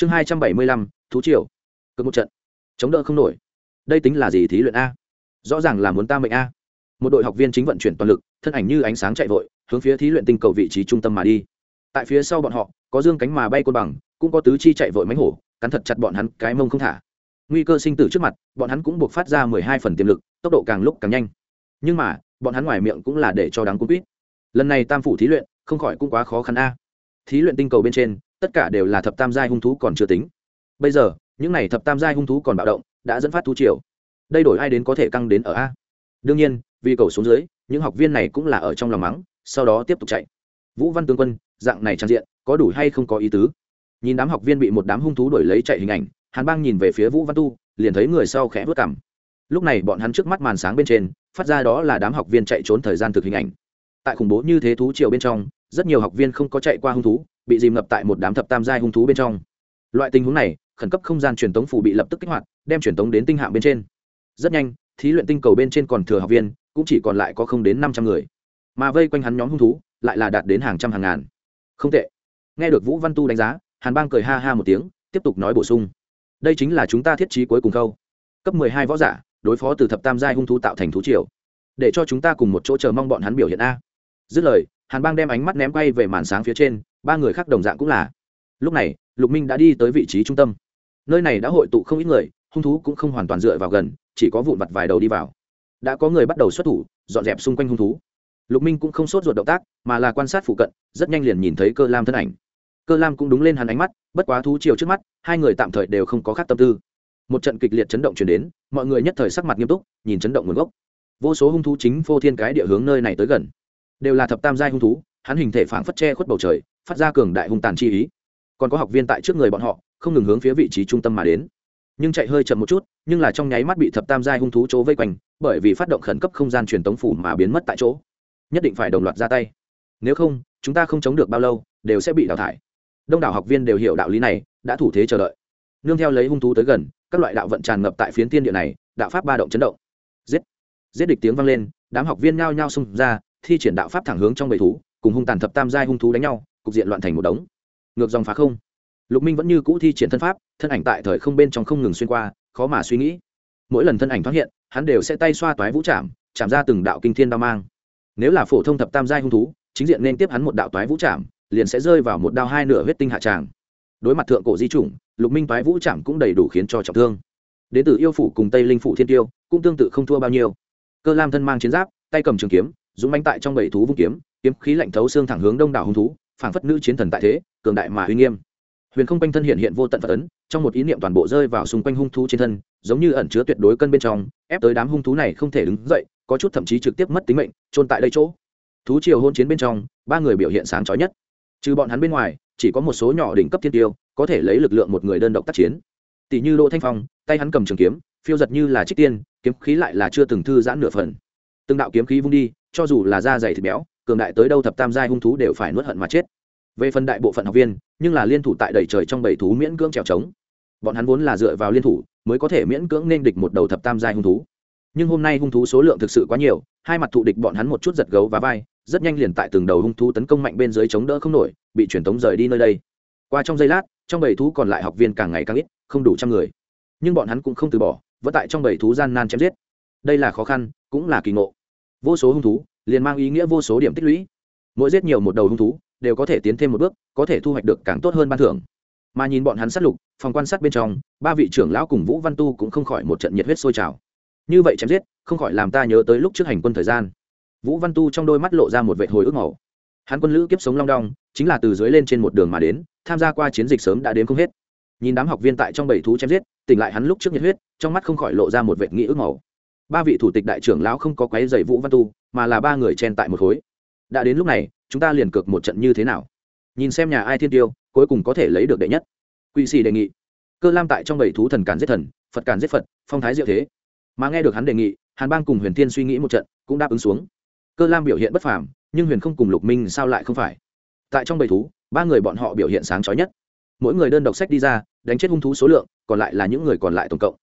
chương hai trăm bảy mươi lăm, thú triều. Cực một trận. Chống đỡ không nổi. Đây tính là gì thí luyện a? Rõ ràng là muốn ta mệnh a. Một đội học viên chính vận chuyển toàn lực, thân ảnh như ánh sáng chạy vội, hướng phía thí luyện tinh cầu vị trí trung tâm mà đi. Tại phía sau bọn họ, có dương cánh mà bay côn bằng, cũng có tứ chi chạy vội mánh hổ, cắn thật chặt bọn hắn cái mông không thả. Nguy cơ sinh tử trước mặt, bọn hắn cũng buộc phát ra mười hai phần tiềm lực, tốc độ càng lúc càng nhanh. Nhưng mà, bọn hắn ngoài miệng cũng là để cho đáng cung quýt. Lần này tam phủ thí luyện, không khỏi cũng quá khó khăn a. Thí luyện tinh cầu bên trên tất cả đều là thập tam giai hung thú còn chưa tính. Bây giờ, những này thập tam giai hung thú còn bạo động, đã dẫn phát thú triều. Đây đổi ai đến có thể căng đến ở a? Đương nhiên, vì cầu xuống dưới, những học viên này cũng là ở trong lòng mắng, sau đó tiếp tục chạy. Vũ văn tướng quân, dạng này trang diện, có đủ hay không có ý tứ? Nhìn đám học viên bị một đám hung thú đuổi lấy chạy hình ảnh, hàn bang nhìn về phía vũ văn tu, liền thấy người sau khẽ vớt cảm lúc này bọn hắn trước mắt màn sáng bên trên, phát ra đó là đám học viên chạy trốn thời gian thực hình ảnh. Tại khủng bố như thế thú triều bên trong rất nhiều học viên không có chạy qua hung thú, bị dìm ngập tại một đám thập tam giai hung thú bên trong. Loại tình huống này, khẩn cấp không gian truyền tống phủ bị lập tức kích hoạt, đem truyền tống đến tinh hạng bên trên. Rất nhanh, thí luyện tinh cầu bên trên còn thừa học viên, cũng chỉ còn lại có không đến năm trăm người. Mà vây quanh hắn nhóm hung thú, lại là đạt đến hàng trăm hàng ngàn. Không tệ. Nghe được vũ văn tu đánh giá, hàn bang cười ha ha một tiếng, tiếp tục nói bổ sung. Đây chính là chúng ta thiết trí cuối cùng câu cấp mười hai võ giả, đối phó từ thập tam giai hung thú tạo thành thú triều. Để cho chúng ta cùng một chỗ chờ mong bọn hắn biểu hiện a. Dứt lời hàn bang đem ánh mắt ném quay về màn sáng phía trên, ba người khác đồng dạng cũng là. Lúc này, lục minh đã đi tới vị trí trung tâm. Nơi này đã hội tụ không ít người, hung thú cũng không hoàn toàn dựa vào gần, chỉ có vụn vặt vài đầu đi vào. Đã có người bắt đầu xuất thủ, dọn dẹp xung quanh hung thú. Lục minh cũng không sốt ruột động tác, mà là quan sát phụ cận, rất nhanh liền nhìn thấy cơ lam thân ảnh. Cơ lam cũng đúng lên hắn ánh mắt, bất quá thú chiều trước mắt, hai người tạm thời đều không có khác tâm tư. Một trận kịch liệt chấn động chuyển đến, mọi người nhất thời sắc mặt nghiêm túc, nhìn chấn động nguồn gốc. Vô số hung thú chính phô thiên cái địa hướng nơi này tới gần đều là thập tam giai hung thú, hắn hình thể phảng phất che khuất bầu trời, phát ra cường đại hung tàn chi ý. Còn có học viên tại trước người bọn họ, không ngừng hướng phía vị trí trung tâm mà đến. Nhưng chạy hơi chậm một chút, nhưng là trong nháy mắt bị thập tam giai hung thú chỗ vây quanh, bởi vì phát động khẩn cấp không gian truyền tống phủ mà biến mất tại chỗ. Nhất định phải đồng loạt ra tay. Nếu không, chúng ta không chống được bao lâu, đều sẽ bị đào thải. Đông đảo học viên đều hiểu đạo lý này, đã thủ thế chờ đợi. Nương theo lấy hung thú tới gần, các loại đạo vận tràn ngập tại phiến tiên địa này, đạo pháp ba động chấn động. Giết! Giết địch tiếng vang lên, đám học viên nhao nhao xung ra thi triển đạo pháp thẳng hướng trong bầy thú, cùng hung tàn thập tam giai hung thú đánh nhau, cục diện loạn thành một đống. Ngược dòng phá không. Lục minh vẫn như cũ thi triển thân pháp, thân ảnh tại thời không bên trong không ngừng xuyên qua, khó mà suy nghĩ. Mỗi lần thân ảnh thoát hiện, hắn đều sẽ tay xoa toái vũ chạm chạm ra từng đạo kinh thiên đao mang. Nếu là phổ thông thập tam giai hung thú, chính diện nên tiếp hắn một đạo toái vũ chạm liền sẽ rơi vào một đao hai nửa huyết tinh hạ tràng. Đối mặt thượng cổ di chủng, lục minh toái vũ chạm cũng đầy đủ khiến cho trọng thương. Đến từ yêu phủ cùng tây linh phủ thiên tiêu, cũng tương tự không thua bao nhiêu. Cơ lam thân mang chiến giáp, tay cầm trường kiếm dũng manh tại trong bảy thú vung kiếm kiếm khí lạnh thấu xương thẳng hướng đông đảo hung thú, phảng phất nữ chiến thần tại thế, cường đại mà uy nghiêm. Huyền không quanh thân hiện hiện vô tận phật ấn, trong một ý niệm toàn bộ rơi vào xung quanh hung thú trên thân, giống như ẩn chứa tuyệt đối cân bên trong, ép tới đám hung thú này không thể đứng dậy, có chút thậm chí trực tiếp mất tính mệnh trôn tại đây chỗ. Thú triều hôn chiến bên trong, ba người biểu hiện sáng chói nhất. Trừ bọn hắn bên ngoài, chỉ có một số nhỏ đỉnh cấp thiên tiêu, có thể lấy lực lượng một người đơn độc tác chiến. Tỷ như đỗ thanh phong, tay hắn cầm trường kiếm, phiêu giật như là trích tiên, kiếm khí lại là chưa từng thư giãn nửa phần. Từng đạo kiếm khí vung đi cho dù là da dày thịt béo, cường đại tới đâu thập tam giai hung thú đều phải nuốt hận mà chết. Về phần đại bộ phận học viên, nhưng là liên thủ tại đầy trời trong bảy thú miễn cưỡng trèo trống. Bọn hắn vốn là dựa vào liên thủ mới có thể miễn cưỡng nên địch một đầu thập tam giai hung thú. Nhưng hôm nay hung thú số lượng thực sự quá nhiều, hai mặt thụ địch bọn hắn một chút giật gấu và vai, rất nhanh liền tại từng đầu hung thú tấn công mạnh bên dưới chống đỡ không nổi, bị truyền tống rời đi nơi đây. Qua trong giây lát, trong bảy thú còn lại học viên càng ngày càng ít, không đủ trăm người. Nhưng bọn hắn cũng không từ bỏ, vẫn tại trong bảy thú gian nan chém giết. Đây là khó khăn, cũng là kỳ ngộ vô số hung thú, liền mang ý nghĩa vô số điểm tích lũy. Mỗi giết nhiều một đầu hung thú, đều có thể tiến thêm một bước, có thể thu hoạch được càng tốt hơn ban thưởng. Mà nhìn bọn hắn sát lục, phòng quan sát bên trong, ba vị trưởng lão cùng vũ văn tu cũng không khỏi một trận nhiệt huyết sôi trào. Như vậy chém giết, không khỏi làm ta nhớ tới lúc trước hành quân thời gian. Vũ văn tu trong đôi mắt lộ ra một vệ hồi ức màu. Hắn quân lữ kiếp sống long đong, chính là từ dưới lên trên một đường mà đến, tham gia qua chiến dịch sớm đã đến không hết. Nhìn đám học viên tại trong bảy thú chém giết, tỉnh lại hắn lúc trước nhiệt huyết, trong mắt không khỏi lộ ra một vệ nghĩ ước màu ba vị thủ tịch đại trưởng lão không có quấy dày vũ văn tu, mà là ba người chen tại một khối. Đã đến lúc này, chúng ta liền cược một trận như thế nào? Nhìn xem nhà ai thiên tiêu, cuối cùng có thể lấy được đệ nhất. Quỵ sĩ đề nghị. Cơ lam tại trong bảy thú thần càn giết thần, phật càn giết phật, phong thái diệu thế. Mà nghe được hắn đề nghị, hàn bang cùng huyền thiên suy nghĩ một trận, cũng đáp ứng xuống. Cơ lam biểu hiện bất phàm, nhưng huyền không cùng lục minh sao lại không phải? Tại trong bầy thú, ba người bọn họ biểu hiện sáng chói nhất. Mỗi người đơn độc sách đi ra, đánh chết hung thú số lượng, còn lại là những người còn lại tổng cộng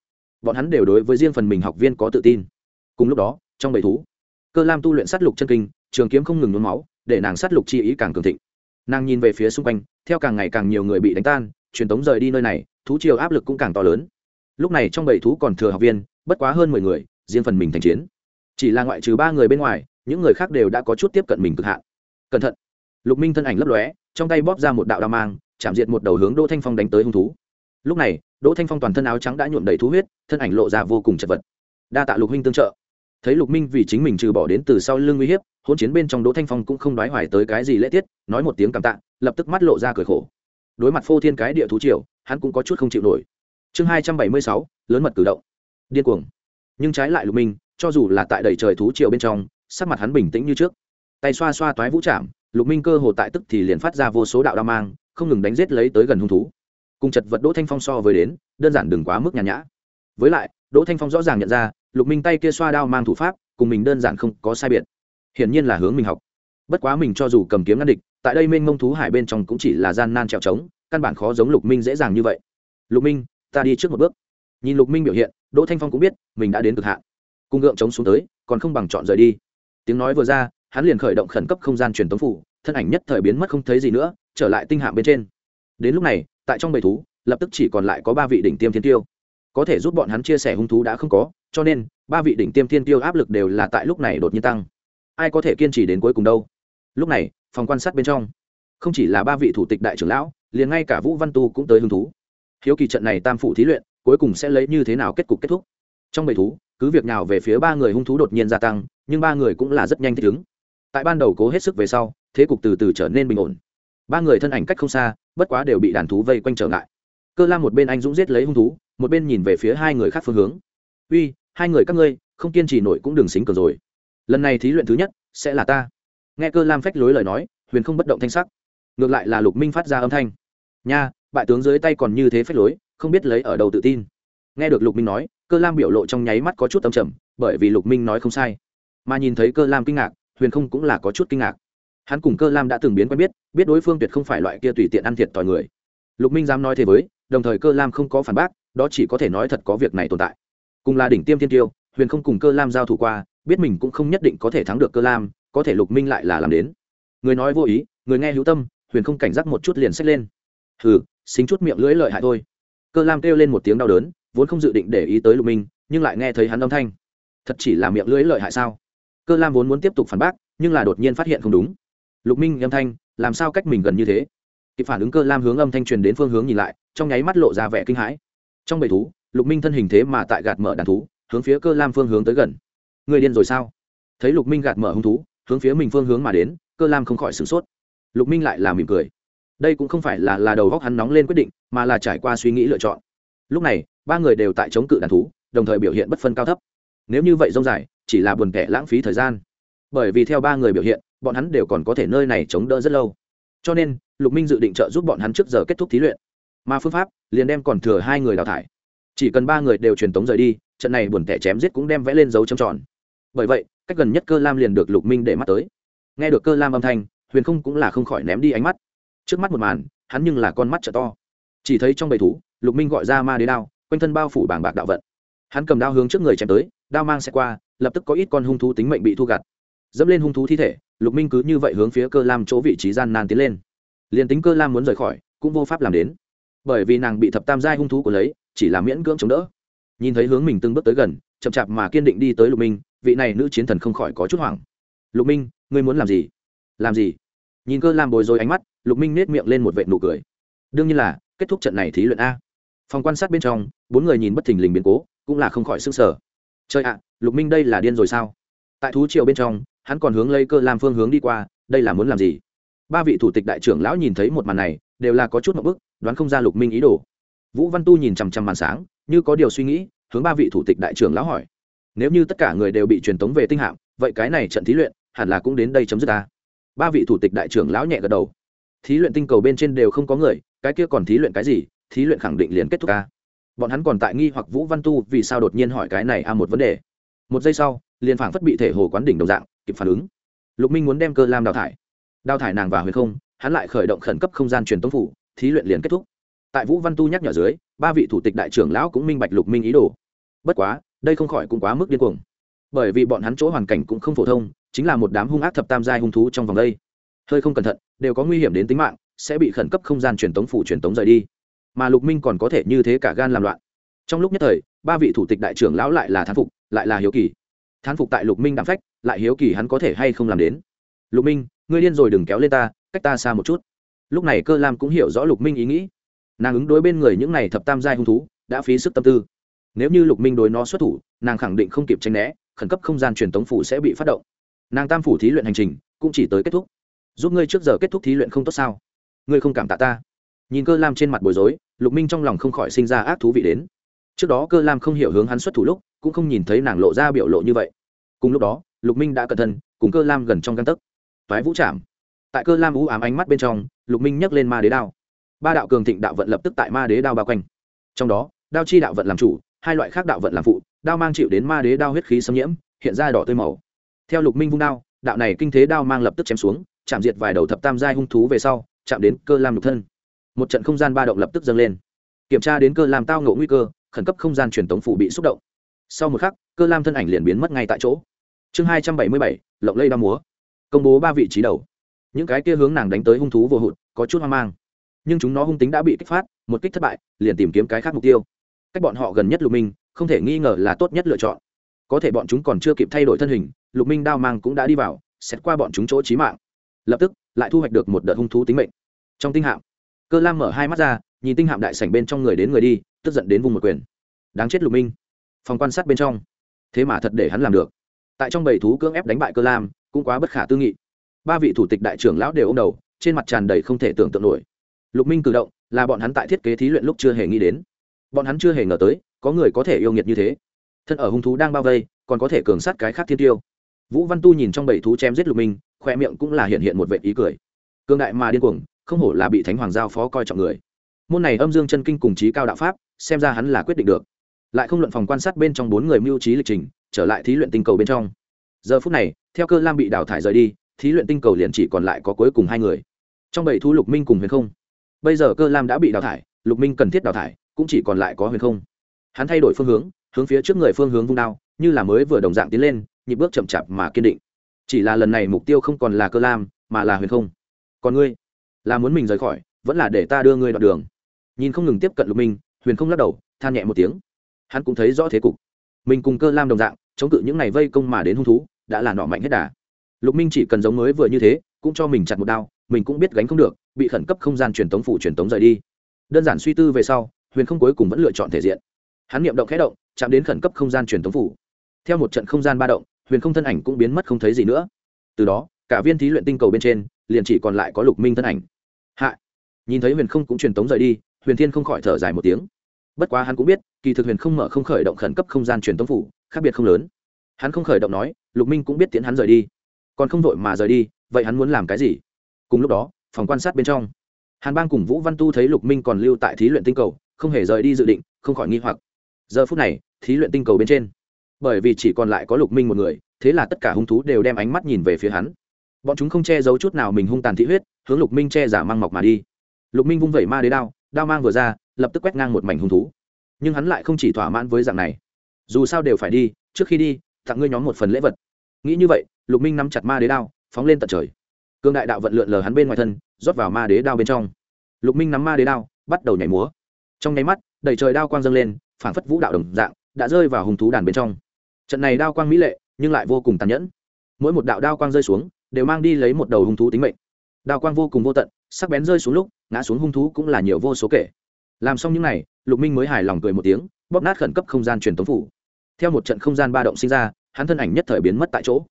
bọn hắn đều đối với riêng phần mình học viên có tự tin. Cùng lúc đó, trong bầy thú, cơ lam tu luyện sát lục chân kinh, trường kiếm không ngừng nhuốm máu, để nàng sát lục chi ý càng cường thịnh. Nàng nhìn về phía xung quanh, theo càng ngày càng nhiều người bị đánh tan, truyền tống rời đi nơi này, thú triều áp lực cũng càng to lớn. Lúc này trong bầy thú còn thừa học viên, bất quá hơn mười người, riêng phần mình thành chiến. Chỉ là ngoại trừ ba người bên ngoài, những người khác đều đã có chút tiếp cận mình cực hạn. Cẩn thận! Lục minh thân ảnh lấp lóe, trong tay bóp ra một đạo đao mang, chạm diệt một đầu hướng đỗ thanh phong đánh tới hung thú. Lúc này đỗ thanh phong toàn thân áo trắng đã nhuộm đầy thú huyết, thân ảnh lộ ra vô cùng chật vật. Đa tạ lục huynh tương trợ. Thấy lục minh vì chính mình trừ bỏ đến từ sau lưng uy hiếp, hỗn chiến bên trong đỗ thanh phong cũng không đoái hoài tới cái gì lễ tiết, nói một tiếng cảm tạ, lập tức mắt lộ ra cười khổ. Đối mặt phô thiên cái địa thú triều, hắn cũng có chút không chịu nổi. Chương hai trăm bảy mươi sáu, lớn mật cử động. Điên cuồng. Nhưng trái lại lục minh, cho dù là tại đầy trời thú triều bên trong, sắc mặt hắn bình tĩnh như trước. Tay xoa xoa toái vũ chạm, lục minh cơ hồ tại tức thì liền phát ra vô số đạo đao mang, không ngừng đánh giết lấy tới gần hung thú cùng chật vật đỗ thanh phong so với đến, đơn giản đừng quá mức nhàn nhã. Với lại, đỗ thanh phong rõ ràng nhận ra, lục minh tay kia xoa đao mang thủ pháp, cùng mình đơn giản không có sai biệt. Hiển nhiên là hướng mình học. Bất quá mình cho dù cầm kiếm ngăn địch, tại đây mênh mông thú hải bên trong cũng chỉ là gian nan trèo trống, căn bản khó giống lục minh dễ dàng như vậy. Lục minh, ta đi trước một bước. Nhìn lục minh biểu hiện, đỗ thanh phong cũng biết, mình đã đến cực hạn. Cung gượng chống xuống tới, còn không bằng chọn rời đi. Tiếng nói vừa ra, hắn liền khởi động khẩn cấp không gian truyền tống phủ, thân ảnh nhất thời biến mất không thấy gì nữa, trở lại tinh hạng bên trên. Đến lúc này tại trong bầy thú, lập tức chỉ còn lại có ba vị đỉnh tiêm thiên tiêu. Có thể giúp bọn hắn chia sẻ hung thú đã không có, cho nên, ba vị đỉnh tiêm thiên tiêu áp lực đều là tại lúc này đột nhiên tăng. Ai có thể kiên trì đến cuối cùng đâu? Lúc này, phòng quan sát bên trong, không chỉ là ba vị thủ tịch đại trưởng lão, liền ngay cả vũ văn tu cũng tới hứng thú. Hiếu kỳ trận này tam phụ thí luyện, cuối cùng sẽ lấy như thế nào kết cục kết thúc? Trong bầy thú, cứ việc nào về phía ba người hung thú đột nhiên gia tăng, nhưng ba người cũng là rất nhanh thích ứng. Tại ban đầu cố hết sức về sau, thế cục từ từ trở nên bình ổn. Ba người thân ảnh cách không xa bất quá đều bị đàn thú vây quanh trở ngại. Cơ lam một bên anh dũng giết lấy hung thú, một bên nhìn về phía hai người khác phương hướng. Uy, hai người các ngươi, không kiên trì nổi cũng đừng xính cờ rồi. Lần này thí luyện thứ nhất sẽ là ta. Nghe cơ lam phách lối lời nói, huyền không bất động thanh sắc. Ngược lại là lục minh phát ra âm thanh. Nha, bại tướng dưới tay còn như thế phách lối, không biết lấy ở đầu tự tin. Nghe được lục minh nói, cơ lam biểu lộ trong nháy mắt có chút tâm trầm, bởi vì lục minh nói không sai. Mà nhìn thấy cơ lam kinh ngạc, huyền không cũng là có chút kinh ngạc hắn cùng cơ lam đã từng biến quen biết biết đối phương tuyệt không phải loại kia tùy tiện ăn thiệt tỏi người. Lục minh dám nói thế với, đồng thời cơ lam không có phản bác, đó chỉ có thể nói thật có việc này tồn tại. Cùng là đỉnh tiêm thiên tiêu, huyền không cùng cơ lam giao thủ qua, biết mình cũng không nhất định có thể thắng được cơ lam, có thể lục minh lại là làm đến. Người nói vô ý, người nghe hữu tâm, huyền không cảnh giác một chút liền xách lên. Hừ, xính chút miệng lưỡi lợi hại thôi. Cơ lam kêu lên một tiếng đau đớn, vốn không dự định để ý tới lục minh, nhưng lại nghe thấy hắn âm thanh. Thật chỉ là miệng lưỡi lợi hại sao? Cơ lam vốn muốn tiếp tục phản bác, nhưng là đột nhiên phát hiện không đúng lục minh âm thanh, làm sao cách mình gần như thế? Kịp phản ứng cơ lam hướng âm thanh truyền đến phương hướng nhìn lại, trong nháy mắt lộ ra vẻ kinh hãi. Trong bầy thú, lục minh thân hình thế mà tại gạt mở đàn thú, hướng phía cơ lam phương hướng tới gần. Người điên rồi sao? Thấy lục minh gạt mở hung thú, hướng phía mình phương hướng mà đến, cơ lam không khỏi sửng sốt. Lục minh lại là mỉm cười. Đây cũng không phải là là đầu góc hắn nóng lên quyết định, mà là trải qua suy nghĩ lựa chọn. Lúc này, ba người đều tại chống cự đàn thú, đồng thời biểu hiện bất phân cao thấp. Nếu như vậy rông dài, chỉ là buồn kẻ lãng phí thời gian. Bởi vì theo ba người biểu hiện bọn hắn đều còn có thể nơi này chống đỡ rất lâu. Cho nên, lục minh dự định trợ giúp bọn hắn trước giờ kết thúc thí luyện. Mà phương pháp, liền đem còn thừa hai người đào thải. Chỉ cần ba người đều truyền tống rời đi, trận này buồn tẻ chém giết cũng đem vẽ lên dấu trầm tròn. Bởi vậy, cách gần nhất cơ lam liền được lục minh để mắt tới. Nghe được cơ lam âm thanh, huyền không cũng là không khỏi ném đi ánh mắt. Trước mắt một màn, hắn nhưng là con mắt t to. Chỉ thấy trong bầy thú, lục minh gọi ra ma đế đao, quanh thân bao phủ bảng bạc đạo vận. Hắn cầm đao hướng trước người chém tới, đao mang xe qua, lập tức có ít con hung thú tính mệnh bị thu gặt dẫm lên hung thú thi thể, lục minh cứ như vậy hướng phía cơ lam chỗ vị trí gian nan tiến lên. Liền tính cơ lam muốn rời khỏi, cũng vô pháp làm đến. Bởi vì nàng bị thập tam giai hung thú của lấy, chỉ là miễn cưỡng chống đỡ. Nhìn thấy hướng mình từng bước tới gần, chậm chạp mà kiên định đi tới lục minh, vị này nữ chiến thần không khỏi có chút hoảng. Lục minh, ngươi muốn làm gì? Làm gì? Nhìn cơ lam bồi dối ánh mắt, lục minh nết miệng lên một vệ nụ cười. Đương nhiên là, kết thúc trận này thí luyện a. Phòng quan sát bên trong, bốn người nhìn bất thình lình biến cố, cũng là không khỏi s ư n g sở chơi ạ, lục minh đây là điên rồi sao? Tại thú triều bên trong hắn còn hướng lấy cơ lam phương hướng đi qua, đây là muốn làm gì? Ba vị thủ tịch đại trưởng lão nhìn thấy một màn này, đều là có chút một bức, đoán không ra lục minh ý đồ. Vũ văn tu nhìn chằm chằm màn sáng, như có điều suy nghĩ, hướng ba vị thủ tịch đại trưởng lão hỏi. Nếu như tất cả người đều bị truyền tống về tinh hạm, vậy cái này trận thí luyện, hẳn là cũng đến đây chấm dứt ta. Ba vị thủ tịch đại trưởng lão nhẹ gật đầu. Thí luyện tinh cầu bên trên đều không có người, cái kia còn thí luyện cái gì? Thí luyện khẳng định liền kết thúc ca bọn hắn còn tại nghi hoặc vũ văn tu vì sao đột nhiên hỏi cái này a à một vấn đề. Một giây sau, liền phảng phất bị thể hồ quán đỉnh đồng dạng kịp phản ứng. Lục minh muốn đem cơ lam đào thải. Đào thải nàng và huyền không, hắn lại khởi động khẩn cấp không gian truyền tống phủ, thí luyện liền kết thúc. Tại vũ văn tu nhắc nhở dưới, ba vị thủ tịch đại trưởng lão cũng minh bạch lục minh ý đồ. Bất quá, đây không khỏi cũng quá mức điên cuồng. Bởi vì bọn hắn chỗ hoàn cảnh cũng không phổ thông, chính là một đám hung ác thập tam giai hung thú trong vòng đây. Hơi không cẩn thận, đều có nguy hiểm đến tính mạng, sẽ bị khẩn cấp không gian truyền tống phủ truyền tống rời đi. Mà lục minh còn có thể như thế cả gan làm loạn. Trong lúc nhất thời, ba vị thủ tịch đại trưởng lão lại là thán phục, lại là hiếu kỳ. Thán phục tại lục minh đạm phách lại hiếu kỳ hắn có thể hay không làm đến. Lục minh, ngươi điên rồi đừng kéo lên ta, cách ta xa một chút. Lúc này cơ lam cũng hiểu rõ lục minh ý nghĩ. Nàng ứng đối bên người những này thập tam giai hung thú, đã phí sức tâm tư. Nếu như lục minh đối nó xuất thủ, nàng khẳng định không kịp tranh né, khẩn cấp không gian truyền tống phủ sẽ bị phát động. Nàng tam phủ thí luyện hành trình, cũng chỉ tới kết thúc. Giúp ngươi trước giờ kết thúc thí luyện không tốt sao? Ngươi không cảm tạ ta. Nhìn cơ lam trên mặt bối rối, lục minh trong lòng không khỏi sinh ra ác thú vị đến. Trước đó cơ lam không hiểu hướng hắn xuất thủ lúc, cũng không nhìn thấy nàng lộ ra biểu lộ như vậy. Cùng lúc đó lục minh đã cẩn thận cùng cơ lam gần trong găng tấc. Toái vũ chạm. Tại cơ lam u ám ánh mắt bên trong, lục minh nhấc lên ma đế đao. Ba đạo cường thịnh đạo vận lập tức tại ma đế đao bao quanh. Trong đó, đao chi đạo vận làm chủ, hai loại khác đạo vận làm phụ, đao mang chịu đến ma đế đao huyết khí xâm nhiễm, hiện ra đỏ tươi màu. Theo lục minh vung đao, đạo này kinh thế đao mang lập tức chém xuống, chạm diệt vài đầu thập tam giai hung thú về sau, chạm đến cơ lam lục thân. Một trận không gian ba động lập tức dâng lên. Kiểm tra đến cơ lam tao ngộ nguy cơ, khẩn cấp không gian truyền tống phụ bị xúc động. Sau một khắc, cơ lam thân ảnh liền biến mất ngay tại chỗ chương hai trăm bảy mươi bảy, lộng lây đa múa. Công bố ba vị trí đầu. Những cái kia hướng nàng đánh tới hung thú vô hụt, có chút hoang mang. Nhưng chúng nó hung tính đã bị kích phát, một kích thất bại, liền tìm kiếm cái khác mục tiêu. Cách bọn họ gần nhất lục minh, không thể nghi ngờ là tốt nhất lựa chọn. Có thể bọn chúng còn chưa kịp thay đổi thân hình, lục minh đao mang cũng đã đi vào xét qua bọn chúng chỗ trí mạng. Lập tức, lại thu hoạch được một đợt hung thú tính mệnh. Trong tinh hạm, cơ lam mở hai mắt ra, nhìn tinh hạm đại sảnh bên trong người đến người đi, tức giận đến vùng một quyền. Đáng chết lục minh. Phòng quan sát bên trong. Thế mà thật để hắn làm được tại trong bầy thú cưỡng ép đánh bại cơ lam, cũng quá bất khả tư nghị. Ba vị thủ tịch đại trưởng lão đều ô m đầu, trên mặt tràn đầy không thể tưởng tượng nổi. Lục minh cử động, là bọn hắn tại thiết kế thí luyện lúc chưa hề nghĩ đến. Bọn hắn chưa hề ngờ tới, có người có thể yêu nghiệt như thế. Thân ở hung thú đang bao vây, còn có thể cường sát cái khác thiên tiêu. Vũ văn tu nhìn trong bầy thú chém giết lục minh khoe miệng cũng là hiện hiện một vệ ý cười. Cương đại mà điên cuồng, không hổ là bị thánh hoàng giao phó coi trọng người. Môn này âm dương chân kinh cùng trí cao đạo pháp, xem ra hắn là quyết định được. Lại không luận phòng quan sát bên trong bốn người mưu trí lịch trình trở lại thí luyện tinh cầu bên trong. Giờ phút này, theo cơ lam bị đào thải rời đi, thí luyện tinh cầu liền chỉ còn lại có cuối cùng hai người. Trong bảy thu lục minh cùng huyền không. Bây giờ cơ lam đã bị đào thải, lục minh cần thiết đào thải, cũng chỉ còn lại có huyền không. Hắn thay đổi phương hướng hướng phía trước người phương hướng vung đao, như là mới vừa đồng dạng tiến lên, nhịp bước chậm chạp mà kiên định. Chỉ là lần này mục tiêu không còn là cơ lam, mà là huyền không. Còn ngươi, là muốn mình rời khỏi, vẫn là để ta đưa ngươi đoạn đường? Nhìn không ngừng tiếp cận lục minh, huyền không lắc đầu, than nhẹ một tiếng. Hắn cũng thấy rõ thế cục. Mình cùng cơ lam đồng dạng chống cự những ngày vây công mà đến hung thú, đã là nọ mạnh hết đà. Lục minh chỉ cần giống mới vừa như thế, cũng cho mình chặt một đao, mình cũng biết gánh không được, bị khẩn cấp không gian truyền tống phủ truyền tống rời đi. Đơn giản suy tư về sau, huyền không cuối cùng vẫn lựa chọn thể diện. Hắn niệm động khẽ động, chạm đến khẩn cấp không gian truyền tống phủ. Theo một trận không gian ba động, huyền không thân ảnh cũng biến mất không thấy gì nữa. Từ đó, cả viên thí luyện tinh cầu bên trên, liền chỉ còn lại có lục minh thân ảnh. Hạ. Nhìn thấy huyền không cũng truyền tống rời đi, huyền thiên không khỏi thở dài một tiếng. Bất quá hắn cũng biết, kỳ thực huyền không mở không khởi động khẩn cấp không gian truyền tống phủ khác biệt không lớn. Hắn không khởi động nói, lục minh cũng biết tiễn hắn rời đi. Còn không vội mà rời đi, vậy hắn muốn làm cái gì? Cùng lúc đó, phòng quan sát bên trong, hàn bang cùng vũ văn tu thấy lục minh còn lưu tại thí luyện tinh cầu, không hề rời đi dự định, không khỏi nghi hoặc. Giờ phút này, thí luyện tinh cầu bên trên, bởi vì chỉ còn lại có lục minh một người, thế là tất cả hung thú đều đem ánh mắt nhìn về phía hắn. Bọn chúng không che giấu chút nào mình hung tàn thị huyết, hướng lục minh che giả mang mọc mà đi. Lục minh vung vẩy ma đế đao đao mang vừa ra, lập tức quét ngang một mảnh hung thú. Nhưng hắn lại không chỉ thỏa mãn với dạng này dù sao đều phải đi, trước khi đi, tặng ngươi nhóm một phần lễ vật. Nghĩ như vậy, lục minh nắm chặt ma đế đao, phóng lên tận trời. Cương đại đạo vận lượn lờ hắn bên ngoài thân, rót vào ma đế đao bên trong. Lục minh nắm ma đế đao, bắt đầu nhảy múa. Trong nháy mắt, đầy trời đao quang dâng lên, phảng phất vũ đạo đồng dạng, đã rơi vào hùng thú đàn bên trong. Trận này đao quang mỹ lệ, nhưng lại vô cùng tàn nhẫn. Mỗi một đạo đao quang rơi xuống, đều mang đi lấy một đầu hung thú tính mệnh. Đao quang vô cùng vô tận, sắc bén rơi xuống lúc, ngã xuống hung thú cũng là nhiều vô số kể. Làm xong những n à y lục minh mới hài lòng cười một tiếng bóp nát khẩn cấp không gian truyền tống phủ. Theo một trận không gian ba động sinh ra, hắn thân ảnh nhất thời biến mất tại chỗ.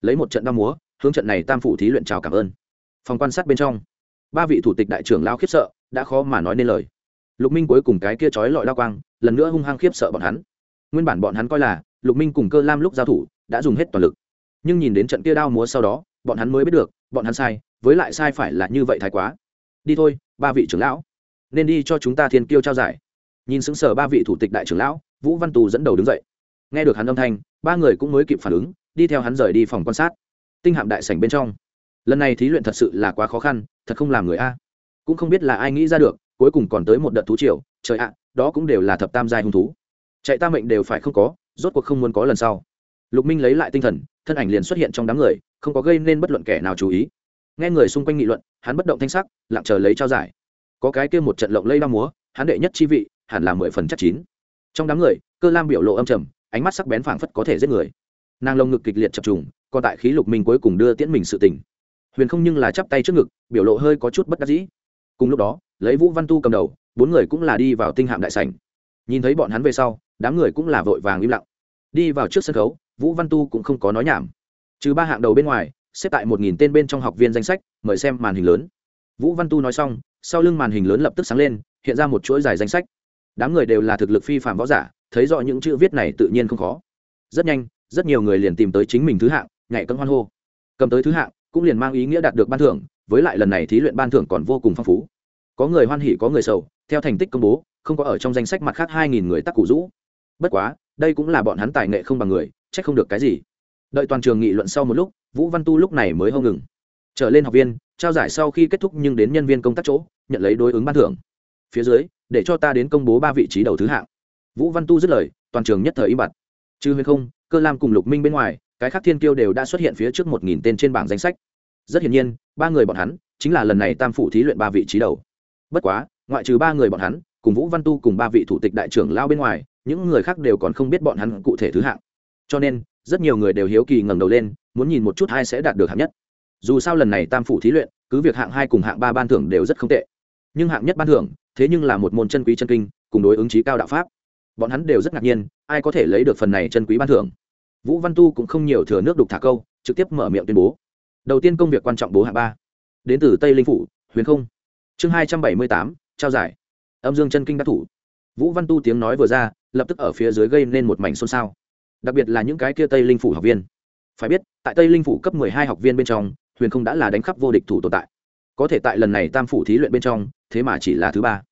Lấy một trận đao múa, hướng trận này tam phủ thí luyện chào cảm ơn. Phòng quan sát bên trong, ba vị thủ tịch đại trưởng lao khiếp sợ, đã khó mà nói nên lời. Lục minh cuối cùng cái kia trói lọi đao quang, lần nữa hung hăng khiếp sợ bọn hắn. Nguyên bản bọn hắn coi là, lục minh cùng cơ lam lúc giao thủ, đã dùng hết toàn lực. Nhưng nhìn đến trận kia đao múa sau đó, bọn hắn mới biết được, bọn hắn sai, với lại sai phải là như vậy thái quá. Đi thôi, ba vị trưởng lão, nên đi cho chúng ta thiên kiêu trao giải nhìn xứng sở ba vị thủ tịch đại trưởng lão, vũ văn tù dẫn đầu đứng dậy. Nghe được hắn âm thanh, ba người cũng mới kịp phản ứng, đi theo hắn rời đi phòng quan sát. Tinh hạm đại sảnh bên trong. Lần này thí luyện thật sự là quá khó khăn, thật không làm người a. Cũng không biết là ai nghĩ ra được, cuối cùng còn tới một đợt thú triều, trời ạ, đó cũng đều là thập tam giai hung thú. Chạy ta mệnh đều phải không có, rốt cuộc không muốn có lần sau. Lục minh lấy lại tinh thần, thân ảnh liền xuất hiện trong đám người, không có gây nên bất luận kẻ nào chú ý. Nghe người xung quanh nghị luận, hắn bất động thanh sắc, lặng chờ lấy trao giải. Có cái kia một trận lộng lây đao múa, hắn đệ nhất chi vị hẳn là mười phần chắc chín. Trong đám người, cơ lam biểu lộ âm trầm, ánh mắt sắc bén phảng phất có thể giết người. Nàng lồng ngực kịch liệt chập trùng, còn tại khí lục minh cuối cùng đưa tiễn mình sự tình. Huyền không nhưng là chắp tay trước ngực, biểu lộ hơi có chút bất đắc dĩ. Cùng lúc đó, lấy vũ văn tu cầm đầu, bốn người cũng là đi vào tinh hạm đại sảnh. Nhìn thấy bọn hắn về sau, đám người cũng là vội vàng im lặng. Đi vào trước sân khấu, vũ văn tu cũng không có nói nhảm. Trừ ba hạng đầu bên ngoài, xếp tại một nghìn tên bên trong học viên danh sách, mời xem màn hình lớn. Vũ văn tu nói xong, sau lưng màn hình lớn lập tức sáng lên, hiện ra một chuỗi dài danh sách đám người đều là thực lực phi phạm võ giả, thấy rõ những chữ viết này tự nhiên không khó. Rất nhanh, rất nhiều người liền tìm tới chính mình thứ hạng, nhảy cân hoan hô. Cầm tới thứ hạng, cũng liền mang ý nghĩa đạt được ban thưởng, với lại lần này thí luyện ban thưởng còn vô cùng phong phú. Có người hoan hỉ, có người sầu, theo thành tích công bố, không có ở trong danh sách mặt khác hai nghìn người tắc cụ rũ. Bất quá, đây cũng là bọn hắn tài nghệ không bằng người trách không được cái gì. Đợi toàn trường nghị luận sau một lúc, vũ văn tu lúc này mới hâu ngừng. Trở lên học viên, trao giải sau khi kết thúc nhưng đến nhân viên công tác chỗ, nhận lấy đối ứng ban thưởng. Phía dưới để cho ta đến công bố ba vị trí đầu thứ hạng. Vũ văn tu dứt lời, toàn trường nhất thời im bặt. Trừ huyền không, cơ lam cùng lục minh bên ngoài, cái khác thiên kiêu đều đã xuất hiện phía trước một nghìn tên trên bảng danh sách. Rất hiển nhiên, ba người bọn hắn chính là lần này tam phủ thí luyện ba vị trí đầu. Bất quá, ngoại trừ ba người bọn hắn, cùng vũ văn tu cùng ba vị thủ tịch đại trưởng lao bên ngoài, những người khác đều còn không biết bọn hắn cụ thể thứ hạng. Cho nên, rất nhiều người đều hiếu kỳ ngẩng đầu lên, muốn nhìn một chút hai sẽ đạt được hạng nhất. Dù sao lần này tam phủ thí luyện, cứ việc hạng hai cùng hạng ba ban thưởng đều rất không tệ nhưng hạng nhất ban thưởng, thế nhưng là một môn chân quý chân kinh, cùng đối ứng trí cao đạo pháp. Bọn hắn đều rất ngạc nhiên, ai có thể lấy được phần này chân quý ban thưởng. Vũ văn tu cũng không nhiều thừa nước đục thả câu, trực tiếp mở miệng tuyên bố. Đầu tiên công việc quan trọng bố hạng ba. Đến từ tây linh phủ, huyền không. Chương hai trăm bảy mươi tám, trao giải. Âm dương chân kinh đắc thủ. Vũ văn tu tiếng nói vừa ra, lập tức ở phía dưới gây nên một mảnh xôn xao. Đặc biệt là những cái kia tây linh phủ học viên. Phải biết, tại tây linh phủ cấp mười hai học viên bên trong, huyền không đã là đánh khắp vô địch thủ tồn tại. Có thể tại lần này tam phủ thí luyện bên trong thế mà chỉ là thứ ba.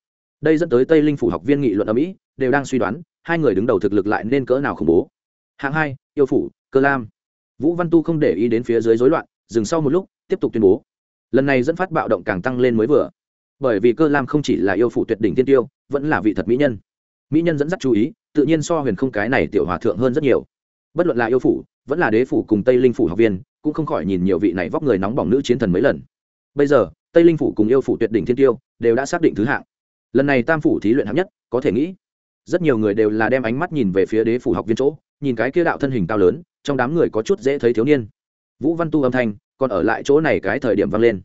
Đây dẫn tới tây linh phủ học viên nghị luận ở mỹ đều đang suy đoán, hai người đứng đầu thực lực lại nên cỡ nào khủng bố. Hạng hai, yêu phủ, cơ lam. Vũ văn tu không để ý đến phía dưới rối loạn, dừng sau một lúc, tiếp tục tuyên bố. Lần này dẫn phát bạo động càng tăng lên mới vừa. Bởi vì cơ lam không chỉ là yêu phủ tuyệt đỉnh tiên tiêu, vẫn là vị thật mỹ nhân. Mỹ nhân dẫn dắt chú ý, tự nhiên so huyền không cái này tiểu hòa thượng hơn rất nhiều. Bất luận là yêu phủ, vẫn là đế phủ cùng tây linh phủ học viên, cũng không khỏi nhìn nhiều vị này vóc người nóng bỏng nữ chiến thần mấy lần. Bây giờ tây linh phủ cùng yêu phủ tuyệt đỉnh thiên tiêu đều đã xác định thứ hạng. Lần này tam phủ thí luyện hạng nhất, có thể nghĩ, rất nhiều người đều là đem ánh mắt nhìn về phía đế phủ học viên chỗ, nhìn cái kia đạo thân hình cao lớn, trong đám người có chút dễ thấy thiếu niên. Vũ văn tu âm thanh còn ở lại chỗ này cái thời điểm vang lên.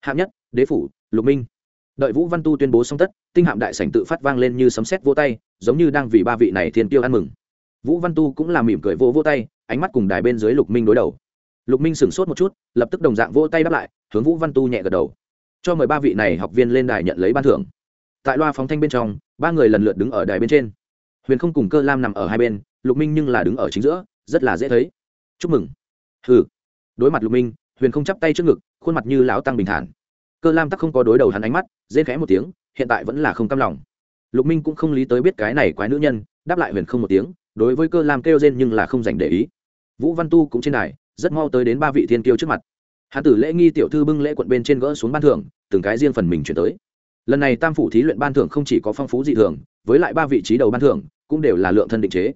Hạng nhất, đế phủ, lục minh. Đợi vũ văn tu tuyên bố xong tất, tinh hạm đại sảnh tự phát vang lên như sấm sét vô tay, giống như đang vì ba vị này thiên tiêu ăn mừng. Vũ văn tu cũng làm mỉm cười vô vô tay, ánh mắt cùng đài bên dưới lục minh đối đầu. Lục minh sửng sốt một chút, lập tức đồng dạng vô tay đáp lại, hướng vũ văn tu nhẹ gật đầu cho mời ba vị này học viên lên đài nhận lấy ban thưởng. Tại loa phóng thanh bên trong, ba người lần lượt đứng ở đài bên trên. Huyền không cùng cơ lam nằm ở hai bên, lục minh nhưng là đứng ở chính giữa, rất là dễ thấy. Chúc mừng. Hừ. Đối mặt lục minh, huyền không chắp tay trước ngực, khuôn mặt như lão tăng bình thản. Cơ lam tắc không có đối đầu hắn ánh mắt dễ khẽ một tiếng, hiện tại vẫn là không cam lòng. Lục minh cũng không lý tới biết cái này quái nữ nhân, đáp lại huyền không một tiếng, đối với cơ lam kêu rên nhưng là không dành để ý. Vũ văn tu cũng trên đài, rất mau tới đến ba vị thiên kiêu trước mặt. Hạ tử lễ nghi tiểu thư bưng lễ quận bên trên gỡ xuống ban thưởng, từng cái riêng phần mình chuyển tới. Lần này tam phủ thí luyện ban thưởng không chỉ có phong phú dị thường, với lại ba vị trí đầu ban thưởng cũng đều là lượng thân định chế.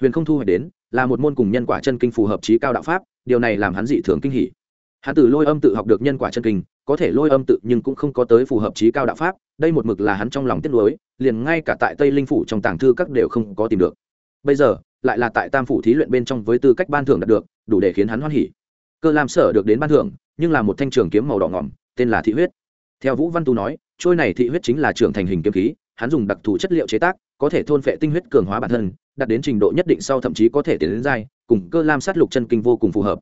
Huyền không thu hoạch đến, là một môn cùng nhân quả chân kinh phù hợp trí cao đạo pháp, điều này làm hắn dị thường kinh hỉ. Hắn tử lôi âm tự học được nhân quả chân kinh, có thể lôi âm tự nhưng cũng không có tới phù hợp trí cao đạo pháp, đây một mực là hắn trong lòng tiếc nuối, liền ngay cả tại tây linh phủ trong tàng thư các đều không có tìm được. Bây giờ, lại là tại tam phủ thí luyện bên trong với tư cách ban thưởng đạt được, đủ để khiến hắn hoan hỉ cơ lam sở được đến ban thưởng, nhưng là một thanh trường kiếm màu đỏ ngỏm, tên là thị huyết. Theo vũ văn tu nói, trôi này thị huyết chính là trưởng thành hình kiếm khí, hắn dùng đặc thù chất liệu chế tác, có thể thôn phệ tinh huyết cường hóa bản thân, đạt đến trình độ nhất định sau thậm chí có thể tiến đến dai cùng cơ lam sát lục chân kinh vô cùng phù hợp.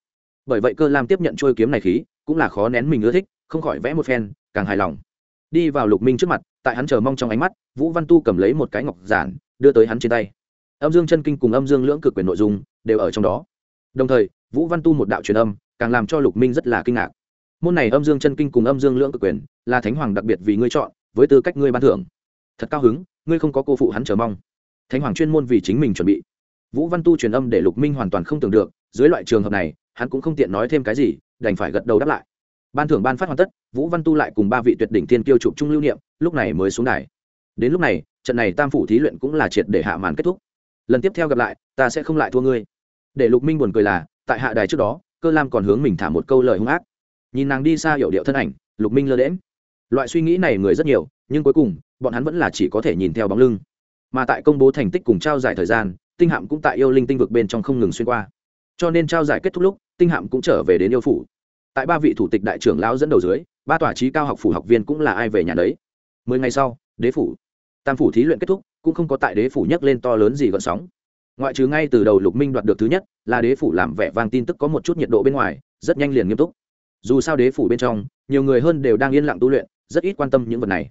Bởi vậy cơ lam tiếp nhận trôi kiếm này khí, cũng là khó nén mình ưa thích, không khỏi vẽ một phen, càng hài lòng. Đi vào lục minh trước mặt, tại hắn chờ mong trong ánh mắt, vũ văn tu cầm lấy một cái ngọc giản, đưa tới hắn trên tay. Âm dương chân kinh cùng âm dương lưỡng cực quyền nội dung, đều ở trong đó. Đồng thời, vũ văn tu một đạo truyền âm càng làm cho lục minh rất là kinh ngạc. Môn này âm dương chân kinh cùng âm dương lưỡng cực quyền, là thánh hoàng đặc biệt vì ngươi chọn, với tư cách ngươi ban thưởng. Thật cao hứng, ngươi không có cô phụ hắn chờ mong. Thánh hoàng chuyên môn vì chính mình chuẩn bị. Vũ văn tu truyền âm để lục minh hoàn toàn không tưởng được, dưới loại trường hợp này, hắn cũng không tiện nói thêm cái gì, đành phải gật đầu đáp lại. Ban thưởng ban phát hoàn tất, vũ văn tu lại cùng ba vị tuyệt đỉnh thiên kiêu chụp chung lưu niệm, lúc này mới xuống đài. Đến lúc này, trận này tam phủ thí luyện cũng là triệt để hạ màn kết thúc. Lần tiếp theo gặp lại, ta sẽ không lại thua ngươi. Để lục minh buồn cười là, tại hạ đài trước đó cơ lam còn hướng mình thả một câu lời hung ác. Nhìn nàng đi xa hiểu điệu thân ảnh, lục minh lơ đễm loại suy nghĩ này người rất nhiều, nhưng cuối cùng, bọn hắn vẫn là chỉ có thể nhìn theo bóng lưng. Mà tại công bố thành tích cùng trao giải thời gian, tinh hạm cũng tại yêu linh tinh vực bên trong không ngừng xuyên qua. Cho nên trao giải kết thúc lúc, tinh hạm cũng trở về đến yêu phủ. Tại ba vị thủ tịch đại trưởng lão dẫn đầu dưới, ba tòa trí cao học phủ học viên cũng là ai về nhà đấy. Mười ngày sau, đế phủ. Tam phủ thí luyện kết thúc, cũng không có tại đế phủ nhắc lên to lớn gì gọn sóng ngoại trừ ngay từ đầu lục minh đoạt được thứ nhất, là đế phủ làm vẻ vang tin tức có một chút nhiệt độ bên ngoài, rất nhanh liền nghiêm túc. Dù sao đế phủ bên trong, nhiều người hơn đều đang yên lặng tu luyện, rất ít quan tâm những vật này.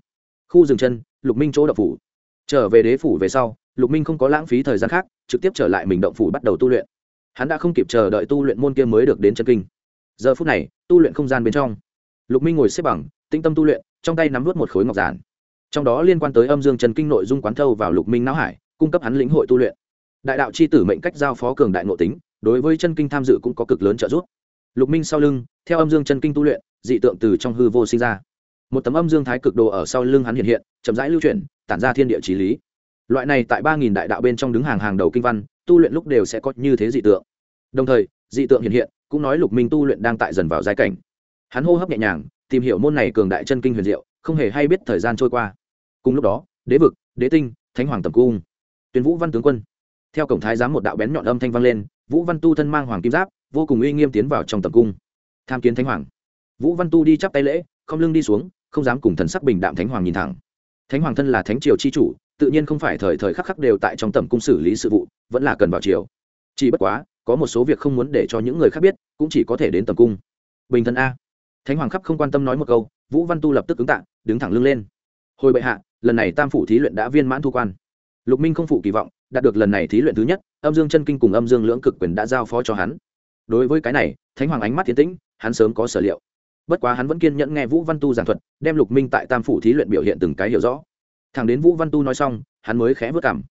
Khu dừng chân, lục minh chỗ đậu phủ. Trở về đế phủ về sau, lục minh không có lãng phí thời gian khác, trực tiếp trở lại mình động phủ bắt đầu tu luyện. Hắn đã không kịp chờ đợi tu luyện môn kia mới được đến chân kinh. Giờ phút này, tu luyện không gian bên trong, lục minh ngồi xếp bằng tinh tâm tu luyện, trong tay nắm vút một khối ngọc giản. Trong đó liên quan tới âm dương chân kinh nội dung quán thâu vào lục minh não hải, cung cấp hắn lĩnh hội tu luyện đại đạo c h i tử mệnh cách giao phó cường đại nội tính, đối với chân kinh tham dự cũng có cực lớn trợ giúp. Lục minh sau lưng, theo âm dương chân kinh tu luyện, dị tượng từ trong hư vô sinh ra. Một tấm âm dương thái cực đồ ở sau lưng hắn hiện hiện, chậm rãi lưu chuyển, tản ra thiên địa trí lý. Loại này tại ba nghìn đại đạo bên trong đứng hàng hàng đầu kinh văn, tu luyện lúc đều sẽ có như thế dị tượng. Đồng thời, dị tượng hiện hiện, cũng nói lục minh tu luyện đang tại dần vào giai cảnh. Hắn hô hấp nhẹ nhàng, tìm hiểu môn này cường đại chân kinh huyền diệu, không hề hay biết thời gian trôi qua. Cùng lúc đó, đế vực, đế tinh, thánh hoàng tầm cung. Tuyên vũ văn tướng quân theo cổng thái giám một đạo bén nhọn âm thanh vang lên, vũ văn tu thân mang hoàng kim giáp, vô cùng uy nghiêm tiến vào trong tầm cung. Tham kiến thánh hoàng. Vũ văn tu đi chắp tay lễ, không lưng đi xuống, không dám cùng thần sắc bình đạm thánh hoàng nhìn thẳng. Thánh hoàng thân là thánh triều chi chủ, tự nhiên không phải thời thời khắc khắc đều tại trong tầm cung xử lý sự vụ, vẫn là cần vào triều. Chỉ bất quá, có một số việc không muốn để cho những người khác biết, cũng chỉ có thể đến tầm cung. Bình thân a. Thánh hoàng khắp không quan tâm nói một câu, vũ văn tu lập tức ứng tạ, đứng thẳng lưng lên. Hồi bệ hạ, lần này tam phủ thí luyện đã viên mãn thu quan. Lục minh không phụ kỳ vọng đạt được lần này thí luyện thứ nhất, âm dương chân kinh cùng âm dương lưỡng cực quyền đã giao phó cho hắn. Đối với cái này, thánh hoàng ánh mắt tiến tĩnh, hắn sớm có sở liệu. Bất quá hắn vẫn kiên nhẫn nghe vũ văn tu giảng thuật, đem lục minh tại tam phủ thí luyện biểu hiện từng cái hiểu rõ. Thằng đến vũ văn tu nói xong, hắn mới khẽ vất cảm.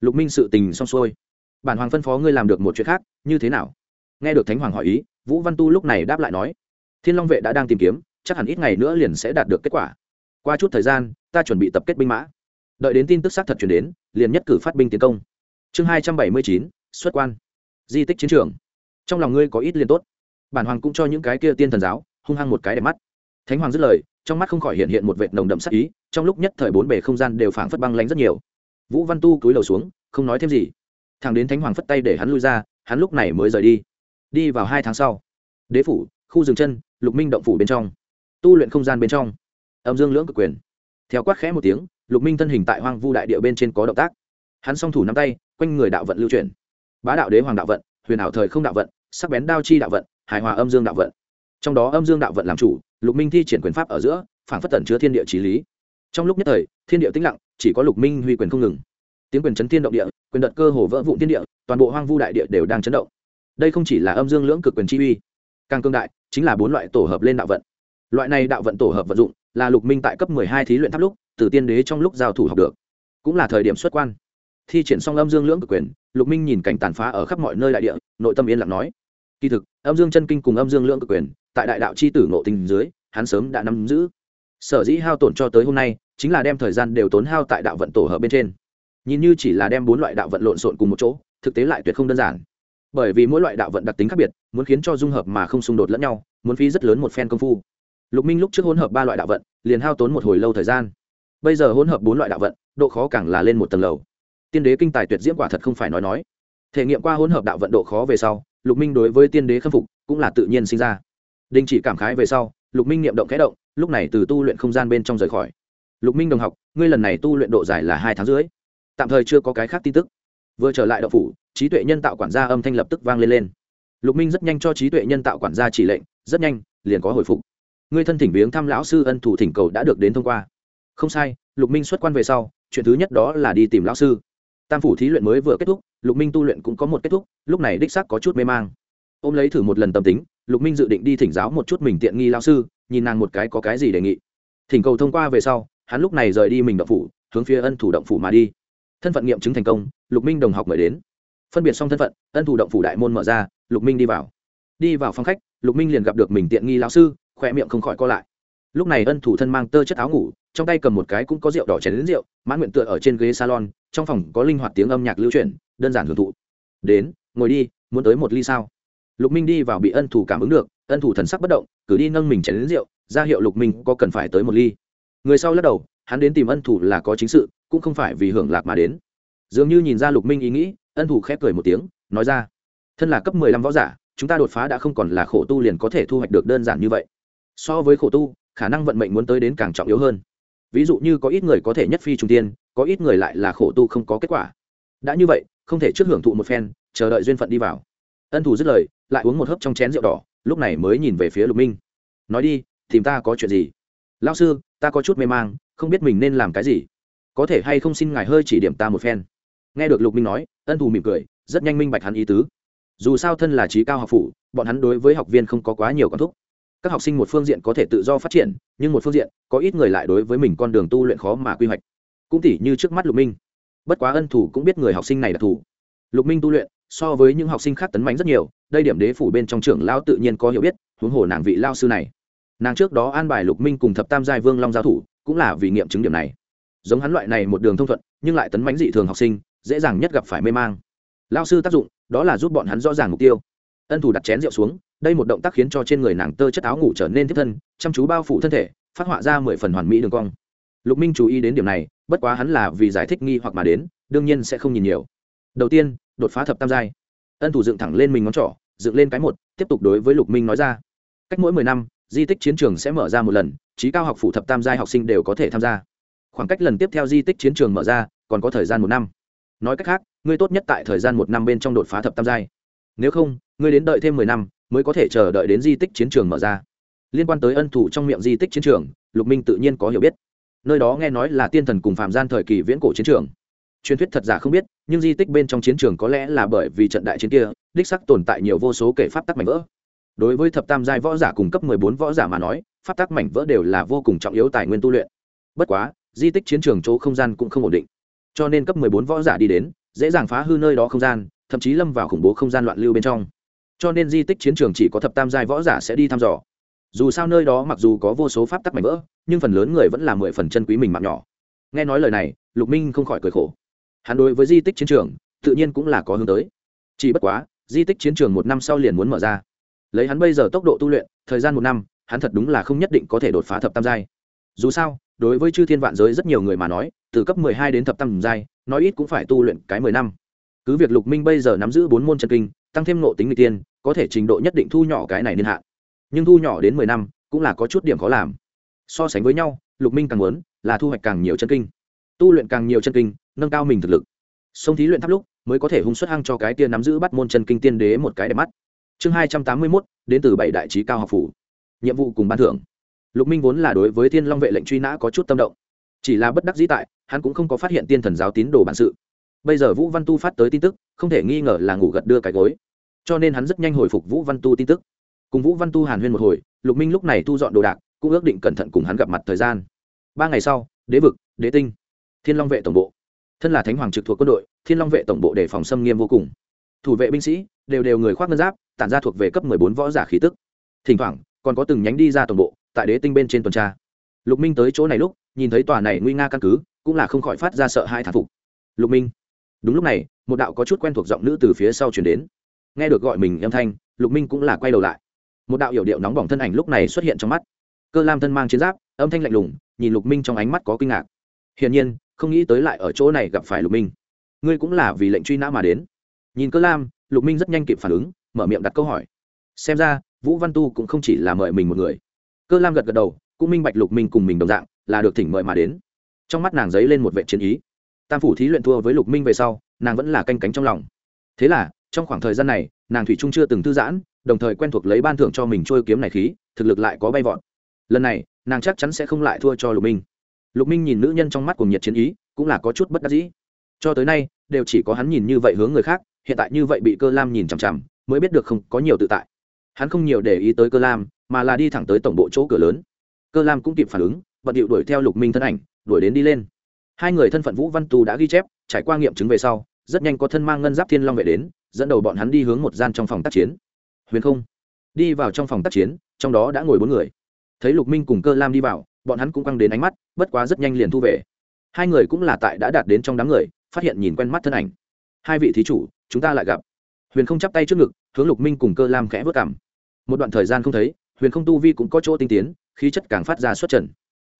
Lục minh sự tình xong xuôi. Bản hoàng phân phó ngươi làm được một chuyện khác, như thế nào? Nghe được thánh hoàng hỏi ý, vũ văn tu lúc này đáp lại nói, thiên long vệ đã đang tìm kiếm, chắc hẳn ít ngày nữa liền sẽ đạt được kết quả. Qua chút thời gian, ta chuẩn bị tập kết binh mã đợi đến tin tức xác thật chuyển đến, liền nhất cử phát binh tiến công. Chương hai trăm bảy mươi chín, xuất quan. Di tích chiến trường. Trong lòng ngươi có ít liền tốt. Bản hoàng cũng cho những cái kia tiên thần giáo, hung hăng một cái đẹp mắt. Thánh hoàng dứt lời, trong mắt không khỏi hiện hiện một vệt nồng đậm sắc ý, trong lúc nhất thời bốn bề không gian đều phảng phất băng lánh rất nhiều. Vũ văn tu cúi đầu xuống, không nói thêm gì. Thằng đến thánh hoàng phất tay để hắn lui ra, hắn lúc này mới rời đi. Đi vào hai tháng sau. Đế phủ, khu rừng chân, lục minh động phủ bên trong. Tu luyện không gian bên trong. Âm dương lưỡng cực quyền. Theo quát khẽ một tiếng lục minh thân hình tại hoang vu đại địa bên trên có động tác. Hắn song thủ nắm tay, quanh người đạo vận lưu chuyển. Bá đạo đế hoàng đạo vận, huyền ảo thời không đạo vận, sắc bén đao chi đạo vận, hài hòa âm dương đạo vận. Trong đó âm dương đạo vận làm chủ, lục minh thi triển quyền pháp ở giữa, phản phất tẩn chứa thiên địa trí lý. Trong lúc nhất thời, thiên địa tĩnh lặng, chỉ có lục minh huy quyền không ngừng. Tiếng quyền chấn thiên động địa, quyền đợt cơ hồ vỡ vụn thiên địa, toàn bộ hoang vu đại địa đều đang chấn động. Đây không chỉ là âm dương lưỡng cực quyền chi uy, càng cương đại chính là bốn loại tổ hợp lên đạo vận loại này đạo vận tổ hợp vận dụng là lục minh tại cấp mười hai thí luyện tháp lúc, từ tiên đế trong lúc giao thủ học được. Cũng là thời điểm xuất quan. Thi triển xong âm dương lưỡng cực quyền, lục minh nhìn cảnh tàn phá ở khắp mọi nơi đại địa, nội tâm yên lặng nói, kỳ thực, âm dương chân kinh cùng âm dương lưỡng cực quyền, tại đại đạo c h i tử ngộ tình dưới, hắn sớm đã nắm giữ. Sở dĩ hao tổn cho tới hôm nay, chính là đem thời gian đều tốn hao tại đạo vận tổ hợp bên trên. Nhìn như chỉ là đem bốn loại đạo vận lộn xộn cùng một chỗ, thực tế lại tuyệt không đơn giản. Bởi vì mỗi loại đạo vận đặc tính khác biệt, muốn khiến cho dung hợp mà không xung đột lẫn nhau, muốn phí rất lớn một phen công phu lục minh lúc trước hỗn hợp ba loại đạo vận, liền hao tốn một hồi lâu thời gian. Bây giờ hỗn hợp bốn loại đạo vận, độ khó càng là lên một tầng lầu. Tiên đế kinh tài tuyệt diễm quả thật không phải nói nói. Thể nghiệm qua hỗn hợp đạo vận độ khó về sau, lục minh đối với tiên đế khâm phục cũng là tự nhiên sinh ra. Đình chỉ cảm khái về sau, lục minh niệm động kẽ động, lúc này từ tu luyện không gian bên trong rời khỏi. Lục minh đồng học, ngươi lần này tu luyện độ dài là hai tháng rưỡi. Tạm thời chưa có cái khác tin tức. Vừa trở lại đậu phủ, trí tuệ nhân tạo quản gia âm thanh lập tức vang lên lên. Lục minh rất nhanh cho trí tuệ nhân tạo quản gia chỉ lệnh, rất nhanh, liền có hồi phục ngươi thân thỉnh viếng thăm lão sư ân thủ thỉnh cầu đã được đến thông qua. Không sai, lục minh xuất quan về sau, chuyện thứ nhất đó là đi tìm lão sư. Tam phủ thí luyện mới vừa kết thúc, lục minh tu luyện cũng có một kết thúc, lúc này đích xác có chút mê mang. Ôm lấy thử một lần tâm tính, lục minh dự định đi thỉnh giáo một chút mình tiện nghi lão sư, nhìn nàng một cái có cái gì đề nghị. Thỉnh cầu thông qua về sau, hắn lúc này rời đi mình động phủ, hướng phía ân thủ động phủ mà đi. Thân phận nghiệm chứng thành công, lục minh đồng học mời đến. Phân biệt xong thân phận, ân thủ động phủ đại môn mở ra, lục minh đi vào. Đi vào phòng khách, lục minh liền gặp được mình tiện nghi lão sư khoe miệng không khỏi co lại. Lúc này ân thủ thân mang tơ chất áo ngủ, trong tay cầm một cái cũng có rượu đỏ chén đến rượu, mãn nguyện tựa ở trên ghế salon, trong phòng có linh hoạt tiếng âm nhạc lưu chuyển, đơn giản hưởng thụ. Đến, ngồi đi, muốn tới một ly sao? Lục minh đi vào bị ân thủ cảm ứng được, ân thủ thần sắc bất động, cử đi nâng mình chén đến rượu, ra hiệu lục minh có cần phải tới một ly. Người sau lắc đầu, hắn đến tìm ân thủ là có chính sự, cũng không phải vì hưởng lạc mà đến. Dường như nhìn ra lục minh ý nghĩ, ân thủ khép cười một tiếng, nói ra, thân là cấp mười lăm võ giả, chúng ta đột phá đã không còn là khổ tu liền có thể thu hoạch được đơn giản như vậy so với khổ tu, khả năng vận mệnh muốn tới đến càng trọng yếu hơn. Ví dụ như có ít người có thể nhất phi trung tiên, có ít người lại là khổ tu không có kết quả. Đã như vậy, không thể trước hưởng thụ một phen, chờ đợi duyên phận đi vào. Ân thủ dứt lời, lại uống một hớp trong chén rượu đỏ, lúc này mới nhìn về phía lục minh. Nói đi, tìm ta có chuyện gì? Lao sư, ta có chút mê mang, không biết mình nên làm cái gì. Có thể hay không xin ngài hơi chỉ điểm ta một phen? Nghe được lục minh nói, ân thủ mỉm cười, rất nhanh minh bạch hắn ý tứ. Dù sao thân là trí cao học phủ, bọn hắn đối với học viên không có quá nhiều cảm thúc các học sinh một phương diện có thể tự do phát triển, nhưng một phương diện có ít người lại đối với mình con đường tu luyện khó mà quy hoạch. Cũng tỉ như trước mắt lục minh. Bất quá ân thủ cũng biết người học sinh này là thủ. lục minh tu luyện, so với những học sinh khác tấn mạnh rất nhiều, đây điểm đế phủ bên trong trưởng lao tự nhiên có hiểu biết, huống hồ nàng vị lao sư này. Nàng trước đó an bài lục minh cùng thập tam giai vương long giao thủ, cũng là vì nghiệm chứng điểm này. Giống hắn loại này một đường thông thuận, nhưng lại tấn mãnh dị thường học sinh, dễ dàng nhất gặp phải mê mang. Lao sư tác dụng, đó là giúp bọn hắn rõ ràng mục tiêu. Ân thủ đặt chén rượu xuống đây một động tác khiến cho trên người nàng tơ chất áo ngủ trở nên thiết thân, chăm chú bao phủ thân thể, phát họa ra mười phần hoàn mỹ đường cong. Lục minh chú ý đến điểm này, bất quá hắn là vì giải thích nghi hoặc mà đến, đương nhiên sẽ không nhìn nhiều. Đầu tiên, đột phá thập tam giai. Ân thủ dựng thẳng lên mình ngón trỏ, dựng lên cái một, tiếp tục đối với lục minh nói ra. Cách mỗi mười năm, di tích chiến trường sẽ mở ra một lần, trí cao học phủ thập tam giai học sinh đều có thể tham gia. Khoảng cách lần tiếp theo di tích chiến trường mở ra, còn có thời gian một năm. Nói cách khác, ngươi tốt nhất tại thời gian một năm bên trong đột phá thập tam giai. Nếu không, ngươi đến đợi thêm mười năm mới có thể chờ đợi đến di tích chiến trường mở ra. Liên quan tới ân thủ trong miệng di tích chiến trường, lục minh tự nhiên có hiểu biết. Nơi đó nghe nói là tiên thần cùng phạm gian thời kỳ viễn cổ chiến trường. Truyền thuyết thật giả không biết, nhưng di tích bên trong chiến trường có lẽ là bởi vì trận đại chiến kia, đích sắc tồn tại nhiều vô số kể pháp tắc mảnh vỡ. Đối với thập tam giai võ giả cùng cấp mười bốn võ giả mà nói, pháp tắc mảnh vỡ đều là vô cùng trọng yếu tài nguyên tu luyện. Bất quá, di tích chiến trường chỗ không gian cũng không ổn định. Cho nên cấp mười bốn võ giả đi đến, dễ dàng phá hư nơi đó không gian, thậm chí lâm vào khủng bố không gian loạn lưu bên trong cho nên di tích chiến trường chỉ có thập tam giai võ giả sẽ đi thăm dò. Dù sao nơi đó mặc dù có vô số pháp tắc mảnh vỡ, nhưng phần lớn người vẫn là mười phần chân quý mình mạng nhỏ. Nghe nói lời này, lục minh không khỏi cười khổ. Hắn đối với di tích chiến trường, tự nhiên cũng là có hướng tới. Chỉ bất quá, di tích chiến trường một năm sau liền muốn mở ra. Lấy hắn bây giờ tốc độ tu luyện, thời gian một năm, hắn thật đúng là không nhất định có thể đột phá thập tam giai. Dù sao, đối với chư thiên vạn giới rất nhiều người mà nói, từ cấp mười hai đến thập tam giai, nói ít cũng phải tu luyện cái mười năm. Cứ việc lục minh bây giờ nắm giữ bốn môn chân kinh tăng thêm nộ tính người tiên, có thể trình độ nhất định thu nhỏ cái này niên hạn. Nhưng thu nhỏ đến mười năm, cũng là có chút điểm khó làm. So sánh với nhau, lục minh càng muốn, là thu hoạch càng nhiều chân kinh. Tu luyện càng nhiều chân kinh, nâng cao mình thực lực. Sông thí luyện tháp lúc, mới có thể hung xuất hăng cho cái tiên nắm giữ bắt môn chân kinh tiên đế một cái đẹp mắt. Chương hai trăm tám mươi mốt, đến từ bảy đại trí cao học phủ. Nhiệm vụ cùng ban thưởng. Lục minh vốn là đối với thiên long vệ lệnh truy nã có chút tâm động. Chỉ là bất đắc dĩ tại, hắn cũng không có phát hiện tiên thần giáo tín đồ bản sự bây giờ vũ văn tu phát tới tin tức, không thể nghi ngờ là ngủ gật đưa cái gối. Cho nên hắn rất nhanh hồi phục vũ văn tu tin tức. Cùng vũ văn tu hàn huyên một hồi, lục minh lúc này thu dọn đồ đạc, cũng ước định cẩn thận cùng hắn gặp mặt thời gian. Ba ngày sau, đế vực, đế tinh, thiên long vệ tổng bộ. Thân là thánh hoàng trực thuộc quân đội, thiên long vệ tổng bộ đề phòng xâm nghiêm vô cùng. Thủ vệ binh sĩ, đều đều người khoác ngân giáp, tản ra thuộc về cấp mười bốn võ giả khí tức. Thỉnh thoảng, còn có từng nhánh đi ra tổng bộ, tại đế tinh bên trên tuần tra. Lục minh tới chỗ này lúc, nhìn thấy tòa này nguy nga căn cứ, cũng là không khỏi phát ra sợ hai thảm phục. Lục minh đúng lúc này, một đạo có chút quen thuộc giọng nữ từ phía sau chuyển đến. Nghe được gọi mình âm thanh, lục minh cũng là quay đầu lại. Một đạo hiểu điệu nóng bỏng thân ảnh lúc này xuất hiện trong mắt. Cơ lam thân mang chiến giáp, âm thanh lạnh lùng, nhìn lục minh trong ánh mắt có kinh ngạc. Hiển nhiên, không nghĩ tới lại ở chỗ này gặp phải lục minh. Ngươi cũng là vì lệnh truy nã mà đến. Nhìn cơ lam, lục minh rất nhanh kịp phản ứng, mở miệng đặt câu hỏi. Xem ra, vũ văn tu cũng không chỉ là mời mình một người. Cơ lam gật gật đầu, cũng minh bạch lục minh cùng mình đồng dạng là được thỉnh mời mà đến. Trong mắt nàng dấy lên một vệ chiến ý tam phủ thí luyện thua với lục minh về sau, nàng vẫn là canh cánh trong lòng. Thế là, trong khoảng thời gian này, nàng thủy trung chưa từng thư giãn, đồng thời quen thuộc lấy ban thưởng cho mình trôi kiếm này khí, thực lực lại có bay vọt. Lần này, nàng chắc chắn sẽ không lại thua cho lục minh. Lục minh nhìn nữ nhân trong mắt cùng nhiệt chiến ý, cũng là có chút bất đắc dĩ. Cho tới nay, đều chỉ có hắn nhìn như vậy hướng người khác, hiện tại như vậy bị cơ lam nhìn chằm chằm, mới biết được không có nhiều tự tại. Hắn không nhiều để ý tới cơ lam, mà là đi thẳng tới tổng bộ chỗ cửa lớn. Cơ lam cũng kịp phản ứng, bận điệu đuổi theo lục minh thân ảnh, đuổi đến đi lên hai người thân phận vũ văn tu đã ghi chép, trải qua nghiệm chứng về sau, rất nhanh có thân mang ngân giáp thiên long vệ đến, dẫn đầu bọn hắn đi hướng một gian trong phòng tác chiến. Huyền không. Đi vào trong phòng tác chiến, trong đó đã ngồi bốn người. Thấy lục minh cùng cơ lam đi vào, bọn hắn cũng căng đến ánh mắt, bất quá rất nhanh liền thu về. Hai người cũng là tại đã đạt đến trong đám người, phát hiện nhìn quen mắt thân ảnh. Hai vị thí chủ, chúng ta lại gặp. Huyền không chắp tay trước ngực, hướng lục minh cùng cơ lam khẽ vớt cảm một đoạn thời gian không thấy, huyền không tu vi cũng có chỗ tinh tiến, khí chất càng phát ra xuất trần.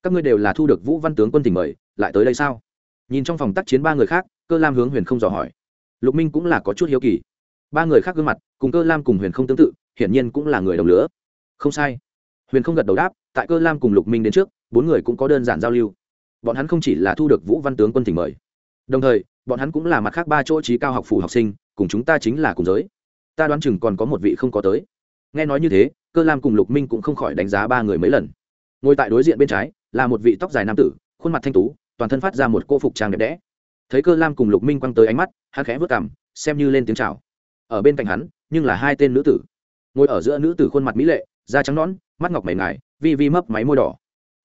Các ngươi đều là thu được vũ văn tướng quân tỉnh mời lại tới đây sao? Nhìn trong phòng tác chiến ba người khác, cơ lam hướng huyền không dò hỏi. Lục minh cũng là có chút hiếu kỳ. Ba người khác gương mặt, cùng cơ lam cùng huyền không tương tự, hiển nhiên cũng là người đồng lứa. Không sai. Huyền không gật đầu đáp, tại cơ lam cùng lục minh đến trước, bốn người cũng có đơn giản giao lưu. Bọn hắn không chỉ là thu được vũ văn tướng quân tỉnh mời, đồng thời, bọn hắn cũng là mặt khác ba chỗ trí cao học phủ học sinh, cùng chúng ta chính là cùng giới. Ta đoán chừng còn có một vị không có tới. Nghe nói như thế, cơ lam cùng lục minh cũng không khỏi đánh giá ba người mấy lần. Ngồi tại đối diện bên trái, là một vị tóc dài nam tử, khuôn mặt thanh tú toàn thân phát ra một cô phục trang đẹp đẽ. Thấy cơ lam cùng lục minh quăng tới ánh mắt, hắn khẽ vớt cảm xem như lên tiếng chào. Ở bên cạnh hắn, nhưng là hai tên nữ tử. Ngồi ở giữa nữ tử khuôn mặt mỹ lệ, da trắng nõn, mắt ngọc mày ngài, vi vi mấp máy môi đỏ.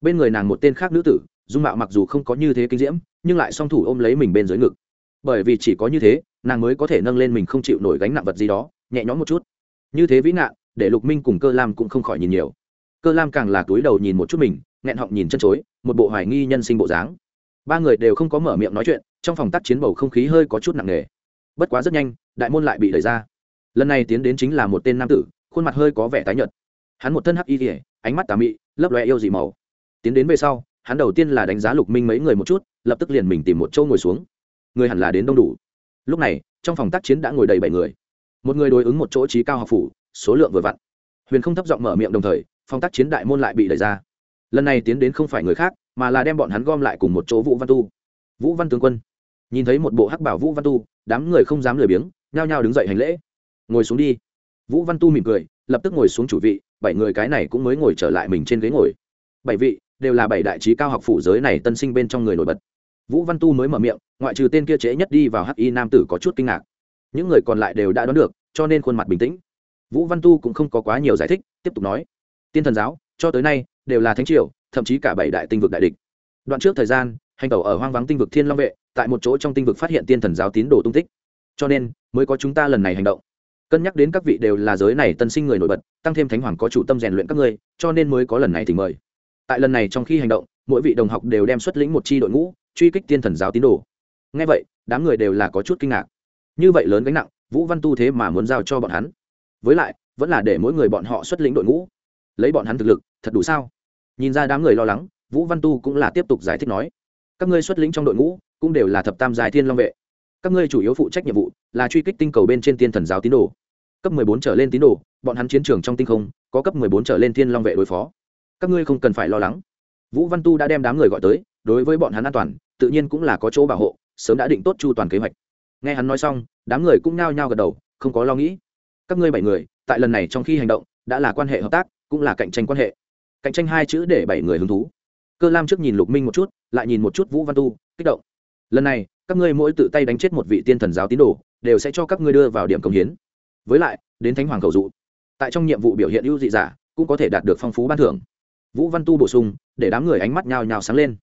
Bên người nàng một tên khác nữ tử, dung mạo mặc dù không có như thế kinh diễm, nhưng lại song thủ ôm lấy mình bên dưới ngực. Bởi vì chỉ có như thế, nàng mới có thể nâng lên mình không chịu nổi gánh nặng vật gì đó, nhẹ nhõm một chút. Như thế vĩ nạn để lục minh cùng cơ lam cũng không khỏi nhìn nhiều. Cơ lam càng là túi đầu nhìn một chút mình, nghẹn họng nhìn chân chối, một bộ hoài nghi nhân sinh bộ dáng ba người đều không có mở miệng nói chuyện, trong phòng tác chiến bầu không khí hơi có chút nặng nề. Bất quá rất nhanh, đại môn lại bị đẩy ra. Lần này tiến đến chính là một tên nam tử, khuôn mặt hơi có vẻ tái nhợt. Hắn một thân hắc y kỉa ánh mắt tà mị, lấp loe yêu dị màu. Tiến đến về sau, hắn đầu tiên là đánh giá lục minh mấy người một chút, lập tức liền mình tìm một chỗ ngồi xuống. Người hẳn là đến đông đủ. Lúc này, trong phòng tác chiến đã ngồi đầy bảy người. Một người đối ứng một chỗ trí cao học phủ, số lượng vừa vặn. Huyền không thấp giọng mở miệng đồng thời, phòng tác chiến đại môn lại bị đẩy ra. Lần này tiến đến không phải người khác mà là đem bọn hắn gom lại cùng một chỗ vũ văn tu. Vũ văn tướng quân. Nhìn thấy một bộ hắc bảo vũ văn tu, đám người không dám lười biếng, nhao nhao đứng dậy hành lễ. Ngồi xuống đi. Vũ văn tu mỉm cười, lập tức ngồi xuống chủ vị, bảy người cái này cũng mới ngồi trở lại mình trên ghế ngồi. Bảy vị, đều là bảy đại trí cao học phủ giới này tân sinh bên trong người nổi bật. Vũ văn tu mới mở miệng, ngoại trừ tên kia trễ nhất đi vào hắc y nam tử có chút kinh ngạc. Những người còn lại đều đã đoán được, cho nên khuôn mặt bình tĩnh. Vũ văn tu cũng không có quá nhiều giải thích, tiếp tục nói. Tiên thần giáo, cho tới nay, đều là thánh triều thậm chí cả bảy đại tinh vực đại địch. Đoạn trước thời gian, hành tẩu ở hoang vắng tinh vực thiên long vệ, tại một chỗ trong tinh vực phát hiện tiên thần giáo tín đồ tung tích. Cho nên, mới có chúng ta lần này hành động. Cân nhắc đến các vị đều là giới này tân sinh người nổi bật, tăng thêm thánh hoàng có chủ tâm rèn luyện các ngươi, cho nên mới có lần này thì mời. Tại lần này trong khi hành động, mỗi vị đồng học đều đem xuất lĩnh một chi đội ngũ, truy kích tiên thần giáo tín đồ. Ngay vậy, đám người đều là có chút kinh ngạc. Như vậy lớn gánh nặng, vũ văn tu thế mà muốn giao cho bọn hắn. Với lại, vẫn là để mỗi người bọn họ xuất lĩnh đội ngũ. Lấy bọn hắn thực lực, thật đủ sao? Nhìn ra đám người lo lắng, vũ văn tu cũng là tiếp tục giải thích nói, các ngươi xuất lĩnh trong đội ngũ, cũng đều là thập tam giải thiên long vệ. Các ngươi chủ yếu phụ trách nhiệm vụ là truy kích tinh cầu bên trên tiên thần giáo tín đồ. Cấp 14 trở lên tín đồ, bọn hắn chiến trường trong tinh không, có cấp 14 trở lên thiên long vệ đối phó. Các ngươi không cần phải lo lắng. Vũ văn tu đã đem đám người gọi tới, đối với bọn hắn an toàn, tự nhiên cũng là có chỗ bảo hộ, sớm đã định tốt chu toàn kế hoạch. Nghe hắn nói xong, đám người cũng nhao nhao gật đầu, không có lo nghĩ. Các ngươi bảy người, tại lần này trong khi hành động, đã là quan hệ hợp tác, cũng là cạnh tranh quan hệ cạnh tranh hai chữ để bảy người hứng thú. Cơ lam trước nhìn lục minh một chút, lại nhìn một chút vũ văn tu, kích động. Lần này, các ngươi mỗi tự tay đánh chết một vị tiên thần giáo tín đồ, đều sẽ cho các ngươi đưa vào điểm công hiến. Với lại, đến thánh hoàng cầu dụ. Tại trong nhiệm vụ biểu hiện ưu dị giả, cũng có thể đạt được phong phú ban thưởng. Vũ văn tu bổ sung, để đám người ánh mắt nhào nhào sáng lên.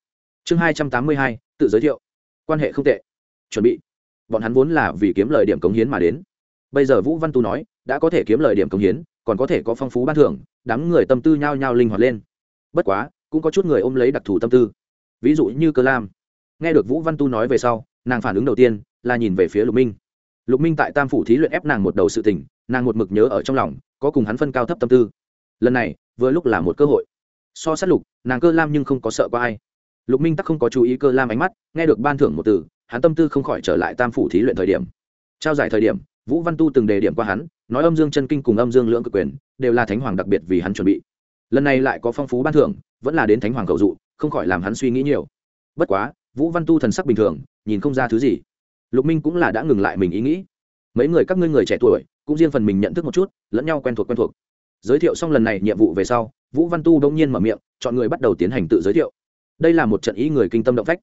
Chương hai trăm tám mươi hai, tự giới thiệu. Quan hệ không tệ. Chuẩn bị. Bọn hắn vốn là vì kiếm lời điểm cống hiến mà đến. Bây giờ vũ văn tu nói, đã có thể kiếm lời điểm cống hiến, còn có thể có phong phú ban thưởng đám người tâm tư nhao nhao linh hoạt lên. Bất quá, cũng có chút người ôm lấy đặc thù tâm tư. Ví dụ như cơ lam. Nghe được vũ văn tu nói về sau, nàng phản ứng đầu tiên là nhìn về phía lục minh. Lục minh tại tam phủ thí luyện ép nàng một đầu sự tình, nàng một mực nhớ ở trong lòng, có cùng hắn phân cao thấp tâm tư. Lần này, vừa lúc là một cơ hội. So sát lục, nàng cơ lam nhưng không có sợ qua ai. Lục minh tắc không có chú ý cơ lam ánh mắt, nghe được ban thưởng một từ, hắn tâm tư không khỏi trở lại tam phủ thí luyện thời điểm. Trao giải thời điểm, vũ văn tu từng đề điểm qua hắn nói âm dương chân kinh cùng âm dương lưỡng cực quyền, đều là thánh hoàng đặc biệt vì hắn chuẩn bị. Lần này lại có phong phú ban thưởng, vẫn là đến thánh hoàng cầu dụ, không khỏi làm hắn suy nghĩ nhiều. Bất quá, vũ văn tu thần sắc bình thường, nhìn không ra thứ gì. Lục minh cũng là đã ngừng lại mình ý nghĩ. Mấy người các ngươi người trẻ tuổi, cũng riêng phần mình nhận thức một chút, lẫn nhau quen thuộc quen thuộc. Giới thiệu xong lần này nhiệm vụ về sau, vũ văn tu đông nhiên mở miệng, chọn người bắt đầu tiến hành tự giới thiệu. Đây là một trận ý người kinh tâm động phách.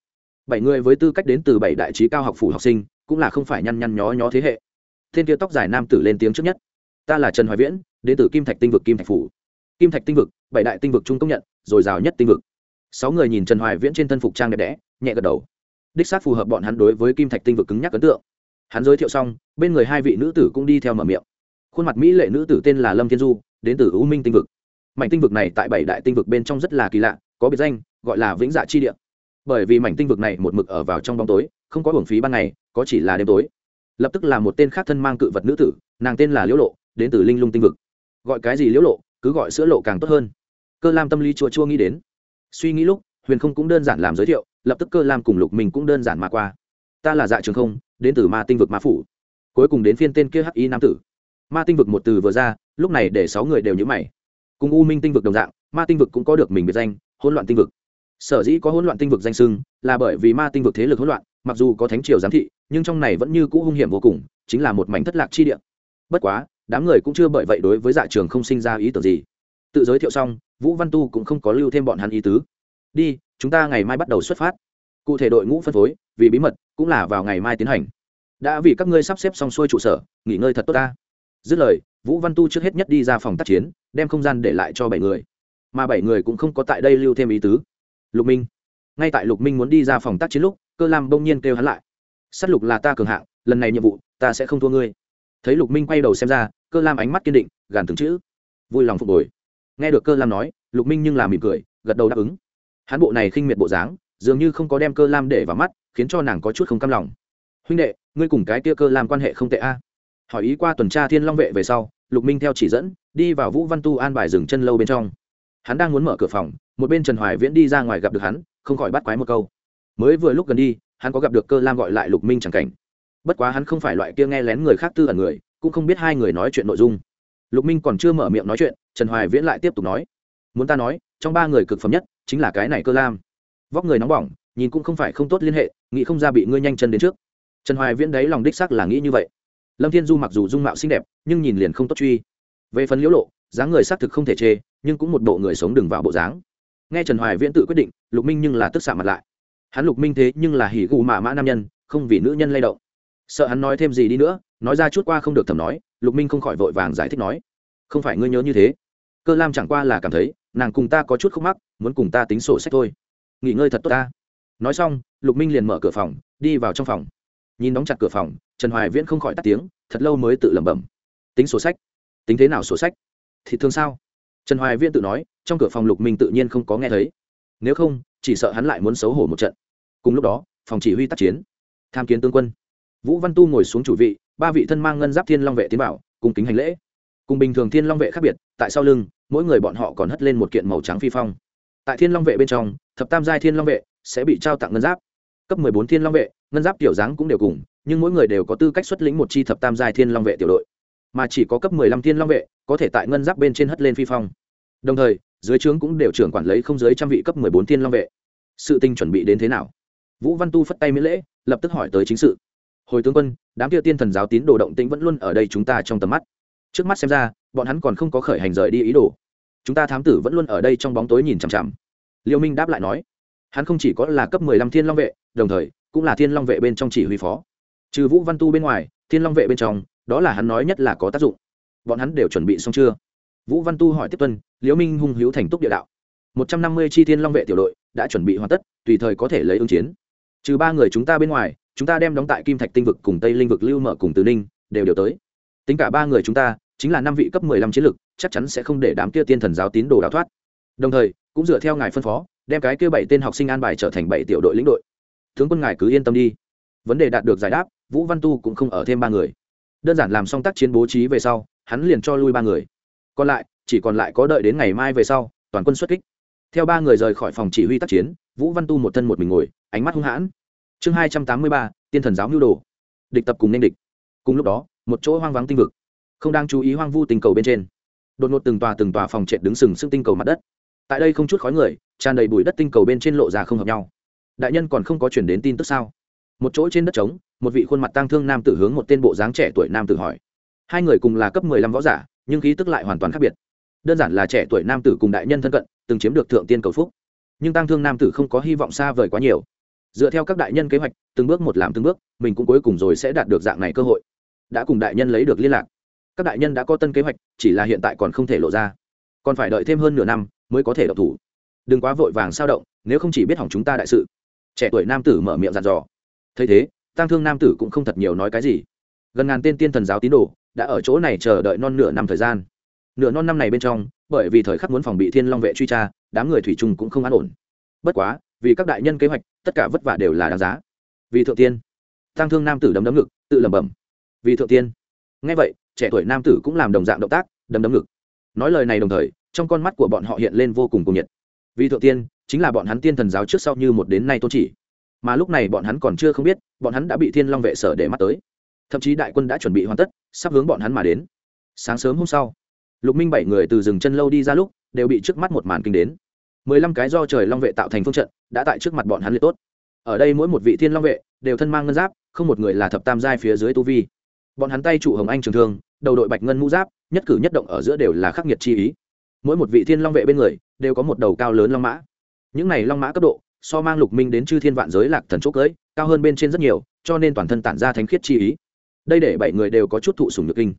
Bảy người với tư cách đến từ bảy đại trí cao học phủ học sinh, cũng là không phải nhăn nhăn nhó nhó thế hệ. Tên kia tóc dài nam tử lên tiếng trước nhất. Ta là trần hoài viễn, đến từ kim thạch tinh vực, kim thạch phủ. Kim thạch tinh vực, bảy đại tinh vực trung công nhận, rồi dào nhất tinh vực. Sáu người nhìn trần hoài viễn trên thân phục trang đẹp đẽ, nhẹ gật đầu. Đích xác phù hợp bọn hắn đối với kim thạch tinh vực cứng nhắc ấn tượng. Hắn giới thiệu xong, bên người hai vị nữ tử cũng đi theo mở miệng. Khuôn mặt mỹ lệ nữ tử tên là lâm thiên du, đến từ u minh tinh vực. Mảnh tinh vực này tại bảy đại tinh vực bên trong rất là kỳ lạ, có biệt danh, gọi là vĩnh dạ chi địa. Bởi vì mảnh tinh vực này một mực ở vào trong bóng tối, không có hưởng phí ban ngày, có chỉ là đêm tối lập tức là một tên khác thân mang cự vật nữ tử, nàng tên là liễu lộ, đến từ linh lung tinh vực. Gọi cái gì liễu lộ, cứ gọi sữa lộ càng tốt hơn. Cơ lam tâm lý chua chua nghĩ đến. Suy nghĩ lúc, huyền không cũng đơn giản làm giới thiệu, lập tức cơ lam cùng lục mình cũng đơn giản mà qua. Ta là dạ trường không, đến từ ma tinh vực ma phủ. Cuối cùng đến phiên tên kia hắc y nam tử. Ma tinh vực một từ vừa ra, lúc này để sáu người đều nhữ mày. Cùng u minh tinh vực đồng dạng, ma tinh vực cũng có được mình biệt danh, hỗn loạn tinh vực. Sở dĩ có hỗn loạn tinh vực danh sưng là bởi vì ma tinh vực thế lực hỗn loạn, mặc dù có thánh triều giám thị nhưng trong này vẫn như cũ hung hiểm vô cùng, chính là một mảnh thất lạc chi địa. Bất quá, đám người cũng chưa bởi vậy đối với dạ trường không sinh ra ý tưởng gì. Tự giới thiệu xong, vũ văn tu cũng không có lưu thêm bọn hắn ý tứ. Đi, chúng ta ngày mai bắt đầu xuất phát. Cụ thể đội ngũ phân phối, vì bí mật, cũng là vào ngày mai tiến hành. Đã vì các ngươi sắp xếp xong xuôi trụ sở, nghỉ ngơi thật tốt ta. Dứt lời, vũ văn tu trước hết nhất đi ra phòng tác chiến, đem không gian để lại cho bảy người. Mà bảy người cũng không có tại đây lưu thêm ý tứ. Lục minh. Ngay tại lục minh muốn đi ra phòng tác chiến lúc, cơ lam bỗng nhiên kêu hắn lại s á t lục là ta cường hạng, lần này nhiệm vụ, ta sẽ không thua ngươi. Thấy lục minh quay đầu xem ra, cơ lam ánh mắt kiên định, gàn từng chữ. Vui lòng phục hồi. Nghe được cơ lam nói, lục minh nhưng làm mỉm cười, gật đầu đáp ứng. Hắn bộ này khinh miệt bộ dáng, dường như không có đem cơ lam để vào mắt, khiến cho nàng có chút không cam lòng. Huynh đệ, ngươi cùng cái kia cơ lam quan hệ không tệ a. Hỏi ý qua tuần tra thiên long vệ về sau, lục minh theo chỉ dẫn, đi vào vũ văn tu an bài dừng chân lâu bên trong. Hắn đang muốn mở cửa phòng, một bên trần hoài viễn đi ra ngoài gặp được hắn, không khỏi bắt quái một câu. Mới vừa lúc gần đi hắn có gặp được cơ lam gọi lại lục minh chẳng cảnh. Bất quá hắn không phải loại kia nghe lén người khác tư ẩn người, cũng không biết hai người nói chuyện nội dung. Lục minh còn chưa mở miệng nói chuyện, trần hoài viễn lại tiếp tục nói. Muốn ta nói, trong ba người cực phẩm nhất chính là cái này cơ lam. Vóc người nóng bỏng, nhìn cũng không phải không tốt liên hệ, nghĩ không ra bị ngươi nhanh chân đến trước. Trần hoài viễn đấy lòng đích sắc là nghĩ như vậy. Lâm thiên du mặc dù dung mạo xinh đẹp, nhưng nhìn liền không tốt truy. Về phần liễu lộ, dáng người xác thực không thể chê, nhưng cũng một bộ người sống đừng vào bộ dáng. Nghe trần hoài viễn tự quyết định, lục minh nhưng là tức xạ mặt lại hắn lục minh thế nhưng là hỉ gù mạ mã nam nhân, không vì nữ nhân lay động. Sợ hắn nói thêm gì đi nữa, nói ra chút qua không được thầm nói, lục minh không khỏi vội vàng giải thích nói, không phải ngươi nhớ như thế. Cơ lam chẳng qua là cảm thấy, nàng cùng ta có chút khúc mắc, muốn cùng ta tính sổ sách thôi. Nghỉ ngơi thật tốt ta. Nói xong, lục minh liền mở cửa phòng, đi vào trong phòng. Nhìn đóng chặt cửa phòng, trần hoài viễn không khỏi tắt tiếng, thật lâu mới tự lẩm bẩm, tính sổ sách? Tính thế nào sổ sách? Thì thường sao? Trần hoài viễn tự nói, trong cửa phòng lục minh tự nhiên không có nghe thấy. Nếu không chỉ sợ hắn lại muốn xấu hổ một trận. Cùng lúc đó, phòng chỉ huy tác chiến. Tham kiến tướng quân. Vũ văn tu ngồi xuống chủ vị, ba vị thân mang ngân giáp thiên long vệ tiến bảo cùng kính hành lễ. Cùng bình thường thiên long vệ khác biệt, tại sau lưng, mỗi người bọn họ còn hất lên một kiện màu trắng phi phong. Tại thiên long vệ bên trong, thập tam giai thiên long vệ sẽ bị trao tặng ngân giáp. Cấp mười bốn thiên long vệ, ngân giáp tiểu dáng cũng đều cùng, nhưng mỗi người đều có tư cách xuất lĩnh một chi thập tam giai thiên long vệ tiểu đội. Mà chỉ có cấp mười lăm thiên long vệ có thể tại ngân giáp bên trên hất lên phi phong. Đồng thời dưới trướng cũng đều trưởng quản lấy không dưới trăm vị cấp mười bốn thiên long vệ. Sự tinh chuẩn bị đến thế nào? Vũ văn tu phất tay miễn lễ, lập tức hỏi tới chính sự. Hồi tướng quân, đám kia tiên thần giáo tín đồ động tĩnh vẫn luôn ở đây chúng ta trong tầm mắt. Trước mắt xem ra, bọn hắn còn không có khởi hành rời đi ý đồ. Chúng ta thám tử vẫn luôn ở đây trong bóng tối nhìn chằm chằm. Liêu minh đáp lại nói, hắn không chỉ có là cấp mười lăm thiên long vệ, đồng thời cũng là thiên long vệ bên trong chỉ huy phó. Trừ vũ văn tu bên ngoài, thiên long vệ bên trong, đó là hắn nói nhất là có tác dụng. Bọn hắn đều chuẩn bị xong chưa? Vũ văn tu hỏi tiếp tuân, liễu minh hung hữu thành túc địa đạo. Một trăm năm mươi chi thiên long vệ tiểu đội đã chuẩn bị hoàn tất, tùy thời có thể lấy ứng chiến. Trừ ba người chúng ta bên ngoài, chúng ta đem đóng tại kim thạch tinh vực cùng tây linh vực lưu mở cùng từ ninh, đều đều tới. Tính cả ba người chúng ta, chính là năm vị cấp mười lăm chiến lực, chắc chắn sẽ không để đám kia tiên thần giáo tín đồ đào thoát. Đồng thời, cũng dựa theo ngài phân phó, đem cái kia bảy tên học sinh an bài trở thành bảy tiểu đội lĩnh đội. Tướng quân ngài cứ yên tâm đi. Vấn đề đạt được giải đáp, vũ văn tu cũng không ở thêm ba người. Đơn giản làm xong tác chiến bố trí về sau, hắn liền cho lui ba người còn lại, chỉ còn lại có đợi đến ngày mai về sau, toàn quân xuất kích. Theo ba người rời khỏi phòng chỉ huy tác chiến, vũ văn tu một thân một mình ngồi, ánh mắt hung hãn. Chương hai trăm tám mươi ba, tiên thần giáo mưu đồ. Địch tập cùng nên địch. Cùng lúc đó, một chỗ hoang vắng tinh vực. Không đang chú ý hoang vu tình cầu bên trên. Đột ngột từng tòa từng tòa phòng trệt đứng sừng sững tinh cầu mặt đất. Tại đây không chút khói người, tràn đầy bụi đất tinh cầu bên trên lộ ra không hợp nhau. Đại nhân còn không có chuyển đến tin tức sao? Một chỗ trên đất trống, một vị khuôn mặt tang thương nam tử hướng một tên bộ dáng trẻ tuổi nam tử hỏi. Hai người cùng là cấp mười lăm võ giả nhưng khí tức lại hoàn toàn khác biệt. Đơn giản là trẻ tuổi nam tử cùng đại nhân thân cận, từng chiếm được thượng tiên cầu phúc. Nhưng tang thương nam tử không có hy vọng xa vời quá nhiều. Dựa theo các đại nhân kế hoạch, từng bước một làm từng bước, mình cũng cuối cùng rồi sẽ đạt được dạng này cơ hội. Đã cùng đại nhân lấy được liên lạc. Các đại nhân đã có tân kế hoạch, chỉ là hiện tại còn không thể lộ ra. Còn phải đợi thêm hơn nửa năm mới có thể độc thủ. Đừng quá vội vàng sao động, nếu không chỉ biết hỏng chúng ta đại sự. Trẻ tuổi nam tử mở miệng dặn dò. Thấy thế tăng thương nam tử cũng không thật nhiều nói cái gì gần ngàn tên tiên thần giáo tín đồ đã ở chỗ này chờ đợi non nửa năm thời gian. Nửa non năm này bên trong, bởi vì thời khắc muốn phòng bị thiên long vệ truy tra, đám người thủy chung cũng không an ổn. Bất quá, vì các đại nhân kế hoạch, tất cả vất vả đều là đáng giá. Vì thượng tiên tăng thương nam tử đấm đấm ngực, tự lẩm bẩm. Vì thượng tiên. Ngay vậy, trẻ tuổi nam tử cũng làm đồng dạng động tác, đấm đấm ngực. Nói lời này đồng thời, trong con mắt của bọn họ hiện lên vô cùng cuồng nhiệt. Vì thượng tiên, chính là bọn hắn tiên thần giáo trước sau như một đến nay tôn chỉ. Mà lúc này bọn hắn còn chưa không biết, bọn hắn đã bị thiên long vệ sở để mắt tới thậm chí đại quân đã chuẩn bị hoàn tất, sắp hướng bọn hắn mà đến. Sáng sớm hôm sau, lục minh bảy người từ rừng chân lâu đi ra lúc, đều bị trước mắt một màn kinh đến. Mười lăm cái do trời long vệ tạo thành phương trận, đã tại trước mặt bọn hắn liệt tốt. Ở đây mỗi một vị thiên long vệ, đều thân mang ngân giáp, không một người là thập tam giai phía dưới tu vi. Bọn hắn tay trụ hồng anh trường thương, đầu đội bạch ngân mũ giáp, nhất cử nhất động ở giữa đều là khắc nghiệt chi ý. Mỗi một vị thiên long vệ bên người, đều có một đầu cao lớn long mã. Những này long mã cấp độ, so mang lục minh đến chư thiên vạn giới lạc thần chỗ cưới, cao hơn bên trên rất nhiều, cho nên toàn thân tản ra thánh khiết chi ý đây để bảy người đều có chút thụ sùng nhược kinh.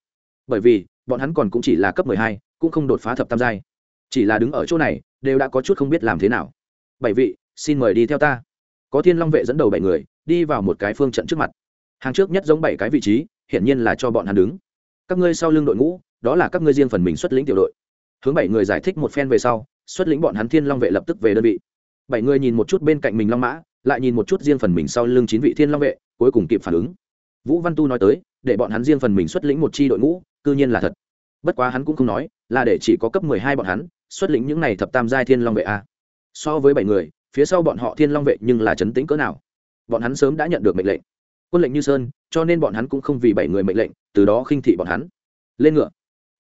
Bởi vì, bọn hắn còn cũng chỉ là cấp mười hai, cũng không đột phá thập tam giai. Chỉ là đứng ở chỗ này, đều đã có chút không biết làm thế nào. Bảy vị, xin mời đi theo ta. Có thiên long vệ dẫn đầu bảy người, đi vào một cái phương trận trước mặt. Hàng trước nhất giống bảy cái vị trí, hiển nhiên là cho bọn hắn đứng. Các ngươi sau lưng đội ngũ, đó là các ngươi riêng phần mình xuất lĩnh tiểu đội. Hướng bảy người giải thích một phen về sau, xuất lĩnh bọn hắn thiên long vệ lập tức về đơn vị. Bảy người nhìn một chút bên cạnh mình long mã, lại nhìn một chút riêng phần mình sau lưng chín vị thiên long vệ, cuối cùng kịp phản ứng vũ văn tu nói tới, để bọn hắn riêng phần mình xuất lĩnh một chi đội ngũ, cư nhiên là thật. Bất quá hắn cũng không nói, là để chỉ có cấp mười hai bọn hắn, xuất lĩnh những này thập tam giai thiên long vệ a. So với bảy người, phía sau bọn họ thiên long vệ nhưng là chấn tĩnh cỡ nào? Bọn hắn sớm đã nhận được mệnh lệnh. Quân lệnh như sơn, cho nên bọn hắn cũng không vì bảy người mệnh lệnh, từ đó khinh thị bọn hắn. Lên ngựa.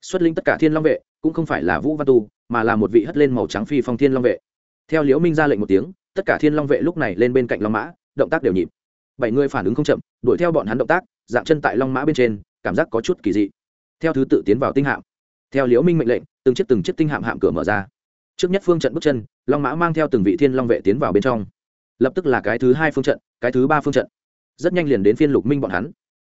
Xuất linh tất cả thiên long vệ, cũng không phải là vũ văn tu, mà là một vị hất lên màu trắng phi phong thiên long vệ. Theo liễu minh ra lệnh một tiếng, tất cả thiên long vệ lúc này lên bên cạnh long mã, động tác đều nhịp bảy người phản ứng không chậm, đuổi theo bọn hắn động tác, dạng chân tại long mã bên trên, cảm giác có chút kỳ dị. Theo thứ tự tiến vào tinh hạm. Theo liễu minh mệnh lệnh, từng chiếc từng chiếc tinh hạm hạm cửa mở ra. Trước nhất phương trận bước chân, long mã mang theo từng vị thiên long vệ tiến vào bên trong. Lập tức là cái thứ hai phương trận, cái thứ ba phương trận. Rất nhanh liền đến phiên lục minh bọn hắn.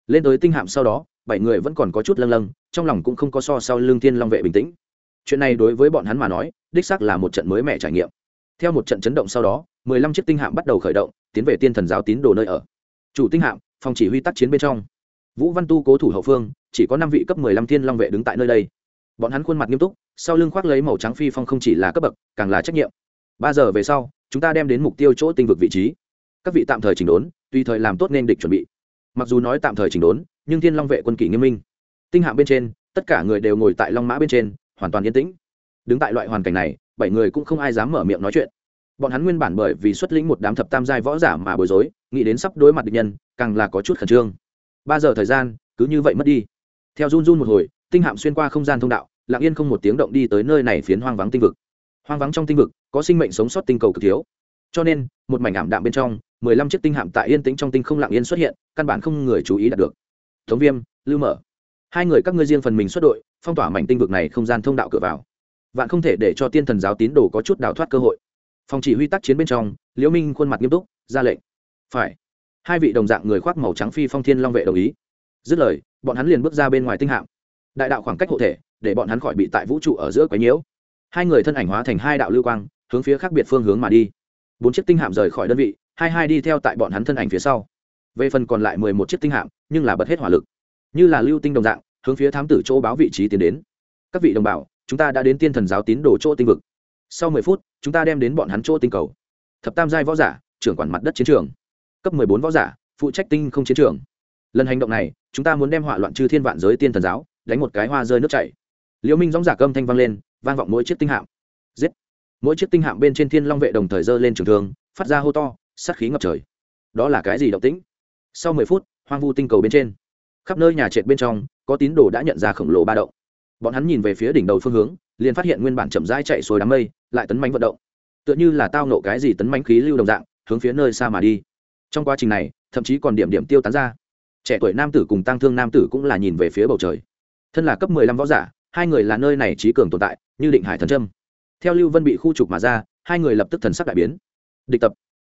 Lên tới tinh hạm sau đó, bảy người vẫn còn có chút lâng lâng, trong lòng cũng không có so sau lương thiên long vệ bình tĩnh. Chuyện này đối với bọn hắn mà nói, đích xác là một trận mới mẻ trải nghiệm. Theo một trận chấn động sau đó, mười lăm chiếc tinh hạm bắt đầu khởi động, tiến về tiên thần giáo tín đồ nơi ở chủ tinh hạm, phòng chỉ huy tác chiến bên trong. Vũ văn tu cố thủ hậu phương, chỉ có năm vị cấp mười lăm thiên long vệ đứng tại nơi đây. Bọn hắn khuôn mặt nghiêm túc, sau lưng khoác lấy màu trắng phi phong không chỉ là cấp bậc, càng là trách nhiệm. Ba giờ về sau, chúng ta đem đến mục tiêu chỗ tinh vực vị trí. Các vị tạm thời chỉnh đốn, tùy thời làm tốt nên địch chuẩn bị. Mặc dù nói tạm thời chỉnh đốn, nhưng thiên long vệ quân kỷ nghiêm minh. Tinh hạm bên trên, tất cả người đều ngồi tại long mã bên trên, hoàn toàn yên tĩnh. Đứng tại loại hoàn cảnh này, bảy người cũng không ai dám mở miệng nói chuyện bọn hắn nguyên bản bởi vì xuất lĩnh một đám thập tam giai võ giả mà bối rối, nghĩ đến sắp đối mặt địch nhân, càng là có chút khẩn trương. Ba giờ thời gian, cứ như vậy mất đi. Theo run run một hồi, tinh hạm xuyên qua không gian thông đạo, lặng yên không một tiếng động đi tới nơi này phiến hoang vắng tinh vực. Hoang vắng trong tinh vực, có sinh mệnh sống sót tinh cầu cực thiếu. Cho nên, một mảnh ảm đạm bên trong, mười lăm chiếc tinh hạm tại yên tĩnh trong tinh không lặng yên xuất hiện, căn bản không người chú ý đạt được. Thống viêm, lưu mở. Hai người các ngươi riêng phần mình xuất đội, phong tỏa mảnh tinh vực này không gian thông đạo cửa vào. Vạn không thể để cho tiên thần giáo tín đồ có chút đào thoát cơ hội phòng chỉ huy tác chiến bên trong, liễu minh khuôn mặt nghiêm túc, ra lệnh. Phải. Hai vị đồng dạng người khoác màu trắng phi phong thiên long vệ đồng ý. Dứt lời, bọn hắn liền bước ra bên ngoài tinh hạm. Đại đạo khoảng cách hộ thể, để bọn hắn khỏi bị tại vũ trụ ở giữa quấy nhiễu. Hai người thân ảnh hóa thành hai đạo lưu quang, hướng phía khác biệt phương hướng mà đi. Bốn chiếc tinh hạm rời khỏi đơn vị, hai hai đi theo tại bọn hắn thân ảnh phía sau. Về phần còn lại mười một chiếc tinh hạm, nhưng là bật hết hỏa lực. Như là lưu tinh đồng dạng, hướng phía thám tử chỗ báo vị trí tiến đến. Các vị đồng bào, chúng ta đã đến tiên thần giáo tín đồ chỗ tinh vực sau mười phút, chúng ta đem đến bọn hắn chỗ tinh cầu. Thập tam giai võ giả, trưởng quản mặt đất chiến trường. Cấp mười bốn võ giả, phụ trách tinh không chiến trường. Lần hành động này, chúng ta muốn đem hỏa loạn chư thiên vạn giới tiên thần giáo, đánh một cái hoa rơi nước chảy. Liễu minh gióng giả cơm thanh vang lên, vang vọng mỗi chiếc tinh hạm. Giết! Mỗi chiếc tinh hạm bên trên thiên long vệ đồng thời dơ lên trường thương, phát ra hô to, sát khí ngập trời. Đó là cái gì động tĩnh? Sau mười phút, hoang vu tinh cầu bên trên. Khắp nơi nhà trệt bên trong, có tín đồ đã nhận ra khổng lồ ba động. Bọn hắn nhìn về phía đỉnh đầu phương hướng liền phát hiện nguyên bản chậm rãi chạy xuôi đám mây, lại tấn mánh vận động. Tựa như là tao nộ cái gì tấn mánh khí lưu đồng dạng, hướng phía nơi xa mà đi. Trong quá trình này, thậm chí còn điểm điểm tiêu tán ra. Trẻ tuổi nam tử cùng tăng thương nam tử cũng là nhìn về phía bầu trời. Thân là cấp mười lăm võ giả, hai người là nơi này trí cường tồn tại, như định hải thần trâm theo lưu vân bị khu trục mà ra, hai người lập tức thần sắc đại biến. Địch tập.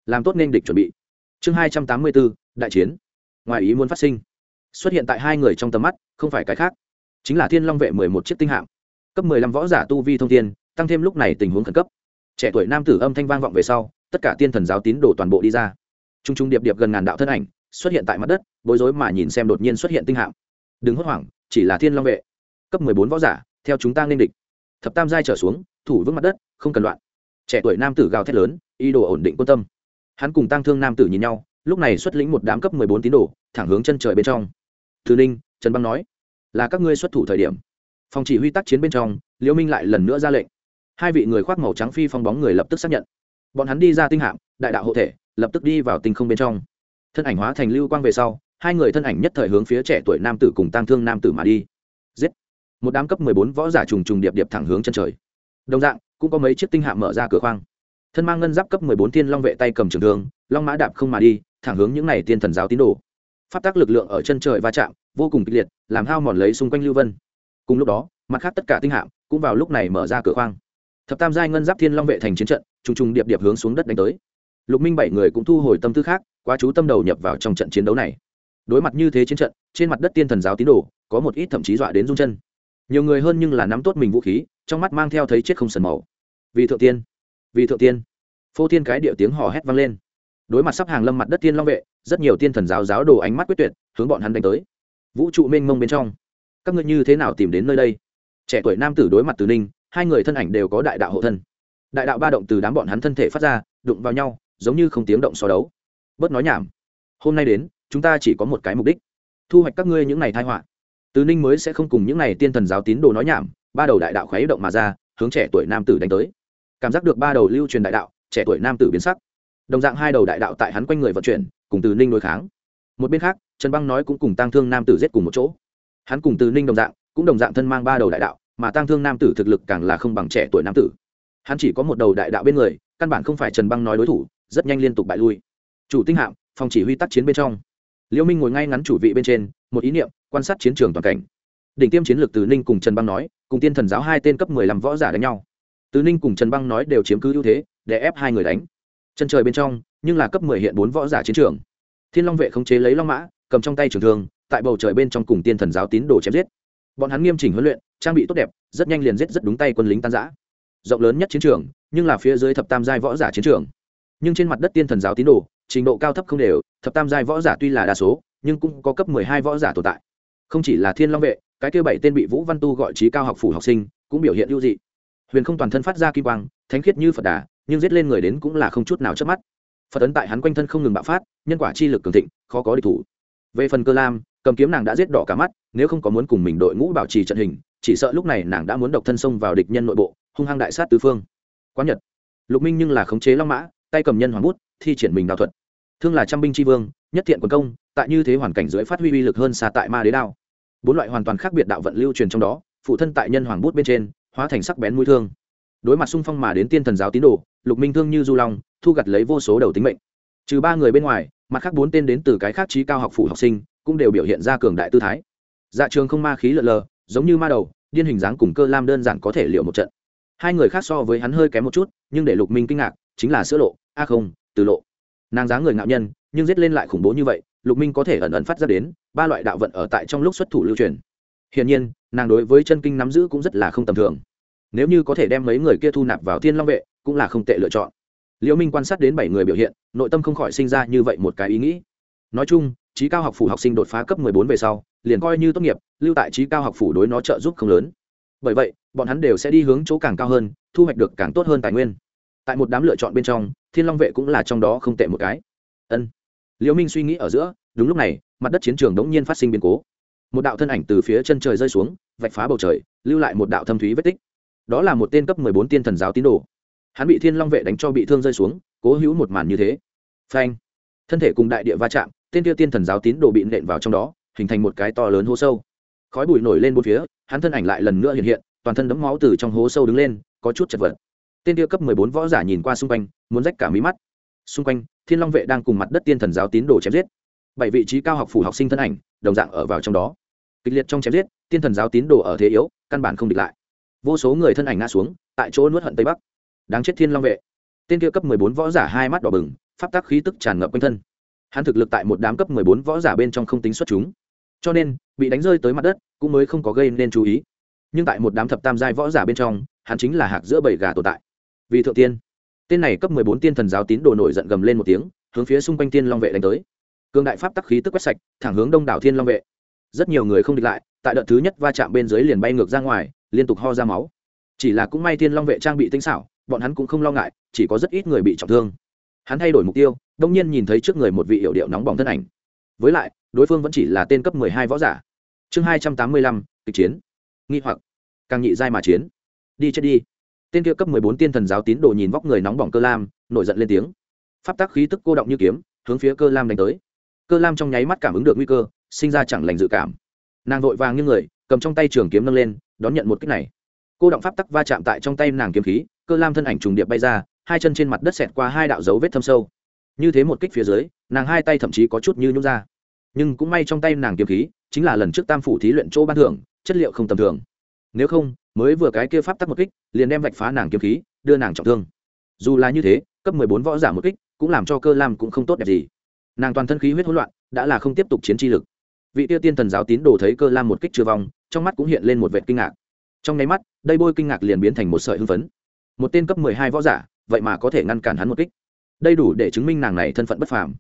Làm tốt nên địch chuẩn bị. Chương hai trăm tám mươi bốn, đại chiến. Ngoài ý muốn phát sinh. Xuất hiện tại hai người trong tầm mắt, không phải cái khác. Chính là thiên long vệ mười một chiếc tinh hạm cấp mười lăm võ giả tu vi thông thiên, tăng thêm lúc này tình huống khẩn cấp. Trẻ tuổi nam tử âm thanh vang vọng về sau, tất cả tiên thần giáo tín đồ toàn bộ đi ra. T r u n g t r u n g điệp điệp gần ngàn đạo thân ảnh xuất hiện tại mặt đất, bối rối mà nhìn xem đột nhiên xuất hiện tinh hạm. Đừng hốt hoảng, chỉ là thiên long vệ. Cấp mười bốn võ giả, theo chúng ta nên địch. Thập tam giai trở xuống, thủ vững mặt đất, không cần loạn. Trẻ tuổi nam tử gào thét lớn, ý đồ ổn định quân tâm. Hắn cùng tăng thương nam tử nhìn nhau, lúc này xuất lĩnh một đám cấp mười bốn tín đồ, thẳng hướng chân trời bên trong. Thứ ninh, trần băng nói, là các ngươi xuất thủ thời điểm phòng chỉ huy tác chiến bên trong, liễu minh lại lần nữa ra lệnh. Hai vị người khoác màu trắng phi phong bóng người lập tức xác nhận. Bọn hắn đi ra tinh hạm, đại đạo hộ thể, lập tức đi vào tinh không bên trong. Thân ảnh hóa thành lưu quang về sau, hai người thân ảnh nhất thời hướng phía trẻ tuổi nam tử cùng tăng thương nam tử mà đi. Giết! Một đám cấp mười bốn võ giả trùng trùng điệp điệp thẳng hướng chân trời. Đồng dạng, cũng có mấy chiếc tinh hạm mở ra cửa khoang. Thân mang ngân giáp cấp mười bốn thiên long vệ tay cầm trường thương, long mã đạp không mà đi, thẳng hướng những này tiên thần giáo tín đồ. Phát tác lực lượng ở chân trời va chạm, vô cùng kịch liệt, làm hao mòn lấy xung quanh lưu vân cùng lúc đó, mặt khác tất cả tinh hạm cũng vào lúc này mở ra cửa khoang. Thập tam giai ngân giáp thiên long vệ thành chiến trận, trùng trùng điệp điệp hướng xuống đất đánh tới. Lục minh bảy người cũng thu hồi tâm tư khác, quá chú tâm đầu nhập vào trong trận chiến đấu này. Đối mặt như thế chiến trận, trên mặt đất tiên thần giáo tín đồ có một ít thậm chí dọa đến rung chân. Nhiều người hơn nhưng là nắm tốt mình vũ khí, trong mắt mang theo thấy chết không sần màu. Vì thượng tiên, vì thượng tiên. Phô thiên cái điệu tiếng hò hét vang lên. Đối mặt sắp hàng lâm mặt đất tiên long vệ, rất nhiều tiên thần giáo giáo đồ ánh mắt quyết tuyệt, hướng bọn hắn đánh tới. Vũ trụ mênh mông bên trong các ngươi như thế nào tìm đến nơi đây? Trẻ tuổi nam tử đối mặt từ ninh, hai người thân ảnh đều có đại đạo hộ thân. Đại đạo ba động từ đám bọn hắn thân thể phát ra, đụng vào nhau, giống như không tiếng động so đấu. Bớt nói nhảm. Hôm nay đến, chúng ta chỉ có một cái mục đích, thu hoạch các ngươi những này thai họa. Từ ninh mới sẽ không cùng những này tiên thần giáo tín đồ nói nhảm, ba đầu đại đạo khóe động mà ra, hướng trẻ tuổi nam tử đánh tới. Cảm giác được ba đầu lưu truyền đại đạo, trẻ tuổi nam tử biến sắc. Đồng dạng hai đầu đại đạo tại hắn quanh người vận chuyển, cùng từ ninh đối kháng. Một bên khác, trần băng nói cũng cùng tăng thương nam tử giết cùng một chỗ hắn cùng từ ninh đồng dạng, cũng đồng dạng thân mang ba đầu đại đạo, mà tăng thương nam tử thực lực càng là không bằng trẻ tuổi nam tử. Hắn chỉ có một đầu đại đạo bên người, căn bản không phải trần băng nói đối thủ, rất nhanh liên tục bại lui. Chủ tinh hạm, phòng chỉ huy tác chiến bên trong. Liễu minh ngồi ngay ngắn chủ vị bên trên, một ý niệm, quan sát chiến trường toàn cảnh. Đỉnh tiêm chiến lược từ ninh cùng trần băng nói, cùng tiên thần giáo hai tên cấp mười lăm võ giả đánh nhau. Từ ninh cùng trần băng nói đều chiếm cứ ưu thế, để ép hai người đánh. Chân trời bên trong, nhưng là cấp mười hiện bốn võ giả chiến trường. Thiên long vệ khống chế lấy long mã, cầm trong tay trường thương tại bầu trời bên trong cùng tiên thần giáo tín đồ chém giết. Bọn hắn nghiêm chỉnh huấn luyện, trang bị tốt đẹp, rất nhanh liền giết rất đúng tay quân lính tan giã rộng lớn nhất chiến trường, nhưng là phía dưới thập tam giai võ giả chiến trường. Nhưng trên mặt đất tiên thần giáo tín đồ, trình độ cao thấp không đều, thập tam giai võ giả tuy là đa số, nhưng cũng có cấp mười hai võ giả tồn tại. Không chỉ là thiên long vệ, cái kêu bảy tên bị vũ văn tu gọi trí cao học phủ học sinh, cũng biểu hiện ưu dị. Huyền không toàn thân phát ra kim quang, thánh khiết như phật đà, nhưng giết lên người đến cũng là không chút nào chớp mắt. Phật ấn tại hắn quanh thân không ngừng bạo phát, nhân quả chi lực cường thịnh, khó có địch thủ. Về phần cơ lam cầm kiếm nàng đã giết đỏ cả mắt, nếu không có muốn cùng mình đội ngũ bảo trì trận hình, chỉ sợ lúc này nàng đã muốn độc thân xông vào địch nhân nội bộ, hung hăng đại sát tứ phương. Quán nhật. Lục minh nhưng là khống chế long mã, tay cầm nhân hoàng bút, thi triển mình đạo thuật. Thương là trăm binh tri vương, nhất thiện quân công, tại như thế hoàn cảnh dưới phát huy uy lực hơn xa tại ma đế đao. Bốn loại hoàn toàn khác biệt đạo vận lưu truyền trong đó, phụ thân tại nhân hoàng bút bên trên, hóa thành sắc bén mũi thương. Đối mặt xung phong mà đến tiên thần giáo tín đồ, lục minh thương như du long, thu gặt lấy vô số đầu tính mệnh. Trừ ba người bên ngoài mặt khác bốn tên đến từ cái khác trí cao học phủ học sinh cũng đều biểu hiện ra cường đại tư thái. Dạ trường không ma khí lợn lờ, giống như ma đầu, điên hình dáng cùng cơ lam đơn giản có thể liệu một trận. Hai người khác so với hắn hơi kém một chút, nhưng để lục minh kinh ngạc, chính là sữa lộ, a không, từ lộ. Nàng dáng người ngạo nhân, nhưng giết lên lại khủng bố như vậy, lục minh có thể ẩn ẩn phát ra đến, ba loại đạo vận ở tại trong lúc xuất thủ lưu truyền. Hiển nhiên, nàng đối với chân kinh nắm giữ cũng rất là không tầm thường. Nếu như có thể đem mấy người kia thu nạp vào thiên long vệ, cũng là không tệ lựa chọn liễu minh quan sát đến bảy người biểu hiện, nội tâm không khỏi sinh ra như vậy một cái ý nghĩ. Nói chung, trí cao học phủ học sinh đột phá cấp 14 về sau, liền coi như tốt nghiệp, lưu tại trí cao học phủ đối nó trợ giúp không lớn. Bởi vậy, bọn hắn đều sẽ đi hướng chỗ càng cao hơn, thu hoạch được càng tốt hơn tài nguyên. Tại một đám lựa chọn bên trong, thiên long vệ cũng là trong đó không tệ một cái. Ân. Liễu minh suy nghĩ ở giữa, đúng lúc này, mặt đất chiến trường đống nhiên phát sinh biến cố. Một đạo thân ảnh từ phía chân trời rơi xuống, vạch phá bầu trời, lưu lại một đạo thâm thúy vết tích. Đó là một tên cấp 14 tiên thần giáo tín đồ hắn bị thiên long vệ đánh cho bị thương rơi xuống, cố hữu một màn như thế. Phanh. Thân thể cùng đại địa va chạm, tên tiêu tiên thần giáo tín đồ bị nện vào trong đó, hình thành một cái to lớn hố sâu. Khói bụi nổi lên bốn phía, hắn thân ảnh lại lần nữa hiện hiện, toàn thân đẫm máu từ trong hố sâu đứng lên, có chút chật vật. Tên tiêu cấp mười bốn võ giả nhìn qua xung quanh, muốn rách cả mí mắt. Xung quanh, thiên long vệ đang cùng mặt đất tiên thần giáo tín đồ chém giết. Bảy vị trí cao học phủ học sinh thân ảnh, đồng dạng ở vào trong đó. Kịch liệt trong chém giết, tiên thần giáo tín đồ ở thế yếu, căn bản không địch lại. Vô số người thân ảnh ngã xuống, tại chỗ nuốt hận tây bắc đáng chết thiên long vệ. Tên kia cấp mười bốn võ giả hai mắt đỏ bừng, pháp tắc khí tức tràn ngập quanh thân. Hắn thực lực tại một đám cấp mười bốn võ giả bên trong không tính xuất chúng. Cho nên, bị đánh rơi tới mặt đất cũng mới không có gây nên chú ý. Nhưng tại một đám thập tam giai võ giả bên trong, hắn chính là hạc giữa bảy gà tồn tại. Vì thượng tiên, tên này cấp mười bốn tiên thần giáo tín đồ nổi giận gầm lên một tiếng, hướng phía xung quanh tiên long vệ đánh tới. Cường đại pháp tắc khí tức quét sạch, thẳng hướng đông đảo thiên long vệ. Rất nhiều người không địch lại, tại đợt thứ nhất va chạm bên dưới liền bay ngược ra ngoài, liên tục ho ra máu. Chỉ là cũng may thiên long vệ trang bị tinh xảo bọn hắn cũng không lo ngại, chỉ có rất ít người bị trọng thương. Hắn thay đổi mục tiêu, đông nhiên nhìn thấy trước người một vị hiệu điệu nóng bỏng thân ảnh. Với lại, đối phương vẫn chỉ là tên cấp mười hai võ giả. Chương hai trăm tám mươi lăm, kịch chiến. Nghi hoặc. Càng nhị giai mà chiến. Đi chết đi. Tên kia cấp mười bốn tiên thần giáo tín đồ nhìn vóc người nóng bỏng cơ lam, nổi giận lên tiếng. Pháp tắc khí tức cô động như kiếm, hướng phía cơ lam đánh tới. Cơ lam trong nháy mắt cảm ứng được nguy cơ, sinh ra chẳng lành dự cảm. Nàng vội vàng như người, cầm trong tay trường kiếm nâng lên, đón nhận một kích này. Cô động pháp tắc va chạm tại trong tay nàng kiếm khí cơ lam thân ảnh trùng điệp bay ra, hai chân trên mặt đất xẹt qua hai đạo dấu vết thâm sâu. Như thế một kích phía dưới, nàng hai tay thậm chí có chút như nhún ra. Nhưng cũng may trong tay nàng kiếm khí, chính là lần trước tam phủ thí luyện chỗ ban thưởng, chất liệu không tầm thường. Nếu không, mới vừa cái kia pháp tắc một kích, liền đem vạch phá nàng kiếm khí, đưa nàng trọng thương. Dù là như thế, cấp mười bốn võ giả một kích, cũng làm cho cơ lam cũng không tốt đẹp gì. Nàng toàn thân khí huyết hỗn loạn, đã là không tiếp tục chiến chi lực. Vị tiêu tiên thần giáo tín đồ thấy cơ lam một kích chưa vong, trong mắt cũng hiện lên một vệ kinh ngạc. Trong nháy mắt, đây bôi kinh ngạc liền biến thành một sợi hưng phấn một tên cấp mười hai võ giả, vậy mà có thể ngăn cản hắn một kích. Đây đủ để chứng minh nàng này thân phận bất phàm.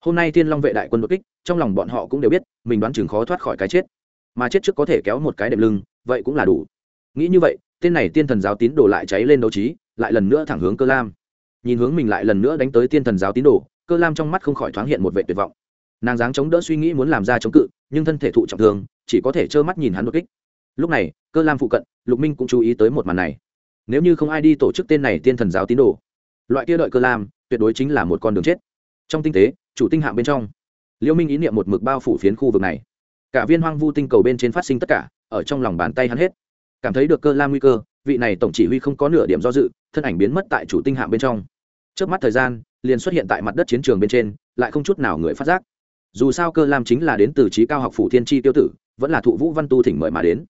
Hôm nay thiên long vệ đại quân đột kích, trong lòng bọn họ cũng đều biết, mình đoán chừng khó thoát khỏi cái chết. Mà chết trước có thể kéo một cái đệm lưng, vậy cũng là đủ. Nghĩ như vậy, tên này tiên thần giáo tín đồ lại cháy lên đấu trí, lại lần nữa thẳng hướng cơ lam. Nhìn hướng mình lại lần nữa đánh tới tiên thần giáo tín đồ, cơ lam trong mắt không khỏi thoáng hiện một vệ tuyệt vọng. Nàng dáng chống đỡ suy nghĩ muốn làm ra chống cự, nhưng thân thể thụ trọng thương, chỉ có thể trơ mắt nhìn hắn đột kích. Lúc này, cơ lam phụ cận, lục minh cũng chú ý tới một màn này nếu như không ai đi tổ chức tên này tiên thần giáo tín đồ loại kia đợi cơ lam tuyệt đối chính là một con đường chết. Trong tinh tế chủ tinh hạng bên trong liêu minh ý niệm một mực bao phủ phiến khu vực này. Cả viên hoang vu tinh cầu bên trên phát sinh tất cả ở trong lòng bàn tay hắn hết. Cảm thấy được cơ lam nguy cơ vị này tổng chỉ huy không có nửa điểm do dự thân ảnh biến mất tại chủ tinh hạng bên trong. Trước mắt thời gian liền xuất hiện tại mặt đất chiến trường bên trên lại không chút nào người phát giác. Dù sao cơ lam chính là đến từ trí cao học phủ thiên tri tiêu tử vẫn là thụ vũ văn tu thỉnh mời mà đến.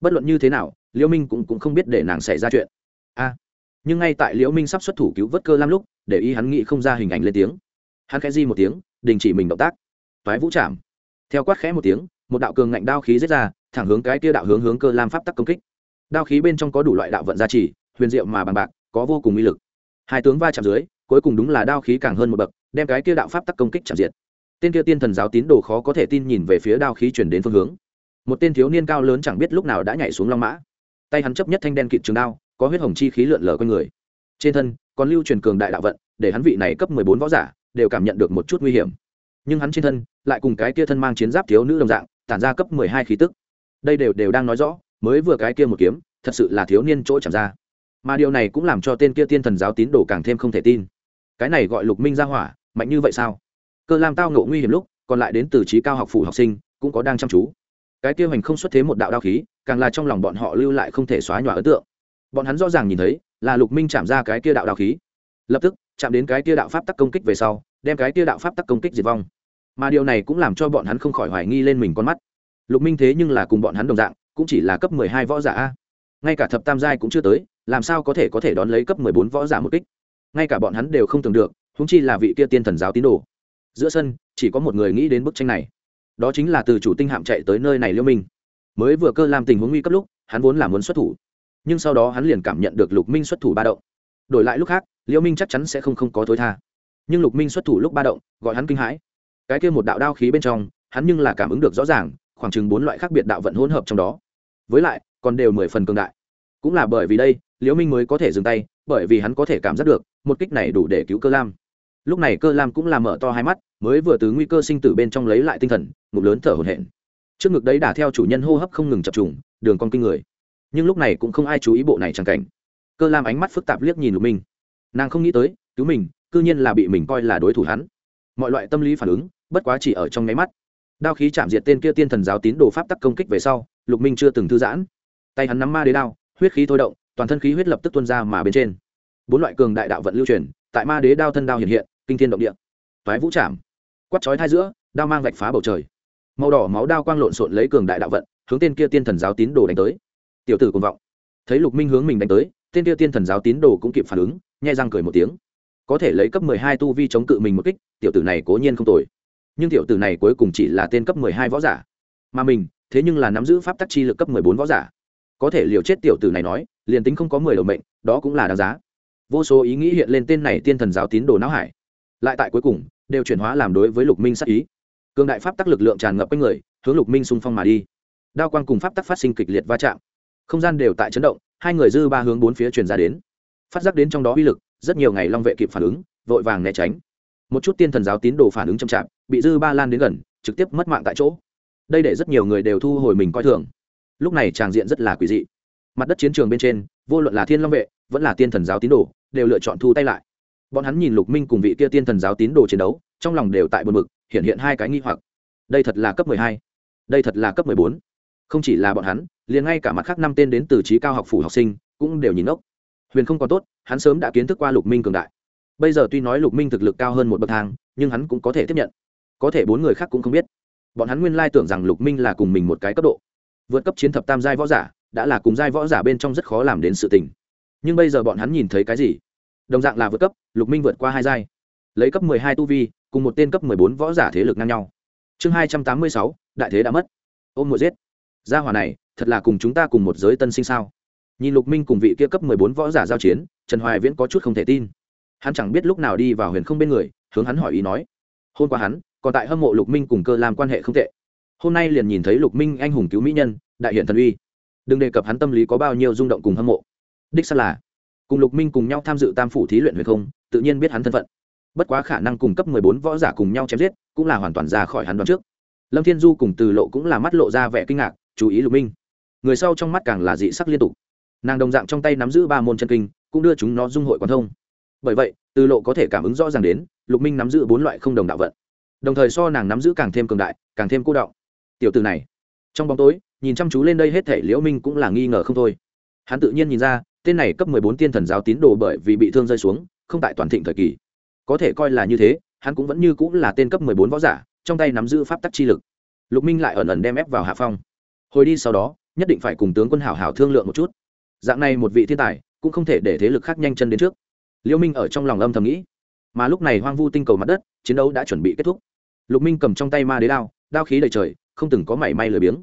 Bất luận như thế nào liêu minh cũng, cũng không biết để nàng xảy ra chuyện a nhưng ngay tại liễu minh sắp xuất thủ cứu vớt cơ lam lúc, để ý hắn nghĩ không ra hình ảnh lên tiếng. Hắn khẽ di một tiếng, đình chỉ mình động tác. Toái vũ chạm. Theo quát khẽ một tiếng, một đạo cường ngạnh đao khí giết ra, thẳng hướng cái kia đạo hướng hướng cơ lam pháp tắc công kích. Đao khí bên trong có đủ loại đạo vận gia trì, huyền diệu mà bằng bạc, có vô cùng uy lực. Hai tướng va chạm dưới, cuối cùng đúng là đao khí càng hơn một bậc, đem cái kia đạo pháp tắc công kích chạm diệt. Tên kia tiên thần giáo tín đồ khó có thể tin nhìn về phía đao khí chuyển đến phương hướng. Một tên thiếu niên cao lớn chẳng biết lúc nào đã nhảy xuống long mã. Tay hắn chấp nhất thanh đen kịt trường đao có huyết hồng chi khí lượn lờ quanh người. Trên thân, còn lưu truyền cường đại đạo vận, để hắn vị này cấp mười bốn võ giả đều cảm nhận được một chút nguy hiểm. Nhưng hắn trên thân lại cùng cái kia thân mang chiến giáp thiếu nữ đồng dạng, tản ra cấp mười hai khí tức. Đây đều đều đang nói rõ, mới vừa cái kia một kiếm, thật sự là thiếu niên chỗ chẳng ra. Mà điều này cũng làm cho tên kia tiên thần giáo tín đồ càng thêm không thể tin. Cái này gọi lục minh ra hỏa, mạnh như vậy sao? Cơ lam tao ngộ nguy hiểm lúc, còn lại đến từ trí cao học phủ học sinh, cũng có đang chăm chú. Cái kia hành không xuất thế một đạo đao khí, càng là trong lòng bọn họ lưu lại không thể xóa nhòa ấn tượng bọn hắn rõ ràng nhìn thấy, là lục minh chạm ra cái kia đạo đạo khí. Lập tức, chạm đến cái kia đạo pháp tắc công kích về sau, đem cái kia đạo pháp tắc công kích diệt vong. Mà điều này cũng làm cho bọn hắn không khỏi hoài nghi lên mình con mắt. Lục minh thế nhưng là cùng bọn hắn đồng dạng, cũng chỉ là cấp mười hai võ giả a. Ngay cả thập tam giai cũng chưa tới, làm sao có thể có thể đón lấy cấp mười bốn võ giả một kích? Ngay cả bọn hắn đều không tưởng được húng chi là vị kia tiên thần giáo tín đồ. Giữa sân, chỉ có một người nghĩ đến bức tranh này. Đó chính là từ chủ tinh hạm chạy tới nơi này liêu minh. Mới vừa cơ làm tình huống nguy cấp lúc, hắn vốn là muốn xuất thủ nhưng sau đó hắn liền cảm nhận được lục minh xuất thủ ba động. Đổi lại lúc khác, Liễu minh chắc chắn sẽ không không có thối tha. Nhưng lục minh xuất thủ lúc ba động, gọi hắn kinh hãi. Cái kia một đạo đao khí bên trong, hắn nhưng là cảm ứng được rõ ràng, khoảng chừng bốn loại khác biệt đạo vận hỗn hợp trong đó. Với lại, còn đều mười phần cường đại. Cũng là bởi vì đây, liễu minh mới có thể dừng tay, bởi vì hắn có thể cảm giác được, một kích này đủ để cứu cơ lam. Lúc này cơ lam cũng làm mở to hai mắt, mới vừa từ nguy cơ sinh tử bên trong lấy lại tinh thần, ngục lớn thở hổn hển. Trước ngực đấy đả theo chủ nhân hô hấp không ngừng chập trùng, đường con kinh người nhưng lúc này cũng không ai chú ý bộ này chẳng cảnh. Cơ lam ánh mắt phức tạp liếc nhìn lục minh. Nàng không nghĩ tới, cứu mình, cư nhiên là bị mình coi là đối thủ hắn. Mọi loại tâm lý phản ứng, bất quá chỉ ở trong nháy mắt. Đao khí chạm diệt tên kia tiên thần giáo tín đồ pháp tắc công kích về sau, lục minh chưa từng thư giãn. Tay hắn nắm ma đế đao, huyết khí thôi động, toàn thân khí huyết lập tức tuôn ra mà bên trên. Bốn loại cường đại đạo vận lưu truyền, tại ma đế đao thân đao hiện hiện, kinh thiên động địa. Toái vũ chạm. Quắt chói thai giữa, đao mang vạch phá bầu trời. Màu đỏ máu đao quang lộn xộn lấy cường đại đạo vận, hướng tên kia tiên thần giáo tín đồ đánh tới tiểu tử cùng vọng. Thấy lục minh hướng mình đánh tới, tên Tiêu tiên thần giáo tín đồ cũng kịp phản ứng, nhai răng cười một tiếng. Có thể lấy cấp mười hai tu vi chống cự mình một kích, tiểu tử này cố nhiên không tồi. Nhưng tiểu tử này cuối cùng chỉ là tên cấp mười hai võ giả. Mà mình, thế nhưng là nắm giữ pháp tắc chi lực cấp mười bốn võ giả. Có thể liều chết tiểu tử này nói, liền tính không có mười đầu mệnh, đó cũng là đáng giá. Vô số ý nghĩ hiện lên tên này tiên thần giáo tín đồ não hải. Lại tại cuối cùng, đều chuyển hóa làm đối với lục minh sắc ý. Cường đại pháp tắc lực lượng tràn ngập quanh người, hướng lục minh xung phong mà đi. Đao quang cùng pháp tắc phát sinh kịch liệt va chạm không gian đều tại chấn động, hai người dư ba hướng bốn phía truyền ra đến. Phát giác đến trong đó uy lực, rất nhiều ngày long vệ kịp phản ứng, vội vàng né tránh. Một chút tiên thần giáo tín đồ phản ứng chậm chạp, bị dư ba lan đến gần, trực tiếp mất mạng tại chỗ. Đây để rất nhiều người đều thu hồi mình coi thường. Lúc này tràng diện rất là quỷ dị. Mặt đất chiến trường bên trên, vô luận là thiên long vệ, vẫn là tiên thần giáo tín đồ, đều lựa chọn thu tay lại. Bọn hắn nhìn lục minh cùng vị kia tiên thần giáo tín đồ chiến đấu, trong lòng đều tại buồn mực hiện hiện hai cái nghi hoặc. Đây thật là cấp mười hai, đây thật là cấp mười bốn không chỉ là bọn hắn, liền ngay cả mặt khác năm tên đến từ trí cao học phủ học sinh cũng đều nhìn ốc huyền không còn tốt, hắn sớm đã kiến thức qua lục minh cường đại. Bây giờ tuy nói lục minh thực lực cao hơn một bậc thang, nhưng hắn cũng có thể tiếp nhận. Có thể bốn người khác cũng không biết. Bọn hắn nguyên lai tưởng rằng lục minh là cùng mình một cái cấp độ. Vượt cấp chiến thập tam giai võ giả, đã là cùng giai võ giả bên trong rất khó làm đến sự tình. Nhưng bây giờ bọn hắn nhìn thấy cái gì? Đồng dạng là vượt cấp, lục minh vượt qua hai giai. Lấy cấp mười hai tu vi, cùng một tên cấp mười bốn võ giả thế lực ngang nhau. Chương hai trăm tám mươi sáu, đại thế đã mất. Ôm mùa giết gia hỏa này, thật là cùng chúng ta cùng một giới tân sinh sao? Nhìn lục minh cùng vị kia cấp mười bốn võ giả giao chiến, trần hoài viễn có chút không thể tin. Hắn chẳng biết lúc nào đi vào huyền không bên người, hướng hắn hỏi ý nói. Hôm qua hắn, còn tại hâm mộ lục minh cùng cơ làm quan hệ không tệ. Hôm nay liền nhìn thấy lục minh anh hùng cứu mỹ nhân, đại hiện thần uy. Đừng đề cập hắn tâm lý có bao nhiêu rung động cùng hâm mộ. Đích xác là, cùng lục minh cùng nhau tham dự tam phủ thí luyện huyền không, tự nhiên biết hắn thân phận. Bất quá khả năng cùng cấp mười bốn võ giả cùng nhau chém giết, cũng là hoàn toàn ra khỏi hắn đoán trước. Lâm thiên du cùng từ lộ cũng là mắt lộ ra vẻ kinh ngạc chú ý lục minh. Người sau trong mắt càng là dị sắc liên tục. Nàng đồng dạng trong tay nắm giữ ba môn chân kinh, cũng đưa chúng nó dung hội quan thông. Bởi vậy, từ lộ có thể cảm ứng rõ ràng đến, lục minh nắm giữ bốn loại không đồng đạo vận. Đồng thời so nàng nắm giữ càng thêm cường đại, càng thêm cô động tiểu từ này, trong bóng tối, nhìn chăm chú lên đây hết thể liễu minh cũng là nghi ngờ không thôi. Hắn tự nhiên nhìn ra, tên này cấp mười bốn tiên thần giáo tín đồ bởi vì bị thương rơi xuống, không tại toàn thịnh thời kỳ. Có thể coi là như thế, hắn cũng vẫn như cũng là tên cấp mười bốn võ giả, trong tay nắm giữ pháp tắc chi lực. Lục minh lại ẩn ẩn đem ép vào hạ phong hồi đi sau đó, nhất định phải cùng tướng quân hảo hảo thương lượng một chút. Dạng này một vị thiên tài cũng không thể để thế lực khác nhanh chân đến trước. Liêu minh ở trong lòng âm thầm nghĩ. Mà lúc này hoang vu tinh cầu mặt đất, chiến đấu đã chuẩn bị kết thúc. Lục minh cầm trong tay ma đế đao đao khí đầy trời, không từng có mảy may lười biếng.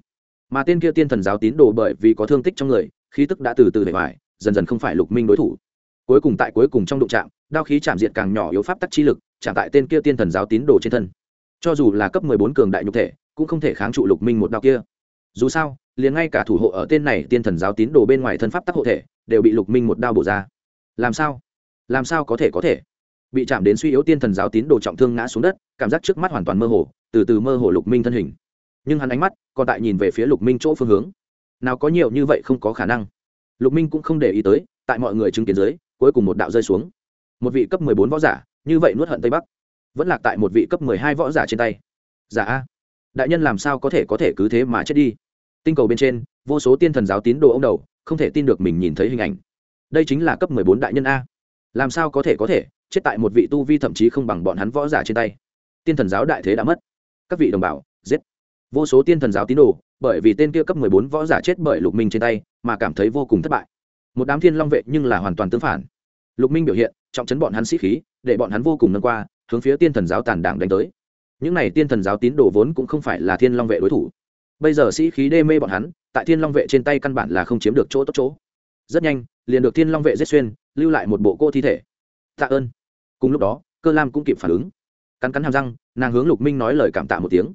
Mà tên kia tiên thần giáo tín đồ bởi vì có thương tích trong người, khí tức đã từ từ bề ngoài dần dần không phải lục minh đối thủ. Cuối cùng tại cuối cùng trong đụng trạm đao khí chạm diện càng nhỏ yếu pháp tắc chi lực, chạm tại tên kia tiên thần giáo tín đồ trên thân. Cho dù là cấp mười bốn cường đại nhục thể, cũng không thể kháng trụ lục minh một đao kia dù sao, liền ngay cả thủ hộ ở tên này tiên thần giáo tín đồ bên ngoài thân pháp tắc hộ thể, đều bị lục minh một đao bổ ra. Làm sao? Làm sao có thể có thể? Bị chạm đến suy yếu tiên thần giáo tín đồ trọng thương ngã xuống đất, cảm giác trước mắt hoàn toàn mơ hồ, từ từ mơ hồ lục minh thân hình. Nhưng hắn ánh mắt còn tại nhìn về phía lục minh chỗ phương hướng. Nào có nhiều như vậy không có khả năng. Lục minh cũng không để ý tới, tại mọi người chứng kiến dưới, cuối cùng một đạo rơi xuống. Một vị cấp mười bốn võ giả, như vậy nuốt hận tây bắc, vẫn lạc tại một vị cấp mười hai võ giả trên tay. Giả dạ a, đại nhân làm sao có thể có thể cứ thế mà chết đi? Tinh cầu bên trên, vô số tiên thần giáo tín đồ ông đầu, không thể tin được mình nhìn thấy hình ảnh. Đây chính là cấp mười bốn đại nhân a. Làm sao có thể có thể, chết tại một vị tu vi thậm chí không bằng bọn hắn võ giả trên tay. Tiên thần giáo đại thế đã mất. Các vị đồng bào, giết. Vô số tiên thần giáo tín đồ, bởi vì tên kia cấp mười bốn võ giả chết bởi lục minh trên tay, mà cảm thấy vô cùng thất bại. Một đám thiên long vệ nhưng là hoàn toàn tương phản. Lục minh biểu hiện, trọng chấn bọn hắn sĩ khí, để bọn hắn vô cùng nâng qua, hướng phía tiên thần giáo tàn đảng đánh tới. Những này tiên thần giáo tín đồ vốn cũng không phải là thiên long vệ đối thủ bây giờ sĩ khí đê mê bọn hắn, tại thiên long vệ trên tay căn bản là không chiếm được chỗ tốt chỗ. Rất nhanh, liền được thiên long vệ giết xuyên, lưu lại một bộ cô thi thể. Tạ ơn. Cùng lúc đó, cơ lam cũng kịp phản ứng. Cắn cắn hàm răng, nàng hướng lục minh nói lời cảm tạ một tiếng.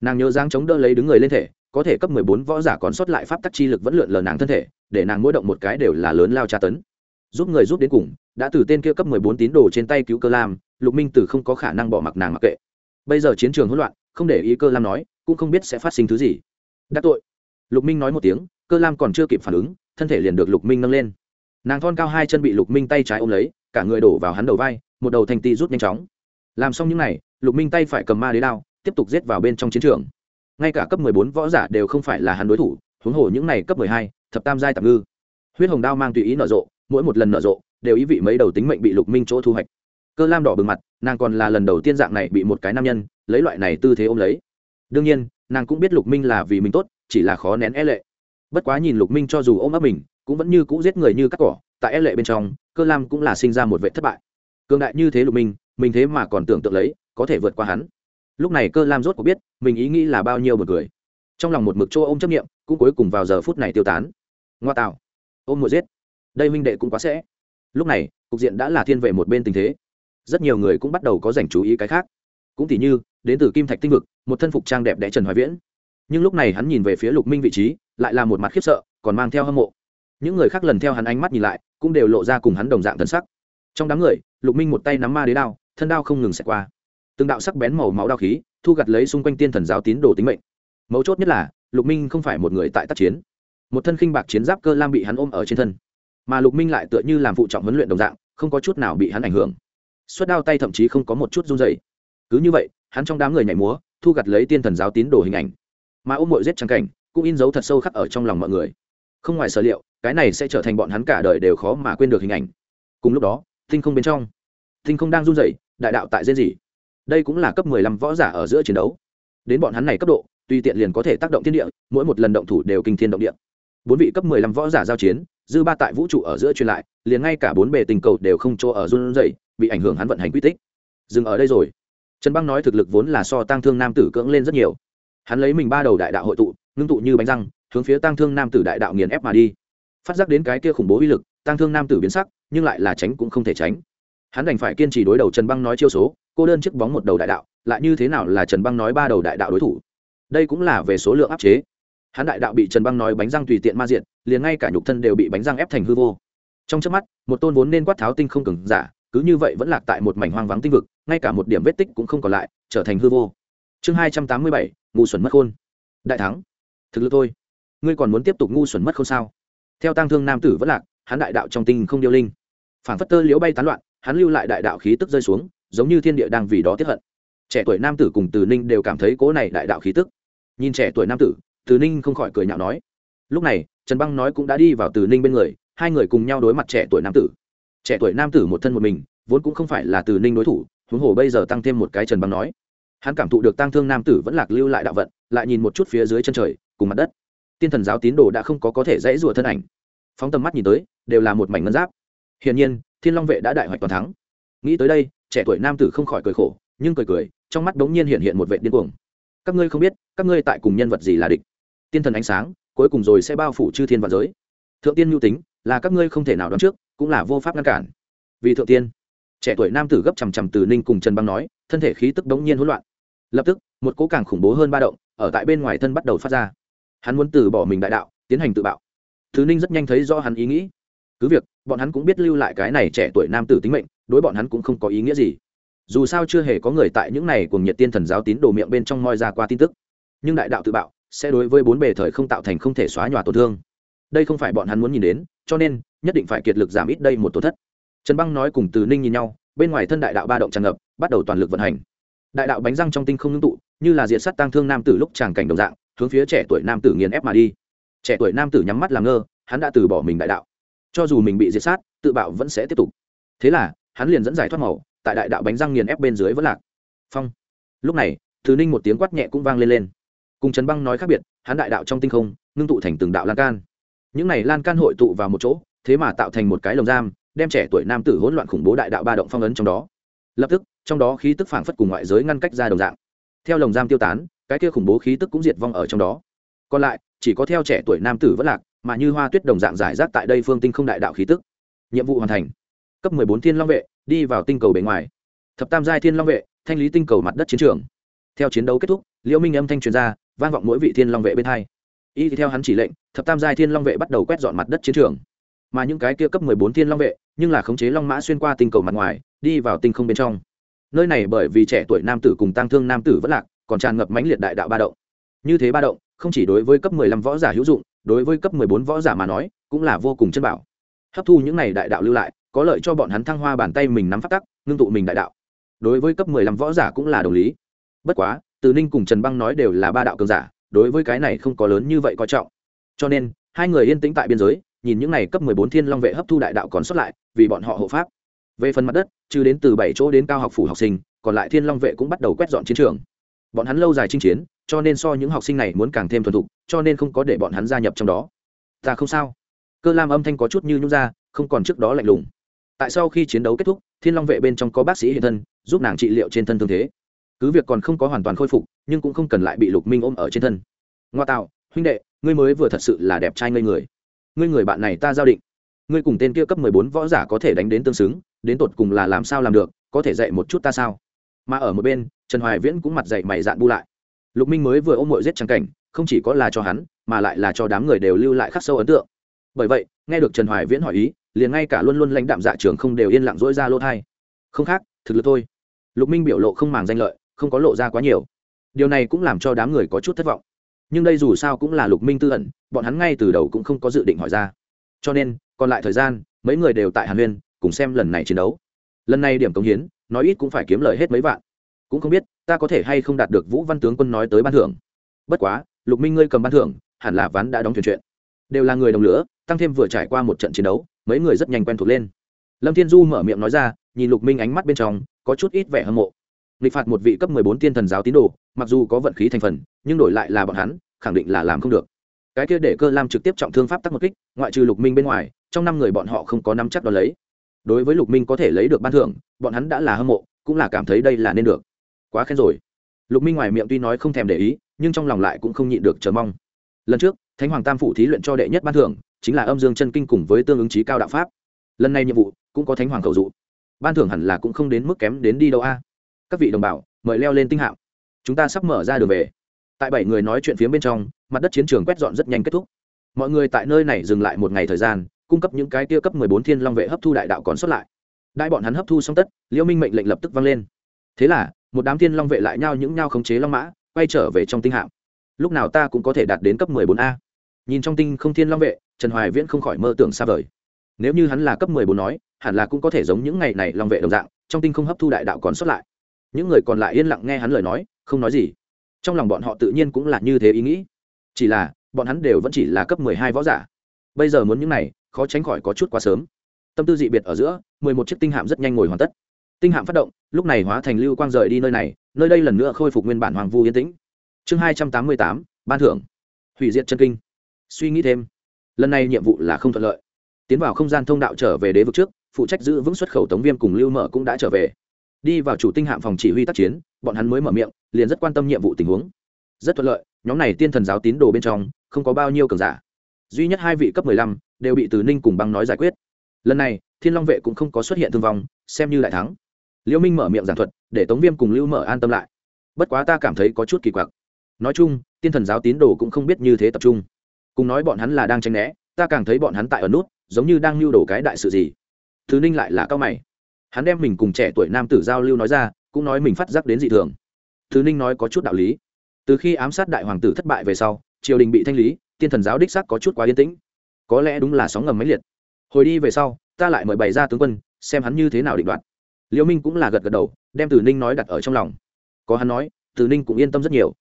Nàng nhớ giang chống đỡ lấy đứng người lên thể, có thể cấp mười bốn võ giả còn sót lại pháp tắc chi lực vẫn lượn lờ nàng thân thể, để nàng mỗi động một cái đều là lớn lao tra tấn. Giúp người giúp đến cùng, đã từ tên kia cấp mười bốn tín đồ trên tay cứu cơ lam, lục minh từ không có khả năng bỏ mặc nàng mặc kệ. Bây giờ chiến trường hỗn loạn, không để ý cơ lam nói cũng không biết sẽ phát sinh thứ gì. Đắc tội. Lục minh nói một tiếng, cơ lam còn chưa kịp phản ứng, thân thể liền được lục minh nâng lên. Nàng thon cao hai chân bị lục minh tay trái ôm lấy, cả người đổ vào hắn đầu vai, một đầu thành ti rút nhanh chóng. Làm xong những n à y lục minh tay phải cầm ma đế đao, tiếp tục giết vào bên trong chiến trường. Ngay cả cấp mười bốn võ giả đều không phải là hắn đối thủ, huống hồ những n à y cấp mười hai, thập tam giai tạm ngư. Huyết hồng đao mang tùy ý nở rộ, mỗi một lần nở rộ, đều ý vị mấy đầu tính mệnh bị lục minh chỗ thu hoạch. Cơ lam đỏ bừng mặt, nàng còn là lần đầu tiên dạng này bị một cái nam nhân, lấy loại này tư thế ôm lấy đương nhiên, nàng cũng biết lục minh là vì mình tốt, chỉ là khó nén e lệ. Bất quá nhìn lục minh cho dù ôm ấp mình, cũng vẫn như cũ giết người như cắt cỏ, tại e lệ bên trong, cơ lam cũng là sinh ra một vệ thất bại. Cường đại như thế lục minh, mình thế mà còn tưởng tượng lấy, có thể vượt qua hắn. Lúc này cơ lam rốt có biết, mình ý nghĩ là bao nhiêu một người trong lòng một mực chỗ ô m chấp nghiệm cũng cuối cùng vào giờ phút này tiêu tán. Ngoa tạo. Ôm mùa giết. Đây minh đệ cũng quá sẽ. Lúc này, cục diện đã là thiên về một bên tình thế. Rất nhiều người cũng bắt đầu có dành chú ý cái khác cũng tỉ như, đến từ kim thạch tinh vực, một thân phục trang đẹp đẽ trần hoài viễn. Nhưng lúc này hắn nhìn về phía lục minh vị trí, lại là một mặt khiếp sợ, còn mang theo hâm mộ. Những người khác lần theo hắn ánh mắt nhìn lại, cũng đều lộ ra cùng hắn đồng dạng thân sắc. Trong đám người, lục minh một tay nắm ma đế đao, thân đao không ngừng xẹt qua. Từng đạo sắc bén màu máu đao khí, thu gặt lấy xung quanh tiên thần giáo tín đồ tính mệnh. Mấu chốt nhất là, lục minh không phải một người tại tác chiến. Một thân khinh bạc chiến giáp cơ lam bị hắn ôm ở trên thân. Mà lục minh lại tựa như làm phụ trọng huấn luyện đồng dạng, không có chút nào bị hắn ảnh hưởng. Suất đao tay thậm chí không có một chút run dày cứ như vậy, hắn trong đám người nhảy múa, thu gặt lấy tiên thần giáo tín đồ hình ảnh. Mà ôm mội giết trắng cảnh, cũng in dấu thật sâu khắc ở trong lòng mọi người. Không ngoài sở liệu, cái này sẽ trở thành bọn hắn cả đời đều khó mà quên được hình ảnh. Cùng lúc đó, tinh không bên trong, tinh không đang run rẩy, đại đạo tại diễn gì đây cũng là cấp mười lăm võ giả ở giữa chiến đấu. Đến bọn hắn này cấp độ, tùy tiện liền có thể tác động thiên địa, mỗi một lần động thủ đều kinh thiên động địa. Bốn vị cấp mười lăm võ giả giao chiến, dư ba tại vũ trụ ở giữa truyền lại, liền ngay cả bốn bề tình cầu đều không chỗ ở run rẩy, bị ảnh hưởng hắn vận hành quy tích. Dừng ở đây rồi trần băng nói thực lực vốn là so tăng thương nam tử cưỡng lên rất nhiều. Hắn lấy mình ba đầu đại đạo hội tụ, ngưng tụ như bánh răng, hướng phía tăng thương nam tử đại đạo nghiền ép mà đi. Phát giác đến cái kia khủng bố uy lực tăng thương nam tử biến sắc, nhưng lại là tránh cũng không thể tránh. Hắn đành phải kiên trì đối đầu trần băng nói chiêu số, cô đơn chiếc bóng một đầu đại đạo, lại như thế nào là trần băng nói ba đầu đại đạo đối thủ? Đây cũng là về số lượng áp chế. Hắn đại đạo bị trần băng nói bánh răng tùy tiện ma diện liền ngay cả nhục thân đều bị bánh răng ép thành hư vô. Trong trước mắt, một tôn vốn nên quát tháo tinh không cứng giả, cứ như vậy vẫn lạc tại một mảnh hoang vắng tinh vực ngay cả một điểm vết tích cũng không còn lại, trở thành hư vô. Chương hai trăm tám mươi bảy, ngu xuẩn mất khôn. Đại thắng. Thực lực thôi. Ngươi còn muốn tiếp tục ngu xuẩn mất không sao? Theo tăng thương nam tử vẫn lạc, hắn đại đạo trong tinh không điêu linh. Phản phất tơ liễu bay tán loạn, hắn lưu lại đại đạo khí tức rơi xuống, giống như thiên địa đang vì đó tiếp hận. Trẻ tuổi nam tử cùng từ ninh đều cảm thấy cố này đại đạo khí tức. Nhìn trẻ tuổi nam tử, từ ninh không khỏi cười nhạo nói. Lúc này, trần băng nói cũng đã đi vào từ ninh bên người, hai người cùng nhau đối mặt trẻ tuổi nam tử. Trẻ tuổi nam tử một thân một mình, vốn cũng không phải là từ ninh đối thủ huống hồ bây giờ tăng thêm một cái trần băng nói. Hắn cảm thụ được tăng thương nam tử vẫn lạc lưu lại đạo vận, lại nhìn một chút phía dưới chân trời, cùng mặt đất. Tiên thần giáo tín đồ đã không có có thể dãy rùa thân ảnh. Phóng tầm mắt nhìn tới, đều là một mảnh ngân giáp. Hiển nhiên, thiên long vệ đã đại hoạch toàn thắng. Nghĩ tới đây, trẻ tuổi nam tử không khỏi cười khổ, nhưng cười cười, trong mắt đống nhiên hiện hiện một vệ điên cuồng. Các ngươi không biết, các ngươi tại cùng nhân vật gì là địch? Tiên thần ánh sáng, cuối cùng rồi sẽ bao phủ chư thiên và giới. Thượng tiên mưu tính, là các ngươi không thể nào đoán trước, cũng là vô pháp ngăn cản. Vì thượng tiên trẻ tuổi nam tử gấp chằm chằm từ ninh cùng trần băng nói, thân thể khí tức đống nhiên hỗn loạn. Lập tức, một cố càng khủng bố hơn ba động, ở tại bên ngoài thân bắt đầu phát ra. Hắn muốn từ bỏ mình đại đạo, tiến hành tự bạo. Thứ ninh rất nhanh thấy do hắn ý nghĩ. Cứ việc, bọn hắn cũng biết lưu lại cái này trẻ tuổi nam tử tính mệnh, đối bọn hắn cũng không có ý nghĩa gì. Dù sao chưa hề có người tại những này cùng nhiệt tiên thần giáo tín đồ miệng bên trong moi ra qua tin tức. Nhưng đại đạo tự bạo, sẽ đối với bốn bề thời không tạo thành không thể xóa nhòa tổn thương. Đây không phải bọn hắn muốn nhìn đến, cho nên, nhất định phải kiệt lực giảm ít đây một tổn thất trần băng nói cùng từ ninh nhìn nhau, bên ngoài thân đại đạo ba động tràn ngập, bắt đầu toàn lực vận hành. Đại đạo bánh răng trong tinh không ngưng tụ, như là diện sắt tăng thương nam tử lúc tràng cảnh đồng dạng, hướng phía trẻ tuổi nam tử nghiền ép mà đi. Trẻ tuổi nam tử nhắm mắt làm ngơ, hắn đã từ bỏ mình đại đạo. Cho dù mình bị diệt sát, tự bạo vẫn sẽ tiếp tục. Thế là, hắn liền dẫn giải thoát màu, tại đại đạo bánh răng nghiền ép bên dưới vẫn lạc. Phong. Lúc này thứ ninh một tiếng quát nhẹ cũng vang lên lên. Cùng Trần băng nói khác biệt, hắn đại đạo trong tinh không, ngưng tụ thành từng đạo lan can. Những này lan can hội tụ vào một chỗ, thế mà tạo thành một cái lồng giam đem trẻ tuổi nam tử hỗn loạn khủng bố đại đạo ba động phong ấn trong đó. Lập tức, trong đó khí tức phảng phất cùng ngoại giới ngăn cách ra đồng dạng. Theo lồng giam tiêu tán, cái kia khủng bố khí tức cũng diệt vong ở trong đó. Còn lại, chỉ có theo trẻ tuổi nam tử vẫn lạc, mà như hoa tuyết đồng dạng giải rác tại đây phương tinh không đại đạo khí tức. Nhiệm vụ hoàn thành. Cấp mười bốn thiên long vệ, đi vào tinh cầu bề ngoài. Thập tam giai thiên long vệ, thanh lý tinh cầu mặt đất chiến trường. Theo chiến đấu kết thúc, liễu minh âm thanh truyền ra, vang vọng mỗi vị thiên long vệ bên hai. Y theo hắn chỉ lệnh, thập tam giai thiên long vệ bắt đầu quét dọn mặt đất chiến trường mà những cái kia cấp mười bốn thiên long vệ, nhưng là khống chế long mã xuyên qua tinh cầu mặt ngoài, đi vào tinh không bên trong. Nơi này bởi vì trẻ tuổi nam tử cùng tăng thương nam tử vẫn lạc, còn tràn ngập mãnh liệt đại đạo ba động. Như thế ba động, không chỉ đối với cấp 15 võ giả hữu dụng, đối với cấp 14 võ giả mà nói, cũng là vô cùng chân bảo. Hấp thu những này đại đạo lưu lại, có lợi cho bọn hắn thăng hoa bàn tay mình nắm pháp tắc, ngưng tụ mình đại đạo. Đối với cấp 15 võ giả cũng là đồng lý. Bất quá, từ ninh cùng trần băng nói đều là ba đạo cường giả, đối với cái này không có lớn như vậy coi trọng. Cho nên, hai người yên tĩnh tại biên giới nhìn những này cấp 14 thiên long vệ hấp thu đại đạo còn sót lại, vì bọn họ hộ pháp. Về phần mặt đất, trừ đến từ bảy chỗ đến cao học phủ học sinh, còn lại thiên long vệ cũng bắt đầu quét dọn chiến trường. Bọn hắn lâu dài chinh chiến, cho nên so những học sinh này muốn càng thêm thuần thục, cho nên không có để bọn hắn gia nhập trong đó. Ta không sao. Cơ lam âm thanh có chút như nhũ ra, không còn trước đó lạnh lùng. Tại sau khi chiến đấu kết thúc, thiên long vệ bên trong có bác sĩ hiện thân, giúp nàng trị liệu trên thân thương thế. Cứ việc còn không có hoàn toàn khôi phục, nhưng cũng không cần lại bị lục minh ôm ở trên thân. Ngoa tạo, huynh đệ, ngươi mới vừa thật sự là đẹp trai ngây người ngươi người bạn này ta giao định. Ngươi cùng tên kia cấp mười bốn võ giả có thể đánh đến tương xứng, đến tột cùng là làm sao làm được, có thể dạy một chút ta sao? Mà ở một bên, trần hoài viễn cũng mặt dậy mày dạn bu lại. Lục minh mới vừa ôm mội giết trắng cảnh, không chỉ có là cho hắn, mà lại là cho đám người đều lưu lại khắc sâu ấn tượng. Bởi vậy, nghe được trần hoài viễn hỏi ý, liền ngay cả luôn luôn lãnh đạm dạ trường không đều yên lặng dỗi ra lỗ thai. Không khác, thực lực thôi. Lục minh biểu lộ không màng danh lợi, không có lộ ra quá nhiều. Điều này cũng làm cho đám người có chút thất vọng nhưng đây dù sao cũng là lục minh tư ẩn, bọn hắn ngay từ đầu cũng không có dự định hỏi ra. Cho nên, còn lại thời gian, mấy người đều tại hàn huyên cùng xem lần này chiến đấu. Lần này điểm công hiến, nói ít cũng phải kiếm lời hết mấy vạn. Cũng không biết, ta có thể hay không đạt được vũ văn tướng quân nói tới ban thưởng. Bất quá, lục minh ngươi cầm ban thưởng, hẳn là ván đã đóng thuyền chuyện. Đều là người đồng lửa, tăng thêm vừa trải qua một trận chiến đấu, mấy người rất nhanh quen thuộc lên. Lâm thiên du mở miệng nói ra, nhìn lục minh ánh mắt bên trong, có chút ít vẻ hâm mộ nghịch phạt một vị cấp mười bốn tiên thần giáo tín đồ, mặc dù có vận khí thành phần, nhưng đổi lại là bọn hắn, khẳng định là làm không được. Cái kia để cơ lam trực tiếp trọng thương pháp tắc một kích, ngoại trừ lục minh bên ngoài, trong năm người bọn họ không có nắm chắc đ lấy. Đối với lục minh có thể lấy được ban thưởng, bọn hắn đã là hâm mộ, cũng là cảm thấy đây là nên được. Quá khen rồi. Lục minh ngoài miệng tuy nói không thèm để ý, nhưng trong lòng lại cũng không nhịn được chờ mong. Lần trước, thánh hoàng tam phủ thí luyện cho đệ nhất ban thưởng, chính là âm dương chân kinh cùng với tương ứng trí cao đạo pháp. Lần này nhiệm vụ, cũng có thánh hoàng cầu dụ. Ban thưởng hẳn là cũng không đến mức kém đến đi đâu a các vị đồng bào, mời leo lên tinh hạm. Chúng ta sắp mở ra đường về. Tại bảy người nói chuyện phía bên trong, mặt đất chiến trường quét dọn rất nhanh kết thúc. Mọi người tại nơi này dừng lại một ngày thời gian, cung cấp những cái tiêu cấp mười bốn thiên long vệ hấp thu đại đạo còn xuất lại. Đại bọn hắn hấp thu xong tất, liễu minh mệnh lệnh lập tức vang lên. Thế là, một đám thiên long vệ lại nhau những nhau khống chế long mã, quay trở về trong tinh hạm. Lúc nào ta cũng có thể đạt đến cấp mười bốn a. Nhìn trong tinh không thiên long vệ, trần hoài viễn không khỏi mơ tưởng xa vời. Nếu như hắn là cấp mười bốn nói, hẳn là cũng có thể giống những ngày này long vệ đồng dạng, trong tinh không hấp thu đại đạo còn xuất lại những người còn lại yên lặng nghe hắn lời nói, không nói gì. Trong lòng bọn họ tự nhiên cũng là như thế ý nghĩ. Chỉ là, bọn hắn đều vẫn chỉ là cấp mười hai võ giả. Bây giờ muốn những này, khó tránh khỏi có chút quá sớm. Tâm tư dị biệt ở giữa, mười một chiếc tinh hạm rất nhanh ngồi hoàn tất. Tinh hạm phát động, lúc này hóa thành lưu quang rời đi nơi này, nơi đây lần nữa khôi phục nguyên bản hoàng vu yên tĩnh. Chương hai trăm tám mươi tám, ban thưởng. Hủy diệt chân kinh. Suy nghĩ thêm. Lần này nhiệm vụ là không thuận lợi. Tiến vào không gian thông đạo trở về đế vực trước, phụ trách giữ vững xuất khẩu tống viêm cùng lưu mở cũng đã trở về đi vào chủ tinh hạm phòng chỉ huy tác chiến, bọn hắn mới mở miệng, liền rất quan tâm nhiệm vụ tình huống. Rất thuận lợi, nhóm này tiên thần giáo tín đồ bên trong, không có bao nhiêu cường giả. Duy nhất hai vị cấp mười lăm đều bị từ ninh cùng băng nói giải quyết. Lần này, thiên long vệ cũng không có xuất hiện thương vong, xem như lại thắng. Liễu minh mở miệng giảng thuật, để tống viêm cùng lưu mở an tâm lại. Bất quá ta cảm thấy có chút kỳ quặc. Nói chung, tiên thần giáo tín đồ cũng không biết như thế tập trung. Cùng nói bọn hắn là đang tranh né, ta càng thấy bọn hắn tại ở nút, giống như đang lưu đồ cái đại sự gì. Thứ ninh lại là cao mày hắn đem mình cùng trẻ tuổi nam tử giao lưu nói ra, cũng nói mình phát giác đến dị thường. Thứ ninh nói có chút đạo lý. Từ khi ám sát đại hoàng tử thất bại về sau, triều đình bị thanh lý, tiên thần giáo đích sắc có chút quá yên tĩnh. Có lẽ đúng là sóng ngầm máy liệt. Hồi đi về sau, ta lại mời bày ra tướng quân, xem hắn như thế nào định đoạt. Liễu minh cũng là gật gật đầu, đem từ ninh nói đặt ở trong lòng. Có hắn nói, từ ninh cũng yên tâm rất nhiều.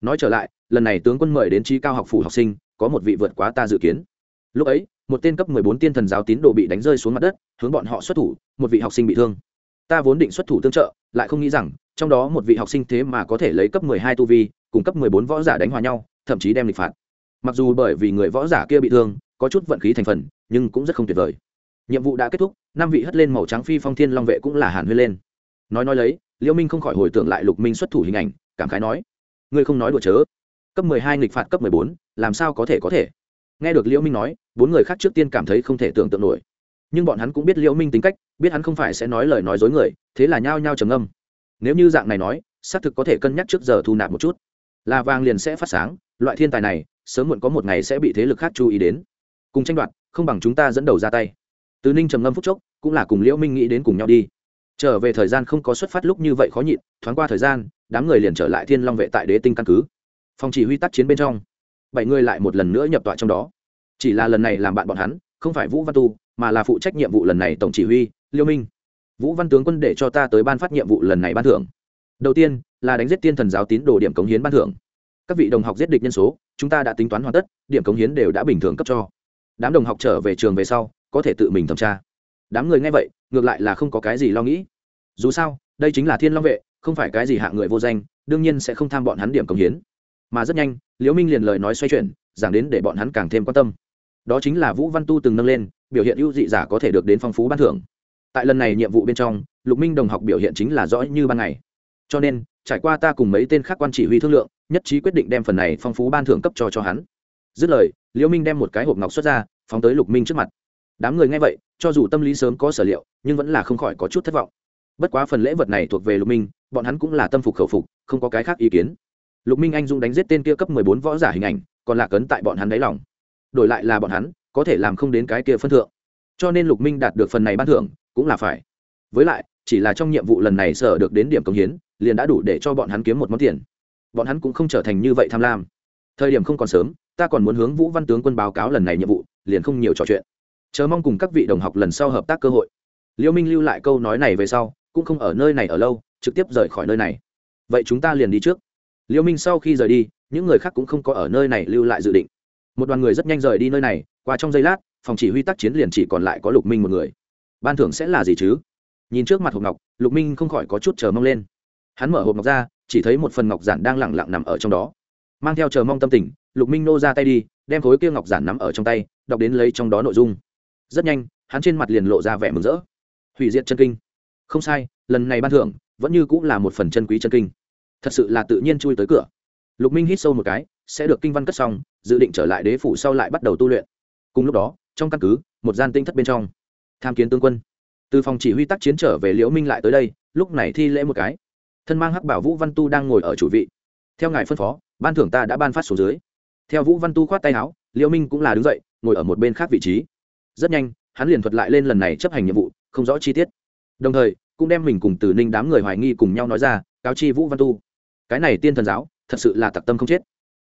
Nói trở lại, lần này tướng quân mời đến trí cao học phủ học sinh, có một vị vượt quá ta dự kiến. Lúc ấy một tên cấp mười bốn tiên thần giáo tín đồ bị đánh rơi xuống mặt đất, hướng bọn họ xuất thủ, một vị học sinh bị thương. Ta vốn định xuất thủ tương trợ, lại không nghĩ rằng, trong đó một vị học sinh thế mà có thể lấy cấp mười hai tu vi, cùng cấp mười bốn võ giả đánh hòa nhau, thậm chí đem lịch phạt. Mặc dù bởi vì người võ giả kia bị thương, có chút vận khí thành phần, nhưng cũng rất không tuyệt vời. Nhiệm vụ đã kết thúc, năm vị hất lên màu trắng phi phong thiên long vệ cũng là hàn huyên lên. Nói nói lấy liễu minh không khỏi hồi tưởng lại lục minh xuất thủ hình ảnh, cảm khái nói, ngươi không nói đùa chớ. Cấp mười hai nghịch phạt cấp mười bốn, làm sao có thể có thể? Nghe được liễu minh nói, bốn người khác trước tiên cảm thấy không thể tưởng tượng nổi. Nhưng bọn hắn cũng biết liễu minh tính cách, biết hắn không phải sẽ nói lời nói dối người, thế là nhao nhao trầm âm nếu như dạng này nói, xác thực có thể cân nhắc trước giờ thu nạp một chút. Là vàng liền sẽ phát sáng, loại thiên tài này, sớm muộn có một ngày sẽ bị thế lực khác chú ý đến. Cùng tranh đoạt, không bằng chúng ta dẫn đầu ra tay. Từ ninh trầm ngâm phúc chốc, cũng là cùng liễu minh nghĩ đến cùng nhau đi. Trở về thời gian không có xuất phát lúc như vậy khó nhịn, thoáng qua thời gian, đám người liền trở lại thiên long vệ tại đế tinh căn cứ. Phòng chỉ huy tác chiến bên trong bảy người lại một lần nữa nhập tọa trong đó. Chỉ là lần này làm bạn bọn hắn, không phải vũ văn tu, mà là phụ trách nhiệm vụ lần này tổng chỉ huy, liêu minh. Vũ văn tướng quân để cho ta tới ban phát nhiệm vụ lần này ban thưởng. Đầu tiên, là đánh giết tiên thần giáo tín đồ điểm cống hiến ban thưởng. Các vị đồng học giết địch nhân số, chúng ta đã tính toán hoàn tất, điểm cống hiến đều đã bình thường cấp cho. Đám đồng học trở về trường về sau, có thể tự mình thẩm tra. Đám người nghe vậy, ngược lại là không có cái gì lo nghĩ. Dù sao, đây chính là thiên long vệ, không phải cái gì hạ người vô danh, đương nhiên sẽ không tham bọn hắn điểm cống hiến mà rất nhanh, liễu minh liền lời nói xoay chuyển, giảng đến để bọn hắn càng thêm quan tâm. Đó chính là vũ văn tu từng nâng lên, biểu hiện ưu dị giả có thể được đến phong phú ban thưởng. Tại lần này nhiệm vụ bên trong, lục minh đồng học biểu hiện chính là rõ như ban ngày. Cho nên, trải qua ta cùng mấy tên khác quan chỉ huy thương lượng, nhất trí quyết định đem phần này phong phú ban thưởng cấp cho cho hắn. Dứt lời, liễu minh đem một cái hộp ngọc xuất ra, phóng tới lục minh trước mặt. Đám người nghe vậy, cho dù tâm lý sớm có sở liệu, nhưng vẫn là không khỏi có chút thất vọng. Bất quá phần lễ vật này thuộc về lục minh, bọn hắn cũng là tâm phục khẩu phục, không có cái khác ý kiến lục minh anh dũng đánh giết tên kia cấp mười bốn võ giả hình ảnh, còn là cấn tại bọn hắn đáy lòng. Đổi lại là bọn hắn, có thể làm không đến cái kia phân thượng. Cho nên lục minh đạt được phần này ban thưởng, cũng là phải. Với lại, chỉ là trong nhiệm vụ lần này sở được đến điểm công hiến, liền đã đủ để cho bọn hắn kiếm một món tiền. Bọn hắn cũng không trở thành như vậy tham lam. Thời điểm không còn sớm, ta còn muốn hướng vũ văn tướng quân báo cáo lần này nhiệm vụ, liền không nhiều trò chuyện. Chờ mong cùng các vị đồng học lần sau hợp tác cơ hội. Liêu minh lưu lại câu nói này về sau, cũng không ở nơi này ở lâu, trực tiếp rời khỏi nơi này. Vậy chúng ta liền đi trước liêu minh sau khi rời đi, những người khác cũng không có ở nơi này lưu lại dự định. Một đoàn người rất nhanh rời đi nơi này, qua trong giây lát, phòng chỉ huy tác chiến liền chỉ còn lại có lục minh một người. Ban thưởng sẽ là gì chứ? Nhìn trước mặt hộp ngọc, lục minh không khỏi có chút chờ mong lên. Hắn mở hộp ngọc ra, chỉ thấy một phần ngọc giản đang lẳng lặng nằm ở trong đó. Mang theo chờ mong tâm tình, lục minh nô ra tay đi, đem khối kia ngọc giản nắm ở trong tay, đọc đến lấy trong đó nội dung. Rất nhanh, hắn trên mặt liền lộ ra vẻ mừng rỡ. Hủy diệt chân kinh. Không sai, lần này ban thưởng vẫn như cũng là một phần chân quý chân kinh thật sự là tự nhiên chui tới cửa. Lục minh hít sâu một cái, sẽ được kinh văn cất xong, dự định trở lại đế phủ sau lại bắt đầu tu luyện. Cùng lúc đó, trong căn cứ, một gian tinh thất bên trong, tham kiến tướng quân. Từ phòng chỉ huy tác chiến trở về liễu minh lại tới đây, lúc này thi lễ một cái. Thân mang hắc bảo vũ văn tu đang ngồi ở chủ vị. Theo ngài phân phó, ban thưởng ta đã ban phát xuống dưới. Theo vũ văn tu khoát tay áo, liễu minh cũng là đứng dậy, ngồi ở một bên khác vị trí. Rất nhanh, hắn liền thuật lại lên lần này chấp hành nhiệm vụ, không rõ chi tiết. Đồng thời, cũng đem mình cùng từ ninh đám người hoài nghi cùng nhau nói ra, cáo chi vũ văn tu cái này tiên thần giáo thật sự là tặc tâm không chết.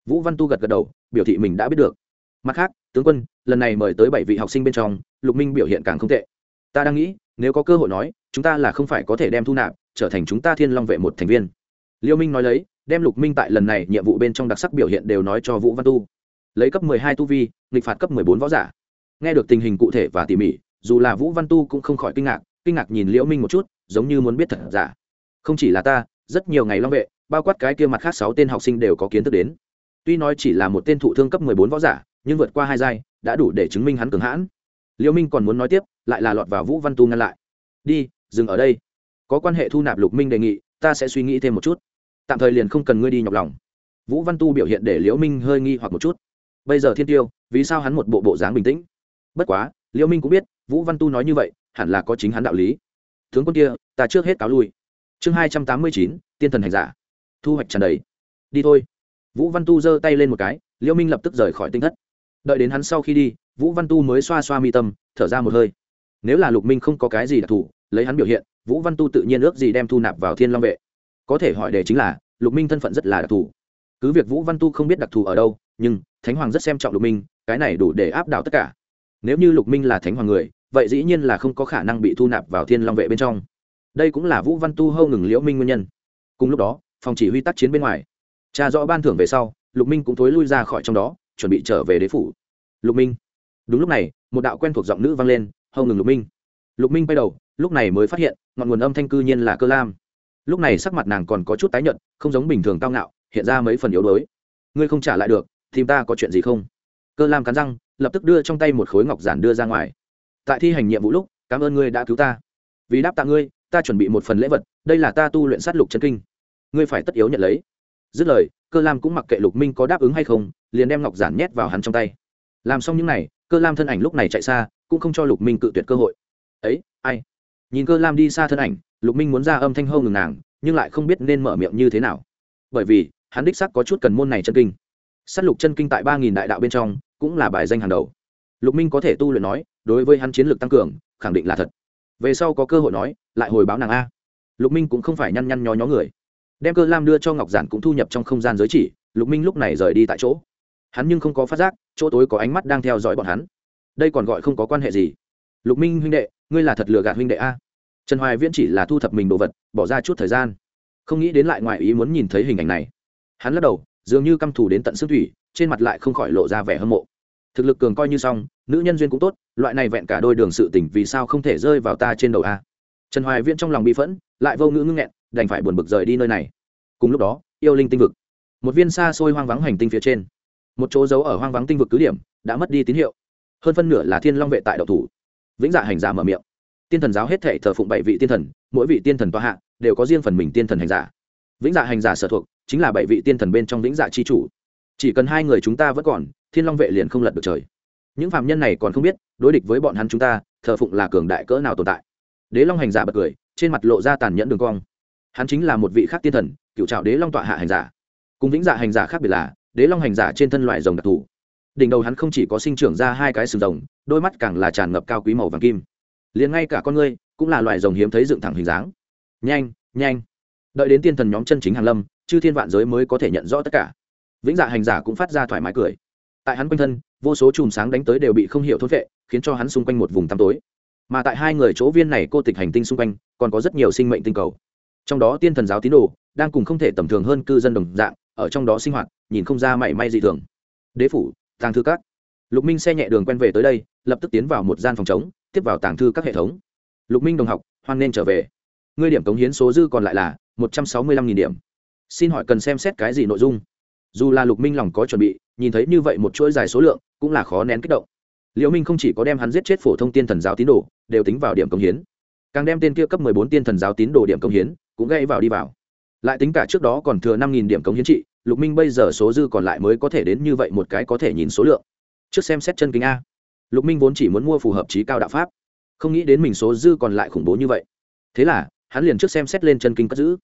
Vũ văn tu gật gật đầu, biểu thị mình đã biết được. Mặt khác, tướng quân, lần này mời tới bảy vị học sinh bên trong, lục minh biểu hiện càng không tệ. Ta đang nghĩ, nếu có cơ hội nói, chúng ta là không phải có thể đem thu nạp, trở thành chúng ta thiên long vệ một thành viên. Liêu minh nói lấy, đem lục minh tại lần này nhiệm vụ bên trong đặc sắc biểu hiện đều nói cho vũ văn tu. Lấy cấp mười hai tu vi, nghịch phạt cấp mười bốn võ giả. Nghe được tình hình cụ thể và tỉ mỉ, dù là vũ văn tu cũng không khỏi kinh ngạc kinh ngạc nhìn liễu minh một chút, giống như muốn biết thật giả. Không chỉ là ta, rất nhiều ngày long vệ bao quát cái kia mặt khác sáu tên học sinh đều có kiến thức đến. Tuy nói chỉ là một tên thụ thương cấp mười bốn võ giả, nhưng vượt qua hai giai, đã đủ để chứng minh hắn cường hãn. Liễu minh còn muốn nói tiếp, lại là lọt vào vũ văn tu ngăn lại. Đi, dừng ở đây. Có quan hệ thu nạp lục minh đề nghị, ta sẽ suy nghĩ thêm một chút. Tạm thời liền không cần ngươi đi nhọc lòng. Vũ văn tu biểu hiện để liễu minh hơi nghi hoặc một chút. Bây giờ thiên tiêu, vì sao hắn một bộ bộ dáng bình tĩnh? Bất quá liễu minh cũng biết, vũ văn tu nói như vậy, hẳn là có chính hắn đạo lý. Tướng quân kia, ta trước hết cáo lui. Chương hai trăm tám mươi chín, tiên thần hành giả thu hoạch tràn đầy. Đi thôi. Vũ văn tu giơ tay lên một cái, liễu minh lập tức rời khỏi tinh thất. Đợi đến hắn sau khi đi, vũ văn tu mới xoa xoa mi tâm, thở ra một hơi. Nếu là lục minh không có cái gì đặc thù, lấy hắn biểu hiện, vũ văn tu tự nhiên ước gì đem thu nạp vào thiên long vệ. Có thể hỏi đề chính là, lục minh thân phận rất là đặc thù. Cứ việc vũ văn tu không biết đặc thù ở đâu, nhưng thánh hoàng rất xem trọng lục minh, cái này đủ để áp đảo tất cả. Nếu như lục minh là thánh hoàng người, vậy dĩ nhiên là không có khả năng bị thu nạp vào thiên long vệ bên trong. Đây cũng là vũ văn tu hâu ngừng liễu minh nguyên nhân. Cùng lúc đó phòng chỉ huy tác chiến bên ngoài. Cha rõ ban thưởng về sau, lục minh cũng thối lui ra khỏi trong đó, chuẩn bị trở về đế phủ. Lục minh. Đúng lúc này, một đạo quen thuộc giọng nữ vang lên, hầu ngừng lục minh. Lục minh bay đầu, lúc này mới phát hiện, ngọn nguồn âm thanh cư nhiên là cơ lam. Lúc này sắc mặt nàng còn có chút tái nhợt, không giống bình thường cao ngạo, hiện ra mấy phần yếu đuối. Ngươi không trả lại được thì ta có chuyện gì không? Cơ lam cắn răng, lập tức đưa trong tay một khối ngọc giản đưa ra ngoài. Tại thi hành nhiệm vụ lúc, cảm ơn ngươi đã cứu ta. Vì đáp tạ ngươi, ta chuẩn bị một phần lễ vật, đây là ta tu luyện sát lục chân kinh ngươi phải tất yếu nhận lấy. Dứt lời, cơ lam cũng mặc kệ lục minh có đáp ứng hay không, liền đem ngọc giản nhét vào hắn trong tay. Làm xong những n à y cơ lam thân ảnh lúc này chạy xa, cũng không cho lục minh cự tuyệt cơ hội. Ấy, ai? Nhìn cơ lam đi xa thân ảnh, lục minh muốn ra âm thanh hâu ngừng nàng, nhưng lại không biết nên mở miệng như thế nào. Bởi vì, hắn đích sắc có chút cần môn này chân kinh. S á t lục chân kinh tại ba nghìn đại đạo bên trong, cũng là bài danh hàng đầu. Lục minh có thể tu luyện nói, đối với hắn chiến lược tăng cường, khẳng định là thật. Về sau có cơ hội nói, lại hồi báo nàng a. Lục minh cũng không phải nhăn nhăn nhó nhó người đem cơ lam đưa cho ngọc giản cũng thu nhập trong không gian giới chỉ, lục minh lúc này rời đi tại chỗ. Hắn nhưng không có phát giác, chỗ tối có ánh mắt đang theo dõi bọn hắn. Đây còn gọi không có quan hệ gì. Lục minh huynh đệ, ngươi là thật lừa gạt huynh đệ a. Trần hoài viễn chỉ là thu thập mình đồ vật, bỏ ra chút thời gian. Không nghĩ đến lại ngoài ý muốn nhìn thấy hình ảnh này. Hắn lắc đầu, dường như căm thù đến tận xương thủy, trên mặt lại không khỏi lộ ra vẻ hâm mộ. Thực lực cường coi như xong, nữ nhân duyên cũng tốt, loại này vẹn cả đôi đường sự tỉnh vì sao không thể rơi vào ta trên đầu a? Trần hoài viễn trong lòng bị phẫn, lại vô ngữ ngưng nghẹn đành phải buồn bực rời đi nơi này. Cùng lúc đó, yêu linh tinh vực. Một viên xa xôi hoang vắng hành tinh phía trên. Một chỗ giấu ở hoang vắng tinh vực cứ điểm đã mất đi tín hiệu. Hơn phân nửa là thiên long vệ tại đậu thủ. Vĩnh dạ hành giả mở miệng. Tiên thần giáo hết thể thờ phụng bảy vị tiên thần, mỗi vị tiên thần tòa hạ đều có riêng phần mình tiên thần hành giả. Vĩnh dạ hành giả sở thuộc chính là bảy vị tiên thần bên trong vĩnh dạ chi chủ. Chỉ cần hai người chúng ta vẫn còn, thiên long vệ liền không lật được trời. Những phạm nhân này còn không biết, đối địch với bọn hắn chúng ta, thờ phụng là cường đại cỡ nào tồn tại. Đế long hành giả bật cười, trên mặt lộ ra tàn nhẫn đường cong hắn chính là một vị khác tiên thần, cựu trào đế long tọa hạ hành giả. Cùng vĩnh dạ hành giả khác biệt là, đế long hành giả trên thân loại rồng đặc thù. Đỉnh đầu hắn không chỉ có sinh trưởng ra hai cái sừng rồng, đôi mắt càng là tràn ngập cao quý màu vàng kim. Liền ngay cả con ngươi, cũng là loài rồng hiếm thấy dựng thẳng hình dáng. Nhanh nhanh. Đợi đến tiên thần nhóm chân chính hàn lâm, chư thiên vạn giới mới có thể nhận rõ tất cả. Vĩnh dạ hành giả cũng phát ra thoải mái cười. Tại hắn quanh thân, vô số chùm sáng đánh tới đều bị không hiểu thốt vệ, khiến cho hắn xung quanh một vùng tăm tối. Mà tại hai người chỗ viên này cô tịch hành tinh xung quanh, còn có rất nhiều sinh mệnh tinh cầu trong đó tiên thần giáo tín đồ đang cùng không thể tầm thường hơn cư dân đồng dạng, ở trong đó sinh hoạt, nhìn không ra mảy may dị thường. Đế phủ, tàng thư các. Lục minh xe nhẹ đường quen về tới đây, lập tức tiến vào một gian phòng chống tiếp vào tàng thư các hệ thống. Lục minh đồng học, hoan nên trở về. Ngươi điểm cống hiến số dư còn lại là một trăm sáu mươi lăm nghìn điểm. Xin hỏi cần xem xét cái gì nội dung? Dù là lục minh lòng có chuẩn bị, nhìn thấy như vậy một chuỗi dài số lượng, cũng là khó nén kích động. Liễu minh không chỉ có đem hắn giết chết phổ thông tiên thần giáo tín đồ, đều tính vào điểm cống hiến. Càng đem tên kia cấp mười bốn tiên thần giáo tín đồ điểm cống hiến cũng gây vào đi vào. Lại tính cả trước đó còn thừa năm nghìn điểm cống hiến trị, lục minh bây giờ số dư còn lại mới có thể đến như vậy một cái có thể nhìn số lượng. Trước xem xét chân kính a. Lục minh vốn chỉ muốn mua phù hợp trí cao đạo pháp. Không nghĩ đến mình số dư còn lại khủng bố như vậy. Thế là, hắn liền trước xem xét lên chân kinh cất giữ.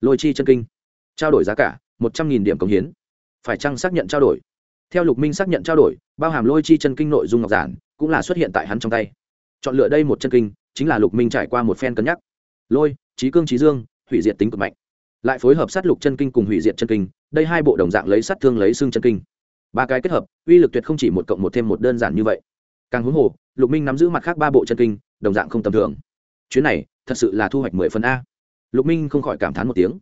Lôi chi chân kinh trao đổi giá cả, một trăm nghìn điểm cống hiến. Phải chăng xác nhận trao đổi? Theo lục minh xác nhận trao đổi, bao hàm lôi chi chân kinh nội dung ngọc giản cũng là xuất hiện tại hắn trong tay. Chọn lựa đây một chân kinh chính là lục minh trải qua một phen cân nhắc. Lôi trí cương trí dương hủy diệt tính cực mạnh. Lại phối hợp sát lục chân kinh cùng hủy diệt chân kinh, đây hai bộ đồng dạng lấy sát thương lấy xương chân kinh. Ba cái kết hợp, uy lực tuyệt không chỉ một cộng một thêm một đơn giản như vậy. Càng huống hồ, lục minh nắm giữ mặt khác ba bộ chân kinh, đồng dạng không tầm thường. Chuyến này, thật sự là thu hoạch mười phần a. Lục minh không khỏi cảm thán một tiếng.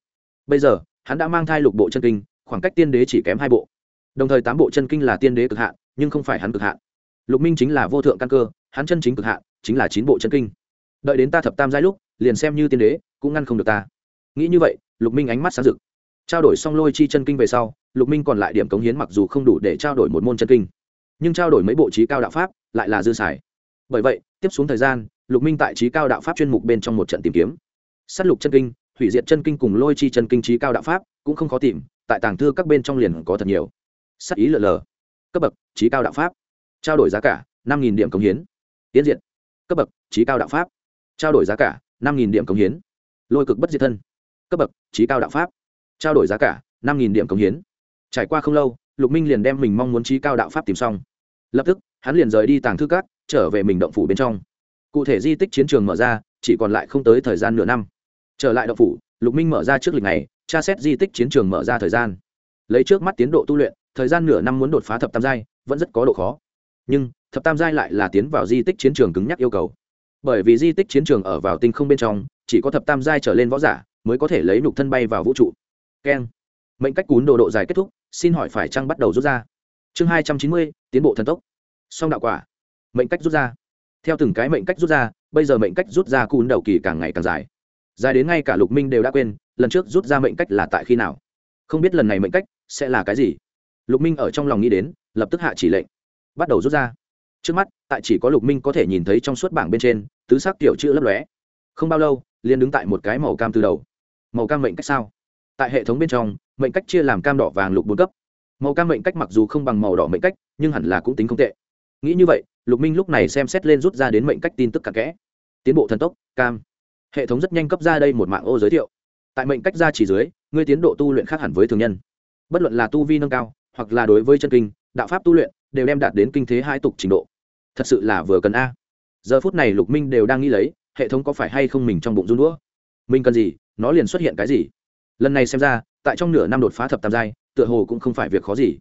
Bây giờ, hắn đã mang thai lục bộ chân kinh, khoảng cách tiên đế chỉ kém hai bộ. Đồng thời tám bộ chân kinh là tiên đế cực hạn, nhưng không phải hắn cực hạn. Lục minh chính là vô thượng căn cơ, hắn chân chính cực hạn, chính là chín bộ chân kinh. Đợi đến ta thập tam giai lúc, liền xem như tiên đế, cũng ngăn không được ta nghĩ như vậy, lục minh ánh mắt sáng rực. Trao đổi xong lôi chi chân kinh về sau, lục minh còn lại điểm cống hiến mặc dù không đủ để trao đổi một môn chân kinh, nhưng trao đổi mấy bộ trí cao đạo pháp lại là dư xài. Bởi vậy, tiếp xuống thời gian, lục minh tại trí cao đạo pháp chuyên mục bên trong một trận tìm kiếm. S á t lục chân kinh, hủy diệt chân kinh cùng lôi chi chân kinh trí cao đạo pháp cũng không khó tìm, tại tàng thư các bên trong liền có thật nhiều. S á t ý lờ lờ. Cấp bậc, trí cao đạo pháp. Trao đổi giá cả, năm nghìn điểm cống hiến. Tiến diện cấp bậc, trí cao đạo pháp. Trao đổi giá cả, năm nghìn điểm cống hiến. Lôi cực bất diệt thân cấp bậc, trí cao đạo pháp. Trao đổi giá cả, năm điểm cống hiến. Trải qua không lâu, lục minh liền đem mình mong muốn trí cao đạo pháp tìm xong. Lập tức, hắn liền rời đi tàng thư cát trở về mình động phủ bên trong. Cụ thể di tích chiến trường mở ra, chỉ còn lại không tới thời gian nửa năm. Trở lại động phủ, lục minh mở ra trước lịch này tra xét di tích chiến trường mở ra thời gian. Lấy trước mắt tiến độ tu luyện, thời gian nửa năm muốn đột phá thập tam giai, vẫn rất có độ khó. Nhưng, thập tam giai lại là tiến vào di tích chiến trường cứng nhắc yêu cầu. Bởi vì di tích chiến trường ở vào tinh không bên trong, chỉ có thập tam giai trở lên võ giả mới có thể lấy nhục thân bay vào vũ trụ. Keng. Mệnh cách cún đồ độ dài kết thúc, xin hỏi phải chăng bắt đầu rút ra? Chương hai trăm chín mươi, tiến bộ thần tốc. Song đạo quả. Mệnh cách rút ra. Theo từng cái mệnh cách rút ra, bây giờ mệnh cách rút ra cún đầu kỳ càng ngày càng dài. Dài đến ngay cả lục minh đều đã quên, lần trước rút ra mệnh cách là tại khi nào. Không biết lần này mệnh cách sẽ là cái gì. Lục minh ở trong lòng nghĩ đến, lập tức hạ chỉ lệnh. Bắt đầu rút ra. Trước mắt, tại chỉ có lục minh có thể nhìn thấy trong suốt bảng bên trên, tứ sắc tiểu chữ lấp lóe. Không bao lâu, liền đứng tại một cái màu cam từ đầu màu cam mệnh cách sao? Tại hệ thống bên trong, mệnh cách chia làm cam đỏ vàng lục bốn cấp. Màu cam mệnh cách mặc dù không bằng màu đỏ mệnh cách, nhưng hẳn là cũng tính không tệ. Nghĩ như vậy, lục minh lúc này xem xét lên rút ra đến mệnh cách tin tức cặn kẽ. Tiến bộ thần tốc, cam. Hệ thống rất nhanh cấp ra đây một mạng ô giới thiệu. Tại mệnh cách ra chỉ dưới, ngươi tiến độ tu luyện khác hẳn với thường nhân. Bất luận là tu vi nâng cao, hoặc là đối với chân kinh, đạo pháp tu luyện, đều đem đạt đến kinh thế hai tục trình độ. Thật sự là vừa cần a. Giờ phút này lục minh đều đang nghĩ lấy, hệ thống có phải hay không mình trong bụng run đũa? Mình cần gì, nó liền xuất hiện cái gì. Lần này xem ra, tại trong nửa năm đột phá thập tam giai, tựa hồ cũng không phải việc khó gì.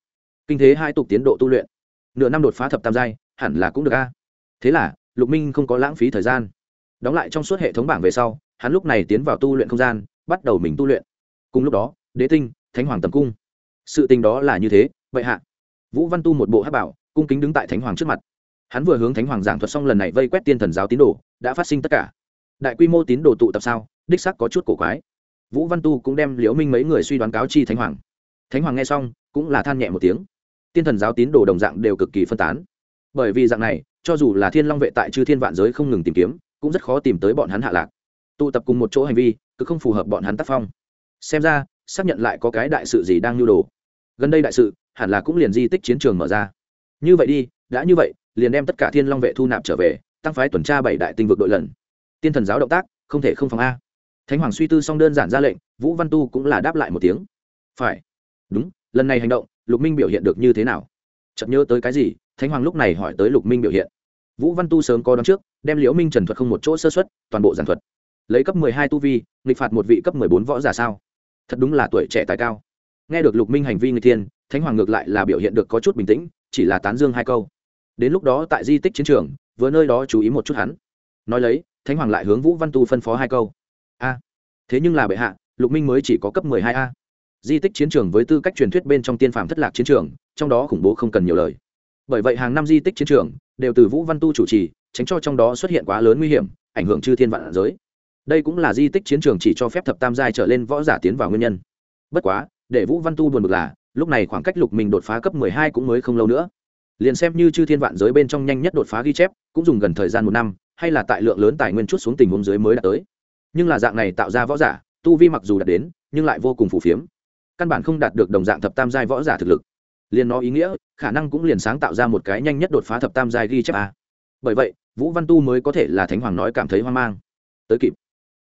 Kinh thế hai tục tiến độ tu luyện. Nửa năm đột phá thập tam giai, hẳn là cũng được a. Thế là, lục minh không có lãng phí thời gian. Đóng lại trong suốt hệ thống bảng về sau, hắn lúc này tiến vào tu luyện không gian, bắt đầu mình tu luyện. Cùng lúc đó, đế tinh, thánh hoàng tầm cung. Sự tình đó là như thế, vậy hạ. Vũ văn tu một bộ hát bảo, cung kính đứng tại thánh hoàng trước mặt. Hắn vừa hướng thánh hoàng giảng thuật xong lần này vây quét tiên thần giáo tín đồ, đã phát sinh tất cả. Đại quy mô tín đồ tụ tập sao? Đích sắc có chút cổ quái. Vũ văn tu cũng đem liễu minh mấy người suy đoán cáo chi thánh hoàng. Thánh hoàng nghe xong, cũng là than nhẹ một tiếng. Tiên thần giáo tín đồ đồng dạng đều cực kỳ phân tán. Bởi vì dạng này, cho dù là thiên long vệ tại chư thiên vạn giới không ngừng tìm kiếm, cũng rất khó tìm tới bọn hắn hạ lạc. Tụ tập cùng một chỗ hành vi cứ không phù hợp bọn hắn tác phong. Xem ra, xác nhận lại có cái đại sự gì đang nhu đồ. Gần đây đại sự, hẳn là cũng liền di tích chiến trường mở ra. Như vậy đi, đã như vậy, liền đem tất cả thiên long vệ thu nạp trở về, tăng phái tuần tra bảy đại tinh vực đội lần. Tiên thần giáo động tác, không thể không phòng a thánh hoàng suy tư xong đơn giản ra lệnh, vũ văn tu cũng là đáp lại một tiếng. Phải. Đúng, lần này hành động, lục minh biểu hiện được như thế nào? Chậm nhớ tới cái gì, thánh hoàng lúc này hỏi tới lục minh biểu hiện. Vũ văn tu sớm có đón trước, đem liễu minh trần thuật không một chỗ sơ xuất toàn bộ giảng thuật. Lấy cấp mười hai tu vi, nghịch phạt một vị cấp mười bốn võ giả sao? Thật đúng là tuổi trẻ tài cao. Nghe được lục minh hành vi người thiên, thánh hoàng ngược lại là biểu hiện được có chút bình tĩnh, chỉ là tán dương hai câu. Đến lúc đó tại di tích chiến trường, vừa nơi đó chú ý một chút hắn. Nói lấy, thánh hoàng lại hướng vũ văn tu phân phó hai câu a. Thế nhưng là bệ hạ, lục minh mới chỉ có cấp mười hai a. Di tích chiến trường với tư cách truyền thuyết bên trong tiên phàm thất lạc chiến trường, trong đó khủng bố không cần nhiều lời. Bởi vậy hàng năm di tích chiến trường đều từ vũ văn tu chủ trì, tránh cho trong đó xuất hiện quá lớn nguy hiểm, ảnh hưởng chư thiên vạn giới. Đây cũng là di tích chiến trường chỉ cho phép thập tam giai trở lên võ giả tiến vào nguyên nhân. Bất quá, để vũ văn tu buồn bực là, lúc này khoảng cách lục minh đột phá cấp mười hai cũng mới không lâu nữa. Liền xem như chư thiên vạn giới bên trong nhanh nhất đột phá ghi chép, cũng dùng gần thời gian một năm, hay là tại lượng lớn tài nguyên chút xuống tình huống dưới mới đạt tới nhưng là dạng này tạo ra võ giả, tu vi mặc dù đạt đến, nhưng lại vô cùng phù phiếm. Căn bản không đạt được đồng dạng thập tam giai võ giả thực lực. Liền nó ý nghĩa, khả năng cũng liền sáng tạo ra một cái nhanh nhất đột phá thập tam giai ghi chép a. Bởi vậy, vũ văn tu mới có thể là thánh hoàng nói cảm thấy hoang mang. Tới kịp.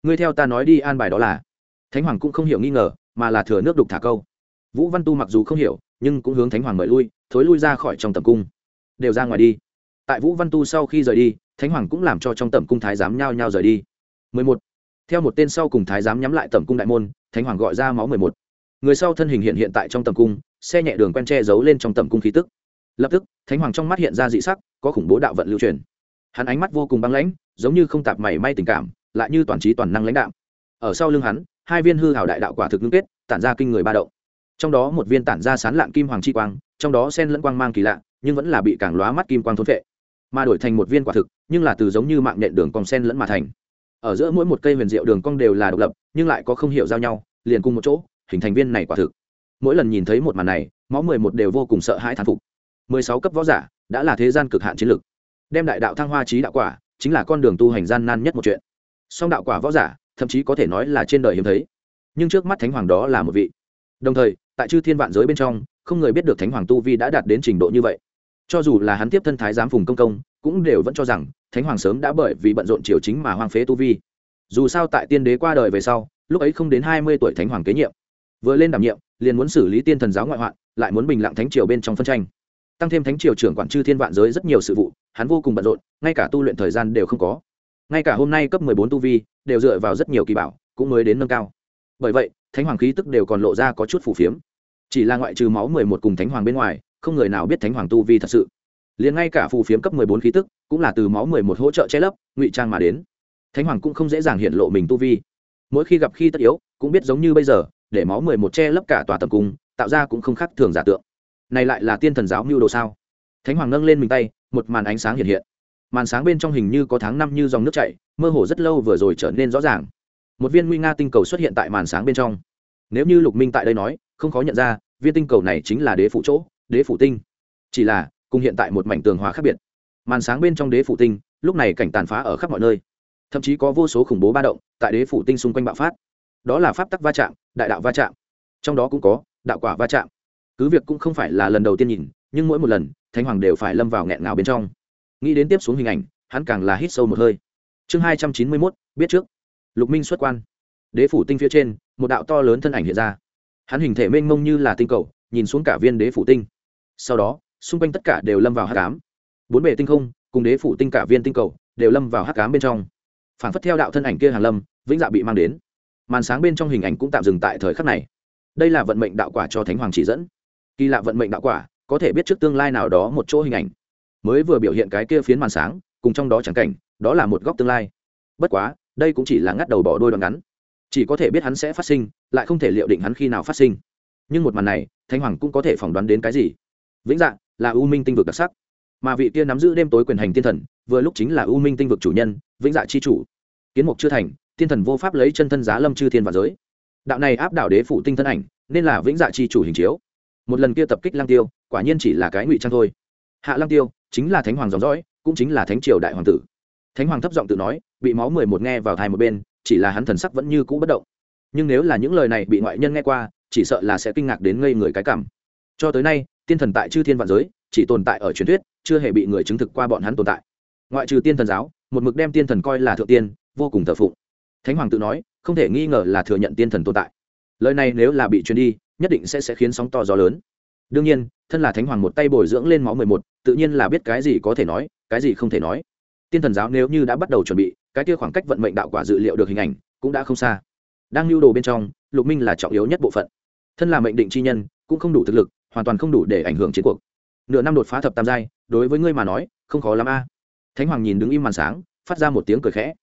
Ngươi theo ta nói đi an bài đó là. Thánh hoàng cũng không hiểu nghi ngờ, mà là thừa nước đục thả câu. Vũ văn tu mặc dù không hiểu, nhưng cũng hướng thánh hoàng mời lui, thối lui ra khỏi trong tầm cung. Đều ra ngoài đi. Tại vũ văn tu sau khi rời đi, thánh hoàng cũng làm cho trong tầm cung thái giám nhao nhao rời đi. 11 theo một tên sau cùng thái giám nhắm lại tầm cung đại môn, thánh hoàng gọi ra máu 11. người sau thân hình hiện hiện tại trong tầm cung, xe nhẹ đường quen che giấu lên trong tầm cung khí tức. Lập tức, thánh hoàng trong mắt hiện ra dị sắc, có khủng bố đạo vận lưu truyền. Hắn ánh mắt vô cùng băng lãnh, giống như không tạp mảy may tình cảm, lại như toàn trí toàn năng lãnh đạo ở sau lưng hắn, hai viên hư hảo đại đạo quả thực ngưng kết, tản ra kinh người ba động. Trong đó một viên tản ra sán lạng kim hoàng chi quang, trong đó sen lẫn quang mang kỳ lạ, nhưng vẫn là bị càng lóa mắt kim quang thôn vệ mà đổi thành một viên quả thực, nhưng là từ giống như mạng nhện đường còn sen lẫn mà thành ở giữa mỗi một cây huyền diệu đường cong đều là độc lập, nhưng lại có không hiểu giao nhau, liền cùng một chỗ, hình thành viên này quả thực. Mỗi lần nhìn thấy một màn này, máu mười một đều vô cùng sợ hãi thán phục. Mười sáu cấp võ giả đã là thế gian cực hạn chiến lực đem đại đạo thăng hoa trí đạo quả, chính là con đường tu hành gian nan nhất một chuyện. Song đạo quả võ giả, thậm chí có thể nói là trên đời hiếm thấy. Nhưng trước mắt thánh hoàng đó là một vị. Đồng thời, tại chư thiên vạn giới bên trong, không người biết được thánh hoàng tu vi đã đạt đến trình độ như vậy. Cho dù là hắn tiếp thân thái giám phùng công công cũng đều vẫn cho rằng thánh hoàng sớm đã bởi vì bận rộn triều chính mà hoang phế tu vi. Dù sao tại tiên đế qua đời về sau, lúc ấy không đến hai mươi tuổi thánh hoàng kế nhiệm. Vừa lên đảm nhiệm, liền muốn xử lý tiên thần giáo ngoại hoạn, lại muốn bình lặng thánh triều bên trong phân tranh. Tăng thêm thánh triều trưởng quản chư thiên vạn giới rất nhiều sự vụ, hắn vô cùng bận rộn, ngay cả tu luyện thời gian đều không có. Ngay cả hôm nay cấp mười bốn tu vi, đều dựa vào rất nhiều kỳ bảo, cũng mới đến nâng cao. Bởi vậy, thánh hoàng khí tức đều còn lộ ra có chút phù phiếm. Chỉ là ngoại trừ máu mười một cùng thánh hoàng bên ngoài, không người nào biết thánh hoàng tu vi thật sự liền ngay cả phù phiếm cấp mười bốn khí tức cũng là từ máu mười một hỗ trợ che lấp, ngụy trang mà đến. Thánh hoàng cũng không dễ dàng hiện lộ mình tu vi. Mỗi khi gặp khi tất yếu, cũng biết giống như bây giờ, để máu mười một che lấp cả tòa tầm cung, tạo ra cũng không khác thường giả tượng. Này lại là tiên thần giáo mưu đồ sao? Thánh hoàng nâng lên mình tay, một màn ánh sáng hiện hiện. Màn sáng bên trong hình như có tháng năm như dòng nước chảy, mơ hồ rất lâu vừa rồi trở nên rõ ràng. Một viên nguy nga tinh cầu xuất hiện tại màn sáng bên trong. Nếu như lục minh tại đây nói, không khó nhận ra, viên tinh cầu này chính là đế phụ chỗ, đế phụ tinh. Chỉ là cùng hiện tại một mảnh tường hòa khác biệt. Màn sáng bên trong đế phủ tinh, lúc này cảnh tàn phá ở khắp mọi nơi. Thậm chí có vô số khủng bố ba động tại đế phủ tinh xung quanh bạo phát. Đó là pháp tắc va chạm, đại đạo va chạm. Trong đó cũng có đạo quả va chạm. Cứ việc cũng không phải là lần đầu tiên nhìn, nhưng mỗi một lần, thánh hoàng đều phải lâm vào nghẹn ngào bên trong. Nghĩ đến tiếp xuống hình ảnh, hắn càng là hít sâu một hơi. Chương hai trăm chín mươi mốt, biết trước. Lục minh xuất quan. Đế phủ tinh phía trên, một đạo to lớn thân ảnh hiện ra. Hắn hình thể mênh mông như là tinh cầu, nhìn xuống cả viên đế phủ tinh. Sau đó xung quanh tất cả đều lâm vào hát cám bốn bề tinh không, cùng đế phủ tinh cả viên tinh cầu, đều lâm vào hát cám bên trong. Phản phất theo đạo thân ảnh kia hàn lâm, vĩnh dạ bị mang đến. Màn sáng bên trong hình ảnh cũng tạm dừng tại thời khắc này. Đây là vận mệnh đạo quả cho thánh hoàng chỉ dẫn. Kỳ lạ vận mệnh đạo quả, có thể biết trước tương lai nào đó một chỗ hình ảnh. Mới vừa biểu hiện cái kia phiến màn sáng, cùng trong đó chẳng cảnh, đó là một góc tương lai. Bất quá, đây cũng chỉ là ngắt đầu bỏ đôi đoạn ngắn. Chỉ có thể biết hắn sẽ phát sinh, lại không thể liệu định hắn khi nào phát sinh. Nhưng một màn này, Thánh hoàng cũng có thể phỏng đoán đến cái gì? Vĩnh dạng là u minh tinh vực đặc sắc. Mà vị kia nắm giữ đêm tối quyền hành thiên thần, vừa lúc chính là u minh tinh vực chủ nhân, vĩnh dạ chi chủ. Kiến mục chưa thành, thiên thần vô pháp lấy chân thân giá lâm chư thiên và giới. Đạo này áp đảo đế phủ tinh thân ảnh, nên là vĩnh dạ chi chủ hình chiếu. Một lần kia tập kích lang tiêu, quả nhiên chỉ là cái ngụy trang thôi. Hạ lang tiêu, chính là thánh hoàng dòng dõi, cũng chính là thánh triều đại hoàng tử. Thánh hoàng thấp giọng tự nói, bị máu mười một nghe vào thai một bên, chỉ là hắn thần sắc vẫn như cũ bất động. Nhưng nếu là những lời này bị ngoại nhân nghe qua, chỉ sợ là sẽ kinh ngạc đến ngây người cái cảm. Cho tới nay tiên thần tại chư thiên vạn giới, chỉ tồn tại ở truyền thuyết, chưa hề bị người chứng thực qua bọn hắn tồn tại. Ngoại trừ tiên thần giáo, một mực đem tiên thần coi là thượng tiên, vô cùng thờ phụng. Thánh hoàng tự nói, không thể nghi ngờ là thừa nhận tiên thần tồn tại. Lời này nếu là bị truyền đi, nhất định sẽ sẽ khiến sóng to gió lớn. Đương nhiên, thân là thánh hoàng một tay bồi dưỡng lên máu mười một, tự nhiên là biết cái gì có thể nói, cái gì không thể nói. Tiên thần giáo nếu như đã bắt đầu chuẩn bị, cái kia khoảng cách vận mệnh đạo quả dự liệu được hình ảnh cũng đã không xa. Đang lưu đồ bên trong, lục minh là trọng yếu nhất bộ phận. Thân là mệnh định chi nhân, cũng không đủ thực lực hoàn toàn không đủ để ảnh hưởng chiến cuộc. Nửa năm đột phá thập tam giai, đối với ngươi mà nói, không khó lắm a. Thánh hoàng nhìn đứng im màn sáng, phát ra một tiếng cười khẽ.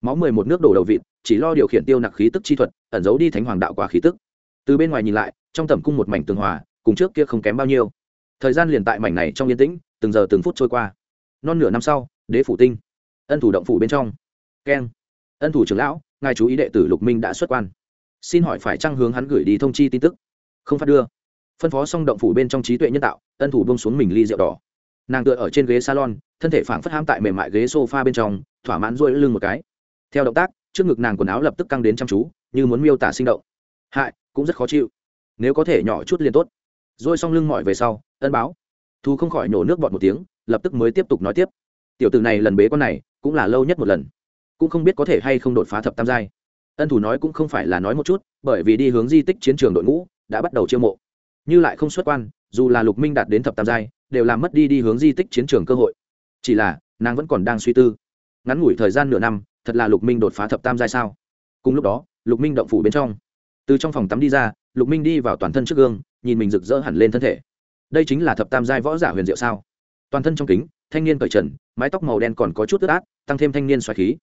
Máu mười một nước đổ đầu vịt, chỉ lo điều khiển tiêu nặc khí tức chi thuật, ẩn giấu đi thánh hoàng đạo quả khí tức. Từ bên ngoài nhìn lại, trong tầm cung một mảnh tường hòa, cùng trước kia không kém bao nhiêu. Thời gian liền tại mảnh này trong yên tĩnh, từng giờ từng phút trôi qua. Non nửa năm sau, đế phủ tinh, ân thủ động phủ bên trong. Keng. Ân thủ trưởng lão, ngài chú ý đệ tử lục minh đã xuất quan. Xin hỏi phải trăng hướng hắn gửi đi thông chi tin tức? Không phát đưa phân phó xong động phủ bên trong trí tuệ nhân tạo ân thủ bông xuống mình ly rượu đỏ. Nàng tựa ở trên ghế salon, thân thể phảng phất ham tại mềm mại ghế s o f a bên trong, thỏa mãn rôi lưng một cái. Theo động tác, trước ngực nàng quần áo lập tức căng đến chăm chú, như muốn miêu tả sinh động. Hại, cũng rất khó chịu. Nếu có thể nhỏ chút liền tốt. Rồi xong lưng mỏi về sau, ân báo. Thu không khỏi nổ nước bọt một tiếng, lập tức mới tiếp tục nói tiếp. Tiểu tử này lần bế con này, cũng là lâu nhất một lần. Cũng không biết có thể hay không đột phá thập tam giai. Ân thủ nói cũng không phải là nói một chút, bởi vì đi hướng di tích chiến trường đội ngũ, đã bắt đầu chiêu mộ như lại không xuất quan, dù là lục minh đạt đến thập tam giai, đều làm mất đi đi hướng di tích chiến trường cơ hội. Chỉ là, nàng vẫn còn đang suy tư. Ngắn ngủi thời gian nửa năm, thật là lục minh đột phá thập tam giai sao? Cùng lúc đó, lục minh động phủ bên trong. Từ trong phòng tắm đi ra, lục minh đi vào toàn thân trước gương, nhìn mình rực rỡ hẳn lên thân thể. Đây chính là thập tam giai võ giả huyền diệu sao? Toàn thân trong kính, thanh niên cởi trần, mái tóc màu đen còn có chút ướt át, tăng thêm thanh niên xoài khí.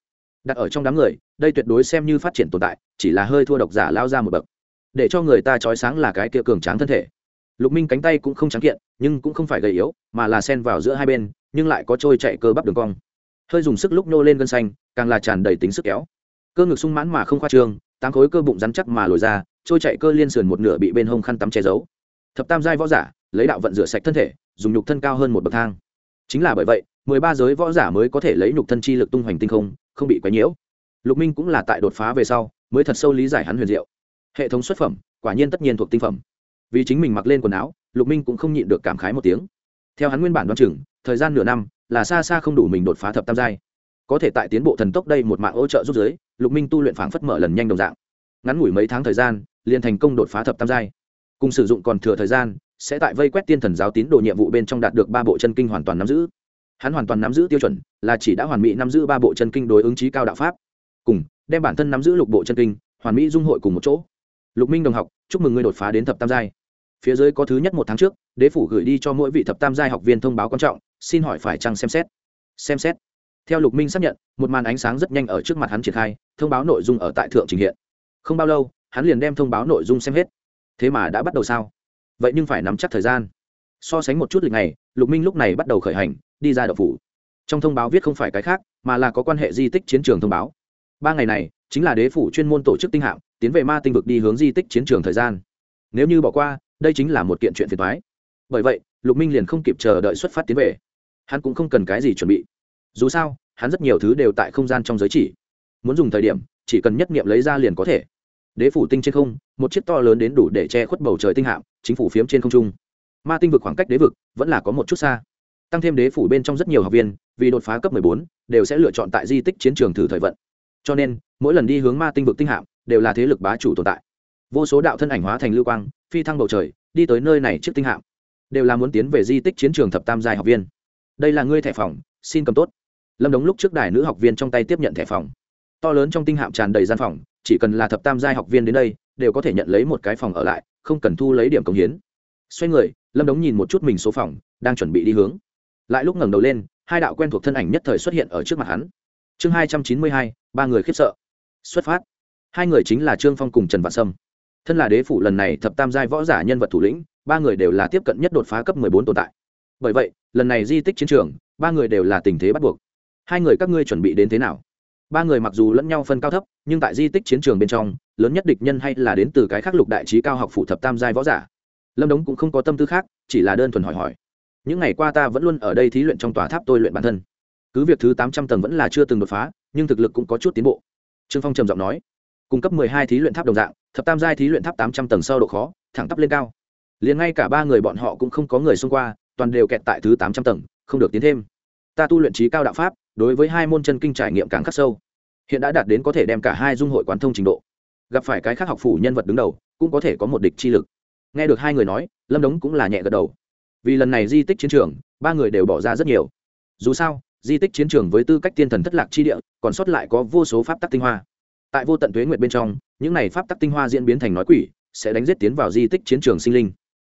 Đặt ở trong đám người, đây tuyệt đối xem như phát triển tồn tại, chỉ là hơi thua độc giả lao ra một bậc để cho người ta trói sáng là cái kia cường tráng thân thể. Lục minh cánh tay cũng không trắng kiện, nhưng cũng không phải gầy yếu, mà là sen vào giữa hai bên, nhưng lại có trôi chạy cơ bắp đường cong. Hơi dùng sức lúc nô lên gân xanh, càng là tràn đầy tính sức kéo. Cơ ngực sung mãn mà không khoa trương, tám khối cơ bụng rắn chắc mà lồi ra, trôi chạy cơ liên sườn một nửa bị bên hông khăn tắm che giấu. Thập tam giai võ giả, lấy đạo vận rửa sạch thân thể, dùng nhục thân cao hơn một bậc thang. Chính là bởi vậy, mười ba giới võ giả mới có thể lấy nhục thân chi lực tung hoành tinh không không bị quấy nhiễu. Lục minh cũng là tại đột phá về sau, mới thật sâu lý giải hắn huyền diệu hệ thống xuất phẩm, quả nhiên tất nhiên thuộc tinh phẩm. Vì chính mình mặc lên quần áo, lục minh cũng không nhịn được cảm khái một tiếng. Theo hắn nguyên bản đoán chừng, thời gian nửa năm là xa xa không đủ mình đột phá thập tam giai. Có thể tại tiến bộ thần tốc đây một mạng hỗ trợ giúp giới, lục minh tu luyện phảng phất mở lần nhanh đồng dạng. Ngắn ngủi mấy tháng thời gian, liền thành công đột phá thập tam giai. Cùng sử dụng còn thừa thời gian, sẽ tại vây quét tiên thần giáo tín đồ nhiệm vụ bên trong đạt được ba bộ chân kinh hoàn toàn nắm giữ. Hắn hoàn toàn nắm giữ tiêu chuẩn là chỉ đã hoàn mỹ nắm giữ ba bộ chân kinh đối ứng trí cao đạo pháp, cùng đem bản thân nắm giữ lục bộ chân kinh, hoàn mỹ dung hội cùng một chỗ lục minh đồng học, chúc mừng ngươi đột phá đến thập tam giai. Phía dưới có thứ nhất một tháng trước, đế phủ gửi đi cho mỗi vị thập tam giai học viên thông báo quan trọng, xin hỏi phải chăng xem xét? Xem xét. Theo lục minh xác nhận, một màn ánh sáng rất nhanh ở trước mặt hắn triển khai, thông báo nội dung ở tại thượng trình hiện. Không bao lâu, hắn liền đem thông báo nội dung xem hết. Thế mà đã bắt đầu sao? Vậy nhưng phải nắm chắc thời gian. So sánh một chút lịch này lục minh lúc này bắt đầu khởi hành, đi ra đậu phủ. Trong thông báo viết không phải cái khác, mà là có quan hệ di tích chiến trường thông báo. Ba ngày này, chính là đế phủ chuyên môn tổ chức tinh hạng tiến về ma tinh vực đi hướng di tích chiến trường thời gian. Nếu như bỏ qua đây chính là một kiện chuyện phiền thoái bởi vậy lục minh liền không kịp chờ đợi xuất phát tiến về. Hắn cũng không cần cái gì chuẩn bị. Dù sao hắn rất nhiều thứ đều tại không gian trong giới chỉ. Muốn dùng thời điểm chỉ cần nhất nghiệm lấy ra liền có thể. Đế phủ tinh trên không một chiếc to lớn đến đủ để che khuất bầu trời tinh hạm chính phủ phiếm trên không trung. Ma tinh vực khoảng cách đế vực vẫn là có một chút xa. Tăng thêm đế phủ bên trong rất nhiều học viên vì đột phá cấp 14, đều sẽ lựa chọn tại di tích chiến trường thử thời vận. Cho nên mỗi lần đi hướng ma tinh vực tinh hạm đều là thế lực bá chủ tồn tại. Vô số đạo thân ảnh hóa thành lưu quang, phi thăng bầu trời, đi tới nơi này trước tinh hạm. Đều là muốn tiến về di tích chiến trường thập tam giai học viên. Đây là ngươi thẻ phòng, xin cầm tốt. Lâm đống lúc trước đài nữ học viên trong tay tiếp nhận thẻ phòng. To lớn trong tinh hạm tràn đầy gian phòng, chỉ cần là thập tam giai học viên đến đây, đều có thể nhận lấy một cái phòng ở lại, không cần thu lấy điểm công hiến. Xoay người, lâm đống nhìn một chút mình số phòng, đang chuẩn bị đi hướng. Lại lúc ngẩng đầu lên, hai đạo quen thuộc thân ảnh nhất thời xuất hiện ở trước mặt hắn. Chương hai trăm chín mươi hai, ba người khiếp sợ. Xuất phát hai người chính là trương phong cùng trần vạn sâm. Thân là đế phủ lần này thập tam giai võ giả nhân vật thủ lĩnh, ba người đều là tiếp cận nhất đột phá cấp mười bốn tồn tại. Bởi vậy, lần này di tích chiến trường, ba người đều là tình thế bắt buộc. Hai người các ngươi chuẩn bị đến thế nào? Ba người mặc dù lẫn nhau phân cao thấp, nhưng tại di tích chiến trường bên trong, lớn nhất địch nhân hay là đến từ cái khắc lục đại trí cao học phủ thập tam giai võ giả. Lâm đống cũng không có tâm tư khác, chỉ là đơn thuần hỏi hỏi. Những ngày qua ta vẫn luôn ở đây thí luyện trong tòa tháp tôi luyện bản thân. Cứ việc thứ tám trăm tầng vẫn là chưa từng đột phá, nhưng thực lực cũng có chút tiến bộ. Trương phong trầm giọng nói cung cấp mười hai thí luyện tháp đồng dạng, thập tam giai thí luyện tháp tám trăm tầng sâu độ khó, thẳng tắp lên cao. Liền ngay cả ba người bọn họ cũng không có người xung qua, toàn đều kẹt tại thứ tám trăm tầng, không được tiến thêm. Ta tu luyện trí cao đạo pháp, đối với hai môn chân kinh trải nghiệm càng khắc sâu. Hiện đã đạt đến có thể đem cả hai dung hội quán thông trình độ. Gặp phải cái khác học phủ nhân vật đứng đầu, cũng có thể có một địch chi lực. Nghe được hai người nói, lâm đống cũng là nhẹ gật đầu. Vì lần này di tích chiến trường, ba người đều bỏ ra rất nhiều. Dù sao, di tích chiến trường với tư cách tiên thần thất lạc chi địa, còn sót lại có vô số pháp tắc tinh hoa tại vô tận tuế nguyệt bên trong, những này pháp tắc tinh hoa diễn biến thành nói quỷ, sẽ đánh giết tiến vào di tích chiến trường sinh linh.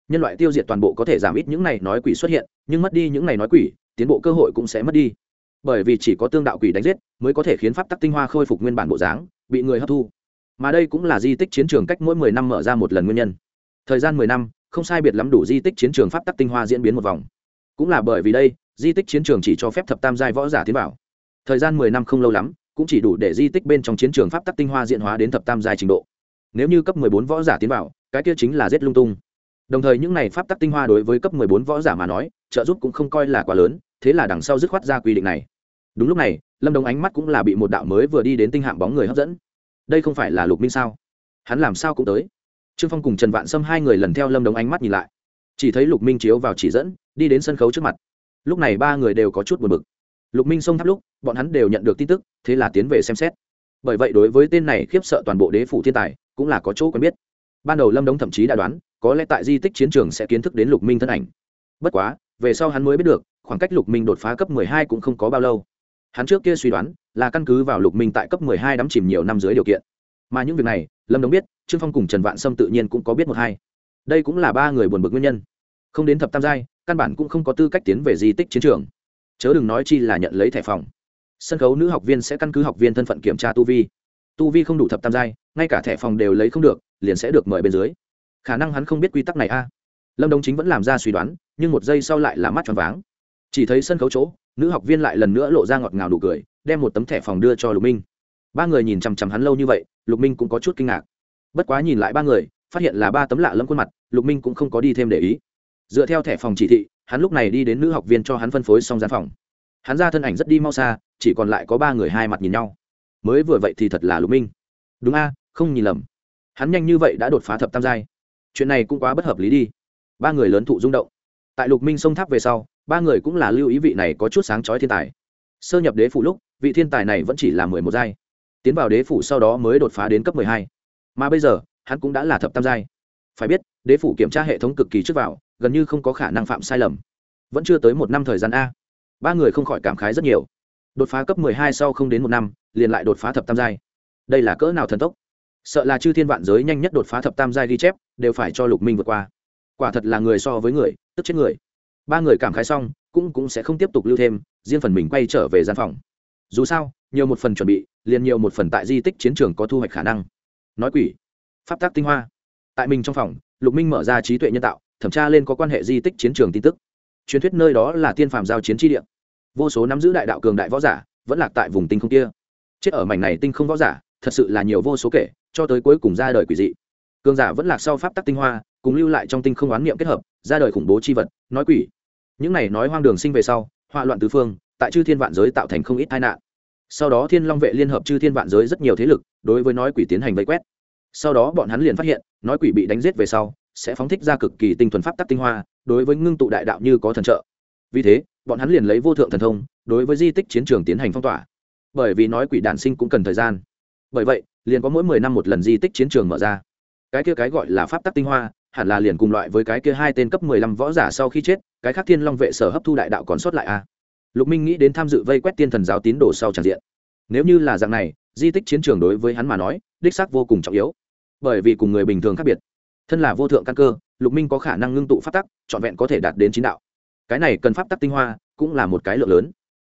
Nhân loại tiêu diệt toàn bộ có thể giảm ít những này nói quỷ xuất hiện, nhưng mất đi những này nói quỷ, tiến bộ cơ hội cũng sẽ mất đi. Bởi vì chỉ có tương đạo quỷ đánh giết, mới có thể khiến pháp tắc tinh hoa khôi phục nguyên bản bộ dáng, bị người hấp thu. Mà đây cũng là di tích chiến trường cách mỗi mười năm mở ra một lần nguyên nhân. Thời gian mười năm, không sai biệt lắm đủ di tích chiến trường pháp tắc tinh hoa diễn biến một vòng. Cũng là bởi vì đây, di tích chiến trường chỉ cho phép thập tam giai võ giả tiến vào. Thời gian mười năm không lâu lắm cũng chỉ đủ để di tích bên trong chiến trường pháp tắc tinh hoa diện hóa đến thập tam giai trình độ. Nếu như cấp mười bốn võ giả tiến vào, cái kia chính là giết lung tung. Đồng thời những này pháp tắc tinh hoa đối với cấp mười bốn võ giả mà nói, trợ giúp cũng không coi là quá lớn, thế là đằng sau dứt khoát ra quy định này. Đúng lúc này, lâm đồng ánh mắt cũng là bị một đạo mới vừa đi đến tinh hạng bóng người hấp dẫn. Đây không phải là lục minh sao? Hắn làm sao cũng tới. Trương phong cùng trần vạn sâm hai người lần theo lâm đồng ánh mắt nhìn lại. Chỉ thấy lục minh chiếu vào chỉ dẫn, đi đến sân khấu trước mặt. Lúc này ba người đều có chút buồn bực lục minh xông tháp lúc, bọn hắn đều nhận được tin tức, thế là tiến về xem xét. Bởi vậy đối với tên này khiếp sợ toàn bộ đế phủ thiên tài, cũng là có chỗ quen biết. Ban đầu lâm đống thậm chí đã đoán, có lẽ tại di tích chiến trường sẽ kiến thức đến lục minh thân ảnh. Bất quá, về sau hắn mới biết được, khoảng cách lục minh đột phá cấp mười hai cũng không có bao lâu. Hắn trước kia suy đoán, là căn cứ vào lục minh tại cấp mười hai đắm chìm nhiều năm dưới điều kiện. Mà những việc này, lâm đống biết, trương phong cùng trần vạn sâm tự nhiên cũng có biết một hai. Đây cũng là ba người buồn bực nguyên nhân. Không đến thập tam giai, căn bản cũng không có tư cách tiến về di tích chiến trường chớ đừng nói chi là nhận lấy thẻ phòng. Sân khấu nữ học viên sẽ căn cứ học viên thân phận kiểm tra tu vi. Tu vi không đủ thập tam giai, ngay cả thẻ phòng đều lấy không được, liền sẽ được mời bên dưới. Khả năng hắn không biết quy tắc này a. Lâm đồng chính vẫn làm ra suy đoán, nhưng một giây sau lại là mắt tròn váng. Chỉ thấy sân khấu chỗ, nữ học viên lại lần nữa lộ ra ngọt ngào đủ cười, đem một tấm thẻ phòng đưa cho lục minh. Ba người nhìn chằm chằm hắn lâu như vậy, lục minh cũng có chút kinh ngạc. Bất quá nhìn lại ba người, phát hiện là ba tấm lạ lẫm khuôn mặt, lục minh cũng không có đi thêm để ý dựa theo thẻ phòng chỉ thị, hắn lúc này đi đến nữ học viên cho hắn phân phối xong gian phòng. Hắn ra thân ảnh rất đi mau xa, chỉ còn lại có ba người hai mặt nhìn nhau. Mới vừa vậy thì thật là lục minh. Đúng a, không nhìn lầm. Hắn nhanh như vậy đã đột phá thập tam giai. Chuyện này cũng quá bất hợp lý đi. Ba người lớn thụ rung động. Tại lục minh sông tháp về sau, ba người cũng là lưu ý vị này có chút sáng chói thiên tài. Sơ nhập đế phủ lúc, vị thiên tài này vẫn chỉ là mười một giai. Tiến vào đế phủ sau đó mới đột phá đến cấp mười hai. Mà bây giờ, hắn cũng đã là thập tam giai. Phải biết đế phủ kiểm tra hệ thống cực kỳ trước vào, gần như không có khả năng phạm sai lầm. Vẫn chưa tới một năm thời gian a. Ba người không khỏi cảm khái rất nhiều. Đột phá cấp mười hai sau không đến một năm, liền lại đột phá thập tam giai. Đây là cỡ nào thần tốc? Sợ là chư thiên vạn giới nhanh nhất đột phá thập tam giai ghi chép, đều phải cho lục minh vượt qua. Quả thật là người so với người, tức chết người. Ba người cảm khái xong, cũng cũng sẽ không tiếp tục lưu thêm, riêng phần mình quay trở về gian phòng. Dù sao, nhiều một phần chuẩn bị, liền nhiều một phần tại di tích chiến trường có thu hoạch khả năng. Nói quỷ. Pháp tác tinh hoa. Tại mình trong phòng lục minh mở ra trí tuệ nhân tạo, thẩm tra lên có quan hệ di tích chiến trường tin tức. Truyền thuyết nơi đó là tiên phàm giao chiến tri địa. Vô số nắm giữ đại đạo cường đại võ giả vẫn lạc tại vùng tinh không kia. Chết ở mảnh này tinh không võ giả, thật sự là nhiều vô số kể, cho tới cuối cùng ra đời quỷ dị. Cường giả vẫn lạc sau pháp tắc tinh hoa, cùng lưu lại trong tinh không oán niệm kết hợp, ra đời khủng bố chi vật, nói quỷ. Những này nói hoang đường sinh về sau, họa loạn tứ phương, tại chư thiên vạn giới tạo thành không ít tai nạn. Sau đó thiên long vệ liên hợp chư thiên vạn giới rất nhiều thế lực, đối với nói quỷ tiến hành vây quét sau đó bọn hắn liền phát hiện, nói quỷ bị đánh giết về sau, sẽ phóng thích ra cực kỳ tinh thuần pháp tắc tinh hoa, đối với ngưng tụ đại đạo như có thần trợ. Vì thế, bọn hắn liền lấy vô thượng thần thông, đối với di tích chiến trường tiến hành phong tỏa. Bởi vì nói quỷ đản sinh cũng cần thời gian. Bởi vậy, liền có mỗi mười năm một lần di tích chiến trường mở ra. Cái kia cái gọi là pháp tắc tinh hoa, hẳn là liền cùng loại với cái kia hai tên cấp mười lăm võ giả sau khi chết, cái khác thiên long vệ sở hấp thu đại đạo còn sót lại a. À? lục minh nghĩ đến tham dự vây quét tiên thần giáo tín đồ sau tràn diện. Nếu như là dạng này, di tích chiến trường đối với hắn mà nói, đích xác vô cùng trọng yếu bởi vì cùng người bình thường khác biệt. Thân là vô thượng căn cơ, lục minh có khả năng ngưng tụ pháp tắc, trọn vẹn có thể đạt đến chín đạo. Cái này cần pháp tắc tinh hoa cũng là một cái lượng lớn.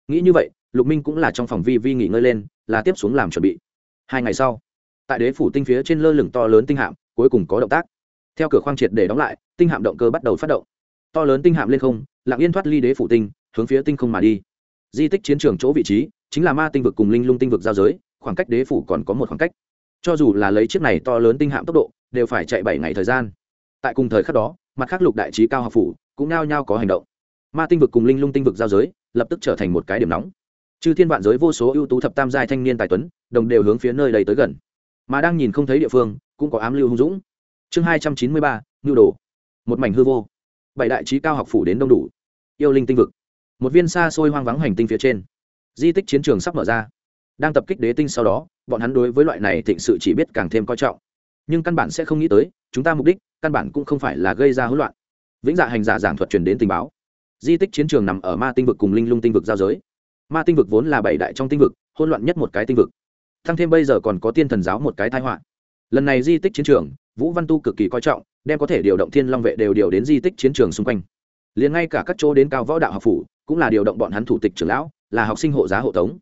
Nghĩ như vậy, lục minh cũng là trong phòng vi vi nghỉ ngơi lên, là tiếp xuống làm chuẩn bị. Hai ngày sau, tại đế phủ tinh phía trên lơ lửng to lớn tinh hạm, cuối cùng có động tác. Theo cửa khoang triệt để đóng lại, tinh hạm động cơ bắt đầu phát động. To lớn tinh hạm lên không, lặng yên thoát ly đế phủ tinh, hướng phía tinh không mà đi. Di tích chiến trường chỗ vị trí chính là ma tinh vực cùng linh lung tinh vực giao giới, khoảng cách đế phủ còn có một khoảng cách cho dù là lấy chiếc này to lớn tinh hạm tốc độ, đều phải chạy bảy ngày thời gian. Tại cùng thời khắc đó, mặt khác lục đại trí cao học phủ cũng nao nhao có hành động. Ma tinh vực cùng linh lung tinh vực giao giới lập tức trở thành một cái điểm nóng. Chư thiên vạn giới vô số ưu tú thập tam giai thanh niên tài tuấn, đồng đều hướng phía nơi đây tới gần. Mà đang nhìn không thấy địa phương, cũng có ám lưu hung dũng. Chương hai trăm chín mươi ba, nhu đồ. Một mảnh hư vô. Bảy đại trí cao học phủ đến đông đủ. Yêu linh tinh vực. Một viên xa xôi hoang vắng hành tinh phía trên. Di tích chiến trường sắp mở ra đang tập kích đế tinh sau đó, bọn hắn đối với loại này thịnh sự chỉ biết càng thêm coi trọng. Nhưng căn bản sẽ không nghĩ tới, chúng ta mục đích, căn bản cũng không phải là gây ra hỗn loạn. Vĩnh dạ hành giả giảng thuật truyền đến tình báo. Di tích chiến trường nằm ở ma tinh vực cùng linh lung tinh vực giao giới. Ma tinh vực vốn là bảy đại trong tinh vực, hỗn loạn nhất một cái tinh vực. Thăng thêm bây giờ còn có tiên thần giáo một cái thái họa. Lần này di tích chiến trường, vũ văn tu cực kỳ coi trọng, đem có thể điều động thiên long vệ đều điều đến di tích chiến trường xung quanh. Liền ngay cả các chỗ đến cao võ đạo học phủ, cũng là điều động bọn hắn thủ tịch trưởng lão, là học sinh hộ giá hộ tống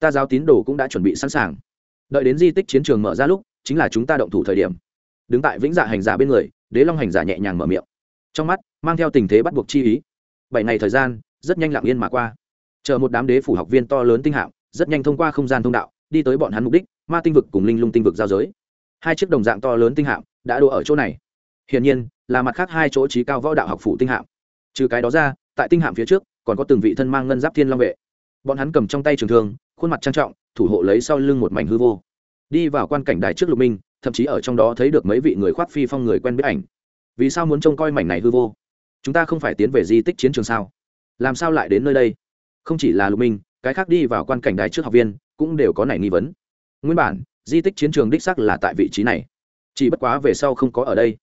ta giáo tín đồ cũng đã chuẩn bị sẵn sàng. Đợi đến di tích chiến trường mở ra lúc, chính là chúng ta động thủ thời điểm. Đứng tại vĩnh dạ hành giả bên người, đế long hành giả nhẹ nhàng mở miệng. Trong mắt, mang theo tình thế bắt buộc chi ý. Bảy ngày thời gian, rất nhanh lặng yên mà qua. Chờ một đám đế phủ học viên to lớn tinh hạng rất nhanh thông qua không gian thông đạo, đi tới bọn hắn mục đích, ma tinh vực cùng linh lung tinh vực giao giới. Hai chiếc đồng dạng to lớn tinh hạng đã đỗ ở chỗ này. Hiển nhiên, là mặt khác hai chỗ trí cao võ đạo học phủ tinh hạng trừ cái đó ra, tại tinh hạng phía trước, còn có từng vị thân mang ngân giáp thiên long vệ bọn hắn cầm trong tay trường thương, khuôn mặt trang trọng, thủ hộ lấy sau lưng một mảnh hư vô. Đi vào quan cảnh đài trước lục minh, thậm chí ở trong đó thấy được mấy vị người khoác phi phong người quen biết ảnh. Vì sao muốn trông coi mảnh này hư vô? Chúng ta không phải tiến về di tích chiến trường sao? Làm sao lại đến nơi đây? Không chỉ là lục minh, cái khác đi vào quan cảnh đài trước học viên cũng đều có này nghi vấn. Nguyên bản, di tích chiến trường đích sắc là tại vị trí này. Chỉ bất quá về sau không có ở đây.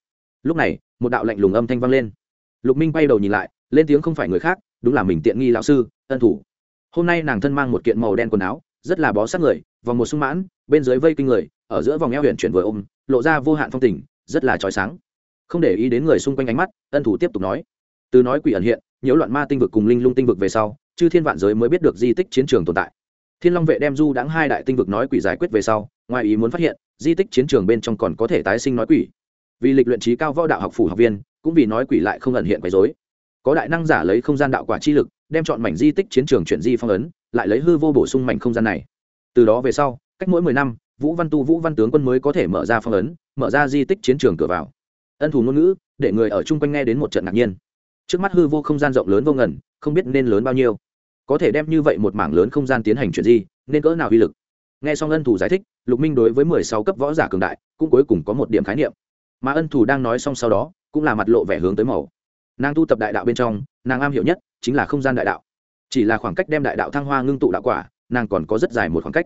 Lúc này, một đạo lạnh lùng âm thanh vang lên. Lục minh bay đầu nhìn lại, lên tiếng không phải người khác, đúng là mình tiện nghi lão sư, ân thủ hôm nay nàng thân mang một kiện màu đen quần áo, rất là bó sát người, vòng một sung mãn, bên dưới vây kinh người, ở giữa vòng eo huyện chuyển vừa ôm, lộ ra vô hạn phong tình, rất là trói sáng. Không để ý đến người xung quanh ánh mắt, ân thủ tiếp tục nói. Từ nói quỷ ẩn hiện, nhiễu loạn ma tinh vực cùng linh lung tinh vực về sau, chư thiên vạn giới mới biết được di tích chiến trường tồn tại. Thiên long vệ đem du đáng hai đại tinh vực nói quỷ giải quyết về sau, ngoài ý muốn phát hiện, di tích chiến trường bên trong còn có thể tái sinh nói quỷ. Vì lịch luyện trí cao võ đạo học phủ học viên, cũng vì nói quỷ lại không ẩn hiện quấy dối có đại năng giả lấy không gian đạo quả chi lực đem chọn mảnh di tích chiến trường chuyển di phong ấn, lại lấy hư vô bổ sung mảnh không gian này. Từ đó về sau, cách mỗi mười năm, vũ văn tu vũ văn tướng quân mới có thể mở ra phong ấn, mở ra di tích chiến trường cửa vào. Ân thủ ngôn ngữ, để người ở chung quanh nghe đến một trận ngạc nhiên. Trước mắt hư vô không gian rộng lớn vô ngần, không biết nên lớn bao nhiêu. Có thể đem như vậy một mảng lớn không gian tiến hành chuyện gì nên cỡ nào uy lực? Nghe xong ân thủ giải thích, lục minh đối với mười sáu cấp võ giả cường đại, cũng cuối cùng có một điểm khái niệm. Mà ân thủ đang nói xong sau đó, cũng là mặt lộ vẻ hướng tới màu. Nàng tu tập đại đạo bên trong, nàng am hiểu nhất chính là không gian đại đạo. Chỉ là khoảng cách đem đại đạo thăng hoa ngưng tụ đạo quả, nàng còn có rất dài một khoảng cách.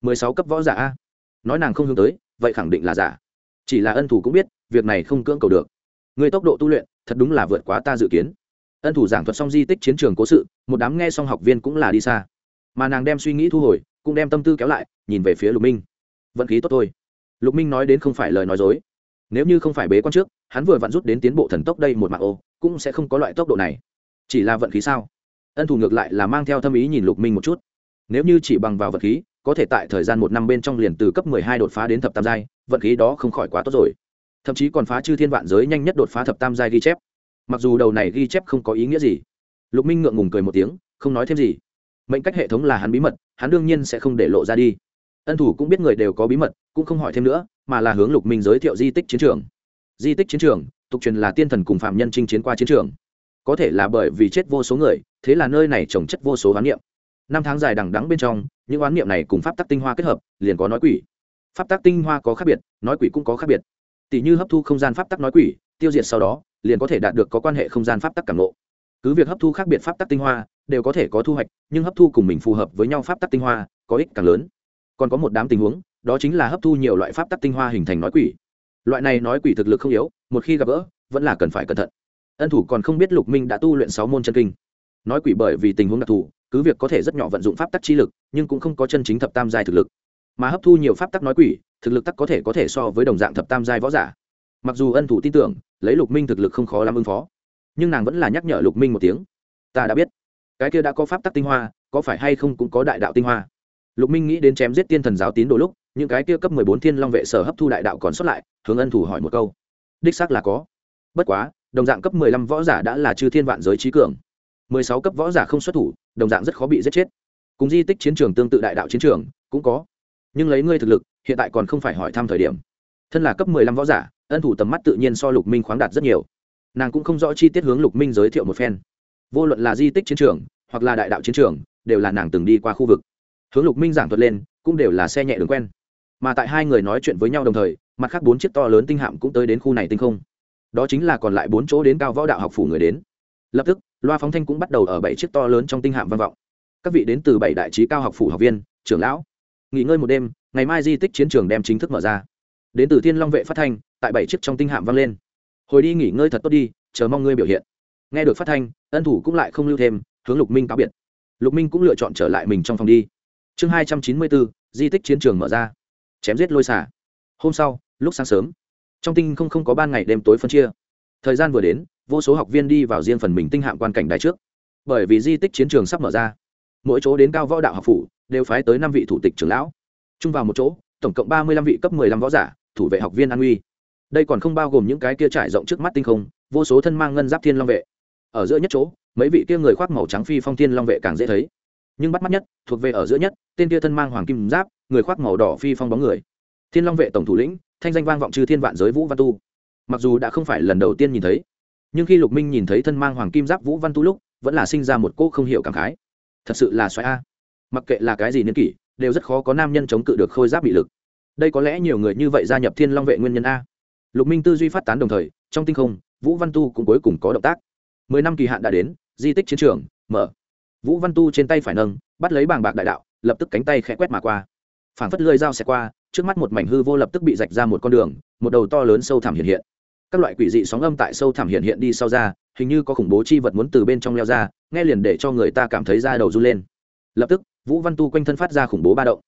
Mười sáu cấp võ giả a. Nói nàng không hướng tới, vậy khẳng định là giả. Chỉ là ân thủ cũng biết, việc này không cưỡng cầu được. Người tốc độ tu luyện, thật đúng là vượt quá ta dự kiến. Ân thủ giảng thuật xong di tích chiến trường cố sự, một đám nghe xong học viên cũng là đi xa. Mà nàng đem suy nghĩ thu hồi, cũng đem tâm tư kéo lại, nhìn về phía lục minh. Vận khí tốt thôi. Lục minh nói đến không phải lời nói dối. Nếu như không phải bế quan trước, hắn vừa vặn rút đến tiến bộ thần tốc đây một mạng ô, cũng sẽ không có loại tốc độ này chỉ là vận khí sao? Ân thủ ngược lại là mang theo tâm ý nhìn lục minh một chút. Nếu như chỉ bằng vào vận khí, có thể tại thời gian một năm bên trong liền từ cấp mười hai đột phá đến thập tam giai, vận khí đó không khỏi quá tốt rồi. Thậm chí còn phá chư thiên vạn giới nhanh nhất đột phá thập tam giai ghi chép. Mặc dù đầu này ghi chép không có ý nghĩa gì. Lục minh ngượng ngùng cười một tiếng, không nói thêm gì. Mệnh cách hệ thống là hắn bí mật, hắn đương nhiên sẽ không để lộ ra đi. Ân thủ cũng biết người đều có bí mật, cũng không hỏi thêm nữa, mà là hướng lục minh giới thiệu di tích chiến trường. Di tích chiến trường, tục truyền là tiên thần cùng phạm nhân chinh chiến qua chiến trường có thể là bởi vì chết vô số người, thế là nơi này trồng chất vô số oán niệm. Năm tháng dài đằng đắng bên trong, những oán niệm này cùng pháp tắc tinh hoa kết hợp, liền có nói quỷ. Pháp tắc tinh hoa có khác biệt, nói quỷ cũng có khác biệt. Tỷ như hấp thu không gian pháp tắc nói quỷ, tiêu diệt sau đó, liền có thể đạt được có quan hệ không gian pháp tắc cảm lộ cứ việc hấp thu khác biệt pháp tắc tinh hoa, đều có thể có thu hoạch, nhưng hấp thu cùng mình phù hợp với nhau pháp tắc tinh hoa, có ích càng lớn. Còn có một đám tình huống, đó chính là hấp thu nhiều loại pháp tắc tinh hoa hình thành nói quỷ. Loại này nói quỷ thực lực không yếu, một khi gặp gỡ, vẫn là cần phải cẩn thận ân thủ còn không biết lục minh đã tu luyện sáu môn chân kinh. Nói quỷ bởi vì tình huống đặc thù, cứ việc có thể rất nhỏ vận dụng pháp tắc chi lực, nhưng cũng không có chân chính thập tam giai thực lực. Mà hấp thu nhiều pháp tắc nói quỷ, thực lực tắc có thể có thể so với đồng dạng thập tam giai võ giả. Mặc dù ân thủ tin tưởng, lấy lục minh thực lực không khó làm ứng phó, nhưng nàng vẫn là nhắc nhở lục minh một tiếng. Ta đã biết, cái kia đã có pháp tắc tinh hoa, có phải hay không cũng có đại đạo tinh hoa. Lục minh nghĩ đến chém giết tiên thần giáo tín đồ lúc, những cái kia cấp mười bốn thiên long vệ sở hấp thu đại đạo còn xuất lại, hướng ân thủ hỏi một câu. Đích xác là có. Bất quá đồng dạng cấp mười lăm võ giả đã là chư thiên vạn giới trí cường. mười sáu cấp võ giả không xuất thủ, đồng dạng rất khó bị giết chết. Cùng di tích chiến trường tương tự đại đạo chiến trường, cũng có. Nhưng lấy ngươi thực lực, hiện tại còn không phải hỏi thăm thời điểm. Thân là cấp mười lăm võ giả, ân thủ tầm mắt tự nhiên so lục minh khoáng đạt rất nhiều. Nàng cũng không rõ chi tiết hướng lục minh giới thiệu một phen. Vô luận là di tích chiến trường, hoặc là đại đạo chiến trường, đều là nàng từng đi qua khu vực. Hướng lục minh giảng thuật lên, cũng đều là xe nhẹ đường quen. Mà tại hai người nói chuyện với nhau đồng thời, mặt khác bốn chiếc to lớn tinh hạm cũng tới đến khu này tinh không đó chính là còn lại bốn chỗ đến cao võ đạo học phủ người đến. Lập tức, loa phóng thanh cũng bắt đầu ở bảy chiếc to lớn trong tinh hạm văn vọng. Các vị đến từ bảy đại trí cao học phủ học viên, trưởng lão. Nghỉ ngơi một đêm, ngày mai di tích chiến trường đem chính thức mở ra. Đến từ thiên long vệ phát thanh, tại bảy chiếc trong tinh hạm vang lên. Hồi đi nghỉ ngơi thật tốt đi, chờ mong ngươi biểu hiện. Nghe được phát thanh, ân thủ cũng lại không lưu thêm, hướng lục minh cáo biệt. Lục minh cũng lựa chọn trở lại mình trong phòng đi. Chương hai trăm chín mươi bốn, di tích chiến trường mở ra. Chém giết lôi xả hôm sau, lúc sáng sớm trong tinh không không có ban ngày đêm tối phân chia. Thời gian vừa đến, vô số học viên đi vào riêng phần mình tinh hạm quan cảnh đài trước. Bởi vì di tích chiến trường sắp mở ra, mỗi chỗ đến cao võ đạo học phủ đều phái tới năm vị thủ tịch trưởng lão. Chung vào một chỗ, tổng cộng ba mươi lăm vị cấp mười lăm võ giả, thủ vệ học viên an uy. Đây còn không bao gồm những cái kia trải rộng trước mắt tinh không, vô số thân mang ngân giáp thiên long vệ. Ở giữa nhất chỗ, mấy vị kia người khoác màu trắng phi phong thiên long vệ càng dễ thấy. Nhưng bắt mắt nhất, thuộc về ở giữa nhất, tên kia thân mang hoàng kim giáp, người khoác màu đỏ phi phong bóng người. Thiên long vệ tổng thủ lĩnh thanh danh vang vọng chư thiên vạn giới vũ văn tu. Mặc dù đã không phải lần đầu tiên nhìn thấy, nhưng khi lục minh nhìn thấy thân mang hoàng kim giáp vũ văn tu lúc, vẫn là sinh ra một cô không hiểu cảm khái. Thật sự là xoáy a. Mặc kệ là cái gì niên kỷ, đều rất khó có nam nhân chống cự được khôi giáp bị lực. Đây có lẽ nhiều người như vậy gia nhập thiên long vệ nguyên nhân a. Lục minh tư duy phát tán đồng thời, trong tinh không, vũ văn tu cũng cuối cùng có động tác. Mười năm kỳ hạn đã đến, di tích chiến trường, mở. Vũ văn tu trên tay phải nâng, bắt lấy bàng bạc đại đạo, lập tức cánh tay khẽ quét mà qua. Phảng phất lơi dao xẹt qua trước mắt một mảnh hư vô lập tức bị rạch ra một con đường, một đầu to lớn sâu thẳm hiện hiện. Các loại quỷ dị sóng âm tại sâu thẳm hiện hiện đi sau ra, hình như có khủng bố chi vật muốn từ bên trong leo ra, nghe liền để cho người ta cảm thấy da đầu run lên. Lập tức, vũ văn tu quanh thân phát ra khủng bố ba động.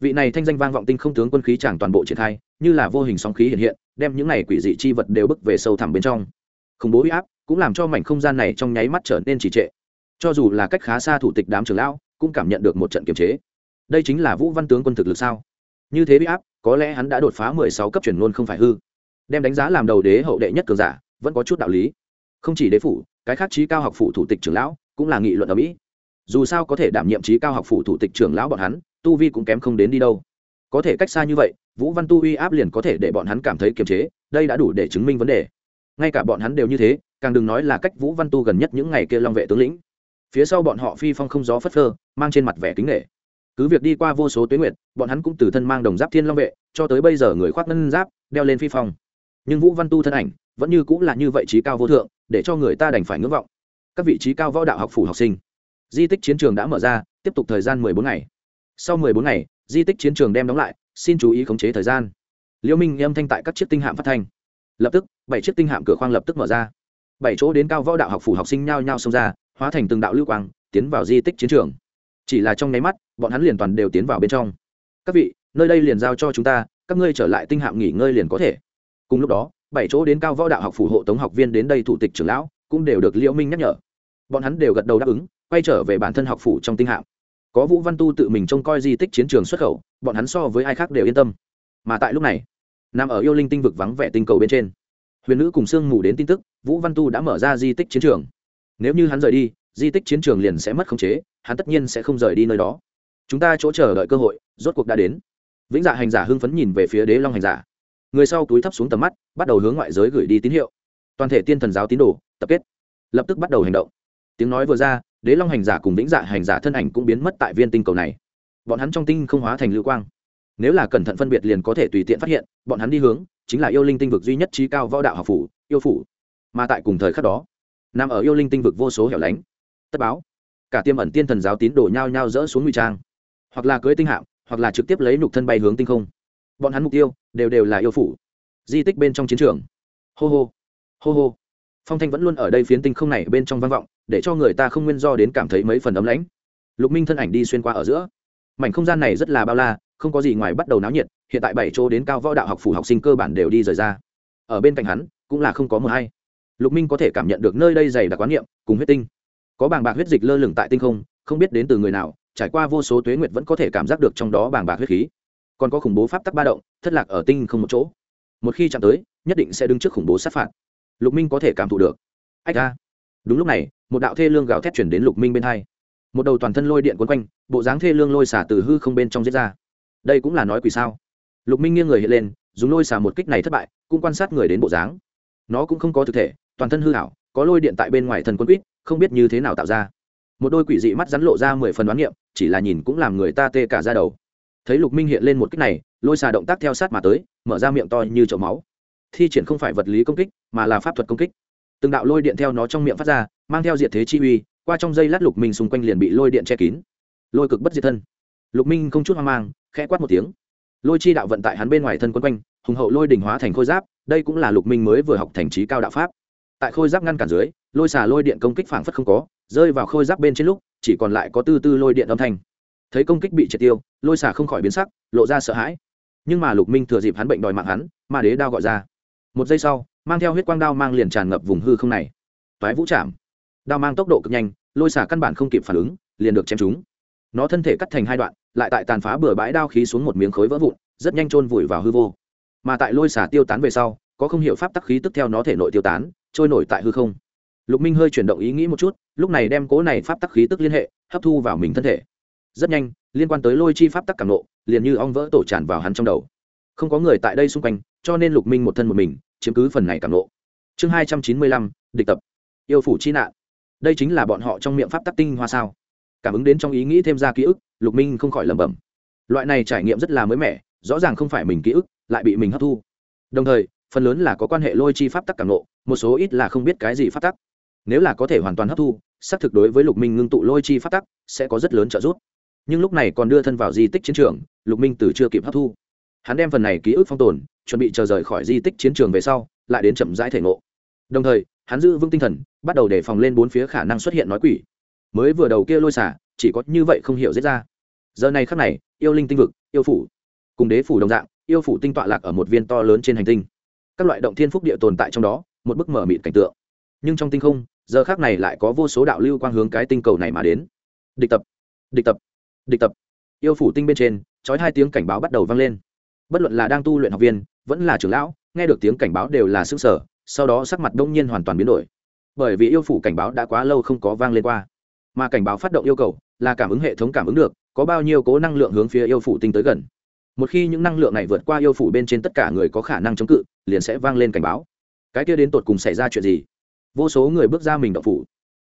Vị này thanh danh vang vọng tinh không tướng quân khí chẳng toàn bộ triển khai, như là vô hình sóng khí hiện hiện, đem những này quỷ dị chi vật đều bức về sâu thẳm bên trong. Khủng bố huy áp cũng làm cho mảnh không gian này trong nháy mắt trở nên trì trệ. Cho dù là cách khá xa thủ tịch đám trưởng lão, cũng cảm nhận được một trận kiềm chế. Đây chính là vũ văn tướng quân thực lực sao? Như thế bị áp, có lẽ hắn đã đột phá mười sáu cấp chuyển luôn không phải hư. Đem đánh giá làm đầu đế hậu đệ nhất cường giả, vẫn có chút đạo lý. Không chỉ đế phủ, cái khác trí cao học phủ thủ tịch trưởng lão cũng là nghị luận ở mỹ. Dù sao có thể đảm nhiệm trí cao học phủ thủ tịch trưởng lão bọn hắn, tu vi cũng kém không đến đi đâu. Có thể cách xa như vậy, vũ văn tu uy áp liền có thể để bọn hắn cảm thấy kiềm chế, đây đã đủ để chứng minh vấn đề. Ngay cả bọn hắn đều như thế, càng đừng nói là cách vũ văn tu gần nhất những ngày kia long vệ tướng lĩnh. Phía sau bọn họ phi phong không gió phất phơ, mang trên mặt vẻ kính nghệ cứ việc đi qua vô số tuyến nguyện bọn hắn cũng từ thân mang đồng giáp thiên long vệ, cho tới bây giờ người khoác ngân giáp, đeo lên phi phong. Nhưng vũ văn tu thân ảnh, vẫn như cũng là như vậy trí cao vô thượng, để cho người ta đành phải ngưỡng vọng. Các vị trí cao võ đạo học phủ học sinh, di tích chiến trường đã mở ra, tiếp tục thời gian mười bốn ngày. Sau mười bốn ngày, di tích chiến trường đem đóng lại, xin chú ý khống chế thời gian. Liễu minh âm thanh tại các chiếc tinh hạm phát thanh. Lập tức, bảy chiếc tinh hạm cửa khoang lập tức mở ra. Bảy chỗ đến cao võ đạo học phủ học sinh nhao nhao xông ra, hóa thành từng đạo lưu quang, tiến vào di tích chiến trường. Chỉ là trong nháy mắt bọn hắn liền toàn đều tiến vào bên trong. Các vị, nơi đây liền giao cho chúng ta, các ngươi trở lại tinh hạm nghỉ ngơi liền có thể. Cùng lúc đó, bảy chỗ đến cao võ đạo học phủ hộ tống học viên đến đây thủ tịch trưởng lão cũng đều được liễu minh nhắc nhở. Bọn hắn đều gật đầu đáp ứng, quay trở về bản thân học phủ trong tinh hạm. Có vũ văn tu tự mình trông coi di tích chiến trường xuất khẩu, bọn hắn so với ai khác đều yên tâm. Mà tại lúc này, nằm ở yêu linh tinh vực vắng vẻ tinh cầu bên trên, huyền nữ cùng sương mù đến tin tức, vũ văn tu đã mở ra di tích chiến trường. Nếu như hắn rời đi, di tích chiến trường liền sẽ mất khống chế, hắn tất nhiên sẽ không rời đi nơi đó chúng ta chỗ chờ đợi cơ hội, rốt cuộc đã đến. Vĩnh dạ hành giả hưng phấn nhìn về phía đế long hành giả. Người sau túi thấp xuống tầm mắt, bắt đầu hướng ngoại giới gửi đi tín hiệu. Toàn thể tiên thần giáo tín đồ, tập kết. Lập tức bắt đầu hành động. Tiếng nói vừa ra, đế long hành giả cùng vĩnh dạ hành giả thân ảnh cũng biến mất tại viên tinh cầu này. Bọn hắn trong tinh không hóa thành lưu quang. Nếu là cẩn thận phân biệt liền có thể tùy tiện phát hiện, bọn hắn đi hướng, chính là yêu linh tinh vực duy nhất trí cao võ đạo học phủ, yêu phủ. Mà tại cùng thời khắc đó, nằm ở yêu linh tinh vực vô số hẻo lánh. Tất báo, cả tiêm ẩn tiên thần giáo tín đồ nhao nhao rỡ xuống ngụy trang hoặc là cưới tinh hạm, hoặc là trực tiếp lấy nục thân bay hướng tinh không. Bọn hắn mục tiêu đều đều là yêu phủ. Di tích bên trong chiến trường. Hô hô. Hô hô. Phong thanh vẫn luôn ở đây phiến tinh không này bên trong vang vọng, để cho người ta không nguyên do đến cảm thấy mấy phần ấm lãnh. Lục minh thân ảnh đi xuyên qua ở giữa. Mảnh không gian này rất là bao la, không có gì ngoài bắt đầu náo nhiệt, hiện tại bảy chỗ đến cao võ đạo học phủ học sinh cơ bản đều đi rời ra. Ở bên cạnh hắn, cũng là không có mờ hay lục minh có thể cảm nhận được nơi đây dày đặc quán niệm, cùng huyết tinh. Có bàng bạc huyết dịch lơ lửng tại tinh không không biết đến từ người nào trải qua vô số tuế nguyệt vẫn có thể cảm giác được trong đó bàng bạc huyết khí. Còn có khủng bố pháp tắc ba động, thất lạc ở tinh không một chỗ. Một khi chạm tới, nhất định sẽ đứng trước khủng bố sát phạt. Lục minh có thể cảm thụ được. Ách ra đúng lúc này, một đạo thê lương gào thét chuyển đến lục minh bên hai. Một đầu toàn thân lôi điện quấn quanh, bộ dáng thê lương lôi xả từ hư không bên trong giết ra. Đây cũng là nói quỷ sao? Lục minh nghiêng người hiện lên, dùng lôi xả một kích này thất bại, cũng quan sát người đến bộ dáng. Nó cũng không có thực thể, toàn thân hư hảo có lôi điện tại bên ngoài thần quân quýt, không biết như thế nào tạo ra. Một đôi quỷ dị mắt rắn lộ ra mười phần đoán niệm chỉ là nhìn cũng làm người ta tê cả ra đầu. Thấy lục minh hiện lên một kích này, lôi xà động tác theo sát mà tới, mở ra miệng to như chậu máu. Thi triển không phải vật lý công kích, mà là pháp thuật công kích. Từng đạo lôi điện theo nó trong miệng phát ra, mang theo diện thế chi uy, qua trong dây lát lục minh xung quanh liền bị lôi điện che kín. Lôi cực bất diệt thân. Lục minh không chút hoang mang, khẽ quát một tiếng. Lôi chi đạo vận tại hắn bên ngoài thân quân quanh, hùng hậu lôi đỉnh hóa thành khôi giáp, đây cũng là lục minh mới vừa học thành trí cao đạo pháp. Tại khôi giáp ngăn cản dưới, lôi xà lôi điện công kích phảng phất không có, rơi vào khôi giáp bên trên lúc chỉ còn lại có tư tư lôi điện âm thanh. Thấy công kích bị triệt tiêu, lôi xà không khỏi biến sắc, lộ ra sợ hãi. Nhưng mà lục minh thừa dịp hắn bệnh đòi mạng hắn, ma đế đao gọi ra. Một giây sau, mang theo huyết quang đao mang liền tràn ngập vùng hư không này. Toái vũ chạm. Đao mang tốc độ cực nhanh, lôi xả căn bản không kịp phản ứng, liền được chém chúng nó thân thể cắt thành hai đoạn, lại tại tàn phá bừa bãi đao khí xuống một miếng khối vỡ vụn, rất nhanh chôn vùi vào hư vô. Mà tại lôi xả tiêu tán về sau, có không hiệu pháp tắc khí tức theo nó thể nội tiêu tán, trôi nổi tại hư không lục minh hơi chuyển động ý nghĩ một chút, lúc này đem cố này pháp tắc khí tức liên hệ, hấp thu vào mình thân thể. Rất nhanh, liên quan tới lôi chi pháp tắc cảm nộ liền như ong vỡ tổ tràn vào hắn trong đầu. Không có người tại đây xung quanh, cho nên lục minh một thân một mình, chiếm cứ phần này cảm nộ chương hai trăm chín mươi lăm, địch tập. Yêu phủ chi nạn. Đây chính là bọn họ trong miệng pháp tắc tinh hoa sao. Cảm ứng đến trong ý nghĩ thêm ra ký ức, lục minh không khỏi lẩm bẩm. Loại này trải nghiệm rất là mới mẻ, rõ ràng không phải mình ký ức, lại bị mình hấp thu. Đồng thời, phần lớn là có quan hệ lôi chi pháp tắc cảm nộ một số ít là không biết cái gì pháp tắc nếu là có thể hoàn toàn hấp thu, xác thực đối với lục minh ngưng tụ lôi chi phát tắc, sẽ có rất lớn trợ giúp. Nhưng lúc này còn đưa thân vào di tích chiến trường, lục minh từ chưa kịp hấp thu. Hắn đem phần này ký ức phong tồn, chuẩn bị chờ rời khỏi di tích chiến trường về sau, lại đến chậm rãi thể ngộ. Đồng thời, hắn giữ vững tinh thần, bắt đầu đề phòng lên bốn phía khả năng xuất hiện nói quỷ. Mới vừa đầu kia lôi xả, chỉ có như vậy không hiểu giết ra. Giờ này khắc này, yêu linh tinh vực, yêu phủ. Cùng đế phủ đồng dạng, yêu phủ tinh tọa lạc ở một viên to lớn trên hành tinh. Các loại động thiên phúc địa tồn tại trong đó, một bức mở mịt cảnh tượng. Nhưng trong tinh không giờ khác này lại có vô số đạo lưu quang hướng cái tinh cầu này mà đến. Địch tập địch tập địch tập. Yêu phủ tinh bên trên trói hai tiếng cảnh báo bắt đầu vang lên. Bất luận là đang tu luyện học viên, vẫn là trưởng lão, nghe được tiếng cảnh báo đều là sức sở sau đó sắc mặt đông nhiên hoàn toàn biến đổi. Bởi vì yêu phủ cảnh báo đã quá lâu không có vang lên qua. Mà cảnh báo phát động yêu cầu, là cảm ứng hệ thống cảm ứng được, có bao nhiêu cố năng lượng hướng phía yêu phủ tinh tới gần. Một khi những năng lượng này vượt qua yêu phủ bên trên tất cả người có khả năng chống cự, liền sẽ vang lên cảnh báo. Cái kia đến tột cùng xảy ra chuyện gì? Vô số người bước ra mình đậu phủ.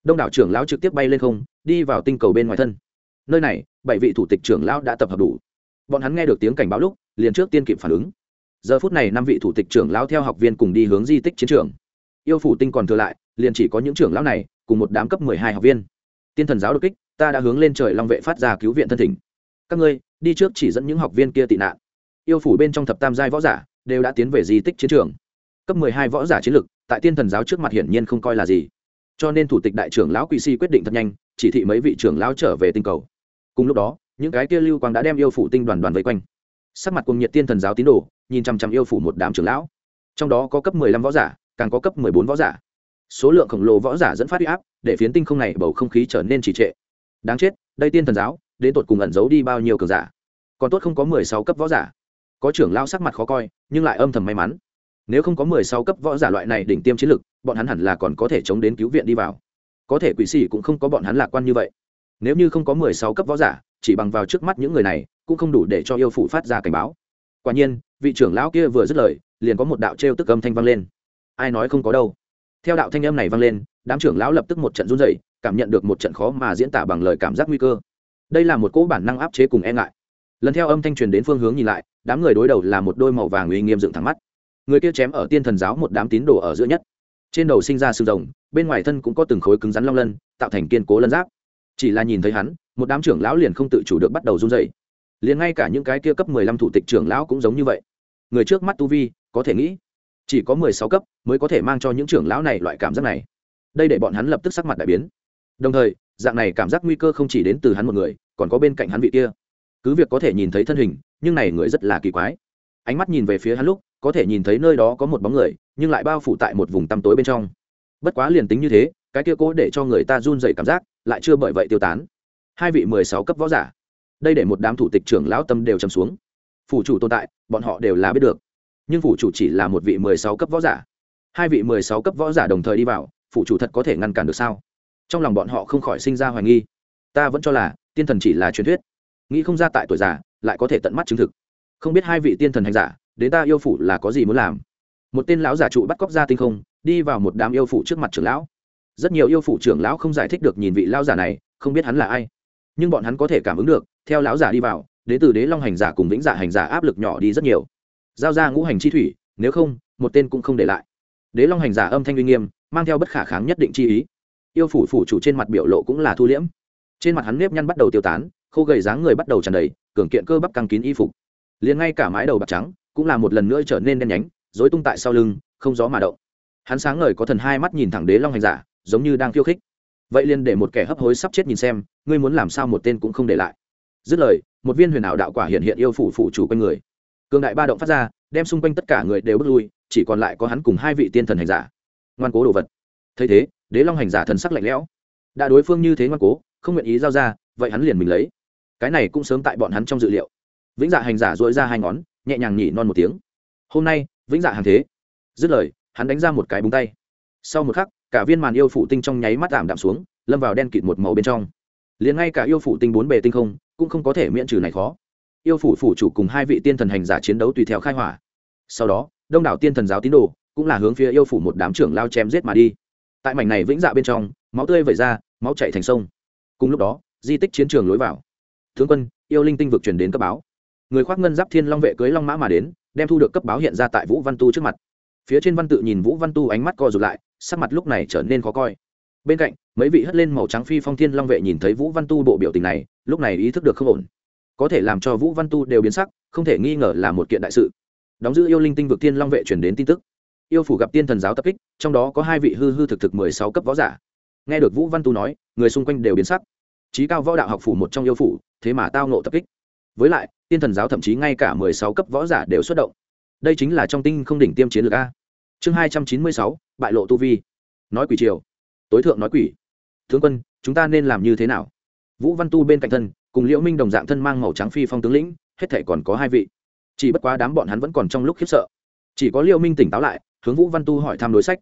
Đông đảo trưởng lão trực tiếp bay lên không, đi vào tinh cầu bên ngoài thân. Nơi này, bảy vị thủ tịch trưởng lão đã tập hợp đủ. Bọn hắn nghe được tiếng cảnh báo lúc, liền trước tiên kịp phản ứng. Giờ phút này năm vị thủ tịch trưởng lão theo học viên cùng đi hướng di tích chiến trường. Yêu phủ tinh còn thừa lại, liền chỉ có những trưởng lão này, cùng một đám cấp mười hai học viên. Tiên thần giáo đột kích, ta đã hướng lên trời long vệ phát ra cứu viện thân thỉnh. Các ngươi, đi trước chỉ dẫn những học viên kia tị nạn. Yêu phủ bên trong thập tam giai võ giả, đều đã tiến về di tích chiến trường. Cấp mười hai võ giả chiến lực tại tiên thần giáo trước mặt hiển nhiên không coi là gì. Cho nên thủ tịch đại trưởng lão quỷ si quyết định thật nhanh, chỉ thị mấy vị trưởng lão trở về tinh cầu. Cùng lúc đó, những cái kia lưu quang đã đem yêu phủ tinh đoàn đoàn vây quanh. Sắc mặt cùng nhiệt tiên thần giáo tín đồ, nhìn chăm chăm yêu phủ một đám trưởng lão. Trong đó có cấp mười lăm võ giả, càng có cấp mười bốn võ giả. Số lượng khổng lồ võ giả dẫn phát huy áp, để phiến tinh không này bầu không khí trở nên trì trệ. Đáng chết, đây tiên thần giáo, đến tột cùng ẩn giấu đi bao nhiêu cường giả? Còn tốt không có mười sáu cấp võ giả. Có trưởng lao sắc mặt khó coi, nhưng lại âm thầm may mắn nếu không có mười sáu cấp võ giả loại này đỉnh tiêm chiến lực bọn hắn hẳn là còn có thể chống đến cứu viện đi vào. Có thể quỷ sĩ cũng không có bọn hắn lạc quan như vậy. Nếu như không có mười sáu cấp võ giả chỉ bằng vào trước mắt những người này cũng không đủ để cho yêu phụ phát ra cảnh báo. Quả nhiên vị trưởng lão kia vừa dứt lời liền có một đạo trêu tức âm thanh vang lên. Ai nói không có đâu? Theo đạo thanh âm này vang lên đám trưởng lão lập tức một trận run rẩy, cảm nhận được một trận khó mà diễn tả bằng lời cảm giác nguy cơ. Đây là một cỗ bản năng áp chế cùng e ngại. Lần theo âm thanh truyền đến phương hướng nhìn lại đám người đối đầu là một đôi màu vàng uy nghiêm dựng thẳng mắt người kia chém ở tiên thần giáo một đám tín đồ ở giữa nhất. Trên đầu sinh ra sừng rồng, bên ngoài thân cũng có từng khối cứng rắn long lân, tạo thành kiên cố lân giáp. Chỉ là nhìn thấy hắn, một đám trưởng lão liền không tự chủ được bắt đầu run dày liền ngay cả những cái kia cấp mười lăm thủ tịch trưởng lão cũng giống như vậy. Người trước mắt tu vi, có thể nghĩ, chỉ có mười sáu cấp mới có thể mang cho những trưởng lão này loại cảm giác này. Đây để bọn hắn lập tức sắc mặt đại biến. Đồng thời, dạng này cảm giác nguy cơ không chỉ đến từ hắn một người, còn có bên cạnh hắn vị kia. Cứ việc có thể nhìn thấy thân hình, nhưng này người rất là kỳ quái. Ánh mắt nhìn về phía hắn lúc có thể nhìn thấy nơi đó có một bóng người, nhưng lại bao phủ tại một vùng tăm tối bên trong. Bất quá liền tính như thế, cái kia cố để cho người ta run dày cảm giác, lại chưa bởi vậy tiêu tán. Hai vị mười sáu cấp võ giả. Đây để một đám thủ tịch trưởng lão tâm đều trầm xuống. Phủ chủ tồn tại, bọn họ đều là biết được. Nhưng phủ chủ chỉ là một vị mười sáu cấp võ giả. Hai vị mười sáu cấp võ giả đồng thời đi vào, phủ chủ thật có thể ngăn cản được sao? Trong lòng bọn họ không khỏi sinh ra hoài nghi. Ta vẫn cho là, tiên thần chỉ là truyền thuyết. Nghĩ không ra tại tuổi già, lại có thể tận mắt chứng thực. Không biết hai vị tiên thần hành giả đến ta yêu phủ là có gì muốn làm? Một tên lão giả trụ bắt cóc ra tinh không, đi vào một đám yêu phủ trước mặt trưởng lão. Rất nhiều yêu phủ trưởng lão không giải thích được nhìn vị lão giả này, không biết hắn là ai. Nhưng bọn hắn có thể cảm ứng được, theo lão giả đi vào, đến từ đế long hành giả cùng vĩnh giả hành giả áp lực nhỏ đi rất nhiều. Giao ra ngũ hành chi thủy, nếu không, một tên cũng không để lại. Đế long hành giả âm thanh uy nghiêm, mang theo bất khả kháng nhất định chi ý. Yêu phủ phủ chủ trên mặt biểu lộ cũng là thu liễm. Trên mặt hắn nếp nhăn bắt đầu tiêu tán, khô gầy dáng người bắt đầu tràn đầy, cường kiện cơ bắp căng kín y phục. Liền ngay cả mái đầu bạc trắng cũng là một lần nữa trở nên đen nhánh dối tung tại sau lưng, không gió mà động. Hắn sáng ngời có thần hai mắt nhìn thẳng đế long hành giả, giống như đang khiêu khích. Vậy liền để một kẻ hấp hối sắp chết nhìn xem, ngươi muốn làm sao một tên cũng không để lại. Dứt lời, một viên huyền ảo đạo quả hiện hiện yêu phủ phủ chủ quanh người. Cường đại ba động phát ra, đem xung quanh tất cả người đều bước lui, chỉ còn lại có hắn cùng hai vị tiên thần hành giả. Ngoan cố đồ vật. Thấy thế, đế long hành giả thần sắc lạnh lẽo. Đã đối phương như thế ngoan cố, không nguyện ý giao ra, vậy hắn liền mình lấy. Cái này cũng sớm tại bọn hắn trong dự liệu. Vĩnh dạ hành giả dội ra hai ngón nhẹ nhàng nhỉ non một tiếng. Hôm nay, vĩnh dạ hàng thế. Dứt lời, hắn đánh ra một cái búng tay. Sau một khắc, cả viên màn yêu phủ tinh trong nháy mắt ảm đạm xuống, lâm vào đen kịt một màu bên trong. Liền ngay cả yêu phủ tinh bốn bề tinh không, cũng không có thể miễn trừ này khó. Yêu phủ phủ chủ cùng hai vị tiên thần hành giả chiến đấu tùy theo khai hỏa. Sau đó, đông đảo tiên thần giáo tín đồ cũng là hướng phía yêu phủ một đám trưởng lao chém giết mà đi. Tại mảnh này vĩnh dạ bên trong, máu tươi vẩy ra, máu chạy thành sông. Cùng lúc đó, di tích chiến trường lối vào. Tướng quân, yêu linh tinh vực truyền đến cấp báo người khoác ngân giáp thiên long vệ cưới long mã mà đến, đem thu được cấp báo hiện ra tại vũ văn tu trước mặt. Phía trên văn tự nhìn vũ văn tu ánh mắt co rụt lại, sắc mặt lúc này trở nên khó coi. Bên cạnh, mấy vị hất lên màu trắng phi phong thiên long vệ nhìn thấy vũ văn tu bộ biểu tình này, lúc này ý thức được không ổn. Có thể làm cho vũ văn tu đều biến sắc, không thể nghi ngờ là một kiện đại sự. Đóng giữ yêu linh tinh vực thiên long vệ chuyển đến tin tức. Yêu phủ gặp tiên thần giáo tập kích, trong đó có hai vị hư hư thực thực mười sáu cấp võ giả. Nghe được vũ văn tu nói, người xung quanh đều biến sắc. Trí cao võ đạo học phủ một trong yêu phủ, thế mà tao nộ tập kích với lại, tiên thần giáo thậm chí ngay cả mười sáu cấp võ giả đều xuất động. Đây chính là trong tinh không đỉnh tiêm chiến lược a. Chương hai trăm chín mươi sáu, bại lộ tu vi. Nói quỷ triều. Tối thượng nói quỷ. Tướng quân, chúng ta nên làm như thế nào? Vũ văn tu bên cạnh thân, cùng liễu minh đồng dạng thân mang màu trắng phi phong tướng lĩnh, hết thể còn có hai vị. Chỉ bất quá đám bọn hắn vẫn còn trong lúc khiếp sợ. Chỉ có liễu minh tỉnh táo lại, hướng vũ văn tu hỏi thăm đối sách.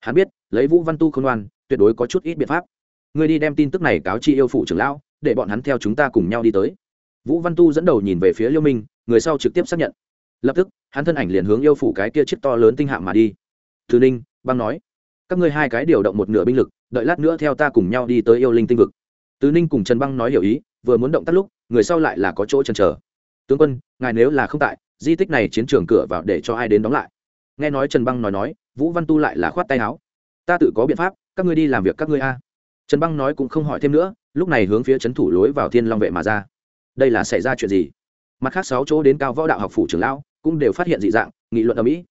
Hắn biết, lấy vũ văn tu không đoan tuyệt đối có chút ít biện pháp. Người đi đem tin tức này cáo chi yêu phụ trưởng lão, để bọn hắn theo chúng ta cùng nhau đi tới vũ văn tu dẫn đầu nhìn về phía liêu minh, người sau trực tiếp xác nhận. Lập tức, hắn thân ảnh liền hướng yêu phủ cái kia chiếc to lớn tinh hạm mà đi. Từ ninh, băng nói, các ngươi hai cái điều động một nửa binh lực, đợi lát nữa theo ta cùng nhau đi tới yêu linh tinh vực. Từ ninh cùng trần băng nói hiểu ý, vừa muốn động tác lúc, người sau lại là có chỗ chần chờ. Tướng quân, ngài nếu là không tại, di tích này chiến trường cửa vào để cho ai đến đóng lại? Nghe nói trần băng nói nói, vũ văn tu lại là khoát tay áo. Ta tự có biện pháp, các ngươi đi làm việc các ngươi a. Trần băng nói cũng không hỏi thêm nữa, lúc này hướng phía trấn thủ lối vào thiên long vệ mà ra đây là xảy ra chuyện gì? Mặt khác sáu chỗ đến cao võ đạo học phủ trưởng lão cũng đều phát hiện dị dạng, nghị luận ở mỹ.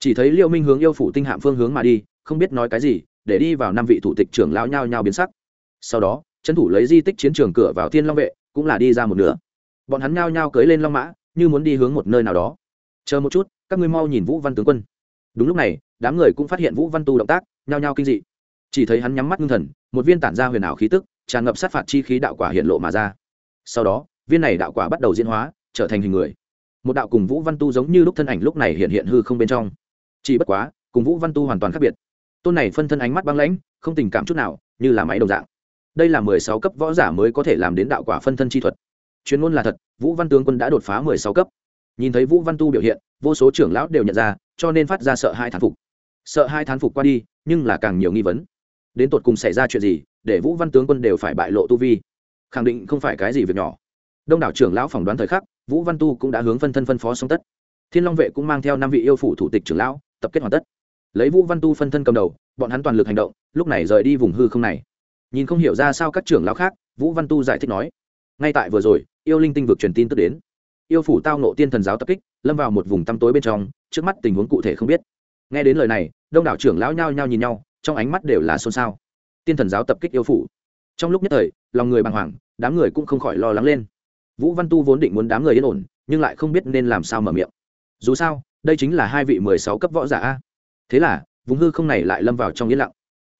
Chỉ thấy liêu minh hướng yêu phủ tinh hạm phương hướng mà đi, không biết nói cái gì, để đi vào năm vị thủ tịch trưởng lão nhao nhao biến sắc. Sau đó, trấn thủ lấy di tích chiến trường cửa vào thiên long vệ, cũng là đi ra một nửa. Bọn hắn nhao nhao cưới lên long mã, như muốn đi hướng một nơi nào đó. Chờ một chút, các ngươi mau nhìn vũ văn tướng quân. Đúng lúc này, đám người cũng phát hiện vũ văn tu động tác, nhao nhao kinh dị. Chỉ thấy hắn nhắm mắt ngưng thần, một viên tản ra huyền ảo khí tức, tràn ngập sát phạt chi khí đạo quả hiện lộ mà ra. Sau đó viên này đạo quả bắt đầu diễn hóa, trở thành hình người. Một đạo cùng vũ văn tu giống như lúc thân ảnh lúc này hiện hiện hư không bên trong. Chỉ bất quá, cùng vũ văn tu hoàn toàn khác biệt. Tôn này phân thân ánh mắt băng lãnh, không tình cảm chút nào, như là máy đồng dạng. Đây là mười sáu cấp võ giả mới có thể làm đến đạo quả phân thân chi thuật. Chuyên môn là thật, vũ văn tướng quân đã đột phá mười sáu cấp. Nhìn thấy vũ văn tu biểu hiện, vô số trưởng lão đều nhận ra, cho nên phát ra sợ hai thán phục. Sợ hai thán phục qua đi, nhưng là càng nhiều nghi vấn. Đến tột cùng xảy ra chuyện gì, để vũ văn tướng quân đều phải bại lộ tu vi? Khẳng định không phải cái gì việc nhỏ đông đảo trưởng lão phỏng đoán thời khắc, vũ văn tu cũng đã hướng phân thân phân phó xong tất. Thiên long vệ cũng mang theo năm vị yêu phủ thủ tịch trưởng lão, tập kết hoàn tất. Lấy vũ văn tu phân thân cầm đầu, bọn hắn toàn lực hành động, lúc này rời đi vùng hư không này. Nhìn không hiểu ra sao các trưởng lão khác, vũ văn tu giải thích nói, ngay tại vừa rồi, yêu linh tinh vực truyền tin tức đến. Yêu phủ tao nộ tiên thần giáo tập kích, lâm vào một vùng tăm tối bên trong, trước mắt tình huống cụ thể không biết. Nghe đến lời này, đông đảo trưởng lão nhao nhao nhìn nhau, trong ánh mắt đều là xôn xao. Tiên thần giáo tập kích yêu phủ. Trong lúc nhất thời, lòng người bàng hoàng, đám người cũng không khỏi lo lắng lên vũ văn tu vốn định muốn đám người yên ổn, nhưng lại không biết nên làm sao mở miệng. Dù sao, đây chính là hai vị mười sáu cấp võ giả a. Thế là, vùng hư không này lại lâm vào trong yên lặng.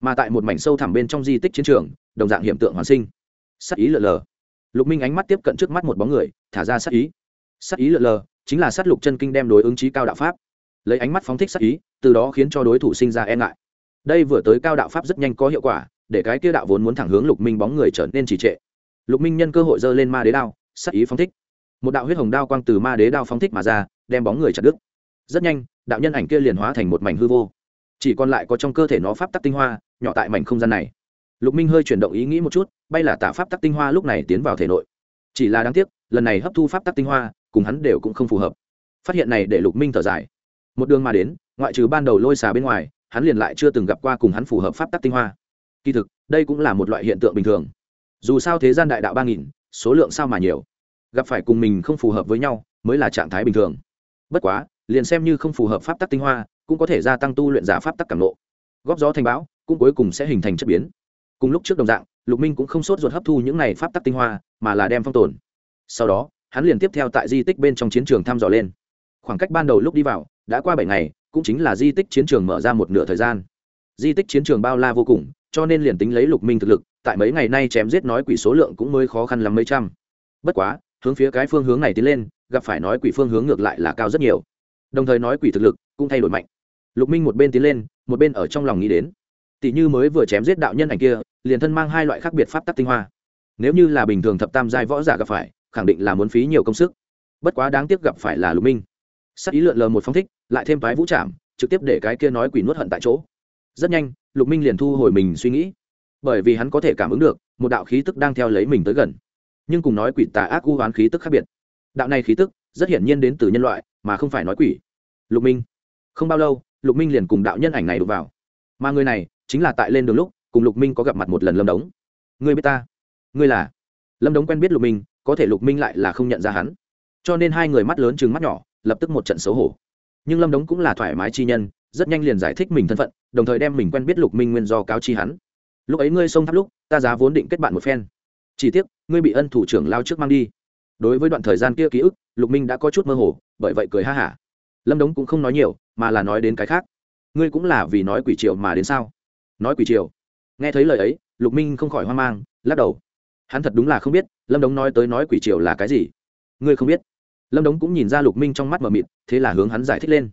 Mà tại một mảnh sâu thẳm bên trong di tích chiến trường, đồng dạng hiện tượng hoàn sinh. Sắc ý lượn lờ. Lục minh ánh mắt tiếp cận trước mắt một bóng người, thả ra sắc ý. Sắc ý lượn lờ chính là sát lục chân kinh đem đối ứng chí cao đạo pháp. Lấy ánh mắt phóng thích sắc ý, từ đó khiến cho đối thủ sinh ra e ngại. Đây vừa tới cao đạo pháp rất nhanh có hiệu quả, để cái kia đạo vốn muốn thẳng hướng lục minh bóng người trở nên trì trệ. Lục minh nhân cơ hội dơ lên ma đế đao sắc ý phóng thích. Một đạo huyết hồng đao quang từ ma đế đao phóng thích mà ra, đem bóng người chặt đứt. Rất nhanh, đạo nhân ảnh kia liền hóa thành một mảnh hư vô. Chỉ còn lại có trong cơ thể nó pháp tắc tinh hoa, nhỏ tại mảnh không gian này. Lục minh hơi chuyển động ý nghĩ một chút, bay là tả pháp tắc tinh hoa lúc này tiến vào thể nội. Chỉ là đáng tiếc, lần này hấp thu pháp tắc tinh hoa, cùng hắn đều cũng không phù hợp. Phát hiện này để lục minh thở dài. Một đường mà đến, ngoại trừ ban đầu lôi xà bên ngoài, hắn liền lại chưa từng gặp qua cùng hắn phù hợp pháp tắc tinh hoa. Kỳ thực, đây cũng là một loại hiện tượng bình thường. Dù sao thế gian đại đạo ba nghìn số lượng sao mà nhiều? Gặp phải cùng mình không phù hợp với nhau mới là trạng thái bình thường. Bất quá, liền xem như không phù hợp pháp tắc tinh hoa, cũng có thể gia tăng tu luyện giả pháp tắc cảm lộ góp gió thành bão, cũng cuối cùng sẽ hình thành chất biến. Cùng lúc trước đồng dạng, lục minh cũng không sốt ruột hấp thu những này pháp tắc tinh hoa, mà là đem phong tồn. Sau đó, hắn liền tiếp theo tại di tích bên trong chiến trường thăm dò lên. Khoảng cách ban đầu lúc đi vào, đã qua bảy ngày, cũng chính là di tích chiến trường mở ra một nửa thời gian. Di tích chiến trường bao la vô cùng, cho nên liền tính lấy lục minh thực lực tại mấy ngày nay chém giết nói quỷ số lượng cũng mới khó khăn lắm mấy trăm. Bất quá, hướng phía cái phương hướng này tiến lên, gặp phải nói quỷ phương hướng ngược lại là cao rất nhiều. Đồng thời nói quỷ thực lực cũng thay đổi mạnh. Lục minh một bên tiến lên, một bên ở trong lòng nghĩ đến. Tỷ như mới vừa chém giết đạo nhân ảnh kia, liền thân mang hai loại khác biệt pháp tắc tinh hoa. Nếu như là bình thường thập tam giai võ giả gặp phải, khẳng định là muốn phí nhiều công sức. Bất quá đáng tiếc gặp phải là lục minh. Sắc ý lượn lờ một phong thích, lại thêm vài vũ trảm, trực tiếp để cái kia nói quỷ nuốt hận tại chỗ. Rất nhanh, lục minh liền thu hồi mình suy nghĩ bởi vì hắn có thể cảm ứng được, một đạo khí tức đang theo lấy mình tới gần. Nhưng cùng nói quỷ tà ác u oán khí tức khác biệt. Đạo này khí tức rất hiển nhiên đến từ nhân loại, mà không phải nói quỷ. Lục minh. Không bao lâu, lục minh liền cùng đạo nhân ảnh này đụng vào. Mà người này chính là tại lên đường lúc, cùng lục minh có gặp mặt một lần lâm đống. Người biết ta? Người là? Lâm đống quen biết lục minh, có thể lục minh lại là không nhận ra hắn. Cho nên hai người mắt lớn chừng mắt nhỏ, lập tức một trận xấu hổ. Nhưng lâm đống cũng là thoải mái chi nhân, rất nhanh liền giải thích mình thân phận, đồng thời đem mình quen biết lục minh nguyên do cáo chi hắn lúc ấy ngươi xông tháp lúc, ta giá vốn định kết bạn một phen. Chỉ tiếc, ngươi bị ân thủ trưởng lao trước mang đi. Đối với đoạn thời gian kia ký ức, lục minh đã có chút mơ hồ, bởi vậy cười ha hả. Lâm đống cũng không nói nhiều, mà là nói đến cái khác. Ngươi cũng là vì nói quỷ triều mà đến sao? Nói quỷ triều. Nghe thấy lời ấy, lục minh không khỏi hoang mang, lắc đầu. Hắn thật đúng là không biết, lâm đống nói tới nói quỷ triều là cái gì. Ngươi không biết. Lâm đống cũng nhìn ra lục minh trong mắt mờ mịt, thế là hướng hắn giải thích lên.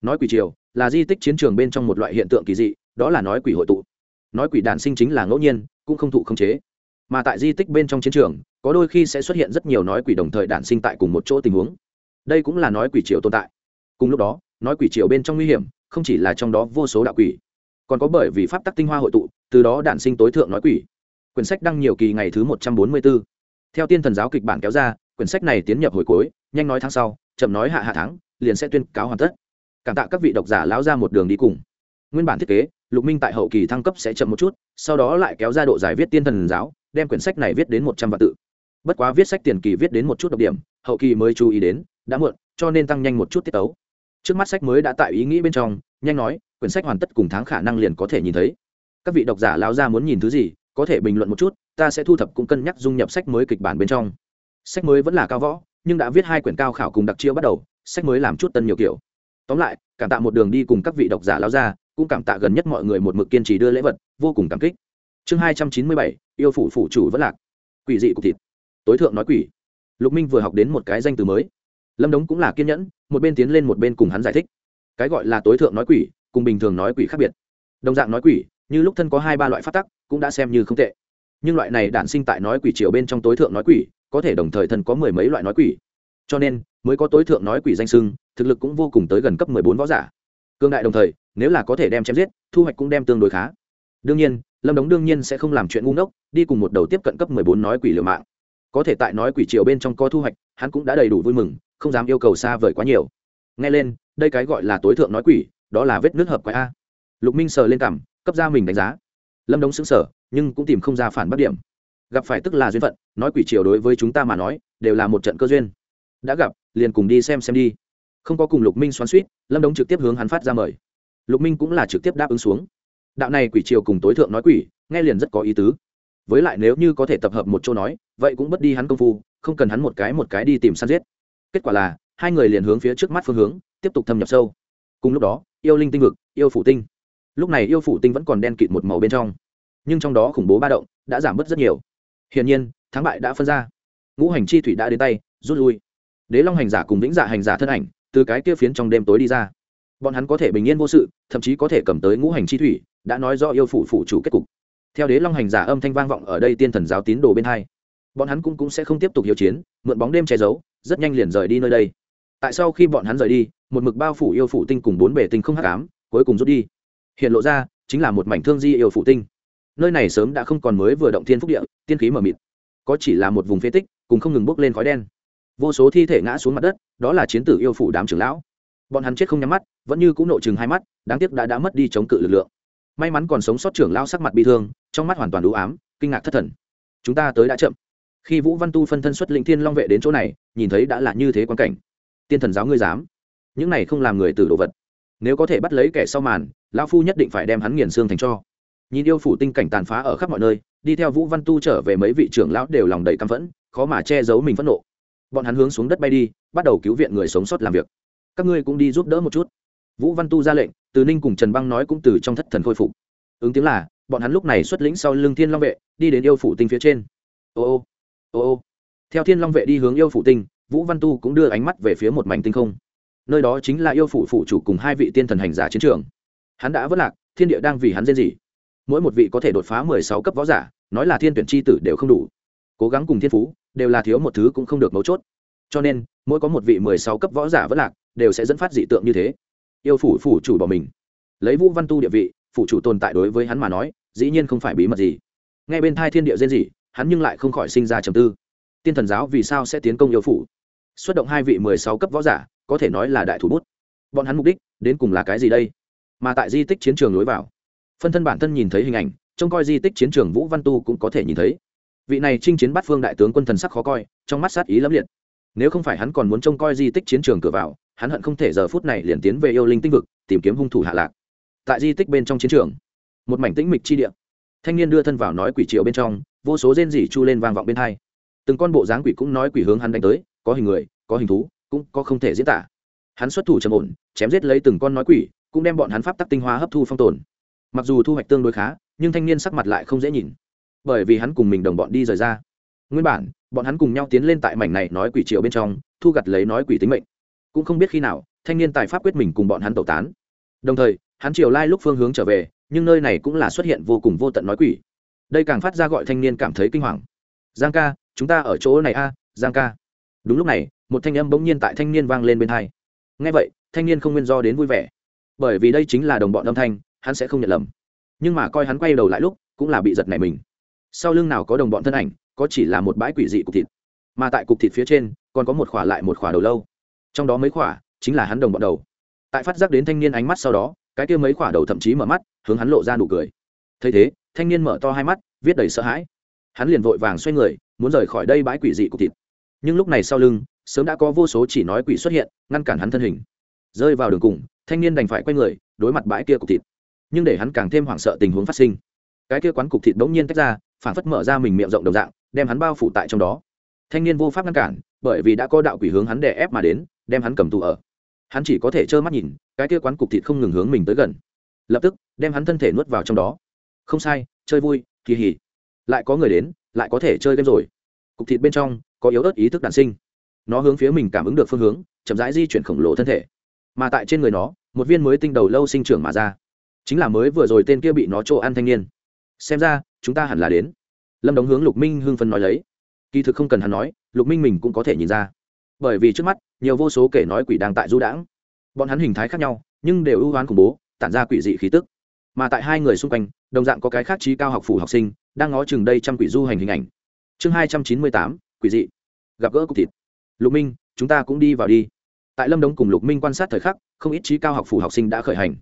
Nói quỷ triều là di tích chiến trường bên trong một loại hiện tượng kỳ dị, đó là nói quỷ hội tụ nói quỷ đản sinh chính là ngẫu nhiên, cũng không thụ khống chế. Mà tại di tích bên trong chiến trường, có đôi khi sẽ xuất hiện rất nhiều nói quỷ đồng thời đản sinh tại cùng một chỗ tình huống. Đây cũng là nói quỷ triều tồn tại. Cùng lúc đó, nói quỷ triều bên trong nguy hiểm, không chỉ là trong đó vô số đạo quỷ, còn có bởi vì pháp tắc tinh hoa hội tụ, từ đó đản sinh tối thượng nói quỷ. Quyển sách đăng nhiều kỳ ngày thứ một trăm bốn mươi 144. theo tiên thần giáo kịch bản kéo ra, quyển sách này tiến nhập hồi cuối, nhanh nói tháng sau, chậm nói hạ hạ tháng, liền sẽ tuyên cáo hoàn tất. Cảm tạ các vị độc giả lão ra một đường đi cùng nguyên bản thiết kế, lục minh tại hậu kỳ thăng cấp sẽ chậm một chút, sau đó lại kéo ra độ dài viết tiên thần giáo, đem quyển sách này viết đến một trăm vạn tự. Bất quá viết sách tiền kỳ viết đến một chút độc điểm, hậu kỳ mới chú ý đến, đã muộn, cho nên tăng nhanh một chút tiết tấu. Trước mắt sách mới đã tại ý nghĩ bên trong, nhanh nói, quyển sách hoàn tất cùng tháng khả năng liền có thể nhìn thấy. Các vị độc giả lão ra muốn nhìn thứ gì, có thể bình luận một chút, ta sẽ thu thập cũng cân nhắc dung nhập sách mới kịch bản bên trong. Sách mới vẫn là cao võ, nhưng đã viết hai quyển cao khảo cùng đặc chiêu bắt đầu, sách mới làm chút tân nhiều kiểu. Tóm lại, cảm tạ một đường đi cùng các vị độc giả lao ra cũng cảm tạ gần nhất mọi người một mực kiên trì đưa lễ vật, vô cùng cảm kích. Chương hai trăm chín mươi bảy, yêu phủ phủ chủ vẫn lạc. Quỷ dị cục thịt. Tối thượng nói quỷ. Lục minh vừa học đến một cái danh từ mới. Lâm đống cũng là kiên nhẫn, một bên tiến lên một bên cùng hắn giải thích. Cái gọi là tối thượng nói quỷ, cùng bình thường nói quỷ khác biệt. Đồng dạng nói quỷ, như lúc thân có hai ba loại phát tắc, cũng đã xem như không tệ. Nhưng loại này đản sinh tại nói quỷ triều bên trong tối thượng nói quỷ, có thể đồng thời thân có mười mấy loại nói quỷ. Cho nên, mới có tối thượng nói quỷ danh sưng, thực lực cũng vô cùng tới gần cấp mười bốn võ giả cương đại đồng thời, nếu là có thể đem chém giết, thu hoạch cũng đem tương đối khá. Đương nhiên, lâm đống đương nhiên sẽ không làm chuyện ngu ngốc, đi cùng một đầu tiếp cận cấp mười bốn nói quỷ liều mạng. Có thể tại nói quỷ triều bên trong có thu hoạch, hắn cũng đã đầy đủ vui mừng, không dám yêu cầu xa vời quá nhiều. Nghe lên, đây cái gọi là tối thượng nói quỷ, đó là vết nước hợp quái a. Lục minh sờ lên cảm cấp ra mình đánh giá. Lâm đống xứng sở nhưng cũng tìm không ra phản bác điểm. Gặp phải tức là duyên phận, nói quỷ triều đối với chúng ta mà nói, đều là một trận cơ duyên. Đã gặp, liền cùng đi xem xem đi không có cùng lục minh xoắn suýt, lâm đống trực tiếp hướng hắn phát ra mời. Lục minh cũng là trực tiếp đáp ứng xuống. Đạo này quỷ triều cùng tối thượng nói quỷ, nghe liền rất có ý tứ. Với lại nếu như có thể tập hợp một chỗ nói, vậy cũng bất đi hắn công phu, không cần hắn một cái một cái đi tìm săn giết. Kết quả là, hai người liền hướng phía trước mắt phương hướng, tiếp tục thâm nhập sâu. Cùng lúc đó, yêu linh tinh vực, yêu phủ tinh. Lúc này yêu phủ tinh vẫn còn đen kịt một màu bên trong. Nhưng trong đó khủng bố ba động đã giảm bớt rất nhiều. Hiển nhiên, thắng bại đã phân ra. Ngũ hành chi thủy đã đến tay, rút lui. Đế long hành giả cùng vĩnh dạ hành giả thân ảnh từ cái kia phiến trong đêm tối đi ra. Bọn hắn có thể bình yên vô sự thậm chí có thể cầm tới ngũ hành chi thủy đã nói do yêu phủ phủ chủ kết cục. Theo đế long hành giả âm thanh vang vọng ở đây tiên thần giáo tín đồ bên hai. Bọn hắn cũng, cũng sẽ không tiếp tục hiếu chiến mượn bóng đêm che giấu rất nhanh liền rời đi nơi đây. Tại sau khi bọn hắn rời đi một mực bao phủ yêu phủ tinh cùng bốn bể tinh không hắc ám cuối cùng rút đi. Hiện lộ ra chính là một mảnh thương di yêu phủ tinh. Nơi này sớm đã không còn mới vừa động thiên phúc địa tiên khí mờ mịt. Có chỉ là một vùng phế tích cùng không ngừng bốc lên khói đen vô số thi thể ngã xuống mặt đất, đó là chiến tử yêu phủ đám trưởng lão. Bọn hắn chết không nhắm mắt, vẫn như cũng nộ chừng hai mắt, đáng tiếc đã đã mất đi chống cự lực lượng. May mắn còn sống sót trưởng lão sắc mặt bị thương, trong mắt hoàn toàn đủ ám, kinh ngạc thất thần. Chúng ta tới đã chậm. Khi vũ văn tu phân thân xuất linh thiên long vệ đến chỗ này, nhìn thấy đã là như thế quan cảnh. Tiên thần giáo ngươi dám? Những này không làm người tử đồ vật. Nếu có thể bắt lấy kẻ sau màn, lão phu nhất định phải đem hắn nghiền xương thành cho. Nhìn yêu phủ tinh cảnh tàn phá ở khắp mọi nơi, đi theo vũ văn tu trở về mấy vị trưởng lão đều lòng đầy căm phẫn, khó mà che giấu mình phẫn nộ bọn hắn hướng xuống đất bay đi, bắt đầu cứu viện người sống sót làm việc. Các ngươi cũng đi giúp đỡ một chút. Vũ văn tu ra lệnh, từ ninh cùng trần băng nói cũng từ trong thất thần khôi phục. Ứng tiếng là, bọn hắn lúc này xuất lĩnh sau lưng thiên long vệ, đi đến yêu phủ tinh phía trên. Ô ô ô ô. Theo thiên long vệ đi hướng yêu phủ tinh, vũ văn tu cũng đưa ánh mắt về phía một mảnh tinh không. Nơi đó chính là yêu phủ phủ chủ cùng hai vị tiên thần hành giả chiến trường. Hắn đã vất lạc, thiên địa đang vì hắn dên gì mỗi một vị có thể đột phá mười sáu cấp võ giả, nói là thiên tuyển c h i tử đều không đủ. Cố gắng cùng thiên phú đều là thiếu một thứ cũng không được mấu chốt. Cho nên, mỗi có một vị mười sáu cấp võ giả vất lạc, đều sẽ dẫn phát dị tượng như thế. Yêu phủ phủ chủ bỏ mình. Lấy vũ văn tu địa vị, phủ chủ tồn tại đối với hắn mà nói, dĩ nhiên không phải bí mật gì. Ngay bên thai thiên địa rên gì hắn nhưng lại không khỏi sinh ra trầm tư. Tiên thần giáo vì sao sẽ tiến công yêu phủ? Xuất động hai vị mười sáu cấp võ giả, có thể nói là đại thủ bút. Bọn hắn mục đích, đến cùng là cái gì đây? Mà tại di tích chiến trường lối vào, phân thân bản thân nhìn thấy hình ảnh, trông coi di tích chiến trường vũ văn tu cũng có thể nhìn thấy vị này chinh chiến bắt phương đại tướng quân thần sắc khó coi, trong mắt sát ý lẫm liệt. Nếu không phải hắn còn muốn trông coi di tích chiến trường cửa vào, hắn hận không thể giờ phút này liền tiến về yêu linh tinh vực, tìm kiếm hung thủ hạ lạc. Tại di tích bên trong chiến trường, một mảnh tĩnh mịch chi địa. Thanh niên đưa thân vào nói quỷ triệu bên trong, vô số rên rỉ chu lên vang vọng bên hai. Từng con bộ dáng quỷ cũng nói quỷ hướng hắn đánh tới, có hình người, có hình thú, cũng có không thể diễn tả. Hắn xuất thủ trầm ổn, chém giết lấy từng con nói quỷ, cũng đem bọn hắn pháp tắc tinh hoa hấp thu phong tồn. Mặc dù thu hoạch tương đối khá, nhưng thanh niên sắc mặt lại không dễ nhìn bởi vì hắn cùng mình đồng bọn đi rời ra. Nguyên bản, bọn hắn cùng nhau tiến lên tại mảnh này nói quỷ triều bên trong, thu gặt lấy nói quỷ tính mệnh. Cũng không biết khi nào, thanh niên tài pháp quyết mình cùng bọn hắn tẩu tán. Đồng thời, hắn triều lai lúc phương hướng trở về, nhưng nơi này cũng là xuất hiện vô cùng vô tận nói quỷ. Đây càng phát ra gọi thanh niên cảm thấy kinh hoàng. Giang ca, chúng ta ở chỗ này a, giang ca. Đúng lúc này, một thanh âm bỗng nhiên tại thanh niên vang lên bên hai. Ngay vậy, thanh niên không nguyên do đến vui vẻ. Bởi vì đây chính là đồng bọn âm thanh, hắn sẽ không nhận lầm. Nhưng mà coi hắn quay đầu lại lúc, cũng là bị giật này mình sau lưng nào có đồng bọn thân ảnh, có chỉ là một bãi quỷ dị cục thịt. Mà tại cục thịt phía trên, còn có một khỏa lại một khỏa đầu lâu. Trong đó mấy khỏa chính là hắn đồng bọn đầu. Tại phát giác đến thanh niên ánh mắt sau đó, cái kia mấy khỏa đầu thậm chí mở mắt, hướng hắn lộ ra nụ cười. Thấy thế, thanh niên mở to hai mắt, viết đầy sợ hãi. Hắn liền vội vàng xoay người, muốn rời khỏi đây bãi quỷ dị cục thịt. Nhưng lúc này sau lưng, sớm đã có vô số chỉ nói quỷ xuất hiện, ngăn cản hắn thân hình. Rơi vào đường cùng, thanh niên đành phải quay người, đối mặt bãi kia cục thịt. Nhưng để hắn càng thêm hoảng sợ tình huống phát sinh. Cái kia quán cục thịt bỗng nhiên tách ra phản phất mở ra mình miệng rộng đồng dạng, đem hắn bao phủ tại trong đó. Thanh niên vô pháp ngăn cản, bởi vì đã có đạo quỷ hướng hắn đè ép mà đến, đem hắn cầm tù ở. Hắn chỉ có thể trơ mắt nhìn, cái kia quán cục thịt không ngừng hướng mình tới gần. Lập tức, đem hắn thân thể nuốt vào trong đó. Không sai, chơi vui, kỳ hỉ. Lại có người đến, lại có thể chơi game rồi. Cục thịt bên trong, có yếu ớt ý thức đản sinh. Nó hướng phía mình cảm ứng được phương hướng, chậm rãi di chuyển khổng lồ thân thể. Mà tại trên người nó, một viên mới tinh đầu lâu sinh trưởng mà ra. Chính là mới vừa rồi tên kia bị nó chỗ ăn thanh niên. Xem ra chúng ta hẳn là đến. Lâm đống hướng lục minh hưng phân nói lấy. Kỳ thực không cần hắn nói, lục minh mình cũng có thể nhìn ra. Bởi vì trước mắt, nhiều vô số kể nói quỷ đang tại du đãng. Bọn hắn hình thái khác nhau, nhưng đều ưu hoán khủng bố, tản ra quỷ dị khí tức. Mà tại hai người xung quanh, đồng dạng có cái khác trí cao học phủ học sinh, đang ngó chừng đây trăm quỷ du hành hình ảnh. Chương hai trăm chín mươi tám, quỷ dị. Gặp gỡ cục thịt. Lục minh, chúng ta cũng đi vào đi. Tại lâm đống cùng lục minh quan sát thời khắc, không ít trí cao học phủ học sinh đã khởi hành.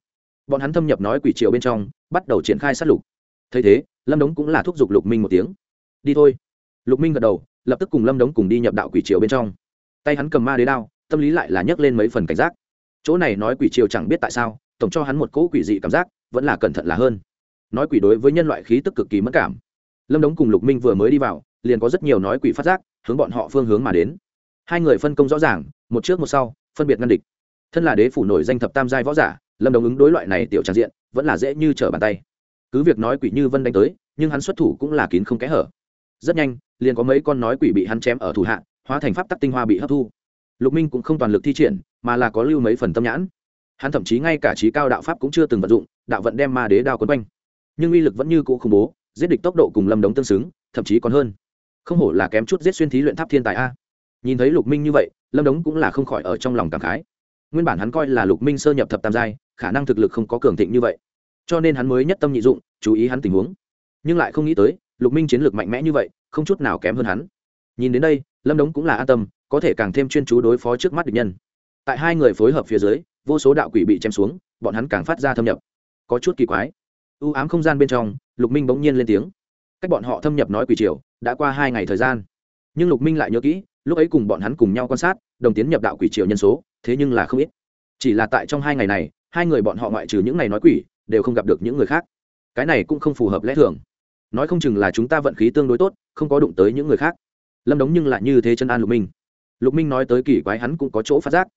Bọn hắn thâm nhập nói quỷ triều bên trong, bắt đầu triển khai sát lục thấy thế, lâm đống cũng là thúc giục lục minh một tiếng. Đi thôi. Lục minh gật đầu, lập tức cùng lâm đống cùng đi nhập đạo quỷ triều bên trong. Tay hắn cầm ma đế đao, tâm lý lại là nhấc lên mấy phần cảnh giác. Chỗ này nói quỷ triều chẳng biết tại sao, tổng cho hắn một cỗ quỷ dị cảm giác, vẫn là cẩn thận là hơn. Nói quỷ đối với nhân loại khí tức cực kỳ mất cảm. Lâm đống cùng lục minh vừa mới đi vào, liền có rất nhiều nói quỷ phát giác, hướng bọn họ phương hướng mà đến. Hai người phân công rõ ràng, một trước một sau, phân biệt ngăn địch. Thân là đế phủ nổi danh thập tam giai võ giả, lâm đồng ứng đối loại này tiểu tràn diện, vẫn là dễ như trở bàn tay cứ việc nói quỷ như vân đánh tới, nhưng hắn xuất thủ cũng là kín không kẽ hở. Rất nhanh, liền có mấy con nói quỷ bị hắn chém ở thủ hạ, hóa thành pháp tắc tinh hoa bị hấp thu. Lục minh cũng không toàn lực thi triển, mà là có lưu mấy phần tâm nhãn. Hắn thậm chí ngay cả trí cao đạo pháp cũng chưa từng vận dụng, đạo vận đem ma đế đao quấn quanh. Nhưng uy lực vẫn như cũ khủng bố, giết địch tốc độ cùng lâm đống tương xứng, thậm chí còn hơn. Không hổ là kém chút giết xuyên thí luyện tháp thiên tài a. Nhìn thấy lục minh như vậy, lâm đống cũng là không khỏi ở trong lòng cảm khái. Nguyên bản hắn coi là lục minh sơ nhập thập tam giai, khả năng thực lực không có cường thịnh như vậy cho nên hắn mới nhất tâm nhị dụng, chú ý hắn tình huống. Nhưng lại không nghĩ tới, lục minh chiến lược mạnh mẽ như vậy, không chút nào kém hơn hắn. Nhìn đến đây, lâm đống cũng là an tâm, có thể càng thêm chuyên chú đối phó trước mắt địch nhân. Tại hai người phối hợp phía dưới, vô số đạo quỷ bị chém xuống, bọn hắn càng phát ra thâm nhập. Có chút kỳ quái. Ưu ám không gian bên trong, lục minh bỗng nhiên lên tiếng. Cách bọn họ thâm nhập nói quỷ triều, đã qua hai ngày thời gian. Nhưng lục minh lại nhớ kỹ, lúc ấy cùng bọn hắn cùng nhau quan sát, đồng tiến nhập đạo quỷ triều nhân số, thế nhưng là không ít. Chỉ là tại trong hai ngày này, hai người bọn họ ngoại trừ những ngày nói quỷ đều không gặp được những người khác. Cái này cũng không phù hợp lẽ thường. Nói không chừng là chúng ta vận khí tương đối tốt, không có đụng tới những người khác. Lâm đống nhưng lại như thế chân an lục minh. Lục minh nói tới kỳ quái hắn cũng có chỗ phát giác.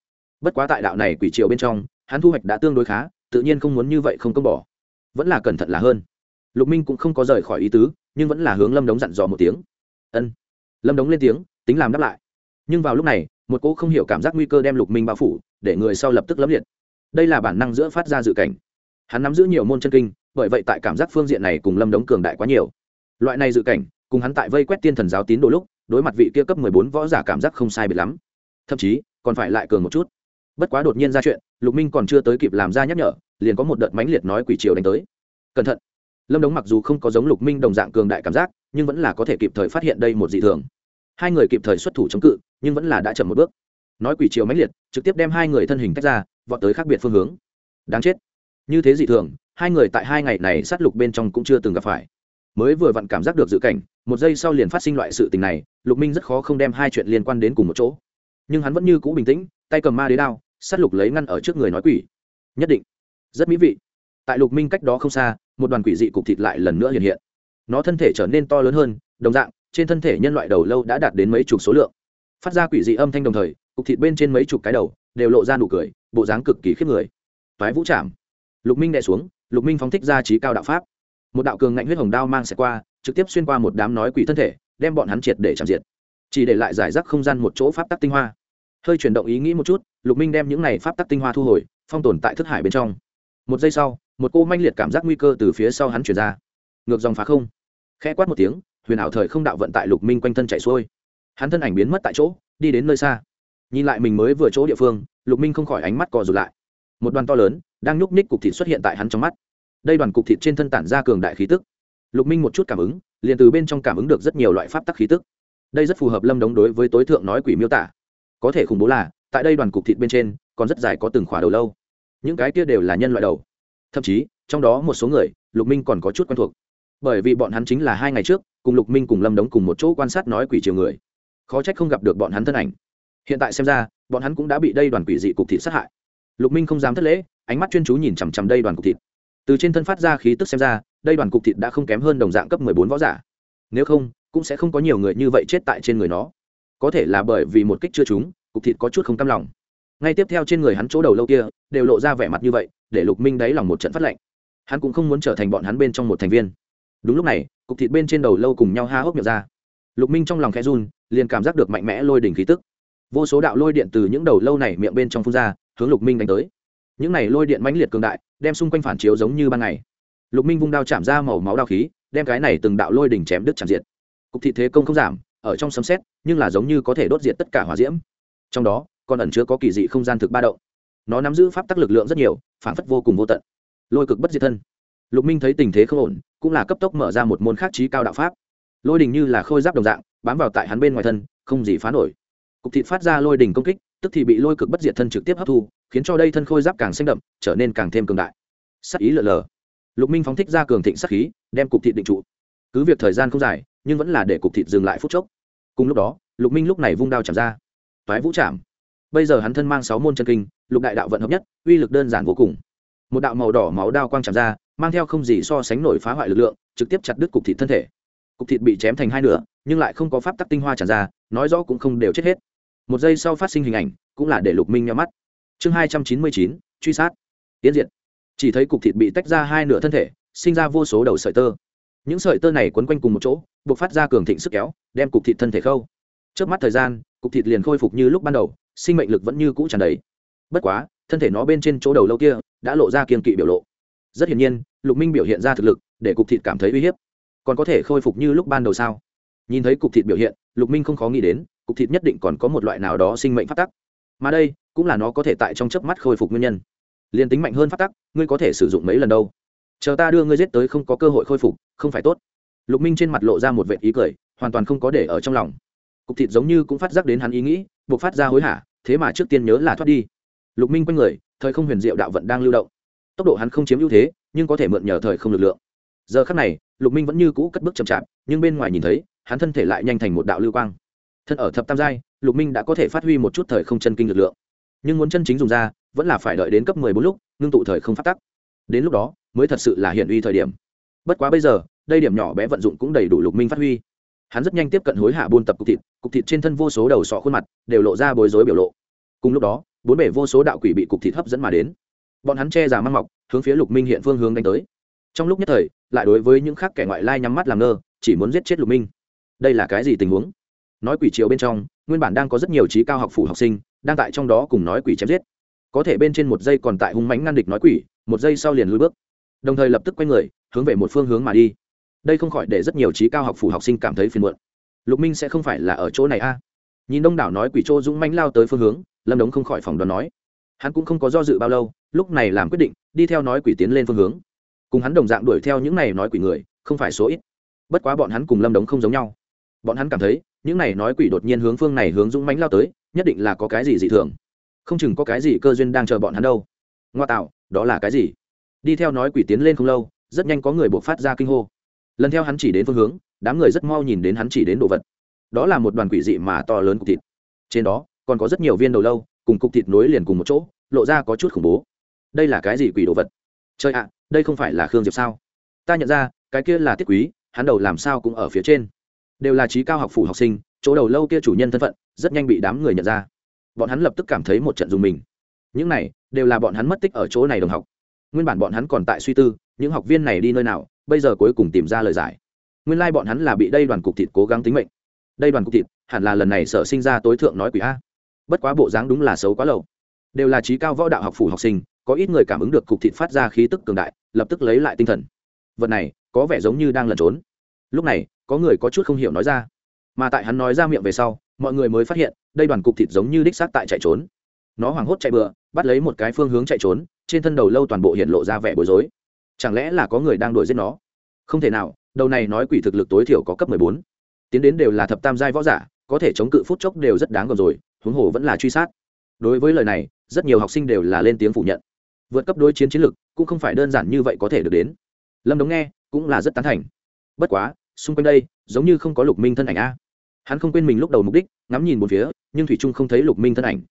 Bất quá tại đạo này quỷ triều bên trong, hắn thu hoạch đã tương đối khá, tự nhiên không muốn như vậy không công bỏ. Vẫn là cẩn thận là hơn. Lục minh cũng không có rời khỏi ý tứ, nhưng vẫn là hướng lâm đống dặn dò một tiếng. Ân. Lâm đống lên tiếng, tính làm đáp lại. Nhưng vào lúc này, một cô không hiểu cảm giác nguy cơ đem lục minh bao phủ, để người sau lập tức lấm liệt. Đây là bản năng giữa phát ra dự cảnh hắn nắm giữ nhiều môn chân kinh, bởi vậy tại cảm giác phương diện này cùng lâm đống cường đại quá nhiều. Loại này dự cảnh, cùng hắn tại vây quét tiên thần giáo tín đồ lúc, đối mặt vị kia cấp mười bốn võ giả cảm giác không sai biệt lắm. Thậm chí, còn phải lại cường một chút. Bất quá đột nhiên ra chuyện, lục minh còn chưa tới kịp làm ra nhắc nhở, liền có một đợt mãnh liệt nói quỷ triều đánh tới. Cẩn thận! Lâm đống mặc dù không có giống lục minh đồng dạng cường đại cảm giác, nhưng vẫn là có thể kịp thời phát hiện đây một dị thường. Hai người kịp thời xuất thủ chống cự, nhưng vẫn là đã chậm một bước. Nói quỷ triều mãnh liệt, trực tiếp đem hai người thân hình tách ra, vọt tới khác biệt phương hướng. Đáng chết! Như thế dị thường, hai người tại hai ngày này sát lục bên trong cũng chưa từng gặp phải. Mới vừa vặn cảm giác được dự cảnh, một giây sau liền phát sinh loại sự tình này, lục minh rất khó không đem hai chuyện liên quan đến cùng một chỗ. Nhưng hắn vẫn như cũ bình tĩnh, tay cầm ma đế đao, sát lục lấy ngăn ở trước người nói quỷ. Nhất định. Rất mỹ vị. Tại lục minh cách đó không xa, một đoàn quỷ dị cục thịt lại lần nữa hiện hiện. Nó thân thể trở nên to lớn hơn, đồng dạng, trên thân thể nhân loại đầu lâu đã đạt đến mấy chục số lượng. Phát ra quỷ dị âm thanh đồng thời, cục thịt bên trên mấy chục cái đầu đều lộ ra nụ cười, bộ dáng cực kỳ khiếp người. Toái vũ chạm lục minh đè xuống, lục minh phóng thích ra trí cao đạo pháp. Một đạo cường ngạnh huyết hồng đao mang sẽ qua, trực tiếp xuyên qua một đám nói quỷ thân thể, đem bọn hắn triệt để chạm diệt. Chỉ để lại giải rác không gian một chỗ pháp tắc tinh hoa. Hơi chuyển động ý nghĩ một chút, lục minh đem những này pháp tắc tinh hoa thu hồi, phong tồn tại thất hải bên trong. Một giây sau, một cô manh liệt cảm giác nguy cơ từ phía sau hắn chuyển ra. Ngược dòng phá không. Khẽ quát một tiếng, huyền ảo thời không đạo vận tại lục minh quanh thân chạy xuôi. Hắn thân ảnh biến mất tại chỗ, đi đến nơi xa. Nhìn lại mình mới vừa chỗ địa phương, lục minh không khỏi ánh mắt cò rụt lại. Một đoàn to lớn đang nhúc ních cục thịt xuất hiện tại hắn trong mắt. Đây đoàn cục thịt trên thân tản ra cường đại khí tức. Lục minh một chút cảm ứng, liền từ bên trong cảm ứng được rất nhiều loại pháp tắc khí tức. Đây rất phù hợp lâm đống đối với tối thượng nói quỷ miêu tả. Có thể khủng bố là, tại đây đoàn cục thịt bên trên, còn rất dài có từng khỏa đầu lâu. Những cái kia đều là nhân loại đầu. Thậm chí, trong đó một số người, lục minh còn có chút quen thuộc. Bởi vì bọn hắn chính là hai ngày trước, cùng lục minh cùng lâm đống cùng một chỗ quan sát nói quỷ chiều người. Khó trách không gặp được bọn hắn thân ảnh. Hiện tại xem ra, bọn hắn cũng đã bị đây đoàn quỷ dị cục thịt sát hại. Lục minh không dám thất lễ ánh mắt chuyên chú nhìn chằm chằm đây đoàn cục thịt. Từ trên thân phát ra khí tức xem ra, đây đoàn cục thịt đã không kém hơn đồng dạng cấp mười bốn võ giả. Nếu không, cũng sẽ không có nhiều người như vậy chết tại trên người nó. Có thể là bởi vì một kích chưa trúng, cục thịt có chút không cam lòng. Ngay tiếp theo trên người hắn chỗ đầu lâu kia, đều lộ ra vẻ mặt như vậy, để lục minh đáy lòng một trận phát lệnh hắn cũng không muốn trở thành bọn hắn bên trong một thành viên. Đúng lúc này, cục thịt bên trên đầu lâu cùng nhau ha hốc miệng ra. Lục minh trong lòng khẽ run, liền cảm giác được mạnh mẽ lôi đỉnh khí tức. Vô số đạo lôi điện từ những đầu lâu này miệng bên trong phun ra, hướng lục minh đánh tới những này lôi điện mãnh liệt cường đại, đem xung quanh phản chiếu giống như ban ngày. Lục minh vung đao chạm ra màu máu đao khí, đem cái này từng đạo lôi đỉnh chém đứt chạm diệt. Cục thị thế công không giảm, ở trong sấm xét nhưng là giống như có thể đốt diệt tất cả hỏa diễm. Trong đó, còn ẩn chứa có kỳ dị không gian thực ba động. Nó nắm giữ pháp tắc lực lượng rất nhiều, phản phất vô cùng vô tận. Lôi cực bất diệt thân. Lục minh thấy tình thế không ổn, cũng là cấp tốc mở ra một môn khác trí cao đạo pháp. Lôi đình như là khôi giáp đồng dạng, bám vào tại hắn bên ngoài thân, không gì phá nổi. Cục thịt phát ra lôi đình công kích tức thì bị lôi cực bất diệt thân trực tiếp hấp thu, khiến cho đây thân khôi giáp càng xanh đậm, trở nên càng thêm cường đại. Sắc ý lờ lờ. Lục minh phóng thích ra cường thịnh sắc khí, đem cục thịt định trụ. Cứ việc thời gian không dài, nhưng vẫn là để cục thịt dừng lại phút chốc. Cùng lúc đó, lục minh lúc này vung đao chạm ra. Toái vũ chạm. Bây giờ hắn thân mang sáu môn chân kinh, lục đại đạo vận hợp nhất, uy lực đơn giản vô cùng. Một đạo màu đỏ máu đao quang chạm ra, mang theo không gì so sánh nổi phá hoại lực lượng, trực tiếp chặt đứt cục thịt thân thể. Cục thịt bị chém thành hai nửa, nhưng lại không có pháp tắc tinh hoa tràn ra, nói rõ cũng không đều chết hết một giây sau phát sinh hình ảnh, cũng là để lục minh nhắm mắt. Chương hai trăm chín mươi chín, truy sát. Tiến diện chỉ thấy cục thịt bị tách ra hai nửa thân thể, sinh ra vô số đầu sợi tơ. Những sợi tơ này quấn quanh cùng một chỗ, buộc phát ra cường thịnh sức kéo, đem cục thịt thân thể khâu. Trước mắt thời gian, cục thịt liền khôi phục như lúc ban đầu, sinh mệnh lực vẫn như cũ tràn đầy. Bất quá, thân thể nó bên trên chỗ đầu lâu kia, đã lộ ra kiên kỵ biểu lộ. Rất hiển nhiên, lục minh biểu hiện ra thực lực, để cục thịt cảm thấy uy hiếp. Còn có thể khôi phục như lúc ban đầu sao? Nhìn thấy cục thịt biểu hiện, lục minh không khó nghĩ đến cục thịt nhất định còn có một loại nào đó sinh mệnh phát tắc. Mà đây, cũng là nó có thể tại trong chớp mắt khôi phục nguyên nhân. Liền tính mạnh hơn phát tắc, ngươi có thể sử dụng mấy lần đâu? Chờ ta đưa ngươi giết tới không có cơ hội khôi phục, không phải tốt. Lục minh trên mặt lộ ra một vệ ý cười, hoàn toàn không có để ở trong lòng. Cục thịt giống như cũng phát giác đến hắn ý nghĩ, buộc phát ra hối hả, thế mà trước tiên nhớ là thoát đi. Lục minh quanh người, thời không huyền diệu đạo vận đang lưu động. Tốc độ hắn không chiếm ưu thế, nhưng có thể mượn nhờ thời không lực lượng. Giờ khắc này, lục minh vẫn như cũ cất bước chậm chạp, nhưng bên ngoài nhìn thấy, hắn thân thể lại nhanh thành một đạo lưu quang thân ở thập tam giai, lục minh đã có thể phát huy một chút thời không chân kinh lực lượng. Nhưng muốn chân chính dùng ra, vẫn là phải đợi đến cấp mười bốn lúc, ngưng tụ thời không phát tắc. Đến lúc đó, mới thật sự là hiển uy thời điểm. Bất quá bây giờ, đây điểm nhỏ bé vận dụng cũng đầy đủ lục minh phát huy. Hắn rất nhanh tiếp cận hối hạ buôn tập cục thịt cục thịt trên thân vô số đầu sọ khuôn mặt, đều lộ ra bối rối biểu lộ. Cùng lúc đó, bốn bể vô số đạo quỷ bị cục thịt hấp dẫn mà đến. Bọn hắn che giả mang mọc, hướng phía lục minh hiện phương hướng đánh tới. Trong lúc nhất thời, lại đối với những khác kẻ ngoại lai nhắm mắt làm ngơ, chỉ muốn giết chết lục minh. Đây là cái gì tình huống? Nói quỷ triều bên trong, nguyên bản đang có rất nhiều trí cao học phủ học sinh, đang tại trong đó cùng nói quỷ chém giết. Có thể bên trên một giây còn tại hung mãnh ngăn địch nói quỷ, một giây sau liền lùi bước. Đồng thời lập tức quay người, hướng về một phương hướng mà đi. Đây không khỏi để rất nhiều trí cao học phủ học sinh cảm thấy phiền muộn. Lục minh sẽ không phải là ở chỗ này a. À? nhìn đông đảo nói quỷ chỗ dũng mãnh lao tới phương hướng, lâm đống không khỏi phòng đoán nói. Hắn cũng không có do dự bao lâu, lúc này làm quyết định, đi theo nói quỷ tiến lên phương hướng. Cùng hắn đồng dạng đuổi theo những này nói quỷ người, không phải số ít. Bất quá bọn hắn cùng lâm đống không giống nhau. Bọn hắn cảm thấy những này nói quỷ đột nhiên hướng phương này hướng dũng mãnh lao tới, nhất định là có cái gì dị thường. Không chừng có cái gì cơ duyên đang chờ bọn hắn đâu. Ngoa tạo, đó là cái gì? Đi theo nói quỷ tiến lên không lâu, rất nhanh có người buộc phát ra kinh hô. Lần theo hắn chỉ đến phương hướng, đám người rất mau nhìn đến hắn chỉ đến đồ vật. Đó là một đoàn quỷ dị mà to lớn cục thịt. Trên đó, còn có rất nhiều viên đầu lâu, cùng cục thịt nối liền cùng một chỗ, lộ ra có chút khủng bố. Đây là cái gì quỷ đồ vật? Chơi ạ, đây không phải là khương diệp sao? Ta nhận ra, cái kia là tiết quý, hắn đầu làm sao cũng ở phía trên đều là trí cao học phủ học sinh, chỗ đầu lâu kia chủ nhân thân phận, rất nhanh bị đám người nhận ra. Bọn hắn lập tức cảm thấy một trận dùng mình. Những này, đều là bọn hắn mất tích ở chỗ này đồng học. Nguyên bản bọn hắn còn tại suy tư, những học viên này đi nơi nào, bây giờ cuối cùng tìm ra lời giải. Nguyên lai、like、bọn hắn là bị đây đoàn cục thịt cố gắng tính mệnh. Đây đoàn cục thịt, hẳn là lần này sở sinh ra tối thượng nói quỷ a. Bất quá bộ dáng đúng là xấu quá lâu. Đều là trí cao võ đạo học phủ học sinh, có ít người cảm ứng được cục thịt phát ra khí tức cường đại, lập tức lấy lại tinh thần. Vật này, có vẻ giống như đang lẩn trốn. Lúc này có người có chút không hiểu nói ra. Mà tại hắn nói ra miệng về sau, mọi người mới phát hiện, đây đoàn cục thịt giống như đích xác tại chạy trốn. Nó hoảng hốt chạy bựa bắt lấy một cái phương hướng chạy trốn, trên thân đầu lâu toàn bộ hiện lộ ra vẻ bối rối. Chẳng lẽ là có người đang đuổi giết nó? Không thể nào, đầu này nói quỷ thực lực tối thiểu có cấp mười bốn. Tiến đến đều là thập tam giai võ giả, có thể chống cự phút chốc đều rất đáng gờm rồi, huống hồ vẫn là truy sát. Đối với lời này, rất nhiều học sinh đều là lên tiếng phủ nhận. Vượt cấp đối chiến chiến lực cũng không phải đơn giản như vậy có thể được đến. Lâm đống nghe, cũng là rất tán thành. Bất quá xung quanh đây, giống như không có lục minh thân ảnh a. Hắn không quên mình lúc đầu mục đích, ngắm nhìn một phía, nhưng thủy trung không thấy lục minh thân ảnh.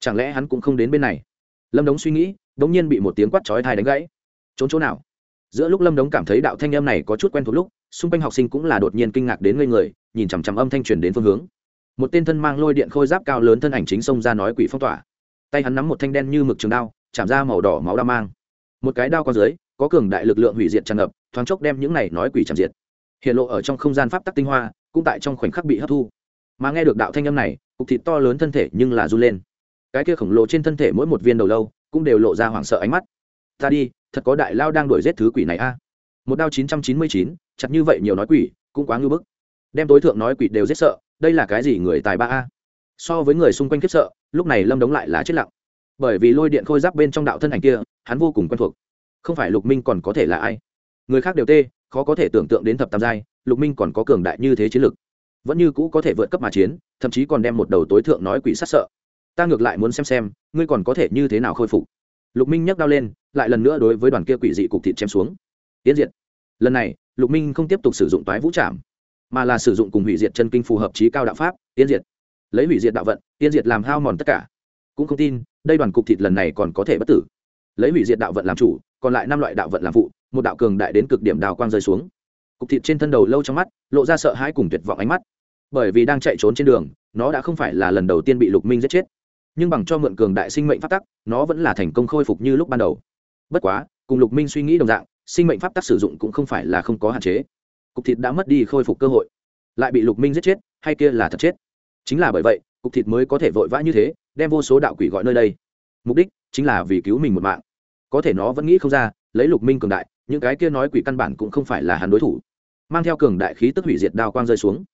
Chẳng lẽ hắn cũng không đến bên này? Lâm đống suy nghĩ đ ỗ n g nhiên bị một tiếng quát chói thai đánh gãy. Trốn chỗ nào? Giữa lúc lâm đống cảm thấy đạo thanh âm này có chút quen thuộc lúc, xung quanh học sinh cũng là đột nhiên kinh ngạc đến ngây người, nhìn chằm chằm âm thanh truyền đến phương hướng. Một tên thân mang lôi điện khôi giáp cao lớn thân ảnh chính xông ra nói quỷ phong tỏa. Tay hắn nắm một thanh đen như mực trường đao, chạm ra màu đỏ máu đao mang. Một cái đao con dưới, có cường đại lực lượng hủy diệt tràn ngập, thoáng chốc đem những này nói quỷ chạm diệt hiện lộ ở trong không gian pháp tắc tinh hoa, cũng tại trong khoảnh khắc bị hấp thu. Mà nghe được đạo thanh âm này, cục thịt to lớn thân thể nhưng là run lên. Cái kia khổng lồ trên thân thể mỗi một viên đầu lâu cũng đều lộ ra hoảng sợ ánh mắt. Ta đi, thật có đại lao đang đuổi giết thứ quỷ này a. Một đao chín trăm chín mươi chín, chặt như vậy nhiều nói quỷ, cũng quá ngưu bức. Đem tối thượng nói quỷ đều giết sợ, đây là cái gì người tài ba a? So với người xung quanh khiếp sợ, lúc này lâm đống lại là chết lặng. Bởi vì lôi điện khôi giáp bên trong đạo thân ảnh kia, hắn vô cùng quen thuộc. Không phải lục minh còn có thể là ai? Người khác đều tê khó có thể tưởng tượng đến thập tam giai lục minh còn có cường đại như thế chiến lực. Vẫn như cũ có thể vượt cấp mà chiến thậm chí còn đem một đầu tối thượng nói quỷ sát sợ. Ta ngược lại muốn xem xem ngươi còn có thể như thế nào khôi phục. Lục minh nhấc đau lên lại lần nữa đối với đoàn kia quỷ dị cục thịt chém xuống. Tiến diện, lần này lục minh không tiếp tục sử dụng toái vũ trảm mà là sử dụng cùng hủy diệt chân kinh phù hợp trí cao đạo pháp tiến diệt. Lấy hủy diệt đạo vận tiến diệt làm hao mòn tất cả. Cũng không tin đây đoàn cục thịt lần này còn có thể bất tử. Lấy hủy diệt đạo vận làm chủ còn lại năm loại đạo vận làm phụ một đạo cường đại đến cực điểm đào quang rơi xuống. Cục thịt trên thân đầu lâu trong mắt, lộ ra sợ hãi cùng tuyệt vọng ánh mắt. Bởi vì đang chạy trốn trên đường, nó đã không phải là lần đầu tiên bị lục minh giết chết. Nhưng bằng cho mượn cường đại sinh mệnh pháp tắc, nó vẫn là thành công khôi phục như lúc ban đầu. Bất quá, cùng lục minh suy nghĩ đồng dạng, sinh mệnh pháp tắc sử dụng cũng không phải là không có hạn chế. Cục thịt đã mất đi khôi phục cơ hội. Lại bị lục minh giết chết, hay kia là thật chết? Chính là bởi vậy, cục thịt mới có thể vội vã như thế, đem vô số đạo quỷ gọi nơi đây. Mục đích chính là vì cứu mình một mạng. Có thể nó vẫn nghĩ không ra, lấy lục minh cường đại những cái kia nói quỷ căn bản cũng không phải là hắn đối thủ. Mang theo cường đại khí tức hủy diệt đao quang rơi xuống.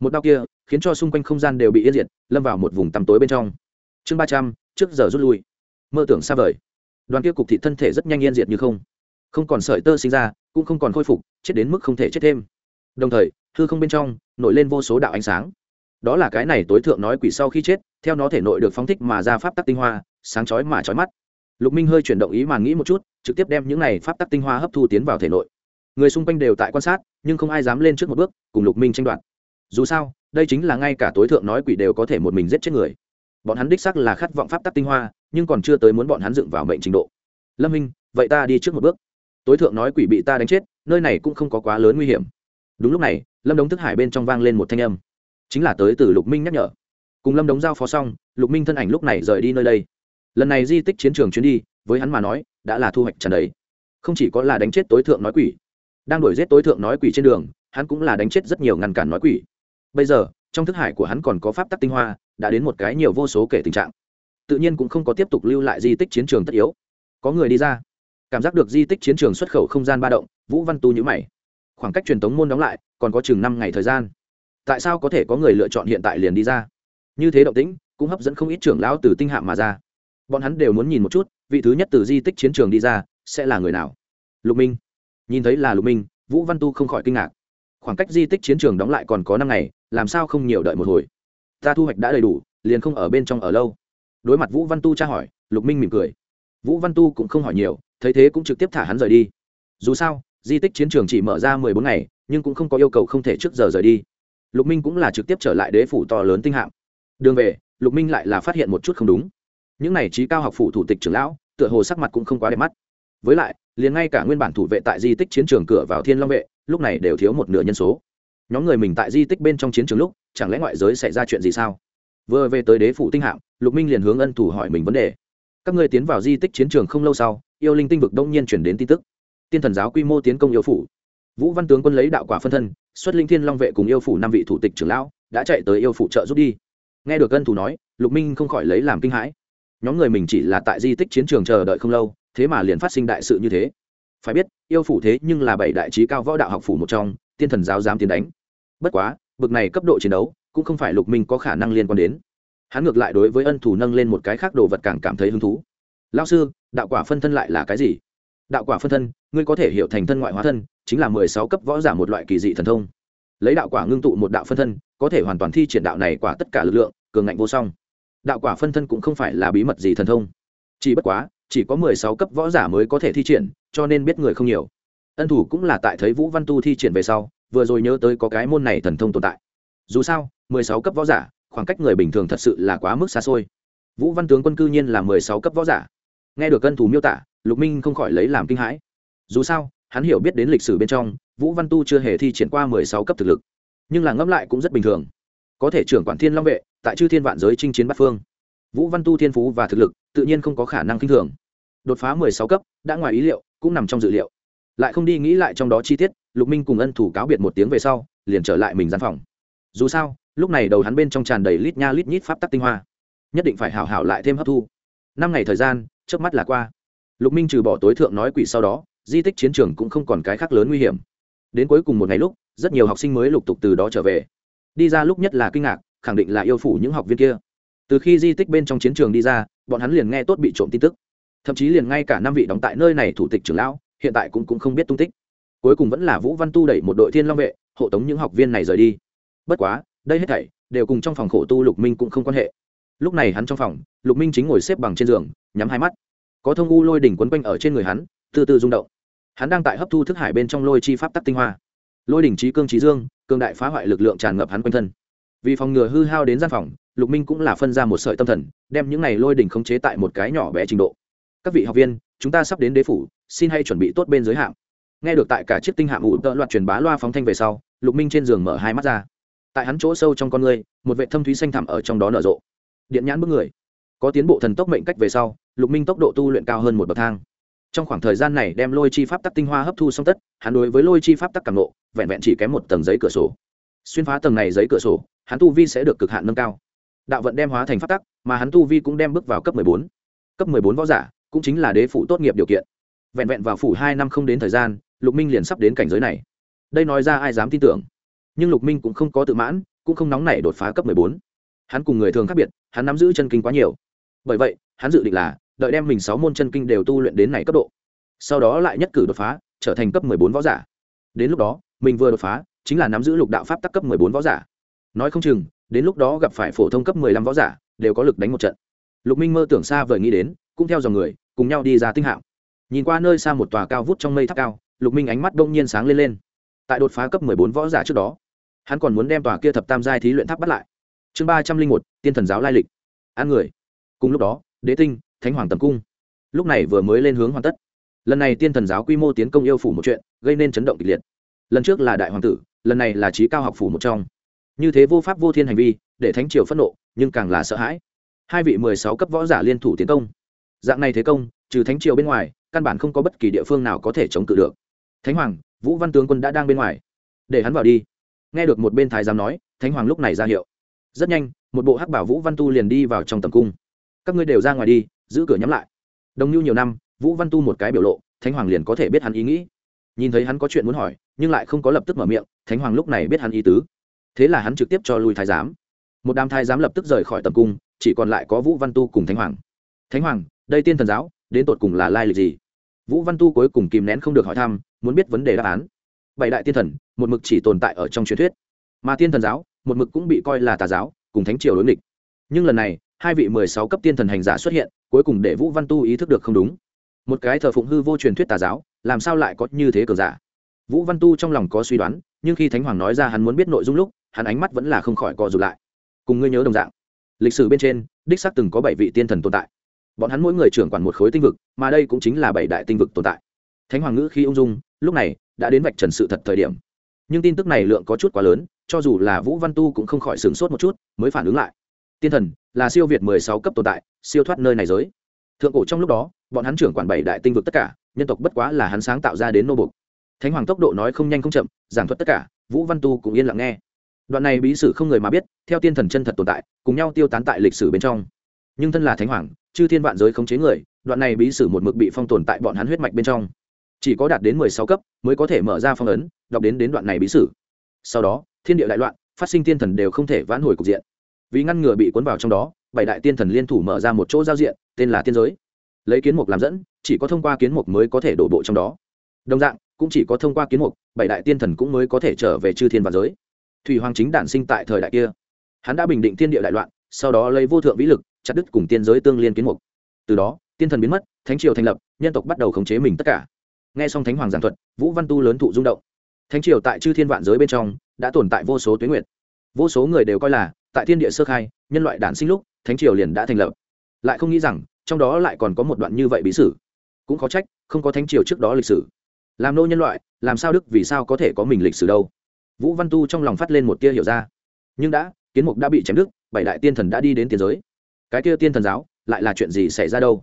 Một đao kia khiến cho xung quanh không gian đều bị yên diệt, lâm vào một vùng tăm tối bên trong. Chương ba trăm, trước giờ rút lui. Mơ tưởng xa vời. Đoàn kia cục thị thân thể rất nhanh yên diệt như không. Không còn sợi tơ sinh ra, cũng không còn khôi phục, chết đến mức không thể chết thêm. Đồng thời, hư không bên trong nổi lên vô số đạo ánh sáng. Đó là cái này tối thượng nói quỷ sau khi chết, theo nó thể nội được phóng thích mà ra pháp tắc tinh hoa, sáng chói mà chói mắt lục minh hơi chuyển động ý màn nghĩ một chút, trực tiếp đem những này pháp tắc tinh hoa hấp thu tiến vào thể nội. Người xung quanh đều tại quan sát, nhưng không ai dám lên trước một bước, cùng lục minh tranh đoạt. Dù sao, đây chính là ngay cả tối thượng nói quỷ đều có thể một mình giết chết người. Bọn hắn đích sắc là khát vọng pháp tắc tinh hoa, nhưng còn chưa tới muốn bọn hắn dựng vào mệnh trình độ. Lâm minh, vậy ta đi trước một bước. Tối thượng nói quỷ bị ta đánh chết, nơi này cũng không có quá lớn nguy hiểm. Đúng lúc này, lâm đống thức hải bên trong vang lên một thanh âm. Chính là tới từ lục minh nhắc nhở. Cùng lâm đống giao phó xong, lục minh thân ảnh lúc này rời đi nơi đây lần này di tích chiến trường chuyến đi, với hắn mà nói, đã là thu hoạch trần đấy không chỉ có là đánh chết tối thượng nói quỷ, đang đuổi giết tối thượng nói quỷ trên đường, hắn cũng là đánh chết rất nhiều ngăn cản nói quỷ. Bây giờ, trong thức hải của hắn còn có pháp tắc tinh hoa, đã đến một cái nhiều vô số kể tình trạng. Tự nhiên cũng không có tiếp tục lưu lại di tích chiến trường tất yếu. Có người đi ra. Cảm giác được di tích chiến trường xuất khẩu không gian ba động, vũ văn tu nhữ mày. Khoảng cách truyền thống môn đóng lại, còn có chừng năm ngày thời gian. Tại sao có thể có người lựa chọn hiện tại liền đi ra? Như thế động tĩnh, cũng hấp dẫn không ít trưởng lão từ tinh hạm mà ra bọn hắn đều muốn nhìn một chút, vị thứ nhất từ di tích chiến trường đi ra, sẽ là người nào? Lục minh. Nhìn thấy là lục minh, vũ văn tu không khỏi kinh ngạc. Khoảng cách di tích chiến trường đóng lại còn có năm ngày, làm sao không nhiều đợi một hồi? Ta thu hoạch đã đầy đủ, liền không ở bên trong ở lâu. Đối mặt vũ văn tu tra hỏi, lục minh mỉm cười. Vũ văn tu cũng không hỏi nhiều, thấy thế cũng trực tiếp thả hắn rời đi. Dù sao, di tích chiến trường chỉ mở ra mười bốn ngày, nhưng cũng không có yêu cầu không thể trước giờ rời đi. Lục minh cũng là trực tiếp trở lại đế phủ to lớn tinh hạng đường về, lục minh lại là phát hiện một chút không đúng những này trí cao học phủ thủ tịch trưởng lão, tựa hồ sắc mặt cũng không quá đẹp mắt. Với lại, liền ngay cả nguyên bản thủ vệ tại di tích chiến trường cửa vào thiên long vệ, lúc này đều thiếu một nửa nhân số. Nhóm người mình tại di tích bên trong chiến trường lúc, chẳng lẽ ngoại giới xảy ra chuyện gì sao? Vừa về tới đế phủ tinh hạm, lục minh liền hướng ân thủ hỏi mình vấn đề. Các người tiến vào di tích chiến trường không lâu sau, yêu linh tinh vực đông nhiên chuyển đến tin tức. Tiên thần giáo quy mô tiến công yêu phủ. Vũ văn tướng quân lấy đạo quả phân thân, xuất linh thiên long vệ cùng yêu phủ năm vị thủ tịch trưởng lão, đã chạy tới yêu phủ trợ giúp đi. Nghe được ân thủ nói, lục minh không khỏi lấy làm kinh hãi nhóm người mình chỉ là tại di tích chiến trường chờ đợi không lâu, thế mà liền phát sinh đại sự như thế. Phải biết, yêu phủ thế nhưng là bảy đại trí cao võ đạo học phủ một trong, tiên thần giáo dám tiến đánh. Bất quá, bực này cấp độ chiến đấu, cũng không phải lục minh có khả năng liên quan đến. Hắn ngược lại đối với ân thủ nâng lên một cái khác đồ vật càng cảm thấy hứng thú. Lao sư, đạo quả phân thân lại là cái gì? Đạo quả phân thân, ngươi có thể hiểu thành thân ngoại hóa thân, chính là mười sáu cấp võ giả một loại kỳ dị thần thông. Lấy đạo quả ngưng tụ một đạo phân thân, có thể hoàn toàn thi triển đạo này quả tất cả lực lượng, cường ngạnh vô song đạo quả phân thân cũng không phải là bí mật gì thần thông. Chỉ bất quá, chỉ có mười sáu cấp võ giả mới có thể thi triển, cho nên biết người không nhiều. Ân thủ cũng là tại thấy vũ văn tu thi triển về sau, vừa rồi nhớ tới có cái môn này thần thông tồn tại. Dù sao, mười sáu cấp võ giả, khoảng cách người bình thường thật sự là quá mức xa xôi. Vũ văn tướng quân cư nhiên là mười sáu cấp võ giả. Nghe được ân thủ miêu tả, lục minh không khỏi lấy làm kinh hãi. Dù sao, hắn hiểu biết đến lịch sử bên trong, vũ văn tu chưa hề thi triển qua mười sáu cấp thực lực. Nhưng là ngẫm lại cũng rất bình thường có thể trưởng quản thiên long vệ, tại chư thiên vạn giới chinh chiến bát phương. Vũ văn tu thiên phú và thực lực, tự nhiên không có khả năng k i n h thường. Đột phá mười sáu cấp, đã ngoài ý liệu, cũng nằm trong dự liệu. Lại không đi nghĩ lại trong đó chi tiết, lục minh cùng ân thủ cáo biệt một tiếng về sau, liền trở lại mình gian phòng. Dù sao, lúc này đầu hắn bên trong tràn đầy lít nha lít nhít pháp tắc tinh hoa. Nhất định phải hảo hảo lại thêm hấp thu. Năm ngày thời gian trước mắt là qua. Lục minh trừ bỏ tối thượng nói quỷ sau đó, di tích chiến trường cũng không còn cái khác lớn nguy hiểm. Đến cuối cùng một ngày lúc, rất nhiều học sinh mới lục tục từ đó trở về đi ra lúc nhất là kinh ngạc khẳng định là yêu phủ những học viên kia. Từ khi di tích bên trong chiến trường đi ra bọn hắn liền nghe tốt bị trộm tin tức. Thậm chí liền ngay cả năm vị đóng tại nơi này thủ tịch trưởng lão hiện tại cũng, cũng không biết tung tích. Cuối cùng vẫn là vũ văn tu đẩy một đội thiên long vệ hộ tống những học viên này rời đi. Bất quá đây hết thảy đều cùng trong phòng khổ tu lục minh cũng không quan hệ. Lúc này hắn trong phòng lục minh chính ngồi xếp bằng trên giường nhắm hai mắt. Có thông u lôi đỉnh quấn quanh ở trên người hắn từ từ rung động. Hắn đang tại hấp thu thức hải bên trong lôi chi pháp tắc tinh hoa. Lôi đỉnh trí cương trí dương cương đại phá hoại lực lượng tràn ngập hắn quanh thân. Vì phòng ngừa hư hao đến gian phòng, lục minh cũng là phân ra một sợi tâm thần, đem những này lôi đỉnh khống chế tại một cái nhỏ bé trình độ. Các vị học viên, chúng ta sắp đến đế phủ, xin hãy chuẩn bị tốt bên giới hạm. Nghe được tại cả chiếc tinh hạm ủ tợ loạt truyền bá loa phóng thanh về sau, lục minh trên giường mở hai mắt ra. Tại hắn chỗ sâu trong con người, một vệ thâm thúy xanh thẳm ở trong đó nở rộ. Điện nhãn bước người. Có tiến bộ thần tốc mệnh cách về sau, lục minh tốc độ tu luyện cao hơn một bậc thang trong khoảng thời gian này đem lôi chi pháp tắc tinh hoa hấp thu xong tất, hắn đối với lôi chi pháp tắc càng nộ, vẹn vẹn chỉ kém một tầng giấy cửa sổ. Xuyên phá tầng này giấy cửa sổ, hắn tu vi sẽ được cực hạn nâng cao. Đạo vận đem hóa thành pháp tắc, mà hắn tu vi cũng đem bước vào cấp mười bốn. Cấp mười bốn võ giả, cũng chính là đế phủ tốt nghiệp điều kiện. Vẹn vẹn vào phủ hai năm không đến thời gian, lục minh liền sắp đến cảnh giới này. Đây nói ra ai dám tin tưởng. Nhưng lục minh cũng không có tự mãn, cũng không nóng nảy đột phá cấp mười bốn. Hắn cùng người thường khác biệt, hắn nắm giữ chân kinh quá nhiều. Bởi vậy, hắn dự định là đợi đem mình sáu môn chân kinh đều tu luyện đến này cấp độ. Sau đó lại nhất cử đột phá, trở thành cấp mười bốn võ giả. Đến lúc đó, mình vừa đột phá, chính là nắm giữ lục đạo pháp tắc cấp mười bốn võ giả. Nói không chừng, đến lúc đó gặp phải phổ thông cấp mười lăm võ giả, đều có lực đánh một trận. Lục minh mơ tưởng xa vời nghĩ đến, cũng theo dòng người, cùng nhau đi ra tinh hạm. Nhìn qua nơi xa một tòa cao vút trong mây tháp cao, lục minh ánh mắt đông nhiên sáng lên lên. Tại đột phá cấp mười bốn võ giả trước đó, hắn còn muốn đem tòa kia thập tam giai thí luyện tháp bắt lại. Chương ba trăm linh một, tiên thần giáo lai lịch. An người. Cùng lúc đó, đế tinh thánh hoàng tầm cung. Lúc này vừa mới lên hướng hoàn tất. Lần này tiên thần giáo quy mô tiến công yêu phủ một chuyện, gây nên chấn động kịch liệt. Lần trước là đại hoàng tử, lần này là trí cao học phủ một trong. Như thế vô pháp vô thiên hành vi, để thánh triều phẫn nộ, nhưng càng là sợ hãi. Hai vị mười sáu cấp võ giả liên thủ tiến công. Dạng này thế công, trừ thánh triều bên ngoài, căn bản không có bất kỳ địa phương nào có thể chống cự được. Thánh hoàng, vũ văn tướng quân đã đang bên ngoài. Để hắn vào đi. Nghe được một bên thái giám nói, thánh hoàng lúc này ra hiệu. Rất nhanh, một bộ hắc bảo vũ văn tu liền đi vào trong tầm cung. Các ngươi đều ra ngoài đi giữ cửa nhắm lại. Đồng Nhu nhiều năm, vũ văn tu một cái biểu lộ, thánh hoàng liền có thể biết hắn ý nghĩ. Nhìn thấy hắn có chuyện muốn hỏi, nhưng lại không có lập tức mở miệng, thánh hoàng lúc này biết hắn ý tứ. Thế là hắn trực tiếp cho lui thái giám. Một đám thái giám lập tức rời khỏi tầm cung, chỉ còn lại có vũ văn tu cùng thánh hoàng. Thánh hoàng, đây tiên thần giáo, đến tột cùng là lai lịch gì? Vũ văn tu cuối cùng kìm nén không được hỏi thăm, muốn biết vấn đề đáp án. Bảy đại tiên thần, một mực chỉ tồn tại ở trong truyền thuyết. Mà tiên thần giáo, một mực cũng bị coi là tà giáo, cùng thánh triều đối nghịch. Nhưng lần này, hai vị mười sáu cấp tiên thần hành giả xuất hiện cuối cùng để vũ văn tu ý thức được không đúng. Một cái thờ phụng hư vô truyền thuyết tà giáo, làm sao lại có như thế cờ giả? Vũ văn tu trong lòng có suy đoán, nhưng khi thánh hoàng nói ra hắn muốn biết nội dung lúc, hắn ánh mắt vẫn là không khỏi co rụt lại. Cùng ngươi nhớ đồng dạng, lịch sử bên trên, đích xác từng có bảy vị tiên thần tồn tại. Bọn hắn mỗi người trưởng quản một khối tinh vực, mà đây cũng chính là bảy đại tinh vực tồn tại. Thánh hoàng ngữ khi ung dung, lúc này đã đến vạch trần sự thật thời điểm. Nhưng tin tức này lượng có chút quá lớn, cho dù là vũ văn tu cũng không khỏi sửng sốt một chút, mới phản ứng lại. Tiên thần là siêu việt mười sáu cấp tồn tại, siêu thoát nơi này giới. Thượng cổ trong lúc đó, bọn hắn trưởng quản bảy đại tinh vực tất cả, nhân tộc bất quá là hắn sáng tạo ra đến nô bục thánh hoàng tốc độ nói không nhanh không chậm, giảng thuật tất cả, vũ văn tu cũng yên lặng nghe. Đoạn này bí sử không người mà biết, theo tiên thần chân thật tồn tại, cùng nhau tiêu tán tại lịch sử bên trong. Nhưng thân là thánh hoàng, chư thiên vạn giới không chế người, đoạn này bí sử một mực bị phong tồn tại bọn hắn huyết mạch bên trong. Chỉ có đạt đến mười sáu cấp mới có thể mở ra phong ấn, đọc đến đến đoạn này bí sử. Sau đó, thiên địa đại loạn, phát sinh tiên thần đều không thể vãn hồi cục diện vì ngăn ngừa bị cuốn vào trong đó, bảy đại tiên thần liên thủ mở ra một chỗ giao diện, tên là tiên giới. Lấy kiến mục làm dẫn, chỉ có thông qua kiến mục mới có thể đổ bộ trong đó. Đồng dạng, cũng chỉ có thông qua kiến mục, bảy đại tiên thần cũng mới có thể trở về chư thiên và giới. Thủy hoàng chính đản sinh tại thời đại kia. Hắn đã bình định thiên địa đại loạn, sau đó lấy vô thượng vĩ lực, chặt đứt cùng tiên giới tương liên kiến mục. Từ đó, tiên thần biến mất, thánh triều thành lập, nhân tộc bắt đầu khống chế mình tất cả. Nghe xong thánh hoàng giảng thuật, vũ văn tu lớn thụ rung động. Thánh triều tại chư thiên vạn giới bên trong, đã tồn tại vô số tuyến nguyện vô số người đều coi là tại thiên địa sơ khai, nhân loại đản sinh lúc, thánh triều liền đã thành lập. Lại không nghĩ rằng, trong đó lại còn có một đoạn như vậy bí sử. Cũng khó trách, không có thánh triều trước đó lịch sử. Làm nô nhân loại, làm sao đức vì sao có thể có mình lịch sử đâu? Vũ văn tu trong lòng phát lên một tia hiểu ra. Nhưng đã, kiến mục đã bị chém đức bảy đại tiên thần đã đi đến tiền giới. Cái kia tiên thần giáo, lại là chuyện gì xảy ra đâu?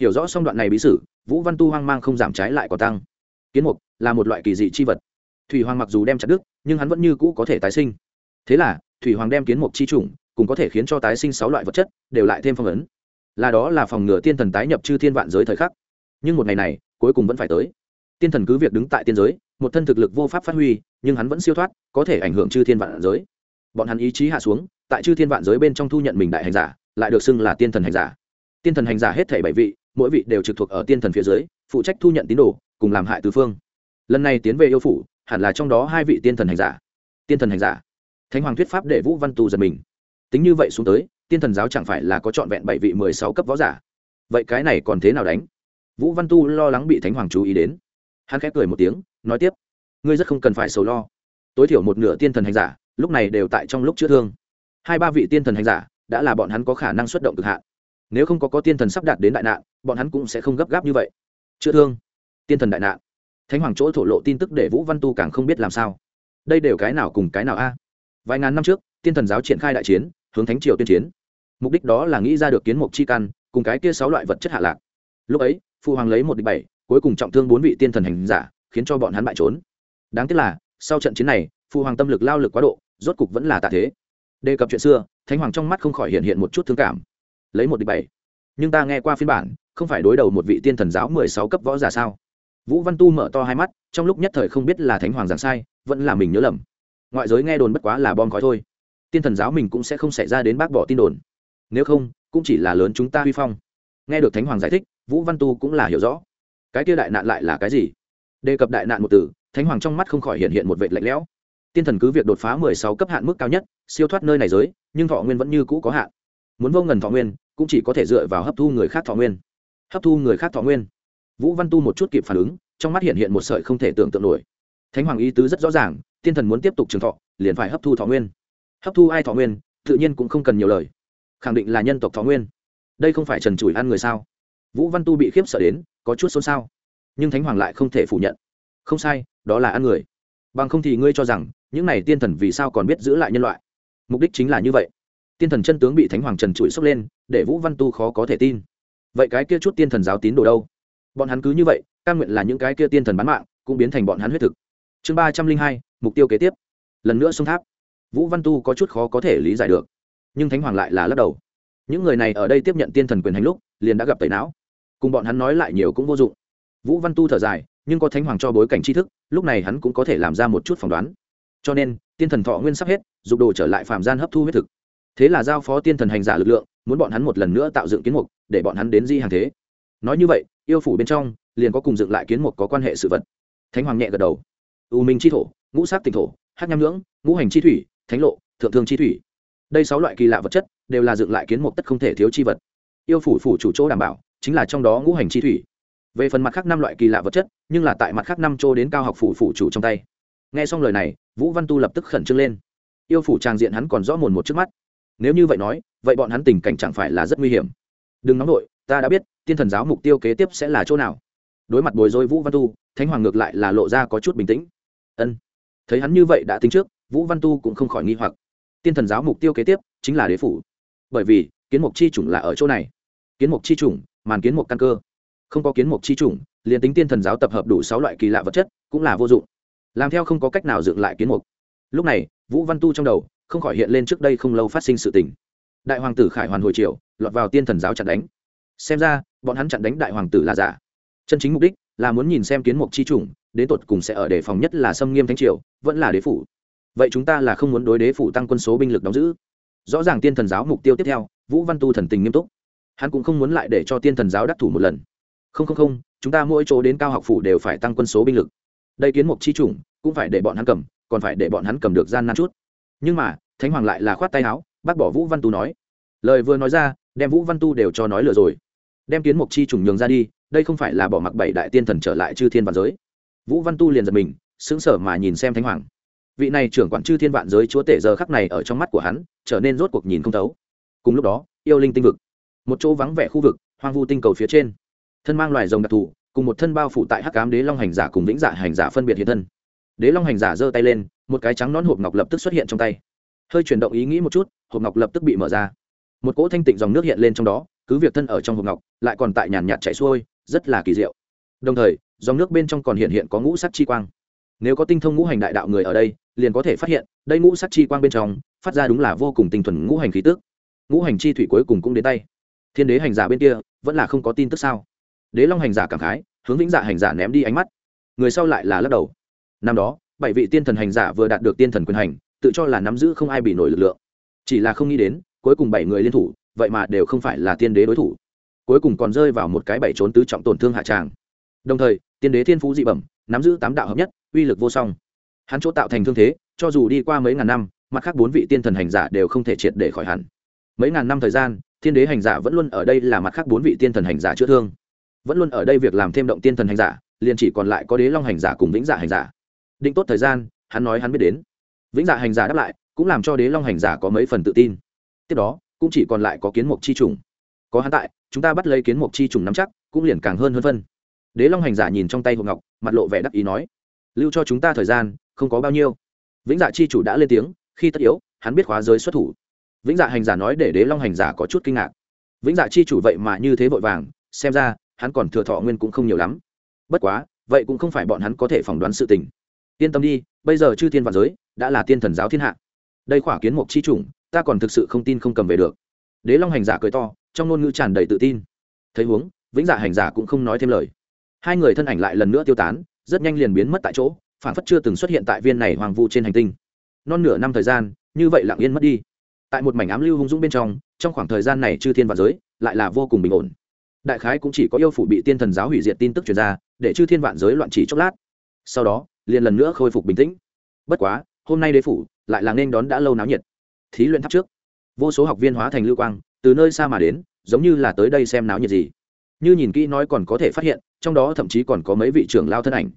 Hiểu rõ xong đoạn này bí sử, vũ văn tu hoang mang không giảm trái lại còn tăng. Kiến mục là một loại kỳ dị chi vật. Thủy hoàng mặc dù đem chặt đức nhưng hắn vẫn như cũ có thể tái sinh. Thế là thủy hoàng đem kiến mục chi chủng cũng có thể khiến cho tái sinh sáu loại vật chất, đều lại thêm phong ấn. Là đó là phòng ngừa tiên thần tái nhập chư thiên vạn giới thời khắc. Nhưng một ngày này, cuối cùng vẫn phải tới. Tiên thần cứ việc đứng tại tiên giới, một thân thực lực vô pháp phát huy, nhưng hắn vẫn siêu thoát, có thể ảnh hưởng chư thiên vạn giới. Bọn hắn ý chí hạ xuống, tại chư thiên vạn giới bên trong thu nhận mình đại hành giả, lại được xưng là tiên thần hành giả. Tiên thần hành giả hết thảy bảy vị, mỗi vị đều trực thuộc ở tiên thần phía dưới, phụ trách thu nhận tín đồ, cùng làm hại tứ phương. Lần này tiến về yêu phủ, hẳn là trong đó hai vị tiên thần hành giả. Tiên thần hành giả thánh hoàng thuyết pháp để vũ văn tu giật mình. Tính như vậy xuống tới, tiên thần giáo chẳng phải là có trọn vẹn bảy vị mười sáu cấp võ giả. Vậy cái này còn thế nào đánh? Vũ văn tu lo lắng bị thánh hoàng chú ý đến. Hắn khẽ cười một tiếng, nói tiếp. Ngươi rất không cần phải sầu lo. Tối thiểu một nửa tiên thần hành giả, lúc này đều tại trong lúc chữa thương. Hai ba vị tiên thần hành giả, đã là bọn hắn có khả năng xuất động cực hạn. Nếu không có có tiên thần sắp đạt đến đại nạn, bọn hắn cũng sẽ không gấp gáp như vậy. Chữa thương. Tiên thần đại nạn. Thánh hoàng chỗ thổ lộ tin tức để vũ văn tu càng không biết làm sao. Đây đều cái nào cùng cái nào a? Vài ngàn năm trước, tiên thần giáo triển khai đại chiến, hướng thánh triều tuyên chiến. Mục đích đó là nghĩ ra được kiến mục chi căn, cùng cái kia sáu loại vật chất hạ lạc. Lúc ấy phụ hoàng lấy một địch bảy, cuối cùng trọng thương bốn vị tiên thần hành giả, khiến cho bọn hắn bại trốn. Đáng tiếc là, sau trận chiến này phụ hoàng tâm lực lao lực quá độ, rốt cục vẫn là tạ thế. Đề cập chuyện xưa, thánh hoàng trong mắt không khỏi hiện hiện một chút thương cảm. Lấy một địch bảy. Nhưng ta nghe qua phiên bản, không phải đối đầu một vị tiên thần giáo mười sáu cấp võ giả sao? Vũ văn tu mở to hai mắt, trong lúc nhất thời không biết là thánh hoàng giảng sai, vẫn là mình nhớ lầm ngoại giới nghe đồn bất quá là bom khói thôi. Tiên thần giáo mình cũng sẽ không xảy ra đến bác bỏ tin đồn. Nếu không, cũng chỉ là lớn chúng ta huy phong. Nghe được thánh hoàng giải thích, vũ văn tu cũng là hiểu rõ. Cái kia đại nạn lại là cái gì? Đề cập đại nạn một từ, thánh hoàng trong mắt không khỏi hiện hiện một vệ lạnh lẽo. Tiên thần cứ việc đột phá mười sáu cấp hạn mức cao nhất, siêu thoát nơi này giới, nhưng thọ nguyên vẫn như cũ có hạn. Muốn vô ngần thọ nguyên, cũng chỉ có thể dựa vào hấp thu người khác thọ nguyên. Hấp thu người khác thọ nguyên. Vũ văn tu một chút kịp phản ứng, trong mắt hiện hiện một sợi không thể tưởng tượng nổi. Thánh hoàng ý tứ rất rõ ràng tiên thần muốn tiếp tục trường thọ, liền phải hấp thu thọ nguyên. Hấp thu ai thọ nguyên, tự nhiên cũng không cần nhiều lời. Khẳng định là nhân tộc thọ nguyên. Đây không phải trần trụi ăn người sao? Vũ văn tu bị khiếp sợ đến, có chút xôn xao. Nhưng thánh hoàng lại không thể phủ nhận. Không sai, đó là ăn người. Bằng không thì ngươi cho rằng, những này tiên thần vì sao còn biết giữ lại nhân loại? Mục đích chính là như vậy. Tiên thần chân tướng bị thánh hoàng trần trụi sốc lên, để vũ văn tu khó có thể tin. Vậy cái kia chút tiên thần giáo tín đồ đâu? Bọn hắn cứ như vậy căn nguyện là những cái kia tiên thần bán mạng, cũng biến thành bọn hắn huyết thực chương ba trăm linh hai, mục tiêu kế tiếp. Lần nữa sông tháp. Vũ văn tu có chút khó có thể lý giải được, nhưng thánh hoàng lại là lắc đầu. Những người này ở đây tiếp nhận tiên thần quyền hành lúc, liền đã gặp tẩy não. Cùng bọn hắn nói lại nhiều cũng vô dụng. Vũ văn tu thở dài, nhưng có thánh hoàng cho bối cảnh tri thức, lúc này hắn cũng có thể làm ra một chút phỏng đoán. Cho nên, tiên thần thọ nguyên sắp hết, dục đồ trở lại phạm gian hấp thu huyết thực. Thế là giao phó tiên thần hành giả lực lượng, muốn bọn hắn một lần nữa tạo dựng kiến mục, để bọn hắn đến di hàng thế. Nói như vậy, yêu phủ bên trong, liền có cùng dựng lại kiến mục có quan hệ sự vật. Thánh hoàng nhẹ gật đầu u minh chi thổ, ngũ sắc tỉnh thổ hát nham nhưỡng, ngũ hành chi thủy, thánh lộ, thượng thương chi thủy. Đây sáu loại kỳ lạ vật chất đều là dựng lại kiến mục tất không thể thiếu chi vật. Yêu phủ phủ chủ chỗ đảm bảo chính là trong đó ngũ hành chi thủy. Về phần mặt khác năm loại kỳ lạ vật chất, nhưng là tại mặt khác năm chỗ đến cao học phủ phủ chủ trong tay. Nghe xong lời này, vũ văn tu lập tức khẩn trương lên. Yêu phủ trang diện hắn còn rõ mồn một trước mắt. Nếu như vậy nói, vậy bọn hắn tình cảnh chẳng phải là rất nguy hiểm. Đừng nóng nổi ta đã biết, tiên thần giáo mục tiêu kế tiếp sẽ là chỗ nào đối mặt bồi dối vũ văn tu, thánh hoàng ngược lại là lộ ra có chút bình tĩnh. Ân, thấy hắn như vậy đã tính trước, vũ văn tu cũng không khỏi nghi hoặc. Tiên thần giáo mục tiêu kế tiếp chính là đế phủ. Bởi vì, kiến mục chi chủng là ở chỗ này. Kiến mục chi chủng, màn kiến mục căn cơ. Không có kiến mục chi chủng, liền tính tiên thần giáo tập hợp đủ sáu loại kỳ lạ vật chất, cũng là vô dụng. Làm theo không có cách nào dựng lại kiến mục. Lúc này, vũ văn tu trong đầu không khỏi hiện lên trước đây không lâu phát sinh sự tình. Đại hoàng tử khải hoàn hồi triều, lọt vào tiên thần giáo chặn đánh. Xem ra, bọn hắn chặn đánh đại hoàng tử là giả chân chính mục đích là muốn nhìn xem kiến mục chi chủng, đến tột cùng sẽ ở đề phòng nhất là xâm nghiêm thánh triều, vẫn là đế phủ. Vậy chúng ta là không muốn đối đế phủ tăng quân số binh lực đóng giữ. Rõ ràng tiên thần giáo mục tiêu tiếp theo, vũ văn tu thần tình nghiêm túc. Hắn cũng không muốn lại để cho tiên thần giáo đắc thủ một lần. Không không không, chúng ta mỗi chỗ đến cao học phủ đều phải tăng quân số binh lực. Đây kiến mục chi chủng, cũng phải để bọn hắn cầm, còn phải để bọn hắn cầm được gian nan chút. Nhưng mà, thánh hoàng lại là khoát tay áo, bác bỏ vũ văn tu nói. Lời vừa nói ra, đem vũ văn tu đều cho nói lừa rồi đem kiến mục chi trùng nhường ra đi, đây không phải là bỏ mặc bảy đại tiên thần trở lại chư thiên vạn giới. Vũ văn tu liền giật mình, sững sờ mà nhìn xem thánh hoàng. Vị này trưởng quản chư thiên vạn giới chúa tể giờ khắc này ở trong mắt của hắn, trở nên rốt cuộc nhìn không thấu. Cùng lúc đó, yêu linh tinh vực, một chỗ vắng vẻ khu vực, hoang vu tinh cầu phía trên. Thân mang loài rồng đặc thù, cùng một thân bao phủ tại hắc cám đế long hành giả cùng vĩnh giả hành giả phân biệt hiện thân. Đế long hành giả giơ tay lên, một cái trắng nón hộp ngọc lập tức xuất hiện trong tay. Hơi chuyển động ý nghĩ một chút, hộp ngọc lập tức bị mở ra. Một cỗ thanh tịnh dòng nước hiện lên trong đó cứ việc thân ở trong hộp ngọc, lại còn tại nhàn nhạt chảy xuôi, rất là kỳ diệu. Đồng thời, dòng nước bên trong còn hiện hiện có ngũ sắc chi quang. Nếu có tinh thông ngũ hành đại đạo người ở đây, liền có thể phát hiện, đây ngũ sắc chi quang bên trong, phát ra đúng là vô cùng tinh thuần ngũ hành khí tức. Ngũ hành chi thủy cuối cùng cũng đến tay. Thiên đế hành giả bên kia, vẫn là không có tin tức sao? Đế long hành giả cảm khái, hướng vĩnh dạ hành giả ném đi ánh mắt. Người sau lại là lắc đầu. Năm đó, bảy vị tiên thần hành giả vừa đạt được tiên thần quyền hành, tự cho là nắm giữ không ai bị nổi lực lượng. Chỉ là không nghĩ đến, cuối cùng bảy người liên thủ vậy mà đều không phải là tiên đế đối thủ. Cuối cùng còn rơi vào một cái bảy trốn tứ trọng tổn thương hạ tràng. Đồng thời, tiên đế thiên phú dị bẩm, nắm giữ tám đạo hợp nhất, uy lực vô song. Hắn chỗ tạo thành thương thế, cho dù đi qua mấy ngàn năm, mặt khác bốn vị tiên thần hành giả đều không thể triệt để khỏi hẳn. Mấy ngàn năm thời gian thiên đế hành giả vẫn luôn ở đây là mặt khác bốn vị tiên thần hành giả chữa thương. Vẫn luôn ở đây việc làm thêm động tiên thần hành giả, liền chỉ còn lại có đế long hành giả cùng vĩnh giả hành giả. Định tốt thời gian, hắn nói hắn biết đến. Vĩnh giả hành giả đáp lại, cũng làm cho đế long hành giả có mấy phần tự tin. Tiếp đó cũng chỉ còn lại có kiến mục chi trùng. Có hắn tại, chúng ta bắt lấy kiến mục chi trùng nắm chắc, cũng liền càng hơn hơn phân. Đế long hành giả nhìn trong tay hộp ngọc, mặt lộ vẻ đắc ý nói, lưu cho chúng ta thời gian, không có bao nhiêu. Vĩnh dạ chi chủ đã lên tiếng, khi tất yếu, hắn biết khóa giới xuất thủ. Vĩnh dạ hành giả nói để đế long hành giả có chút kinh ngạc. Vĩnh dạ chi chủ vậy mà như thế vội vàng, xem ra, hắn còn thừa thọ nguyên cũng không nhiều lắm. Bất quá, vậy cũng không phải bọn hắn có thể phỏng đoán sự tình. Yên tâm đi, bây giờ chư thiên vạn giới, đã là tiên thần giáo thiên hạ. Đây khỏa kiến mục chi chủng ta còn thực sự không tin không cầm về được. Đế long hành giả cười to, trong ngôn ngữ tràn đầy tự tin. Thấy huống, vĩnh giả hành giả cũng không nói thêm lời. Hai người thân ảnh lại lần nữa tiêu tán, rất nhanh liền biến mất tại chỗ phản phất chưa từng xuất hiện tại viên này hoàng vu trên hành tinh. Non nửa năm thời gian, như vậy lặng yên mất đi. Tại một mảnh ám lưu hung dũng bên trong trong khoảng thời gian này chư thiên vạn giới lại là vô cùng bình ổn. Đại khái cũng chỉ có yêu phủ bị tiên thần giáo hủy diệt tin tức truyền ra, để chư thiên vạn giới loạn chỉ chốc lát. Sau đó, liền lần nữa khôi phục bình tĩnh. Bất quá, hôm nay đế phủ lại là nên đón đã lâu náo nhiệt thí luyện tháp trước. Vô số học viên hóa thành lưu quang, từ nơi xa mà đến, giống như là tới đây xem náo nhiệt gì. Như nhìn kỹ nói còn có thể phát hiện, trong đó thậm chí còn có mấy vị trưởng lao thân ảnh.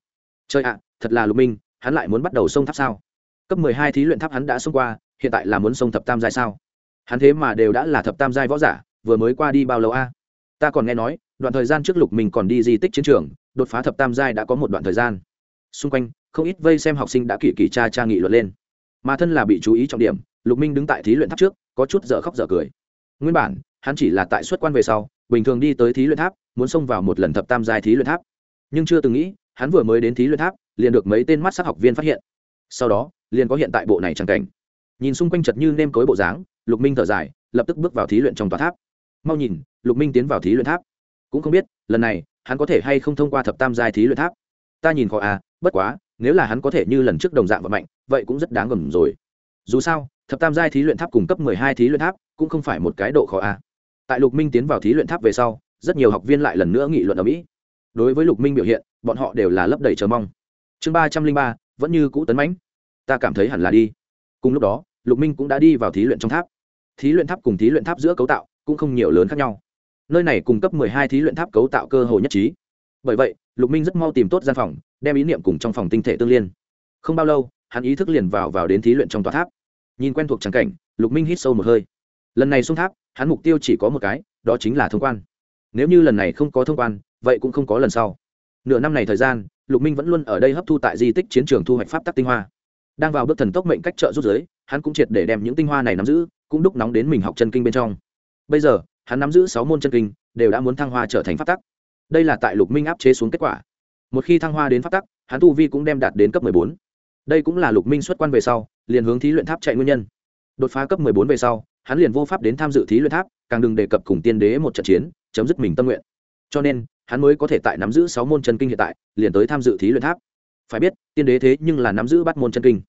Chơi ạ, thật là lục minh, hắn lại muốn bắt đầu sông tháp sao? Cấp mười hai thí luyện tháp hắn đã xông qua, hiện tại là muốn sông thập tam giai sao? Hắn thế mà đều đã là thập tam giai võ giả, vừa mới qua đi bao lâu a? Ta còn nghe nói, đoạn thời gian trước lục minh còn đi di tích chiến trường, đột phá thập tam giai đã có một đoạn thời gian. Xung quanh, không ít vây xem học sinh đã kỷ kỷ cha cha nghị luận lên. Mà thân là bị chú ý trọng điểm lục minh đứng tại thí luyện tháp trước, có chút dở khóc dở cười. Nguyên bản, hắn chỉ là tại xuất quan về sau, bình thường đi tới thí luyện tháp, muốn xông vào một lần thập tam giai thí luyện tháp. Nhưng chưa từng nghĩ, hắn vừa mới đến thí luyện tháp, liền được mấy tên mắt sắc học viên phát hiện. Sau đó, liền có hiện tại bộ này chẳng cảnh. Nhìn xung quanh chật như nêm cối bộ dáng, lục minh thở dài, lập tức bước vào thí luyện trong tòa tháp. Mau nhìn, lục minh tiến vào thí luyện tháp. Cũng không biết, lần này, hắn có thể hay không thông qua thập tam giai thí luyện tháp. Ta nhìn khó à bất quá, nếu là hắn có thể như lần trước đồng dạng và mạnh vậy cũng rất đáng gầm rồi. Dù sao thập tam giai thí luyện tháp cùng cấp mười hai thí luyện tháp cũng không phải một cái độ khó à tại lục minh tiến vào thí luyện tháp về sau, rất nhiều học viên lại lần nữa nghị luận ở mỹ. Đối với lục minh biểu hiện, bọn họ đều là lấp đầy chờ mong. Chương ba trăm linh ba, vẫn như cũ tấn mãnh. Ta cảm thấy hẳn là đi. Cùng lúc đó, lục minh cũng đã đi vào thí luyện trong tháp. Thí luyện tháp cùng thí luyện tháp giữa cấu tạo cũng không nhiều lớn khác nhau. Nơi này cung cấp mười hai thí luyện tháp cấu tạo cơ hồ nhất trí. Bởi vậy, lục minh rất mau tìm tốt gian phòng, đem ý niệm cùng trong phòng tinh thể tương liên. Không bao lâu, hắn ý thức liền vào vào đến thí luyện trong tòa tháp nhìn quen thuộc trắng cảnh, lục minh hít sâu một hơi. Lần này xuống tháp, hắn mục tiêu chỉ có một cái, đó chính là thông quan. Nếu như lần này không có thông quan, vậy cũng không có lần sau. Nửa năm này thời gian, lục minh vẫn luôn ở đây hấp thu tại di tích chiến trường thu hoạch pháp tắc tinh hoa. Đang vào bước thần tốc mệnh cách trợ rút giới, hắn cũng triệt để đem những tinh hoa này nắm giữ, cũng đúc nóng đến mình học chân kinh bên trong. Bây giờ, hắn nắm giữ sáu môn chân kinh, đều đã muốn thăng hoa trở thành pháp tắc. Đây là tại lục minh áp chế xuống kết quả. Một khi thăng hoa đến pháp tắc, hắn tu vi cũng đem đạt đến cấp bốn. Đây cũng là lục minh xuất quan về sau liền hướng thí luyện tháp chạy nguyên nhân. Đột phá cấp bốn về sau, hắn liền vô pháp đến tham dự thí luyện tháp, càng đừng đề cập cùng tiên đế một trận chiến, chấm dứt mình tâm nguyện. Cho nên, hắn mới có thể tại nắm giữ sáu môn chân kinh hiện tại, liền tới tham dự thí luyện tháp. Phải biết, tiên đế thế nhưng là nắm giữ bắt môn chân kinh.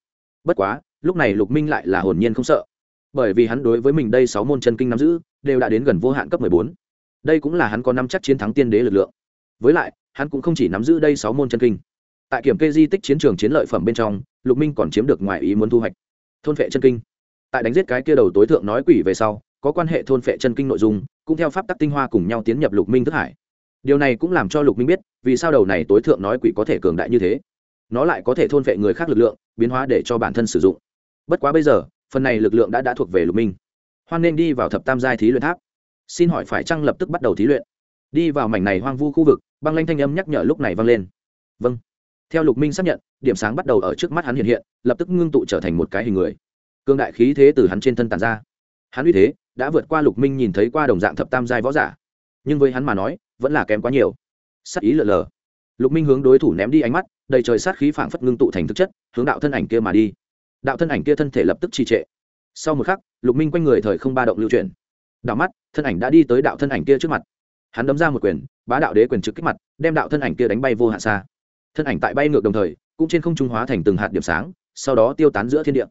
Bất quá, lúc này lục minh lại là hồn nhiên không sợ. Bởi vì hắn đối với mình đây sáu môn chân kinh nắm giữ, đều đã đến gần vô hạn cấp bốn. Đây cũng là hắn có năm chắc chiến thắng tiên đế lực lượng. Với lại, hắn cũng không chỉ nắm giữ đây sáu môn chân kinh tại kiểm kê di tích chiến trường chiến lợi phẩm bên trong, lục minh còn chiếm được ngoài ý muốn thu hoạch. Thôn vệ chân kinh. Tại đánh giết cái kia đầu tối thượng nói quỷ về sau, có quan hệ thôn vệ chân kinh nội dung, cũng theo pháp tắc tinh hoa cùng nhau tiến nhập lục minh thức hải. Điều này cũng làm cho lục minh biết, vì sao đầu này tối thượng nói quỷ có thể cường đại như thế. Nó lại có thể thôn vệ người khác lực lượng, biến hóa để cho bản thân sử dụng. Bất quá bây giờ, phần này lực lượng đã đã thuộc về lục minh. Hoan nên đi vào thập tam giai thí luyện tháp. Xin hỏi phải chăng lập tức bắt đầu thí luyện? Đi vào mảnh này hoang vu khu vực, băng lanh thanh âm nhắc nhở lúc này vang lên. Vâng theo lục minh xác nhận, điểm sáng bắt đầu ở trước mắt hắn hiện hiện, lập tức ngưng tụ trở thành một cái hình người. Cương đại khí thế từ hắn trên thân tàn ra. Hắn uy thế đã vượt qua lục minh nhìn thấy qua đồng dạng thập tam giai võ giả. Nhưng với hắn mà nói, vẫn là kém quá nhiều. Sắc ý lờ lờ. Lục minh hướng đối thủ ném đi ánh mắt, đầy trời sát khí phảng phất ngưng tụ thành thực chất, hướng đạo thân ảnh kia mà đi. Đạo thân ảnh kia thân thể lập tức trì trệ. Sau một khắc, lục minh quanh người thời không ba động lưu chuyển. Đạo mắt, thân ảnh đã đi tới đạo thân ảnh kia trước mặt. Hắn đấm ra một quyền, bá đạo đế quyền trực kích mặt, đem đạo thân ảnh kia đánh bay vô hạn xa thân ảnh tại bay ngược đồng thời, cũng trên không trung hóa thành từng hạt điểm sáng, sau đó tiêu tán giữa thiên địa.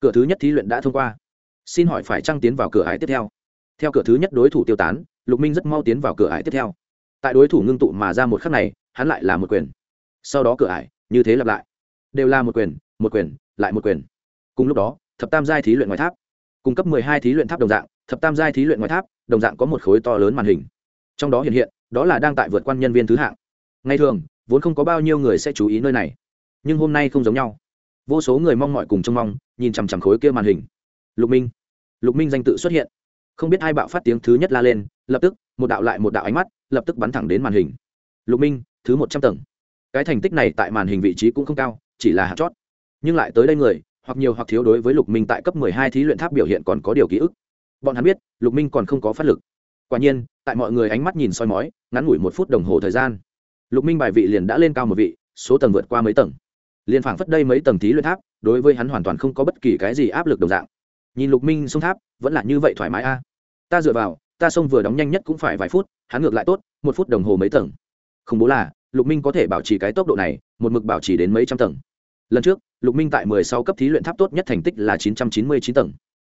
Cửa thứ nhất thí luyện đã thông qua. Xin hỏi phải trăng tiến vào cửa hải tiếp theo? Theo cửa thứ nhất đối thủ tiêu tán, lục minh rất mau tiến vào cửa hải tiếp theo. Tại đối thủ ngưng tụ mà ra một khắc này, hắn lại là một quyền. Sau đó cửa hải như thế lặp lại. Đều là một quyền một quyền, lại một quyền. Cùng lúc đó, thập tam giai thí luyện ngoài tháp. Cung cấp mười hai thí luyện tháp đồng dạng, thập tam giai thí luyện ngoài tháp, đồng dạng có một khối to lớn màn hình. Trong đó hiện hiện, đó là đang tại vượt quan nhân viên thứ hạng. Ngày thường vốn không có bao nhiêu người sẽ chú ý nơi này. Nhưng hôm nay không giống nhau. Vô số người mong mọi cùng trông mong, nhìn chằm chằm khối kia màn hình. Lục minh. Lục minh danh tự xuất hiện. Không biết hai bạo phát tiếng thứ nhất la lên, lập tức, một đạo lại một đạo ánh mắt, lập tức bắn thẳng đến màn hình. Lục minh, thứ một trăm tầng. Cái thành tích này tại màn hình vị trí cũng không cao, chỉ là hạt chót. Nhưng lại tới đây người, hoặc nhiều hoặc thiếu đối với lục minh tại cấp mười hai thí luyện tháp biểu hiện còn có điều ký ức. Bọn hắn biết, lục minh còn không có phát lực. Quả nhiên, tại mọi người ánh mắt nhìn soi mói, ngắn ngủi một phút đồng hồ thời gian lục minh bài vị liền đã lên cao một vị, số tầng vượt qua mấy tầng. Liền phảng phất đây mấy tầng thí luyện tháp, đối với hắn hoàn toàn không có bất kỳ cái gì áp lực đồng dạng. Nhìn lục minh xông tháp, vẫn là như vậy thoải mái a. Ta dựa vào, ta xông vừa đóng nhanh nhất cũng phải vài phút, hắn ngược lại tốt, một phút đồng hồ mấy tầng. Không bố là, lục minh có thể bảo trì cái tốc độ này, một mực bảo trì đến mấy trăm tầng. Lần trước, lục minh tại mười sáu cấp thí luyện tháp tốt nhất thành tích là chín trăm chín mươi chín tầng.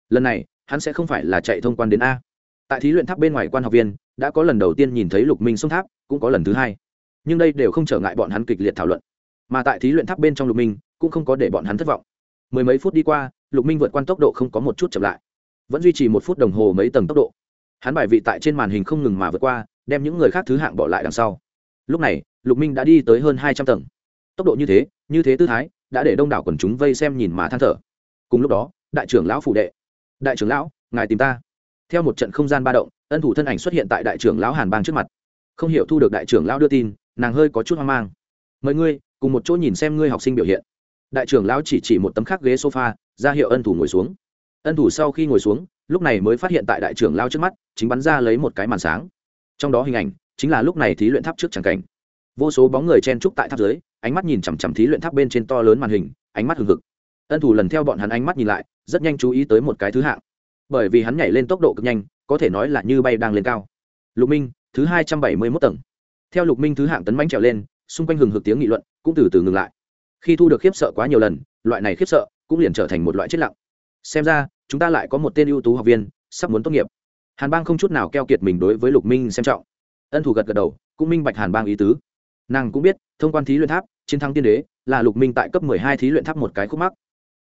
Lần này, hắn sẽ không phải là chạy thông quan đến a. Tại thí luyện tháp bên ngoài quan học viên, đã có lần đầu tiên nhìn thấy lục minh xông tháp, cũng có lần thứ hai nhưng đây đều không trở ngại bọn hắn kịch liệt thảo luận. Mà tại thí luyện tháp bên trong lục minh, cũng không có để bọn hắn thất vọng. Mười mấy phút đi qua, lục minh vượt qua tốc độ không có một chút chậm lại. Vẫn duy trì một phút đồng hồ mấy tầng tốc độ. Hắn bài vị tại trên màn hình không ngừng mà vượt qua, đem những người khác thứ hạng bỏ lại đằng sau. Lúc này, lục minh đã đi tới hơn hai trăm tầng. Tốc độ như thế như thế tư thái, đã để đông đảo quần chúng vây xem nhìn mà than thở. Cùng lúc đó, đại trưởng lão phủ đệ. Đại trưởng lão, ngài tìm ta. Theo một trận không gian ba động, ân thủ thân ảnh xuất hiện tại đại trưởng lão hàn bang trước mặt. Không hiểu thu được đại trưởng lão đưa tin nàng hơi có chút hoang mang. Mời ngươi, cùng một chỗ nhìn xem ngươi học sinh biểu hiện. Đại trưởng lão chỉ chỉ một tấm khắc ghế sofa, ra hiệu ân thủ ngồi xuống. Ân thủ sau khi ngồi xuống, lúc này mới phát hiện tại đại trưởng lão trước mắt, chính bắn ra lấy một cái màn sáng. Trong đó hình ảnh, chính là lúc này thí luyện tháp trước tràng cảnh. Vô số bóng người chen trúc tại tháp dưới, ánh mắt nhìn chằm chằm thí luyện tháp bên trên to lớn màn hình, ánh mắt hừng hực. Ân thủ lần theo bọn hắn ánh mắt nhìn lại, rất nhanh chú ý tới một cái thứ hạng. Bởi vì hắn nhảy lên tốc độ cực nhanh, có thể nói là như bay đang lên cao. Lục minh, thứ hai trăm bảy mươi mốt tầng theo lục minh thứ hạng tấn bánh trèo lên, xung quanh hừng hực tiếng nghị luận cũng từ từ ngừng lại. Khi thu được khiếp sợ quá nhiều lần, loại này khiếp sợ cũng liền trở thành một loại chết lặng. Xem ra, chúng ta lại có một tên ưu tú học viên, sắp muốn tốt nghiệp. Hàn bang không chút nào keo kiệt mình đối với lục minh xem trọng. Ân thủ gật gật đầu, cũng minh bạch hàn bang ý tứ. Nàng cũng biết, thông quan thí luyện tháp, chiến thắng tiên đế, là lục minh tại cấp mười hai thí luyện tháp một cái khúc mắc.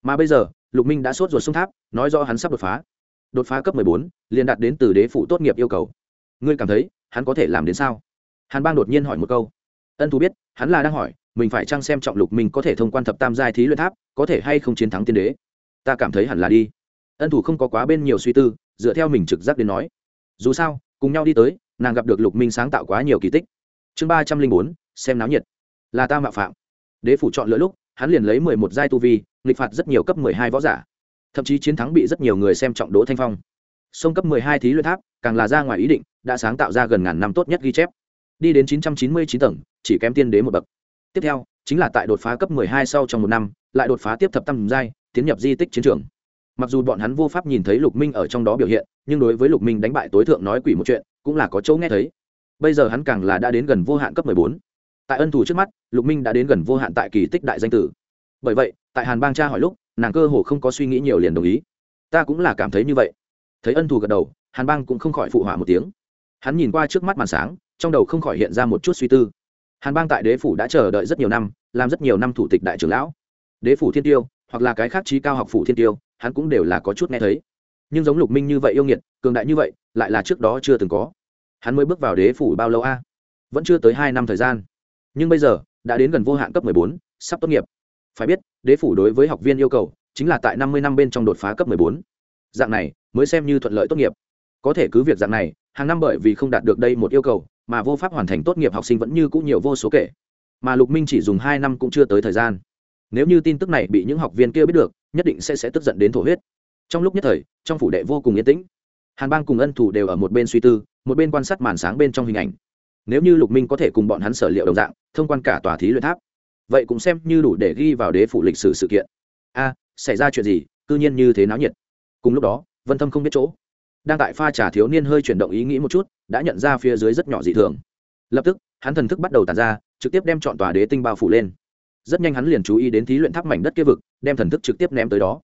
Mà bây giờ, lục minh đã sốt ruột xuống tháp, nói do hắn sắp đột phá. Đột phá cấp mười bốn, liền đạt đến từ đế phụ tốt nghiệp yêu cầu. Ngươi cảm thấy, hắn có thể làm đến sao? Hàn bang đột nhiên hỏi một câu. Ân thú biết, hắn là đang hỏi, mình phải chăng xem trọng lục minh có thể thông quan thập tam giai thí luyện tháp, có thể hay không chiến thắng tiên đế? Ta cảm thấy hẳn là đi. Ân thủ không có quá bên nhiều suy tư, dựa theo mình trực giác đến nói. Dù sao, cùng nhau đi tới, nàng gặp được lục minh sáng tạo quá nhiều kỳ tích. Chương ba trăm linh bốn, xem náo nhiệt. Là ta mạo phạm. Đế phủ chọn lựa lúc, hắn liền lấy mười một giai tu vi, nghịch phạt rất nhiều cấp mười hai võ giả. Thậm chí chiến thắng bị rất nhiều người xem trọng đỗ thanh phong. Sông cấp mười hai thí luyện tháp, càng là ra ngoài ý định, đã sáng tạo ra gần ngàn năm tốt nhất ghi chép đi đến chín trăm chín mươi chín tầng, chỉ kém tiên đế một bậc. Tiếp theo, chính là tại đột phá cấp mười hai sau trong một năm, lại đột phá tiếp thập tam giai, tiến nhập di tích chiến trường. Mặc dù bọn hắn vô pháp nhìn thấy lục minh ở trong đó biểu hiện, nhưng đối với lục minh đánh bại tối thượng nói quỷ một chuyện, cũng là có chỗ nghe thấy. Bây giờ hắn càng là đã đến gần vô hạn cấp mười bốn. Tại ân thù trước mắt, lục minh đã đến gần vô hạn tại kỳ tích đại danh tử. Bởi vậy, tại hàn bang cha hỏi lúc, nàng cơ hồ không có suy nghĩ nhiều liền đồng ý. Ta cũng là cảm thấy như vậy. Thấy ân thù gật đầu, hàn bang cũng không khỏi phụ hỏa một tiếng. Hắn nhìn qua trước mắt màn sáng trong đầu không khỏi hiện ra một chút suy tư. Hàn bang tại đế phủ đã chờ đợi rất nhiều năm, làm rất nhiều năm thủ tịch đại trưởng lão. Đế phủ thiên tiêu, hoặc là cái khác trí cao học phủ thiên tiêu, hắn cũng đều là có chút nghe thấy. Nhưng giống lục minh như vậy yêu nghiệt, cường đại như vậy, lại là trước đó chưa từng có. Hắn mới bước vào đế phủ bao lâu a? Vẫn chưa tới hai năm thời gian. Nhưng bây giờ, đã đến gần vô hạn cấp bốn, sắp tốt nghiệp. Phải biết, đế phủ đối với học viên yêu cầu, chính là tại năm mươi năm bên trong đột phá cấp bốn. Dạng này, mới xem như thuận lợi tốt nghiệp. Có thể cứ việc dạng này, hàng năm bởi vì không đạt được đây một yêu cầu mà vô pháp hoàn thành tốt nghiệp học sinh vẫn như cũng nhiều vô số kể. Mà lục minh chỉ dùng hai năm cũng chưa tới thời gian. Nếu như tin tức này bị những học viên kia biết được, nhất định sẽ sẽ tức giận đến thổ huyết. Trong lúc nhất thời, trong phủ đệ vô cùng yên tĩnh. Hàn bang cùng ân thủ đều ở một bên suy tư, một bên quan sát màn sáng bên trong hình ảnh. Nếu như lục minh có thể cùng bọn hắn sở liệu đồng dạng, thông quan cả tòa thí luyện tháp, vậy cũng xem như đủ để ghi vào đế phủ lịch sử sự kiện. A, xảy ra chuyện gì? Cư nhiên như thế náo nhiệt. Cùng lúc đó, vân thâm không biết chỗ đang tại pha trà thiếu niên hơi chuyển động ý nghĩ một chút, đã nhận ra phía dưới rất nhỏ dị thường. Lập tức, hắn thần thức bắt đầu tàn ra, trực tiếp đem chọn tòa đế tinh bao phủ lên. Rất nhanh hắn liền chú ý đến thí luyện tháp mảnh đất kia vực, đem thần thức trực tiếp ném tới đó.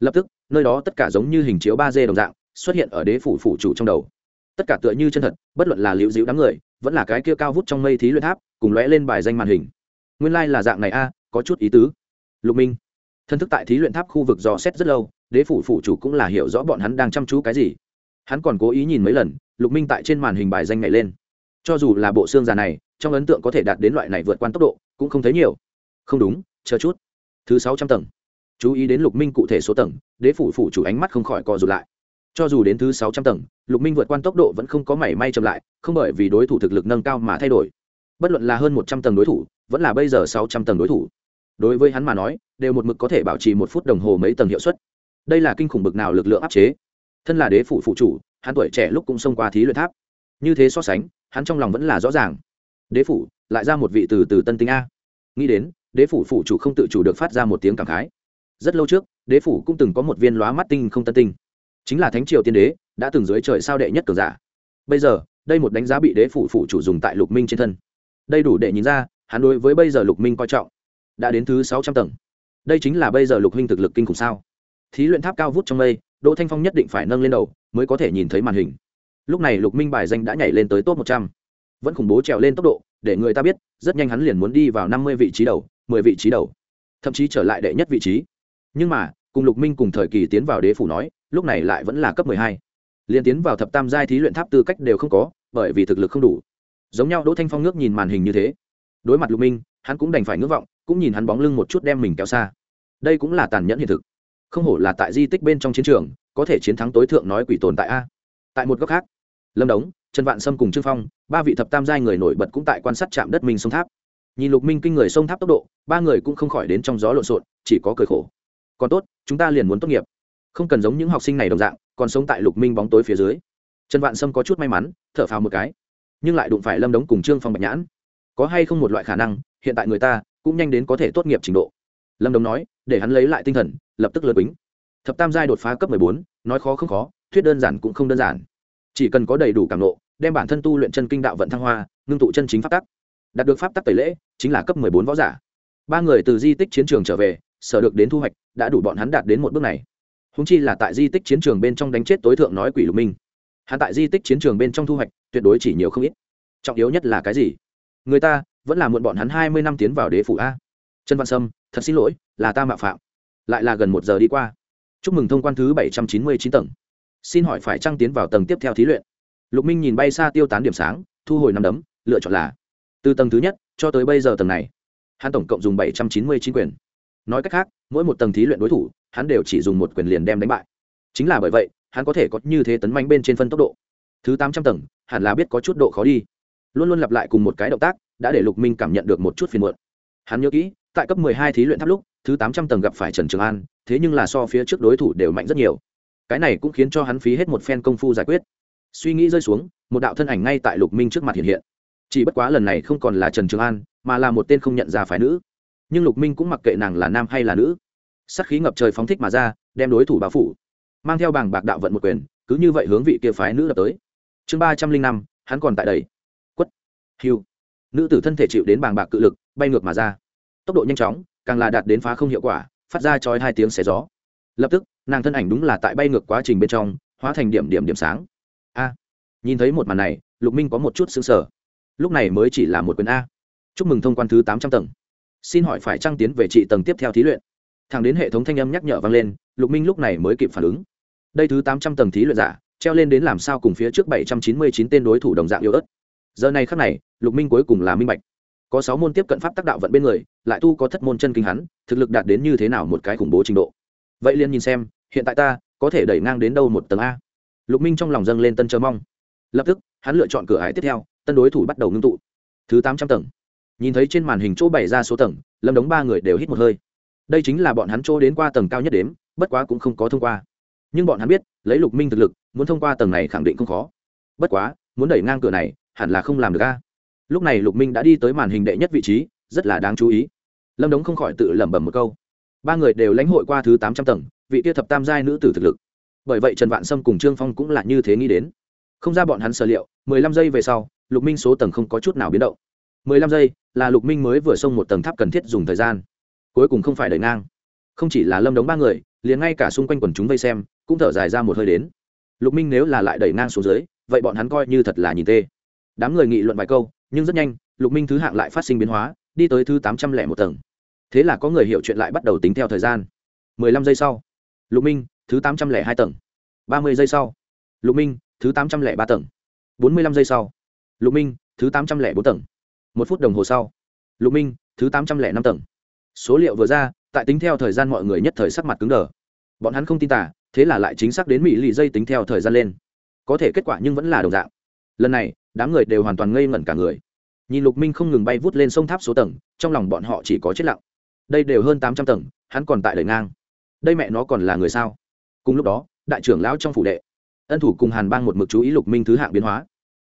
Lập tức, nơi đó tất cả giống như hình chiếu ba d đồng dạng, xuất hiện ở đế phủ phủ chủ trong đầu. Tất cả tựa như chân thật, bất luận là liễu dịu đám người, vẫn là cái kia cao vút trong mây thí luyện tháp, cùng lóe lên bài danh màn hình. Nguyên lai、like、là dạng này a, có chút ý tứ. Lục minh thân thức tại thí luyện tháp khu vực dò xét rất lâu, đế phủ phủ chủ cũng là hiểu rõ bọn hắn đang chăm chú cái gì hắn còn cố ý nhìn mấy lần, lục minh tại trên màn hình bài danh này lên. Cho dù là bộ xương già này, trong ấn tượng có thể đạt đến loại này vượt qua tốc độ, cũng không thấy nhiều. Không đúng, chờ chút. Thứ sáu trăm tầng. Chú ý đến lục minh cụ thể số tầng, đế phủ phủ chủ ánh mắt không khỏi co rụt lại. Cho dù đến thứ sáu trăm tầng, lục minh vượt qua tốc độ vẫn không có mảy may chậm lại, không bởi vì đối thủ thực lực nâng cao mà thay đổi. Bất luận là hơn một trăm tầng đối thủ, vẫn là bây giờ sáu trăm tầng đối thủ. Đối với hắn mà nói, đều một mực có thể bảo trì một phút đồng hồ mấy tầng hiệu suất. Đây là kinh khủng bực nào lực lượng áp chế thân là đế phủ phụ chủ, hắn tuổi trẻ lúc cũng xông qua thí luyện tháp. Như thế so sánh, hắn trong lòng vẫn là rõ ràng. Đế phủ, lại ra một vị từ từ tân tinh a. Nghĩ đến, đế phủ phụ chủ không tự chủ được phát ra một tiếng cảm khái. Rất lâu trước, đế phủ cũng từng có một viên lóa mắt tinh không tân tinh. Chính là thánh triều tiên đế, đã từng dưới trời sao đệ nhất cường giả. Bây giờ, đây một đánh giá bị đế phủ phụ chủ dùng tại lục minh trên thân. Đây đủ để nhìn ra, hắn đối với bây giờ lục minh coi trọng. Đã đến thứ sáu trăm tầng. Đây chính là bây giờ lục minh thực lực kinh khủng sao? Thí luyện tháp cao vút trong mây đỗ thanh phong nhất định phải nâng lên đầu mới có thể nhìn thấy màn hình. Lúc này lục minh bài danh đã nhảy lên tới top một trăm. Vẫn khủng bố trèo lên tốc độ, để người ta biết, rất nhanh hắn liền muốn đi vào năm mươi vị trí đầu, mười vị trí đầu, thậm chí trở lại đệ nhất vị trí. Nhưng mà, cùng lục minh cùng thời kỳ tiến vào đế phủ nói, lúc này lại vẫn là cấp mười hai. Liền tiến vào thập tam giai thí luyện tháp tư cách đều không có, bởi vì thực lực không đủ. Giống nhau đỗ thanh phong ngước nhìn màn hình như thế. Đối mặt lục minh, hắn cũng đành phải ngước vọng, cũng nhìn hắn bóng lưng một chút đem mình kéo xa. Đây cũng là tàn nhẫn hiện thực không hổ là tại di tích bên trong chiến trường, có thể chiến thắng tối thượng nói quỷ tồn tại a. Tại một góc khác, lâm đống, trần vạn sâm cùng trương phong, ba vị thập tam giai người nổi bật cũng tại quan sát trạm đất minh sông tháp. Nhìn lục minh kinh người sông tháp tốc độ, ba người cũng không khỏi đến trong gió lộn xộn, chỉ có cười khổ. Còn tốt, chúng ta liền muốn tốt nghiệp. Không cần giống những học sinh này đồng dạng, còn sống tại lục minh bóng tối phía dưới. Trần vạn sâm có chút may mắn, thở phào một cái. Nhưng lại đụng phải lâm đống cùng trương phong bạch nhãn. Có hay không một loại khả năng, hiện tại người ta cũng nhanh đến có thể tốt nghiệp trình độ lâm Đồng nói, để hắn lấy lại tinh thần, lập tức lượt bính thập tam giai đột phá cấp mười bốn, nói khó không khó, thuyết đơn giản cũng không đơn giản. Chỉ cần có đầy đủ cảm nộ, đem bản thân tu luyện chân kinh đạo vận thăng hoa, ngưng tụ chân chính pháp tắc. Đạt được pháp tắc tẩy lễ, chính là cấp mười bốn võ giả. Ba người từ di tích chiến trường trở về, sở được đến thu hoạch, đã đủ bọn hắn đạt đến một bước này. Húng chi là tại di tích chiến trường bên trong đánh chết tối thượng nói quỷ lục minh. Hắn tại di tích chiến trường bên trong thu hoạch, tuyệt đối chỉ nhiều không ít. Trọng yếu nhất là cái gì? Người ta, vẫn là muộn bọn hắn hai mươi năm tiến vào đế phủ a trần văn sâm, thật xin lỗi, là ta mạo phạm. Lại là gần một giờ đi qua. Chúc mừng thông quan thứ bảy trăm chín mươi chín tầng. Xin hỏi phải trăng tiến vào tầng tiếp theo thí luyện? Lục minh nhìn bay xa tiêu tán điểm sáng, thu hồi năm đấm, lựa chọn là từ tầng thứ nhất cho tới bây giờ tầng này. Hắn tổng cộng dùng bảy trăm chín mươi chín quyền. Nói cách khác, mỗi một tầng thí luyện đối thủ, hắn đều chỉ dùng một quyền liền đem đánh bại. Chính là bởi vậy, hắn có thể có như thế tấn manh bên trên phân tốc độ. Thứ tám trăm tầng, hẳn là biết có chút độ khó đi. Luôn luôn lặp lại cùng một cái động tác, đã để lục minh cảm nhận được một chút phiền muộn. Hắn nhớ kỹ tại cấp mười hai thí luyện tháp lúc, thứ tám trăm tầng gặp phải trần trường an, thế nhưng là so phía trước đối thủ đều mạnh rất nhiều. Cái này cũng khiến cho hắn phí hết một phen công phu giải quyết. Suy nghĩ rơi xuống, một đạo thân ảnh ngay tại lục minh trước mặt hiện hiện. Chỉ bất quá lần này không còn là trần trường an, mà là một tên không nhận ra phái nữ. Nhưng lục minh cũng mặc kệ nàng là nam hay là nữ. Sát khí ngập trời phóng thích mà ra, đem đối thủ bao phủ. Mang theo bảng bạc đạo vận một quyền, cứ như vậy hướng vị kia phái nữ lập tới. Chương ba trăm linh năm, hắn còn tại đây. Quất. Hưu. Nữ tử thân thể chịu đến bàng bạc cự lực, bay ngược mà ra tốc độ nhanh chóng, càng là đạt đến phá không hiệu quả, phát ra chói hai tiếng xé gió. Lập tức, nàng thân ảnh đúng là tại bay ngược quá trình bên trong, hóa thành điểm điểm điểm sáng. A, nhìn thấy một màn này, lục minh có một chút xứng sở lúc này mới chỉ là một quyền a. Chúc mừng thông quan thứ tám trăm tầng. Xin hỏi phải trăng tiến về trị tầng tiếp theo thí luyện. Thẳng đến hệ thống thanh âm nhắc nhở vang lên, lục minh lúc này mới kịp phản ứng. Đây thứ tám trăm tầng thí luyện giả, treo lên đến làm sao cùng phía trước bảy trăm chín mươi chín tên đối thủ đồng dạng yếu ớt. Giờ này khắc này, lục minh cuối cùng là minh bạch có sáu môn tiếp cận pháp tác đạo vận bên người, lại tu có thất môn chân kinh hắn, thực lực đạt đến như thế nào một cái khủng bố trình độ. Vậy liền nhìn xem, hiện tại ta có thể đẩy ngang đến đâu một tầng a. Lục minh trong lòng dâng lên tân chờ mong. Lập tức, hắn lựa chọn cửa ải tiếp theo, tân đối thủ bắt đầu ngưng tụ. Thứ tám trăm tầng. Nhìn thấy trên màn hình chỗ bày ra số tầng, lâm đống ba người đều hít một hơi. Đây chính là bọn hắn chỗ đến qua tầng cao nhất đếm, bất quá cũng không có thông qua. Nhưng bọn hắn biết, lấy lục minh thực lực, muốn thông qua tầng này khẳng định không khó. Bất quá, muốn đẩy ngang cửa này, hẳn là không làm được a lúc này lục minh đã đi tới màn hình đệ nhất vị trí, rất là đáng chú ý. Lâm đống không khỏi tự lẩm bẩm một câu. Ba người đều lãnh hội qua thứ tám trăm tầng, vị kia thập tam giai nữ tử thực lực. Bởi vậy trần vạn sâm cùng trương phong cũng là như thế nghĩ đến. Không ra bọn hắn sở liệu, mười lăm giây về sau, lục minh số tầng không có chút nào biến động. mười lăm giây là lục minh mới vừa xông một tầng tháp cần thiết dùng thời gian. Cuối cùng không phải đẩy ngang. Không chỉ là lâm đống ba người, liền ngay cả xung quanh quần chúng vây xem, cũng thở dài ra một hơi đến. Lục minh nếu là lại đẩy ngang xuống dưới, vậy bọn hắn coi như thật là nhìn tê. Đám người nghị luận vài câu nhưng rất nhanh, lục minh thứ hạng lại phát sinh biến hóa, đi tới thứ tám trăm lẻ một tầng. Thế là có người hiểu chuyện lại bắt đầu tính theo thời gian. Mười lăm giây sau, lục minh, thứ tám trăm lẻ hai tầng. Ba mươi giây sau, lục minh, thứ tám trăm lẻ ba tầng. Bốn mươi lăm giây sau, lục minh, thứ tám trăm lẻ bốn tầng. Một phút đồng hồ sau, lục minh, thứ tám trăm lẻ năm tầng. Số liệu vừa ra, tại tính theo thời gian mọi người nhất thời sắc mặt cứng đờ. Bọn hắn không tin tả thế là lại chính xác đến mỹ lì dây tính theo thời gian lên. Có thể kết quả nhưng vẫn là đồng dạng. Lần này, đám người đều hoàn toàn ngây ngẩn cả người nhìn lục minh không ngừng bay vút lên sông tháp số tầng, trong lòng bọn họ chỉ có chết lặng. Đây đều hơn tám trăm tầng, hắn còn tại lời ngang. Đây mẹ nó còn là người sao? Cùng lúc đó, đại trưởng lão trong phủ đệ, ân thủ cùng hàn bang một mực chú ý lục minh thứ hạng biến hóa.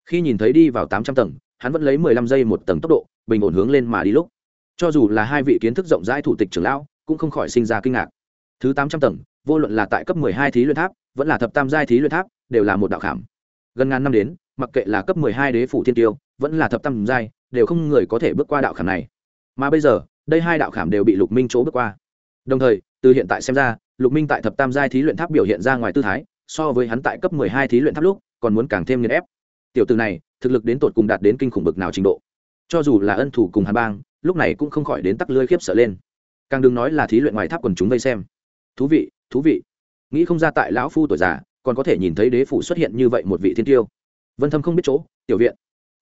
Khi nhìn thấy đi vào tám trăm tầng, hắn vẫn lấy mười lăm giây một tầng tốc độ, bình ổn hướng lên mà đi lúc. Cho dù là hai vị kiến thức rộng rãi thủ tịch trưởng lão, cũng không khỏi sinh ra kinh ngạc. Thứ tám trăm tầng, vô luận là tại cấp mười hai thí luyện tháp, vẫn là thập tam giai thí luyện tháp, đều là một đạo khảm. Gần ngàn năm đến, mặc kệ là cấp mười hai đế phủ thiên tiêu vẫn là thập tam giai, đều không người có thể bước qua đạo khảm này. Mà bây giờ, đây hai đạo khảm đều bị lục minh chỗ bước qua. Đồng thời, từ hiện tại xem ra, lục minh tại thập tam giai thí luyện tháp biểu hiện ra ngoài tư thái, so với hắn tại cấp mười hai thí luyện tháp lúc, còn muốn càng thêm nghiền ép. Tiểu từ này, thực lực đến tột cùng đạt đến kinh khủng bực nào trình độ. Cho dù là ân thủ cùng hàn bang, lúc này cũng không khỏi đến tắc lưỡi khiếp sợ lên. Càng đừng nói là thí luyện ngoài tháp quần chúng vây xem. Thú vị thú vị. Nghĩ không ra tại lão phu tuổi già, còn có thể nhìn thấy đế phủ xuất hiện như vậy một vị thiên tiêu. Vân thâm không biết chỗ, tiểu viện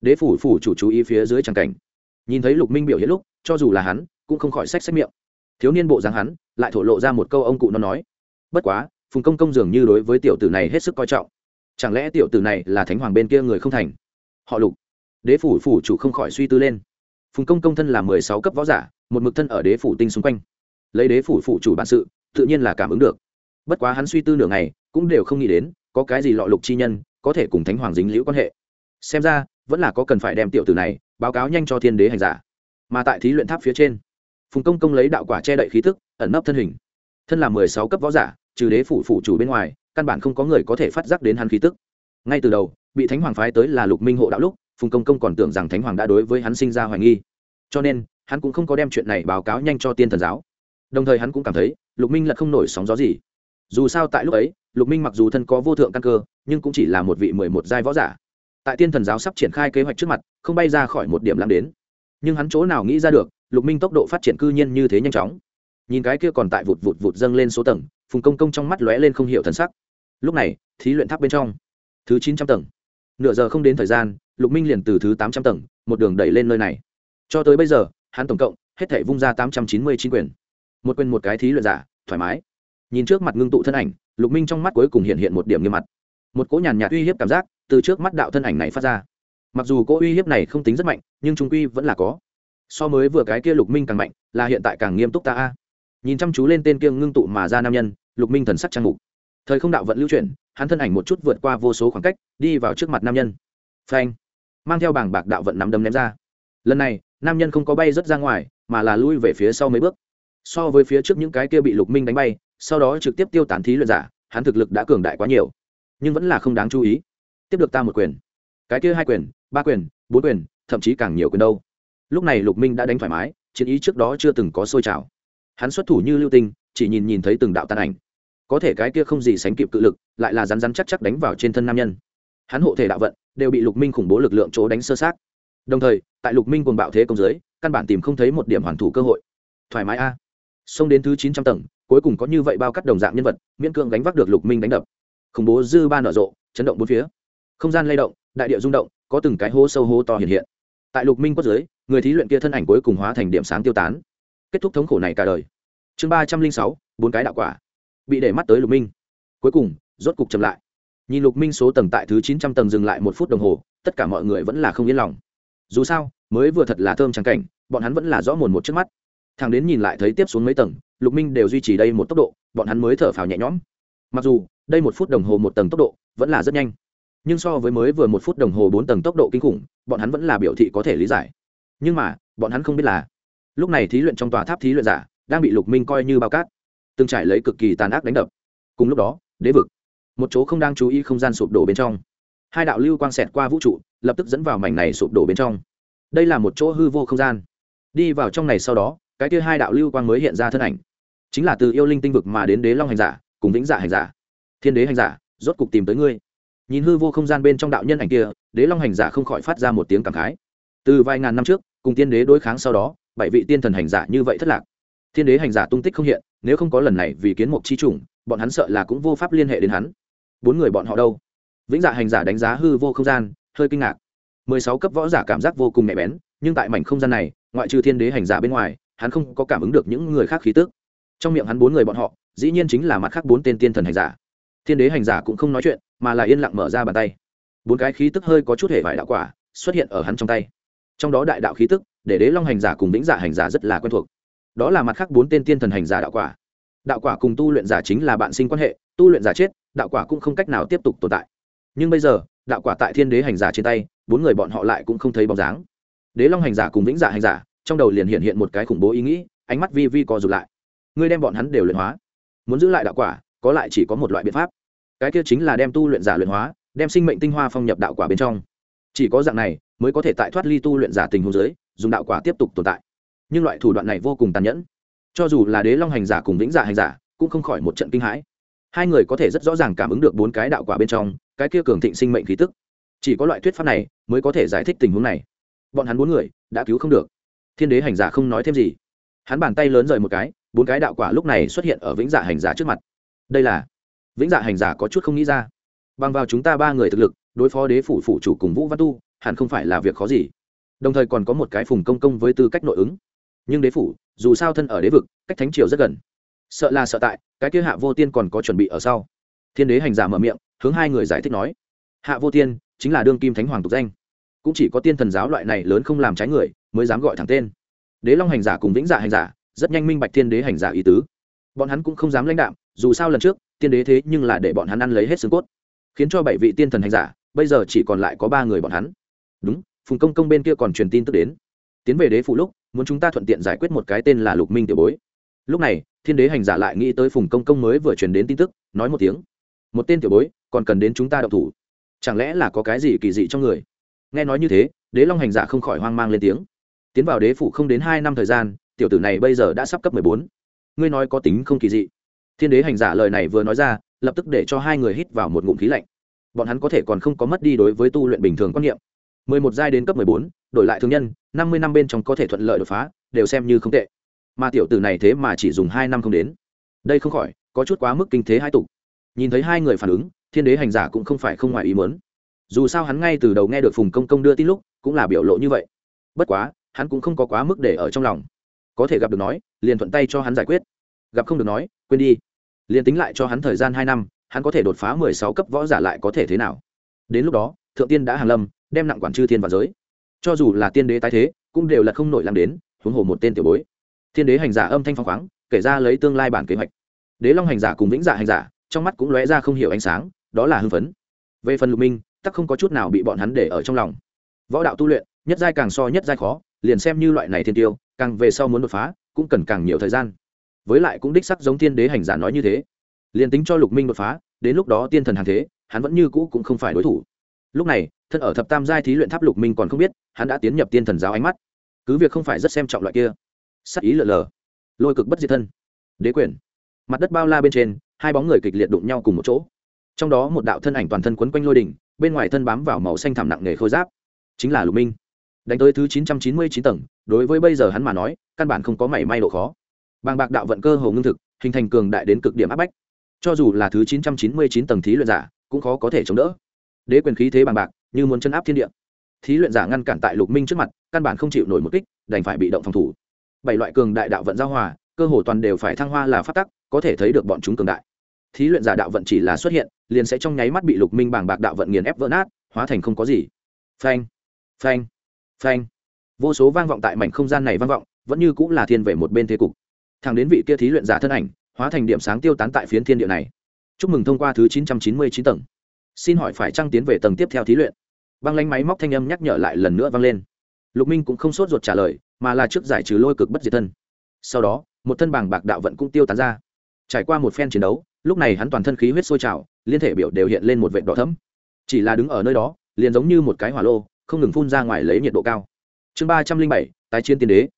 đế phủ phủ chủ chú ý phía dưới tràng cảnh. Nhìn thấy lục minh biểu hiện lúc, cho dù là hắn, cũng không khỏi sách sách miệng. Thiếu niên bộ dáng hắn, lại thổ lộ ra một câu ông cụ nó nói. Bất quá, phùng công công dường như đối với tiểu tử này hết sức coi trọng. Chẳng lẽ tiểu tử này là thánh hoàng bên kia người không thành? Họ lục. Đế phủ phủ chủ không khỏi suy tư lên. Phùng công công thân là mười sáu cấp võ giả, một mực thân ở đế phủ tinh xung quanh. Lấy đế phủ phủ chủ bản sự, tự nhiên là cảm ứng được. Bất quá hắn suy tư nửa ngày, cũng đều không nghĩ đến, có cái gì lọ lục chi nhân, có thể cùng thánh hoàng dính liễu quan hệ. Xem ra vẫn là có cần phải đem tiểu tử này báo cáo nhanh cho thiên đế hành giả. Mà tại thí luyện tháp phía trên, phùng công công lấy đạo quả che đậy khí tức, ẩn nấp thân hình. Thân là mười sáu cấp võ giả, trừ đế phủ phủ chủ bên ngoài, căn bản không có người có thể phát giác đến hắn khí tức. Ngay từ đầu, bị thánh hoàng phái tới là lục minh hộ đạo lúc, phùng công công còn tưởng rằng thánh hoàng đã đối với hắn sinh ra hoài nghi. Cho nên, hắn cũng không có đem chuyện này báo cáo nhanh cho tiên thần giáo. Đồng thời hắn cũng cảm thấy, lục minh là không nổi sóng gió gì. Dù sao tại lúc ấy, lục minh mặc dù thân có vô thượng căn cơ, nhưng cũng chỉ là một vị mười một giai võ giả tại tiên thần giáo sắp triển khai kế hoạch trước mặt, không bay ra khỏi một điểm lắm đến. Nhưng hắn chỗ nào nghĩ ra được, lục minh tốc độ phát triển cư nhiên như thế nhanh chóng. Nhìn cái kia còn tại vụt vụt vụt dâng lên số tầng, phùng công công trong mắt lóe lên không hiểu thần sắc. Lúc này, thí luyện tháp bên trong, thứ chín trăm tầng. Nửa giờ không đến thời gian, lục minh liền từ thứ tám trăm tầng, một đường đẩy lên nơi này. Cho tới bây giờ, hắn tổng cộng, hết thể vung ra tám trăm chín mươi chín quyền. Một quyền một cái thí luyện giả, thoải mái. Nhìn trước mặt ngưng tụ thân ảnh, lục minh trong mắt cuối cùng hiện hiện một điểm nghiêm mặt một cỗ nhàn nhạt uy hiếp cảm giác từ trước mắt đạo thân ảnh này phát ra. Mặc dù cỗ uy hiếp này không tính rất mạnh, nhưng trung quy vẫn là có. So mới vừa cái kia lục minh càng mạnh, là hiện tại càng nghiêm túc ta a. Nhìn chăm chú lên tên kia ngưng tụ mà ra nam nhân, lục minh thần sắc trang mục. Thời không đạo vận lưu chuyển, hắn thân ảnh một chút vượt qua vô số khoảng cách, đi vào trước mặt nam nhân. Phanh! Mang theo bảng bạc đạo vận nắm đấm ném ra. Lần này, nam nhân không có bay rớt ra ngoài, mà là lui về phía sau mấy bước. So với phía trước những cái kia bị lục minh đánh bay, sau đó trực tiếp tiêu tán thí luyện giả, hắn thực lực đã cường đại quá nhiều nhưng vẫn là không đáng chú ý. Tiếp được ta một quyền. Cái kia hai quyền, ba quyền, bốn quyền, thậm chí càng nhiều quyền đâu. Lúc này lục minh đã đánh thoải mái, chiến ý trước đó chưa từng có sôi trào. Hắn xuất thủ như lưu tinh, chỉ nhìn nhìn thấy từng đạo tàn ảnh. Có thể cái kia không gì sánh kịp cự lực, lại là rắn rắn chắc chắc đánh vào trên thân nam nhân. Hắn hộ thể đạo vận, đều bị lục minh khủng bố lực lượng chỗ đánh sơ sát. Đồng thời, tại lục minh cùng bạo thế công giới, căn bản tìm không thấy một điểm hoàn thủ cơ hội. Thoải mái a. Xông đến thứ chín trăm tầng, cuối cùng có như vậy bao cắt đồng dạng nhân vật, miễn cưỡng đánh vác được lục minh đánh đập khủng bố dư ba nở rộ chấn động bốn phía. Không gian lay động đại địa rung động có từng cái hố sâu hố to hiện hiện. Tại lục minh quất giới, người thí luyện kia thân ảnh cuối cùng hóa thành điểm sáng tiêu tán. Kết thúc thống khổ này cả đời. Chương ba trăm linh sáu bốn cái đạo quả. Bị để mắt tới lục minh. Cuối cùng rốt cục chậm lại. Nhìn lục minh số tầng tại thứ chín trăm tầng dừng lại một phút đồng hồ tất cả mọi người vẫn là không yên lòng. Dù sao mới vừa thật là thơm trắng cảnh bọn hắn vẫn là rõ mồn một trước mắt. Thằng đến nhìn lại thấy tiếp xuống mấy tầng lục minh đều duy trì đây một tốc độ bọn hắn mới thở phào nhẹ nhõm. Mặc dù đây một phút đồng hồ một tầng tốc độ vẫn là rất nhanh. Nhưng so với mới vừa một phút đồng hồ bốn tầng tốc độ kinh khủng, bọn hắn vẫn là biểu thị có thể lý giải. Nhưng mà, bọn hắn không biết là, lúc này thí luyện trong tòa tháp thí luyện giả đang bị lục minh coi như bao cát, từng trải lấy cực kỳ tàn ác đánh đập. Cùng lúc đó, đế vực, một chỗ không đang chú ý không gian sụp đổ bên trong. Hai đạo lưu quang xẹt qua vũ trụ, lập tức dẫn vào mảnh này sụp đổ bên trong. Đây là một chỗ hư vô không gian. Đi vào trong này sau đó, cái kia hai đạo lưu quang mới hiện ra thân ảnh. Chính là từ yêu linh tinh vực mà đến đế long hành giả, cùng vĩnh dạ hành giả thiên đế hành giả, rốt cục tìm tới ngươi. Nhìn hư vô không gian bên trong đạo nhân ảnh kia, đế long hành giả không khỏi phát ra một tiếng cảm khái. Từ vài ngàn năm trước, cùng tiên đế đối kháng sau đó, bảy vị tiên thần hành giả như vậy thất lạc. Thiên đế hành giả tung tích không hiện, nếu không có lần này vì kiến mục chi chủng, bọn hắn sợ là cũng vô pháp liên hệ đến hắn. Bốn người bọn họ đâu? Vĩnh dạ hành giả đánh giá hư vô không gian, hơi kinh ngạc. Mười sáu cấp võ giả cảm giác vô cùng nhạy bén, nhưng tại mảnh không gian này, ngoại trừ thiên đế hành giả bên ngoài, hắn không có cảm ứng được những người khác khí tức. Trong miệng hắn bốn người bọn họ, dĩ nhiên chính là mặt khác bốn tên tiên thần hành giả thiên đế hành giả cũng không nói chuyện, mà là yên lặng mở ra bàn tay. Bốn cái khí tức hơi có chút hệ vải đạo quả xuất hiện ở hắn trong tay. Trong đó đại đạo khí tức, để đế long hành giả cùng vĩnh giả hành giả rất là quen thuộc. Đó là mặt khác bốn tên tiên thần hành giả đạo quả. Đạo quả cùng tu luyện giả chính là bạn sinh quan hệ, tu luyện giả chết, đạo quả cũng không cách nào tiếp tục tồn tại. Nhưng bây giờ, đạo quả tại thiên đế hành giả trên tay, bốn người bọn họ lại cũng không thấy bóng dáng. Đế long hành giả cùng vĩnh giả hành giả, trong đầu liền hiện hiện một cái khủng bố ý nghĩ, ánh mắt vi vi co rụt lại. Ngươi đem bọn hắn đều luyện hóa. Muốn giữ lại đạo quả có lại chỉ có một loại biện pháp. Cái kia chính là đem tu luyện giả luyện hóa, đem sinh mệnh tinh hoa phong nhập đạo quả bên trong. Chỉ có dạng này mới có thể tại thoát ly tu luyện giả tình huống giới dùng đạo quả tiếp tục tồn tại. Nhưng loại thủ đoạn này vô cùng tàn nhẫn. Cho dù là đế long hành giả cùng vĩnh giả hành giả, cũng không khỏi một trận kinh hãi. Hai người có thể rất rõ ràng cảm ứng được bốn cái đạo quả bên trong, cái kia cường thịnh sinh mệnh khí tức. Chỉ có loại thuyết pháp này mới có thể giải thích tình huống này. Bọn hắn bốn người đã cứu không được. Thiên đế hành giả không nói thêm gì. Hắn bàn tay lớn rời một cái, bốn cái đạo quả lúc này xuất hiện ở vĩnh giả hành giả trước mặt đây là vĩnh dạ hành giả có chút không nghĩ ra. Bằng vào chúng ta ba người thực lực, đối phó đế phủ phủ chủ cùng vũ văn tu, hẳn không phải là việc khó gì. Đồng thời còn có một cái phùng công công với tư cách nội ứng. Nhưng đế phủ, dù sao thân ở đế vực, cách thánh triều rất gần. Sợ là sợ tại, cái kia hạ vô tiên còn có chuẩn bị ở sau. Thiên đế hành giả mở miệng, hướng hai người giải thích nói. Hạ vô tiên chính là đương kim thánh hoàng tục danh. Cũng chỉ có tiên thần giáo loại này lớn không làm trái người, mới dám gọi thẳng tên. Đế long hành giả cùng vĩnh dạ hành giả, rất nhanh minh bạch thiên đế hành giả ý tứ bọn hắn cũng không dám lãnh đạm, dù sao lần trước, tiên đế thế nhưng là để bọn hắn ăn lấy hết xương cốt. Khiến cho bảy vị tiên thần hành giả, bây giờ chỉ còn lại có ba người bọn hắn. Đúng, phùng công công bên kia còn truyền tin tức đến. Tiến về đế phụ lúc, muốn chúng ta thuận tiện giải quyết một cái tên là lục minh tiểu bối. Lúc này, thiên đế hành giả lại nghĩ tới phùng công công mới vừa truyền đến tin tức, nói một tiếng. Một tên tiểu bối, còn cần đến chúng ta đậu thủ. Chẳng lẽ là có cái gì kỳ dị trong người? Nghe nói như thế, đế long hành giả không khỏi hoang mang lên tiếng. Tiến vào đế phủ không đến hai năm thời gian, tiểu tử này bây giờ đã sắp cấp mười bốn ngươi nói có tính không kỳ dị. Thiên đế hành giả lời này vừa nói ra, lập tức để cho hai người hít vào một ngụm khí lạnh. Bọn hắn có thể còn không có mất đi đối với tu luyện bình thường quan niệm. Mười một giai đến cấp mười bốn, đổi lại thương nhân, năm mươi năm bên trong có thể thuận lợi đột phá, đều xem như không tệ. Mà tiểu tử này thế mà chỉ dùng hai năm không đến. Đây không khỏi, có chút quá mức kinh thế hai tục nhìn thấy hai người phản ứng, thiên đế hành giả cũng không phải không ngoài ý muốn. Dù sao hắn ngay từ đầu nghe được phùng công công đưa tin lúc, cũng là biểu lộ như vậy. Bất quá, hắn cũng không có quá mức để ở trong lòng có thể gặp được nói, liền thuận tay cho hắn giải quyết. Gặp không được nói, quên đi. Liền tính lại cho hắn thời gian hai năm, hắn có thể đột phá mười sáu cấp võ giả lại có thể thế nào? Đến lúc đó, thượng tiên đã hàng lâm, đem nặng quản chư thiên và giới. Cho dù là tiên đế tái thế, cũng đều là không nổi làm đến, huống hồ một tên tiểu bối. Thiên đế hành giả âm thanh phong khoáng, kể ra lấy tương lai bản kế hoạch. Đế long hành giả cùng vĩnh giả hành giả, trong mắt cũng lóe ra không hiểu ánh sáng, đó là hưng phấn. Về phần lục minh, tắc không có chút nào bị bọn hắn để ở trong lòng. Võ đạo tu luyện, nhất giai càng so nhất giai khó, liền xem như loại này thiên tiêu càng về sau muốn đột phá, cũng cần càng nhiều thời gian. Với lại cũng đích sắc giống thiên đế hành giả nói như thế. Liền tính cho lục minh đột phá, đến lúc đó tiên thần hàng thế, hắn vẫn như cũ cũng không phải đối thủ. Lúc này, thân ở thập tam giai thí luyện tháp lục minh còn không biết, hắn đã tiến nhập tiên thần giáo ánh mắt. Cứ việc không phải rất xem trọng loại kia. Sắc ý lờ lờ. Lôi cực bất diệt thân. Đế quyền. Mặt đất bao la bên trên, hai bóng người kịch liệt đụng nhau cùng một chỗ. Trong đó một đạo thân ảnh toàn thân quấn quanh lôi đỉnh, bên ngoài thân bám vào màu xanh thảm nặng nề khôi giáp. Chính là lục minh đánh tới thứ chín trăm chín mươi chín tầng, đối với bây giờ hắn mà nói, căn bản không có mảy may độ khó. Bàng bạc đạo vận cơ hồ ngưng thực, hình thành cường đại đến cực điểm áp bách. Cho dù là thứ chín trăm chín mươi chín tầng thí luyện giả, cũng khó có thể chống đỡ. Đế quyền khí thế bàng bạc, như muốn chân áp thiên địa. Thí luyện giả ngăn cản tại lục minh trước mặt, căn bản không chịu nổi một kích, đành phải bị động phòng thủ. Bảy loại cường đại đạo vận giao hòa, cơ hồ toàn đều phải thăng hoa là phát tắc, có thể thấy được bọn chúng cường đại. Thí luyện giả đạo vận chỉ là xuất hiện, liền sẽ trong nháy mắt bị lục minh bàng bạc đạo vận nghiền ép vỡ nát, hóa thành không có gì. Phanh phanh phanh. Vô số vang vọng tại mảnh không gian này vang vọng, vẫn như cũng là thiên về một bên thế cục. Thằng đến vị kia thí luyện giả thân ảnh, hóa thành điểm sáng tiêu tán tại phiến thiên địa này. Chúc mừng thông qua thứ chín trăm chín mươi chín tầng. Xin hỏi phải trăng tiến về tầng tiếp theo thí luyện. Băng lanh máy móc thanh âm nhắc nhở lại lần nữa vang lên. Lục minh cũng không sốt ruột trả lời, mà là trước giải trừ lôi cực bất diệt thân. Sau đó, một thân bảng bạc đạo vận cũng tiêu tán ra. Trải qua một phen chiến đấu, lúc này hắn toàn thân khí huyết sôi trào, liên thể biểu đều hiện lên một vệt đỏ thấm chỉ là đứng ở nơi đó, liền giống như một cái hỏa lô không ngừng phun ra ngoài lấy nhiệt độ cao. Chương ba trăm linh bảy, tái chiến tiên đế.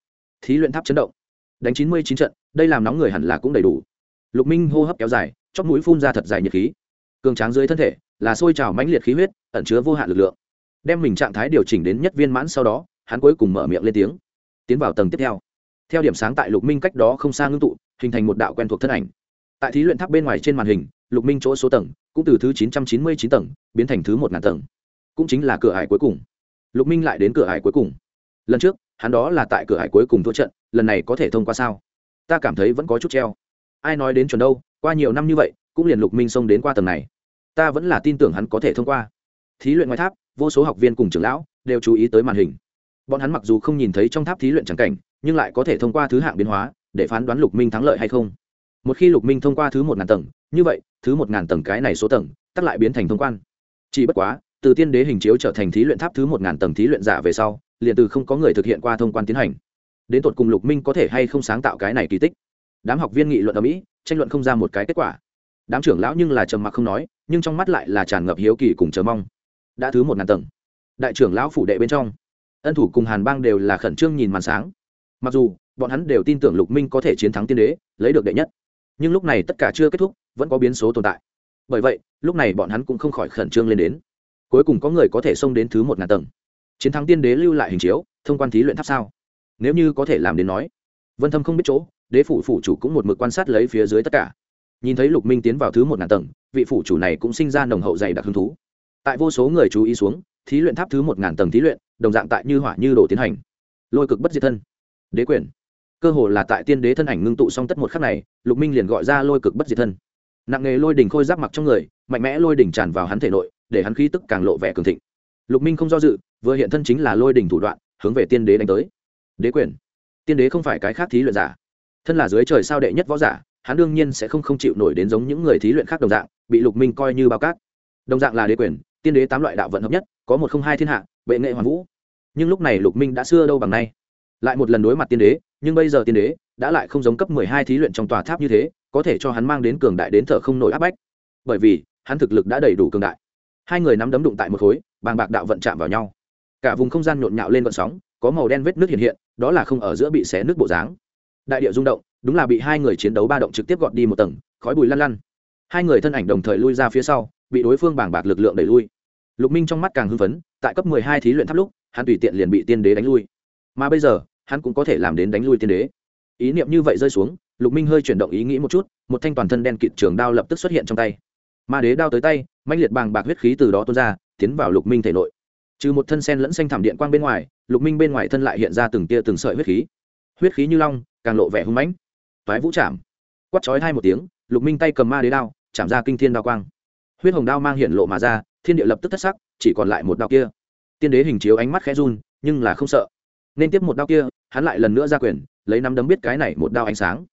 Thí luyện tháp chấn động. Đánh chín mươi chín trận, đây làm nóng người hẳn là cũng đầy đủ. Lục minh hô hấp kéo dài, chóp mũi phun ra thật dài nhiệt khí. Cường tráng dưới thân thể, là sôi trào mãnh liệt khí huyết, ẩn chứa vô hạn lực lượng. Đem mình trạng thái điều chỉnh đến nhất viên mãn sau đó, hắn cuối cùng mở miệng lên tiếng. Tiến vào tầng tiếp theo. Theo điểm sáng tại lục minh cách đó không xa ngưng tụ, hình thành một đạo quen thuộc thân ảnh. Tại thí luyện tháp bên ngoài trên màn hình, lục minh chỗ số tầng, cũng từ thứ chín trăm chín mươi chín tầng, biến thành thứ một ngàn tầng. Cũng chính là cửa hải cuối cùng lục minh lại đến cửa hải cuối cùng. Lần trước, hắn đó là tại cửa hải cuối cùng thua trận, lần này có thể thông qua sao? Ta cảm thấy vẫn có chút treo. Ai nói đến chuẩn đâu, qua nhiều năm như vậy, cũng liền lục minh xông đến qua tầng này. Ta vẫn là tin tưởng hắn có thể thông qua. Thí luyện ngoài tháp, vô số học viên cùng trưởng lão đều chú ý tới màn hình. Bọn hắn mặc dù không nhìn thấy trong tháp thí luyện c cảnh, nhưng lại có thể thông qua thứ hạng biến hóa để phán đoán lục minh thắng lợi hay không. Một khi lục minh thông qua thứ một ngàn tầng, như vậy, thứ một ngàn tầng cái này số tầng tắt lại biến thành thông quan. Chỉ bất quá từ tiên đế hình chiếu trở thành thí luyện tháp thứ một ngàn tầng thí luyện giả về sau, liền từ không có người thực hiện qua thông quan tiến hành. Đến tột cùng lục minh có thể hay không sáng tạo cái này kỳ tích? Đám học viên nghị luận ở mỹ, tranh luận không ra một cái kết quả. Đám trưởng lão nhưng là trầm mặc không nói, nhưng trong mắt lại là tràn ngập hiếu kỳ cùng chờ mong. Đã thứ một ngàn tầng. Đại trưởng lão phủ đệ bên trong, ân thủ cùng hàn bang đều là khẩn trương nhìn màn sáng. Mặc dù, bọn hắn đều tin tưởng lục minh có thể chiến thắng tiên đế, lấy được đệ nhất. Nhưng lúc này tất cả chưa kết thúc, vẫn có biến số tồn tại. Bởi vậy, lúc này bọn hắn cũng không khỏi khẩn trương lên đến cuối cùng có người có thể xông đến thứ một ngàn tầng. Chiến thắng tiên đế lưu lại hình chiếu, thông quan thí luyện tháp sao? Nếu như có thể làm đến nói, vân thâm không biết chỗ, đế phủ phủ chủ cũng một mực quan sát lấy phía dưới tất cả. Nhìn thấy lục minh tiến vào thứ một ngàn tầng, vị phủ chủ này cũng sinh ra nồng hậu dày đặc hứng thú. Tại vô số người chú ý xuống, thí luyện tháp thứ một ngàn tầng thí luyện, đồng dạng tại như hỏa như đồ tiến hành. Lôi cực bất diệt thân. Đế quyền. Cơ hồ là tại tiên đế thân ảnh ngưng tụ xong tất một khắc này, lục minh liền gọi ra lôi cực bất diệt thân. Nặng nghề lôi đỉnh khôi giáp mặc trong người, mạnh mẽ lôi đỉnh tràn vào hắn thể nội để hắn khí tức càng lộ vẻ cường thịnh. Lục minh không do dự, vừa hiện thân chính là lôi đỉnh thủ đoạn, hướng về tiên đế đánh tới. Đế quyền. Tiên đế không phải cái khác thí luyện giả. Thân là dưới trời sao đệ nhất võ giả, hắn đương nhiên sẽ không không chịu nổi đến giống những người thí luyện khác đồng dạng, bị lục minh coi như bao cát. Đồng dạng là đế quyền, tiên đế tám loại đạo vận hợp nhất, có một không hai thiên hạ, bệ nghệ hoàn vũ. Nhưng lúc này lục minh đã xưa đâu bằng nay. Lại một lần đối mặt tiên đế, nhưng bây giờ tiên đế đã lại không giống cấp mười hai thí luyện trong tòa tháp như thế, có thể cho hắn mang đến cường đại đến thở không nổi áp bách. Bởi vì, hắn thực lực đã đầy đủ cường đại hai người nắm đấm đụng tại một khối, bàng bạc đạo vận chạm vào nhau. Cả vùng không gian nhộn nhạo lên vận sóng, có màu đen vết nước hiện hiện, đó là không ở giữa bị xé nước bộ dáng. Đại địa rung động, đúng là bị hai người chiến đấu ba động trực tiếp gọt đi một tầng, khói bùi lăn lăn. Hai người thân ảnh đồng thời lui ra phía sau, bị đối phương bàng bạc lực lượng đẩy lui. Lục minh trong mắt càng hưng phấn, tại cấp mười hai thí luyện tháp lúc, hắn tùy tiện liền bị tiên đế đánh lui. Mà bây giờ, hắn cũng có thể làm đến đánh lui tiên đế. Ý niệm như vậy rơi xuống, lục minh hơi chuyển động ý nghĩ một chút, một thanh toàn thân đen kịt trường đao lập tức xuất hiện trong tay ma đế đao tới tay mạnh liệt bàng bạc huyết khí từ đó tuôn ra, tiến vào lục minh thể nội. Trừ một thân sen lẫn xanh thảm điện quang bên ngoài, lục minh bên ngoài thân lại hiện ra từng tia từng sợi huyết khí. Huyết khí như long, càng lộ vẻ hung mãnh. Toái vũ chạm. Quắt chói hai một tiếng, lục minh tay cầm ma đế đao, chạm ra kinh thiên đao quang. Huyết hồng đao mang hiện lộ mà ra, thiên địa lập tức thất sắc, chỉ còn lại một đao kia. Tiên đế hình chiếu ánh mắt khẽ run, nhưng là không sợ. Nên tiếp một đao kia, hắn lại lần nữa ra quyền, lấy nắm đấm biết cái này một đao ánh sáng.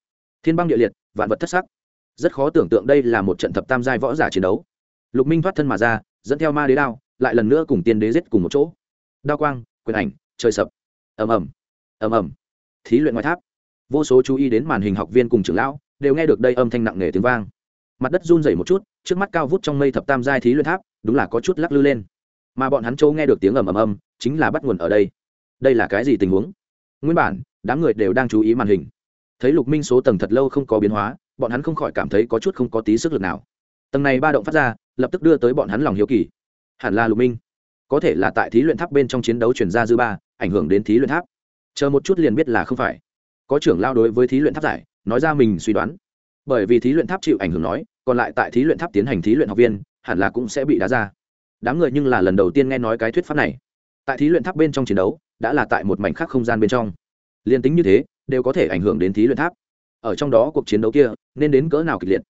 Thiên băng địa liệt, vạn vật thất sắc rất khó tưởng tượng đây là một trận thập tam giai võ giả chiến đấu. Lục minh thoát thân mà ra, dẫn theo ma đế đao, lại lần nữa cùng tiên đế giết cùng một chỗ. Đao quang, quyền ảnh, trời sập. Ầm ầm. Ầm ầm. Thí luyện ngoài tháp. Vô số chú ý đến màn hình học viên cùng trưởng lão, đều nghe được đây âm thanh nặng nề tiếng vang. Mặt đất run rẩy một chút, trước mắt cao vút trong mây thập tam giai thí luyện tháp, đúng là có chút lắc lư lên. Mà bọn hắn châu nghe được tiếng ầm ầm ầm, chính là bắt nguồn ở đây. Đây là cái gì tình huống? Nguyên bản, đám người đều đang chú ý màn hình. Thấy lục minh số tầng thật lâu không có biến hóa bọn hắn không khỏi cảm thấy có chút không có tí sức lực nào. Tầng này ba động phát ra, lập tức đưa tới bọn hắn lòng hiếu kỳ. Hẳn là lục minh. Có thể là tại thí luyện tháp bên trong chiến đấu chuyển ra dư ba, ảnh hưởng đến thí luyện tháp. Chờ một chút liền biết là không phải. Có trưởng lao đối với thí luyện tháp giải, nói ra mình suy đoán. Bởi vì thí luyện tháp chịu ảnh hưởng nói, còn lại tại thí luyện tháp tiến hành thí luyện học viên, hẳn là cũng sẽ bị đá ra. Đám người nhưng là lần đầu tiên nghe nói cái thuyết pháp này. Tại thí luyện tháp bên trong chiến đấu, đã là tại một mảnh khác không gian bên trong. Liên tính như thế, đều có thể ảnh hưởng đến thí luyện tháp ở trong đó cuộc chiến đấu kia, nên đến cỡ nào kịch liệt?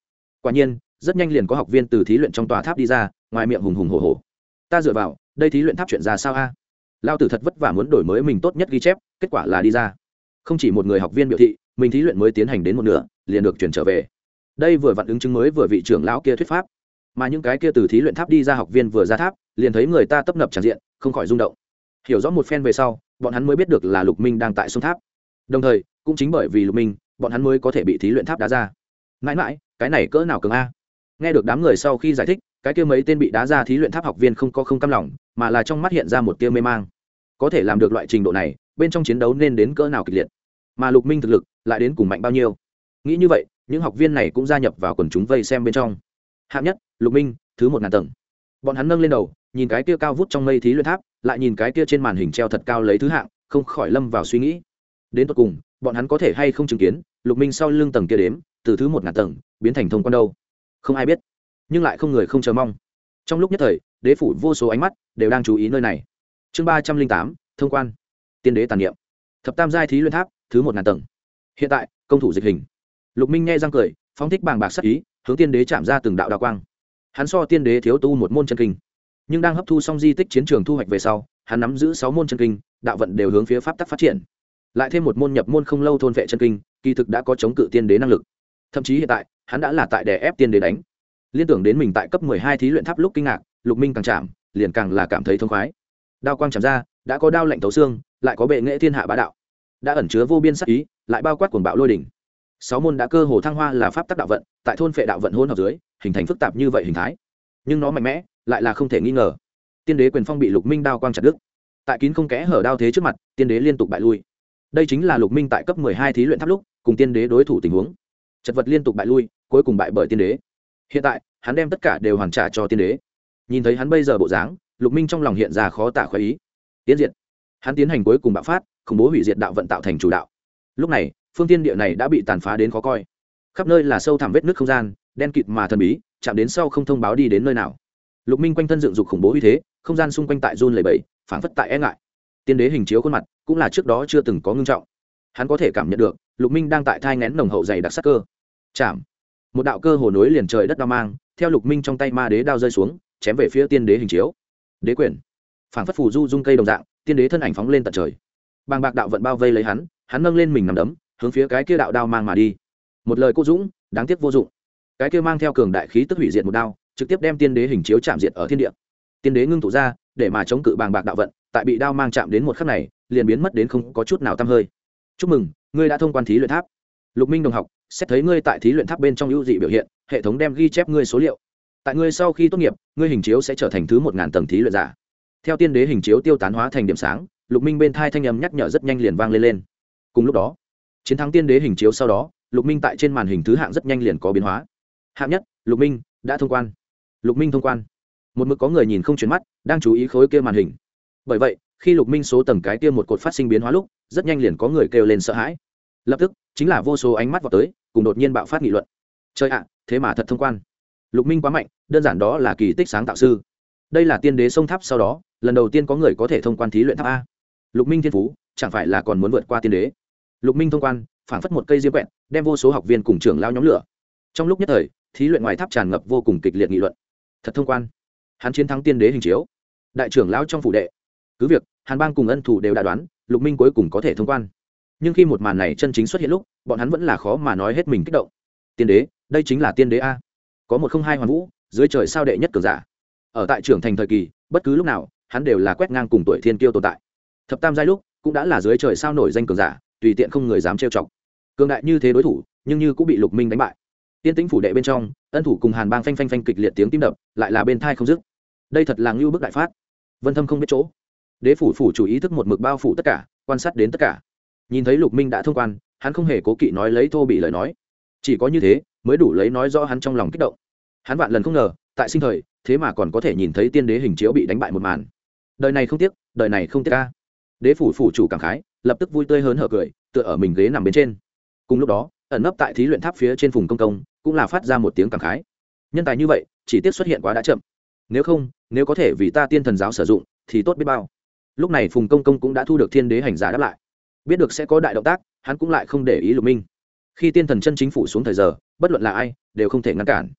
Quả nhiên, rất nhanh liền có học viên từ thí luyện trong tòa tháp đi ra, ngoài miệng hùng hùng hồ hồ ta dựa vào, đây thí luyện tháp chuyện ra sao a? Lao tử thật vất vả muốn đổi mới mình tốt nhất ghi chép, kết quả là đi ra. Không chỉ một người học viên biểu thị, mình thí luyện mới tiến hành đến một nửa, liền được chuyển trở về. Đây vừa vặn ứng chứng mới vừa vị trưởng lão kia thuyết pháp. Mà những cái kia từ thí luyện tháp đi ra học viên vừa ra tháp, liền thấy người ta tấp nập tràn diện, không khỏi rung động. Hiểu rõ một phen về sau, bọn hắn mới biết được là lục minh đang tại sông tháp. Đồng thời, cũng chính bởi vì lục minh bọn hắn mới có thể bị thí luyện tháp đá ra. Mãi mãi, cái này cỡ nào cường a? Nghe được đám người sau khi giải thích, cái kia mấy tên bị đá ra thí luyện tháp học viên không có không căm lòng, mà là trong mắt hiện ra một tia mê mang. Có thể làm được loại trình độ này, bên trong chiến đấu nên đến cỡ nào kịch liệt? Mà lục minh thực lực lại đến cùng mạnh bao nhiêu? Nghĩ như vậy, những học viên này cũng gia nhập vào quần chúng vây xem bên trong. Hạng nhất, lục minh, thứ một ngàn tầng. Bọn hắn nâng lên đầu, nhìn cái kia cao vút trong mây thí luyện tháp, lại nhìn cái kia trên màn hình treo thật cao lấy thứ hạng, không khỏi lâm vào suy nghĩ. Đến tột cùng, bọn hắn có thể hay không chứng kiến lục minh sau lưng tầng kia đếm, từ thứ một ngàn tầng, biến thành thông quan đâu? Không ai biết, nhưng lại không người không chờ mong. Trong lúc nhất thời, đế phủ vô số ánh mắt đều đang chú ý nơi này. Chương ba trăm linh tám, thông quan. Tiên đế tàn niệm. Thập tam giai thí luyện tháp, thứ một ngàn tầng. Hiện tại, công thủ dịch hình. Lục minh nghe răng cười, phóng thích bàng bạc sắc ý, hướng tiên đế chạm ra từng đạo đạo quang. Hắn so tiên đế thiếu tu một môn chân kinh, nhưng đang hấp thu xong di tích chiến trường thu hoạch về sau, hắn nắm giữ sáu môn chân kinh, đạo vận đều hướng phía pháp tắc phát triển lại thêm một môn nhập môn không lâu thôn vệ chân kinh, kỳ thực đã có chống cự tiên đế năng lực. Thậm chí hiện tại, hắn đã là tại đè ép tiên đế đánh. Liên tưởng đến mình tại cấp mười hai thí luyện tháp lúc kinh ngạc, lục minh càng chạm, liền càng là cảm thấy thông khoái. Đao quang chạm ra, đã có đao lạnh tấu xương, lại có bệ nghệ thiên hạ bá đạo. Đã ẩn chứa vô biên sắc ý, lại bao quát cuồng bạo lôi đỉnh. Sáu môn đã cơ hồ thăng hoa là pháp tắc đạo vận, tại thôn phệ đạo vận hôn hợp dưới, hình thành phức tạp như vậy hình thái. Nhưng nó mạnh mẽ, lại là không thể nghi ngờ. Tiên đế quyền phong bị lục minh đao quang chặt đứt. Tại kín không kẽ hở đao thế trước mặt, tiên đế liên tục bại lui đây chính là lục minh tại cấp mười hai thí luyện tháp lúc, cùng tiên đế đối thủ tình huống. Chật vật liên tục bại lui, cuối cùng bại bởi tiên đế. Hiện tại, hắn đem tất cả đều hoàn trả cho tiên đế. Nhìn thấy hắn bây giờ bộ dáng, lục minh trong lòng hiện ra khó tả khoái ý. Tiến diện hắn tiến hành cuối cùng bạo phát, khủng bố hủy diệt đạo vận tạo thành chủ đạo. Lúc này, phương tiên địa này đã bị tàn phá đến khó coi. Khắp nơi là sâu thẳm vết nước không gian, đen kịt mà thần bí, chạm đến sau không thông báo đi đến nơi nào. Lục minh quanh thân dựng dục khủng bố uy thế, không gian xung quanh tại run lầy bẫy phảng phất tại e ngại tiên đế hình chiếu khuôn mặt cũng là trước đó chưa từng có ngưng trọng. Hắn có thể cảm nhận được, lục minh đang tại thai ngén nồng hậu dày đặc sắc cơ. Chạm. Một đạo cơ hồ nối liền trời đất đao mang, theo lục minh trong tay ma đế đao rơi xuống, chém về phía tiên đế hình chiếu. Đế quyền. Phảng phất phù du dung cây đồng dạng, tiên đế thân ảnh phóng lên tận trời. Bàng bạc đạo vận bao vây lấy hắn hắn nâng lên mình nằm đấm, hướng phía cái kia đạo đao mang mà đi. Một lời cô dũng, đáng tiếc vô dụng. Cái kia mang theo cường đại khí tức hủy diệt một đao, trực tiếp đem tiên đế hình chiếu chạm diệt ở thiên địa. Tiên đế ngưng tụ ra để mà chống cự bàng bạc đạo vận, tại bị đao mang chạm đến một khắc này, liền biến mất đến không có chút nào tăm hơi. Chúc mừng, ngươi đã thông quan thí luyện tháp. Lục minh đồng học, xét thấy ngươi tại thí luyện tháp bên trong ưu dị biểu hiện, hệ thống đem ghi chép ngươi số liệu. Tại ngươi sau khi tốt nghiệp, ngươi hình chiếu sẽ trở thành thứ một ngàn tầng thí luyện giả. Theo tiên đế hình chiếu tiêu tán hóa thành điểm sáng, lục minh bên thai thanh âm nhắc nhở rất nhanh liền vang lên lên. Cùng lúc đó, chiến thắng tiên đế hình chiếu sau đó, lục minh tại trên màn hình thứ hạng rất nhanh liền có biến hóa. Hạng nhất, lục minh đã thông quan. Lục minh thông quan một mực có người nhìn không chuyển mắt, đang chú ý khối kia màn hình. Bởi vậy, khi lục minh số tầng cái kia một cột phát sinh biến hóa lúc, rất nhanh liền có người kêu lên sợ hãi. Lập tức, chính là vô số ánh mắt vào tới, cùng đột nhiên bạo phát nghị luận. Chơi ạ, thế mà thật thông quan. Lục minh quá mạnh, đơn giản đó là kỳ tích sáng tạo sư. Đây là tiên đế sông tháp sau đó, lần đầu tiên có người có thể thông quan thí luyện tháp a. Lục minh thiên phú, chẳng phải là còn muốn vượt qua tiên đế. Lục minh thông quan, phảng phất một cây diêm quẹn đem vô số học viên cùng trường lao nhóm lửa. Trong lúc nhất thời, thí luyện ngoài tháp tràn ngập vô cùng kịch liệt nghị luận. Thật thông quan hắn chiến thắng tiên đế hình chiếu. Đại trưởng lão trong phủ đệ. Cứ việc, hàn bang cùng ân thủ đều đã đoán, lục minh cuối cùng có thể thông quan. Nhưng khi một màn này chân chính xuất hiện lúc, bọn hắn vẫn là khó mà nói hết mình kích động. Tiên đế, đây chính là tiên đế a. Có một không hai hoàn vũ, dưới trời sao đệ nhất cường giả. Ở tại trưởng thành thời kỳ, bất cứ lúc nào, hắn đều là quét ngang cùng tuổi thiên kiêu tồn tại. Thập tam giai lúc, cũng đã là dưới trời sao nổi danh cường giả, tùy tiện không người dám trêu chọc. Cường đại như thế đối thủ, nhưng như cũng bị lục minh đánh bại. Tiên tĩnh phủ đệ bên trong, ân thủ cùng hàn bang phanh phanh phanh kịch liệt tiếng tim đập, lại là bên thai không dứt đây thật là ngưu bức đại phát. Vân thâm không biết chỗ. Đế phủ phủ chủ ý thức một mực bao phủ tất cả, quan sát đến tất cả. Nhìn thấy lục minh đã thông quan, hắn không hề cố kỵ nói lấy thô bị lời nói. Chỉ có như thế, mới đủ lấy nói rõ hắn trong lòng kích động. Hắn vạn lần không ngờ, tại sinh thời, thế mà còn có thể nhìn thấy tiên đế hình chiếu bị đánh bại một màn. Đời này không tiếc, đời này không tiếc ca đế phủ phủ chủ cảm khái, lập tức vui tươi hớn hở cười, tựa ở mình ghế nằm bên trên. Cùng lúc đó, ẩn nấp tại thí luyện tháp phía trên vùng công công, cũng là phát ra một tiếng cảm khái. Nhân tài như vậy, chỉ tiếc xuất hiện quá đã chậm nếu không, nếu có thể vì ta tiên thần giáo sử dụng, thì tốt biết bao. Lúc này phùng công công cũng đã thu được thiên đế hành giả đáp lại. Biết được sẽ có đại động tác, hắn cũng lại không để ý lục minh. Khi tiên thần chân chính phủ xuống thời giờ, bất luận là ai, đều không thể ngăn cản.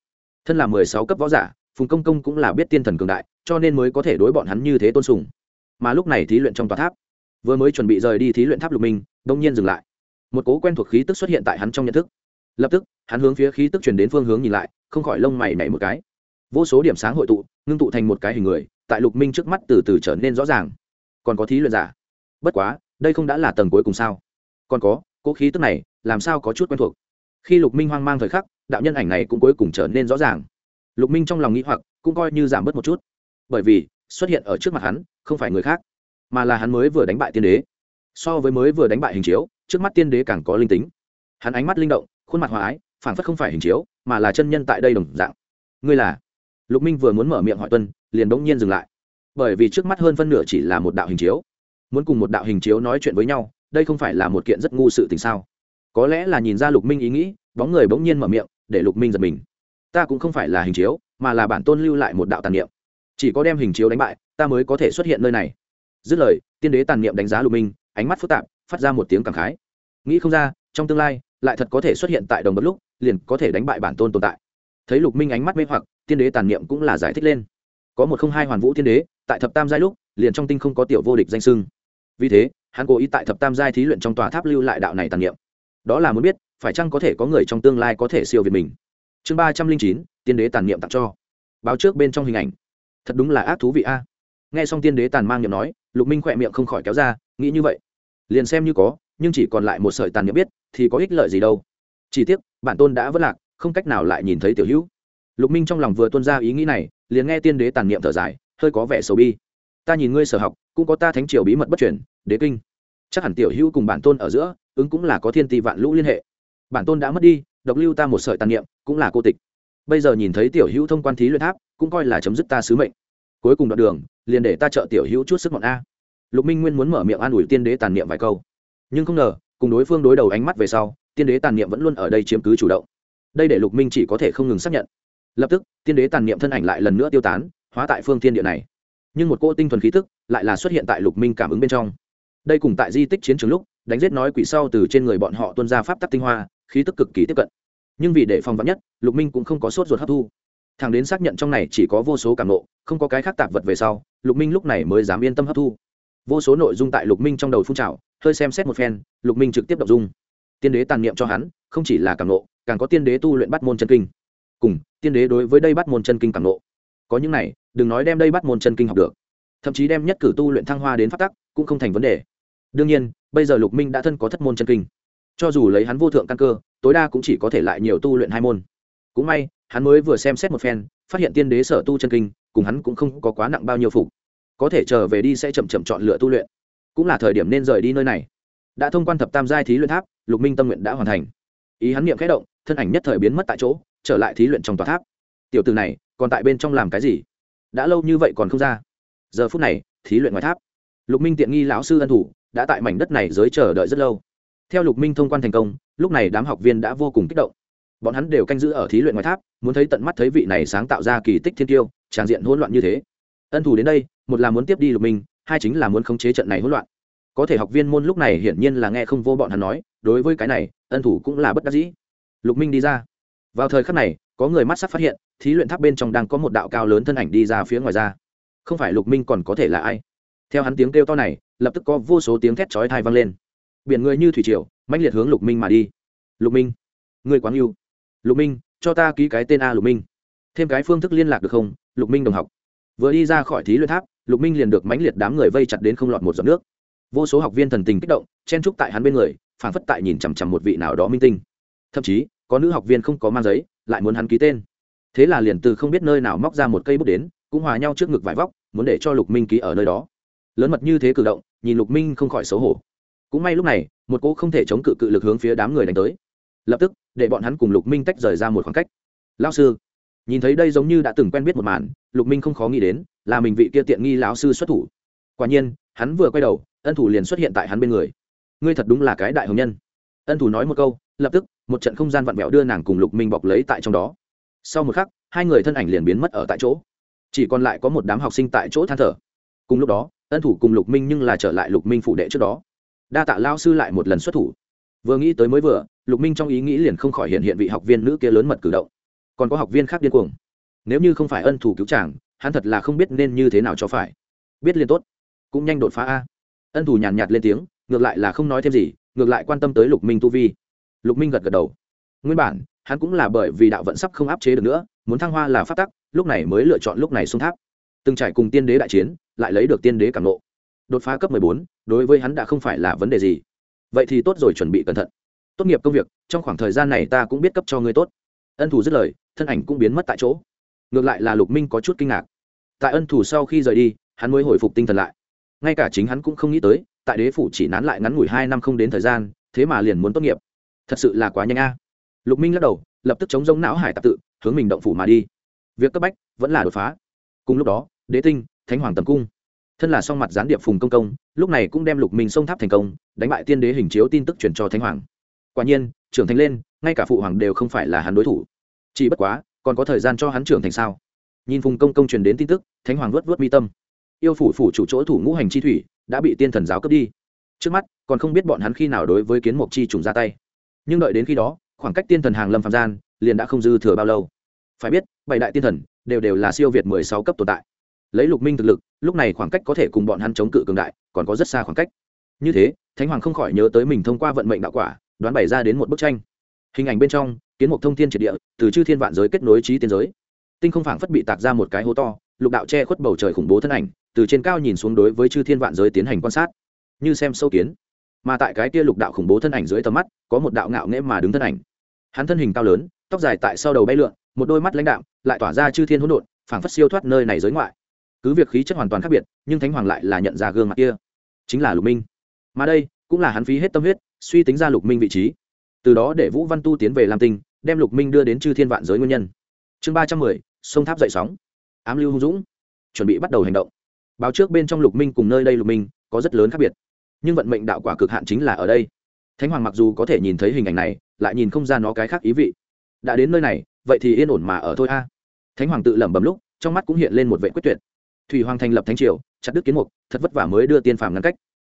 Thân là mười sáu cấp võ giả, phùng công công cũng là biết tiên thần cường đại, cho nên mới có thể đối bọn hắn như thế tôn sùng. Mà lúc này thí luyện trong tòa tháp, vừa mới chuẩn bị rời đi thí luyện tháp lục minh, đông nhiên dừng lại. Một cố quen thuộc khí tức xuất hiện tại hắn trong nhận thức. Lập tức, hắn hướng phía khí tức truyền đến phương hướng nhìn lại, không khỏi lông mày nhảy một cái. Vô số điểm sáng hội tụ ngưng tụ thành một cái hình người, tại lục minh trước mắt từ từ trở nên rõ ràng. Còn có thí luyện giả. Bất quá, đây không đã là tầng cuối cùng sao? Còn có cỗ khí tức này, làm sao có chút quen thuộc? Khi lục minh hoang mang thời khắc, đạo nhân ảnh này cũng cuối cùng trở nên rõ ràng. Lục minh trong lòng nghĩ hoặc, cũng coi như giảm bớt một chút. Bởi vì, xuất hiện ở trước mặt hắn, không phải người khác, mà là hắn mới vừa đánh bại tiên đế. So với mới vừa đánh bại hình chiếu, trước mắt tiên đế càng có linh tính. Hắn ánh mắt linh động, khuôn mặt hòa ái, phảng phất không phải hình chiếu, mà là chân nhân tại đây đồng dạng. Ngươi là? Lục minh vừa muốn mở miệng hỏi tuân, liền bỗng nhiên dừng lại. Bởi vì trước mắt hơn phân nửa chỉ là một đạo hình chiếu. Muốn cùng một đạo hình chiếu nói chuyện với nhau, đây không phải là một kiện rất ngu sự tình sao? Có lẽ là nhìn ra lục minh ý nghĩ, bóng người bỗng nhiên mở miệng, để lục minh giật mình. Ta cũng không phải là hình chiếu, mà là bản tôn lưu lại một đạo tàn niệm. Chỉ có đem hình chiếu đánh bại, ta mới có thể xuất hiện nơi này. Dứt lời, tiên đế tàn niệm đánh giá lục minh, ánh mắt phức tạp, phát ra một tiếng cảm khái. Nghĩ không ra, trong tương lai, lại thật có thể xuất hiện tại đồng bất lúc, liền có thể đánh bại bản tôn tồn tại. Thấy lục minh ánh mắt mê hoặc tiên đế tàn niệm cũng là giải thích lên. Có một không hai hoàn vũ tiên đế, tại thập tam giai lúc, liền trong tinh không có tiểu vô địch danh sưng. Vì thế, hắn cố ý tại thập tam giai thí luyện trong tòa tháp lưu lại đạo này tàn niệm. Đó là muốn biết, phải chăng có thể có người trong tương lai có thể siêu việt mình. Chương ba trăm linh chín, tiên đế tàn niệm tặng cho. Báo trước bên trong hình ảnh. Thật đúng là ác thú vị a. Nghe xong tiên đế tàn mang niệm nói, lục minh khỏe miệng không khỏi kéo ra, nghĩ như vậy. Liền xem như có, nhưng chỉ còn lại một sợi tàn niệm biết, thì có ích lợi gì đâu. Chỉ tiếc, bản tôn đã vất lạc, không cách nào lại nhìn thấy tiểu hữu lục minh trong lòng vừa tuân ra ý nghĩ này, liền nghe tiên đế tàn niệm thở dài, hơi có vẻ xấu bi. Ta nhìn ngươi sở học, cũng có ta thánh triều bí mật bất chuyển đế kinh. Chắc hẳn tiểu hữu cùng bản tôn ở giữa, ứng cũng là có thiên tỷ vạn lũ liên hệ. Bản tôn đã mất đi, độc lưu ta một sợi tàn niệm, cũng là cô tịch. Bây giờ nhìn thấy tiểu hữu thông quan thí luyện tháp, cũng coi là chấm dứt ta sứ mệnh. Cuối cùng đoạn đường, liền để ta trợ tiểu hữu chút sức mọn a. Lục minh nguyên muốn mở miệng an ủi tiên đế tàn niệm vài câu. Nhưng không ngờ, cùng đối phương đối đầu ánh mắt về sau, tiên đế tàn niệm vẫn luôn ở đây chiếm cứ chủ động. Đây để lục minh chỉ có thể không ngừng xác nhận lập tức, tiên đế tàn niệm thân ảnh lại lần nữa tiêu tán, hóa tại phương thiên địa này. Nhưng một cô tinh thuần khí tức lại là xuất hiện tại lục minh cảm ứng bên trong. Đây cùng tại di tích chiến trường lúc, đánh giết nói quỷ sau từ trên người bọn họ tuân ra pháp tắc tinh hoa, khí tức cực kỳ tiếp cận. Nhưng vì để phòng vắn nhất, lục minh cũng không có sốt ruột hấp thu. Thằng đến xác nhận trong này chỉ có vô số cảm nộ không có cái khác tạp vật về sau, lục minh lúc này mới dám yên tâm hấp thu. Vô số nội dung tại lục minh trong đầu phun trào, hơi xem xét một phen, lục minh trực tiếp đọc dung. Tiên đế tàn niệm cho hắn, không chỉ là cảm nộ càng có tiên đế tu luyện bắt môn chân kinh. Cùng tiên đế đối với đây bắt môn chân kinh càng nộ. Có những này, đừng nói đem đây bắt môn chân kinh học được. Thậm chí đem nhất cử tu luyện thăng hoa đến phát tắc, cũng không thành vấn đề. Đương nhiên, bây giờ lục minh đã thân có thất môn chân kinh. Cho dù lấy hắn vô thượng căn cơ, tối đa cũng chỉ có thể lại nhiều tu luyện hai môn. Cũng may, hắn mới vừa xem xét một phen, phát hiện tiên đế sở tu chân kinh, cùng hắn cũng không có quá nặng bao nhiêu phục. Có thể trở về đi sẽ chậm chậm chọn lựa tu luyện. Cũng là thời điểm nên rời đi nơi này. Đã thông quan thập tam giai thí luyện tháp, lục minh tâm nguyện đã hoàn thành. Ý hắn niệm khẽ động, thân ảnh nhất thời biến mất tại chỗ trở lại thí luyện trong tòa tháp. Tiểu từ này, còn tại bên trong làm cái gì? Đã lâu như vậy còn không ra. Giờ phút này, thí luyện ngoài tháp. Lục minh tiện nghi lão sư ân thủ, đã tại mảnh đất này giới chờ đợi rất lâu. Theo lục minh thông quan thành công, lúc này đám học viên đã vô cùng kích động. Bọn hắn đều canh giữ ở thí luyện ngoài tháp, muốn thấy tận mắt thấy vị này sáng tạo ra kỳ tích thiên tiêu tràng diện hỗn loạn như thế. Ân thủ đến đây, một là muốn tiếp đi lục minh, hai chính là muốn khống chế trận này hỗn loạn. Có thể học viên môn lúc này hiển nhiên là nghe không vô bọn hắn nói, đối với cái này, ân thủ cũng là bất đắc dĩ. Lục minh đi ra vào thời khắc này, có người mắt sắc phát hiện, thí luyện tháp bên trong đang có một đạo cao lớn thân ảnh đi ra phía ngoài ra. Không phải lục minh còn có thể là ai? Theo hắn tiếng kêu to này, lập tức có vô số tiếng thét chói thai vang lên. Biển người như thủy triều, mãnh liệt hướng lục minh mà đi. Lục minh, người quán yêu. Lục minh, cho ta ký cái tên a lục minh. Thêm cái phương thức liên lạc được không? Lục minh đồng học. Vừa đi ra khỏi thí luyện tháp, lục minh liền được mãnh liệt đám người vây chặt đến không lọt một giọt nước. Vô số học viên thần tình kích động, chen trúc tại hắn bên người phản phất tại nhìn chằm chằm một vị nào đó minh tinh. Thậm chí có nữ học viên không có mang giấy, lại muốn hắn ký tên. Thế là liền từ không biết nơi nào móc ra một cây bút đến, cũng hòa nhau trước ngực vải vóc, muốn để cho lục minh ký ở nơi đó. Lớn mật như thế cử động, nhìn lục minh không khỏi xấu hổ. Cũng may lúc này, một cô không thể chống cự cự lực hướng phía đám người đánh tới. Lập tức, để bọn hắn cùng lục minh tách rời ra một khoảng cách. Lao sư. Nhìn thấy đây giống như đã từng quen biết một màn, lục minh không khó nghĩ đến, là mình vị kia tiện nghi lão sư xuất thủ. Quả nhiên, hắn vừa quay đầu, ân thủ liền xuất hiện tại hắn bên người. Ngươi thật đúng là cái đại hồng nhân. Ân thủ nói một câu, lập tức một trận không gian vặn vẹo đưa nàng cùng lục minh bọc lấy tại trong đó. Sau một khắc, hai người thân ảnh liền biến mất ở tại chỗ. Chỉ còn lại có một đám học sinh tại chỗ than thở. Cùng lúc đó, ân thủ cùng lục minh nhưng là trở lại lục minh phụ đệ trước đó. Đa tạ lao sư lại một lần xuất thủ. Vừa nghĩ tới mới vừa, lục minh trong ý nghĩ liền không khỏi hiện hiện vị học viên nữ kia lớn mật cử động. Còn có học viên khác điên cuồng. Nếu như không phải ân thủ cứu chàng, hắn thật là không biết nên như thế nào cho phải. Biết liền tốt. Cũng nhanh đột phá a. Ân thủ nhàn nhạt lên tiếng, ngược lại là không nói thêm gì, ngược lại quan tâm tới lục minh tu vi lục minh gật gật đầu. Nguyên bản, hắn cũng là bởi vì đạo vận sắp không áp chế được nữa, muốn thăng hoa là phát tắc, lúc này mới lựa chọn lúc này xuống tháp. Từng trải cùng tiên đế đại chiến, lại lấy được tiên đế cảm nộ đột phá cấp mười bốn, đối với hắn đã không phải là vấn đề gì. Vậy thì tốt rồi, chuẩn bị cẩn thận. Tốt nghiệp công việc, trong khoảng thời gian này ta cũng biết cấp cho ngươi tốt. Ân thủ dứt lời, thân ảnh cũng biến mất tại chỗ. Ngược lại là lục minh có chút kinh ngạc. Tại ân thủ sau khi rời đi, hắn mới hồi phục tinh thần lại. Ngay cả chính hắn cũng không nghĩ tới, tại đế phủ chỉ nán lại ngắn ngủi hai năm không đến thời gian, thế mà liền muốn tốt nghiệp thật sự là quá nhanh a. Lục minh lắc đầu, lập tức chống giống não hải tạp tự, hướng mình động phủ mà đi. Việc cấp bách vẫn là đột phá. Cùng lúc đó, đế tinh, thánh hoàng tầm cung. Thân là song mặt gián điệp phùng công công, lúc này cũng đem lục minh sông tháp thành công, đánh bại tiên đế hình chiếu tin tức truyền cho thánh hoàng. Quả nhiên, trưởng thành lên, ngay cả phụ hoàng đều không phải là hắn đối thủ. Chỉ bất quá, còn có thời gian cho hắn trưởng thành sao? Nhìn phùng công công truyền đến tin tức, thánh hoàng vớt vớt mi tâm. Yêu phủ phủ chủ chỗ thủ ngũ hành chi thủy, đã bị tiên thần giáo cướp đi. Trước mắt, còn không biết bọn hắn khi nào đối với kiến mục chi trùng ra tay nhưng đợi đến khi đó, khoảng cách tiên thần hàng lâm phạm gian liền đã không dư thừa bao lâu. Phải biết, bảy đại tiên thần đều đều là siêu việt mười sáu cấp tồn tại. Lấy lục minh thực lực, lúc này khoảng cách có thể cùng bọn hắn chống cự cường đại, còn có rất xa khoảng cách. Như thế, thánh hoàng không khỏi nhớ tới mình thông qua vận mệnh đạo quả, đoán bày ra đến một bức tranh. Hình ảnh bên trong, kiến mục thông thiên triệt địa, từ chư thiên vạn giới kết nối trí tiên giới. Tinh không phảng phất bị tạc ra một cái hố to, lục đạo che khuất bầu trời khủng bố thân ảnh, từ trên cao nhìn xuống đối với chư thiên vạn giới tiến hành quan sát. Như xem sâu kiến mà tại cái kia lục đạo khủng bố thân ảnh dưới tầm mắt, có một đạo ngạo nghễ mà đứng thân ảnh. Hắn thân hình cao lớn, tóc dài tại sau đầu bay lượn, một đôi mắt lãnh đạm, lại tỏa ra chư thiên hỗn độn, phảng phất siêu thoát nơi này giới ngoại. Cứ việc khí chất hoàn toàn khác biệt, nhưng thánh hoàng lại là nhận ra gương mặt kia. Chính là lục minh. Mà đây, cũng là hắn phí hết tâm huyết, suy tính ra lục minh vị trí. Từ đó để vũ văn tu tiến về lam tinh, đem lục minh đưa đến chư thiên vạn giới nguyên nhân. Chương ba trăm mười, sông tháp dậy sóng. Ám lưu hung dũng. Chuẩn bị bắt đầu hành động. Báo trước bên trong lục minh cùng nơi đây lục minh, có rất lớn khác biệt nhưng vận mệnh đạo quả cực hạn chính là ở đây. Thánh hoàng mặc dù có thể nhìn thấy hình ảnh này, lại nhìn không ra nó cái khác ý vị. Đã đến nơi này, vậy thì yên ổn mà ở thôi a. Thánh hoàng tự lẩm bẩm lúc, trong mắt cũng hiện lên một vệ quyết tuyệt. Thủy hoàng thành lập thánh triều, chặt đứt kiến mục, thật vất vả mới đưa tiên phàm ngăn cách.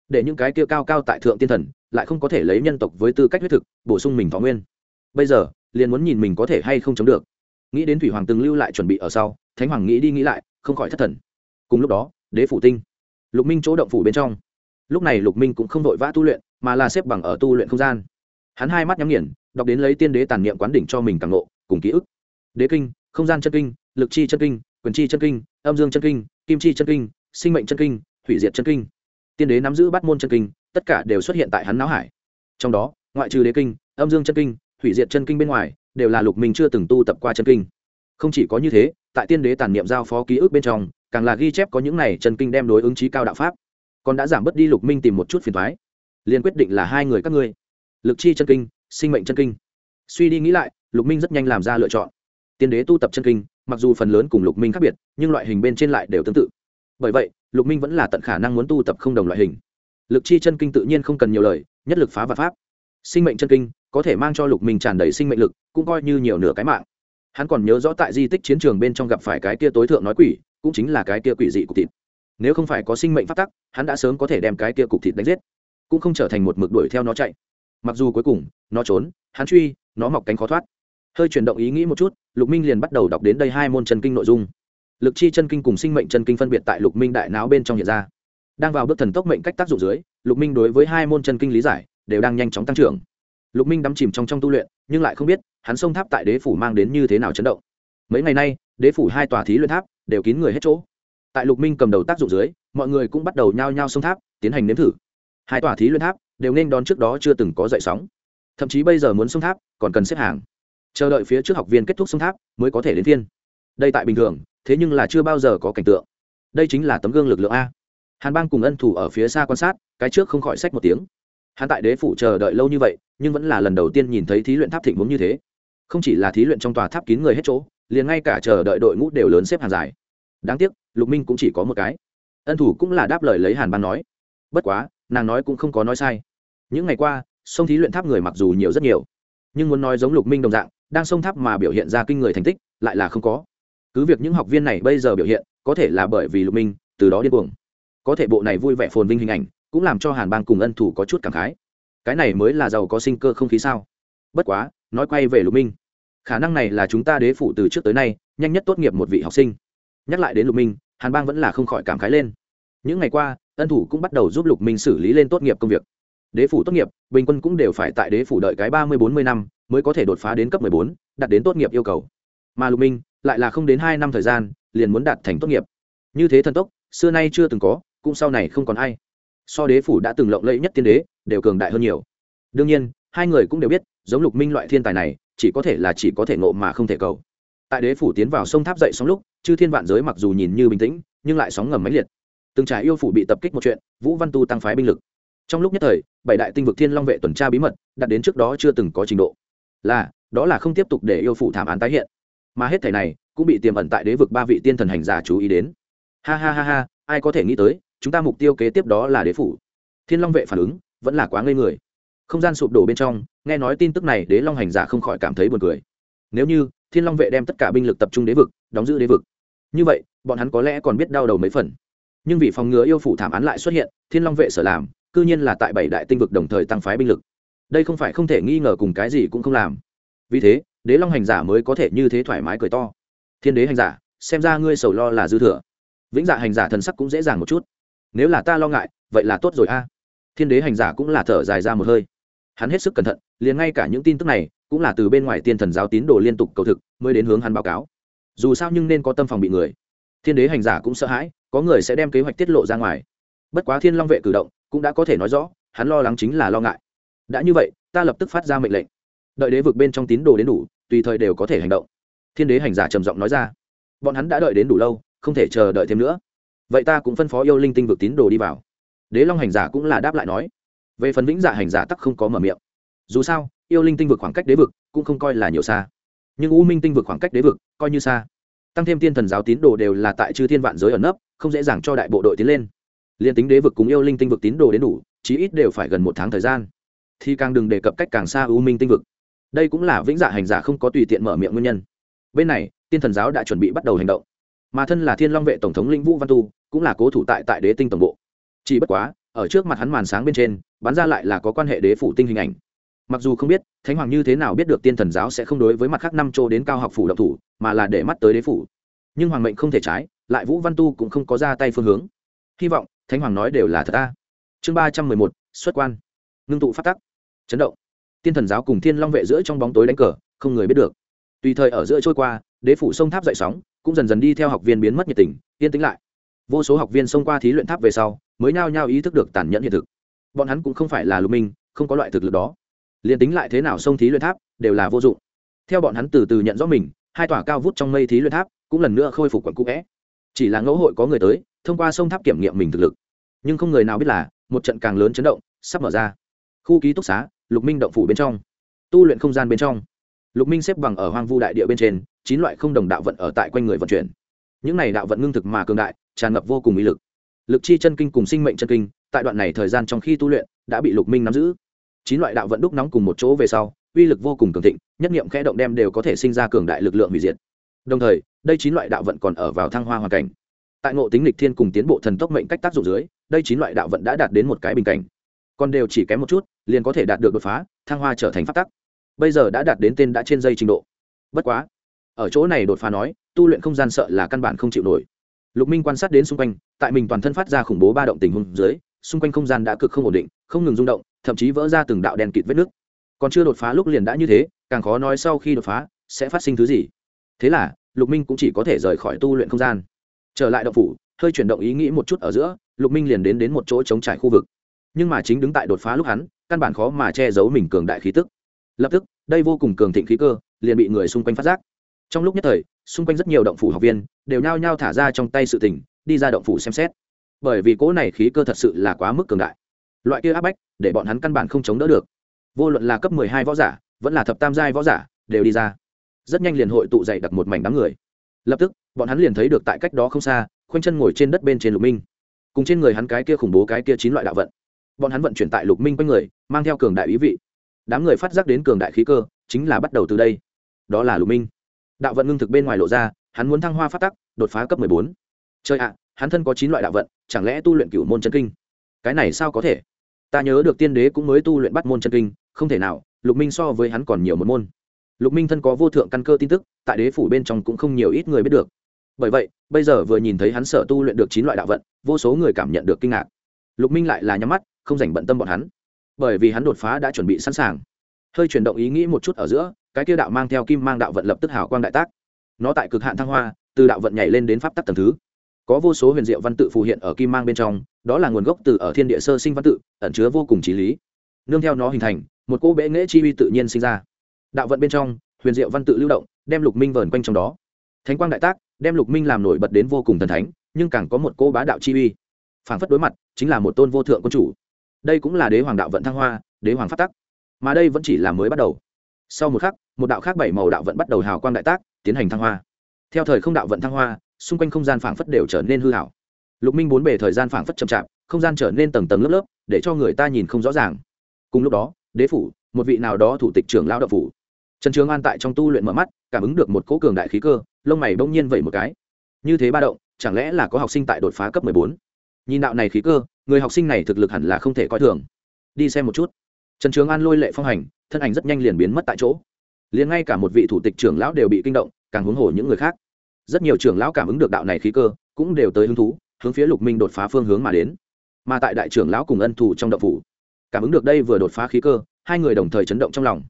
Để những cái kia cao cao tại thượng tiên thần, lại không có thể lấy nhân tộc với tư cách huyết thực, bổ sung mình thọ nguyên. Bây giờ, liền muốn nhìn mình có thể hay không chống được. Nghĩ đến thủy hoàng từng lưu lại chuẩn bị ở sau, thánh hoàng nghĩ đi nghĩ lại, không khỏi thất thần. Cùng lúc đó, đế phủ tinh. Lục minh chỗ động phủ bên trong lúc này lục minh cũng không vội vã tu luyện, mà là xếp bằng ở tu luyện không gian. Hắn hai mắt nhắm nghiền, đọc đến lấy tiên đế tàn niệm quán đỉnh cho mình càng lộ cùng ký ức. Đế kinh, không gian chân kinh, lực chi chân kinh, quyền chi chân kinh, âm dương chân kinh, kim chi chân kinh, sinh mệnh chân kinh, thủy diệt chân kinh. Tiên đế nắm giữ bắt môn chân kinh, tất cả đều xuất hiện tại hắn não hải. Trong đó, ngoại trừ đế kinh, âm dương chân kinh, thủy diệt chân kinh bên ngoài, đều là lục minh chưa từng tu tập qua chân kinh. Không chỉ có như thế, tại tiên đế tàn niệm giao phó ký ức bên trong, càng là ghi chép có những này chân kinh đem đối ứng trí cao đạo pháp còn đã giảm bớt đi lục minh tìm một chút phiền thoái. Liền quyết định là hai người các ngươi. Lực chi chân kinh, sinh mệnh chân kinh. Suy đi nghĩ lại, lục minh rất nhanh làm ra lựa chọn. Tiên đế tu tập chân kinh, mặc dù phần lớn cùng lục minh khác biệt, nhưng loại hình bên trên lại đều tương tự. Bởi vậy, lục minh vẫn là tận khả năng muốn tu tập không đồng loại hình. Lực chi chân kinh tự nhiên không cần nhiều lời, nhất lực phá và pháp. Sinh mệnh chân kinh, có thể mang cho lục minh tràn đầy sinh mệnh lực, cũng coi như nhiều nửa cái mạng. Hắn còn nhớ rõ tại di tích chiến trường bên trong gặp phải cái kia tối thượng nói quỷ, cũng chính là cái kia quỷ dị của thịt nếu không phải có sinh mệnh phát tắc, hắn đã sớm có thể đem cái kia cục thịt đánh giết, cũng không trở thành một mực đuổi theo nó chạy. Mặc dù cuối cùng, nó trốn, hắn truy, nó mọc cánh khó thoát. Hơi chuyển động ý nghĩ một chút, lục minh liền bắt đầu đọc đến đây hai môn chân kinh nội dung. Lực chi chân kinh cùng sinh mệnh chân kinh phân biệt tại lục minh đại não bên trong hiện ra. Đang vào bước thần tốc mệnh cách tác dụng dưới, lục minh đối với hai môn chân kinh lý giải, đều đang nhanh chóng tăng trưởng. Lục minh đắm chìm trong trong tu luyện, nhưng lại không biết, hắn sông tháp tại đế phủ mang đến như thế nào chấn động. Mấy ngày nay, đế phủ hai tòa thí luyện tháp đều kín người hết chỗ tại lục minh cầm đầu tác dụng dưới, mọi người cũng bắt đầu nhao nhao sông tháp, tiến hành nếm thử. Hai tòa thí luyện tháp đều nên đón trước đó chưa từng có dậy sóng. Thậm chí bây giờ muốn sông tháp, còn cần xếp hàng. Chờ đợi phía trước học viên kết thúc sông tháp mới có thể đến thiên đây tại bình thường, thế nhưng là chưa bao giờ có cảnh tượng. Đây chính là tấm gương lực lượng a. Hàn bang cùng ân thủ ở phía xa quan sát, cái trước không khỏi sách một tiếng. Hắn tại đế phủ chờ đợi lâu như vậy, nhưng vẫn là lần đầu tiên nhìn thấy thí luyện tháp thịnh vốn như thế. Không chỉ là thí luyện trong tòa tháp kín người hết chỗ, liền ngay cả chờ đợi đội ngũ đều lớn xếp hàng dài. Đáng tiếc lục minh cũng chỉ có một cái. Ân thủ cũng là đáp lời lấy hàn ban nói. Bất quá, nàng nói cũng không có nói sai. Những ngày qua, sông thí luyện tháp người mặc dù nhiều rất nhiều, nhưng muốn nói giống lục minh đồng dạng, đang sông tháp mà biểu hiện ra kinh người thành tích, lại là không có. Cứ việc những học viên này bây giờ biểu hiện, có thể là bởi vì lục minh, từ đó điên cuồng. Có thể bộ này vui vẻ phồn vinh hình ảnh, cũng làm cho hàn bang cùng ân thủ có chút cảm khái. Cái này mới là giàu có sinh cơ không khí sao? Bất quá, nói quay về lục minh. Khả năng này là chúng ta đế phủ từ trước tới nay, nhanh nhất tốt nghiệp một vị học sinh. Nhắc lại đến lục minh hàn bang vẫn là không khỏi cảm khái lên. Những ngày qua ân thủ cũng bắt đầu giúp lục minh xử lý lên tốt nghiệp công việc. Đế phủ tốt nghiệp, bình quân cũng đều phải tại đế phủ đợi cái ba mươi bốn mươi năm mới có thể đột phá đến cấp mười bốn, đạt đến tốt nghiệp yêu cầu. Mà lục minh lại là không đến hai năm thời gian, liền muốn đạt thành tốt nghiệp. Như thế thần tốc, xưa nay chưa từng có, cũng sau này không còn ai. So đế phủ đã từng lộng lẫy nhất tiên đế, đều cường đại hơn nhiều. Đương nhiên, hai người cũng đều biết, giống lục minh loại thiên tài này, chỉ có thể là chỉ có thể ngộ mà không thể cầu tại đế phủ tiến vào sông tháp dậy sóng lúc, chư thiên vạn giới mặc dù nhìn như bình tĩnh, nhưng lại sóng ngầm máy liệt. Từng trải yêu phủ bị tập kích một chuyện, vũ văn tu tăng phái binh lực. Trong lúc nhất thời, bảy đại tinh vực thiên long vệ tuần tra bí mật đạt đến trước đó chưa từng có trình độ. Là, đó là không tiếp tục để yêu phủ thảm án tái hiện. Mà hết thể này, cũng bị tiềm ẩn tại đế vực ba vị tiên thần hành giả chú ý đến. Ha ha ha ha, ai có thể nghĩ tới, chúng ta mục tiêu kế tiếp đó là đế phủ. Thiên long vệ phản ứng, vẫn là quá ngây người. Không gian sụp đổ bên trong, nghe nói tin tức này đế long hành giả không khỏi cảm thấy buồn cười. Nếu như thiên long vệ đem tất cả binh lực tập trung đế vực, đóng giữ đế vực. Như vậy, bọn hắn có lẽ còn biết đau đầu mấy phần. Nhưng vì phòng ngừa yêu phủ thảm án lại xuất hiện, thiên long vệ sở làm, cư nhiên là tại bảy đại tinh vực đồng thời tăng phái binh lực. Đây không phải không thể nghi ngờ cùng cái gì cũng không làm. Vì thế, đế long hành giả mới có thể như thế thoải mái cười to. Thiên đế hành giả, xem ra ngươi sầu lo là dư thừa. Vĩnh dạ hành giả thần sắc cũng dễ dàng một chút. Nếu là ta lo ngại, vậy là tốt rồi a. Thiên đế hành giả cũng là thở dài ra một hơi. Hắn hết sức cẩn thận liền ngay cả những tin tức này cũng là từ bên ngoài tiên thần giáo tín đồ liên tục cầu thực, mới đến hướng hắn báo cáo. Dù sao nhưng nên có tâm phòng bị người. Thiên đế hành giả cũng sợ hãi, có người sẽ đem kế hoạch tiết lộ ra ngoài. Bất quá thiên long vệ cử động cũng đã có thể nói rõ, hắn lo lắng chính là lo ngại. Đã như vậy, ta lập tức phát ra mệnh lệnh. Đợi đế vực bên trong tín đồ đến đủ, tùy thời đều có thể hành động. Thiên đế hành giả trầm giọng nói ra. Bọn hắn đã đợi đến đủ lâu, không thể chờ đợi thêm nữa. Vậy ta cũng phân phó yêu linh tinh vực tín đồ đi vào. Đế long hành giả cũng là đáp lại nói. Về phần vĩnh dạ hành giả tắc không có mở miệng dù sao, yêu linh tinh vực khoảng cách đế vực cũng không coi là nhiều xa. Nhưng u minh tinh vực khoảng cách đế vực coi như xa. Tăng thêm tiên thần giáo tín đồ đều là tại chư thiên vạn giới ẩn nấp, không dễ dàng cho đại bộ đội tiến lên. Liền tính đế vực cùng yêu linh tinh vực tín đồ đến đủ, chí ít đều phải gần một tháng thời gian. Thì càng đừng đề cập cách càng xa u minh tinh vực. Đây cũng là vĩnh dạ hành giả không có tùy tiện mở miệng nguyên nhân. Bên này, tiên thần giáo đã chuẩn bị bắt đầu hành động. Mà thân là thiên long vệ tổng thống linh vũ văn tu, cũng là cố thủ tại tại đế tinh tổng bộ. Chỉ bất quá, ở trước mặt hắn màn sáng bên trên, bắn ra lại là có quan hệ đế phủ tinh hình ảnh mặc dù không biết, thánh hoàng như thế nào biết được tiên thần giáo sẽ không đối với mặt khác năm chỗ đến cao học phủ độc thủ, mà là để mắt tới đế phủ. Nhưng hoàng mệnh không thể trái, lại vũ văn tu cũng không có ra tay phương hướng. Hy vọng, thánh hoàng nói đều là thật ta chương ba trăm mười một, xuất quan. Ngưng tụ phát tắc. Chấn động. Tiên thần giáo cùng thiên long vệ giữa trong bóng tối đánh cờ, không người biết được. Tùy thời ở giữa trôi qua, đế phủ sông tháp dậy sóng, cũng dần dần đi theo học viên biến mất nhiệt tình, yên tĩnh lại. Vô số học viên xông qua thí luyện tháp về sau, mới nhao nhao ý thức được tàn nhẫn hiện thực. Bọn hắn cũng không phải là lục minh, không có loại thực lực đó liền tính lại thế nào sông thí luyện tháp, đều là vô dụng. Theo bọn hắn từ từ nhận rõ mình, hai tòa cao vút trong mây thí luyện tháp, cũng lần nữa khôi phục quận cũ vẽ. Chỉ là ngẫu hội có người tới, thông qua sông tháp kiểm nghiệm mình thực lực. Nhưng không người nào biết là, một trận càng lớn chấn động, sắp mở ra. Khu ký túc xá, lục minh động phủ bên trong. Tu luyện không gian bên trong. Lục minh xếp bằng ở hoang vu đại địa bên trên, chín loại không đồng đạo vận ở tại quanh người vận chuyển. Những này đạo vận ngưng thực mà cường đại, tràn ngập vô cùng ý lực. Lực chi chân kinh cùng sinh mệnh chân kinh, tại đoạn này thời gian trong khi tu luyện, đã bị lục minh nắm giữ chín loại đạo vận đúc nóng cùng một chỗ về sau, uy lực vô cùng cường thịnh, nhất nghiệm khẽ động đem đều có thể sinh ra cường đại lực lượng hủy diệt. Đồng thời, đây chín loại đạo vận còn ở vào thăng hoa hoàn cảnh. Tại ngộ tính lịch thiên cùng tiến bộ thần tốc mệnh cách tác dụng dưới, đây chín loại đạo vận đã đạt đến một cái bình cảnh. Còn đều chỉ kém một chút, liền có thể đạt được đột phá, thăng hoa trở thành phát tắc. Bây giờ đã đạt đến tên đã trên dây trình độ. Bất quá, ở chỗ này đột phá nói, tu luyện không gian sợ là căn bản không chịu nổi. Lục minh quan sát đến xung quanh, tại mình toàn thân phát ra khủng bố ba động tình huống dưới, xung quanh không gian đã cực không ổn định, không ngừng rung động thậm chí vỡ ra từng đạo đèn kịt vết nước. Còn chưa đột phá lúc liền đã như thế, càng khó nói sau khi đột phá, sẽ phát sinh thứ gì. Thế là, lục minh cũng chỉ có thể rời khỏi tu luyện không gian. Trở lại động phủ, hơi chuyển động ý nghĩ một chút ở giữa, lục minh liền đến đến một chỗ trống trải khu vực. Nhưng mà chính đứng tại đột phá lúc hắn, căn bản khó mà che giấu mình cường đại khí tức. Lập tức, đây vô cùng cường thịnh khí cơ, liền bị người xung quanh phát giác. Trong lúc nhất thời, xung quanh rất nhiều động phủ học viên, đều nhao nhao thả ra trong tay sự tình, đi ra động phủ xem xét. Bởi vì cỗ này khí cơ thật sự là quá mức cường đại loại kia áp bách, để bọn hắn căn bản không chống đỡ được. Vô luận là cấp mười hai võ giả, vẫn là thập tam giai võ giả, đều đi ra. Rất nhanh liền hội tụ dày đặt một mảnh đám người. Lập tức, bọn hắn liền thấy được tại cách đó không xa, khoanh chân ngồi trên đất bên trên lục minh. Cùng trên người hắn cái kia khủng bố cái kia chín loại đạo vận. Bọn hắn vận chuyển tại lục minh quanh người, mang theo cường đại ý vị. Đám người phát giác đến cường đại khí cơ, chính là bắt đầu từ đây. Đó là lục minh. Đạo vận ngưng thực bên ngoài lộ ra, hắn muốn thăng hoa phát tắc, đột phá cấp mười bốn. Chơi ạ, hắn thân có chín loại đạo vận, chẳng lẽ tu luyện cửu môn chân kinh? Cái này sao có thể? Ta nhớ được tiên đế cũng mới tu luyện bắt môn chân kinh, không thể nào, lục minh so với hắn còn nhiều một môn. Lục minh thân có vô thượng căn cơ tin tức, tại đế phủ bên trong cũng không nhiều ít người biết được. Bởi vậy, bây giờ vừa nhìn thấy hắn sở tu luyện được chín loại đạo vận, vô số người cảm nhận được kinh ngạc. Lục minh lại là nhắm mắt, không dành bận tâm bọn hắn. Bởi vì hắn đột phá đã chuẩn bị sẵn sàng. Hơi chuyển động ý nghĩ một chút ở giữa, cái kia đạo mang theo kim mang đạo vận lập tức hào quang đại tác. Nó tại cực hạn thăng hoa, từ đạo vận nhảy lên đến pháp tắc tầng thứ có vô số huyền diệu văn tự phù hiện ở kim mang bên trong, đó là nguồn gốc từ ở thiên địa sơ sinh văn tự, ẩn chứa vô cùng trí lý. Nương theo nó hình thành, một cỗ bệ nghễ chi uy tự nhiên sinh ra. Đạo vận bên trong, huyền diệu văn tự lưu động, đem lục minh vờn quanh trong đó. Thánh quang đại tác, đem lục minh làm nổi bật đến vô cùng thần thánh, nhưng càng có một cô bá đạo chi uy. Phảng phất đối mặt, chính là một tôn vô thượng quân chủ. Đây cũng là đế hoàng đạo vận thăng hoa, đế hoàng phát tắc. Mà đây vẫn chỉ là mới bắt đầu. Sau một khắc, một đạo khác bảy màu đạo vận bắt đầu hào quang đại tác, tiến hành thăng hoa. Theo thời không đạo vận thăng hoa xung quanh không gian phảng phất đều trở nên hư hảo. Lục minh bốn bề thời gian phảng phất chậm chạp, không gian trở nên tầng tầng lớp lớp, để cho người ta nhìn không rõ ràng. Cùng lúc đó, đế phủ, một vị nào đó thủ tịch trưởng lao đạo phủ. Trần trường an tại trong tu luyện mở mắt, cảm ứng được một cỗ cường đại khí cơ, lông mày bỗng nhiên vẩy một cái. Như thế ba động, chẳng lẽ là có học sinh tại đột phá cấp mười bốn? Nhìn đạo này khí cơ, người học sinh này thực lực hẳn là không thể coi thường. Đi xem một chút. Trần trường an lôi lệ phong hành, thân ảnh rất nhanh liền biến mất tại chỗ. Liền ngay cả một vị thủ tịch trưởng lão đều bị kinh động, càng huống hồ những người khác rất nhiều trưởng lão cảm ứng được đạo này khí cơ, cũng đều tới hứng thú, hướng phía lục minh đột phá phương hướng mà đến. Mà tại đại trưởng lão cùng ân thủ trong đậu phủ, cảm ứng được đây vừa đột phá khí cơ, hai người đồng thời chấn động trong lòng.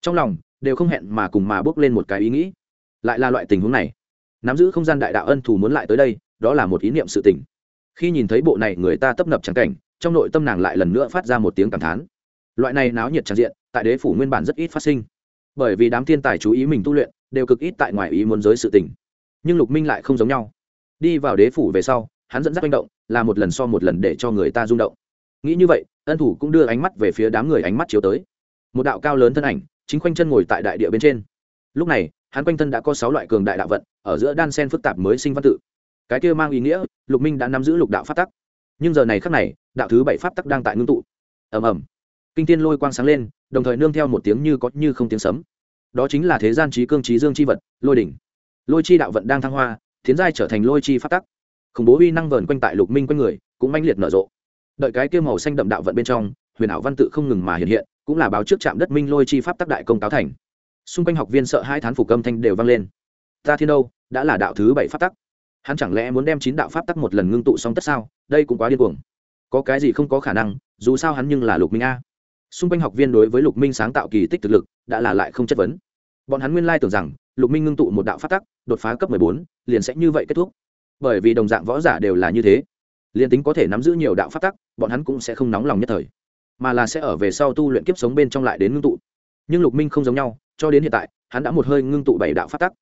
Trong lòng, đều không hẹn mà cùng mà bước lên một cái ý nghĩ. Lại là loại tình huống này. Nắm giữ không gian đại đạo ân thủ muốn lại tới đây, đó là một ý niệm sự tình. Khi nhìn thấy bộ này người ta tấp nập trắng cảnh, trong nội tâm nàng lại lần nữa phát ra một tiếng cảm thán. Loại này náo nhiệt tràn diện, tại đế phủ nguyên bản rất ít phát sinh. Bởi vì đám thiên tài chú ý mình tu luyện, đều cực ít tại ngoài ý muốn giới sự tình nhưng lục minh lại không giống nhau. Đi vào đế phủ về sau, hắn dẫn dắt manh động, là một lần so một lần để cho người ta rung động. Nghĩ như vậy, ân thủ cũng đưa ánh mắt về phía đám người ánh mắt chiếu tới. Một đạo cao lớn thân ảnh, chính quanh chân ngồi tại đại địa bên trên. Lúc này, hắn quanh thân đã có sáu loại cường đại đạo vận, ở giữa đan sen phức tạp mới sinh văn tự. Cái kia mang ý nghĩa, lục minh đã nắm giữ lục đạo pháp tắc. Nhưng giờ này khắc này, đạo thứ bảy pháp tắc đang tại ngưng tụ. Ầm ầm. Kinh tiên lôi quang sáng lên, đồng thời nương theo một tiếng như có như không tiếng sấm. Đó chính là thế gian trí cương trí dương chi vật, lôi đỉnh lôi chi đạo vận đang thăng hoa, tiến giai trở thành lôi chi pháp tắc. Khủng bố uy năng vờn quanh tại lục minh quanh người, cũng manh liệt nở rộ. Đợi cái kia màu xanh đậm đạo vận bên trong, huyền ảo văn tự không ngừng mà hiện hiện, cũng là báo trước trạm đất minh lôi chi pháp tắc đại công táo thành. Xung quanh học viên sợ hai thán phục âm thanh đều vang lên. Ta thiên đâu, đã là đạo thứ bảy pháp tắc. Hắn chẳng lẽ muốn đem chín đạo pháp tắc một lần ngưng tụ xong tất sao? Đây cũng quá điên cuồng. Có cái gì không có khả năng, dù sao hắn nhưng là lục minh a. Xung quanh học viên đối với lục minh sáng tạo kỳ tích thực lực, đã là lại không chất vấn. Bọn hắn nguyên lai tưởng rằng lục minh ngưng tụ một đạo pháp tắc, đột phá cấp mười bốn, liền sẽ như vậy kết thúc. Bởi vì đồng dạng võ giả đều là như thế, liền tính có thể nắm giữ nhiều đạo pháp tắc, bọn hắn cũng sẽ không nóng lòng nhất thời, mà là sẽ ở về sau tu luyện kiếp sống bên trong lại đến ngưng tụ. Nhưng lục minh không giống nhau, cho đến hiện tại, hắn đã một hơi ngưng tụ bảy đạo pháp tắc.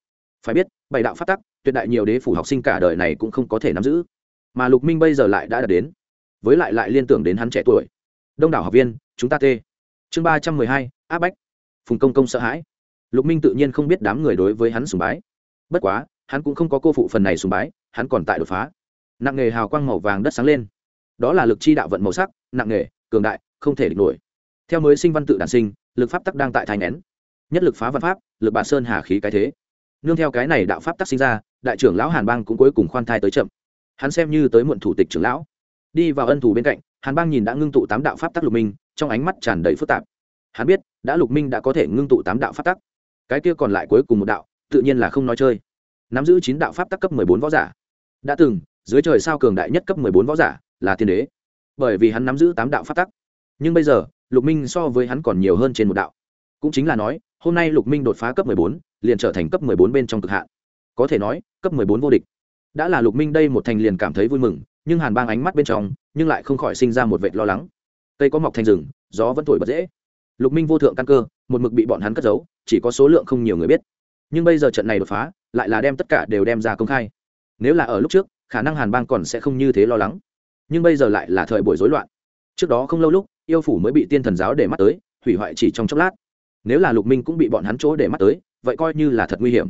Phải biết, bảy đạo pháp tắc, tuyệt đại nhiều đế phủ học sinh cả đời này cũng không có thể nắm giữ. Mà lục minh bây giờ lại đã đạt đến, với lại lại liên tưởng đến hắn trẻ tuổi. Đông đảo học viên, chúng ta tê. Chương ba trăm mười hai, áp bách. Phùng công công sợ hãi lục minh tự nhiên không biết đám người đối với hắn sùng bái. Bất quá, hắn cũng không có cô phụ phần này sùng bái, hắn còn tại đột phá. Nặng nghề hào quang màu vàng đất sáng lên. Đó là lực chi đạo vận màu sắc, nặng nghề, cường đại, không thể địch nổi. Theo mới sinh văn tự đản sinh, lực pháp tắc đang tại thai nén. Nhất lực phá văn pháp, lực bà sơn hà khí cái thế. Nương theo cái này đạo pháp tắc sinh ra, đại trưởng lão hàn bang cũng cuối cùng khoan thai tới chậm. Hắn xem như tới muộn thủ tịch trưởng lão. Đi vào ân thủ bên cạnh, hàn bang nhìn đã ngưng tụ tám đạo pháp tắc lục minh, trong ánh mắt tràn đầy phức tạp. Hắn biết, đã lục minh đã có thể ngưng tụ tám đạo pháp tắc cái kia còn lại cuối cùng một đạo, tự nhiên là không nói chơi. Nắm giữ chín đạo pháp tắc cấp mười bốn võ giả. Đã từng, dưới trời sao cường đại nhất cấp mười bốn võ giả là thiên đế. Bởi vì hắn nắm giữ tám đạo pháp tắc. Nhưng bây giờ, lục minh so với hắn còn nhiều hơn trên một đạo. Cũng chính là nói, hôm nay lục minh đột phá cấp mười bốn, liền trở thành cấp mười bốn bên trong cực hạn. Có thể nói, cấp mười bốn vô địch. Đã là lục minh đây một thành liền cảm thấy vui mừng, nhưng hàn bang ánh mắt bên trong, nhưng lại không khỏi sinh ra một vệt lo lắng. Cây có mọc thành rừng, gió vẫn thổi bật dễ. Lục minh vô thượng căn cơ, một mực bị bọn hắn cất giấu chỉ có số lượng không nhiều người biết. Nhưng bây giờ trận này đột phá, lại là đem tất cả đều đem ra công khai. Nếu là ở lúc trước, khả năng hàn bang còn sẽ không như thế lo lắng. Nhưng bây giờ lại là thời buổi rối loạn. Trước đó không lâu lúc, yêu phủ mới bị tiên thần giáo để mắt tới, hủy hoại chỉ trong chốc lát. Nếu là lục minh cũng bị bọn hắn chỗ để mắt tới, vậy coi như là thật nguy hiểm.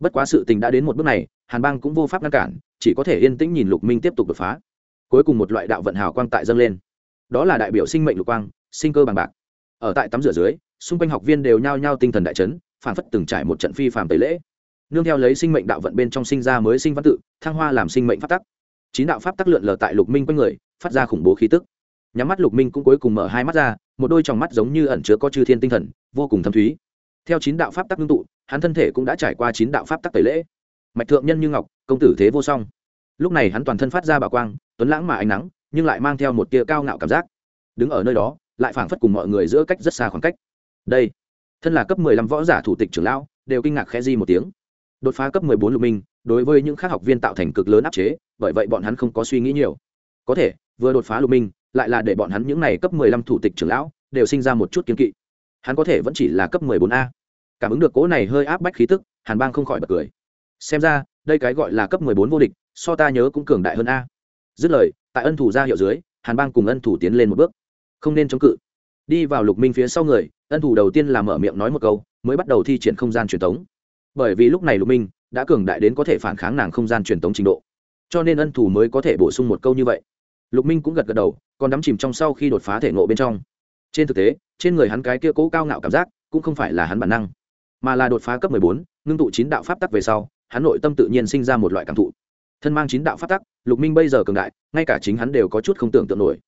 Bất quá sự tình đã đến một bước này, hàn bang cũng vô pháp ngăn cản, chỉ có thể yên tĩnh nhìn lục minh tiếp tục đột phá. Cuối cùng một loại đạo vận hào quang tại dâng lên. Đó là đại biểu sinh mệnh lục quang, sinh cơ bằng bạc. Ở tại tắm rửa dưới xung quanh học viên đều nhao nhao tinh thần đại chấn phản phất từng trải một trận phi phàm tẩy lễ. Nương theo lấy sinh mệnh đạo vận bên trong sinh ra mới sinh văn tự, thăng hoa làm sinh mệnh pháp tắc. Chín đạo pháp tắc lượn lờ tại lục minh quanh người, phát ra khủng bố khí tức. Nhắm mắt lục minh cũng cuối cùng mở hai mắt ra, một đôi tròng mắt giống như ẩn chứa có chư thiên tinh thần, vô cùng thâm thúy. Theo chín đạo pháp tắc ngưng tụ, hắn thân thể cũng đã trải qua chín đạo pháp tắc tẩy lễ. Mạch thượng nhân như ngọc, công tử thế vô song. Lúc này hắn toàn thân phát ra bảo quang, tuấn lãng mà ánh nắng, nhưng lại mang theo một tia cao ngạo cảm giác. Đứng ở nơi đó, lại phảng phất cùng mọi người giữa cách rất xa khoảng cách đây, thân là cấp mười lăm võ giả thủ tịch trưởng lão, đều kinh ngạc khẽ di một tiếng. Đột phá cấp mười bốn lục minh, đối với những khác học viên tạo thành cực lớn áp chế, bởi vậy bọn hắn không có suy nghĩ nhiều. Có thể, vừa đột phá lục minh, lại là để bọn hắn những này cấp mười lăm thủ tịch trưởng lão, đều sinh ra một chút kiên kỵ. Hắn có thể vẫn chỉ là cấp mười bốn a. Cảm ứng được cố này hơi áp bách khí tức, hàn bang không khỏi bật cười. Xem ra, đây cái gọi là cấp mười bốn vô địch, so ta nhớ cũng cường đại hơn a. Dứt lời, tại ân thủ ra hiệu dưới, hàn bang cùng ân thủ tiến lên một bước. Không nên chống cự. Đi vào lục minh phía sau người ân thủ đầu tiên là mở miệng nói một câu, mới bắt đầu thi triển không gian truyền thống bởi vì lúc này lục minh đã cường đại đến có thể phản kháng nàng không gian truyền thống trình độ. Cho nên ân thủ mới có thể bổ sung một câu như vậy. Lục minh cũng gật gật đầu, còn đắm chìm trong sau khi đột phá thể ngộ bên trong. Trên thực tế, trên người hắn cái kia cố cao ngạo cảm giác cũng không phải là hắn bản năng, mà là đột phá cấp mười bốn, ngưng tụ chín đạo pháp tắc về sau, hắn nội tâm tự nhiên sinh ra một loại cảm thụ. Thân mang chín đạo pháp tắc, lục minh bây giờ cường đại, ngay cả chính hắn đều có chút không tưởng tượng nổi.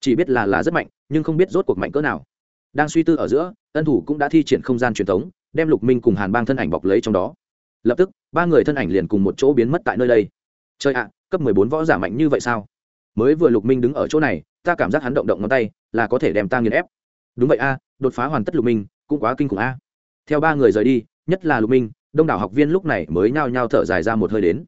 Chỉ biết là là rất mạnh, nhưng không biết rốt cuộc mạnh cỡ nào đang suy tư ở giữa ân thủ cũng đã thi triển không gian truyền thống, đem lục minh cùng hàn bang thân ảnh bọc lấy trong đó. Lập tức, ba người thân ảnh liền cùng một chỗ biến mất tại nơi đây. Chơi ạ, cấp mười bốn võ giả mạnh như vậy sao? Mới vừa lục minh đứng ở chỗ này, ta cảm giác hắn động động ngón tay, là có thể đem ta nghiền ép. Đúng vậy a, đột phá hoàn tất lục minh, cũng quá kinh khủng a. Theo ba người rời đi, nhất là lục minh, đông đảo học viên lúc này mới nhao nhao thở dài ra một hơi đến.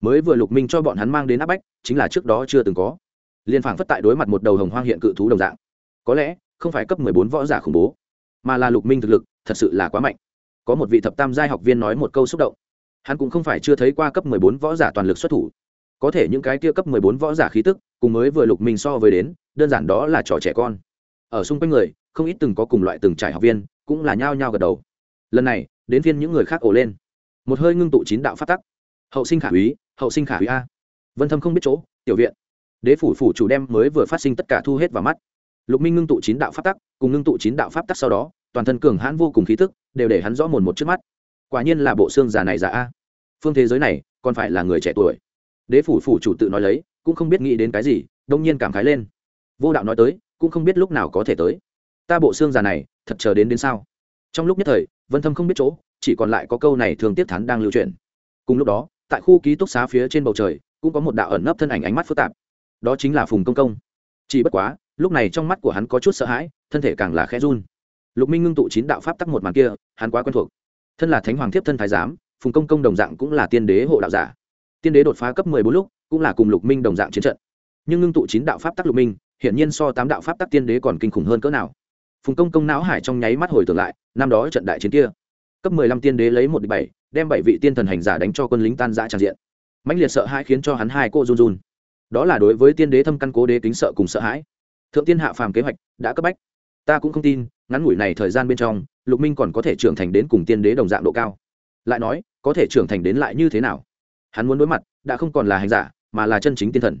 Mới vừa lục minh cho bọn hắn mang đến áp bách, chính là trước đó chưa từng có. Liên phản phất tại đối mặt một đầu hồng hoang hiện cự thú đồng dạng. Có lẽ không phải cấp mười bốn võ giả khủng bố, mà là lục minh thực lực, thật sự là quá mạnh. Có một vị thập tam giai học viên nói một câu xúc động. Hắn cũng không phải chưa thấy qua cấp mười bốn võ giả toàn lực xuất thủ. Có thể những cái kia cấp mười bốn võ giả khí tức, cùng mới vừa lục minh so với đến, đơn giản đó là trò trẻ con. Ở xung quanh người, không ít từng có cùng loại từng trải học viên, cũng là nhao nhao gật đầu. Lần này, đến phiên những người khác ổ lên. Một hơi ngưng tụ chín đạo phát tắc. Hậu sinh khả úy, hậu sinh khả úy a. Vân thâm không biết chỗ, tiểu viện. Đế phủ phủ chủ đem mới vừa phát sinh tất cả thu hết vào mắt lục minh ngưng tụ chín đạo pháp tắc, cùng ngưng tụ chín đạo pháp tắc sau đó, toàn thân cường hãn vô cùng khí tức, đều để hắn rõ mồn một trước mắt. Quả nhiên là bộ xương già này già a. Phương thế giới này, còn phải là người trẻ tuổi. Đế phủ phủ chủ tự nói lấy, cũng không biết nghĩ đến cái gì, đông nhiên cảm khái lên. Vô đạo nói tới, cũng không biết lúc nào có thể tới. Ta bộ xương già này, thật chờ đến đến sao? Trong lúc nhất thời, vân thâm không biết chỗ, chỉ còn lại có câu này thường tiếp thắn đang lưu truyền. Cùng lúc đó, tại khu ký túc xá phía trên bầu trời, cũng có một đạo ẩn nấp thân ảnh ánh mắt phức tạp. Đó chính là phùng công công. Chỉ bất quá lúc này trong mắt của hắn có chút sợ hãi, thân thể càng là khẽ run. Lục minh ngưng tụ chín đạo pháp tắc một màn kia, hắn quá quen thuộc. Thân là thánh hoàng thiếp thân thái giám, phùng công công đồng dạng cũng là tiên đế hộ đạo giả. Tiên đế đột phá cấp mười bốn lúc, cũng là cùng lục minh đồng dạng chiến trận. Nhưng ngưng tụ chín đạo pháp tắc lục minh, hiển nhiên so tám đạo pháp tắc tiên đế còn kinh khủng hơn cỡ nào. Phùng công công não hải trong nháy mắt hồi tưởng lại, năm đó trận đại chiến kia. Cấp mười lăm tiên đế lấy một đ bảy, đem bảy vị tiên thần hành giả đánh cho quân lính tan giã tràn diện. Mãnh liệt sợ hãi khiến cho hắn hai cô run run. Đó là đối với tiên đế thâm căn cố đế kính sợ cùng sợ hãi thượng tiên hạ phàm kế hoạch đã cấp bách. Ta cũng không tin, ngắn ngủi này thời gian bên trong, lục minh còn có thể trưởng thành đến cùng tiên đế đồng dạng độ cao. Lại nói, có thể trưởng thành đến lại như thế nào? Hắn muốn đối mặt, đã không còn là hành giả, mà là chân chính tiên thần.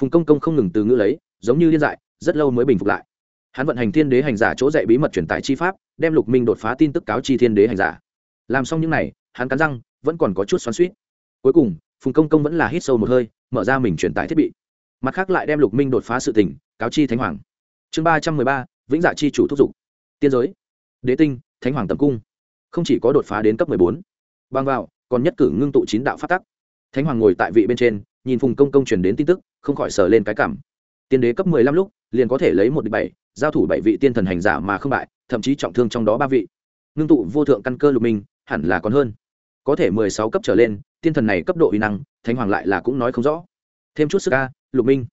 Phùng công công không ngừng từ ngữ lấy, giống như liên dại, rất lâu mới bình phục lại. Hắn vận hành thiên đế hành giả chỗ dạy bí mật truyền tải chi pháp, đem lục minh đột phá tin tức cáo chi thiên đế hành giả. Làm xong những n à y hắn cắn răng, vẫn còn có chút xoắn suýt cuối cùng, phùng công công vẫn là hít sâu một hơi, mở ra mình truyền tải thiết bị. Mặt khác lại đem lục minh đột phá sự tình cáo chi thánh hoàng. Chương ba trăm mười ba, vĩnh dạ chi chủ thúc giục tiên giới. Đế tinh, thánh hoàng tầm cung. Không chỉ có đột phá đến cấp mười bốn, bằng vào, còn nhất cử ngưng tụ chín đạo phát tắc. Thánh hoàng ngồi tại vị bên trên, nhìn phùng công công truyền đến tin tức, không khỏi sờ lên cái cảm. Tiên đế cấp mười lăm lúc, liền có thể lấy một đ bảy, giao thủ bảy vị tiên thần hành giả mà không bại, thậm chí trọng thương trong đó ba vị. Ngưng tụ vô thượng căn cơ lục minh, hẳn là còn hơn. Có thể mười sáu cấp trở lên, tiên thần này cấp độ uy năng, thánh hoàng lại là cũng nói không rõ. Thêm chút sức ca lục minh.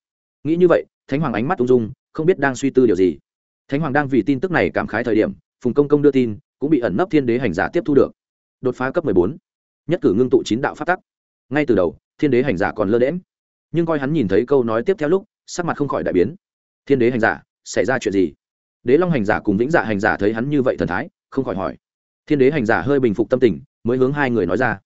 Nghĩ như vậy thánh hoàng ánh mắt ung dung, không biết đang suy tư điều gì. Thánh hoàng đang vì tin tức này cảm khái thời điểm, phùng công công đưa tin, cũng bị ẩn nấp thiên đế hành giả tiếp thu được. Đột phá cấp mười bốn, nhất cử ngưng tụ chín đạo phát tắc. Ngay từ đầu, thiên đế hành giả còn lơ đễm nhưng coi hắn nhìn thấy câu nói tiếp theo lúc, sắc mặt không khỏi đại biến. Thiên đế hành giả, xảy ra chuyện gì? Đế long hành giả cùng vĩnh giả hành giả thấy hắn như vậy thần thái, không khỏi hỏi. Thiên đế hành giả hơi bình phục tâm tình, mới hướng hai người nói ra.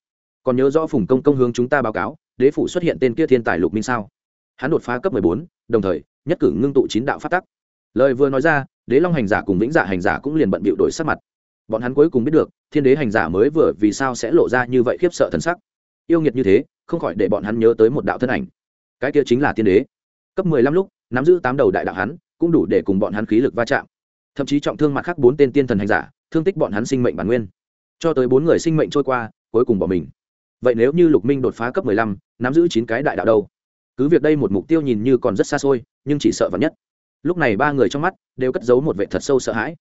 Còn nhớ rõ phùng công công hướng chúng ta báo cáo, đế phủ xuất hiện tên kia thiên tài lục minh sao? Hắn đột phá cấp mười bốn, đồng thời, nhất cử ngưng tụ chín đạo phát tắc. Lời vừa nói ra, đế long hành giả cùng vĩnh dạ hành giả cũng liền bận bịu đổi sắc mặt. Bọn hắn cuối cùng biết được, thiên đế hành giả mới vừa vì sao sẽ lộ ra như vậy khiếp sợ thần sắc. Yêu nghiệt như thế, không khỏi để bọn hắn nhớ tới một đạo thân ảnh. Cái kia chính là tiên đế. Cấp mười lăm lúc, nắm giữ tám đầu đại đạo hắn, cũng đủ để cùng bọn hắn khí lực va chạm. Thậm chí trọng thương mặt khác bốn tên tiên thần hành giả, thương tích bọn hắn sinh mệnh bản nguyên. Cho tới bốn người sinh mệnh trôi qua, cuối cùng bỏ mình. Vậy nếu như lục minh đột phá cấp mười lăm, nắm giữ chín cái đại đạo đâu? Cứ việc đây một mục tiêu nhìn như còn rất xa xôi, nhưng chỉ sợ vắn nhất. Lúc này ba người trong mắt đều cất giấu một vệ thật sâu sợ hãi.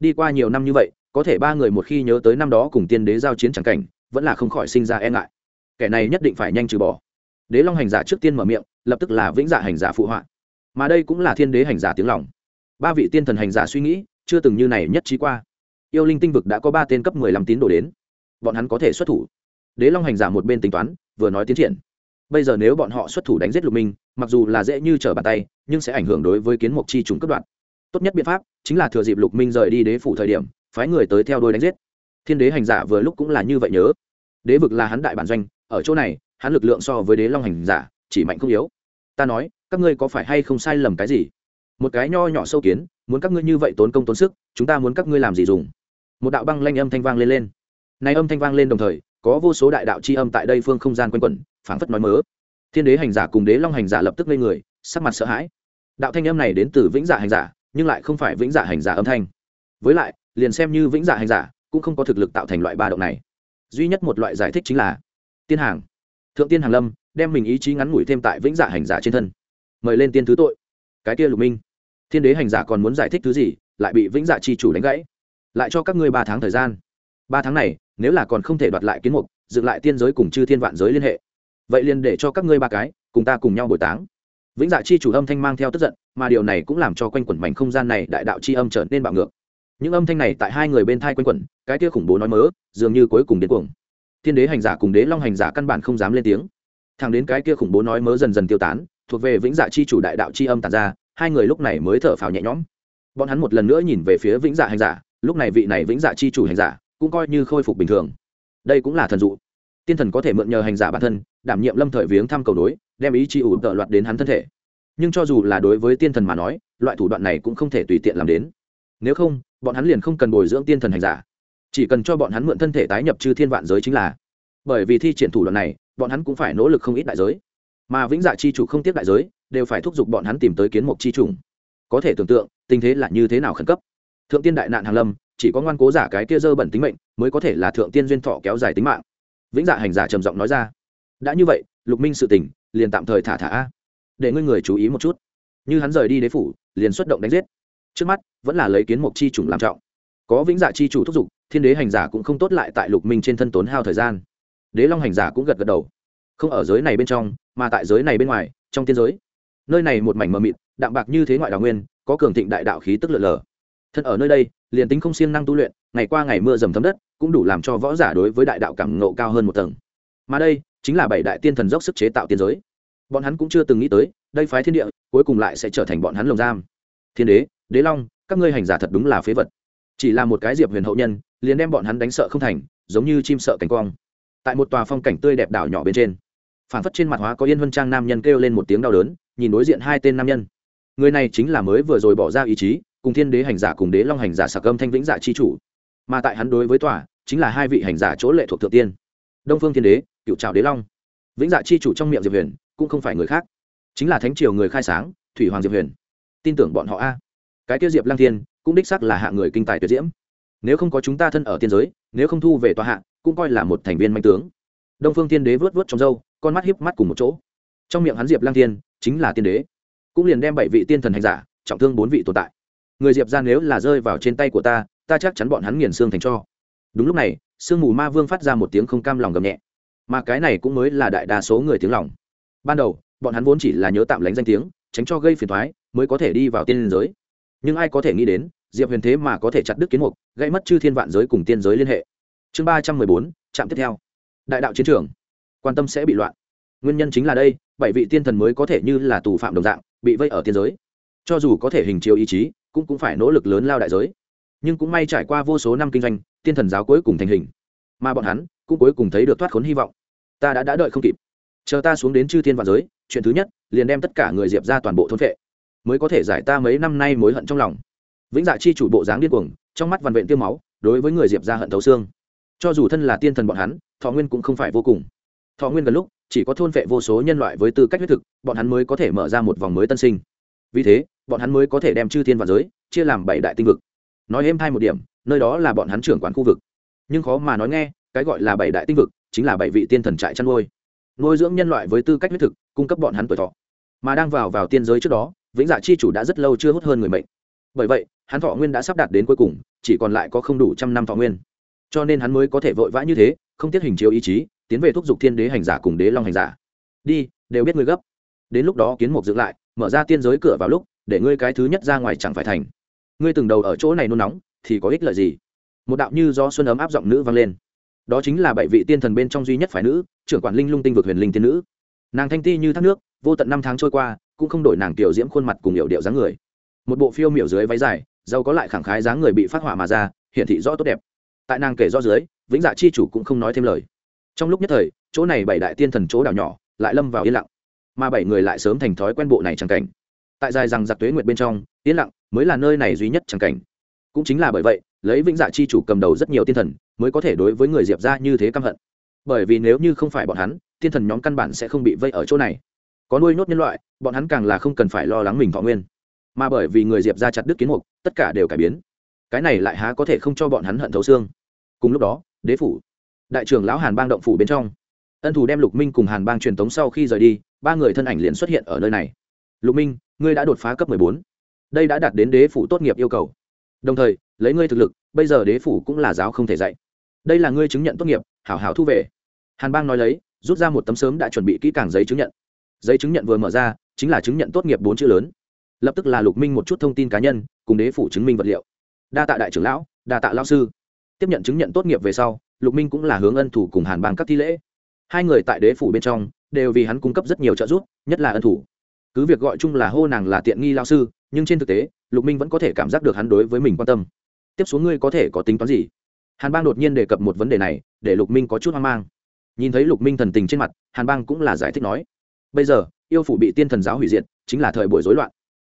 Đi qua nhiều năm như vậy, có thể ba người một khi nhớ tới năm đó cùng tiên đế giao chiến c cảnh, vẫn là không khỏi sinh ra e ngại. Kẻ này nhất định phải nhanh trừ bỏ. Đế long hành giả trước tiên mở miệng, lập tức là vĩnh giả hành giả phụ họa. Mà đây cũng là thiên đế hành giả tiếng lòng. Ba vị tiên thần hành giả suy nghĩ, chưa từng như này nhất trí qua. Yêu linh tinh vực đã có ba tên cấp mười lăm tín đồ đến. Bọn hắn có thể xuất thủ. Đế long hành giả một bên tính toán, vừa nói tiến triển bây giờ nếu bọn họ xuất thủ đánh giết lục minh, mặc dù là dễ như trở bàn tay, nhưng sẽ ảnh hưởng đối với kiến mục chi trùng cấp đoạn. Tốt nhất biện pháp chính là thừa dịp lục minh rời đi đế phủ thời điểm, phái người tới theo đôi đánh giết. Thiên đế hành giả vừa lúc cũng là như vậy nhớ. Đế vực là hắn đại bản doanh, ở chỗ này, hắn lực lượng so với đế long hành giả, chỉ mạnh không yếu. Ta nói, các ngươi có phải hay không sai lầm cái gì? Một cái nho nhỏ sâu kiến, muốn các ngươi như vậy tốn công tốn sức, chúng ta muốn các ngươi làm gì dùng? Một đạo băng lanh âm thanh vang lên lên. Nay âm thanh vang lên đồng thời, có vô số đại đạo c h i âm tại đây phương không gian quanh quẩn phảng phất nói mớ. Thiên đế hành giả cùng đế long hành giả lập tức lên người, sắc mặt sợ hãi. Đạo thanh âm này đến từ vĩnh dạ hành giả, nhưng lại không phải vĩnh dạ hành giả âm thanh. Với lại, liền xem như vĩnh dạ hành giả, cũng không có thực lực tạo thành loại ba động này. Duy nhất một loại giải thích chính là tiên hàng. Thượng tiên hàng lâm đem mình ý chí ngắn ngủi thêm tại vĩnh dạ hành giả trên thân. Mời lên tiên thứ tội. Cái kia lục minh. Thiên đế hành giả còn muốn giải thích thứ gì, lại bị vĩnh dạ chi chủ đánh gãy. Lại cho các ngươi ba tháng thời gian. Ba tháng này, nếu là còn không thể đoạt lại kiến mục, dựng lại tiên giới cùng chư thiên vạn giới liên hệ vậy liền để cho các ngươi ba cái cùng ta cùng nhau bồi táng. Vĩnh dạ chi chủ âm thanh mang theo tức giận, mà điều này cũng làm cho quanh quẩn mảnh không gian này đại đạo chi âm trở nên bạo ngược. Những âm thanh này tại hai người bên thai quanh quẩn, cái kia khủng bố nói mớ, dường như cuối cùng điên cuồng. Thiên đế hành giả cùng đế long hành giả căn bản không dám lên tiếng. Thằng đến cái kia khủng bố nói mớ dần dần tiêu tán, thuộc về vĩnh dạ chi chủ đại đạo chi âm tàn ra, hai người lúc này mới thở phào nhẹ nhõm. Bọn hắn một lần nữa nhìn về phía vĩnh dạ hành giả, lúc này vị này vĩnh dạ chi chủ hành giả cũng coi như khôi phục bình thường. Đây cũng là thần dụ tiên thần có thể mượn nhờ hành giả bản thân, đảm nhiệm lâm thời viếng thăm cầu đối đem ý chi ủ tợ loạt đến hắn thân thể. Nhưng cho dù là đối với tiên thần mà nói, loại thủ đoạn này cũng không thể tùy tiện làm đến. Nếu không, bọn hắn liền không cần bồi dưỡng tiên thần hành giả. Chỉ cần cho bọn hắn mượn thân thể tái nhập chư thiên vạn giới chính là. Bởi vì thi triển thủ đoạn này, bọn hắn cũng phải nỗ lực không ít đại giới. Mà vĩnh dạ chi chủ không tiếp đại giới, đều phải thúc giục bọn hắn tìm tới kiến mục chi trùng. Có thể tưởng tượng, tình thế là như thế nào khẩn cấp. Thượng tiên đại nạn hàng lâm, chỉ có ngoan cố giả cái kia dơ bẩn tính mệnh, mới có thể là thượng tiên duyên thọ kéo dài tính mạng vĩnh dạ hành giả trầm giọng nói ra. Đã như vậy lục minh sự tỉnh, liền tạm thời thả thả a. Để ngươi người chú ý một chút. Như hắn rời đi đế phủ liền xuất động đánh giết. Trước mắt vẫn là lấy kiến mục chi chủng làm trọng. Có vĩnh dạ chi chủ thúc giục thiên đế hành giả cũng không tốt lại tại lục minh trên thân tốn hao thời gian. Đế long hành giả cũng gật gật đầu. Không ở giới này bên trong mà tại giới này bên ngoài trong tiên giới. Nơi này một mảnh mờ mịt đạm bạc như thế ngoại đào nguyên có cường thịnh đại đạo khí tức lượn lờ. Thân ở nơi đây liền tính không siêng năng tu luyện ngày qua ngày mưa dầm thấm đất cũng đủ làm cho võ giả đối với đại đạo cảm ngộ cao hơn một tầng. Mà đây chính là bảy đại tiên thần dốc sức chế tạo tiên giới. Bọn hắn cũng chưa từng nghĩ tới, đây phái thiên địa, cuối cùng lại sẽ trở thành bọn hắn lồng giam. Thiên đế đế long, các ngươi hành giả thật đúng là phế vật. Chỉ là một cái diệp huyền hậu nhân, liền đem bọn hắn đánh sợ không thành, giống như chim sợ cánh quang. Tại một tòa phong cảnh tươi đẹp đảo nhỏ bên trên phản phất trên mặt hóa có yên vân trang nam nhân kêu lên một tiếng đau đớn, nhìn đối diện hai tên nam nhân. Người này chính là mới vừa rồi bỏ ra ý chí, cùng thiên đế hành giả cùng đế long hành giả sạc âm thanh vĩnh dạ chi chủ. Mà tại hắn đối với tòa chính là hai vị hành giả chỗ lệ thuộc thượng tiên. Đông phương thiên đế, cựu trào đế long. Vĩnh dạ chi chủ trong miệng diệp huyền, cũng không phải người khác, chính là thánh triều người khai sáng, thủy hoàng diệp huyền. Tin tưởng bọn họ a. Cái tiêu diệp lang thiên, cũng đích sắc là hạ người kinh tài tuyệt diễm. Nếu không có chúng ta thân ở tiên giới, nếu không thu về tòa hạ, cũng coi là một thành viên manh tướng. Đông phương tiên đế vớt vớt trong râu, con mắt hiếp mắt cùng một chỗ. Trong miệng hắn diệp lang thiên, chính là tiên đế. Cũng liền đem bảy vị tiên thần hành giả, trọng thương bốn vị tồn tại. Người diệp ra nếu là rơi vào trên tay của ta ta chắc chắn bọn hắn nghiền xương thành cho đúng lúc này, sương mù ma vương phát ra một tiếng không cam lòng gầm nhẹ. Mà cái này cũng mới là đại đa số người tiếng lòng. Ban đầu, bọn hắn vốn chỉ là nhớ tạm lánh danh tiếng, tránh cho gây phiền thoái mới có thể đi vào tiên giới. Nhưng ai có thể nghĩ đến, diệp huyền thế mà có thể chặt đứt kiến mục gây mất chư thiên vạn giới cùng tiên giới liên hệ. Chương ba trăm mười bốn, trạm tiếp theo. Đại đạo chiến trường. Quan tâm sẽ bị loạn. Nguyên nhân chính là đây, bảy vị tiên thần mới có thể như là tù phạm đồng dạng, bị vây ở tiên giới. Cho dù có thể hình chiếu ý chí, cũng cũng phải nỗ lực lớn lao đại giới. Nhưng cũng may trải qua vô số năm kinh doanh tiên thần giáo cuối cùng thành hình. Mà bọn hắn cũng cuối cùng thấy được thoát khốn hy vọng. Ta đã đã đợi không kịp. Chờ ta xuống đến chư thiên và giới, chuyện thứ nhất, liền đem tất cả người diệp ra toàn bộ thôn vệ mới có thể giải ta mấy năm nay mối hận trong lòng. Vĩnh dạ chi chủ bộ dáng điên cuồng, trong mắt vằn vện tiêu máu, đối với người diệp ra hận thấu xương. Cho dù thân là tiên thần bọn hắn, thọ nguyên cũng không phải vô cùng. Thọ nguyên gần lúc, chỉ có thôn vệ vô số nhân loại với tư cách huyết thực, bọn hắn mới có thể mở ra một vòng mới tân sinh. Vì thế, bọn hắn mới có thể đem chư thiên và giới chia làm bảy đại tinh vực. Nói êm hai một điểm nơi đó là bọn hắn trưởng quán khu vực. Nhưng khó mà nói nghe, cái gọi là bảy đại tinh vực chính là bảy vị tiên thần trại chăn nuôi. Nuôi dưỡng nhân loại với tư cách huyết thực, cung cấp bọn hắn tuổi thọ. Mà đang vào vào tiên giới trước đó, vĩnh dạ chi chủ đã rất lâu chưa hút hơn người mệnh. Bởi vậy, hắn thọ nguyên đã sắp đạt đến cuối cùng, chỉ còn lại có không đủ trăm năm thọ nguyên. Cho nên hắn mới có thể vội vã như thế, không tiết hình chiếu ý chí, tiến về thúc giục thiên đế hành giả cùng đế long hành giả. Đi, đều biết ngươi gấp. Đến lúc đó kiến mục dựng lại, mở ra tiên giới cửa vào lúc, để ngươi cái thứ nhất ra ngoài chẳng phải thành. Ngươi từng đầu ở chỗ này nôn nóng thì có ích lợi gì? Một đạo như do xuân ấm áp giọng nữ vang lên. Đó chính là bảy vị tiên thần bên trong duy nhất phải nữ, trưởng quản linh lung tinh vực huyền linh tiên nữ. Nàng thanh ti như thác nước, vô tận năm tháng trôi qua, cũng không đổi nàng tiểu diễm khuôn mặt cùng hiệu điệu dáng người. Một bộ phiêu miểu dưới váy dài, giàu có lại khẳng khái dáng người bị phát hỏa mà ra, hiển thị rõ tốt đẹp. Tại nàng kể do dưới, vĩnh dạ chi chủ cũng không nói thêm lời. Trong lúc nhất thời, chỗ này bảy đại tiên thần chỗ đảo nhỏ lại lâm vào yên lặng. Mà bảy người lại sớm thành thói quen bộ này chẳng cảnh. Tại dài rằng giặc tuế nguyệt bên trong, yên lặng mới là nơi này duy nhất chẳng cảnh cũng chính là bởi vậy, lấy vĩnh dạ chi chủ cầm đầu rất nhiều tiên thần, mới có thể đối với người diệp ra như thế căm hận. Bởi vì nếu như không phải bọn hắn, tiên thần nhóm căn bản sẽ không bị vây ở chỗ này. Có nuôi nhốt nhân loại, bọn hắn càng là không cần phải lo lắng mình thọ nguyên. Mà bởi vì người diệp ra chặt đứt kiến mục, tất cả đều cải biến. Cái này lại há có thể không cho bọn hắn hận thấu xương. Cùng lúc đó, đế phủ, đại trưởng lão hàn bang động phủ bên trong. Ân thủ đem lục minh cùng hàn bang truyền tống sau khi rời đi, ba người thân ảnh liền xuất hiện ở nơi này. Lục minh, ngươi đã đột phá cấp bốn. Đây đã đạt đến đế phủ tốt nghiệp yêu cầu đồng thời, lấy ngươi thực lực, bây giờ đế phủ cũng là giáo không thể dạy. Đây là ngươi chứng nhận tốt nghiệp, hảo hảo thu về. Hàn bang nói lấy, rút ra một tấm sớm đã chuẩn bị kỹ càng giấy chứng nhận. Giấy chứng nhận vừa mở ra, chính là chứng nhận tốt nghiệp bốn chữ lớn. Lập tức là lục minh một chút thông tin cá nhân, cùng đế phủ chứng minh vật liệu. Đa tạ đại trưởng lão, đa tạ lao sư. Tiếp nhận chứng nhận tốt nghiệp về sau, lục minh cũng là hướng ân thủ cùng hàn bang các thi lễ. Hai người tại đế phủ bên trong, đều vì hắn cung cấp rất nhiều trợ giúp, nhất là ân thủ. Cứ việc gọi chung là hô nàng là tiện nghi lao sư, nhưng trên thực tế lục minh vẫn có thể cảm giác được hắn đối với mình quan tâm tiếp xuống ngươi có thể có tính toán gì hàn bang đột nhiên đề cập một vấn đề này để lục minh có chút hoang mang nhìn thấy lục minh thần tình trên mặt hàn bang cũng là giải thích nói bây giờ yêu phủ bị tiên thần giáo hủy diệt chính là thời buổi rối loạn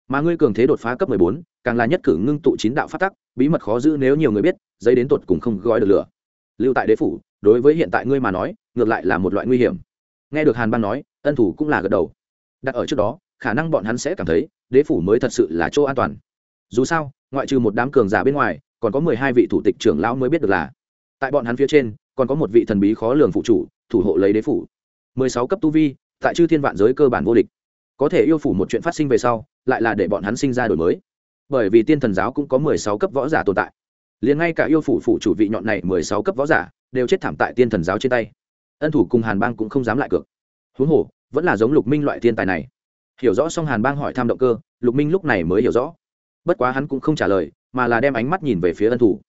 mà ngươi cường thế đột phá cấp mười bốn càng là nhất cử ngưng tụ chín đạo phát tắc bí mật khó giữ nếu nhiều người biết dây đến tột cùng không gói được lửa lưu tại đế phủ đối với hiện tại ngươi mà nói ngược lại là một loại nguy hiểm nghe được hàn bang nói ân thủ cũng là gật đầu đặt ở trước đó khả năng bọn hắn sẽ cảm thấy đế phủ mới thật sự là chỗ an toàn dù sao, ngoại trừ một đám cường giả bên ngoài, còn có mười hai vị thủ tịch trưởng lão mới biết được là. Tại bọn hắn phía trên, còn có một vị thần bí khó lường phụ chủ, thủ hộ lấy đế phủ. Mười sáu cấp tu vi, tại chư thiên vạn giới cơ bản vô địch. Có thể yêu phủ một chuyện phát sinh về sau, lại là để bọn hắn sinh ra đổi mới. Bởi vì tiên thần giáo cũng có mười sáu cấp võ giả tồn tại. Liền ngay cả yêu phủ phủ chủ vị nhọn này mười sáu cấp võ giả, đều chết thảm tại tiên thần giáo trên tay. Ân thủ cùng hàn bang cũng không dám lại cược. Huống hồ, vẫn là giống lục minh loại thiên tài này. Hiểu rõ xong hàn bang hỏi tham động cơ, lục minh lúc này mới hiểu rõ bất quá hắn cũng không trả lời, mà là đem ánh mắt nhìn về phía ân thủ.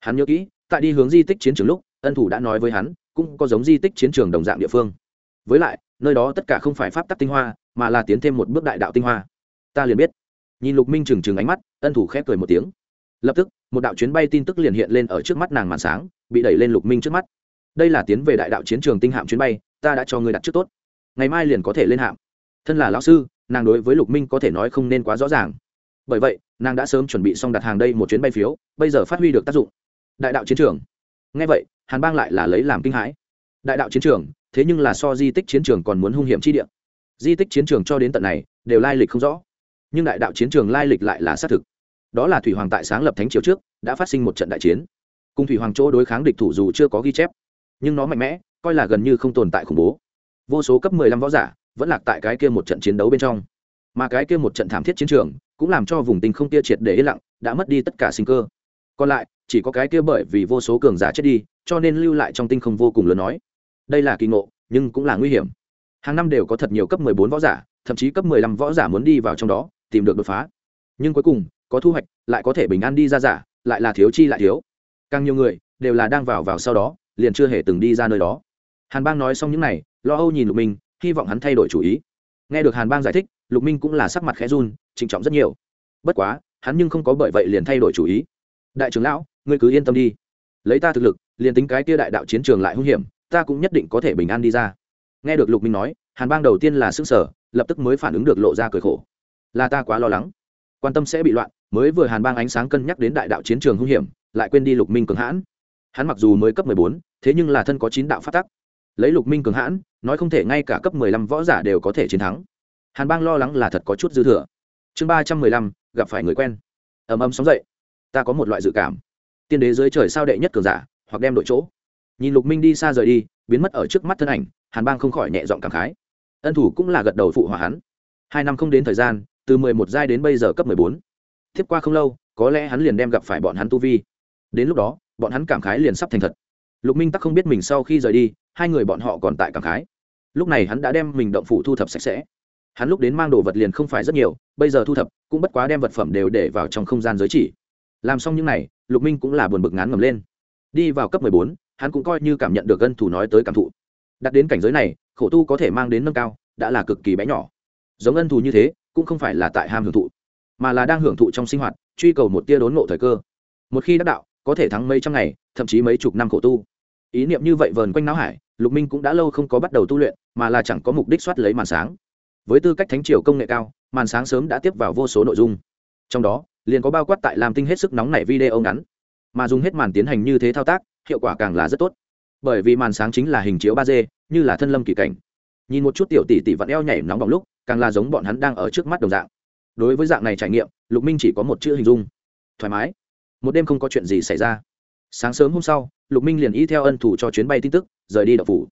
Hắn nhớ kỹ, tại đi hướng di tích chiến trường lúc, ân thủ đã nói với hắn, cũng có giống di tích chiến trường đồng dạng địa phương. Với lại, nơi đó tất cả không phải pháp tắc tinh hoa, mà là tiến thêm một bước đại đạo tinh hoa. Ta liền biết. Nhìn lục minh trừng trừng ánh mắt, ân thủ khép cười một tiếng. Lập tức, một đạo chuyến bay tin tức liền hiện lên ở trước mắt nàng màn sáng, bị đẩy lên lục minh trước mắt. Đây là tiến về đại đạo chiến trường tinh hạm chuyến bay, ta đã cho người đặt trước tốt. Ngày mai liền có thể lên hạm. Thân là lão sư, nàng đối với lục minh có thể nói không nên quá rõ ràng bởi vậy, nàng đã sớm chuẩn bị xong đặt hàng đây một chuyến bay phiếu, bây giờ phát huy được tác dụng. Đại đạo chiến trường. Ngay vậy, hàn bang lại là lấy làm kinh hãi. Đại đạo chiến trường, thế nhưng là so di tích chiến trường còn muốn hung hiểm chi địa. Di tích chiến trường cho đến tận này, đều lai lịch không rõ. Nhưng đại đạo chiến trường lai lịch lại là xác thực. Đó là thủy hoàng tại sáng lập thánh triều trước, đã phát sinh một trận đại chiến. Cùng thủy hoàng chỗ đối kháng địch thủ dù chưa có ghi chép, nhưng nó mạnh mẽ, coi là gần như không tồn tại khủng bố. Vô số cấp mười lăm võ giả vẫn lạc tại cái kia một trận chiến đấu bên trong. Mà cái kia một trận thảm thiết chiến trường cũng làm cho vùng tinh không tia triệt để yên lặng đã mất đi tất cả sinh cơ. Còn lại chỉ có cái kia bởi vì vô số cường giả chết đi cho nên lưu lại trong tinh không vô cùng lớn nói. Đây là kỳ ngộ nhưng cũng là nguy hiểm. Hàng năm đều có thật nhiều cấp mười bốn võ giả thậm chí cấp mười lăm võ giả muốn đi vào trong đó tìm được đột phá. Nhưng cuối cùng có thu hoạch lại có thể bình an đi ra giả lại là thiếu chi lại thiếu. Càng nhiều người đều là đang vào vào sau đó liền chưa hề từng đi ra nơi đó. Hàn bang nói xong những này, lo âu nhìn lục minh hy vọng hắn thay đổi chủ ý. Nghe được hàn bang giải thích lục minh cũng là sắc mặt khẽ run, trịnh trọng rất nhiều. Bất quá, hắn nhưng không có bởi vậy liền thay đổi chủ ý. Đại trưởng lão, ngươi cứ yên tâm đi. Lấy ta thực lực, liền tính cái kia đại đạo chiến trường lại hung hiểm, ta cũng nhất định có thể bình an đi ra. Nghe được lục minh nói, hàn bang đầu tiên là s ư n g sở lập tức mới phản ứng được lộ ra cười khổ. Là ta quá lo lắng. Quan tâm sẽ bị loạn, mới vừa hàn bang ánh sáng cân nhắc đến đại đạo chiến trường hung hiểm, lại quên đi lục minh cường hãn. Hắn mặc dù mới cấp mười bốn, thế nhưng là thân có chín đạo phát tắc. Lấy lục minh cường hãn, nói không thể ngay cả cấp mười lăm võ giả đều có thể chiến thắng hàn bang lo lắng là thật có chút dư thừa. Chương ba trăm mười lăm, gặp phải người quen. Ầm ầm sóng dậy. Ta có một loại dự cảm. Tiên đế dưới trời sao đệ nhất cường giả, hoặc đem đội chỗ. Nhìn lục minh đi xa rời đi, biến mất ở trước mắt thân ảnh, hàn bang không khỏi nhẹ giọng cảm khái. Ân thủ cũng là gật đầu phụ hòa hắn. Hai năm không đến thời gian, từ mười một giai đến bây giờ cấp mười bốn. Tiếp qua không lâu, có lẽ hắn liền đem gặp phải bọn hắn tu vi. Đến lúc đó, bọn hắn cảm khái liền sắp thành thật. Lục minh tắc không biết mình sau khi rời đi, hai người bọn họ còn tại cảm khái. Lúc này hắn đã đem mình động phủ thu thập sạch sẽ hắn lúc đến mang đồ vật liền không phải rất nhiều, bây giờ thu thập, cũng bất quá đem vật phẩm đều để vào trong không gian giới chỉ. Làm xong những n à y lục minh cũng là buồn bực ngán ngầm lên. Đi vào cấp mười bốn, hắn cũng coi như cảm nhận được gân thủ nói tới cảm thụ. Đặt đến cảnh giới này, khổ tu có thể mang đến nâng cao, đã là cực kỳ bé nhỏ. Giống ân thù như thế, cũng không phải là tại ham hưởng thụ, mà là đang hưởng thụ trong sinh hoạt, truy cầu một tia đốn ngộ thời cơ. Một khi đắc đạo, có thể thắng mấy trăm ngày, thậm chí mấy chục năm khổ tu. Ý niệm như vậy vờn quanh não hải, lục minh cũng đã lâu không có bắt đầu tu luyện, mà là chẳng có mục đích soát lấy màn sáng với tư cách thánh triều công nghệ cao, màn sáng sớm đã tiếp vào vô số nội dung. Trong đó, liền có bao quát tại làm tinh hết sức nóng nảy video ngắn. Mà dùng hết màn tiến hành như thế thao tác, hiệu quả càng là rất tốt. Bởi vì màn sáng chính là hình chiếu ba d, như là thân lâm kỳ cảnh. Nhìn một chút tiểu tỷ tỷ vặn eo nhảy nóng bỏng lúc, càng là giống bọn hắn đang ở trước mắt đồng dạng. Đối với dạng này trải nghiệm, lục minh chỉ có một chữ hình dung. Thoải mái. Một đêm không có chuyện gì xảy ra. Sáng sớm hôm sau, lục minh liền y theo ân thủ cho chuyến bay tin tức, rời đi đậu phủ.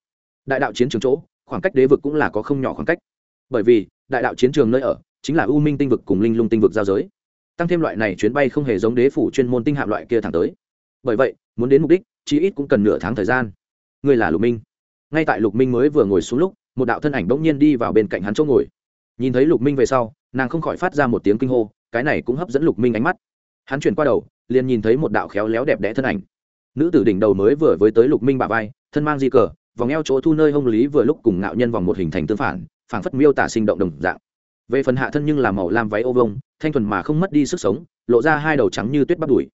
Đại đạo chiến trường chỗ, khoảng cách đế vực cũng là có không nhỏ khoảng cách bởi vì đại đạo chiến trường nơi ở chính là u minh tinh vực cùng linh lung tinh vực giao giới. Tăng thêm loại này chuyến bay không hề giống đế phủ chuyên môn tinh hạm loại kia thẳng tới. Bởi vậy, muốn đến mục đích chỉ ít cũng cần nửa tháng thời gian. Người là lục minh. Ngay tại lục minh mới vừa ngồi xuống lúc, một đạo thân ảnh bỗng nhiên đi vào bên cạnh hắn chỗ ngồi. Nhìn thấy lục minh về sau, nàng không khỏi phát ra một tiếng kinh hô, cái này cũng hấp dẫn lục minh ánh mắt. Hắn chuyển qua đầu, liền nhìn thấy một đạo khéo léo đẹp đẽ thân ảnh. Nữ tử đỉnh đầu mới vừa với tới lục minh bà vai, thân mang di cờ, vòng eo chỗ thu nơi hông lý vừa lúc cùng ngạo nhân vòng một hình thành tương phản phảng phất miêu tả sinh động đồng dạng. Về phần hạ thân nhưng là màu lam váy ô vông thanh thuần mà không mất đi sức sống, lộ ra hai đầu trắng như tuyết bắp đùi.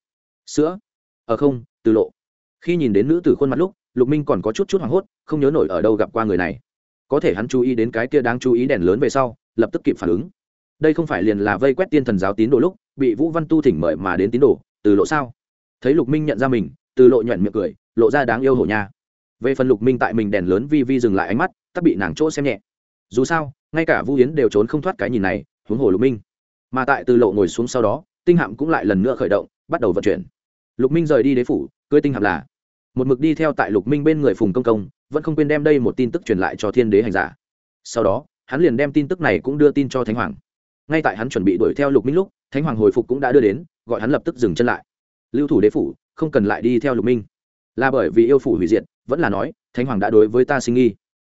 Sữa. Ở không, từ lộ. Khi nhìn đến nữ tử khuôn mặt lúc, lục minh còn có chút chút hoảng hốt, không nhớ nổi ở đâu gặp qua người này. Có thể hắn chú ý đến cái kia đáng chú ý đèn lớn về sau, lập tức kịp phản ứng. Đây không phải liền là vây quét tiên thần giáo tín đồ lúc, bị vũ văn tu thỉnh mời mà đến tín đồ, từ lộ sao? Thấy lục minh nhận ra mình, từ lộ nhuận miệng cười, lộ ra đáng yêu hổ nha. Về phần lục minh tại mình đèn lớn vi vi dừng lại ánh mắt, tắc bị nàng chỗ xem nhẹ dù sao, ngay cả vu hiến đều trốn không thoát cái nhìn này, huống hồ lục minh. Mà tại từ lộ ngồi xuống sau đó, tinh hạm cũng lại lần nữa khởi động, bắt đầu vận chuyển. Lục minh rời đi đế phủ, cưới tinh hạm là. Một mực đi theo tại lục minh bên người phùng công công, vẫn không quên đem đây một tin tức truyền lại cho thiên đế hành giả. Sau đó, hắn liền đem tin tức này cũng đưa tin cho thánh hoàng. Ngay tại hắn chuẩn bị đuổi theo lục minh lúc, thánh hoàng hồi phục cũng đã đưa đến, gọi hắn lập tức dừng chân lại. Lưu thủ đế phủ, không cần lại đi theo lục minh. Là bởi vì yêu phủ hủy diệt, vẫn là nói, thánh hoàng đã đối với ta sinh nghi.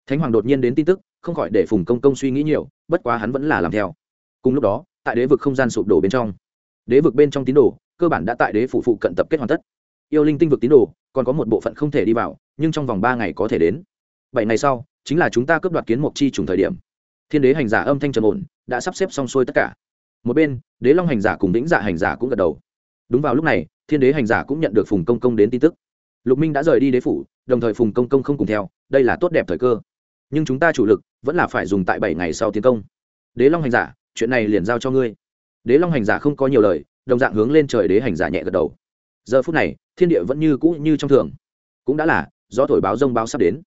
Thánh hoàng đột nhiên đến tin tức không khỏi để phùng công công suy nghĩ nhiều, bất quá hắn vẫn là làm theo. Cùng lúc đó, tại đế vực không gian sụp đổ bên trong, đế vực bên trong tín đồ, cơ bản đã tại đế phủ phụ cận tập kết hoàn tất. Yêu linh tinh vực tín đồ, còn có một bộ phận không thể đi vào, nhưng trong vòng ba ngày có thể đến. Bảy ngày sau, chính là chúng ta cướp đoạt kiến mục chi trùng thời điểm. Thiên đế hành giả âm thanh trầm ổn, đã sắp xếp xong xuôi tất cả. Một bên, đế long hành giả cùng đĩnh dạ hành giả cũng gật đầu. Đúng vào lúc này, thiên đế hành giả cũng nhận được phùng công công đến tin tức. Lục minh đã rời đi đế phủ, đồng thời phùng công công không cùng theo, đây là tốt đẹp thời cơ nhưng chúng ta chủ lực vẫn là phải dùng tại bảy ngày sau tiến công. Đế long hành giả, chuyện này liền giao cho ngươi. Đế long hành giả không có nhiều lời, đồng dạng hướng lên trời đế hành giả nhẹ gật đầu. Giờ phút này, thiên địa vẫn như cũ như trong thường. Cũng đã là do thổi báo rông báo sắp đến.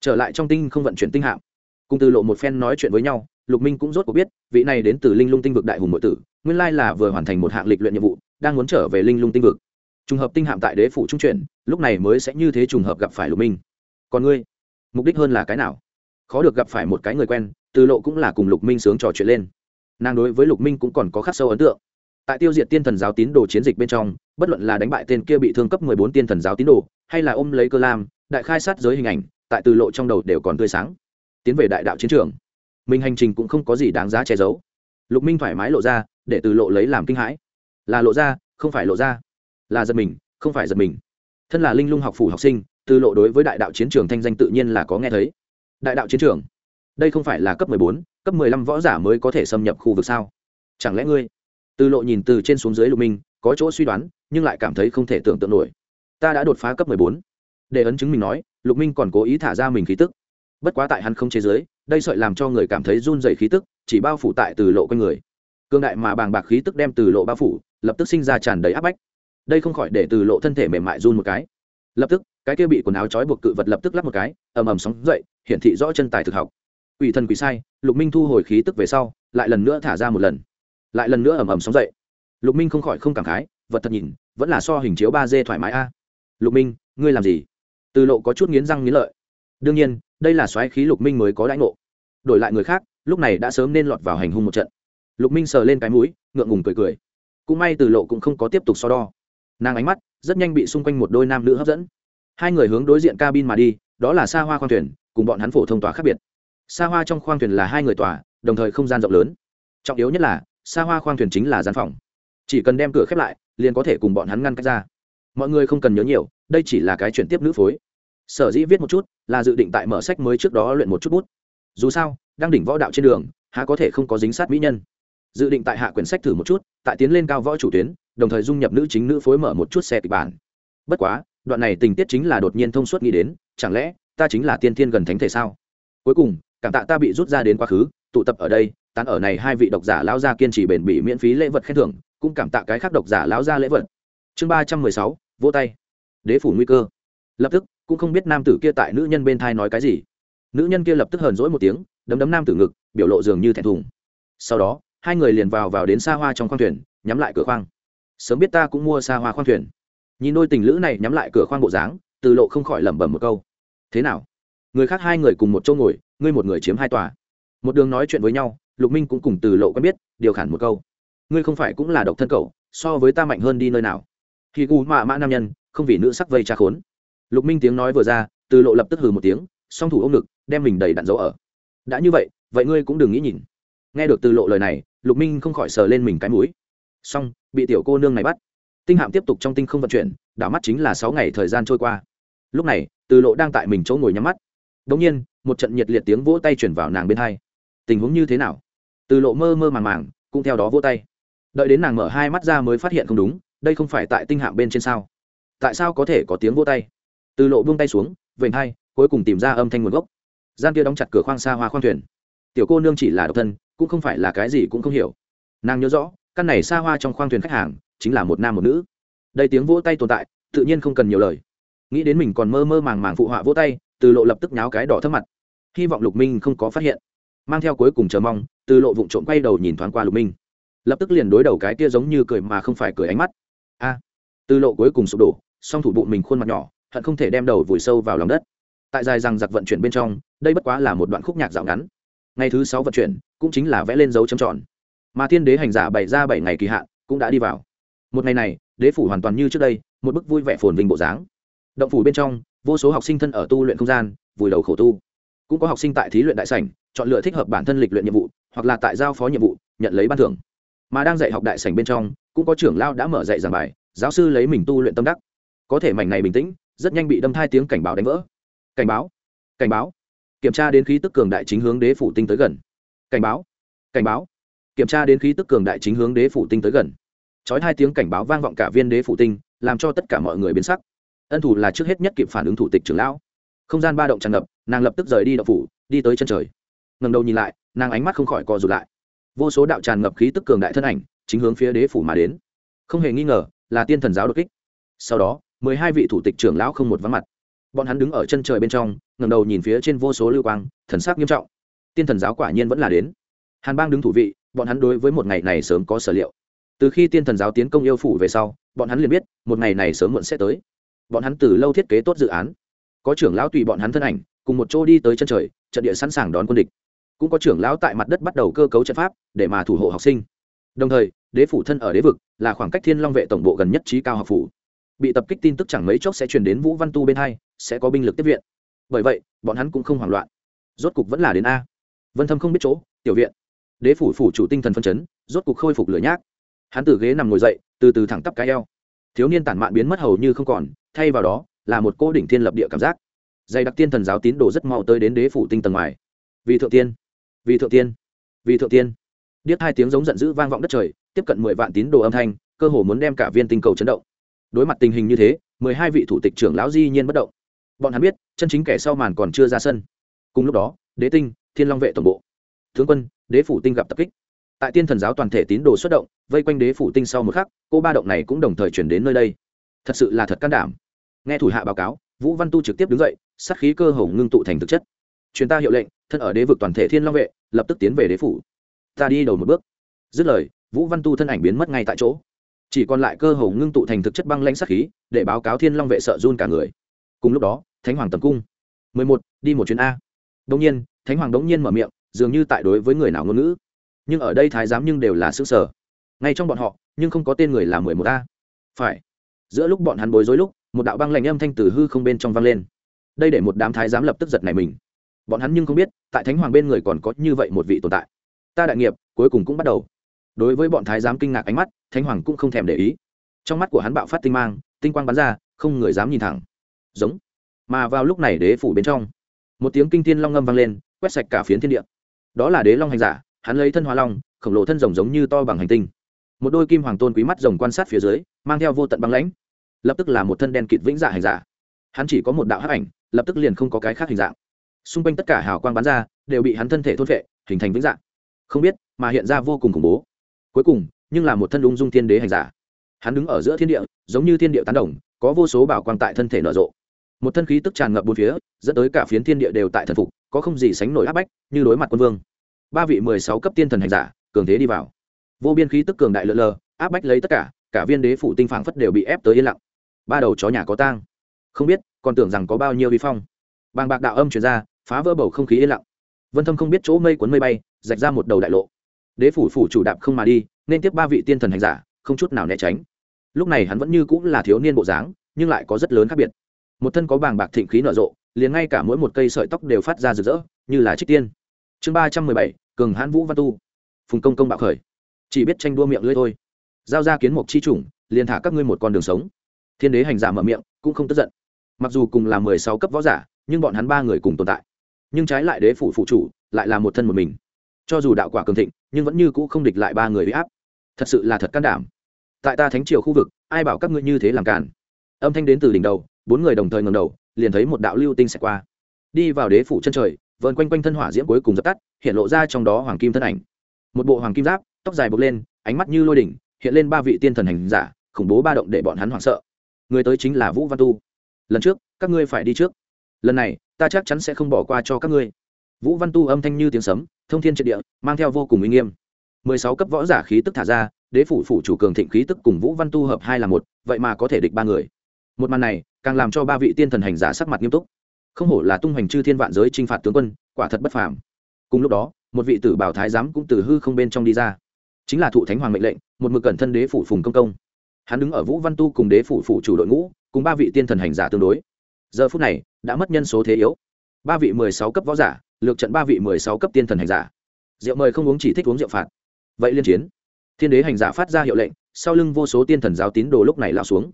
Trở lại trong tinh không vận chuyển tinh hạm. Cùng từ lộ một phen nói chuyện với nhau, lục minh cũng rốt cuộc biết, vị này đến từ linh lung tinh vực đại hùng nội tử, nguyên lai là vừa hoàn thành một hạng lịch luyện nhiệm vụ, đang muốn trở về linh lung tinh vực. Trùng hợp tinh hạm tại đế phủ trung chuyển, lúc này mới sẽ như thế trùng hợp gặp phải lục minh. Còn ngươi, mục đích hơn là cái nào? Khó được gặp phải một cái người quen, từ lộ cũng là cùng lục minh sướng trò chuyện lên. Nàng đối với lục minh cũng còn có khắc sâu ấn tượng. Tại tiêu diệt tiên thần giáo tín đồ chiến dịch bên trong, bất luận là đánh bại tên kia bị thương cấp mười bốn tiên thần giáo tín đồ, hay là ôm lấy cơ lam, đại khai sát giới hình ảnh, tại từ lộ trong đầu đều còn tươi sáng. Tiến về đại đạo chiến trường. Mình hành trình cũng không có gì đáng giá che giấu. Lục minh thoải mái lộ ra, để từ lộ lấy làm kinh hãi. Là lộ ra, không phải lộ ra. Là giật mình, không phải giật mình. Thân là linh lung học phủ học sinh, từ lộ đối với đại đạo chiến trường thanh danh tự nhiên là có nghe thấy đại đạo chiến trường. Đây không phải là cấp mười bốn, cấp mười lăm võ giả mới có thể xâm nhập khu vực sao? Chẳng lẽ ngươi? Từ lộ nhìn từ trên xuống dưới lục minh, có chỗ suy đoán, nhưng lại cảm thấy không thể tưởng tượng nổi. Ta đã đột phá cấp mười bốn. Để ấn chứng mình nói, lục minh còn cố ý thả ra mình khí tức. Bất quá tại hắn không chế giới, đây sợi làm cho người cảm thấy run dày khí tức, chỉ bao phủ tại từ lộ quanh người. Cương đại mà bàng bạc khí tức đem từ lộ bao phủ, lập tức sinh ra tràn đầy áp bách. Đây không khỏi để từ lộ thân thể mềm mại run một cái. Lập tức, cái kia bị quần áo trói buộc cự vật lập tức lắp một cái, ầm ầm sóng dậy hiển thị rõ chân tài thực học. Ủy thần quỷ sai, lục minh thu hồi khí tức về sau, lại lần nữa thả ra một lần. Lại lần nữa ầm ầm sóng dậy. Lục minh không khỏi không cảm khái, vật thật nhìn, vẫn là so hình chiếu ba d thoải mái a. Lục minh, ngươi làm gì? Từ lộ có chút nghiến răng nghiến lợi. Đương nhiên, đây là xoáy khí lục minh mới có đãi ngộ. Đổi lại người khác, lúc này đã sớm nên lọt vào hành hung một trận. Lục minh sờ lên cái mũi, ngượng ngùng cười cười. Cũng may từ lộ cũng không có tiếp tục so đo. Nàng ánh mắt rất nhanh bị xung quanh một đôi nam nữ hấp dẫn. Hai người hướng đối diện cabin mà đi, đó là xa hoa khoang thuyền cùng bọn hắn phổ thông tòa khác biệt. Xa hoa trong khoang thuyền là hai người tòa, đồng thời không gian rộng lớn. Trọng yếu nhất là xa hoa khoang thuyền chính là gian phòng. Chỉ cần đem cửa khép lại, liền có thể cùng bọn hắn ngăn cách ra. Mọi người không cần nhớ nhiều, đây chỉ là cái chuyển tiếp nữ phối. Sở dĩ viết một chút, là dự định tại mở sách mới trước đó luyện một chút bút. Dù sao, đang đỉnh võ đạo trên đường, há có thể không có dính sát mỹ nhân. Dự định tại hạ quyển sách thử một chút, tại tiến lên cao võ chủ tuyến, đồng thời dung nhập nữ chính nữ phối mở một chút xe kịch bản. Bất quá, đoạn này tình tiết chính là đột nhiên thông suốt nghĩ đến, chẳng lẽ ta chính là tiên thiên gần thánh thể sao? Cuối cùng, cảm tạ ta bị rút ra đến quá khứ, tụ tập ở đây, tán ở này hai vị độc giả lão gia kiên trì bền bỉ miễn phí lễ vật khen thưởng, cũng cảm tạ cái khác độc giả lão gia lễ vật. Chương ba trăm mười sáu, vỗ tay. Đế phủ nguy cơ. Lập tức, cũng không biết nam tử kia tại nữ nhân bên thai nói cái gì. Nữ nhân kia lập tức hờn dỗi một tiếng, đấm đấm nam tử ngực, biểu lộ dường như thẹn thùng. Sau đó, hai người liền vào vào đến xa hoa trong khoang thuyền, nhắm lại cửa khoang. Sớm biết ta cũng mua xa hoa khoang thuyền. Nhìn đôi tình lữ này nhắm lại cửa khoang bộ dáng, từ lộ không khỏi lẩm bẩm một câu thế nào? Người khác hai người cùng một chỗ ngồi, ngươi một người chiếm hai tòa. Một đường nói chuyện với nhau, lục minh cũng cùng từ lộ quen biết, điều khản một câu. Ngươi không phải cũng là độc thân cậu, so với ta mạnh hơn đi nơi nào? Khi gu mạ mã nam nhân, không vì nữ sắc vây tra khốn. Lục minh tiếng nói vừa ra, từ lộ lập tức hừ một tiếng, song thủ ôm ngực, đem mình đầy đạn dấu ở. Đã như vậy vậy ngươi cũng đừng nghĩ nhìn. Nghe được từ lộ lời này, lục minh không khỏi sờ lên mình cái mũi. Xong, bị tiểu cô nương này bắt. Tinh hạm tiếp tục trong tinh không vận chuyển, đảo mắt chính là sáu ngày thời gian trôi qua. Lúc này từ lộ đang tại mình chỗ ngồi nhắm mắt. Đ nhiên, một trận nhiệt liệt tiếng vỗ tay chuyển vào nàng bên hai. Tình huống như thế nào? Từ lộ mơ mơ màng màng, cũng theo đó vỗ tay. Đợi đến nàng mở hai mắt ra mới phát hiện không đúng, đây không phải tại tinh hạng bên trên sao? Tại sao có thể có tiếng vỗ tay? Từ lộ buông tay xuống, vểnh hai, cuối cùng tìm ra âm thanh nguồn gốc. Gian kia đóng chặt cửa khoang xa hoa khoang thuyền. Tiểu cô nương chỉ là độc thân, cũng không phải là cái gì cũng không hiểu. Nàng nhớ rõ, căn này xa hoa trong khoang thuyền khách hàng, chính là một nam một nữ. Đây tiếng vỗ tay tồn tại, tự nhiên không cần nhiều lời nghĩ đến mình còn mơ mơ màng màng phụ họa vỗ tay, từ lộ lập tức nháo cái đỏ thấp mặt. Hy vọng lục minh không có phát hiện. Mang theo cuối cùng chờ mong, từ lộ vụng trộm quay đầu nhìn thoáng qua lục minh. Lập tức liền đối đầu cái kia giống như cười mà không phải cười ánh mắt. A! Từ lộ cuối cùng sụp đổ, song thủ bụng mình khuôn mặt nhỏ, hận không thể đem đầu vùi sâu vào lòng đất. Tại dài rằng giặc vận chuyển bên trong, đây bất quá là một đoạn khúc nhạc dạo ngắn. Ngày thứ sáu vận chuyển, cũng chính là vẽ lên dấu chấm tròn. Mà thiên đế hành giả bày ra bảy ngày kỳ hạn, cũng đã đi vào. Một ngày này, đế phủ hoàn toàn như trước đây, một bức vui vẻ phồn vinh bộ dáng động phủ bên trong, vô số học sinh thân ở tu luyện không gian, vùi đầu khổ tu. Cũng có học sinh tại thí luyện đại sảnh, chọn lựa thích hợp bản thân lịch luyện nhiệm vụ, hoặc là tại giao phó nhiệm vụ, nhận lấy ban thưởng. Mà đang dạy học đại sảnh bên trong, cũng có trưởng lao đã mở dạy giảng bài, giáo sư lấy mình tu luyện tâm đắc. Có thể mảnh này bình tĩnh, rất nhanh bị đâm thai tiếng cảnh báo đánh vỡ. Cảnh báo cảnh báo. Kiểm tra đến khí tức cường đại chính hướng đế phủ tinh tới gần. Cảnh báo cảnh báo. Kiểm tra đến khí tức cường đại chính hướng đế phủ tinh tới gần. Chói hai tiếng cảnh báo vang vọng cả viên đế phủ tinh, làm cho tất cả mọi người biến sắc ân thủ là trước hết nhất kịp phản ứng thủ tịch trưởng lão. Không gian ba động tràn ngập, nàng lập tức rời đi đậu phủ, đi tới chân trời. Ngầm đầu nhìn lại, nàng ánh mắt không khỏi co rụt lại. Vô số đạo tràn ngập khí tức cường đại thân ảnh, chính hướng phía đế phủ mà đến. Không hề nghi ngờ, là tiên thần giáo đột kích. Sau đó, mười hai vị thủ tịch trưởng lão không một vắng mặt. Bọn hắn đứng ở chân trời bên trong ngầm đầu nhìn phía trên vô số lưu quang, thần sắc nghiêm trọng. Tiên thần giáo quả nhiên vẫn là đến. Hàn bang đứng thủ vị, bọn hắn đối với một ngày này sớm có sở liệu. Từ khi tiên thần giáo tiến công yêu phủ về sau, bọn hắn liền biết, một ngày này sớm muộn sẽ tới bọn hắn từ lâu thiết kế tốt dự án. Có trưởng lão tùy bọn hắn thân ảnh, cùng một chỗ đi tới chân trời, trận địa sẵn sàng đón quân địch. Cũng có trưởng lão tại mặt đất bắt đầu cơ cấu trận pháp, để mà thủ hộ học sinh. Đồng thời, đế phủ thân ở đế vực, là khoảng cách thiên long vệ tổng bộ gần nhất trí cao học phủ. Bị tập kích tin tức chẳng mấy chốc sẽ truyền đến vũ văn tu bên hai, sẽ có binh lực tiếp viện. Bởi vậy, bọn hắn cũng không hoảng loạn. Rốt cục vẫn là đến a. Vân thâm không biết chỗ, tiểu viện. Đế phủ phủ chủ tinh thần phân chấn, rốt cục khôi phục lửa nhác. Hắn từ ghế nằm ngồi dậy, từ từ thẳng tắp cái eo. Thiếu niên tản mạn biến mất hầu như không còn thay vào đó, là một cô đỉnh thiên lập địa cảm giác. Dày đặc tiên thần giáo tín đồ rất mau tới đến đế phủ tinh tầng ngoài. Vì thượng tiên, vì thượng tiên, vì thượng tiên. Điếc hai tiếng giống giận dữ vang vọng đất trời, tiếp cận mười vạn tín đồ âm thanh, cơ hồ muốn đem cả viên tinh cầu chấn động. Đối mặt tình hình như thế, mười hai vị thủ tịch trưởng lão di nhiên bất động. Bọn hắn biết, chân chính kẻ sau màn còn chưa ra sân. Cùng lúc đó, đế tinh, thiên long vệ tổng bộ, tướng quân, đế phủ tinh gặp tập kích. Tại tiên thần giáo toàn thể tín đồ xuất động, vây quanh đế phủ tinh sau một khắc, cô ba động này cũng đồng thời chuyển đến nơi đây. Thật sự là thật can đảm nghe thủ hạ báo cáo, vũ văn tu trực tiếp đứng dậy, sát khí cơ hồ ngưng tụ thành thực chất. Truyền ta hiệu lệnh, thân ở đế vực toàn thể thiên long vệ, lập tức tiến về đế phủ. Ta đi đầu một bước. Dứt lời, vũ văn tu thân ảnh biến mất ngay tại chỗ. Chỉ còn lại cơ hồ ngưng tụ thành thực chất băng lãnh sát khí, để báo cáo thiên long vệ sợ run cả người. Cùng lúc đó, thánh hoàng tầm cung. Mười một, đi một chuyến a. Đông nhiên, thánh hoàng đống nhiên mở miệng, dường như tại đối với người nào ngôn ngữ. Nhưng ở đây thái giám nhưng đều là xứ sở ngay trong bọn họ, nhưng không có tên người là mười một a. Phải. Giữa lúc bọn hắn bối rối lúc một đạo băng lạnh âm thanh từ hư không bên trong vang lên. Đây để một đám thái giám lập tức giật này mình. Bọn hắn nhưng không biết, tại thánh hoàng bên người còn có như vậy một vị tồn tại. Ta đại nghiệp, cuối cùng cũng bắt đầu. Đối với bọn thái giám kinh ngạc ánh mắt, thánh hoàng cũng không thèm để ý. Trong mắt của hắn bạo phát tinh mang, tinh quang bắn ra, không người dám nhìn thẳng. Giống. Mà vào lúc này đế phủ bên trong, một tiếng kinh thiên long ngâm vang lên, quét sạch cả phiến thiên địa. Đó là đế long hành giả, hắn lấy thân hóa long, khổng lồ thân rồng giống như to bằng hành tinh. Một đôi kim hoàng tôn quý mắt rồng quan sát phía dưới, mang theo vô tận băng lãnh lập tức là một thân đen kịt vĩnh dạ hành giả. Hắn chỉ có một đạo hắc ảnh lập tức liền không có cái khác hình dạng. Xung quanh tất cả hào quang bắn ra đều bị hắn thân thể thôn vệ hình thành vĩnh dạng không biết mà hiện ra vô cùng khủng bố. Cuối cùng nhưng là một thân ung dung thiên đế hành giả. Hắn đứng ở giữa thiên địa giống như thiên địa tán đồng có vô số bảo quang tại thân thể nở rộ. Một thân khí tức tràn ngập bốn phía dẫn tới cả phiến thiên địa đều tại thần phục có không gì sánh nổi áp bách như đối mặt quân vương. Ba vị mười sáu cấp tiên thần hành giả cường thế đi vào. Vô biên khí tức cường đại lơ lờ, áp bách lấy tất cả cả viên đế phủ tinh phảng phất đều bị ép tới yên lặng ba đầu chó nhà có tang. Không biết, còn tưởng rằng có bao nhiêu vi phong. Bàng bạc đạo âm chuyển ra, phá vỡ bầu không khí yên lặng. Vân thâm không biết chỗ mây cuốn mây bay, rạch ra một đầu đại lộ. Đế phủ phủ chủ đạp không mà đi, nên tiếp ba vị tiên thần hành giả, không chút nào né tránh. Lúc này hắn vẫn như cũng là thiếu niên bộ dáng, nhưng lại có rất lớn khác biệt. Một thân có bàng bạc thịnh khí nở rộ, liền ngay cả mỗi một cây sợi tóc đều phát ra rực rỡ, như là trích tiên. Chương ba trăm mười bảy, cường hãn vũ văn tu. Phùng công công bạo khởi. Chỉ biết tranh đua miệng lưỡi thôi. Giao ra kiến mục chi chủng, liền thả các ngươi một con đường sống thiên đế hành giả mở miệng, cũng không tức giận. Mặc dù cùng là mười sáu cấp võ giả, nhưng bọn hắn ba người cùng tồn tại. Nhưng trái lại đế phủ phụ chủ lại là một thân một mình. Cho dù đạo quả cường thịnh, nhưng vẫn như cũ không địch lại ba người bị áp. Thật sự là thật can đảm. Tại ta thánh triều khu vực, ai bảo các ngươi như thế làm cản âm thanh đến từ đỉnh đầu, bốn người đồng thời ngầm đầu, liền thấy một đạo lưu tinh xẹt qua. Đi vào đế phủ chân trời, vờn quanh quanh thân hỏa diễm cuối cùng dập tắt, hiện lộ ra trong đó hoàng kim thân ảnh. Một bộ hoàng kim giáp, tóc dài bốc lên, ánh mắt như lôi đỉnh, hiện lên ba vị tiên thần hành giả, khủng bố ba động để bọn hắn hoảng sợ người tới chính là vũ văn tu. Lần trước, các ngươi phải đi trước. Lần này, ta chắc chắn sẽ không bỏ qua cho các ngươi. Vũ văn tu âm thanh như tiếng sấm, thông thiên triệt địa, mang theo vô cùng uy nghiêm. Mười sáu cấp võ giả khí tức thả ra, đế phủ phủ chủ cường thịnh khí tức cùng vũ văn tu hợp hai là một, vậy mà có thể địch ba người. Một màn này, càng làm cho ba vị tiên thần hành giả sắc mặt nghiêm túc. Không hổ là tung hoành chư thiên vạn giới t r i n h phạt tướng quân, quả thật bất phàm. Cùng lúc đó, một vị tử bảo thái giám cũng từ hư không bên trong đi ra. Chính là thụ thánh hoàng mệnh lệnh, một mực cẩn thân đế phủ phùng công công hắn đứng ở vũ văn tu cùng đế phủ phủ chủ đội ngũ, cùng ba vị tiên thần hành giả tương đối. Giờ phút này, đã mất nhân số thế yếu. Ba vị mười sáu cấp võ giả, lược trận ba vị mười sáu cấp tiên thần hành giả. Rượu mời không uống chỉ thích uống rượu phạt. Vậy liên chiến. Thiên đế hành giả phát ra hiệu lệnh, sau lưng vô số tiên thần giáo tín đồ lúc này lao xuống.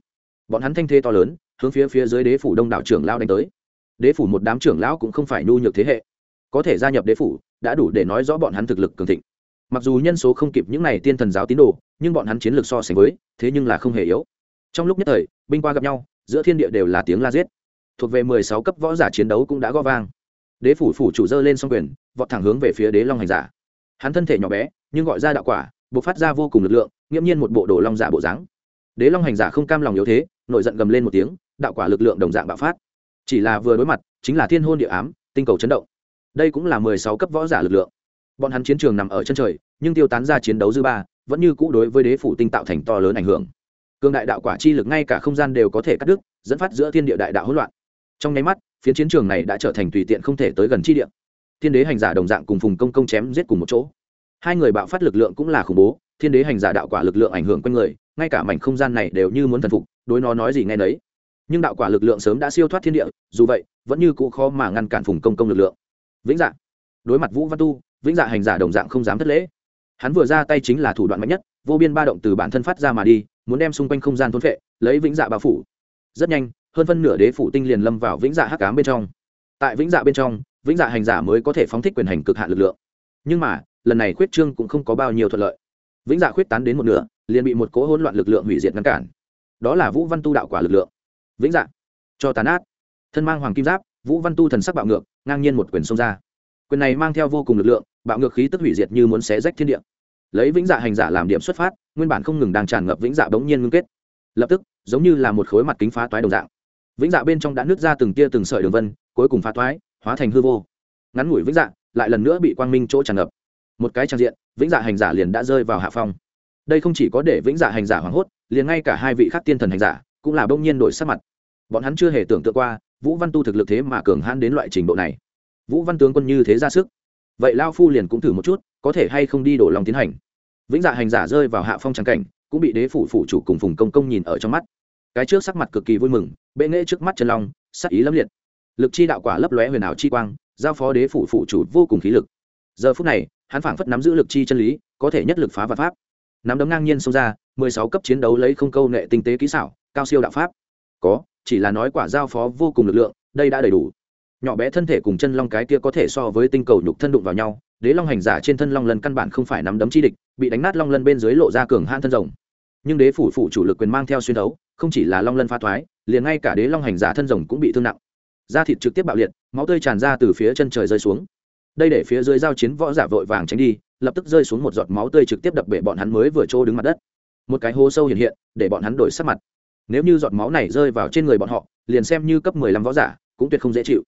Bọn hắn thanh thế to lớn, hướng phía phía dưới đế phủ đông đảo trưởng lao đánh tới. Đế phủ một đám trưởng lão cũng không phải nhu nhược thế hệ. Có thể gia nhập đế phủ, đã đủ để nói rõ bọn hắn thực lực cường thịnh mặc dù nhân số không kịp những n à y tiên thần giáo tín đồ, nhưng bọn hắn chiến lược so sánh với, thế nhưng là không hề yếu. Trong lúc nhất thời, binh qua gặp nhau, giữa thiên địa đều là tiếng la giết. Thuộc về mười sáu cấp võ giả chiến đấu cũng đã gó vang. Đế phủ phủ chủ dơ lên s o n g quyền, vọt thẳng hướng về phía đế long hành giả. Hắn thân thể nhỏ bé, nhưng gọi ra đạo quả b ộ c phát ra vô cùng lực lượng, nghiễm nhiên một bộ đồ long giả bộ dáng. Đế long hành giả không cam lòng yếu thế, nổi giận gầm lên một tiếng, đạo quả lực lượng đồng dạng bạo phát. Chỉ là vừa đối mặt, chính là thiên hôn địa ám, tinh cầu chấn động. Đây cũng là mười sáu cấp võ giả lực lượng bọn hắn chiến trường nằm ở chân trời nhưng tiêu tán ra chiến đấu dư ba vẫn như cũ đối với đế phủ tinh tạo thành to lớn ảnh hưởng. Cương đại đạo quả chi lực ngay cả không gian đều có thể cắt đứt dẫn phát giữa thiên địa đại đạo hỗn loạn. Trong nháy mắt phiến chiến trường này đã trở thành tùy tiện không thể tới gần chi địa. Thiên đế hành giả đồng dạng cùng phùng công công chém giết cùng một chỗ. Hai người bạo phát lực lượng cũng là khủng bố thiên đế hành giả đạo quả lực lượng ảnh hưởng quanh người ngay cả mảnh không gian này đều như muốn thần phục đối nó nói gì nghe đấy, nhưng đạo quả lực lượng sớm đã siêu thoát thiên địa dù vậy vẫn như cũ khó mà ngăn cản phùng công công lực lượng. Vĩnh dạng đối mặt vũ văn tu vĩnh dạ hành giả đồng dạng không dám thất lễ. Hắn vừa ra tay chính là thủ đoạn mạnh nhất, vô biên ba động từ bản thân phát ra mà đi, muốn đem xung quanh không gian thôn vệ lấy vĩnh dạ bao phủ. Rất nhanh, hơn phân nửa đế phủ tinh liền lâm vào vĩnh dạ hắc cám bên trong. Tại vĩnh dạ bên trong, vĩnh dạ hành giả mới có thể phóng thích quyền hành cực hạn lực lượng. Nhưng mà, lần này khuyết trương cũng không có bao nhiêu thuận lợi. Vĩnh dạ khuyết tán đến một nửa, liền bị một cỗ hỗn loạn lực lượng hủy diệt ngăn cản. Đó là vũ văn tu đạo quả lực lượng. Vĩnh dạ. Cho tàn át thân mang hoàng kim giáp, vũ văn tu thần sắc bạo ngược, ngang nhiên một quyền xông ra quyền này mang theo vô cùng lực lượng, bạo ngược khí tức hủy diệt như muốn xé rách thiên địa. Lấy vĩnh dạ hành giả làm điểm xuất phát, nguyên bản không ngừng đang tràn ngập vĩnh dạ bỗng nhiên ngưng kết. Lập tức, giống như là một khối mặt kính phá toái đồng dạng. Vĩnh dạ bên trong đã nứt ra từng tia từng sợi đường vân, cuối cùng phá toái, hóa thành hư vô. Ngắn ngủi vĩnh dạ lại lần nữa bị quang minh chỗ tràn ngập. Một cái trang diện, vĩnh dạ hành giả liền đã rơi vào hạ phong. Đây không chỉ có để vĩnh dạ hành giả hoảng hốt, liền ngay cả hai vị khác tiên thần hành giả cũng là bỗng nhiên đổi sắc mặt. Bọn hắn chưa hề tưởng tượng qua, vũ văn tu thực lực thế mà cường hãn đến loại trình độ này vũ văn tướng quân như thế ra sức. Vậy lao phu liền cũng thử một chút, có thể hay không đi đổ lòng tiến hành. Vĩnh dạ hành giả rơi vào hạ phong tràng cảnh, cũng bị đế phủ phủ chủ cùng phùng công công nhìn ở trong mắt. Cái trước sắc mặt cực kỳ vui mừng, bệ nghệ trước mắt chân long, sắc ý lâm liệt. Lực chi đạo quả lấp lóe huyền ảo chi quang, giao phó đế phủ phủ chủ vô cùng khí lực. Giờ phút này, hắn phảng phất nắm giữ lực chi chân lý, có thể nhất lực phá vật pháp. Nắm đấm ngang nhiên xông ra, mười sáu cấp chiến đấu lấy không câu nghệ tinh tế kỹ xảo, cao siêu đạo pháp. Có, chỉ là nói quả giao phó vô cùng lực lượng, đây đã đầy đủ nhỏ bé thân thể cùng chân long cái kia có thể so với tinh cầu nhục thân đụng vào nhau, đế long hành giả trên thân long lân căn bản không phải nắm đấm chi địch, bị đánh nát long lân bên dưới lộ ra cường han thân rồng. Nhưng đế phủ phụ chủ lực quyền mang theo xuyên đấu, không chỉ là long lân pha thoái, liền ngay cả đế long hành giả thân rồng cũng bị thương nặng. Da thịt trực tiếp bạo liệt, máu tươi tràn ra từ phía chân trời rơi xuống. Đây để phía dưới giao chiến võ giả vội vàng tránh đi, lập tức rơi xuống một giọt máu tươi trực tiếp đập bể bọn hắn mới vừa trô đứng mặt đất. Một cái hố sâu hiện hiện, để bọn hắn đổi sắc mặt. Nếu như giọt máu này rơi vào trên người bọn họ, liền xem như cấp mười lăm võ giả, cũng tuyệt không dễ chịu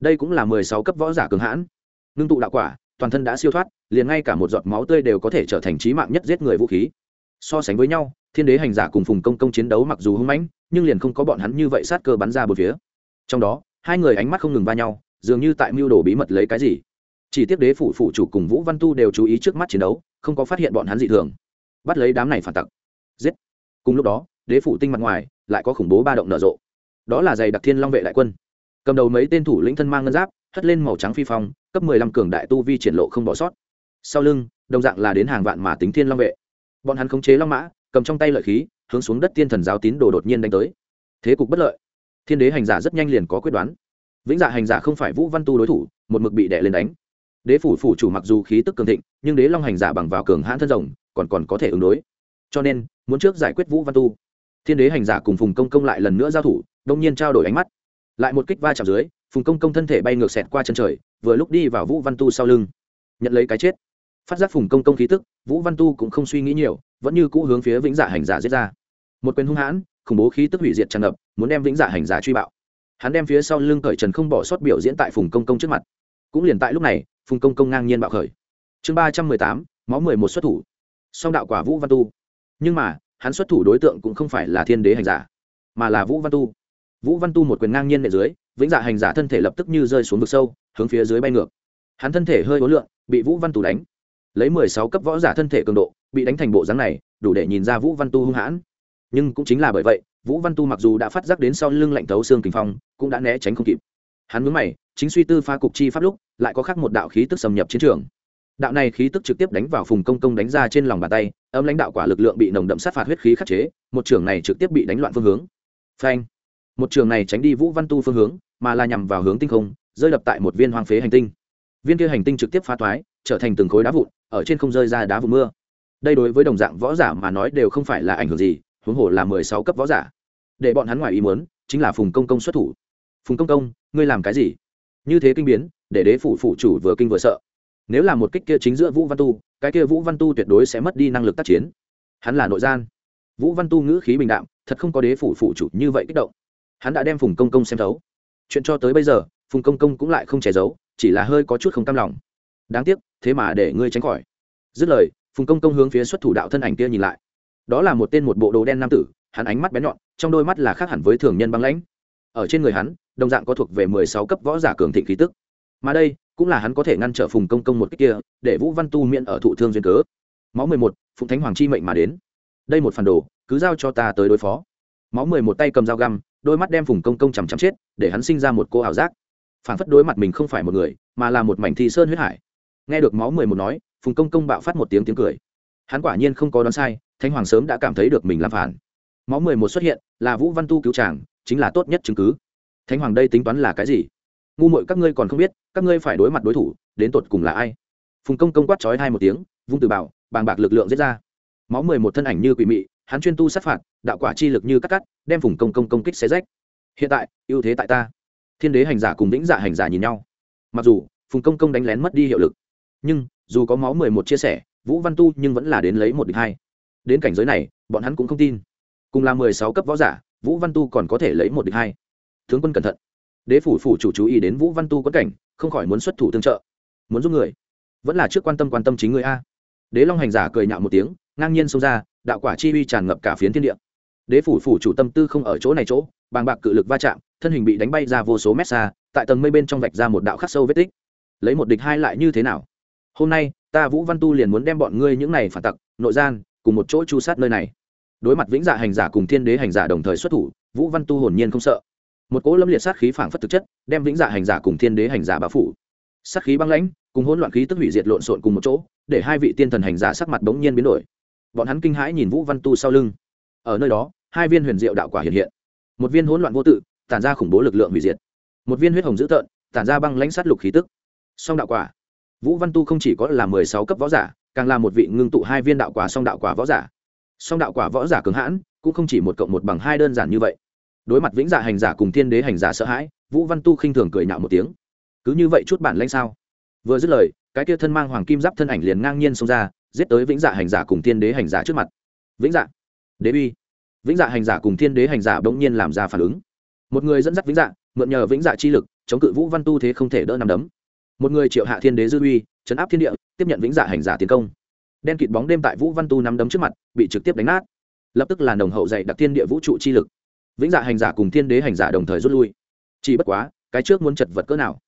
đây cũng là mười sáu cấp võ giả cường hãn. Ngưng tụ đạo quả, toàn thân đã siêu thoát, liền ngay cả một giọt máu tươi đều có thể trở thành trí mạng nhất giết người vũ khí. So sánh với nhau, thiên đế hành giả cùng phùng công công chiến đấu mặc dù hung mãnh, nhưng liền không có bọn hắn như vậy sát cơ bắn ra một phía. Trong đó, hai người ánh mắt không ngừng va nhau, dường như tại mưu đồ bí mật lấy cái gì. Chỉ tiếc đế phủ phụ chủ cùng vũ văn tu đều chú ý trước mắt chiến đấu, không có phát hiện bọn hắn dị thường. Bắt lấy đám này phản tặc. Giết. Cùng lúc đó, đế phủ tinh mặt ngoài, lại có khủng bố ba động nở rộ. Đó là giày đặc thiên long vệ đại quân cầm đầu mấy tên thủ lĩnh thân mang ngân giáp, hất lên màu trắng phi phong, cấp mười lăm cường đại tu vi triển lộ không bỏ sót. Sau lưng, đồng dạng là đến hàng vạn mà tính thiên long vệ. Bọn hắn khống chế long mã, cầm trong tay lợi khí, hướng xuống đất tiên thần giáo tín đồ đột nhiên đánh tới. Thế cục bất lợi. Thiên đế hành giả rất nhanh liền có quyết đoán. Vĩnh dạ hành giả không phải vũ văn tu đối thủ, một mực bị đè lên đánh. Đế phủ phủ chủ mặc dù khí tức cường thịnh, nhưng đế long hành giả bằng vào cường hãn thân rồng, còn còn có thể ứng đối. Cho nên, muốn trước giải quyết vũ văn tu. Thiên đế hành giả cùng phùng công công lại lần nữa giao thủ, đông nhiên trao đổi ánh mắt lại một kích va chạm dưới, phùng công công thân thể bay ngược xẹt qua chân trời, vừa lúc đi vào vũ văn tu sau lưng. Nhận lấy cái chết. Phát giác phùng công công khí tức, vũ văn tu cũng không suy nghĩ nhiều, vẫn như cũ hướng phía vĩnh giả hành giả giết ra. Một quyền hung hãn, khủng bố khí tức hủy diệt tràn ngập, muốn đem vĩnh giả hành giả truy bạo. Hắn đem phía sau lưng cởi trần không bỏ sót biểu diễn tại phùng công công trước mặt. Cũng liền tại lúc này, phùng công công ngang nhiên bạo khởi. Chương ba trăm mười tám, máu mười một xuất thủ. Song đạo quả vũ văn tu. Nhưng mà, hắn xuất thủ đối tượng cũng không phải là thiên đế hành giả, mà là vũ văn tu vũ văn tu một quyền ngang nhiên nệ dưới, vĩnh dạ hành giả thân thể lập tức như rơi xuống vực sâu, hướng phía dưới bay ngược. Hắn thân thể hơi ố lượng bị vũ văn tu đánh. Lấy mười sáu cấp võ giả thân thể cường độ, bị đánh thành bộ dáng này, đủ để nhìn ra vũ văn tu hung hãn. Nhưng cũng chính là bởi vậy, vũ văn tu mặc dù đã phát giác đến sau lưng lạnh thấu xương kinh phong, cũng đã né tránh không kịp. Hắn mướn mày, chính suy tư pha cục chi pháp lúc, lại có khác một đạo khí tức xâm nhập chiến trường. Đạo này khí tức trực tiếp đánh vào phùng công công đánh ra trên lòng bàn tay, âm lãnh đạo quả lực lượng bị nồng đậm sát phạt huyết khí khắc chế, một trưởng này trực tiếp bị đánh loạn phương hướng. Phanh! Một trường này tránh đi vũ văn tu phương hướng, mà là nhằm vào hướng tinh không, rơi đập tại một viên hoang phế hành tinh. Viên kia hành tinh trực tiếp phá toái, trở thành từng khối đá vụn, ở trên không rơi ra đá vụn mưa. Đây đối với đồng dạng võ giả mà nói đều không phải là ảnh hưởng gì, huống hồ là mười sáu cấp võ giả. Để bọn hắn ngoài ý muốn, chính là phùng công công xuất thủ. Phùng công công, ngươi làm cái gì? Như thế kinh biến, để đế phủ phủ chủ vừa kinh vừa sợ. Nếu là một kích kia chính giữa vũ văn tu, cái kia vũ văn tu tuyệt đối sẽ mất đi năng lực tác chiến. Hắn là nội gian. Vũ văn tu ngữ khí bình đạm, thật không có đế phủ phủ chủ như vậy kích động hắn đã đem phùng công công xem thấu. Chuyện cho tới bây giờ, phùng công công cũng lại không che giấu, chỉ là hơi có chút không cam lòng. Đáng tiếc, thế mà để ngươi tránh khỏi. Dứt lời, phùng công công hướng phía xuất thủ đạo thân ảnh kia nhìn lại. Đó là một tên một bộ đồ đen nam tử, hắn ánh mắt bén nhọn, trong đôi mắt là khác hẳn với thường nhân băng lãnh. Ở trên người hắn, đồng dạng có thuộc về mười sáu cấp võ giả cường thịnh khí tức. Mà đây, cũng là hắn có thể ngăn trở phùng công công một cách kia, để vũ văn tu miễn ở thụ thương duyên cớ. Máu mười một, phụng thánh hoàng chi mệnh mà đến. Đây một phản đồ, cứ giao cho ta tới đối phó. Máu mười một tay cầm dao găm đôi mắt đem phùng công công chằm chằm chết, để hắn sinh ra một cô ảo giác. Phản phất đối mặt mình không phải một người, mà là một mảnh thi sơn huyết hải. Nghe được máu mười một nói, phùng công công bạo phát một tiếng tiếng cười. Hắn quả nhiên không có đoán sai thanh hoàng sớm đã cảm thấy được mình làm phản. Máu mười một xuất hiện, là vũ văn tu cứu tràng chính là tốt nhất chứng cứ. Thánh hoàng đây tính toán là cái gì? Ngu mội các ngươi còn không biết, các ngươi phải đối mặt đối thủ, đến tột cùng là ai? Phùng công công quát trói hai một tiếng, vung từ bảo, bàng bạc lực lượng giết ra. Máu mười một thân ảnh như quỷ mị hắn chuyên tu sát phạt, đạo quả chi lực như cắt cắt, đem phùng công công công kích xé rách. Hiện tại, ưu thế tại ta. Thiên đế hành giả cùng lĩnh giả dạ hành giả nhìn nhau. Mặc dù, phùng công công đánh lén mất đi hiệu lực, nhưng, dù có máu mười một chia sẻ, vũ văn tu nhưng vẫn là đến lấy một địch hai. Đến cảnh giới này, bọn hắn cũng không tin. Cùng là mười sáu cấp võ giả, vũ văn tu còn có thể lấy một địch hai. Tướng quân cẩn thận. Đế phủ phủ chủ chú ý đến vũ văn tu quất cảnh, không khỏi muốn xuất thủ tương trợ. Muốn giúp người. Vẫn là trước quan tâm quan tâm chính người a. Đế long hành giả cười nhạo một tiếng ngang nhiên xông ra, đạo quả chi uy tràn ngập cả phiến thiên địa. Đế phủ phủ chủ tâm tư không ở chỗ này chỗ, bàng bạc cự lực va chạm, thân hình bị đánh bay ra vô số mét xa, tại tầng mây bên trong vạch ra một đạo khắc sâu vết tích. Lấy một địch hai lại như thế nào? Hôm nay, ta vũ văn tu liền muốn đem bọn ngươi những này phản tặc, nội gian, cùng một chỗ chu sát nơi này. Đối mặt vĩnh dạ hành giả cùng thiên đế hành giả đồng thời xuất thủ, vũ văn tu hồn nhiên không sợ. Một cỗ lâm liệt sát khí phảng phất thực chất, đem vĩnh dạ hành giả cùng thiên đế hành giả bá phủ. Sát khí băng lãnh, cùng hỗn loạn khí tức hủy diệt lộn xộn cùng một chỗ, để hai vị tiên thần hành giả sắc mặt bỗng nhiên biến đổi bọn hắn kinh hãi nhìn vũ văn tu sau lưng. Ở nơi đó, hai viên huyền diệu đạo quả hiện hiện. Một viên hỗn loạn vô tự, tản ra khủng bố lực lượng hủy diệt. Một viên huyết hồng dữ tợn, tản ra băng lãnh sát lục khí tức. Song đạo quả. Vũ văn tu không chỉ có là mười sáu cấp võ giả, càng là một vị ngưng tụ hai viên đạo quả song đạo quả võ giả. Song đạo quả võ giả cường hãn, cũng không chỉ một cộng một bằng hai đơn giản như vậy. Đối mặt vĩnh dạ hành giả cùng thiên đế hành giả sợ hãi, vũ văn tu khinh thường cười nhạo một tiếng. Cứ như vậy chút bản lanh sao? Vừa dứt lời, cái kia thân mang hoàng kim giáp thân ảnh liền ngang nhiên xông ra giết tới vĩnh dạ hành giả cùng thiên đế hành giả trước mặt. Vĩnh dạ. Đế uy. Vĩnh dạ hành giả cùng thiên đế hành giả bỗng nhiên làm ra phản ứng. Một người dẫn dắt vĩnh dạ mượn nhờ vĩnh dạ chi lực, chống cự vũ văn tu thế không thể đỡ nằm đấm. Một người triệu hạ thiên đế dư uy, chấn áp thiên địa, tiếp nhận vĩnh dạ hành giả tiến công. Đen kịt bóng đêm tại vũ văn tu nắm đấm trước mặt, bị trực tiếp đánh nát. Lập tức là nồng hậu dạy đặc thiên địa vũ trụ chi lực. Vĩnh dạ hành giả cùng thiên đế hành giả đồng thời rút lui. Chỉ bất quá, cái trước muốn chật vật cỡ nào?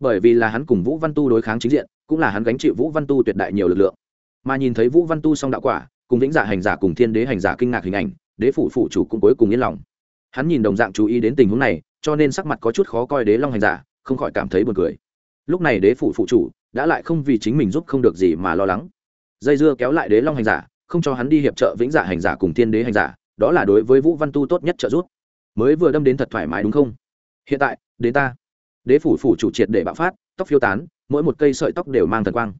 Bởi vì là hắn cùng vũ văn tu đối kháng chính diện, cũng là hắn gánh chịu vũ văn tu tuyệt đại nhiều lực lượng mà nhìn thấy vũ văn tu xong đạo quả, cùng vĩnh dạ hành giả cùng thiên đế hành giả kinh ngạc hình ảnh, đế phủ phụ chủ cũng cuối cùng yên lòng. Hắn nhìn đồng dạng chú ý đến tình huống này, cho nên sắc mặt có chút khó coi đế long hành giả, không khỏi cảm thấy buồn cười. Lúc này đế phủ phụ chủ đã lại không vì chính mình giúp không được gì mà lo lắng. Dây dưa kéo lại đế long hành giả, không cho hắn đi hiệp trợ vĩnh giả hành giả cùng thiên đế hành giả, đó là đối với vũ văn tu tốt nhất trợ giúp. Mới vừa đâm đến thật thoải mái đúng không? Hiện tại, đến ta. Đế phủ phủ chủ triệt để bạo phát, tóc phiêu tán, mỗi một cây sợi tóc đều mang thần quang.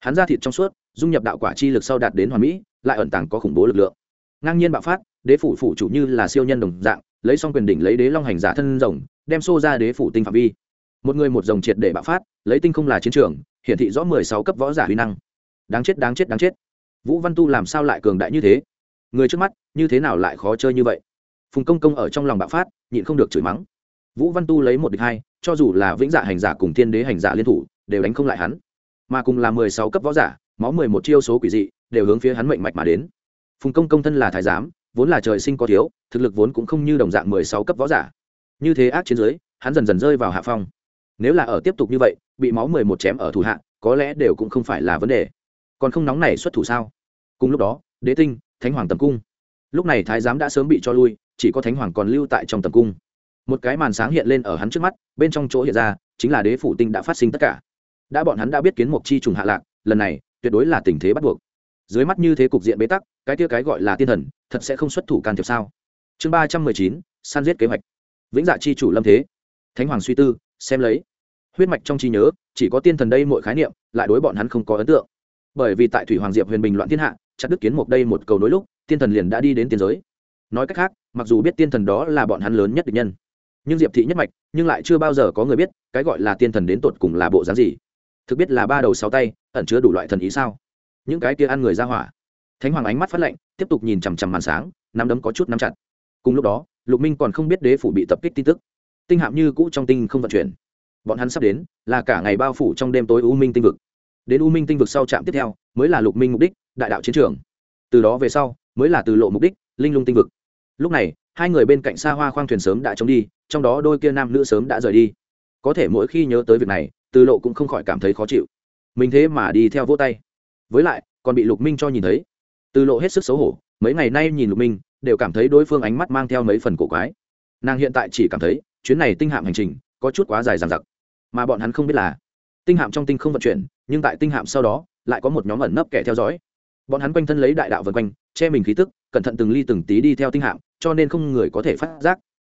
Hắn ra thịt trong suốt dung nhập đạo quả chi lực sau đạt đến hoàn mỹ, lại ẩn tàng có khủng bố lực lượng. Ngang nhiên bạo phát, đế phủ phủ chủ như là siêu nhân đồng dạng, lấy xong quyền đỉnh lấy đế long hành giả thân rồng, đem xô ra đế phủ tinh phạm vi. Một người một rồng triệt để bạo phát, lấy tinh không là chiến trường, hiển thị rõ mười sáu cấp võ giả huy năng. Đáng chết đáng chết đáng chết. Vũ văn tu làm sao lại cường đại như thế? Người trước mắt, như thế nào lại khó chơi như vậy? Phùng công công ở trong lòng bạo phát, nhịn không được chửi mắng. Vũ văn tu lấy một địch hai, cho dù là vĩnh dạ hành giả cùng thiên đế hành giả liên thủ, đều đánh không lại hắn. Mà cùng là mười sáu cấp võ giả máu mười một chiêu số quỷ dị, đều hướng phía hắn mệnh mạch mà đến. Phùng công công thân là thái giám, vốn là trời sinh có thiếu, thực lực vốn cũng không như đồng dạng mười sáu cấp võ giả. Như thế ác chiến giới, hắn dần dần rơi vào hạ phong. Nếu là ở tiếp tục như vậy, bị máu mười một chém ở thủ hạ, có lẽ đều cũng không phải là vấn đề. Còn không nóng này xuất thủ sao? Cùng lúc đó, đế tinh, thánh hoàng tầm cung. Lúc này thái giám đã sớm bị cho lui, chỉ có thánh hoàng còn lưu tại trong tầm cung. Một cái màn sáng hiện lên ở hắn trước mắt, bên trong chỗ hiện ra, chính là đế phủ tinh đã phát sinh tất cả. Đã bọn hắn đã biết kiến mộc chi trùng hạ lạc, lần này tuyệt đối là tình thế bắt buộc. Dưới mắt như thế cục diện bế tắc, cái kia cái gọi là tiên thần, thật sẽ không xuất thủ can thiệp sao? Chương ba trăm mười chín, săn giết kế hoạch. Vĩnh dạ chi chủ lâm thế. Thánh hoàng suy tư, xem lấy. Huyết mạch trong trí nhớ, chỉ có tiên thần đây mọi khái niệm, lại đối bọn hắn không có ấn tượng. Bởi vì tại thủy hoàng diệp huyền bình loạn thiên hạ, chặt đức kiến mục đây một cầu nối lúc, tiên thần liền đã đi đến tiên giới. Nói cách khác, mặc dù biết tiên thần đó là bọn hắn lớn nhất địch nhân, nhưng diệp thị nhất mạch, nhưng lại chưa bao giờ có người biết cái gọi là tiên thần đến tột cùng là bộ dáng gì thực biết là ba đầu sáu tay, ẩn chứa đủ loại thần ý sao? Những cái kia ăn người ra hỏa. Thánh hoàng ánh mắt phát lạnh, tiếp tục nhìn chằm chằm màn sáng, nắm đấm có chút nắm chặt. Cùng lúc đó, lục minh còn không biết đế phủ bị tập kích tin tức. Tinh hạm như cũ trong tinh không vận chuyển. Bọn hắn sắp đến, là cả ngày bao phủ trong đêm tối u minh tinh vực. Đến u minh tinh vực sau trạm tiếp theo, mới là lục minh mục đích, đại đạo chiến trường. Từ đó về sau, mới là từ lộ mục đích, linh lung tinh vực. Lúc này, hai người bên cạnh xa hoa khoang thuyền sớm đã chống đi, trong đó đôi kia nam nữ sớm đã rời đi. Có thể mỗi khi nhớ tới việc này từ lộ cũng không khỏi cảm thấy khó chịu. Mình thế mà đi theo vỗ tay. Với lại, còn bị lục minh cho nhìn thấy. Từ lộ hết sức xấu hổ, mấy ngày nay nhìn lục minh, đều cảm thấy đối phương ánh mắt mang theo mấy phần cổ quái. Nàng hiện tại chỉ cảm thấy, chuyến này tinh hạm hành trình có chút quá dài dằng dặc. Mà bọn hắn không biết là, tinh hạm trong tinh không vận chuyển, nhưng tại tinh hạm sau đó, lại có một nhóm ẩn nấp kẻ theo dõi. Bọn hắn quanh thân lấy đại đạo vân quanh, che mình khí tức, cẩn thận từng ly từng tí đi theo tinh hạm, cho nên không người có thể phát giác.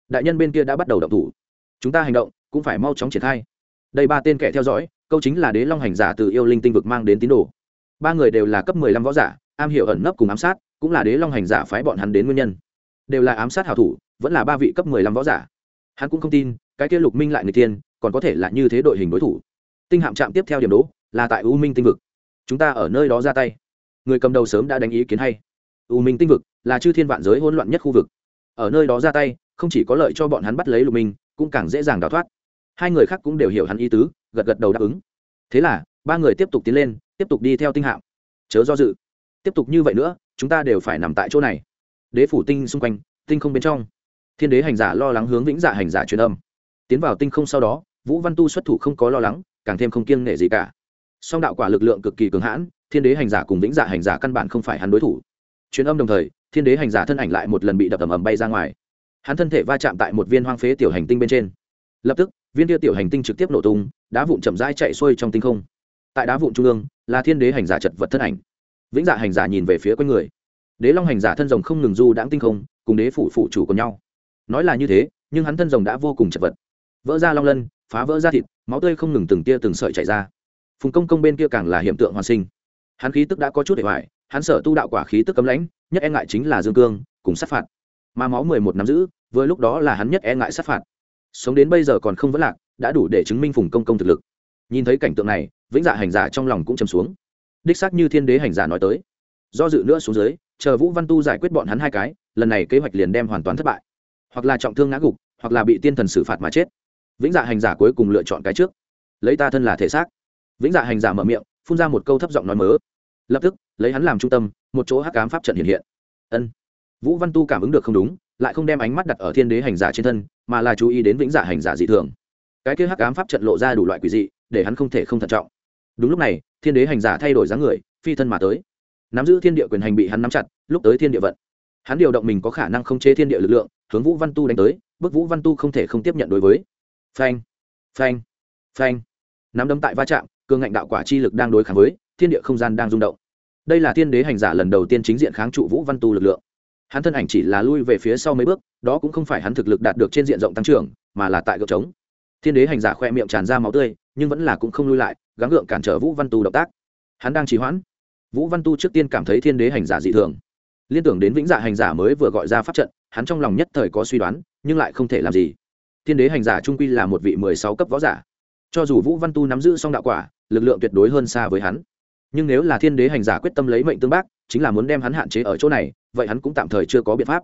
Đại nhân bên kia đã bắt đầu động thủ. Chúng ta hành động, cũng phải mau chóng triển khai đây ba tên kẻ theo dõi, câu chính là đế long hành giả từ yêu linh tinh vực mang đến tín đồ. Ba người đều là cấp mười lăm võ giả, am hiểu ẩn nấp cùng ám sát, cũng là đế long hành giả phái bọn hắn đến nguyên nhân. Đều là ám sát hảo thủ, vẫn là ba vị cấp mười lăm võ giả. Hắn cũng không tin, cái kia lục minh lại người tiên, còn có thể là như thế đội hình đối thủ. Tinh hạm trạm tiếp theo điểm đố, là tại u minh tinh vực. Chúng ta ở nơi đó ra tay. Người cầm đầu sớm đã đánh ý kiến hay. U minh tinh vực là chư thiên vạn giới hỗn loạn nhất khu vực. Ở nơi đó ra tay, không chỉ có lợi cho bọn hắn bắt lấy lục minh, cũng càng dễ dàng đào thoát hai người khác cũng đều hiểu hắn ý tứ, gật gật đầu đáp ứng. Thế là, ba người tiếp tục tiến lên, tiếp tục đi theo tinh hạm. Chớ do dự. Tiếp tục như vậy nữa, chúng ta đều phải nằm tại chỗ này. Đế phủ tinh xung quanh, tinh không bên trong. Thiên đế hành giả lo lắng hướng vĩnh giả hành giả truyền âm. Tiến vào tinh không sau đó, vũ văn tu xuất thủ không có lo lắng, càng thêm không kiêng nể gì cả. Song đạo quả lực lượng cực kỳ cường hãn, thiên đế hành giả cùng vĩnh giả hành giả căn bản không phải hắn đối thủ. Truyền âm đồng thời, thiên đế hành giả thân ảnh lại một lần bị đập ầm ầm bay ra ngoài. Hắn thân thể va chạm tại một viên hoang phế tiểu hành tinh bên trên. Lập tức viên kia tiểu hành tinh trực tiếp nổ tung, đá vụn chậm rãi chạy xuôi trong tinh không. Tại đá vụn trung ương, là thiên đế hành giả chật vật thân ảnh. Vĩnh dạ hành giả nhìn về phía quanh người. Đế long hành giả thân rồng không ngừng du đãng tinh không, cùng đế phủ phụ chủ của nhau. Nói là như thế, nhưng hắn thân rồng đã vô cùng chật vật. Vỡ ra long lân, phá vỡ ra thịt, máu tươi không ngừng từng tia từng sợi chảy ra. Phùng công công bên kia càng là hiện tượng hoàn sinh. Hắn khí tức đã có chút để hoài hắn sở tu đạo quả khí tức cấm lãnh, nhất e ngại chính là dương cương, cùng sát phạt. Mà máu mười một năm giữ, vừa lúc đó là hắn nhất e ngại sát phạt sống đến bây giờ còn không vẫn lạc, đã đủ để chứng minh phùng công công thực lực. Nhìn thấy cảnh tượng này, vĩnh dạ hành giả trong lòng cũng chầm xuống. Đích xác như thiên đế hành giả nói tới. Do dự nữa xuống dưới, chờ vũ văn tu giải quyết bọn hắn hai cái, lần này kế hoạch liền đem hoàn toàn thất bại. Hoặc là trọng thương ngã gục, hoặc là bị tiên thần xử phạt mà chết. Vĩnh dạ hành giả cuối cùng lựa chọn cái trước. Lấy ta thân là thể xác. Vĩnh dạ hành giả mở miệng, phun ra một câu thấp giọng nói mớ. Lập tức, lấy hắn làm trung tâm, một chỗ hắc cám pháp trận hiện hiện. Ân. Vũ văn tu cảm ứng được không đúng lại không đem ánh mắt đặt ở thiên đế hành giả trên thân, mà là chú ý đến vĩnh giả hành giả dị thường. Cái kia hắc ám pháp trận lộ ra đủ loại quỷ dị, để hắn không thể không thận trọng. Đúng lúc này, thiên đế hành giả thay đổi dáng người, phi thân mà tới. Nắm giữ thiên địa quyền hành bị hắn nắm chặt, lúc tới thiên địa vận. Hắn điều động mình có khả năng không chế thiên địa lực lượng, hướng vũ văn tu đánh tới bức vũ văn tu không thể không tiếp nhận đối với. Phanh phanh phanh. Nắm đấm tại va chạm, cường ngạnh đạo quả chi lực đang đối kháng với, thiên địa không gian đang rung động. Đây là thiên đế hành giả lần đầu tiên chính diện kháng trụ vũ văn tu lực lượng hắn thân ảnh chỉ là lui về phía sau mấy bước, đó cũng không phải hắn thực lực đạt được trên diện rộng tăng trưởng, mà là tại gợp trống. Thiên đế hành giả khoe miệng tràn ra máu tươi, nhưng vẫn là cũng không lui lại, gắng gượng cản trở vũ văn tu động tác. Hắn đang trì hoãn. Vũ văn tu trước tiên cảm thấy thiên đế hành giả dị thường. Liên tưởng đến vĩnh dạ hành giả mới vừa gọi ra pháp trận, hắn trong lòng nhất thời có suy đoán, nhưng lại không thể làm gì. Thiên đế hành giả trung quy là một vị mười sáu cấp võ giả. Cho dù vũ văn tu nắm giữ Song đạo quả, lực lượng tuyệt đối hơn xa với hắn. Nhưng nếu là thiên đế hành giả quyết tâm lấy mệnh tương bác chính là muốn đem hắn hạn chế ở chỗ này, vậy hắn cũng tạm thời chưa có biện pháp.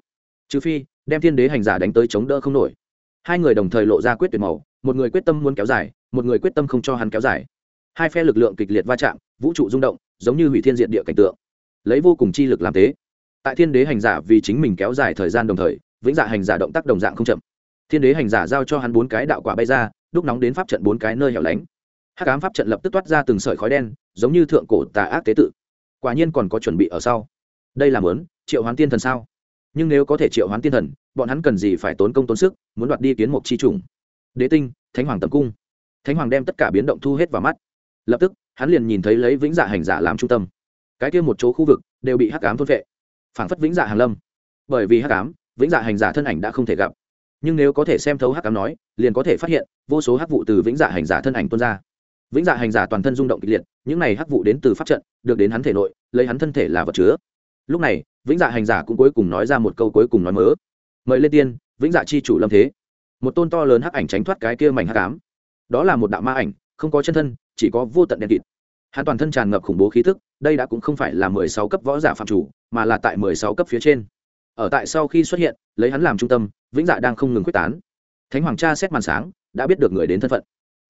Trừ phi, đem thiên đế hành giả đánh tới chống đỡ không nổi. Hai người đồng thời lộ ra quyết tuyệt màu, một người quyết tâm muốn kéo dài, một người quyết tâm không cho hắn kéo dài. Hai phe lực lượng kịch liệt va chạm, vũ trụ rung động, giống như hủy thiên diện địa cảnh tượng. Lấy vô cùng chi lực làm thế. Tại thiên đế hành giả vì chính mình kéo dài thời gian đồng thời, vĩnh dạ hành giả động tác đồng dạng không chậm. Thiên đế hành giả giao cho hắn bốn cái đạo quả bay ra, đúc nóng đến pháp trận bốn cái nơi hẻo lánh. Hắc ám pháp trận lập tức toát ra từng sợi khói đen, giống như thượng cổ tà ác tế tự quả nhiên còn có chuẩn bị ở sau. Đây là mớn triệu hoán tiên thần sao? Nhưng nếu có thể triệu hoán tiên thần, bọn hắn cần gì phải tốn công tốn sức, muốn đoạt đi kiến mục chi trùng? Đế tinh, thánh hoàng tầm cung. Thánh hoàng đem tất cả biến động thu hết vào mắt. Lập tức, hắn liền nhìn thấy lấy vĩnh dạ hành giả làm trung tâm. Cái kia một chỗ khu vực đều bị hắc ám thôn vệ, phảng phất vĩnh dạ hàng lâm. Bởi vì hắc ám, vĩnh dạ hành giả thân ảnh đã không thể gặp. Nhưng nếu có thể xem thấu hắc ám nói, liền có thể phát hiện vô số hắc vụ từ vĩnh dạ hành giả thân ảnh tuôn ra vĩnh dạ hành giả toàn thân rung động kịch liệt, những này hắc vụ đến từ pháp trận, được đến hắn thể nội, lấy hắn thân thể là vật chứa. Lúc này, vĩnh dạ hành giả cũng cuối cùng nói ra một câu cuối cùng nói mớ. Mời lên tiên, vĩnh dạ chi chủ lâm thế. Một tôn to lớn hắc ảnh tránh thoát cái kia mảnh hắc ám. Đó là một đạo ma ảnh, không có chân thân, chỉ có vô tận đen kịt. Hắn toàn thân tràn ngập khủng bố khí thức, đây đã cũng không phải là mười sáu cấp võ giả phạm chủ, mà là tại mười sáu cấp phía trên. Ở tại sau khi xuất hiện, lấy hắn làm trung tâm, vĩnh dạ đang không ngừng quyết tán. Thánh hoàng cha xét màn sáng, đã biết được người đến thân phận.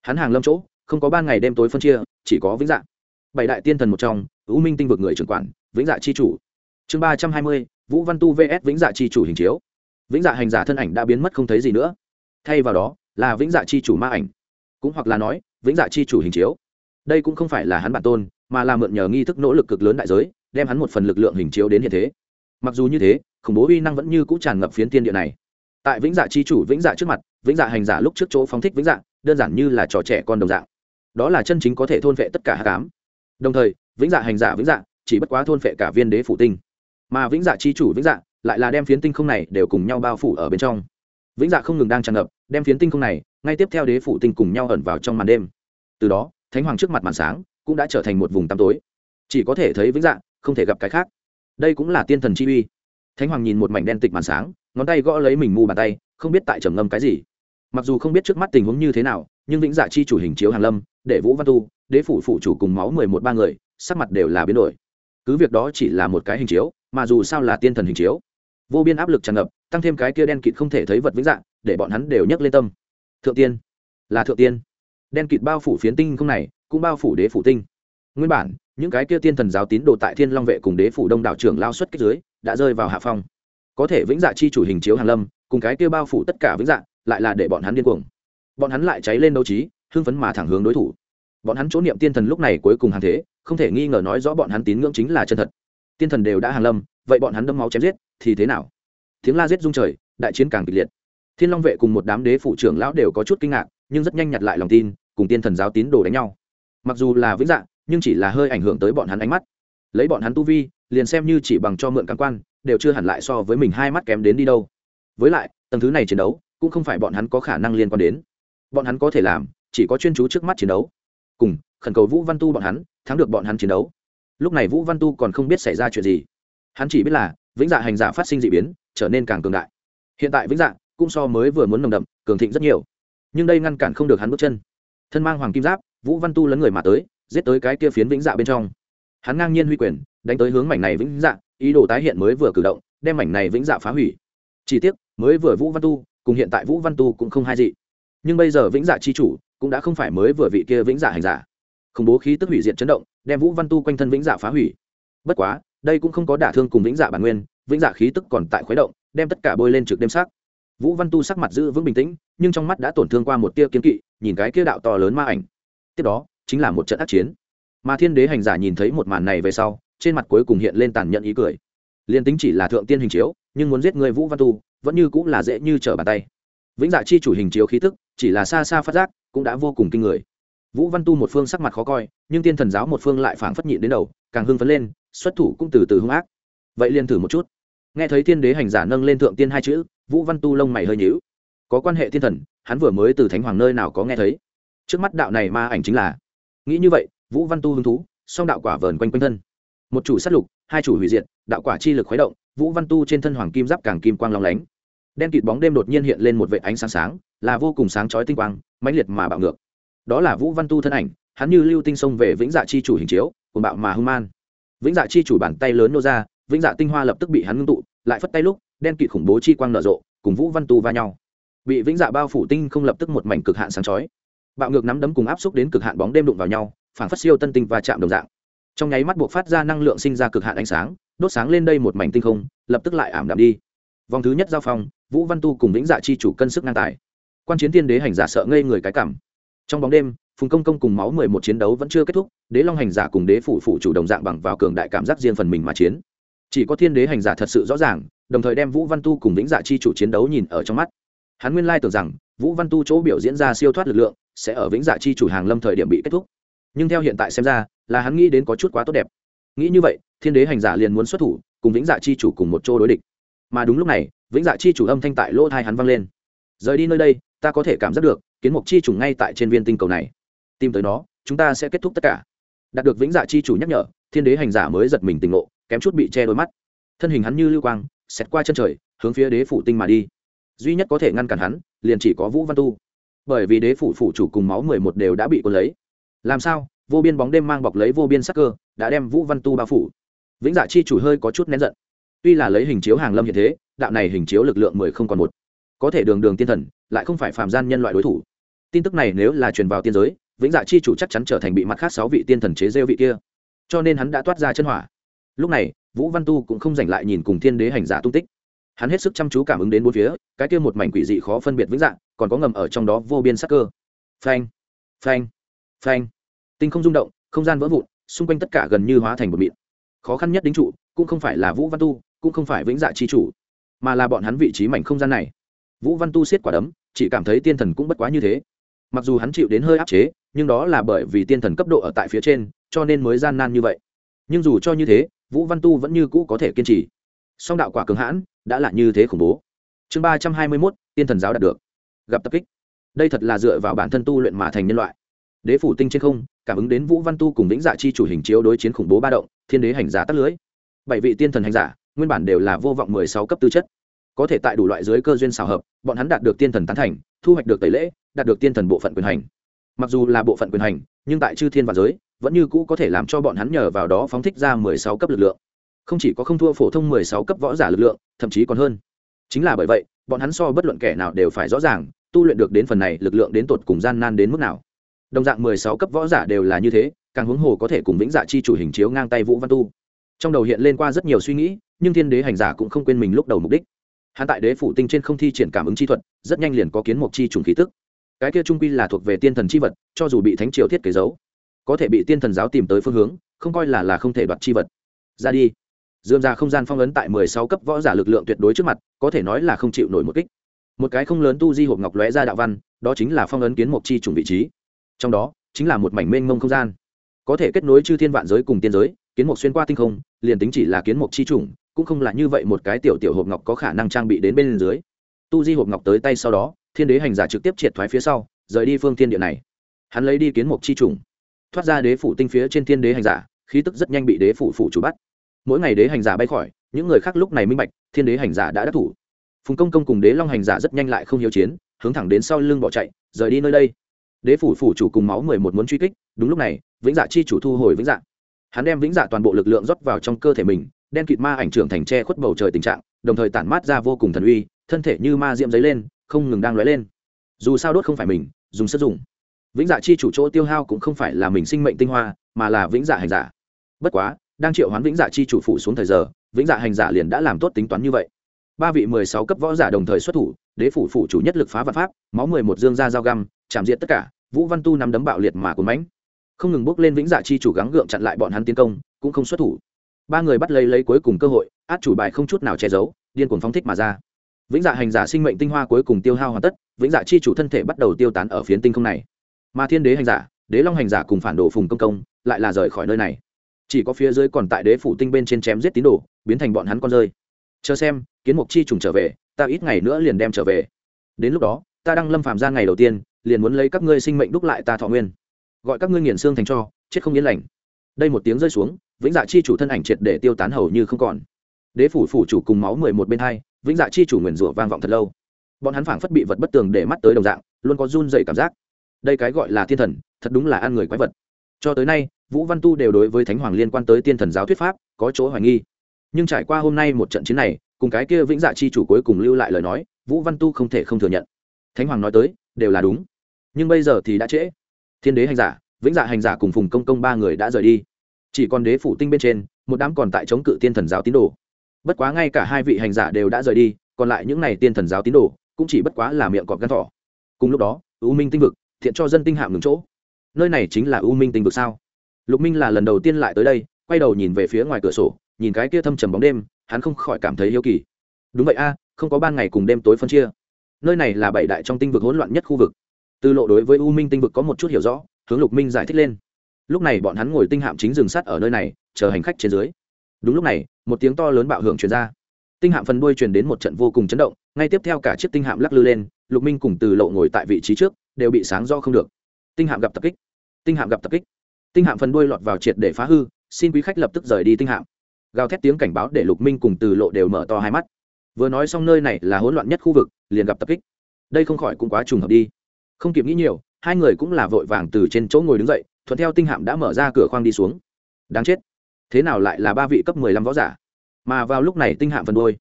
Hắn hàng lâm chỗ không có ban ngày đêm tối phân chia, chỉ có vĩnh dạ. Bảy đại tiên thần một trong ưu minh tinh vực người trưởng quản, vĩnh dạ chi chủ. Chương ba trăm hai mươi, vũ văn tu vs vĩnh dạ chi chủ hình chiếu. Vĩnh dạ hành giả thân ảnh đã biến mất không thấy gì nữa. Thay vào đó, là vĩnh dạ chi chủ ma ảnh. Cũng hoặc là nói, vĩnh dạ chi chủ hình chiếu. Đây cũng không phải là hắn bản tôn, mà là mượn nhờ nghi thức nỗ lực cực lớn đại giới, đem hắn một phần lực lượng hình chiếu đến hiện thế. Mặc dù như thế, khủng bố uy năng vẫn như cũ tràn ngập phiến tiên địa này. Tại vĩnh dạ chi chủ vĩnh dạ trước mặt, vĩnh dạ hành giả lúc trước chỗ phóng thích vĩnh dạ đơn giản như là trò trẻ con đồng dạng đó là chân chính có thể thôn vệ tất cả hắc ám. Đồng thời, vĩnh dạ hành giả vĩnh dạ chỉ bất quá thôn vệ cả viên đế phủ tinh. Mà vĩnh dạ chi chủ vĩnh dạ lại là đem phiến tinh không này đều cùng nhau bao phủ ở bên trong. Vĩnh dạ không ngừng đang tràn ngập, đem phiến tinh không này, ngay tiếp theo đế phủ tinh cùng nhau ẩn vào trong màn đêm. Từ đó, thánh hoàng trước mặt màn sáng cũng đã trở thành một vùng tăm tối. Chỉ có thể thấy vĩnh dạ không thể gặp cái khác. Đây cũng là tiên thần chi uy. Thánh hoàng nhìn một mảnh đen tịch màn sáng, ngón tay gõ lấy mình mù bàn tay, không biết tại trầm ngâm cái gì. Mặc dù không biết trước mắt tình huống như thế nào, nhưng vĩnh dạ chi chủ hình chiếu hàn lâm để vũ văn tu, đế phủ phụ chủ cùng máu mười một ba người, sắc mặt đều là biến đổi. Cứ việc đó chỉ là một cái hình chiếu, mà dù sao là tiên thần hình chiếu, vô biên áp lực tràn ngập, tăng thêm cái kia đen kịt không thể thấy vật vĩnh dạng, để bọn hắn đều nhấc lên tâm. Thượng tiên, là thượng tiên. Đen kịt bao phủ phiến tinh không này, cũng bao phủ đế phủ tinh. Nguyên bản, những cái kia tiên thần giáo tín đồ tại thiên long vệ cùng đế phủ đông đảo trưởng lao xuất kích dưới, đã rơi vào hạ phong. Có thể vĩnh dạ chi chủ hình chiếu hàn lâm, cùng cái kia bao phủ tất cả vĩnh dạ lại là để bọn hắn điên cuồng. Bọn hắn lại cháy lên đấu trí hưng phấn mà thẳng hướng đối thủ. Bọn hắn chỗ niệm tiên thần lúc này cuối cùng hàng thế, không thể nghi ngờ nói rõ bọn hắn tín ngưỡng chính là chân thật. Tiên thần đều đã hàng lâm, vậy bọn hắn đâm máu chém giết, thì thế nào? Tiếng la giết rung trời, đại chiến càng kịch liệt. Thiên long vệ cùng một đám đế phụ trưởng lão đều có chút kinh ngạc, nhưng rất nhanh nhặt lại lòng tin, cùng tiên thần giáo tín đồ đánh nhau. Mặc dù là vĩnh dạng, nhưng chỉ là hơi ảnh hưởng tới bọn hắn ánh mắt. Lấy bọn hắn tu vi, liền xem như chỉ bằng cho mượn cảm quan, đều chưa hẳn lại so với mình hai mắt kém đến đi đâu. Với lại, tầng thứ này chiến đấu, cũng không phải bọn hắn có khả năng liên quan đến. Bọn hắn có thể làm chỉ có chuyên chú trước mắt chiến đấu. Cùng, khẩn cầu vũ văn tu bọn hắn, thắng được bọn hắn chiến đấu. Lúc này vũ văn tu còn không biết xảy ra chuyện gì. Hắn chỉ biết là, vĩnh dạ hành giả phát sinh d ị biến, trở nên càng cường đại. Hiện tại vĩnh dạ cũng so mới vừa muốn nồng đậm, cường thịnh rất nhiều. Nhưng đây ngăn cản không được hắn bước chân. Thân mang hoàng kim giáp, vũ văn tu lấn người mà tới, giết tới cái kia phiến vĩnh dạ bên trong. Hắn ngang nhiên huy quyền, đánh tới hướng mảnh này vĩnh dạ ý đồ tái hiện mới vừa cử động, đem mảnh này vĩnh dạ phá hủy. Chỉ tiếc, mới vừa vũ văn tu, cùng hiện tại vũ văn tu cũng không hai dị. Nhưng bây giờ vĩnh dạ chi chủ cũng đã không phải mới vừa vị kia vĩnh giả hành giả. Khủng bố khí tức hủy diệt chấn động, đem vũ văn tu quanh thân vĩnh giả phá hủy. Bất quá, đây cũng không có đả thương cùng vĩnh giả bản nguyên, vĩnh giả khí tức còn tại khuấy động, đem tất cả bôi lên trực đêm sắc. Vũ văn tu sắc mặt giữ vững bình tĩnh, nhưng trong mắt đã tổn thương qua một tia kiếm kỵ, nhìn cái kia đạo to lớn ma ảnh. Tiếp đó, chính là một trận ác chiến. Mà thiên đế hành giả nhìn thấy một màn này về sau, trên mặt cuối cùng hiện lên tàn nhẫn ý cười. Liên tính chỉ là thượng tiên hình chiếu, nhưng muốn giết người vũ văn tu, vẫn như cũng là dễ như trở bàn tay vĩnh dạ chi chủ hình chiếu khí tức, chỉ là xa xa phát giác, cũng đã vô cùng kinh người. Vũ văn tu một phương sắc mặt khó coi, nhưng tiên thần giáo một phương lại phảng phất nhịn đến đầu, càng hưng phấn lên, xuất thủ cũng từ từ hung ác. Vậy liền thử một chút. Nghe thấy thiên đế hành giả nâng lên thượng tiên hai chữ, vũ văn tu lông mày hơi nhíu. Có quan hệ thiên thần, hắn vừa mới từ thánh hoàng nơi nào có nghe thấy? Trước mắt đạo này ma ảnh chính là. Nghĩ như vậy, vũ văn tu hứng thú, song đạo quả vờn quanh quanh thân. Một chủ sát lục, hai chủ hủy diệt, đạo quả chi lực khuấy động, vũ văn tu trên thân hoàng kim giáp càng kim quang long lánh đen kịt bóng đêm đột nhiên hiện lên một vệ ánh sáng sáng, là vô cùng sáng chói tinh quang, mãnh liệt mà bạo ngược. Đó là vũ văn tu thân ảnh, hắn như lưu tinh sông về vĩnh dạ chi chủ hình chiếu cùng bạo mà hung man. Vĩnh dạ chi chủ bàn tay lớn nô ra, vĩnh dạ tinh hoa lập tức bị hắn ngưng tụ, lại phất tay lúc, đen kịt khủng bố chi quang nở rộ, cùng vũ văn tu va nhau. Bị vĩnh dạ bao phủ tinh không lập tức một mảnh cực hạn sáng chói. Bạo ngược nắm đấm cùng áp xúc đến cực hạn bóng đêm đụng vào nhau phản phát siêu tân tinh và chạm đồng dạng. Trong nháy mắt buộc phát ra năng lượng sinh ra cực hạn ánh sáng, đốt sáng lên đây một mảnh tinh không, lập tức lại ảm đạm đi vòng thứ nhất giao phong, vũ văn tu cùng vĩnh dạ chi chủ cân sức ngang tài. Quan chiến tiên đế hành giả sợ ngây người cái cảm. Trong bóng đêm, phùng công công cùng máu mười một chiến đấu vẫn chưa kết thúc, đế long hành giả cùng đế phủ phủ chủ đồng dạng bằng vào cường đại cảm giác riêng phần mình mà chiến. Chỉ có thiên đế hành giả thật sự rõ ràng, đồng thời đem vũ văn tu cùng vĩnh dạ chi chủ chiến đấu nhìn ở trong mắt. Hắn nguyên lai tưởng rằng, vũ văn tu chỗ biểu diễn ra siêu thoát lực lượng, sẽ ở vĩnh dạ chi chủ hàng lâm thời điểm bị kết thúc. Nhưng theo hiện tại xem ra, là hắn nghĩ đến có chút quá tốt đẹp. Nghĩ như vậy, thiên đế hành giả liền muốn xuất thủ, cùng vĩnh dạ chi chủ cùng một chỗ đối địch mà đúng lúc này, vĩnh dạ chi chủ âm thanh tại lỗ thai hắn vang lên. Rời đi nơi đây, ta có thể cảm giác được, kiến mục chi chủ ngay tại trên viên tinh cầu này. Tìm tới nó, chúng ta sẽ kết thúc tất cả. Đạt được vĩnh dạ chi chủ nhắc nhở, thiên đế hành giả mới giật mình tỉnh ngộ, kém chút bị che đôi mắt. Thân hình hắn như lưu quang, xẹt qua chân trời, hướng phía đế phủ tinh mà đi. Duy nhất có thể ngăn cản hắn, liền chỉ có vũ văn tu. Bởi vì đế phủ phủ chủ cùng máu mười một đều đã bị cuốn lấy. Làm sao? Vô biên bóng đêm mang bọc lấy vô biên sắc cơ, đã đem vũ văn tu bao phủ. Vĩnh dạ chi chủ hơi có chút nén giận tuy là lấy hình chiếu hàng lâm hiện thế, đạo này hình chiếu lực lượng mười không còn một. Có thể đường đường tiên thần, lại không phải phạm gian nhân loại đối thủ. Tin tức này nếu là truyền vào tiên giới, vĩnh dạ chi chủ chắc chắn trở thành bị mặt khác sáu vị tiên thần chế rêu vị kia. Cho nên hắn đã toát ra chân hỏa. Lúc này, vũ văn tu cũng không giành lại nhìn cùng thiên đế hành giả tung tích. Hắn hết sức chăm chú cảm ứng đến bốn phía, cái kia một mảnh quỷ dị khó phân biệt vĩnh dạng còn có ngầm ở trong đó vô biên sắc cơ. Phanh phanh phanh. Tinh không rung động, không gian vỡ vụn, xung quanh tất cả gần như hóa thành một mịn. Khó khăn nhất đính trụ, cũng không phải là vũ văn tu cũng không phải vĩnh dạ chi chủ, mà là bọn hắn vị trí mảnh không gian này. Vũ văn tu xiết quả đấm, chỉ cảm thấy tiên thần cũng bất quá như thế. Mặc dù hắn chịu đến hơi áp chế, nhưng đó là bởi vì tiên thần cấp độ ở tại phía trên, cho nên mới gian nan như vậy. Nhưng dù cho như thế, vũ văn tu vẫn như cũ có thể kiên trì. Song đạo quả cường hãn, đã là như thế khủng bố. Chương ba trăm hai mươi mốt, tiên thần giáo đạt được. Gặp tập kích. Đây thật là dựa vào bản thân tu luyện mà thành nhân loại. Đế phủ tinh trên không, cảm ứng đến vũ văn tu cùng vĩnh dạ chi chủ hình chiếu đối chiến khủng bố ba động, thiên đế hành giả tắt lưới. Bảy vị tiên thần hành giả nguyên bản đều là vô vọng mười sáu cấp tư chất. Có thể tại đủ loại dưới cơ duyên xào hợp, bọn hắn đạt được tiên thần tán thành, thu hoạch được tẩy lễ, đạt được tiên thần bộ phận quyền hành. Mặc dù là bộ phận quyền hành, nhưng tại chư thiên và giới, vẫn như cũ có thể làm cho bọn hắn nhờ vào đó phóng thích ra mười sáu cấp lực lượng. Không chỉ có không thua phổ thông mười sáu cấp võ giả lực lượng, thậm chí còn hơn. Chính là bởi vậy, bọn hắn so bất luận kẻ nào đều phải rõ ràng, tu luyện được đến phần này lực lượng đến tột cùng gian nan đến mức nào. Đồng dạng mười sáu cấp võ giả đều là như thế, càng huống hồ có thể cùng vĩnh dạ chi chủ hình chiếu ngang tay vũ văn tu trong đầu hiện lên qua rất nhiều suy nghĩ, nhưng thiên đế hành giả cũng không quên mình lúc đầu mục đích. Hắn tại đế phủ tinh trên không thi triển cảm ứng chi thuật, rất nhanh liền có kiến mục chi trùng khí tức. Cái kia trung quy là thuộc về tiên thần chi vật, cho dù bị thánh triều thiết kế giấu, có thể bị tiên thần giáo tìm tới phương hướng, không coi là là không thể đoạt chi vật. Ra đi. Dườm ra không gian phong ấn tại mười sáu cấp võ giả lực lượng tuyệt đối trước mặt, có thể nói là không chịu nổi một kích. Một cái không lớn tu di hộp ngọc lóe ra đạo văn, đó chính là phong ấn kiến mục chi trùng vị trí. Trong đó, chính là một mảnh mênh mông không gian có thể kết nối chư thiên vạn giới cùng tiên giới, kiến mục xuyên qua tinh không, liền tính chỉ là kiến mục chi trùng cũng không là như vậy một cái tiểu tiểu hộp ngọc có khả năng trang bị đến bên dưới. Tu di hộp ngọc tới tay sau đó, thiên đế hành giả trực tiếp triệt thoái phía sau, rời đi phương thiên địa này. Hắn lấy đi kiến mục chi trùng thoát ra đế phủ tinh phía trên thiên đế hành giả, khí tức rất nhanh bị đế phủ phủ chủ bắt. Mỗi ngày đế hành giả bay khỏi, những người khác lúc này minh bạch, thiên đế hành giả đã đắc thủ. Phùng công công cùng đế long hành giả rất nhanh lại không hiếu chiến, hướng thẳng đến sau lưng bỏ chạy, rời đi nơi đây. Đế phủ phủ chủ cùng máu mười một muốn truy kích, đúng lúc này vĩnh dạ chi chủ thu hồi vĩnh dạ. Hắn đem vĩnh dạ toàn bộ lực lượng rót vào trong cơ thể mình, đen kịt ma ảnh trưởng thành tre khuất bầu trời tình trạng, đồng thời tản mát ra vô cùng thần uy, thân thể như ma diễm giấy lên, không ngừng đang lóe lên. Dù sao đốt không phải mình, dùng sức dùng. Vĩnh dạ chi chủ chỗ tiêu hao cũng không phải là mình sinh mệnh tinh hoa, mà là vĩnh dạ hành giả. Bất quá, đang triệu hoán vĩnh dạ chi chủ phụ xuống thời giờ, vĩnh dạ hành giả liền đã làm tốt tính toán như vậy. Ba vị mười sáu cấp võ giả đồng thời xuất thủ, đế phủ phủ chủ nhất lực phá vạn pháp, máu mười một dương ra dao găm, chạm diệt tất cả, vũ văn tu nắm đấm bạo liệt mà cuốn mãnh không ngừng bước lên vĩnh dạ chi chủ gắng gượng chặn lại bọn hắn tiến công, cũng không xuất thủ. Ba người bắt lấy lấy cuối cùng cơ hội, át chủ bài không chút nào che giấu, điên cuồng phóng thích mà ra. Vĩnh dạ hành giả sinh mệnh tinh hoa cuối cùng tiêu hao hoàn tất, vĩnh dạ chi chủ thân thể bắt đầu tiêu tán ở phiến tinh không này. Mà thiên đế hành giả, đế long hành giả cùng phản đồ phùng công công, lại là rời khỏi nơi này. Chỉ có phía dưới còn tại đế phủ tinh bên trên chém giết tín đồ, biến thành bọn hắn con rơi. Chờ xem, kiến mục chi trùng trở về, ta ít ngày nữa liền đem trở về. Đến lúc đó, ta đang lâm phạm ra ngày đầu tiên, liền muốn lấy các ngươi sinh mệnh đúc lại ta thọ nguyên gọi các ngươi nghiền xương thành cho, chết không yên lành. Đây một tiếng rơi xuống, vĩnh dạ chi chủ thân ảnh triệt để tiêu tán hầu như không còn. Đế phủ phủ chủ cùng máu mười một bên hai, vĩnh dạ chi chủ nguyền rủa vang vọng thật lâu. Bọn hắn phảng phất bị vật bất tường để mắt tới đồng dạng, luôn có run dày cảm giác. Đây cái gọi là thiên thần, thật đúng là ăn người quái vật. Cho tới nay, vũ văn tu đều đối với thánh hoàng liên quan tới tiên thần giáo thuyết pháp, có chỗ hoài nghi. Nhưng trải qua hôm nay một trận chiến này, cùng cái kia vĩnh dạ chi chủ cuối cùng lưu lại lời nói, vũ văn tu không thể không thừa nhận. Thánh hoàng nói tới, đều là đúng. Nhưng bây giờ thì đã trễ thiên đế hành giả, vĩnh dạ hành giả cùng phùng công công ba người đã rời đi. Chỉ còn đế phủ tinh bên trên, một đám còn tại chống cự tiên thần giáo tín đồ. Bất quá ngay cả hai vị hành giả đều đã rời đi, còn lại những n à y tiên thần giáo tín đồ cũng chỉ bất quá là miệng cọp gắn thỏ. Cùng lúc đó, u minh tinh vực thiện cho dân tinh hạm ngừng chỗ. Nơi này chính là u minh tinh vực sao? Lục minh là lần đầu tiên lại tới đây, quay đầu nhìn về phía ngoài cửa sổ, nhìn cái kia thâm trầm bóng đêm, hắn không khỏi cảm thấy yêu kỳ. Đúng vậy a, không có ban ngày cùng đêm tối phân chia. Nơi này là bảy đại trong tinh vực hỗn loạn nhất khu vực từ lộ đối với u minh tinh vực có một chút hiểu rõ, hướng lục minh giải thích lên. Lúc này bọn hắn ngồi tinh hạm chính dừng sắt ở nơi này, chờ hành khách trên dưới. Đúng lúc này, một tiếng to lớn bạo hưởng truyền ra. Tinh hạm phần đuôi truyền đến một trận vô cùng chấn động, ngay tiếp theo cả chiếc tinh hạm lắc lư lên, lục minh cùng từ lộ ngồi tại vị trí trước, đều bị sáng do không được. Tinh hạm gặp tập kích. Tinh hạm gặp tập kích. Tinh hạm phần đuôi lọt vào triệt để phá hư, xin quý khách lập tức rời đi tinh hạm. Gào thét tiếng cảnh báo để lục minh cùng từ lộ đều mở to hai mắt. Vừa nói xong nơi này là hỗn loạn nhất khu vực, liền gặp tập kích. Đây không khỏi cũng quá trùng hợp đi không kịp nghĩ nhiều, hai người cũng là vội vàng từ trên chỗ ngồi đứng dậy, thuận theo tinh hạm đã mở ra cửa khoang đi xuống. Đáng chết. Thế nào lại là ba vị cấp mười lăm võ giả? Mà vào lúc này tinh hạm phần đôi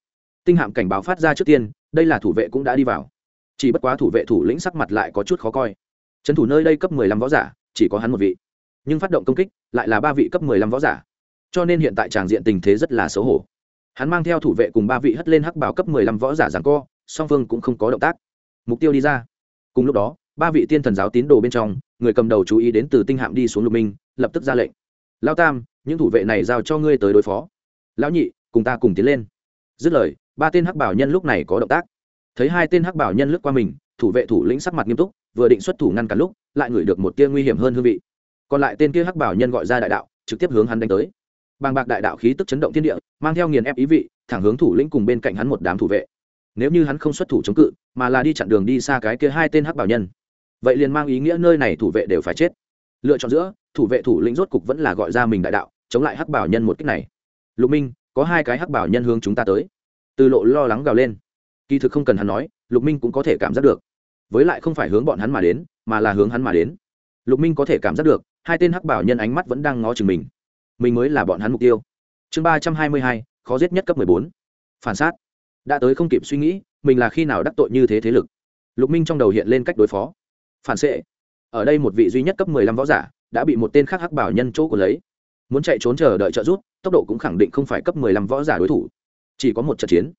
tinh hạm cảnh báo phát ra trước tiên, đây là thủ vệ cũng đã đi vào. Chỉ bất quá thủ vệ thủ lĩnh sắc mặt lại có chút khó coi. Trấn thủ nơi đây cấp mười lăm võ giả, chỉ có hắn một vị. Nhưng phát động công kích, lại là ba vị cấp mười lăm võ giả. Cho nên hiện tại tràng diện tình thế rất là xấu hổ. Hắn mang theo thủ vệ cùng ba vị hất lên hắc bảo cấp mười lăm võ giả giảng co, song phương cũng không có động tác. Mục tiêu đi ra. Cùng lúc đó ba vị tiên thần giáo tín đồ bên trong, người cầm đầu chú ý đến từ tinh hạm đi xuống lục minh, lập tức ra lệnh. Lao tam, những thủ vệ này giao cho ngươi tới đối phó. Lão nhị, cùng ta cùng tiến lên. Dứt lời, ba tên hắc bảo nhân lúc này có động tác. Thấy hai tên hắc bảo nhân lướt qua mình, thủ vệ thủ lĩnh sắc mặt nghiêm túc, vừa định xuất thủ ngăn cản lúc, lại ngửi được một tia nguy hiểm hơn hương vị. Còn lại tên kia hắc bảo nhân gọi ra đại đạo, trực tiếp hướng hắn đánh tới. Bàng bạc đại đạo khí tức chấn động thiên địa, mang theo nghiền ép ý vị, thẳng hướng thủ lĩnh cùng bên cạnh hắn một đám thủ vệ. Nếu như hắn không xuất thủ chống cự, mà là đi chặn đường đi xa cái kia hai tên hắc bảo nhân vậy liền mang ý nghĩa nơi này thủ vệ đều phải chết. Lựa chọn giữa, thủ vệ thủ lĩnh rốt cục vẫn là gọi ra mình đại đạo, chống lại hắc bảo nhân một cách này. Lục minh, có hai cái hắc bảo nhân hướng chúng ta tới. Từ lộ lo lắng gào lên. Kỳ thực không cần hắn nói, lục minh cũng có thể cảm giác được. Với lại không phải hướng bọn hắn mà đến, mà là hướng hắn mà đến. Lục minh có thể cảm giác được, hai tên hắc bảo nhân ánh mắt vẫn đang ngó chừng mình. Mình mới là bọn hắn mục tiêu. Chương ba trăm hai mươi hai, khó giết nhất cấp mười bốn. Phản sát. Đã tới không kịp suy nghĩ, mình là khi nào đắc tội như thế thế lực. Lục minh trong đầu hiện lên cách đối phó phản xệ ở đây một vị duy nhất cấp mười lăm võ giả đã bị một tên khác hắc bảo nhân chỗ của lấy. Muốn chạy trốn chờ đợi trợ giúp, tốc độ cũng khẳng định không phải cấp mười lăm võ giả đối thủ. Chỉ có một trận chiến.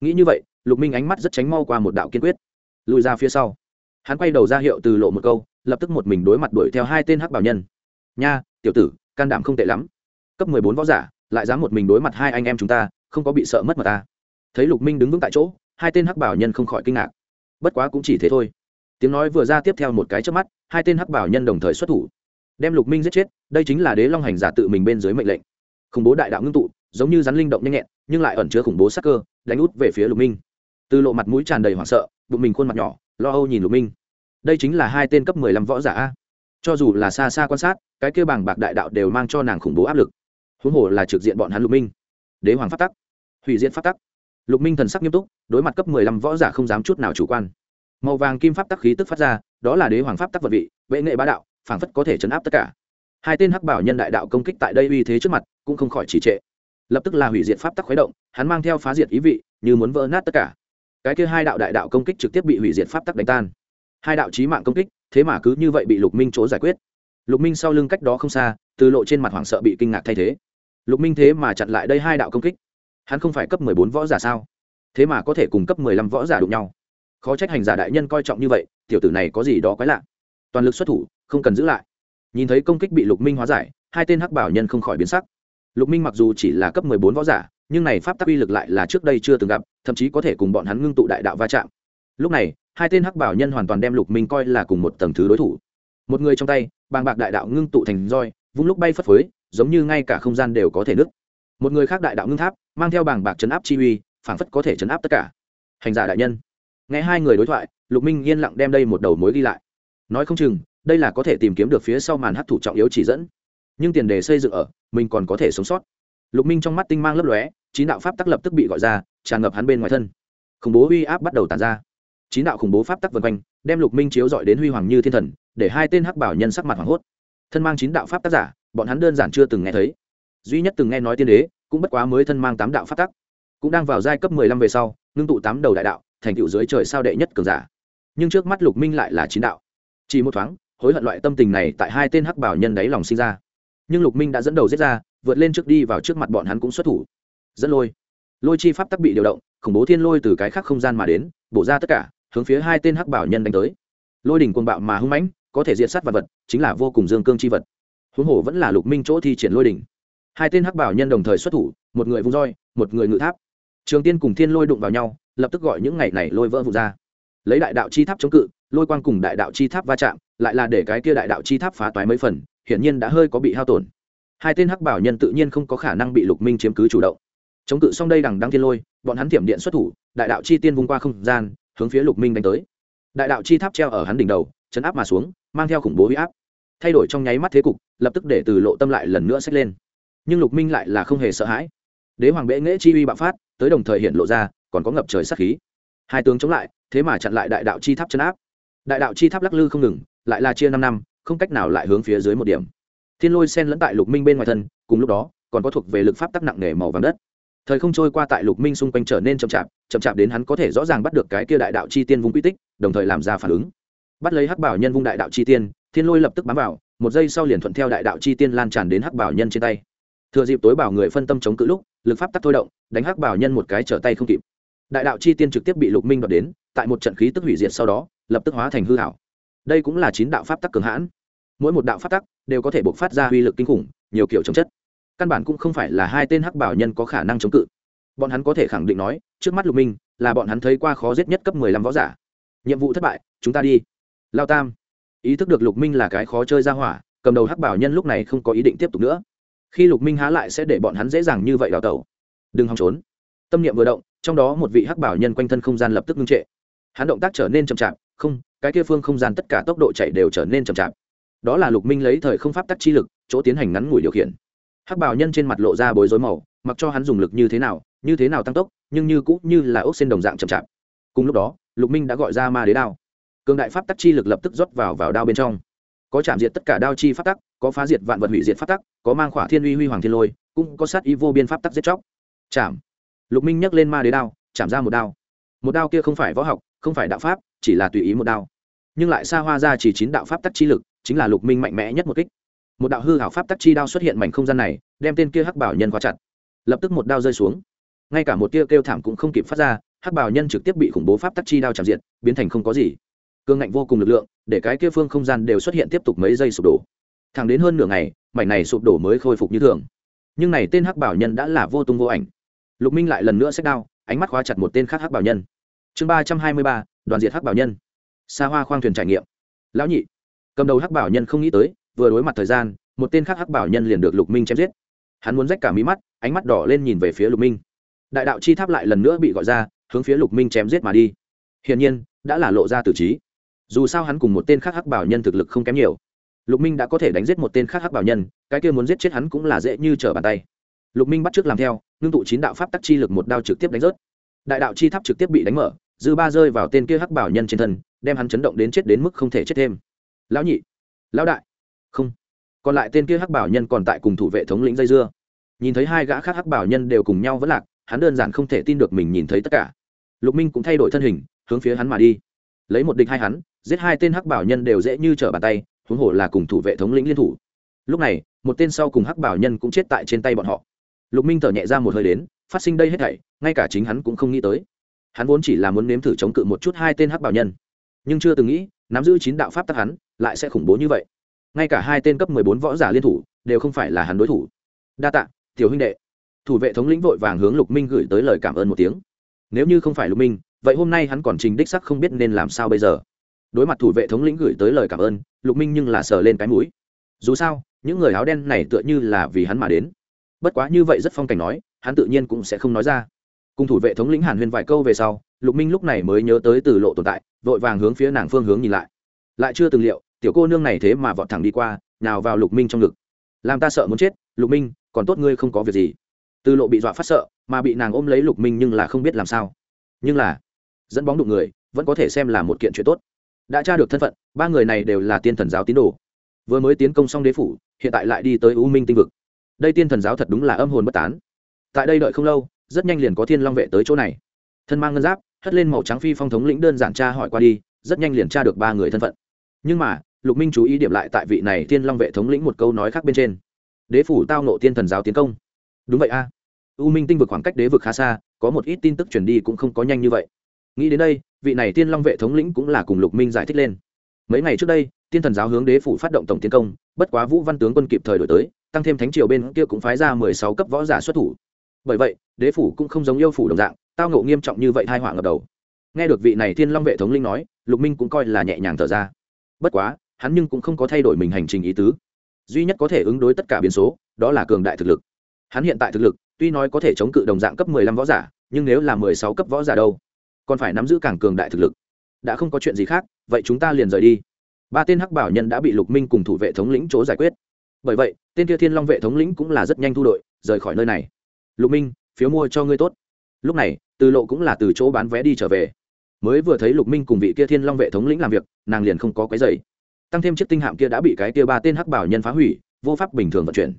Nghĩ như vậy, lục minh ánh mắt rất tránh mau qua một đạo kiên quyết. Lùi ra phía sau. Hắn quay đầu ra hiệu từ lộ một câu, lập tức một mình đối mặt đuổi theo hai tên hắc bảo nhân. Nha, tiểu tử, can đảm không tệ lắm. Cấp mười bốn võ giả, lại dám một mình đối mặt hai anh em chúng ta, không có bị sợ mất mà ta. Thấy lục minh đứng vững tại chỗ, hai tên hắc bảo nhân không khỏi kinh ngạc. Bất quá cũng chỉ thế thôi tiếng nói vừa ra tiếp theo một cái trước mắt, hai tên hắc bảo nhân đồng thời xuất thủ. Đem lục minh giết chết, đây chính là đế long hành giả tự mình bên dưới mệnh lệnh. Khủng bố đại đạo ngưng tụ, giống như rắn linh động nhanh nhẹn, nhưng lại ẩn chứa khủng bố sắc cơ, đánh út về phía lục minh. Từ lộ mặt mũi tràn đầy hoảng sợ, bụng mình khuôn mặt nhỏ, lo âu nhìn lục minh. Đây chính là hai tên cấp mười lăm võ giả a. Cho dù là xa xa quan sát, cái kêu bảng bạc đại đạo đều mang cho nàng khủng bố áp lực. Huống hồ là trực diện bọn hắn lục minh. Đế hoàng phát tắc, hủy diện phát tắc. Lục minh thần sắc nghiêm túc, đối mặt cấp mười lăm võ giả không dám chút nào chủ quan màu vàng kim pháp tắc khí tức phát ra, đó là đế hoàng pháp tắc vật vị vệ nghệ bá đạo, phảng phất có thể chấn áp tất cả. Hai tên hắc bảo nhân đại đạo công kích tại đây uy thế trước mặt, cũng không khỏi trì trệ. Lập tức là hủy diệt pháp tắc khuấy động, hắn mang theo phá diệt ý vị, như muốn vỡ nát tất cả. Cái kia hai đạo đại đạo công kích trực tiếp bị hủy diệt pháp tắc đánh tan. Hai đạo chí mạng công kích, thế mà cứ như vậy bị lục minh chỗ giải quyết. Lục minh sau lưng cách đó không xa, từ lộ trên mặt hoảng sợ bị kinh ngạc thay thế. Lục minh thế mà chặn lại đây hai đạo công kích. Hắn không phải cấp mười bốn võ giả sao? Thế mà có thể cùng cấp mười lăm võ giả đụng nhau khó trách hành giả đại nhân coi trọng như vậy, tiểu tử này có gì đó quái lạ. Toàn lực xuất thủ, không cần giữ lại. Nhìn thấy công kích bị lục minh hóa giải, hai tên hắc bảo nhân không khỏi biến sắc. Lục minh mặc dù chỉ là cấp mười bốn võ giả, nhưng này pháp tắc uy lực lại là trước đây chưa từng gặp, thậm chí có thể cùng bọn hắn ngưng tụ đại đạo va chạm. Lúc này, hai tên hắc bảo nhân hoàn toàn đem lục minh coi là cùng một tầng thứ đối thủ. Một người trong tay, bàng bạc đại đạo ngưng tụ thành roi, vung lúc bay phất phới, giống như ngay cả không gian đều có thể nứt. Một người khác đại đạo ngưng tháp, mang theo bàng bạc chấn áp chi uy, phảng phất có thể chấn áp tất cả. Hành giả đại nhân nghe hai người đối thoại, lục minh yên lặng đem đây một đầu mối ghi lại. Nói không chừng, đây là có thể tìm kiếm được phía sau màn hấp thụ trọng yếu chỉ dẫn. Nhưng tiền đề xây dựng ở, mình còn có thể sống sót. Lục minh trong mắt tinh mang lấp lóe, chín đạo pháp tắc lập tức bị gọi ra, tràn ngập hắn bên ngoài thân. Khủng bố uy áp bắt đầu tàn ra. Chín đạo khủng bố pháp tắc vân quanh, đem lục minh chiếu dọi đến huy hoàng như thiên thần, để hai tên hắc bảo nhân sắc mặt hoảng hốt. Thân mang chín đạo pháp tác giả, bọn hắn đơn giản chưa từng nghe thấy. Duy nhất từng nghe nói tiên đế, cũng bất quá mới thân mang tám đạo pháp tắc. Cũng đang vào giai cấp mười lăm về sau, ngưng tụ tám đầu đại đạo thành tựu dưới trời sao đệ nhất cường giả. Nhưng trước mắt lục minh lại là chín đạo. Chỉ một thoáng, hối hận loại tâm tình này tại hai tên hắc bảo nhân đáy lòng sinh ra. Nhưng lục minh đã dẫn đầu giết ra, vượt lên trước đi vào trước mặt bọn hắn cũng xuất thủ. Dẫn lôi. Lôi chi pháp tắc bị điều động, khủng bố thiên lôi từ cái khác không gian mà đến, bổ ra tất cả, hướng phía hai tên hắc bảo nhân đánh tới. Lôi đỉnh cuồng bạo mà hung mãnh, có thể diệt sát vật vật, chính là vô cùng dương cương chi vật. Huống hồ vẫn là lục minh chỗ thi triển lôi đỉnh. Hai tên hắc bảo nhân đồng thời xuất thủ, một người vung roi, một người ngự tháp. Trường tiên cùng thiên lôi đụng vào nhau lập tức gọi những ngày này lôi vỡ vụt ra. Lấy đại đạo chi tháp chống cự, lôi quang cùng đại đạo chi tháp va chạm, lại là để cái kia đại đạo chi tháp phá toái mấy phần, hiển nhiên đã hơi có bị hao tổn. Hai tên hắc bảo nhân tự nhiên không có khả năng bị lục minh chiếm cứ chủ động. Chống cự xong đây đằng đăng thiên lôi, bọn hắn thiểm điện xuất thủ, đại đạo chi tiên vung qua không gian, hướng phía lục minh đánh tới. Đại đạo chi tháp treo ở hắn đỉnh đầu, chấn áp mà xuống, mang theo khủng bố huy áp. Thay đổi trong nháy mắt thế cục, lập tức để từ lộ tâm lại lần nữa xách lên. Nhưng lục minh lại là không hề sợ hãi. Đế hoàng bệ nghễ chi uy bạo phát, tới đồng thời hiện lộ ra còn có ngập trời sát khí. Hai tướng chống lại, thế mà chặn lại đại đạo chi tháp chấn áp. Đại đạo chi tháp lắc lư không ngừng, lại là chia năm năm, không cách nào lại hướng phía dưới một điểm. Thiên lôi sen lẫn tại lục minh bên ngoài thân, cùng lúc đó, còn có thuộc về lực pháp tắc nặng nề màu vàng đất. Thời không trôi qua tại lục minh xung quanh trở nên chậm chạp chậm chạp đến hắn có thể rõ ràng bắt được cái kia đại đạo chi tiên vung quy tích, đồng thời làm ra phản ứng. Bắt lấy hắc bảo nhân vung đại đạo chi tiên, thiên lôi lập tức bám vào, một giây sau liền thuận theo đại đạo chi tiên lan tràn đến hắc bảo nhân trên tay. Thừa dịp tối bảo người phân tâm chống cự lúc, lực pháp tắc thôi động, đánh hắc bảo nhân một cái trở tay không kịp đại đạo chi tiên trực tiếp bị lục minh đoạt đến, tại một trận khí tức hủy diệt sau đó, lập tức hóa thành hư hảo đây cũng là chín đạo pháp tắc cường hãn. Mỗi một đạo pháp tắc đều có thể buộc phát ra uy lực kinh khủng, nhiều kiểu chống chất. Căn bản cũng không phải là hai tên hắc bảo nhân có khả năng chống cự. Bọn hắn có thể khẳng định nói, trước mắt lục minh là bọn hắn thấy qua khó giết nhất cấp mười lăm võ giả. Nhiệm vụ thất bại, chúng ta đi. Lao tam. Ý thức được lục minh là cái khó chơi ra hỏa, cầm đầu hắc bảo nhân lúc này không có ý định tiếp tục nữa. Khi lục minh há lại sẽ để bọn hắn dễ dàng như vậy đào tẩu. Đừng hòng trốn. Tâm niệm vừa động trong đó một vị hắc bảo nhân quanh thân không gian lập tức ngưng trệ. Hắn động tác trở nên chậm chạp, không, cái kia phương không gian tất cả tốc độ chạy đều trở nên chậm chạp. Đó là lục minh lấy thời không pháp tắc chi lực, chỗ tiến hành ngắn ngủi điều khiển. Hắc bảo nhân trên mặt lộ ra bối rối màu, mặc cho hắn dùng lực như thế nào, như thế nào tăng tốc, nhưng như cũng như là ốc xên đồng dạng chậm chạp. Cùng lúc đó, lục minh đã gọi ra ma đế đao. Cường đại pháp tắc chi lực lập tức rót vào vào đao bên trong. Có chạm diệt tất cả đao chi pháp tắc, có phá diệt vạn vật hủy diệt pháp tắc, có mang khỏa thiên uy huy hoàng thiên lôi, cũng có sát ý vô biên pháp tắc giết chóc. Chạm lục minh nhấc lên ma đế đao, chạm ra một đao. Một đao kia không phải võ học, không phải đạo pháp, chỉ là tùy ý một đao. Nhưng lại xa hoa ra chỉ chín đạo pháp tắc chi lực, chính là lục minh mạnh mẽ nhất một kích. Một đạo hư hảo pháp tắc chi đao xuất hiện mảnh không gian này, đem tên kia hắc bảo nhân khóa chặt. Lập tức một đao rơi xuống. Ngay cả một tia kêu thảm cũng không kịp phát ra, hắc bảo nhân trực tiếp bị khủng bố pháp tắc chi đao chạm diện biến thành không có gì. Cương ngạnh vô cùng lực lượng, để cái kia phương không gian đều xuất hiện tiếp tục mấy giây sụp đổ. Thẳng đến hơn nửa ngày, mảnh này sụp đổ mới khôi phục như thường. Nhưng này tên hắc bảo nhân đã là vô tung vô ảnh lục minh lại lần nữa xách đao, ánh mắt khóa chặt một tên khác hắc bảo nhân. Chương ba trăm hai mươi ba, đoàn diệt hắc bảo nhân. Xa hoa khoang thuyền trải nghiệm. Lão nhị, cầm đầu hắc bảo nhân không nghĩ tới, vừa đối mặt thời gian, một tên khác hắc bảo nhân liền được lục minh chém giết. Hắn muốn rách cả mí mắt, ánh mắt đỏ lên nhìn về phía lục minh. Đại đạo chi tháp lại lần nữa bị gọi ra, hướng phía lục minh chém giết mà đi. Hiển nhiên, đã là lộ ra tử trí. Dù sao hắn cùng một tên khác hắc bảo nhân thực lực không kém nhiều. Lục minh đã có thể đánh giết một tên khác hắc bảo nhân, cái kia muốn giết chết hắn cũng là dễ như trở bàn tay. Lục minh bắt t r ư ớ c làm theo ngưng tụ chín đạo pháp tắc chi lực một đao trực tiếp đánh rớt. Đại đạo chi tháp trực tiếp bị đánh mở, dư ba rơi vào tên kia hắc bảo nhân trên thân, đem hắn chấn động đến chết đến mức không thể chết thêm. Lão nhị, lão đại. Không. Còn lại tên kia hắc bảo nhân còn tại cùng thủ vệ thống lĩnh dây dưa. Nhìn thấy hai gã khác hắc bảo nhân đều cùng nhau vẫn lạc, hắn đơn giản không thể tin được mình nhìn thấy tất cả. Lục minh cũng thay đổi thân hình, hướng phía hắn mà đi. Lấy một địch hai hắn, giết hai tên hắc bảo nhân đều dễ như trở bàn tay, huống hồ là cùng thủ vệ thống lĩnh liên thủ. Lúc này, một tên sau cùng hắc bảo nhân cũng chết tại trên tay bọn họ lục minh thở nhẹ ra một hơi đến, phát sinh đây hết thảy, ngay cả chính hắn cũng không nghĩ tới. Hắn vốn chỉ là muốn nếm thử chống cự một chút hai tên hắc bảo nhân. Nhưng chưa từng nghĩ, nắm giữ chín đạo pháp tắc hắn, lại sẽ khủng bố như vậy. Ngay cả hai tên cấp mười bốn võ giả liên thủ, đều không phải là hắn đối thủ. Đa tạ, tiểu huynh đệ. Thủ vệ thống lĩnh vội vàng hướng lục minh gửi tới lời cảm ơn một tiếng. Nếu như không phải lục minh, vậy hôm nay hắn còn trình đích sắc không biết nên làm sao bây giờ. Đối mặt thủ vệ thống lĩnh gửi tới lời cảm ơn, lục minh nhưng là sờ lên cái mũi. Dù sao, những người áo đen này tựa như là vì hắn mà đến bất quá như vậy rất phong cảnh nói, hắn tự nhiên cũng sẽ không nói ra. Cùng thủ vệ thống lĩnh hàn huyên vài câu về sau, lục minh lúc này mới nhớ tới từ lộ tồn tại, vội vàng hướng phía nàng phương hướng nhìn lại. Lại chưa từng liệu, tiểu cô nương này thế mà vọt thẳng đi qua, nào vào lục minh trong ngực. Làm ta sợ muốn chết, lục minh, còn tốt ngươi không có việc gì. Từ lộ bị dọa phát sợ, mà bị nàng ôm lấy lục minh nhưng là không biết làm sao. Nhưng là, dẫn bóng đụng người, vẫn có thể xem là một kiện chuyện tốt. Đã tra được thân phận, ba người này đều là tiên thần giáo tín đồ. Vừa mới tiến công xong đế phủ, hiện tại lại đi tới u minh tinh vực đây tiên thần giáo thật đúng là âm hồn bất tán. Tại đây đợi không lâu, rất nhanh liền có thiên long vệ tới chỗ này. Thân mang ngân giáp, hất lên màu trắng phi phong thống lĩnh đơn giản tra hỏi qua đi, rất nhanh liền tra được ba người thân phận. Nhưng mà, lục minh chú ý điểm lại tại vị này thiên long vệ thống lĩnh một câu nói khác bên trên. Đế phủ tao nộ tiên thần giáo tiến công. Đúng vậy a. U minh tinh vực khoảng cách đế vực khá xa, có một ít tin tức truyền đi cũng không có nhanh như vậy. Nghĩ đến đây, vị này tiên long vệ thống lĩnh cũng là cùng lục minh giải thích lên. Mấy ngày trước đây, tiên thần giáo hướng đế phủ phát động tổng tiến công, bất quá vũ văn tướng quân kịp thời đổi tới tăng thêm thánh triều bên kia cũng phái ra mười sáu cấp võ giả xuất thủ. Bởi vậy, đế phủ cũng không giống yêu phủ đồng dạng, tao ngộ nghiêm trọng như vậy hai họa ngập đầu. Nghe được vị này thiên long vệ thống linh nói, lục minh cũng coi là nhẹ nhàng thở ra. Bất quá, hắn nhưng cũng không có thay đổi mình hành trình ý tứ. Duy nhất có thể ứng đối tất cả biến số, đó là cường đại thực lực. Hắn hiện tại thực lực, tuy nói có thể chống cự đồng dạng cấp mười lăm võ giả, nhưng nếu là mười sáu cấp võ giả đâu, còn phải nắm giữ càng cường đại thực lực. Đã không có chuyện gì khác, vậy chúng ta liền rời đi. Ba tên hắc bảo nhân đã bị lục minh cùng thủ vệ thống lĩnh chỗ giải quyết bởi vậy, tên kia thiên long vệ thống lĩnh cũng là rất nhanh thu đội, rời khỏi nơi này. Lục minh, phiếu mua cho ngươi tốt. Lúc này, từ lộ cũng là từ chỗ bán vé đi trở về. Mới vừa thấy lục minh cùng vị kia thiên long vệ thống lĩnh làm việc, nàng liền không có cái giày tăng thêm chiếc tinh hạm kia đã bị cái kia ba tên hắc bảo nhân phá hủy, vô pháp bình thường vận chuyển.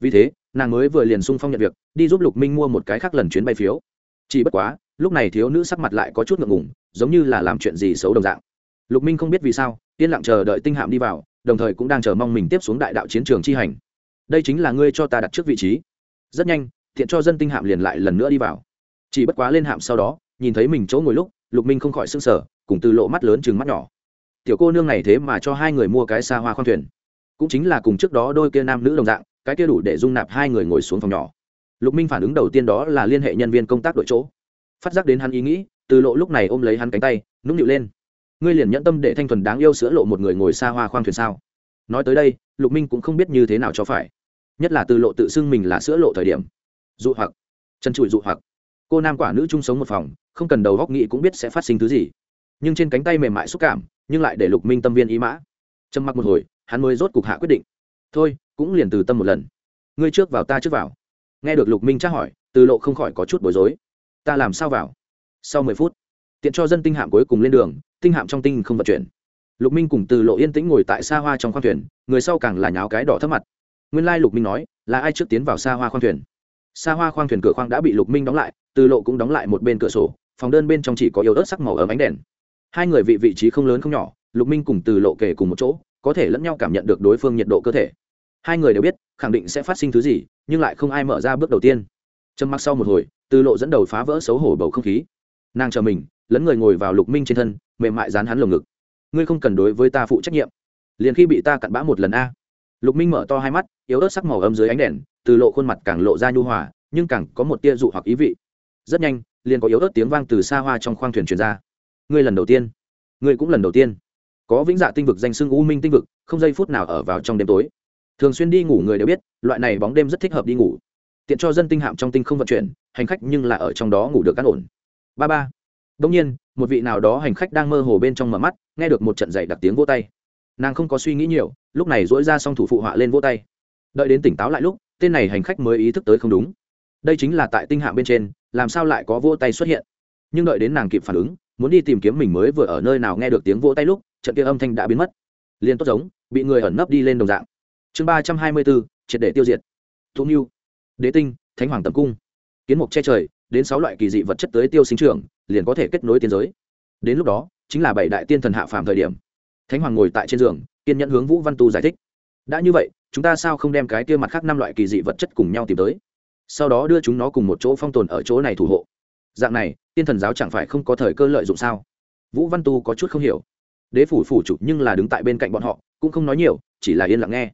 Vì thế, nàng mới vừa liền sung phong nhận việc, đi giúp lục minh mua một cái khác lần chuyến bay phiếu. Chỉ bất quá, lúc này thiếu nữ sắc mặt lại có chút ngượng ngùng, giống như là làm chuyện gì xấu đồng dạng. Lục minh không biết vì sao, yên lặng chờ đợi tinh hạm đi vào đồng thời cũng đang chờ mong mình tiếp xuống đại đạo chiến trường chi hành. Đây chính là ngươi cho ta đặt trước vị trí. Rất nhanh, thiện cho dân tinh hạm liền lại lần nữa đi vào. Chỉ bất quá lên hạm sau đó, nhìn thấy mình chỗ ngồi lúc, lục minh không khỏi s ư n g sở cùng từ lộ mắt lớn chừng mắt nhỏ. Tiểu cô nương này thế mà cho hai người mua cái xa hoa khoang thuyền. Cũng chính là cùng trước đó đôi kia nam nữ đồng dạng, cái kia đủ để dung nạp hai người ngồi xuống phòng nhỏ. Lục minh phản ứng đầu tiên đó là liên hệ nhân viên công tác đội chỗ. Phát giác đến hắn ý nghĩ, từ lộ lúc này ôm lấy hắn cánh tay, nũng nịu lên ngươi liền nhẫn tâm để thanh thuần đáng yêu sữa lộ một người ngồi xa hoa khoang thuyền sao? Nói tới đây, lục minh cũng không biết như thế nào cho phải. Nhất là từ lộ tự xưng mình là sữa lộ thời điểm. Dụ hoặc. Chân trụi dụ hoặc. Cô nam quả nữ chung sống một phòng, không cần đầu góc nghĩ cũng biết sẽ phát sinh thứ gì. Nhưng trên cánh tay mềm mại xúc cảm, nhưng lại để lục minh tâm viên ý mã. Trầm mặc một hồi, hắn mới rốt cục hạ quyết định. Thôi, cũng liền từ tâm một lần. Ngươi trước vào ta trước vào. Nghe được lục minh tra hỏi, từ lộ không khỏi có chút bối rối. Ta làm sao vào? Sau mười phút tiện cho dân tinh hạm cuối cùng lên đường, tinh hạm trong tinh không vận chuyển. Lục minh cùng từ lộ yên tĩnh ngồi tại xa hoa trong khoang thuyền, người sau càng là nháo cái đỏ thấp mặt. Nguyên lai lục minh nói, là ai trước tiến vào xa hoa khoang thuyền? Xa hoa khoang thuyền cửa khoang đã bị lục minh đóng lại, từ lộ cũng đóng lại một bên cửa sổ, phòng đơn bên trong chỉ có yếu ớt sắc màu ấm ánh đèn. Hai người vị vị trí không lớn không nhỏ, lục minh cùng từ lộ kể cùng một chỗ, có thể lẫn nhau cảm nhận được đối phương nhiệt độ cơ thể. Hai người đều biết, khẳng định sẽ phát sinh thứ gì, nhưng lại không ai mở ra bước đầu tiên. Trầm mặc sau một hồi, từ lộ dẫn đầu phá vỡ xấu hổ bầu không khí. Nàng chờ mình lấn người ngồi vào lục minh trên thân, mềm mại dán hắn lồng ngực. Ngươi không cần đối với ta phụ trách nhiệm. Liền khi bị ta cặn bã một lần a. Lục minh mở to hai mắt, yếu ớt sắc màu ấm dưới ánh đèn, từ lộ khuôn mặt càng lộ ra nhu hòa, nhưng càng có một tia dụ hoặc ý vị. Rất nhanh, liền có yếu ớt tiếng vang từ xa hoa trong khoang thuyền truyền ra. Ngươi lần đầu tiên. Ngươi cũng lần đầu tiên. Có vĩnh dạ tinh vực danh xưng u minh tinh vực, không giây phút nào ở vào trong đêm tối. Thường xuyên đi ngủ người đều biết, loại này bóng đêm rất thích hợp đi ngủ. Tiện cho dân tinh hạm trong tinh không vận chuyển, hành khách nhưng là ở trong đó ngủ được cắt ổn. Ba ba đông nhiên một vị nào đó hành khách đang mơ hồ bên trong mở mắt nghe được một trận dày đặc tiếng vỗ tay. Nàng không có suy nghĩ nhiều lúc này duỗi ra song thủ phụ họa lên vỗ tay. Đợi đến tỉnh táo lại lúc tên này hành khách mới ý thức tới không đúng. Đây chính là tại tinh hạng bên trên làm sao lại có vỗ tay xuất hiện? Nhưng đợi đến nàng kịp phản ứng muốn đi tìm kiếm mình mới vừa ở nơi nào nghe được tiếng vỗ tay lúc trận kia âm thanh đã biến mất. Liền tốt giống bị người ẩn nấp đi lên đồng dạng. Chương ba trăm hai mươi bốn triệt để tiêu diệt. Thú Nưu, đế tinh thánh hoàng tầm cung. Kiến mục che trời đến sáu loại kỳ dị vật chất tới tiêu sinh trưởng, liền có thể kết nối tiên giới. Đến lúc đó, chính là bảy đại tiên thần hạ phàm thời điểm. Thánh hoàng ngồi tại trên giường, kiên nhẫn hướng vũ văn tu giải thích. Đã như vậy, chúng ta sao không đem cái kia mặt khác năm loại kỳ dị vật chất cùng nhau tìm tới? Sau đó đưa chúng nó cùng một chỗ phong tồn ở chỗ này thủ hộ. Dạng này, tiên thần giáo chẳng phải không có thời cơ lợi dụng sao? Vũ văn tu có chút không hiểu. Đế phủ phủ chủ nhưng là đứng tại bên cạnh bọn họ, cũng không nói nhiều, chỉ là yên lặng nghe.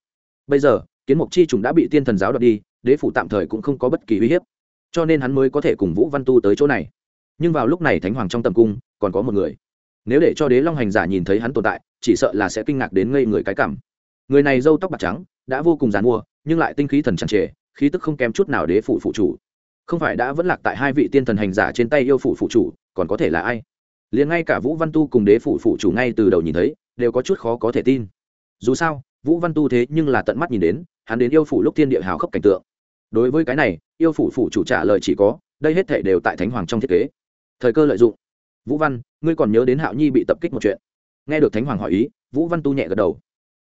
Bây giờ, kiến mục chi trùng đã bị tiên thần giáo đoạt đi, đế phủ tạm thời cũng không có bất kỳ uy hiếp cho nên hắn mới có thể cùng vũ văn tu tới chỗ này. Nhưng vào lúc này thánh hoàng trong tầm cung, còn có một người. Nếu để cho đế long hành giả nhìn thấy hắn tồn tại, chỉ sợ là sẽ kinh ngạc đến ngây người cái cảm. Người này râu tóc bạc trắng, đã vô cùng dàn mua, nhưng lại tinh khí thần chẳng trề, khí tức không kém chút nào đế Phụ phụ chủ. Không phải đã vẫn lạc tại hai vị tiên thần hành giả trên tay yêu phụ phụ chủ, còn có thể là ai? Liền ngay cả vũ văn tu cùng đế Phụ phụ chủ ngay từ đầu nhìn thấy, đều có chút khó có thể tin. Dù sao, vũ văn tu thế nhưng là tận mắt nhìn đến, hắn đến yêu phụ lúc thiên địa hào khốc cảnh tượng đối với cái này, yêu phủ phủ chủ trả lời chỉ có, đây hết thể đều tại thánh hoàng trong thiết kế. Thời cơ lợi dụng. Vũ văn, ngươi còn nhớ đến hạo nhi bị tập kích một chuyện? Nghe được thánh hoàng hỏi ý, vũ văn tu nhẹ gật đầu.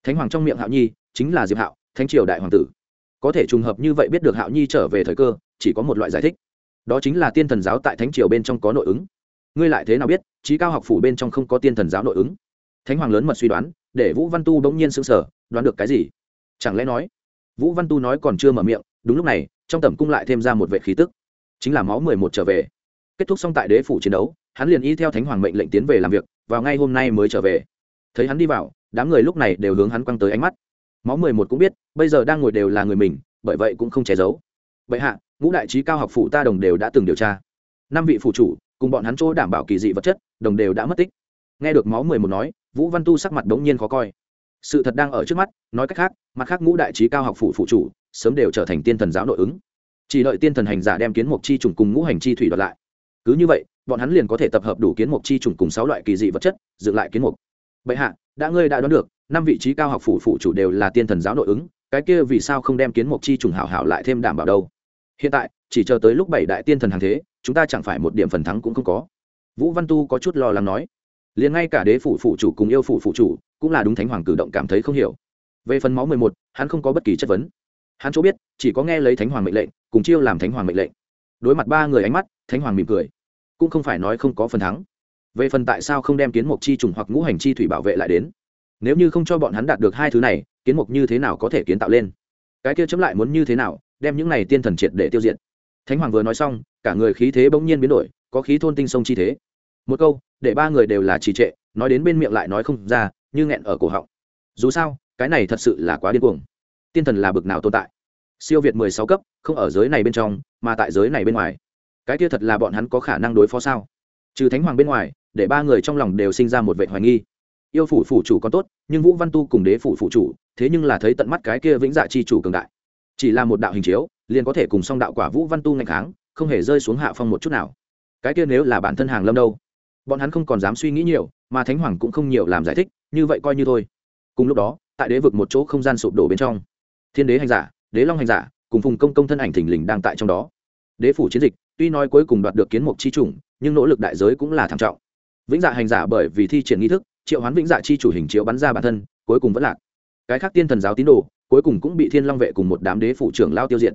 Thánh hoàng trong miệng hạo nhi, chính là diệp hạo, thánh triều đại hoàng tử. Có thể trùng hợp như vậy biết được hạo nhi trở về thời cơ, chỉ có một loại giải thích. Đó chính là tiên thần giáo tại thánh triều bên trong có nội ứng. Ngươi lại thế nào biết, trí cao học phủ bên trong không có tiên thần giáo nội ứng? Thánh hoàng lớn mật suy đoán, để vũ văn tu bỗng nhiên sững sờ, đoán được cái gì? Chẳng lẽ nói, vũ văn tu nói còn chưa mở miệng đúng lúc này, trong tầm cung lại thêm ra một vệ khí tức. Chính là máu mười một trở về. Kết thúc xong tại đế phủ chiến đấu, hắn liền y theo thánh hoàng mệnh lệnh tiến về làm việc, vào ngay hôm nay mới trở về. Thấy hắn đi vào, đám người lúc này đều hướng hắn quăng tới ánh mắt. Máu mười một cũng biết, bây giờ đang ngồi đều là người mình, bởi vậy cũng không che giấu. Vậy hạ, ngũ đại trí cao học phụ ta đồng đều đã từng điều tra. Năm vị phụ chủ, cùng bọn hắn chỗ đảm bảo kỳ dị vật chất, đồng đều đã mất tích. Nghe được máu mười một nói, vũ văn tu sắc mặt đống nhiên khó coi. Sự thật đang ở trước mắt, nói cách khác, mặt khác ngũ đại trí cao học phụ phụ chủ sớm đều trở thành tiên thần giáo nội ứng. Chỉ đợi tiên thần hành giả đem kiến mục chi trùng cùng ngũ hành chi thủy đoạt lại. Cứ như vậy, bọn hắn liền có thể tập hợp đủ kiến mục chi trùng cùng sáu loại kỳ dị vật chất, dựng lại kiến mục. Bệ hạ, đã ngươi đã đoán được, năm vị trí cao học phủ phụ chủ đều là tiên thần giáo nội ứng, cái kia vì sao không đem kiến mục chi trùng hảo hảo lại thêm đảm bảo đâu? Hiện tại, chỉ chờ tới lúc bảy đại tiên thần hàng thế, chúng ta chẳng phải một điểm phần thắng cũng không có. Vũ văn tu có chút lo lắng nói. Liền ngay cả đế phủ phụ chủ cùng yêu phủ phụ chủ cũng là đúng thánh hoàng cử động cảm thấy không hiểu. Về phần máu mười một, hắn không có bất kỳ chất vấn hắn chỗ biết, chỉ có nghe lấy thánh hoàng mệnh lệnh, cùng chiêu làm thánh hoàng mệnh lệnh. Đối mặt ba người ánh mắt, thánh hoàng mỉm cười. Cũng không phải nói không có phần thắng. Về phần tại sao không đem kiến mục chi trùng hoặc ngũ hành chi thủy bảo vệ lại đến? Nếu như không cho bọn hắn đạt được hai thứ này, kiến mục như thế nào có thể kiến tạo lên? Cái kia chấm lại muốn như thế nào, đem những này tiên thần triệt để tiêu diệt? Thánh hoàng vừa nói xong, cả người khí thế bỗng nhiên biến đổi, có khí thôn tinh sông chi thế. Một câu, để ba người đều là trì trệ, nói đến bên miệng lại nói không ra, như nghẹn ở cổ họng. Dù sao, cái này thật sự là quá điên cuồng tiên thần là bực nào tồn tại? Siêu việt mười sáu cấp, không ở giới này bên trong, mà tại giới này bên ngoài. Cái kia thật là bọn hắn có khả năng đối phó sao? Trừ thánh hoàng bên ngoài, để ba người trong lòng đều sinh ra một vệ hoài nghi. Yêu phủ phủ chủ còn tốt, nhưng vũ văn tu cùng đế phủ phủ chủ, thế nhưng là thấy tận mắt cái kia vĩnh dạ chi chủ cường đại. Chỉ là một đạo hình chiếu, liền có thể cùng song đạo quả vũ văn tu ngày tháng không hề rơi xuống hạ phong một chút nào. Cái kia nếu là bản thân hàng lâm đâu? Bọn hắn không còn dám suy nghĩ nhiều, mà thánh hoàng cũng không nhiều làm giải thích, như vậy coi như thôi. Cùng lúc đó, tại đế vực một chỗ không gian sụp đổ bên trong thiên đế hành giả, đế long hành giả, cùng phùng công công thân ảnh thình lình đang tại trong đó. Đế phủ chiến dịch, tuy nói cuối cùng đoạt được kiến mục chi chủng, nhưng nỗ lực đại giới cũng là thảm trọng. Vĩnh dạ hành giả bởi vì thi triển nghi thức, triệu hoán vĩnh dạ chi chủ hình chiếu bắn ra bản thân, cuối cùng vẫn lạc. Cái khác tiên thần giáo tín đồ, cuối cùng cũng bị thiên long vệ cùng một đám đế phủ trưởng lao tiêu diệt.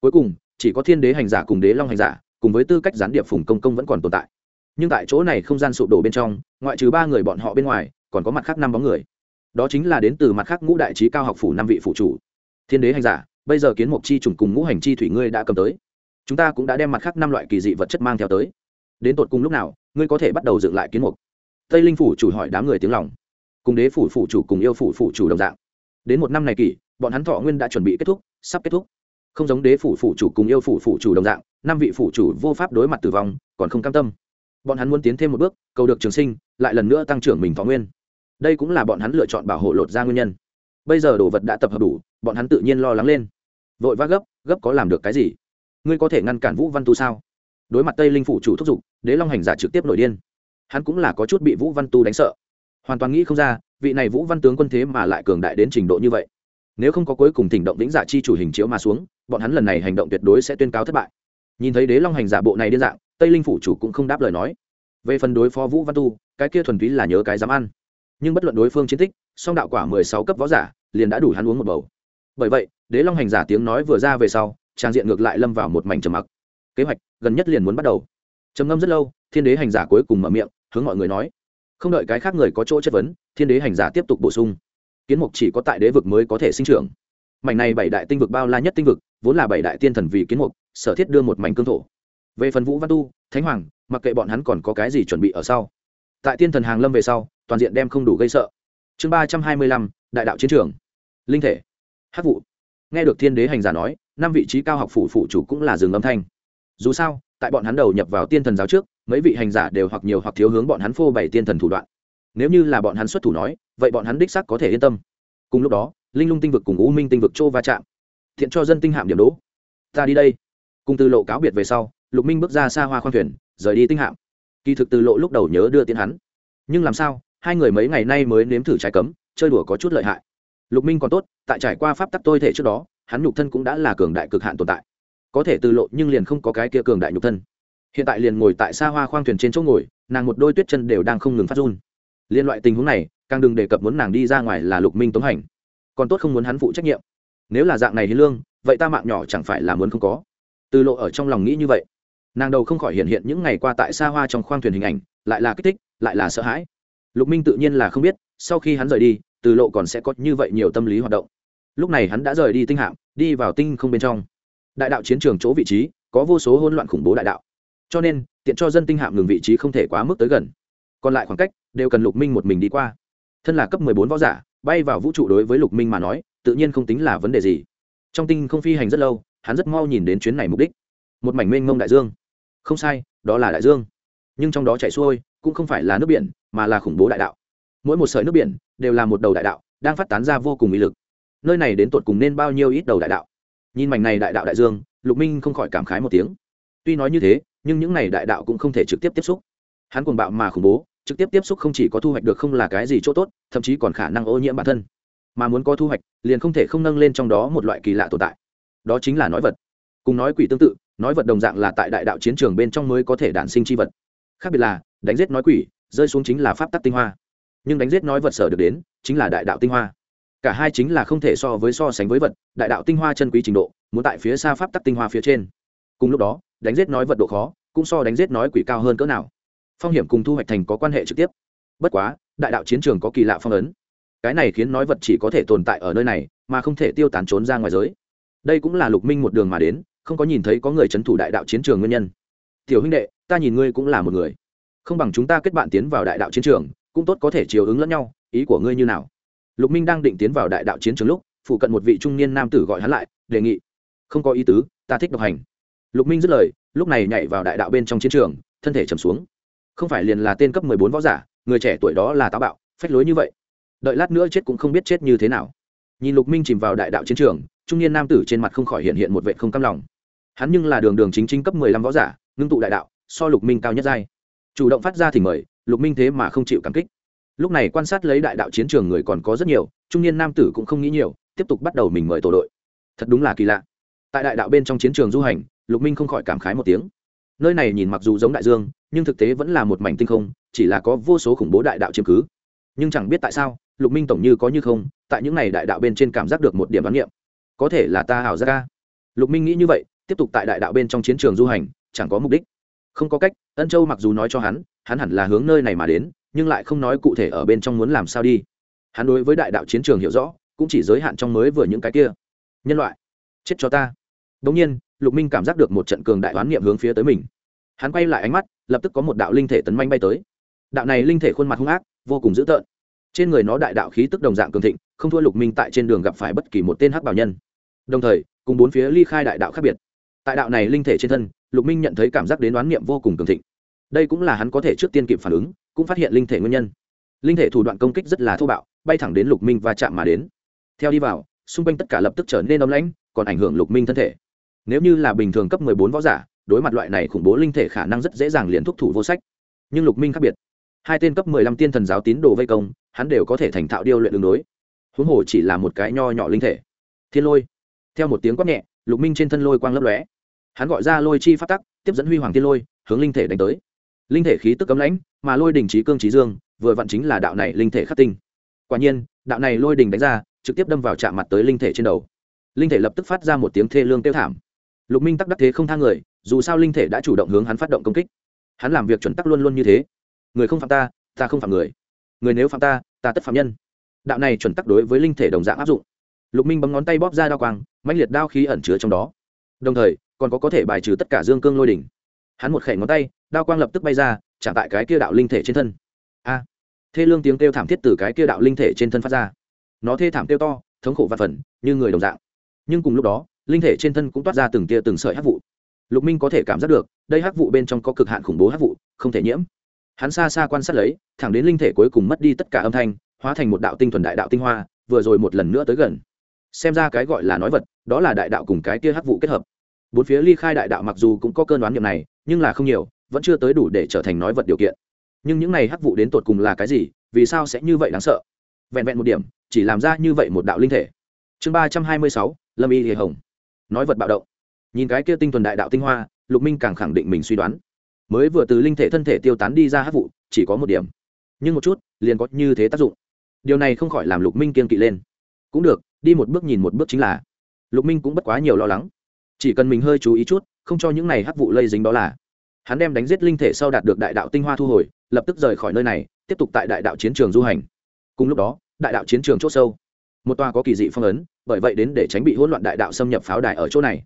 Cuối cùng, chỉ có thiên đế hành giả cùng đế long hành giả, cùng với tư cách gián điệp phùng công công vẫn còn tồn tại. Nhưng tại chỗ này không gian sụp đổ bên trong, ngoại trừ ba người bọn họ bên ngoài, còn có mặt khác năm bóng người. Đó chính là đến từ mặt khác ngũ đại trí cao học phủ năm vị phụ chủ thiên đế hành giả, bây giờ kiến mục chi trùng cùng ngũ hành chi thủy ngươi đã cầm tới. Chúng ta cũng đã đem mặt khác năm loại kỳ dị vật chất mang theo tới. Đến tột cùng lúc nào, ngươi có thể bắt đầu dựng lại kiến mục tây linh phủ chủ hỏi đám người tiếng lòng. Cùng đế phủ phủ chủ cùng yêu phủ phủ chủ đồng dạng. Đến một năm này kỷ, bọn hắn thọ nguyên đã chuẩn bị kết thúc, sắp kết thúc. Không giống đế phủ phủ chủ cùng yêu phủ phủ chủ đồng dạng, năm vị phủ chủ vô pháp đối mặt tử vong, còn không cam tâm. Bọn hắn muốn tiến thêm một bước, cầu được trường sinh, lại lần nữa tăng trưởng mình thọ nguyên. Đây cũng là bọn hắn lựa chọn bảo hộ lột ra nguyên nhân bây giờ đồ vật đã tập hợp đủ, bọn hắn tự nhiên lo lắng lên. Vội vã gấp gấp có làm được cái gì? Ngươi có thể ngăn cản vũ văn tu sao? Đối mặt tây linh phủ chủ thúc giục, đế long hành giả trực tiếp nổi điên. Hắn cũng là có chút bị vũ văn tu đánh sợ. Hoàn toàn nghĩ không ra, vị này vũ văn tướng quân thế mà lại cường đại đến trình độ như vậy. Nếu không có cuối cùng thỉnh động lĩnh giả dạ chi chủ hình chiếu mà xuống, bọn hắn lần này hành động tuyệt đối sẽ tuyên cáo thất bại. Nhìn thấy đế long hành giả bộ này điên dạng, tây linh phủ chủ cũng không đáp lời nói. Về phần đối phó vũ văn tu, cái kia thuần túy là nhớ cái dám ăn. Nhưng bất luận đối phương chiến tích, song đạo quả mười sáu cấp võ giả liền đã đủ hắn uống một bầu. Bởi vậy, đế long hành giả tiếng nói vừa ra về sau, trang diện ngược lại lâm vào một mảnh trầm mặc. Kế hoạch gần nhất liền muốn bắt đầu. Trầm ngâm rất lâu, thiên đế hành giả cuối cùng mở miệng, hướng mọi người nói, không đợi cái khác người có chỗ chất vấn, thiên đế hành giả tiếp tục bổ sung. Kiến mục chỉ có tại đế vực mới có thể sinh trưởng. Mảnh này bảy đại tinh vực bao la nhất tinh vực, vốn là bảy đại tiên thần vì kiến mục, sở thiết đưa một mảnh cương thổ. Về phần vũ văn tu, thánh hoàng, mặc kệ bọn hắn còn có cái gì chuẩn bị ở sau. Tại tiên thần hàng lâm về sau, toàn diện đem không đủ gây sợ. Chương ba trăm hai mươi lăm, đại đạo chiến trường linh thể. Hát vụ. Nghe được thiên đế hành giả nói, năm vị trí cao học phủ phụ chủ cũng là dừng âm thanh. Dù sao, tại bọn hắn đầu nhập vào tiên thần giáo trước, mấy vị hành giả đều hoặc nhiều hoặc thiếu hướng bọn hắn phô bày tiên thần thủ đoạn. Nếu như là bọn hắn xuất thủ nói, vậy bọn hắn đích sắc có thể yên tâm. Cùng lúc đó, linh lung tinh vực cùng u minh tinh vực châu va chạm. Thiện cho dân tinh hạm điểm đỗ. Ta đi đây. Cùng từ lộ cáo biệt về sau, lục minh bước ra xa hoa khoang thuyền, rời đi tinh hạm. Kỳ thực từ lộ lúc đầu nhớ đưa tiến hắn. Nhưng làm sao, hai người mấy ngày nay mới nếm thử trái cấm, chơi đùa có chút lợi hại lục minh còn tốt, tại trải qua pháp tắc tôi thể trước đó, hắn nhục thân cũng đã là cường đại cực hạn tồn tại. Có thể từ lộ nhưng liền không có cái kia cường đại nhục thân. Hiện tại liền ngồi tại xa hoa khoang thuyền trên chỗ ngồi, nàng một đôi tuyết chân đều đang không ngừng phát run. Liên loại tình huống này, càng đừng đề cập muốn nàng đi ra ngoài là lục minh tống hành. Còn tốt không muốn hắn phụ trách nhiệm. Nếu là dạng này hiến lương, vậy ta mạng nhỏ chẳng phải là muốn không có. Từ lộ ở trong lòng nghĩ như vậy. Nàng đầu không khỏi hiện hiện những ngày qua tại xa hoa trong khoang thuyền hình ảnh, lại là kích thích, lại là sợ hãi. Lục minh tự nhiên là không biết, sau khi hắn rời đi từ lộ còn sẽ có như vậy nhiều tâm lý hoạt động. Lúc này hắn đã rời đi tinh hạm, đi vào tinh không bên trong. Đại đạo chiến trường chỗ vị trí, có vô số hỗn loạn khủng bố đại đạo. Cho nên, tiện cho dân tinh hạm ngừng vị trí không thể quá mức tới gần. Còn lại khoảng cách, đều cần lục minh một mình đi qua. Thân là cấp mười bốn võ giả, bay vào vũ trụ đối với lục minh mà nói, tự nhiên không tính là vấn đề gì. Trong tinh không phi hành rất lâu, hắn rất mau nhìn đến chuyến này mục đích. Một mảnh mênh mông đại dương. Không sai, đó là đại dương. Nhưng trong đó chảy xuôi, cũng không phải là nước biển, mà là khủng bố đại đạo mỗi một sợi nước biển đều là một đầu đại đạo, đang phát tán ra vô cùng ý lực. Nơi này đến tột cùng nên bao nhiêu ít đầu đại đạo? Nhìn mảnh này đại đạo đại dương, lục minh không khỏi cảm khái một tiếng. Tuy nói như thế, nhưng những này đại đạo cũng không thể trực tiếp tiếp xúc. Hắn cuồng bạo mà khủng bố, trực tiếp tiếp xúc không chỉ có thu hoạch được không là cái gì chỗ tốt, thậm chí còn khả năng ô nhiễm bản thân. Mà muốn có thu hoạch, liền không thể không nâng lên trong đó một loại kỳ lạ tồn tại. Đó chính là nói vật. Cùng nói quỷ tương tự, nói vật đồng dạng là tại đại đạo chiến trường bên trong mới có thể đản sinh chi vật. Khác biệt là, đánh giết nói quỷ, rơi xuống chính là pháp tắc tinh hoa nhưng đánh giết nói vật sở được đến chính là đại đạo tinh hoa. Cả hai chính là không thể so với so sánh với vật, đại đạo tinh hoa chân quý trình độ, muốn tại phía xa pháp tắc tinh hoa phía trên. Cùng lúc đó, đánh giết nói vật độ khó, cũng so đánh giết nói quỷ cao hơn cỡ nào. Phong hiểm cùng thu hoạch thành có quan hệ trực tiếp. Bất quá, đại đạo chiến trường có kỳ lạ phong ấn. Cái này khiến nói vật chỉ có thể tồn tại ở nơi này, mà không thể tiêu tán trốn ra ngoài giới. Đây cũng là lục minh một đường mà đến, không có nhìn thấy có người c h ấ n thủ đại đạo chiến trường nguyên nhân. Tiểu huynh đệ, ta nhìn ngươi cũng là một người. Không bằng chúng ta kết bạn tiến vào đại đạo chiến trường cũng tốt có thể chiều ứng lẫn nhau, ý của ngươi như nào? Lục minh đang định tiến vào đại đạo chiến trường lúc, phụ cận một vị trung niên nam tử gọi hắn lại, đề nghị. Không có ý tứ, ta thích độc hành. Lục minh dứt lời, lúc này nhảy vào đại đạo bên trong chiến trường, thân thể trầm xuống. Không phải liền là tên cấp mười bốn võ giả, người trẻ tuổi đó là táo bạo, phách lối như vậy. Đợi lát nữa chết cũng không biết chết như thế nào. Nhìn lục minh chìm vào đại đạo chiến trường, trung niên nam tử trên mặt không khỏi hiện hiện một vệ không cam lòng. Hắn nhưng là đường đường chính chính cấp mười lăm võ giả, ngưng tụ đại đạo, so lục minh cao nhất giai. Chủ động phát ra thì mời lục minh thế mà không chịu cảm kích. Lúc này quan sát lấy đại đạo chiến trường người còn có rất nhiều, trung niên nam tử cũng không nghĩ nhiều, tiếp tục bắt đầu mình mời tổ đội. Thật đúng là kỳ lạ. Tại đại đạo bên trong chiến trường du hành, lục minh không khỏi cảm khái một tiếng. Nơi này nhìn mặc dù giống đại dương, nhưng thực tế vẫn là một mảnh tinh không, chỉ là có vô số khủng bố đại đạo chiếm cứ. Nhưng chẳng biết tại sao, lục minh tổng như có như không, tại những n à y đại đạo bên trên cảm giác được một điểm đoán niệm. Có thể là ta hảo ra ca lục minh nghĩ như vậy, tiếp tục tại đại đạo bên trong chiến trường du hành, chẳng có mục đích. Không có cách, ân châu mặc dù nói cho hắn hắn hẳn là hướng nơi này mà đến, nhưng lại không nói cụ thể ở bên trong muốn làm sao đi. Hắn đối với đại đạo chiến trường hiểu rõ, cũng chỉ giới hạn trong mới vừa những cái kia. Nhân loại, chết cho ta. Đ ỗ n g nhiên, lục minh cảm giác được một trận cường đại đoán niệm hướng phía tới mình. Hắn quay lại ánh mắt, lập tức có một đạo linh thể tấn manh bay tới. Đạo này linh thể khuôn mặt hung ác, vô cùng dữ tợn. Trên người nó đại đạo khí tức đồng dạng cường thịnh, không thua lục minh tại trên đường gặp phải bất kỳ một tên hắc bảo nhân. Đồng thời, cùng bốn phía ly khai đại đạo khác biệt. Tại đạo này linh thể trên thân, lục minh nhận thấy cảm giác đến đoán niệm vô cùng cường thịnh đây cũng là hắn có thể trước tiên kịp phản ứng, cũng phát hiện linh thể nguyên nhân. Linh thể thủ đoạn công kích rất là thô bạo, bay thẳng đến lục minh và chạm mà đến. Theo đi vào, xung quanh tất cả lập tức trở nên ấm lãnh, còn ảnh hưởng lục minh thân thể. Nếu như là bình thường cấp mười bốn võ giả, đối mặt loại này khủng bố linh thể khả năng rất dễ dàng liền thúc thủ vô sách. Nhưng lục minh khác biệt. Hai tên cấp mười lăm tiên thần giáo tín đồ vây công, hắn đều có thể thành thạo điêu luyện đường đối. Huống hồ chỉ là một cái nho nhỏ linh thể. Thiên lôi. Theo một tiếng quát nhẹ, lục minh trên thân lôi quang lấp lóe. Hắn gọi ra lôi chi phát tắc, tiếp dẫn huy hoàng thiên lôi, hướng linh thể đánh tới linh thể khí tức cấm lãnh, mà lôi đình trí cương trí dương, vừa vặn chính là đạo này linh thể khắc tinh. Quả nhiên, đạo này lôi đình đánh ra, trực tiếp đâm vào chạm mặt tới linh thể trên đầu. Linh thể lập tức phát ra một tiếng thê lương tiêu thảm. Lục minh tắc đắc thế không thang người, dù sao linh thể đã chủ động hướng hắn phát động công kích. Hắn làm việc chuẩn tắc luôn luôn như thế. Người không phạm ta ta không phạm người. Người nếu phạm ta ta tất phạm nhân. Đạo này chuẩn tắc đối với linh thể đồng dạng áp dụng. Lục minh bấm ngón tay bóp ra đao quang mạnh liệt đao khí ẩn chứa trong đó. Đồng thời, còn có có thể bài trừ tất cả dương cương lôi đỉnh. Hắn một khẽ ngón tay đao quang lập tức bay ra, chạm tại cái kia đạo linh thể trên thân. A! Thê lương tiếng kêu thảm thiết từ cái kia đạo linh thể trên thân phát ra. Nó thê thảm kêu to, thống khổ và phần, như người đồng dạng. Nhưng cùng lúc đó, linh thể trên thân cũng toát ra từng tia từng sợi hắc vụ. Lục minh có thể cảm giác được, đây hắc vụ bên trong có cực hạn khủng bố hắc vụ, không thể nhiễm. Hắn xa xa quan sát lấy, thẳng đến linh thể cuối cùng mất đi tất cả âm thanh, hóa thành một đạo tinh thuần đại đạo tinh hoa, vừa rồi một lần nữa tới gần. Xem ra cái gọi là nói vật, đó là đại đạo cùng cái kia hắc vụ kết hợp. Bốn phía ly khai đại đạo mặc dù cũng có cơn đoán niệm này, nhưng là không nhiều vẫn chưa tới đủ để trở thành nói vật điều kiện. Nhưng những này hắc vụ đến tột cùng là cái gì, vì sao sẽ như vậy đáng sợ? Vẹn vẹn một điểm, chỉ làm ra như vậy một đạo linh thể. Chương ba trăm hai mươi sáu, lâm y hề hồng. Nói vật bạo động. Nhìn cái kia tinh thuần đại đạo tinh hoa, lục minh càng khẳng định mình suy đoán. Mới vừa từ linh thể thân thể tiêu tán đi ra hát vụ, chỉ có một điểm. Nhưng một chút, liền có như thế tác dụng. Điều này không khỏi làm lục minh kiên kỵ lên. Cũng được, đi một bước nhìn một bước chính là. Lục minh cũng bất quá nhiều lo lắng. Chỉ cần mình hơi chú ý chút, không cho những này hát vụ lây dính đó là hắn đem đánh giết linh thể sau đạt được đại đạo tinh hoa thu hồi, lập tức rời khỏi nơi này, tiếp tục tại đại đạo chiến trường du hành. Cùng lúc đó, đại đạo chiến trường c h ỗ sâu, một tòa có kỳ dị phong ấn, bởi vậy đến để tránh bị hỗn loạn đại đạo xâm nhập pháo đài ở chỗ này.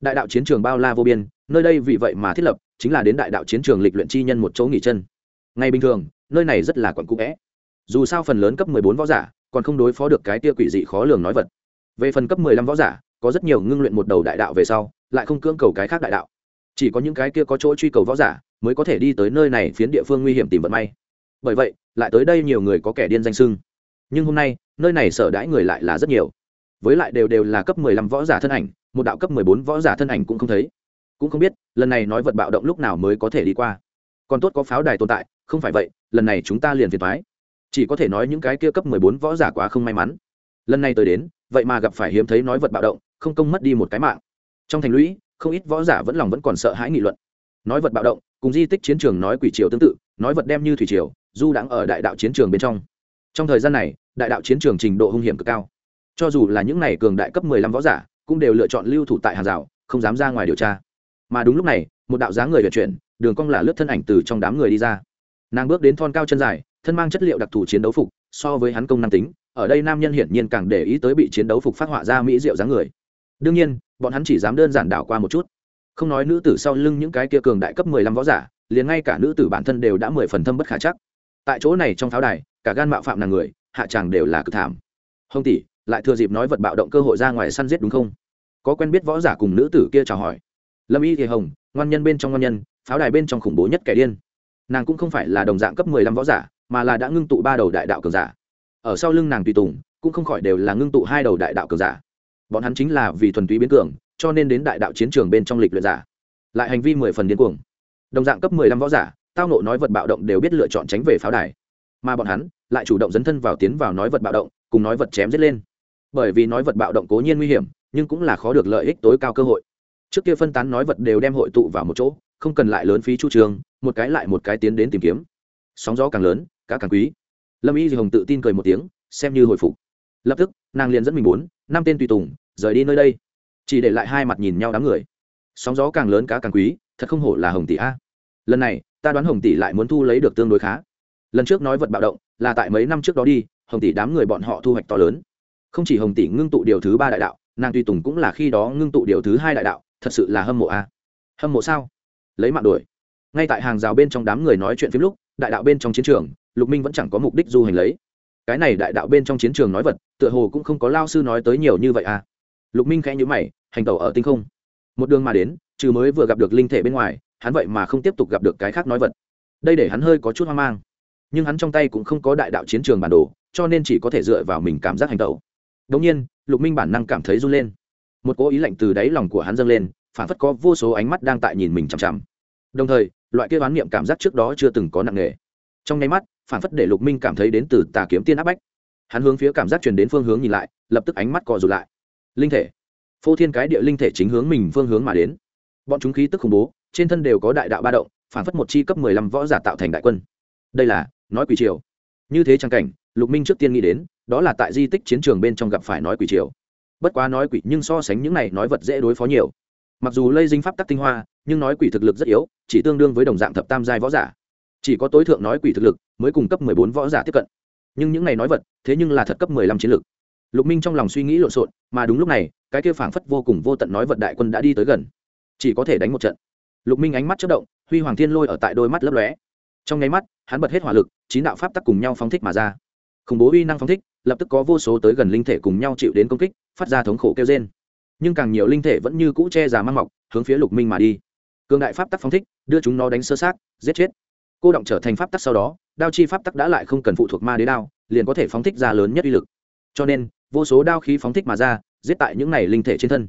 Đại đạo chiến trường bao la vô biên, nơi đây vì vậy mà thiết lập, chính là đến đại đạo chiến trường lịch luyện chi nhân một chỗ nghỉ chân. Ngay bình thường, nơi này rất là quặn cũ vẽ. Dù sao phần lớn cấp mười bốn võ giả, còn không đối phó được cái tia quỷ dị khó lường nói vật. Về phần cấp mười lăm võ giả, có rất nhiều ngưng luyện một đầu đại đạo về sau, lại không cưỡng cầu cái khác đại đạo chỉ có những cái kia có chỗ truy cầu võ giả mới có thể đi tới nơi này phiến địa phương nguy hiểm tìm vận may. Bởi vậy, lại tới đây nhiều người có kẻ điên danh sưng. Nhưng hôm nay, nơi này sở đãi người lại là rất nhiều. Với lại đều đều là cấp mười lăm võ giả thân ảnh, một đạo cấp mười bốn võ giả thân ảnh cũng không thấy. Cũng không biết, lần này nói vật bạo động lúc nào mới có thể đi qua. Còn tốt có pháo đài tồn tại, không phải vậy, lần này chúng ta liền phiền thoái chỉ có thể nói những cái kia cấp mười bốn võ giả quá không may mắn. Lần này tới đến, vậy mà gặp phải hiếm thấy nói vật bạo động, không công mất đi một cái mạng. Trong thành lũy không ít võ giả vẫn lòng vẫn còn sợ hãi nghị luận. Nói vật bạo động, cùng di tích chiến trường nói quỷ triều tương tự, nói vật đem như thủy triều, du đãng ở đại đạo chiến trường bên trong. Trong thời gian này, đại đạo chiến trường trình độ hung hiểm cực cao. Cho dù là những này cường đại cấp mười lăm võ giả, cũng đều lựa chọn lưu thủ tại hàng rào, không dám ra ngoài điều tra. Mà đúng lúc này, một đạo dáng người vận chuyển, đường cong là lướt thân ảnh từ trong đám người đi ra. Nàng bước đến thon cao chân dài, thân mang chất liệu đặc thù chiến đấu phục, so với hắn công năng tính, ở đây nam nhân hiển nhiên càng để ý tới bị chiến đấu phục phát họa ra mỹ diệu dáng người đương nhiên, bọn hắn chỉ dám đơn giản đảo qua một chút. Không nói nữ tử sau lưng những cái kia cường đại cấp mười lăm võ giả, liền ngay cả nữ tử bản thân đều đã mười phần thâm bất khả chắc. Tại chỗ này trong pháo đài, cả gan mạo phạm nàng người, hạ tràng đều là cực thảm. Hồng tỷ, lại thừa dịp nói vật bạo động cơ hội ra ngoài săn giết đúng không? Có quen biết võ giả cùng nữ tử kia chào hỏi. Lâm y thì hồng, ngoan nhân bên trong ngoan nhân, pháo đài bên trong khủng bố nhất kẻ điên. Nàng cũng không phải là đồng dạng cấp mười lăm võ giả, mà là đã ngưng tụ ba đầu đại đạo cường giả. Ở sau lưng nàng tùy tùng, cũng không khỏi đều là ngưng tụ hai đầu đại đạo cường giả bọn hắn chính là vì thuần túy biến cường, cho nên đến đại đạo chiến trường bên trong lịch luyện giả, lại hành vi mười phần điên cuồng. Đồng dạng cấp mười lăm võ giả, tao nộ nói vật bạo động đều biết lựa chọn tránh về pháo đài. Mà bọn hắn lại chủ động dấn thân vào tiến vào nói vật bạo động, cùng nói vật chém giết lên. Bởi vì nói vật bạo động cố nhiên nguy hiểm, nhưng cũng là khó được lợi ích tối cao cơ hội. Trước kia phân tán nói vật đều đem hội tụ vào một chỗ, không cần lại lớn phí chu trường, một cái lại một cái tiến đến tìm kiếm. Sóng gió càng lớn, cá càng quý. Lâm y di hồng tự tin cười một tiếng, xem như hồi phục lập tức, nàng liền dẫn mình bốn, năm tên tùy tùng, rời đi nơi đây. Chỉ để lại hai mặt nhìn nhau đám người. Sóng gió càng lớn cá càng quý, thật không hổ là hồng tỷ a. Lần này, ta đoán hồng tỷ lại muốn thu lấy được tương đối khá. Lần trước nói vật bạo động, là tại mấy năm trước đó đi, hồng tỷ đám người bọn họ thu hoạch to lớn. Không chỉ hồng tỷ ngưng tụ điều thứ ba đại đạo, nàng tùy tùng cũng là khi đó ngưng tụ điều thứ hai đại đạo, thật sự là hâm mộ a. Hâm mộ sao? Lấy mạng đuổi. Ngay tại hàng rào bên trong đám người nói chuyện phim lúc, đại đạo bên trong chiến trường, lục minh vẫn chẳng có mục đích du hành lấy cái này đại đạo bên trong chiến trường nói vật, tựa hồ cũng không có lao sư nói tới nhiều như vậy à. Lục minh khẽ nhữ mày, hành tẩu ở tinh không. Một đường mà đến, trừ mới vừa gặp được linh thể bên ngoài, hắn vậy mà không tiếp tục gặp được cái khác nói vật. Đây để hắn hơi có chút hoang mang. Nhưng hắn trong tay cũng không có đại đạo chiến trường bản đồ, cho nên chỉ có thể dựa vào mình cảm giác hành tẩu. Đống nhiên, lục minh bản năng cảm thấy run lên. Một cố ý lạnh từ đáy lòng của hắn dâng lên, phản phất có vô số ánh mắt đang tại nhìn mình chằm chằm. Đồng thời, loại kia oán niệm cảm giác trước đó chưa từng có nặng nề. Trong nháy mắt phản phất để lục minh cảm thấy đến từ tà kiếm tiên áp bách. Hắn hướng phía cảm giác truyền đến phương hướng nhìn lại, lập tức ánh mắt cò rụt lại. Linh thể. Phô thiên cái địa linh thể chính hướng mình phương hướng mà đến. Bọn chúng khí tức khủng bố, trên thân đều có đại đạo ba động phản phất một chi cấp mười lăm võ giả tạo thành đại quân. Đây là, nói quỷ triều. Như thế trang cảnh, lục minh trước tiên nghĩ đến, đó là tại di tích chiến trường bên trong gặp phải nói quỷ triều. Bất quá nói quỷ nhưng so sánh những này nói vật dễ đối phó nhiều. Mặc dù lây dinh pháp tắc tinh hoa, nhưng nói quỷ thực lực rất yếu, chỉ tương đương với đồng dạng thập tam giai võ giả. Chỉ có tối thượng nói quỷ thực lực mới cùng cấp mười bốn võ giả tiếp cận. Nhưng những này nói vật, thế nhưng là thật cấp mười lăm chiến lực lục minh trong lòng suy nghĩ lộn xộn, mà đúng lúc này, cái kia phảng phất vô cùng vô tận nói vật đại quân đã đi tới gần. Chỉ có thể đánh một trận. Lục minh ánh mắt chất động, huy hoàng thiên lôi ở tại đôi mắt lấp lóe. Trong nháy mắt, hắn bật hết hỏa lực, chín đạo pháp tắc cùng nhau phóng thích mà ra. Khủng bố uy năng phóng thích, lập tức có vô số tới gần linh thể cùng nhau chịu đến công kích, phát ra thống khổ kêu trên nhưng càng nhiều linh thể vẫn như cũ che già mang mọc, hướng phía lục minh mà đi. Cường đại pháp tắc phóng thích, đưa chúng nó đánh sơ sát, giết chết cô động trở thành pháp tắc sau đó, đao chi pháp tắc đã lại không cần phụ thuộc ma đế đao, liền có thể phóng thích ra lớn nhất uy lực. Cho nên, vô số đao khí phóng thích mà ra, giết tại những này linh thể trên thân.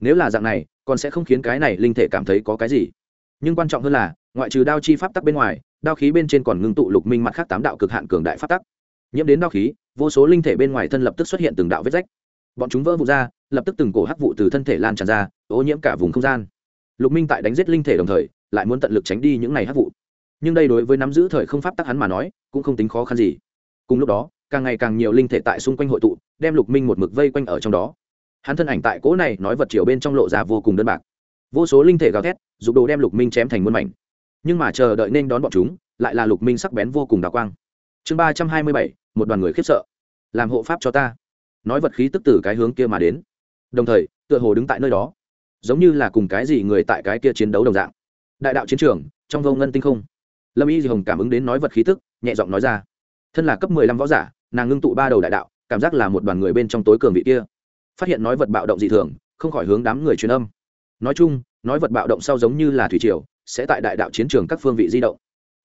Nếu là dạng này, còn sẽ không khiến cái này linh thể cảm thấy có cái gì. Nhưng quan trọng hơn là, ngoại trừ đao chi pháp tắc bên ngoài, đao khí bên trên còn ngưng tụ lục minh mặt khác tám đạo cực hạn cường đại pháp tắc. Nhiễm đến đao khí, vô số linh thể bên ngoài thân lập tức xuất hiện từng đạo vết rách. Bọn chúng vỡ vụ ra, lập tức từng cổ hắc vụ từ thân thể lan tràn ra, ô nhiễm cả vùng không gian. Lục minh tại đánh giết linh thể đồng thời, lại muốn tận lực tránh đi những này hắc vụ nhưng đây đối với nắm giữ thời không pháp tắc hắn mà nói, cũng không tính khó khăn gì. Cùng lúc đó, càng ngày càng nhiều linh thể tại xung quanh hội tụ, đem lục minh một mực vây quanh ở trong đó. Hắn thân ảnh tại cỗ này nói vật chiều bên trong lộ ra vô cùng đơn bạc. Vô số linh thể gào thét, dục đồ đem lục minh chém thành muôn mảnh. Nhưng mà chờ đợi nên đón bọn chúng, lại là lục minh sắc bén vô cùng đào quang. Chương ba trăm hai mươi bảy, một đoàn người khiếp sợ. Làm hộ pháp cho ta. Nói vật khí tức từ cái hướng kia mà đến. Đồng thời, tựa hồ đứng tại nơi đó. Giống như là cùng cái gì người tại cái kia chiến đấu đồng dạng. Đại đạo chiến trường, trong vô ngân tinh không lâm y di hồng cảm ứng đến nói vật khí tức, nhẹ giọng nói ra. Thân là cấp mười lăm võ giả, nàng ngưng tụ ba đầu đại đạo, cảm giác là một đoàn người bên trong tối cường vị kia. Phát hiện nói vật bạo động dị thường, không khỏi hướng đám người truyền âm. Nói chung, nói vật bạo động sau giống như là thủy triều, sẽ tại đại đạo chiến trường các phương vị di động.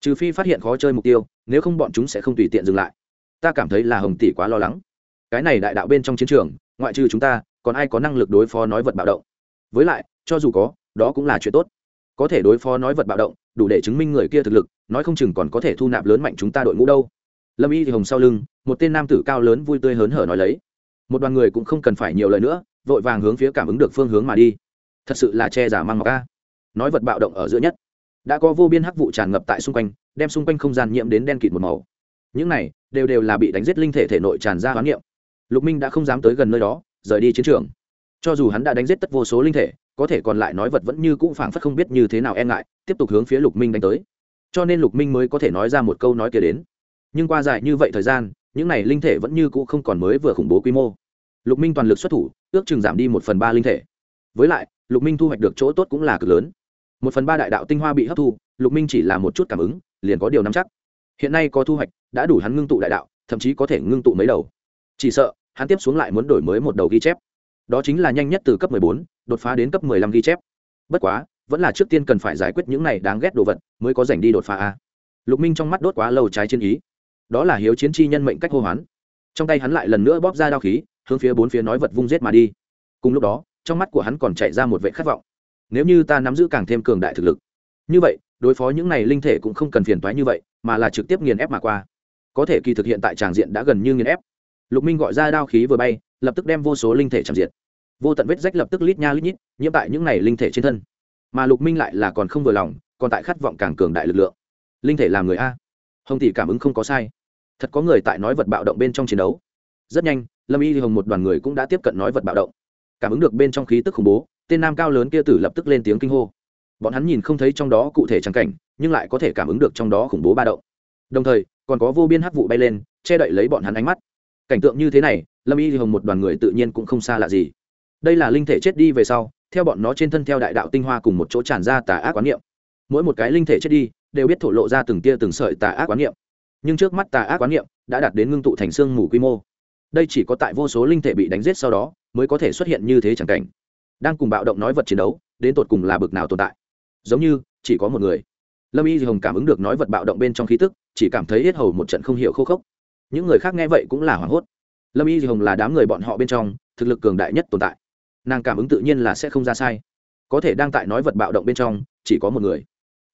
Trừ phi phát hiện khó chơi mục tiêu, nếu không bọn chúng sẽ không tùy tiện dừng lại. Ta cảm thấy là hồng tỷ quá lo lắng. Cái này đại đạo bên trong chiến trường, ngoại trừ chúng ta, còn ai có năng lực đối phó nói vật bạo động? Với lại, cho dù có, đó cũng là chuyện tốt. Có thể đối phó nói vật bạo động, đủ để chứng minh người kia thực lực nói không chừng còn có thể thu nạp lớn mạnh chúng ta đội ngũ đâu. Lâm y thì hồng sau lưng, một tên nam tử cao lớn vui tươi hớn hở nói lấy. Một đoàn người cũng không cần phải nhiều lời nữa, vội vàng hướng phía cảm ứng được phương hướng mà đi. Thật sự là che giả mang ngọc ca nói vật bạo động ở giữa nhất. Đã có vô biên hắc vụ tràn ngập tại xung quanh, đem xung quanh không gian nhiễm đến đen kịt một màu. Những này, đều đều là bị đánh giết linh thể thể nội tràn ra hoán niệm. Lục minh đã không dám tới gần nơi đó, rời đi chiến trường. Cho dù hắn đã đánh giết tất vô số linh thể, có thể còn lại nói vật vẫn như cũ phảng phất không biết như thế nào e ngại, tiếp tục hướng phía lục minh đánh tới cho nên lục minh mới có thể nói ra một câu nói kia đến. Nhưng qua dài như vậy thời gian những này linh thể vẫn như cũ không còn mới vừa khủng bố quy mô. Lục minh toàn lực xuất thủ ước chừng giảm đi một phần ba linh thể. Với lại lục minh thu hoạch được chỗ tốt cũng là cực lớn. Một phần ba đại đạo tinh hoa bị hấp thu lục minh chỉ là một chút cảm ứng liền có điều nắm chắc. Hiện nay có thu hoạch đã đủ hắn ngưng tụ đại đạo thậm chí có thể ngưng tụ mấy đầu. Chỉ sợ hắn tiếp xuống lại muốn đổi mới một đầu ghi chép. Đó chính là nhanh nhất từ cấp 14, đột phá đến cấp 15 ghi chép. Bất quá vẫn là trước tiên cần phải giải quyết những này đáng ghét đồ vật mới có dành đi đột phá a. Lục minh trong mắt đốt quá lâu trái trên ý. Đó là hiếu chiến chi nhân mệnh cách hô hoán. Trong tay hắn lại lần nữa bóp ra đao khí, hướng phía bốn phía nói vật vung giết mà đi. Cùng lúc đó, trong mắt của hắn còn chạy ra một vệ khát vọng. Nếu như ta nắm giữ càng thêm cường đại thực lực, như vậy, đối phó những này linh thể cũng không cần phiền toái như vậy, mà là trực tiếp nghiền ép mà qua. Có thể kỳ thực hiện tại tràng diện đã gần như nghiền ép. Lục minh gọi ra đao khí vừa bay, lập tức đem vô số linh thể chạm diệt. Vô tận vết rách lập tức lít nha lít nhít, nhiễm tại những này linh thể trên thân mà lục minh lại là còn không vừa lòng, còn tại khát vọng càng cường đại lực lượng. Linh thể làm người a. Hồng tỷ cảm ứng không có sai. Thật có người tại nói vật bạo động bên trong chiến đấu. Rất nhanh, lâm y hồng một đoàn người cũng đã tiếp cận nói vật bạo động. Cảm ứng được bên trong khí tức khủng bố, tên nam cao lớn kia tử lập tức lên tiếng kinh hô. Bọn hắn nhìn không thấy trong đó cụ thể trắng cảnh, nhưng lại có thể cảm ứng được trong đó khủng bố ba động. Đồng thời, còn có vô biên hắc vụ bay lên, che đậy lấy bọn hắn ánh mắt. Cảnh tượng như thế này, lâm y hồng một đoàn người tự nhiên cũng không xa lạ gì. Đây là linh thể chết đi về sau theo bọn nó trên thân theo đại đạo tinh hoa cùng một chỗ tràn ra tà ác quán niệm. Mỗi một cái linh thể chết đi, đều biết thổ lộ ra từng tia từng sợi tà ác quán niệm. Nhưng trước mắt tà ác quán niệm đã đạt đến ngưng tụ thành xương mù quy mô. Đây chỉ có tại vô số linh thể bị đánh giết sau đó, mới có thể xuất hiện như thế chẳng cảnh. Đang cùng bạo động nói vật chiến đấu, đến tột cùng là bực nào tồn tại. Giống như, chỉ có một người. Lâm y hồng cảm ứng được nói vật bạo động bên trong khí tức, chỉ cảm thấy hết hầu một trận không hiểu khô khốc. Những người khác nghe vậy cũng là hoảng hốt. Lâm y hồng là đám người bọn họ bên trong, thực lực cường đại nhất tồn tại nàng cảm ứng tự nhiên là sẽ không ra sai. Có thể đang tại nói vật bạo động bên trong, chỉ có một người.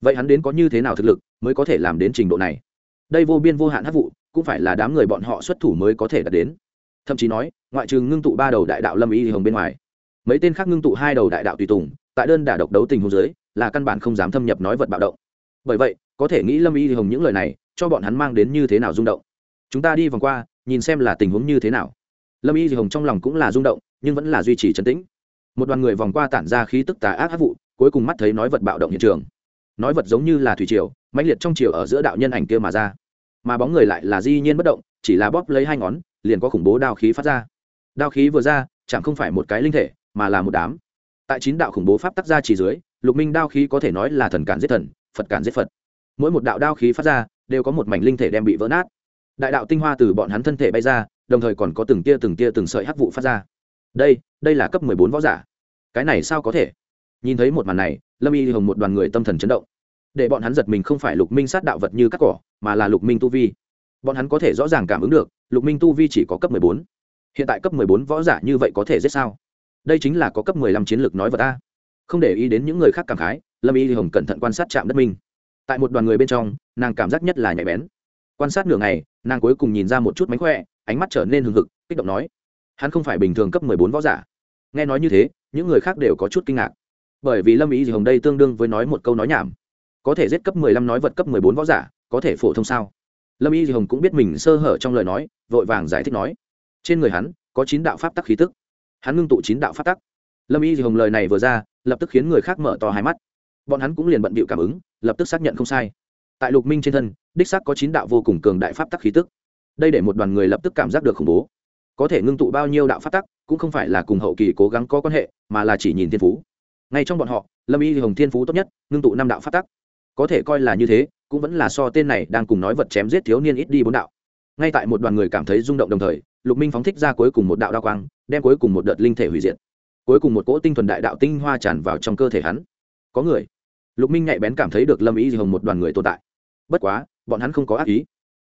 Vậy hắn đến có như thế nào thực lực mới có thể làm đến trình độ này? Đây vô biên vô hạn hát vụ, cũng phải là đám người bọn họ xuất thủ mới có thể đạt đến. Thậm chí nói, ngoại trừ ngưng tụ ba đầu đại đạo lâm y hồng bên ngoài, mấy tên khác ngưng tụ hai đầu đại đạo tùy tùng, tại đơn đả độc đấu tình huống giới là căn bản không dám thâm nhập nói vật bạo động. Bởi vậy, có thể nghĩ lâm y hồng những lời này, cho bọn hắn mang đến như thế nào rung động? Chúng ta đi vòng qua, nhìn xem là tình huống như thế nào. Lâm y hồng trong lòng cũng là rung động nhưng vẫn là duy trì trấn tĩnh. Một đoàn người vòng qua tản ra khí tức tà ác hát vụ, cuối cùng mắt thấy nói vật bạo động hiện trường. Nói vật giống như là thủy triều, mãnh liệt trong chiều ở giữa đạo nhân ảnh kia mà ra. Mà bóng người lại là di nhiên bất động, chỉ là bóp lấy hai ngón, liền có khủng bố đao khí phát ra. Đao khí vừa ra, chẳng không phải một cái linh thể, mà là một đám. Tại chín đạo khủng bố pháp tác ra chỉ dưới, lục minh đao khí có thể nói là thần cản giết thần, phật cản giết phật. Mỗi một đạo đao khí phát ra, đều có một mảnh linh thể đem bị vỡ nát. Đại đạo tinh hoa từ bọn hắn thân thể bay ra, đồng thời còn có từng tia từng tia từng sợi hắc vụ phát ra đây đây là cấp mười bốn võ giả. Cái này sao có thể? Nhìn thấy một màn này, lâm y hồng một đoàn người tâm thần chấn động. Để bọn hắn giật mình không phải lục minh sát đạo vật như cắt cỏ, mà là lục minh tu vi. Bọn hắn có thể rõ ràng cảm ứng được, lục minh tu vi chỉ có cấp mười bốn. Hiện tại cấp mười bốn võ giả như vậy có thể giết sao? Đây chính là có cấp mười lăm chiến lược nói vật ta không để ý đến những người khác cảm khái, lâm y hồng cẩn thận quan sát trạm đất minh tại một đoàn người bên trong, nàng cảm giác nhất là nhạy bén. Quan sát nửa ngày, nàng cuối cùng nhìn ra một chút mánh khỏe, ánh mắt trở nên hừng hực, kích động nói hắn không phải bình thường cấp mười bốn võ giả. Nghe nói như thế, những người khác đều có chút kinh ngạc. Bởi vì lâm ý gì hồng đây tương đương với nói một câu nói nhảm. Có thể giết cấp mười lăm nói vật cấp mười bốn võ giả, có thể phổ thông sao? Lâm y gì hồng cũng biết mình sơ hở trong lời nói, vội vàng giải thích nói. Trên người hắn, có chín đạo pháp tắc khí tức. Hắn ngưng tụ chín đạo pháp tắc. Lâm y gì hồng lời này vừa ra, lập tức khiến người khác mở to hai mắt. Bọn hắn cũng liền bận bịu cảm ứng, lập tức xác nhận không sai. Tại lục minh trên thân, đích xác có chín đạo vô cùng cường đại pháp tắc khí tức. Đây để một đoàn người lập tức cảm giác được khủng bố có thể ngưng tụ bao nhiêu đạo pháp tắc, cũng không phải là cùng hậu kỳ cố gắng có quan hệ, mà là chỉ nhìn thiên phú. Ngay trong bọn họ, lâm y hồng thiên phú tốt nhất, ngưng tụ năm đạo pháp tắc. Có thể coi là như thế, cũng vẫn là so tên này đang cùng nói vật chém giết thiếu niên ít đi bốn đạo. Ngay tại một đoàn người cảm thấy rung động đồng thời, lục minh phóng thích ra cuối cùng một đạo đao quang, đem cuối cùng một đợt linh thể hủy diệt. Cuối cùng một cỗ tinh thuần đại đạo tinh hoa tràn vào trong cơ thể hắn. Có người. Lục minh nhạy bén cảm thấy được lâm ý hồng một đoàn người tồn tại. Bất quá, bọn hắn không có ác ý.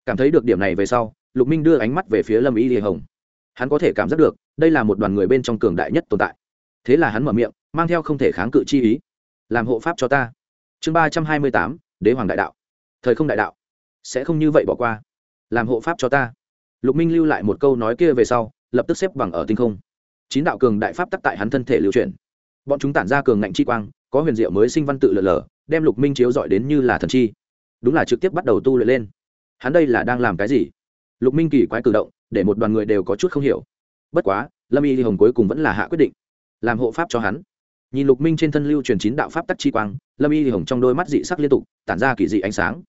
Cảm thấy được điểm này về sau, lục minh đưa ánh mắt về phía lâm ý hồng hắn có thể cảm giác được đây là một đoàn người bên trong cường đại nhất tồn tại. Thế là hắn mở miệng mang theo không thể kháng cự chi ý. Làm hộ pháp cho ta. Chương ba trăm hai mươi tám đế hoàng đại đạo. Thời không đại đạo. Sẽ không như vậy bỏ qua. Làm hộ pháp cho ta. Lục minh lưu lại một câu nói kia về sau lập tức xếp bằng ở tinh không. Chín đạo cường đại pháp tắc tại hắn thân thể lưu truyền, bọn chúng tản ra cường ngạnh chi quang có huyền diệu mới sinh văn tự lờ lờ đem lục minh chiếu dọi đến như là thần chi. Đúng là trực tiếp bắt đầu tu luyện lên. Hắn đây là đang làm cái gì? Lục minh kỳ quái cử động để một đoàn người đều có chút không hiểu. Bất quá, lâm y hồng cuối cùng vẫn là hạ quyết định, làm hộ pháp cho hắn. Nhìn lục minh trên thân lưu truyền chín đạo pháp tắc chi quang, lâm y hồng trong đôi mắt dị sắc liên tục, tản ra kỳ dị ánh sáng.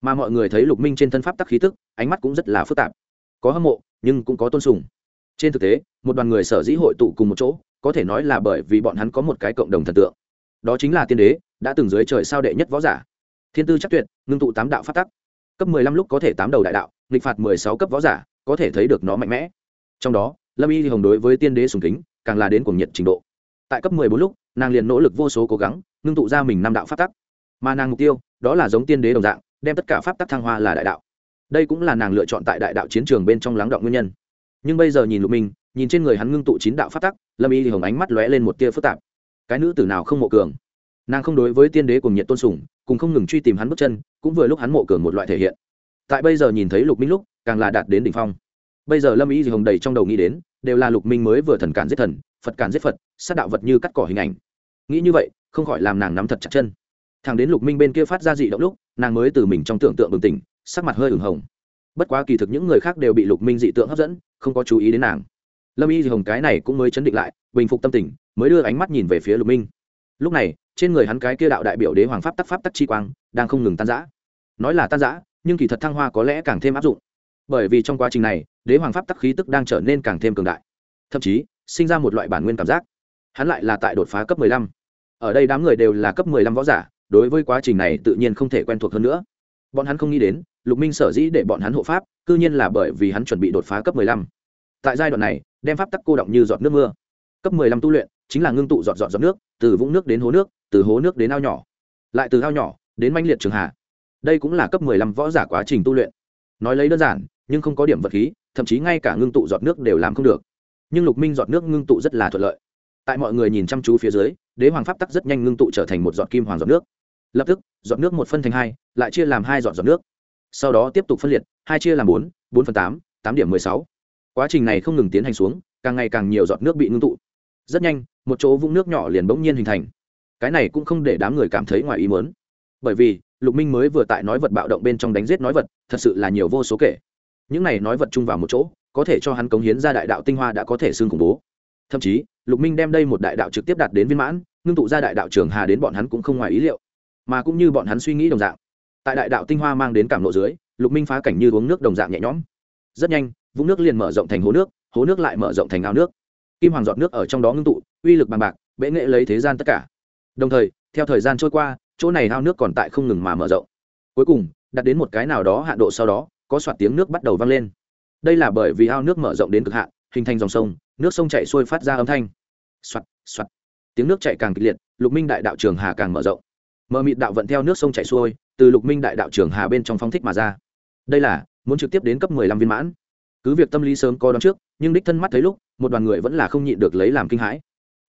Mà mọi người thấy lục minh trên thân pháp tắc khí tức, ánh mắt cũng rất là phức tạp. Có hâm mộ, nhưng cũng có tôn sùng. Trên thực tế, một đoàn người sở dĩ hội tụ cùng một chỗ, có thể nói là bởi vì bọn hắn có một cái cộng đồng thần tượng. Đó chính là tiên đế, đã từng dưới trời sao đệ nhất võ giả. Thiên tư chắc tuyệt, ngưng tụ tám đạo phát tắc. Cấp mười lăm lúc có thể tám đầu đại đạo, nghịch phạt mười sáu cấp võ giả có thể thấy được nó mạnh mẽ. Trong đó, lâm y hồng đối với tiên đế sùng kính, càng là đến cuồng nhiệt trình độ. Tại cấp mười bốn lúc, nàng liền nỗ lực vô số cố gắng, ngưng tụ ra mình năm đạo pháp tắc. Mà nàng mục tiêu, đó là giống tiên đế đồng dạng, đem tất cả pháp tắc thăng hoa là đại đạo. Đây cũng là nàng lựa chọn tại đại đạo chiến trường bên trong lắng động nguyên nhân. Nhưng bây giờ nhìn lục minh, nhìn trên người hắn ngưng tụ chín đạo pháp tắc, lâm y thì hồng ánh mắt lóe lên một tia phức tạp. Cái nữ tử nào không mộ cường? Nàng không đối với tiên đế cùng nhiệt tôn sùng, cùng không ngừng truy tìm hắn bước chân, cũng vừa lúc hắn mộ cường một loại thể hiện. Tại bây giờ nhìn thấy lục minh lúc càng là đạt đến đỉnh phong. Bây giờ lâm y Dị hồng đầy trong đầu nghĩ đến, đều là lục minh mới vừa thần cản giết thần, phật cản giết phật, sát đạo vật như cắt cỏ hình ảnh. Nghĩ như vậy, không khỏi làm nàng nắm thật chặt chân. Thằng đến lục minh bên kia phát ra dị động lúc, nàng mới từ mình trong tưởng tượng bừng tỉnh, sắc mặt hơi ửng hồng. Bất quá kỳ thực những người khác đều bị lục minh dị tượng hấp dẫn, không có chú ý đến nàng. Lâm y Dị hồng cái này cũng mới chấn định lại, bình phục tâm tình, mới đưa ánh mắt nhìn về phía lục minh. Lúc này, trên người hắn cái kia đạo đại biểu đế hoàng pháp tắc pháp tắc chi quang, đang không ngừng tan giã nói là tan giã nhưng kỳ thật thăng hoa có lẽ càng thêm áp dụng bởi vì trong quá trình này, đế hoàng pháp tắc khí tức đang trở nên càng thêm cường đại. Thậm chí, sinh ra một loại bản nguyên cảm giác. Hắn lại là tại đột phá cấp mười lăm. Ở đây đám người đều là cấp mười lăm võ giả, đối với quá trình này tự nhiên không thể quen thuộc hơn nữa. Bọn hắn không nghĩ đến, lục minh sở dĩ để bọn hắn hộ pháp c ư nhiên là bởi vì hắn chuẩn bị đột phá cấp mười lăm. Tại giai đoạn này, đem pháp tắc cô động như giọt nước mưa. Cấp mười lăm tu luyện, chính là ngưng tụ giọt giọt giọt nước, từ vũng nước đến hố nước, từ hố nước đến ao nhỏ. Lại từ ao nhỏ đến manh liệt trường hạ. Đây cũng là cấp mười lăm võ giả quá trình tu luyện. Nói lấy đơn giản nhưng không có điểm vật khí, thậm chí ngay cả ngưng tụ giọt nước đều làm không được. Nhưng lục minh giọt nước ngưng tụ rất là thuận lợi. Tại mọi người nhìn chăm chú phía dưới, đế hoàng pháp tắc rất nhanh ngưng tụ trở thành một giọt kim hoàng giọt nước. Lập tức, giọt nước một phân thành hai, lại chia làm hai giọt giọt nước. Sau đó tiếp tục phân liệt, hai chia làm bốn bốn phần tám tám điểm mười sáu. Quá trình này không ngừng tiến hành xuống, càng ngày càng nhiều giọt nước bị ngưng tụ. Rất nhanh, một chỗ vũng nước nhỏ liền bỗng nhiên hình thành. Cái này cũng không để đám người cảm thấy ngoài ý muốn. Bởi vì, lục minh mới vừa tại nói vật bạo động bên trong đánh giết nói vật, thật sự là nhiều vô số kể những này nói vật chung vào một chỗ, có thể cho hắn cống hiến ra đại đạo tinh hoa đã có thể xương khủng bố. Thậm chí, lục minh đem đây một đại đạo trực tiếp đạt đến viên mãn, ngưng tụ ra đại đạo trường hà đến bọn hắn cũng không ngoài ý liệu, mà cũng như bọn hắn suy nghĩ đồng dạng. Tại đại đạo tinh hoa mang đến cảm lộ dưới, lục minh phá cảnh như uống nước đồng dạng nhẹ nhõm. Rất nhanh, vũng nước liền mở rộng thành hố nước hố nước lại mở rộng thành ao nước. Kim hoàng giọt nước ở trong đó ngưng tụ, uy lực bằng bạc, bệ nghệ lấy thế gian tất cả. Đồng thời, theo thời gian trôi qua, chỗ này ao nước còn tại không ngừng mà mở rộng. Cuối cùng, đặt đến một cái nào đó hạ độ sau đó có soạt tiếng nước bắt đầu vang lên. Đây là bởi vì ao nước mở rộng đến cực hạn, hình thành dòng sông, nước sông chạy xuôi phát ra âm thanh. Soạt soạt. Tiếng nước chạy càng kịch liệt, lục minh đại đạo trường hà càng mở rộng. Mờ mịt đạo vận theo nước sông chạy xuôi, từ lục minh đại đạo trường hà bên trong phong thích mà ra. Đây là, muốn trực tiếp đến cấp mười lăm viên mãn. Cứ việc tâm lý sớm có đón trước, nhưng đích thân mắt thấy lúc, một đoàn người vẫn là không nhịn được lấy làm kinh hãi.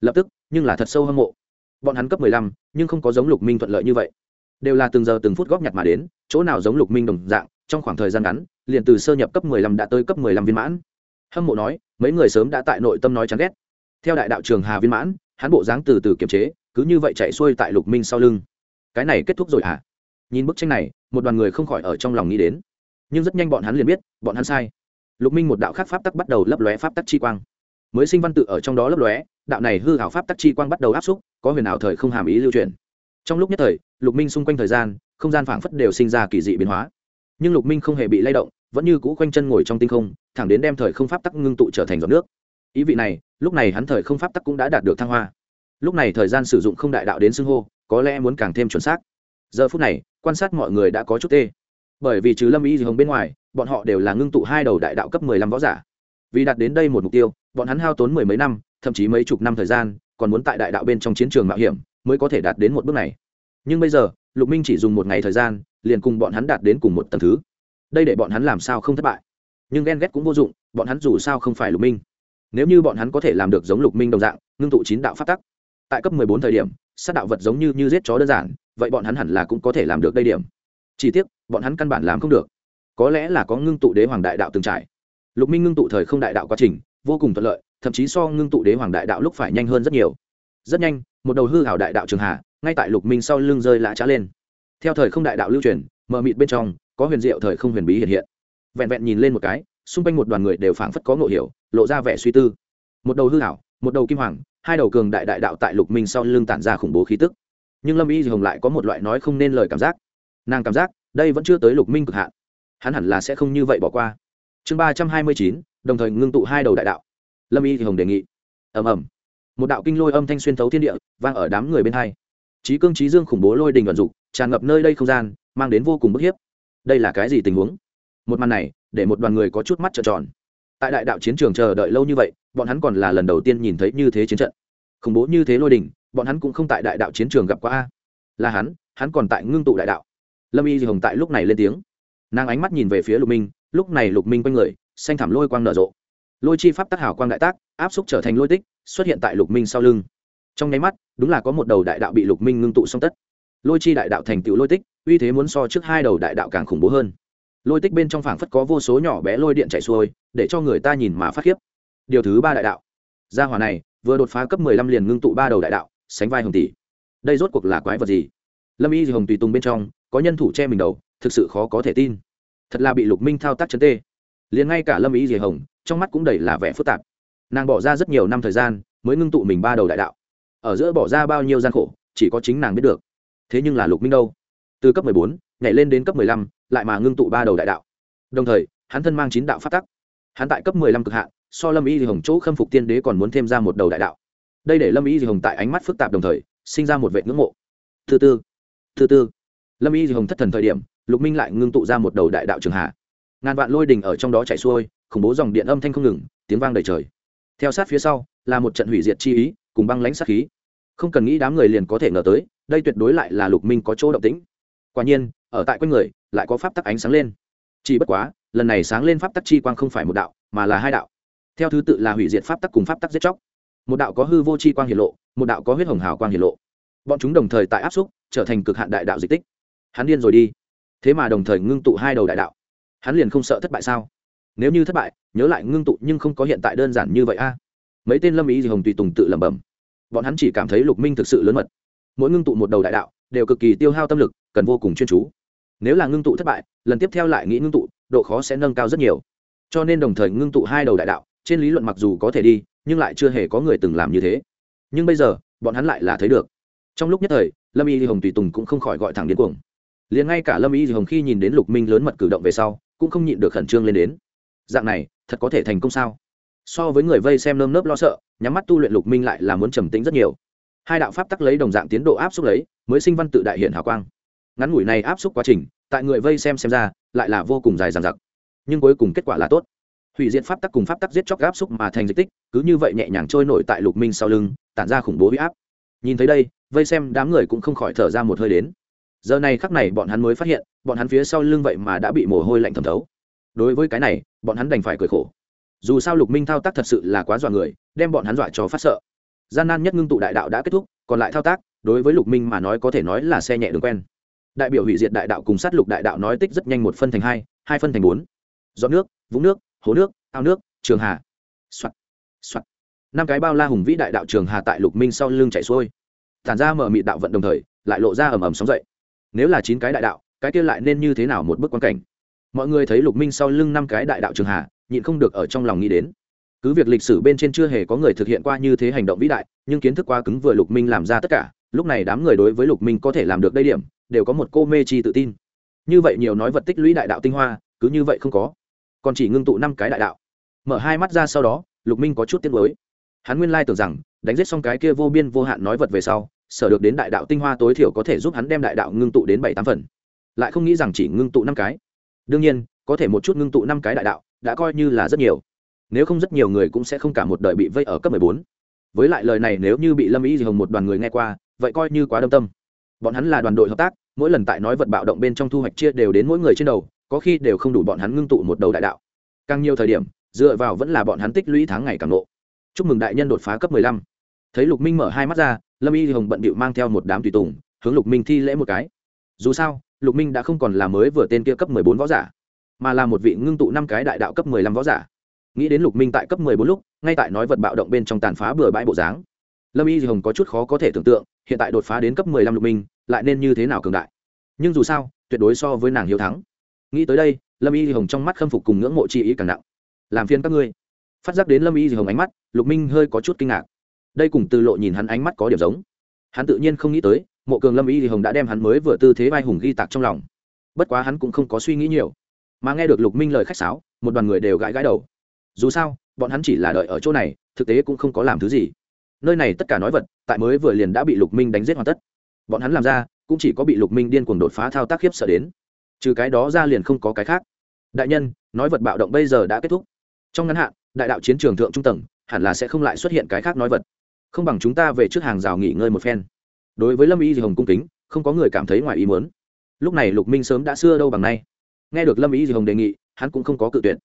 Lập tức, nhưng là thật sâu hâm mộ. Bọn hắn cấp mười lăm, nhưng không có giống lục minh thuận lợi như vậy. Đều là từng giờ từng phút góp nhặt mà đến, chỗ nào giống lục minh đồng dạng trong khoảng thời gian ngắn, liền từ sơ nhập cấp mười lăm đã tới cấp mười lăm viên mãn. Hâm mộ nói, mấy người sớm đã tại nội tâm nói chán ghét. Theo đại đạo trường hà viên mãn, hắn bộ dáng từ từ kiềm chế, cứ như vậy chạy xuôi tại lục minh sau lưng. Cái này kết thúc rồi hả? À? nhìn bức tranh này, một đoàn người không khỏi ở trong lòng nghĩ đến. Nhưng rất nhanh bọn hắn liền biết, bọn hắn sai. Lục minh một đạo khác pháp tắc bắt đầu lấp lóe pháp tắc chi quang. Mới sinh văn tự ở trong đó lấp lóe, đạo này hư hảo pháp tắc chi quang bắt đầu áp xúc, có huyền ảo thời không hàm ý lưu truyền. Trong lúc nhất thời, lục minh xung quanh thời gian, không gian phảng phất đều sinh ra kỳ dị biến hóa nhưng lục minh không hề bị lay động, vẫn như cũ quanh chân ngồi trong tinh không, thẳng đến đem thời không pháp tắc ngưng tụ trở thành giọt nước. Ý vị này, lúc này hắn thời không pháp tắc cũng đã đạt được thăng hoa. Lúc này thời gian sử dụng không đại đạo đến xưng hô, có lẽ muốn càng thêm chuẩn xác. Giờ phút này, quan sát mọi người đã có chút tê. Bởi vì trừ lâm y gì hồng bên ngoài, bọn họ đều là ngưng tụ hai đầu đại đạo cấp mười lăm võ giả. Vì đạt đến đây một mục tiêu, bọn hắn hao tốn mười mấy năm, thậm chí mấy chục năm thời gian, còn muốn tại đại đạo bên trong chiến trường mạo hiểm, mới có thể đạt đến một bước này. Nhưng bây giờ, lục minh chỉ dùng một ngày thời gian liền cùng bọn hắn đạt đến cùng một tầng thứ. Đây để bọn hắn làm sao không thất bại? Nhưng ghen ghét cũng vô dụng, bọn hắn dù sao không phải lục minh. Nếu như bọn hắn có thể làm được giống lục minh đồng dạng, ngưng tụ chín đạo phát tắc, tại cấp mười bốn thời điểm, sát đạo vật giống như như giết chó đơn giản, vậy bọn hắn hẳn là cũng có thể làm được đây điểm. Chỉ tiếc, bọn hắn căn bản làm không được. Có lẽ là có ngưng tụ đế hoàng đại đạo từng trải. Lục minh ngưng tụ thời không đại đạo quá trình, vô cùng thuận lợi, thậm chí so ngưng tụ đế hoàng đại đạo lúc phải nhanh hơn rất nhiều. Rất nhanh, một đầu hư hảo đại đạo trường hà ngay tại lục minh sau lưng rơi lạ trá lên theo thời không đại đạo lưu truyền, mờ mịt bên trong, có huyền diệu thời không huyền bí hiện hiện. Vẹn vẹn nhìn lên một cái, xung quanh một đoàn người đều phảng phất có ngộ hiểu, lộ ra vẻ suy tư. Một đầu hư hảo một đầu kim hoàng, hai đầu cường đại đại đạo tại lục minh sau lưng tản ra khủng bố khí tức. Nhưng lâm y hồng lại có một loại nói không nên lời cảm giác. Nàng cảm giác, đây vẫn chưa tới lục minh cực hạn. Hắn hẳn là sẽ không như vậy bỏ qua. Chương ba trăm hai mươi chín, đồng thời ngưng tụ hai đầu đại đạo. Lâm y hồng đề nghị. Ầm ầm. Một đạo kinh lôi âm thanh xuyên thấu thiên địa, vang ở đám người bên hai. Trí cương trí dương khủng bố lôi đình vận dụng tràn ngập nơi đây không gian, mang đến vô cùng bức hiếp. Đây là cái gì tình huống? Một màn này, để một đoàn người có chút mắt trợn tròn. Tại đại đạo chiến trường chờ đợi lâu như vậy, bọn hắn còn là lần đầu tiên nhìn thấy như thế chiến trận. Khủng bố như thế lôi đình, bọn hắn cũng không tại đại đạo chiến trường gặp qua a. Là hắn hắn còn tại ngưng tụ đại đạo. Lâm y hồng tại lúc này lên tiếng. Nàng ánh mắt nhìn về phía lục minh, lúc này lục minh quanh người, xanh thảm lôi quang nở rộ. Lôi chi pháp tác hảo quang đại tác, áp xúc trở thành lôi tích, xuất hiện tại lục minh sau lưng. Trong nháy mắt, đúng là có một đầu đại đạo bị lục minh ngưng tụ song tất lôi chi đại đạo thành tựu lôi tích, uy thế muốn so trước hai đầu đại đạo càng khủng bố hơn. Lôi tích bên trong phảng phất có vô số nhỏ bé lôi điện chạy xuôi, để cho người ta nhìn mà phát khiếp. Điều thứ ba đại đạo. Gia hỏa này, vừa đột phá cấp mười lăm liền ngưng tụ ba đầu đại đạo, sánh vai hồng tỷ. Đây rốt cuộc là quái vật gì? Lâm y thì hồng tùy tùng bên trong, có nhân thủ che mình đầu, thực sự khó có thể tin. Thật là bị lục minh thao tác chấn tê. Liền ngay cả lâm y thì hồng, trong mắt cũng đầy là vẻ phức tạp. Nàng bỏ ra rất nhiều năm thời gian, mới ngưng tụ mình ba đầu đại đạo. Ở giữa bỏ ra bao nhiêu gian khổ, chỉ có chính nàng biết được thế nhưng là lục minh đâu? Từ cấp mười bốn, nhảy lên đến cấp mười lăm, lại mà ngưng tụ ba đầu đại đạo. Đồng thời, hắn thân mang chín đạo phát tắc. Hắn tại cấp mười lăm cực hạn, so lâm y thì hồng chỗ khâm phục tiên đế còn muốn thêm ra một đầu đại đạo. Đây để lâm y thì hồng tại ánh mắt phức tạp đồng thời, sinh ra một vệ ngưỡng mộ. Thứ tư thứ tư. Lâm y thì hồng thất thần thời điểm, lục minh lại ngưng tụ ra một đầu đại đạo trường hạ. Ngàn vạn lôi đình ở trong đó chạy xuôi, khủng bố dòng điện âm thanh không ngừng, tiếng vang đầy trời. Theo sát phía sau, là một trận hủy diệt chi ý, cùng băng lãnh sát khí. Không cần nghĩ đám người liền có thể ngờ tới đây tuyệt đối lại là lục minh có chỗ động tĩnh. Quả nhiên, ở tại quanh người, lại có pháp tắc ánh sáng lên. Chỉ bất quá, lần này sáng lên pháp tắc chi quang không phải một đạo, mà là hai đạo. Theo thứ tự là hủy diệt pháp tắc cùng pháp tắc giết chóc. Một đạo có hư vô chi quang hiển lộ, một đạo có huyết hồng hào quang hiển lộ. Bọn chúng đồng thời tại áp xúc, trở thành cực hạn đại đạo dịch tích. Hắn điên rồi đi. Thế mà đồng thời ngưng tụ hai đầu đại đạo. Hắn liền không sợ thất bại sao? Nếu như thất bại, nhớ lại ngưng tụ nhưng không có hiện tại đơn giản như vậy a. Mấy tên lâm ý gì hồng tùy tùng tự lẩm bẩm. Bọn hắn chỉ cảm thấy lục minh thực sự lớn mật mỗi ngưng tụ một đầu đại đạo, đều cực kỳ tiêu hao tâm lực, cần vô cùng chuyên chú. Nếu là ngưng tụ thất bại, lần tiếp theo lại nghĩ ngưng tụ, độ khó sẽ nâng cao rất nhiều. Cho nên đồng thời ngưng tụ hai đầu đại đạo, trên lý luận mặc dù có thể đi, nhưng lại chưa hề có người từng làm như thế. Nhưng bây giờ, bọn hắn lại là thấy được. Trong lúc nhất thời, lâm y hồng tùy tùng cũng không khỏi gọi thẳng đến cuồng. Liền ngay cả lâm y hồng khi nhìn đến lục minh lớn mật cử động về sau, cũng không nhịn được khẩn trương lên đến. Dạng này, thật có thể thành công sao? So với người vây xem nơm nớp lo sợ, nhắm mắt tu luyện lục minh lại là muốn trầm tĩnh rất nhiều hai đạo pháp tắc lấy đồng dạng tiến độ áp xúc lấy, mới sinh văn tự đại hiện hào quang. Ngắn ngủi này áp xúc quá trình, tại người vây xem xem ra, lại là vô cùng dài dằng dặc. Nhưng cuối cùng kết quả là tốt. Hủy diệt pháp tắc cùng pháp tắc giết chóc áp xúc mà thành dịch tích, cứ như vậy nhẹ nhàng trôi nổi tại lục minh sau lưng, tản ra khủng bố huy áp. Nhìn thấy đây, vây xem đám người cũng không khỏi thở ra một hơi đến. Giờ này khắc này bọn hắn mới phát hiện, bọn hắn phía sau lưng vậy mà đã bị mồ hôi lạnh thẩm thấu. Đối với cái này, bọn hắn đành phải cười khổ. Dù sao lục minh thao tác thật sự là quá dọa người, đem bọn hắn dọa cho phát sợ gian nan nhất ngưng tụ đại đạo đã kết thúc, còn lại thao tác, đối với lục minh mà nói có thể nói là xe nhẹ đường quen. Đại biểu hủy diệt đại đạo cùng sát lục đại đạo nói tích rất nhanh một phân thành hai hai phân thành bốn. Giọt nước, vũng nước, hố nước, ao nước, trường hà. Soạt soạt. Năm cái bao la hùng vĩ đại đạo trường hà tại lục minh sau lưng chạy xuôi. Tản ra mở mị đạo vận đồng thời, lại lộ ra ầm ầm sóng dậy. Nếu là chín cái đại đạo, cái kia lại nên như thế nào một bức quan cảnh? Mọi người thấy lục minh sau lưng năm cái đại đạo trường hà, nhịn không được ở trong lòng nghĩ đến cứ việc lịch sử bên trên chưa hề có người thực hiện qua như thế hành động vĩ đại, nhưng kiến thức quá cứng vừa lục minh làm ra tất cả, lúc này đám người đối với lục minh có thể làm được đây điểm, đều có một cô mê chi tự tin. Như vậy nhiều nói vật tích lũy đại đạo tinh hoa, cứ như vậy không có. Còn chỉ ngưng tụ năm cái đại đạo. Mở hai mắt ra sau đó, lục minh có chút tiếc mới hắn nguyên lai tưởng rằng, đánh giết xong cái kia vô biên vô hạn nói vật về sau, sở được đến đại đạo tinh hoa tối thiểu có thể giúp hắn đem đại đạo ngưng tụ đến bảy tám phần. Lại không nghĩ rằng chỉ ngưng tụ năm cái. Đương nhiên, có thể một chút ngưng tụ năm cái đại đạo, đã coi như là rất nhiều nếu không rất nhiều người cũng sẽ không cả một đời bị vây ở cấp mười bốn. Với lại lời này nếu như bị lâm y hồng một đoàn người nghe qua, vậy coi như quá đâm tâm. Bọn hắn là đoàn đội hợp tác, mỗi lần tại nói vật bạo động bên trong thu hoạch chia đều đến mỗi người trên đầu, có khi đều không đủ bọn hắn ngưng tụ một đầu đại đạo. Càng nhiều thời điểm, dựa vào vẫn là bọn hắn tích lũy tháng ngày càng nộ. Chúc mừng đại nhân đột phá cấp mười lăm. Thấy lục minh mở hai mắt ra, lâm y hồng bận bịu mang theo một đám tùy tùng, hướng lục minh thi lễ một cái. Dù sao, lục minh đã không còn là mới vừa tên kia cấp mười bốn võ giả, mà là một vị ngưng tụ năm cái đại đạo cấp mười lăm võ giả nghĩ đến lục minh tại cấp mười bốn lúc, ngay tại nói vật bạo động bên trong tàn phá bừa bãi bộ dáng. Lâm y hồng có chút khó có thể tưởng tượng, hiện tại đột phá đến cấp mười lăm lục minh, lại nên như thế nào cường đại. Nhưng dù sao, tuyệt đối so với nàng hiếu thắng. Nghĩ tới đây, lâm y hồng trong mắt khâm phục cùng ngưỡng mộ chi ý càng nặng. Làm phiền các ngươi. Phát giác đến lâm y hồng ánh mắt, lục minh hơi có chút kinh ngạc. Đây cùng từ lộ nhìn hắn ánh mắt có điểm giống. Hắn tự nhiên không nghĩ tới, mộ cường lâm y hồng đã đem hắn mới vừa tư thế vai hùng ghi tạc trong lòng. Bất quá hắn cũng không có suy nghĩ nhiều. Mà nghe được lục minh lời khách sáo, một đoàn người đều gãi gãi đầu dù sao, bọn hắn chỉ là đợi ở chỗ này, thực tế cũng không có làm thứ gì. Nơi này tất cả nói vật, tại mới vừa liền đã bị lục minh đánh giết hoàn tất. Bọn hắn làm ra, cũng chỉ có bị lục minh điên cuồng đột phá thao tác khiếp sợ đến. Trừ cái đó ra liền không có cái khác. Đại nhân, nói vật bạo động bây giờ đã kết thúc. Trong ngắn hạn, đại đạo chiến trường thượng trung tầng, hẳn là sẽ không lại xuất hiện cái khác nói vật. Không bằng chúng ta về trước hàng rào nghỉ ngơi một phen. Đối với lâm y di hồng cung kính, không có người cảm thấy ngoài ý muốn. Lúc này lục minh sớm đã xưa đâu bằng nay. Nghe được lâm y di hồng đề nghị, hắn cũng không có cự tuyệt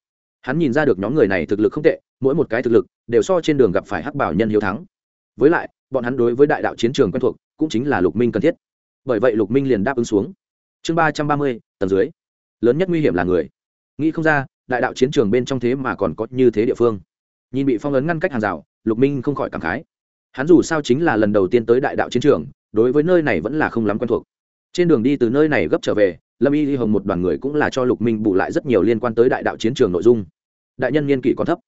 hắn nhìn ra được nhóm người này thực lực không tệ, mỗi một cái thực lực đều so trên đường gặp phải hắc bảo nhân hiếu thắng. Với lại, bọn hắn đối với đại đạo chiến trường quen thuộc, cũng chính là lục minh cần thiết. Bởi vậy lục minh liền đáp ứng xuống. Chương ba trăm ba mươi, tầng dưới. Lớn nhất nguy hiểm là người. Nghĩ không ra, đại đạo chiến trường bên trong thế mà còn có như thế địa phương. Nhìn bị phong ấn ngăn cách hàng rào, lục minh không khỏi cảm khái. Hắn dù sao chính là lần đầu tiên tới đại đạo chiến trường, đối với nơi này vẫn là không lắm quen thuộc. Trên đường đi từ nơi này gấp trở về, lâm y hồng một đoàn người cũng là cho lục minh bù lại rất nhiều liên quan tới đại đạo chiến trường nội dung đại nhân niên kỷ còn thấp.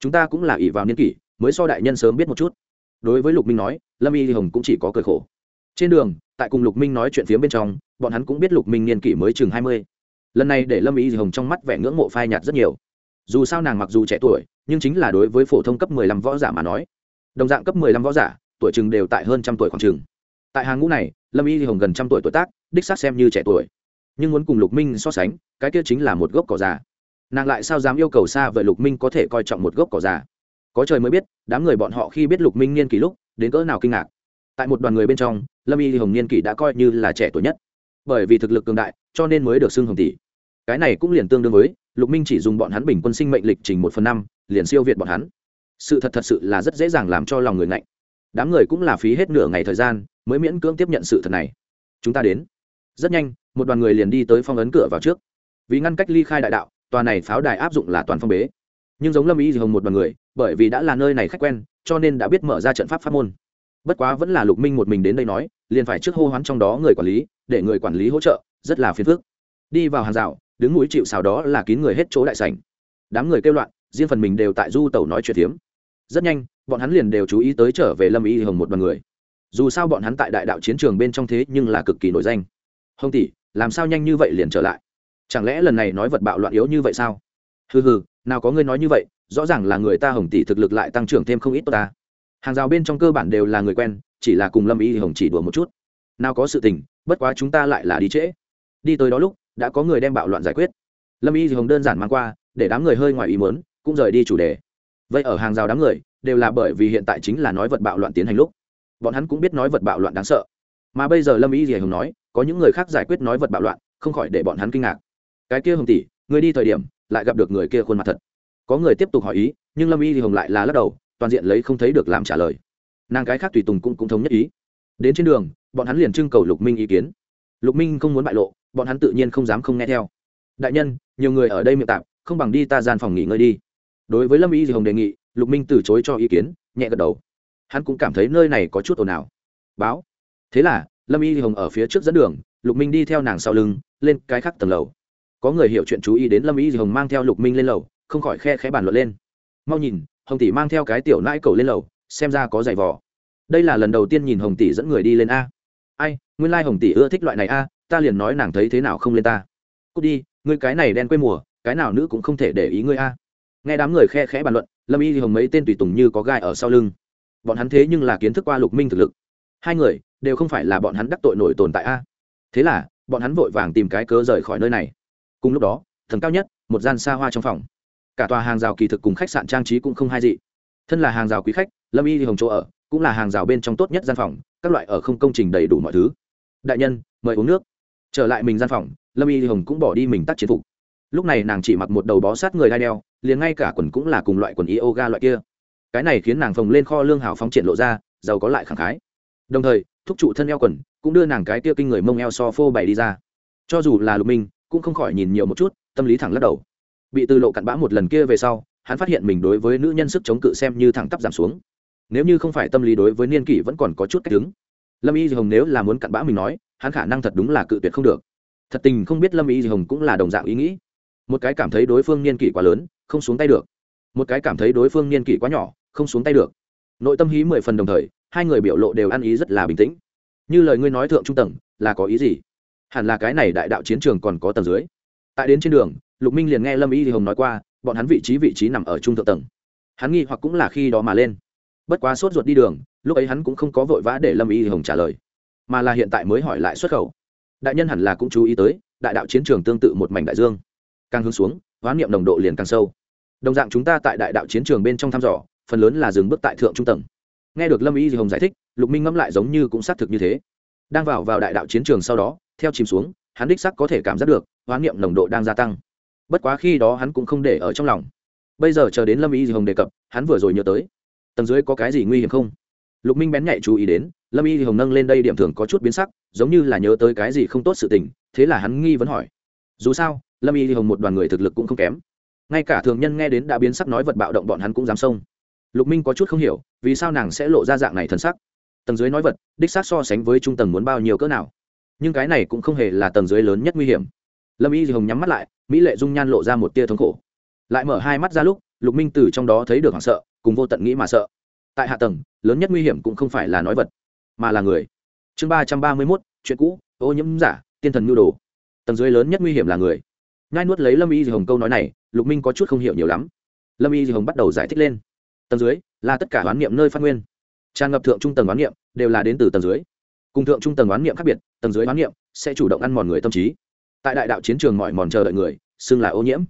Chúng ta cũng là ỷ vào niên kỷ, mới so đại nhân sớm biết một chút. Đối với lục minh nói, lâm y hồng cũng chỉ có cười khổ. Trên đường, tại cùng lục minh nói chuyện phía bên trong, bọn hắn cũng biết lục minh niên kỷ mới chừng hai mươi. Lần này để lâm y hồng trong mắt vẻ ngưỡng mộ phai nhạt rất nhiều. Dù sao nàng mặc dù trẻ tuổi, nhưng chính là đối với phổ thông cấp mười lăm võ giả mà nói. Đồng dạng cấp mười lăm võ giả, tuổi chừng đều tại hơn trăm tuổi khoảng chừng. Tại hàng ngũ này, lâm y hồng gần trăm tuổi tuổi tác, đích xác xem như trẻ tuổi. Nhưng muốn cùng lục minh so sánh, cái kia chính là một gốc cỏ già nàng lại sao dám yêu cầu xa vậy lục minh có thể coi trọng một gốc cỏ già? Có trời mới biết, đám người bọn họ khi biết lục minh niên kỷ lúc, đến cỡ nào kinh ngạc. Tại một đoàn người bên trong, lâm y hồng niên kỷ đã coi như là trẻ tuổi nhất. Bởi vì thực lực cường đại, cho nên mới được xưng hồng tỷ. Cái này cũng liền tương đương với, lục minh chỉ dùng bọn hắn bình quân sinh mệnh lịch trình một phần năm, liền siêu việt bọn hắn. Sự thật thật sự là rất dễ dàng làm cho lòng người ngạnh. Đám người cũng là phí hết nửa ngày thời gian, mới miễn cưỡng tiếp nhận sự thật này. Chúng ta đến. Rất nhanh, một đoàn người liền đi tới phong ấn cửa vào trước. Vì ngăn cách ly khai đại đạo tòa này pháo đài áp dụng là toàn phong bế. Nhưng giống lâm ý gì hồng một đoàn người, bởi vì đã là nơi này khách quen, cho nên đã biết mở ra trận pháp pháp môn. Bất quá vẫn là lục minh một mình đến đây nói, liền phải trước hô hoán trong đó người quản lý, để người quản lý hỗ trợ, rất là phiền phức. Đi vào hàng rào, đứng núi chịu xào đó là kín người hết chỗ đại sảnh. Đám người kêu loạn, riêng phần mình đều tại du tẩu nói chuyện tiếm rất nhanh, bọn hắn liền đều chú ý tới trở về lâm y hồng một đoàn người. Dù sao bọn hắn tại đại đạo chiến trường bên trong thế nhưng là cực kỳ nổi danh. Hồng tỷ, làm sao nhanh như vậy liền trở lại? Chẳng lẽ lần này nói vật bạo loạn yếu như vậy sao? Hừ hừ, nào có ngươi nói như vậy, rõ ràng là người ta hồng tỷ thực lực lại tăng trưởng thêm không ít tốt ta. Hàng rào bên trong cơ bản đều là người quen, chỉ là cùng lâm y hồng chỉ đùa một chút. Nào có sự tình, bất quá chúng ta lại là đi trễ. Đi tới đó lúc, đã có người đem bạo loạn giải quyết. Lâm y hồng đơn giản mang qua, để đám người hơi ngoài ý mớn cũng rời đi chủ đề. Vậy ở hàng rào đám người, đều là bởi vì hiện tại chính là nói vật bạo loạn tiến hành lúc. Bọn hắn cũng biết nói vật bạo loạn đáng sợ. Mà bây giờ lâm y hồng nói, có những người khác giải quyết nói vật bạo loạn, không khỏi để bọn hắn kinh ngạc cái kia hồng tỷ người đi thời điểm lại gặp được người kia khuôn mặt thật. Có người tiếp tục hỏi ý nhưng lâm y thì hồng lại là lắc đầu toàn diện lấy không thấy được làm trả lời. Nàng cái khác tùy tùng cũng, cũng thống nhất ý. Đến trên đường bọn hắn liền trưng cầu lục minh ý kiến. Lục minh không muốn bại lộ bọn hắn tự nhiên không dám không nghe theo. Đại nhân nhiều người ở đây miệng tạm không bằng đi ta gian phòng nghỉ ngơi đi. Đối với lâm y thì hồng đề nghị lục minh từ chối cho ý kiến nhẹ gật đầu. Hắn cũng cảm thấy nơi này có chút ồn ào. Báo. Thế là lâm y thì hồng ở phía trước dẫn đường lục minh đi theo nàng sau lưng lên cái khác tầng lầu có người hiểu chuyện chú ý đến lâm y hồng mang theo lục minh lên lầu, không khỏi khe khẽ bàn luận lên. Mau nhìn, hồng tỷ mang theo cái tiểu nãi cầu lên lầu, xem ra có giày vò. Đây là lần đầu tiên nhìn hồng tỷ dẫn người đi lên a. Ai, nguyên lai、like、hồng tỷ ưa thích loại này a, ta liền nói nàng thấy thế nào không lên ta. Cút đi, ngươi cái này đen quê mùa, cái nào nữ cũng không thể để ý ngươi a. Nghe đám người khe khẽ bàn luận, lâm y thì hồng mấy tên tùy tùng như có gai ở sau lưng. Bọn hắn thế nhưng là kiến thức qua lục minh thực lực. Hai người, đều không phải là bọn hắn đắc tội nổi tồn tại a. Thế là, bọn hắn vội vàng tìm cái cớ rời khỏi nơi này cùng lúc đó, tầng cao nhất, một gian xa hoa trong phòng. Cả tòa hàng rào kỳ thực cùng khách sạn trang trí cũng không hai gì thân là hàng rào quý khách, lâm y hồng chỗ ở cũng là hàng rào bên trong tốt nhất gian phòng, các loại ở không công trình đầy đủ mọi thứ. Đại nhân, mời uống nước. Trở lại mình gian phòng, lâm y hồng cũng bỏ đi mình tắt chiến phục. Lúc này nàng chỉ mặc một đầu bó sát người đai đeo, liền ngay cả quần cũng là cùng loại quần yoga loại kia. Cái này khiến nàng phồng lên kho lương hào phóng triển lộ ra, giàu có lại khẳng khái. Đồng thời, thúc trụ thân eo quần, cũng đưa nàng cái kia kinh người mông eo so phô bày đi ra. Cho dù là lục minh cũng không khỏi nhìn nhiều một chút, tâm lý thẳng lắc đầu. Bị từ lộ cặn bã một lần kia về sau, hắn phát hiện mình đối với nữ nhân sức chống cự xem như thẳng tắp giảm xuống. Nếu như không phải tâm lý đối với niên kỷ vẫn còn có chút cách đứng. Lâm y hồng nếu là muốn cặn bã mình nói, hắn khả năng thật đúng là cự tuyệt không được. Thật tình không biết lâm y hồng cũng là đồng dạng ý nghĩ. Một cái cảm thấy đối phương niên kỷ quá lớn, không xuống tay được. Một cái cảm thấy đối phương niên kỷ quá nhỏ, không xuống tay được. Nội tâm hí mười phần đồng thời, hai người biểu lộ đều ăn ý rất là bình tĩnh. Như lời ngươi nói thượng trung tầng, là có ý gì? Hẳn là cái này đại đạo chiến trường còn có tầng dưới. Tại đến trên đường, lục minh liền nghe lâm y hồng nói qua, bọn hắn vị trí vị trí nằm ở trung thượng tầng. Hắn nghi hoặc cũng là khi đó mà lên. Bất quá sốt ruột đi đường, lúc ấy hắn cũng không có vội vã để lâm y hồng trả lời, mà là hiện tại mới hỏi lại xuất khẩu. Đại nhân hẳn là cũng chú ý tới, đại đạo chiến trường tương tự một mảnh đại dương. Càng hướng xuống, hoán niệm nồng độ liền càng sâu. Đồng dạng chúng ta tại đại đạo chiến trường bên trong thăm dò, phần lớn là dừng bước tại thượng trung tầng. Nghe được lâm y hồng giải thích, lục minh ngẫm lại giống như cũng xác thực như thế đang vào vào đại đạo chiến trường sau đó, theo chìm xuống, hắn đích sắc có thể cảm giác được, hoán niệm nồng độ đang gia tăng. Bất quá khi đó hắn cũng không để ở trong lòng. Bây giờ chờ đến lâm y hồng đề cập, hắn vừa rồi nhớ tới. Tầng dưới có cái gì nguy hiểm không? Lục minh bén nhạy chú ý đến, lâm y hồng nâng lên đây điểm thường có chút biến sắc, giống như là nhớ tới cái gì không tốt sự tình, thế là hắn nghi vấn hỏi. Dù sao, lâm y hồng một đoàn người thực lực cũng không kém. Ngay cả thường nhân nghe đến đã biến sắc nói vật bạo động bọn hắn cũng dám xông. Lục minh có chút không hiểu, vì sao nàng sẽ lộ ra dạng này thân sắc? Tầng dưới nói vật, đích xác so sánh với trung tầng muốn bao nhiêu cỡ nào. Nhưng cái này cũng không hề là tầng dưới lớn nhất nguy hiểm. Lâm y hồng nhắm mắt lại, mỹ lệ dung nhan lộ ra một tia thống khổ. Lại mở hai mắt ra lúc, lục minh từ trong đó thấy được hoảng sợ, cùng vô tận nghĩ mà sợ. Tại hạ tầng, lớn nhất nguy hiểm cũng không phải là nói vật, mà là người. Chương ba trăm ba mươi mốt, chuyện cũ, ô nhiễm giả, tiên thần nhu đồ. Tầng dưới lớn nhất nguy hiểm là người. Ngai nuốt lấy lâm y hồng câu nói này, lục minh có chút không hiểu nhiều lắm. Lâm y hồng bắt đầu giải thích lên. Tầng dưới là tất cả oán niệm nơi phát nguyên tràn ngập thượng trung tầng oán niệm đều là đến từ tầng dưới. Cùng thượng trung tầng oán niệm khác biệt, tầng dưới oán niệm sẽ chủ động ăn mòn người tâm trí. Tại đại đạo chiến trường mọi mòn chờ đợi người, xưng là ô nhiễm.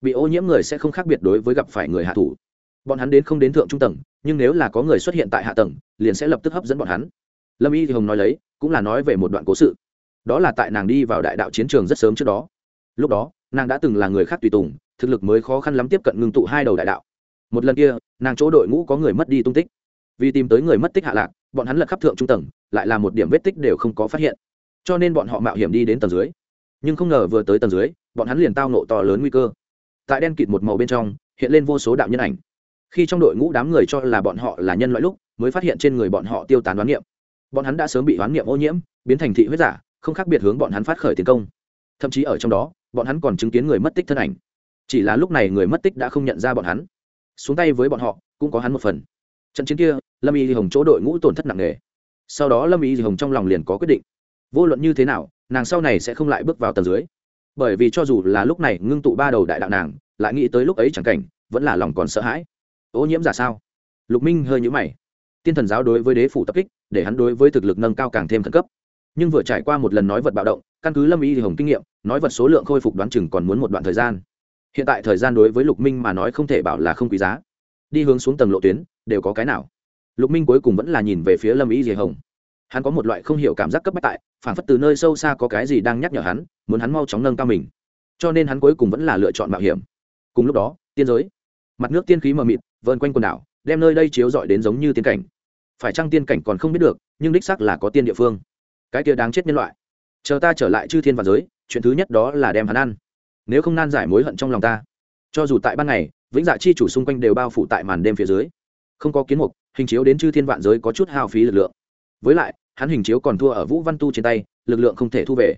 Bị ô nhiễm người sẽ không khác biệt đối với gặp phải người hạ thủ. Bọn hắn đến không đến thượng trung tầng, nhưng nếu là có người xuất hiện tại hạ tầng, liền sẽ lập tức hấp dẫn bọn hắn. Lâm y thì hồng nói lấy, cũng là nói về một đoạn cố sự. Đó là tại nàng đi vào đại đạo chiến trường rất sớm trước đó. Lúc đó, nàng đã từng là người khác tùy tùng, thực lực mới khó khăn lắm tiếp cận ngưng tụ hai đầu đại đạo. Một lần kia, nàng chỗ đội ngũ có người mất đi tung tích vì tìm tới người mất tích hạ lạc, bọn hắn lật khắp thượng trung tầng, lại là một điểm vết tích đều không có phát hiện. Cho nên bọn họ mạo hiểm đi đến tầng dưới. Nhưng không ngờ vừa tới tầng dưới, bọn hắn liền tao nộ to lớn nguy cơ. Tại đen kịt một màu bên trong, hiện lên vô số đạo nhân ảnh. Khi trong đội ngũ đám người cho là bọn họ là nhân loại lúc, mới phát hiện trên người bọn họ tiêu tán đoán niệm. Bọn hắn đã sớm bị đoán niệm ô nhiễm, biến thành thị huyết giả, không khác biệt hướng bọn hắn phát khởi tiến công. Thậm chí ở trong đó, bọn hắn còn chứng kiến người mất tích thân ảnh. Chỉ là lúc này người mất tích đã không nhận ra bọn hắn. Xuống tay với bọn họ, cũng có hắn một phần trận chiến kia, lâm y hồng chỗ đội ngũ tổn thất nặng nề. Sau đó lâm y hồng trong lòng liền có quyết định. Vô luận như thế nào, nàng sau này sẽ không lại bước vào tầng dưới. Bởi vì cho dù là lúc này ngưng tụ ba đầu đại đạo nàng, lại nghĩ tới lúc ấy chẳng cảnh, vẫn là lòng còn sợ hãi. Ô nhiễm giả sao? Lục minh hơi nhũ mày. Tiên thần giáo đối với đế phủ tập kích, để hắn đối với thực lực nâng cao càng thêm khẩn cấp. Nhưng vừa trải qua một lần nói vật bạo động, căn cứ lâm y hồng kinh nghiệm, nói vật số lượng khôi phục đoán chừng còn muốn một đoạn thời gian. Hiện tại thời gian đối với lục minh mà nói không thể bảo là không quý giá. Đi hướng xuống tầng lộ tuyến đều có cái nào. Lục minh cuối cùng vẫn là nhìn về phía lâm ý dì hồng. Hắn có một loại không hiểu cảm giác cấp bách tại, phản phất từ nơi sâu xa có cái gì đang nhắc nhở hắn, muốn hắn mau chóng nâng cao mình. Cho nên hắn cuối cùng vẫn là lựa chọn mạo hiểm. Cùng lúc đó, tiên giới. Mặt nước tiên khí mờ mịt vơn quanh quần đảo, đem nơi đây chiếu rọi đến giống như tiên cảnh. Phải chăng tiên cảnh còn không biết được, nhưng đích sắc là có tiên địa phương. Cái kia đáng chết nhân loại. Chờ ta trở lại chư thiên và giới, chuyện thứ nhất đó là đem hắn ăn. Nếu không nan giải mối hận trong lòng ta. Cho dù tại ban ngày, vĩnh dạ chi chủ xung quanh đều bao phủ tại màn đêm phía dưới không có kiến mục, hình chiếu đến chư thiên vạn giới có chút hao phí lực lượng. Với lại, hắn hình chiếu còn thua ở vũ văn tu trên tay, lực lượng không thể thu về.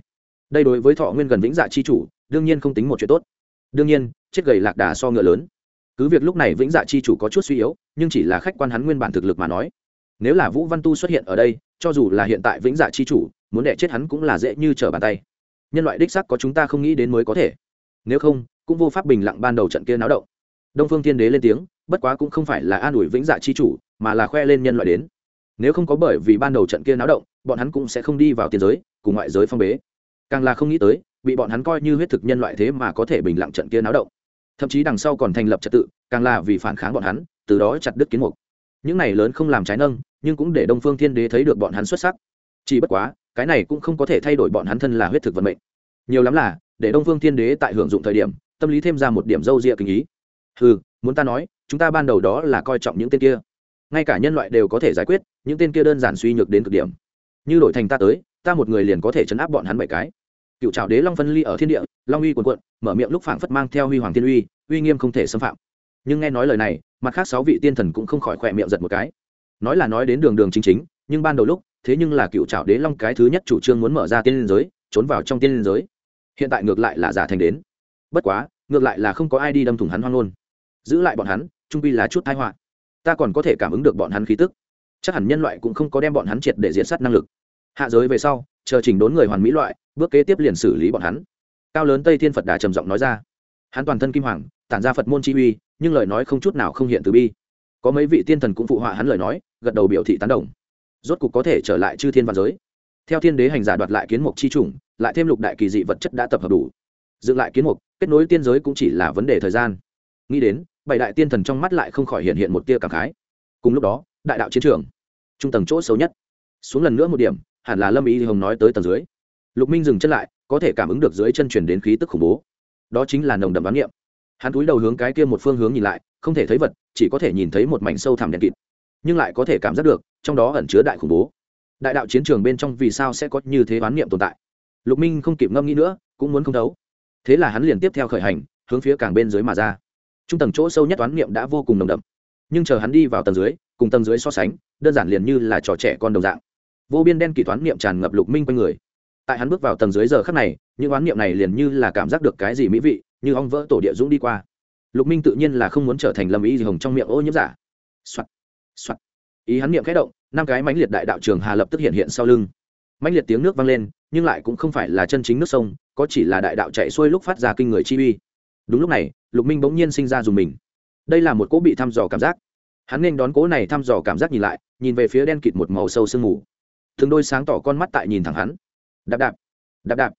Đây đối với thọ nguyên gần vĩnh dạ chi chủ, đương nhiên không tính một chuyện tốt. Đương nhiên, chết gầy lạc đà so ngựa lớn. Cứ việc lúc này vĩnh dạ chi chủ có chút suy yếu, nhưng chỉ là khách quan hắn nguyên bản thực lực mà nói. Nếu là vũ văn tu xuất hiện ở đây, cho dù là hiện tại vĩnh dạ chi chủ, muốn đẻ chết hắn cũng là dễ như trở bàn tay. Nhân loại đích sắc có chúng ta không nghĩ đến mới có thể. Nếu không, cũng vô pháp bình lặng ban đầu trận kia náo động. Đông phương thiên đế lên tiếng bất quá cũng không phải là an ủi vĩnh dạ chi chủ, mà là khoe lên nhân loại đến. Nếu không có bởi vì ban đầu trận kia náo động, bọn hắn cũng sẽ không đi vào tiền giới, cùng ngoại giới phong bế. Càng là không nghĩ tới, bị bọn hắn coi như huyết thực nhân loại thế mà có thể bình lặng trận kia náo động. Thậm chí đằng sau còn thành lập trật tự, càng là vì phản kháng bọn hắn, từ đó chặt đứt kiến mục. Những này lớn không làm trái nâng, nhưng cũng để đông phương thiên đế thấy được bọn hắn xuất sắc. Chỉ bất quá, cái này cũng không có thể thay đổi bọn hắn thân là huyết thực vận mệnh. Nhiều lắm là, để đông phương thiên đế tại hưởng dụng thời điểm, tâm lý thêm ra một điểm dâu rịa kinh ý. Ừ muốn ta nói, chúng ta ban đầu đó là coi trọng những tên kia. Ngay cả nhân loại đều có thể giải quyết, những tên kia đơn giản suy nhược đến cực điểm. Như đổi thành ta tới, ta một người liền có thể chấn áp bọn hắn bảy cái. Cựu trào đế long phân ly ở thiên địa, long uy quần quận mở miệng lúc phảng phất mang theo huy hoàng thiên uy uy nghiêm không thể xâm phạm. Nhưng nghe nói lời này, mặt khác sáu vị tiên thần cũng không khỏi khỏe miệng giật một cái. Nói là nói đến đường đường chính chính, nhưng ban đầu lúc, thế nhưng là cựu trào đế long cái thứ nhất chủ trương muốn mở ra tiên liên giới, trốn vào trong tiên liên giới. Hiện tại ngược lại là giả thành đến. Bất quá, ngược lại là không có ai đi đâm thủng hắn hoang ngôn giữ lại bọn hắn, trung pi là chút thái họa. Ta còn có thể cảm ứng được bọn hắn khí tức. Chắc hẳn nhân loại cũng không có đem bọn hắn triệt để diễn sát năng lực. Hạ giới về sau, chờ chỉnh đốn người hoàn mỹ loại, bước kế tiếp liền xử lý bọn hắn. Cao lớn tây thiên phật đà trầm giọng nói ra. Hắn toàn thân kim hoàng, tản ra phật môn chi uy, nhưng lời nói không chút nào không hiện từ bi. Có mấy vị tiên thần cũng phụ họa hắn lời nói, gật đầu biểu thị tán đồng. Rốt cục có thể trở lại chư thiên văn giới. Theo thiên đế hành giả đoạt lại kiến mục chi chủng, lại thêm lục đại kỳ dị vật chất đã tập hợp đủ. Dựng lại kiến mục, kết nối tiên giới cũng chỉ là vấn đề thời gian. Nghĩ đến bảy đại tiên thần trong mắt lại không khỏi hiện hiện một tia cảm khái. Cùng lúc đó, đại đạo chiến trường, trung tầng chỗ xấu nhất. Xuống lần nữa một điểm, hẳn là lâm ý hồng nói tới tầng dưới. Lục minh dừng chân lại, có thể cảm ứng được dưới chân chuyển đến khí tức khủng bố. Đó chính là nồng đậm đoán niệm. Hắn túi đầu hướng cái kia một phương hướng nhìn lại, không thể thấy vật, chỉ có thể nhìn thấy một mảnh sâu thẳm đen kịt. Nhưng lại có thể cảm giác được, trong đó ẩn chứa đại khủng bố. Đại đạo chiến trường bên trong vì sao sẽ có như thế đoán niệm tồn tại? Lục minh không kịp ngâm nghĩ nữa, cũng muốn không đấu. Thế là hắn liền tiếp theo khởi hành, hướng phía càng bên dưới mà ra trung tầng chỗ sâu nhất toán niệm đã vô cùng nồng đậm. Nhưng chờ hắn đi vào tầng dưới, cùng tầng dưới so sánh, đơn giản liền như là trò trẻ con đồng dạng. Vô biên đen kỳ toán niệm tràn ngập lục minh quanh người. Tại hắn bước vào tầng dưới giờ khắc này, những oán niệm này liền như là cảm giác được cái gì mỹ vị, như ong vỡ tổ địa dũng đi qua. Lục minh tự nhiên là không muốn trở thành lâm ý gì hồng trong miệng ô nhiễm giả. Soạn. Soạn. ý hắn niệm khẽ động, năm cái mãnh liệt đại đạo trường hà lập tức hiện hiện sau lưng. Mãnh liệt tiếng nước vang lên, nhưng lại cũng không phải là chân chính nước sông, có chỉ là đại đạo chạy xuôi lúc phát ra kinh người chi uy đúng lúc này, lục minh bỗng nhiên sinh ra dùng mình. Đây là một cỗ bị thăm dò cảm giác. Hắn nên đón cỗ này thăm dò cảm giác nhìn lại, nhìn về phía đen kịt một màu sâu sương mù. Thường đôi sáng tỏ con mắt tại nhìn thẳng hắn. Đạp đạp đạp đạp.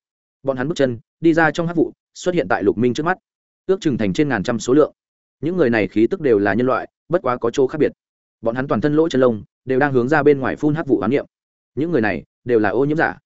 Bọn hắn bước chân, đi ra trong hát vụ, xuất hiện tại lục minh trước mắt. Ước chừng thành trên ngàn trăm số lượng. Những người này khí tức đều là nhân loại, bất quá có chỗ khác biệt. Bọn hắn toàn thân lỗ chân lông, đều đang hướng ra bên ngoài phun hát vụ hoán niệm. Những người này, đều là ô nhiễm giả.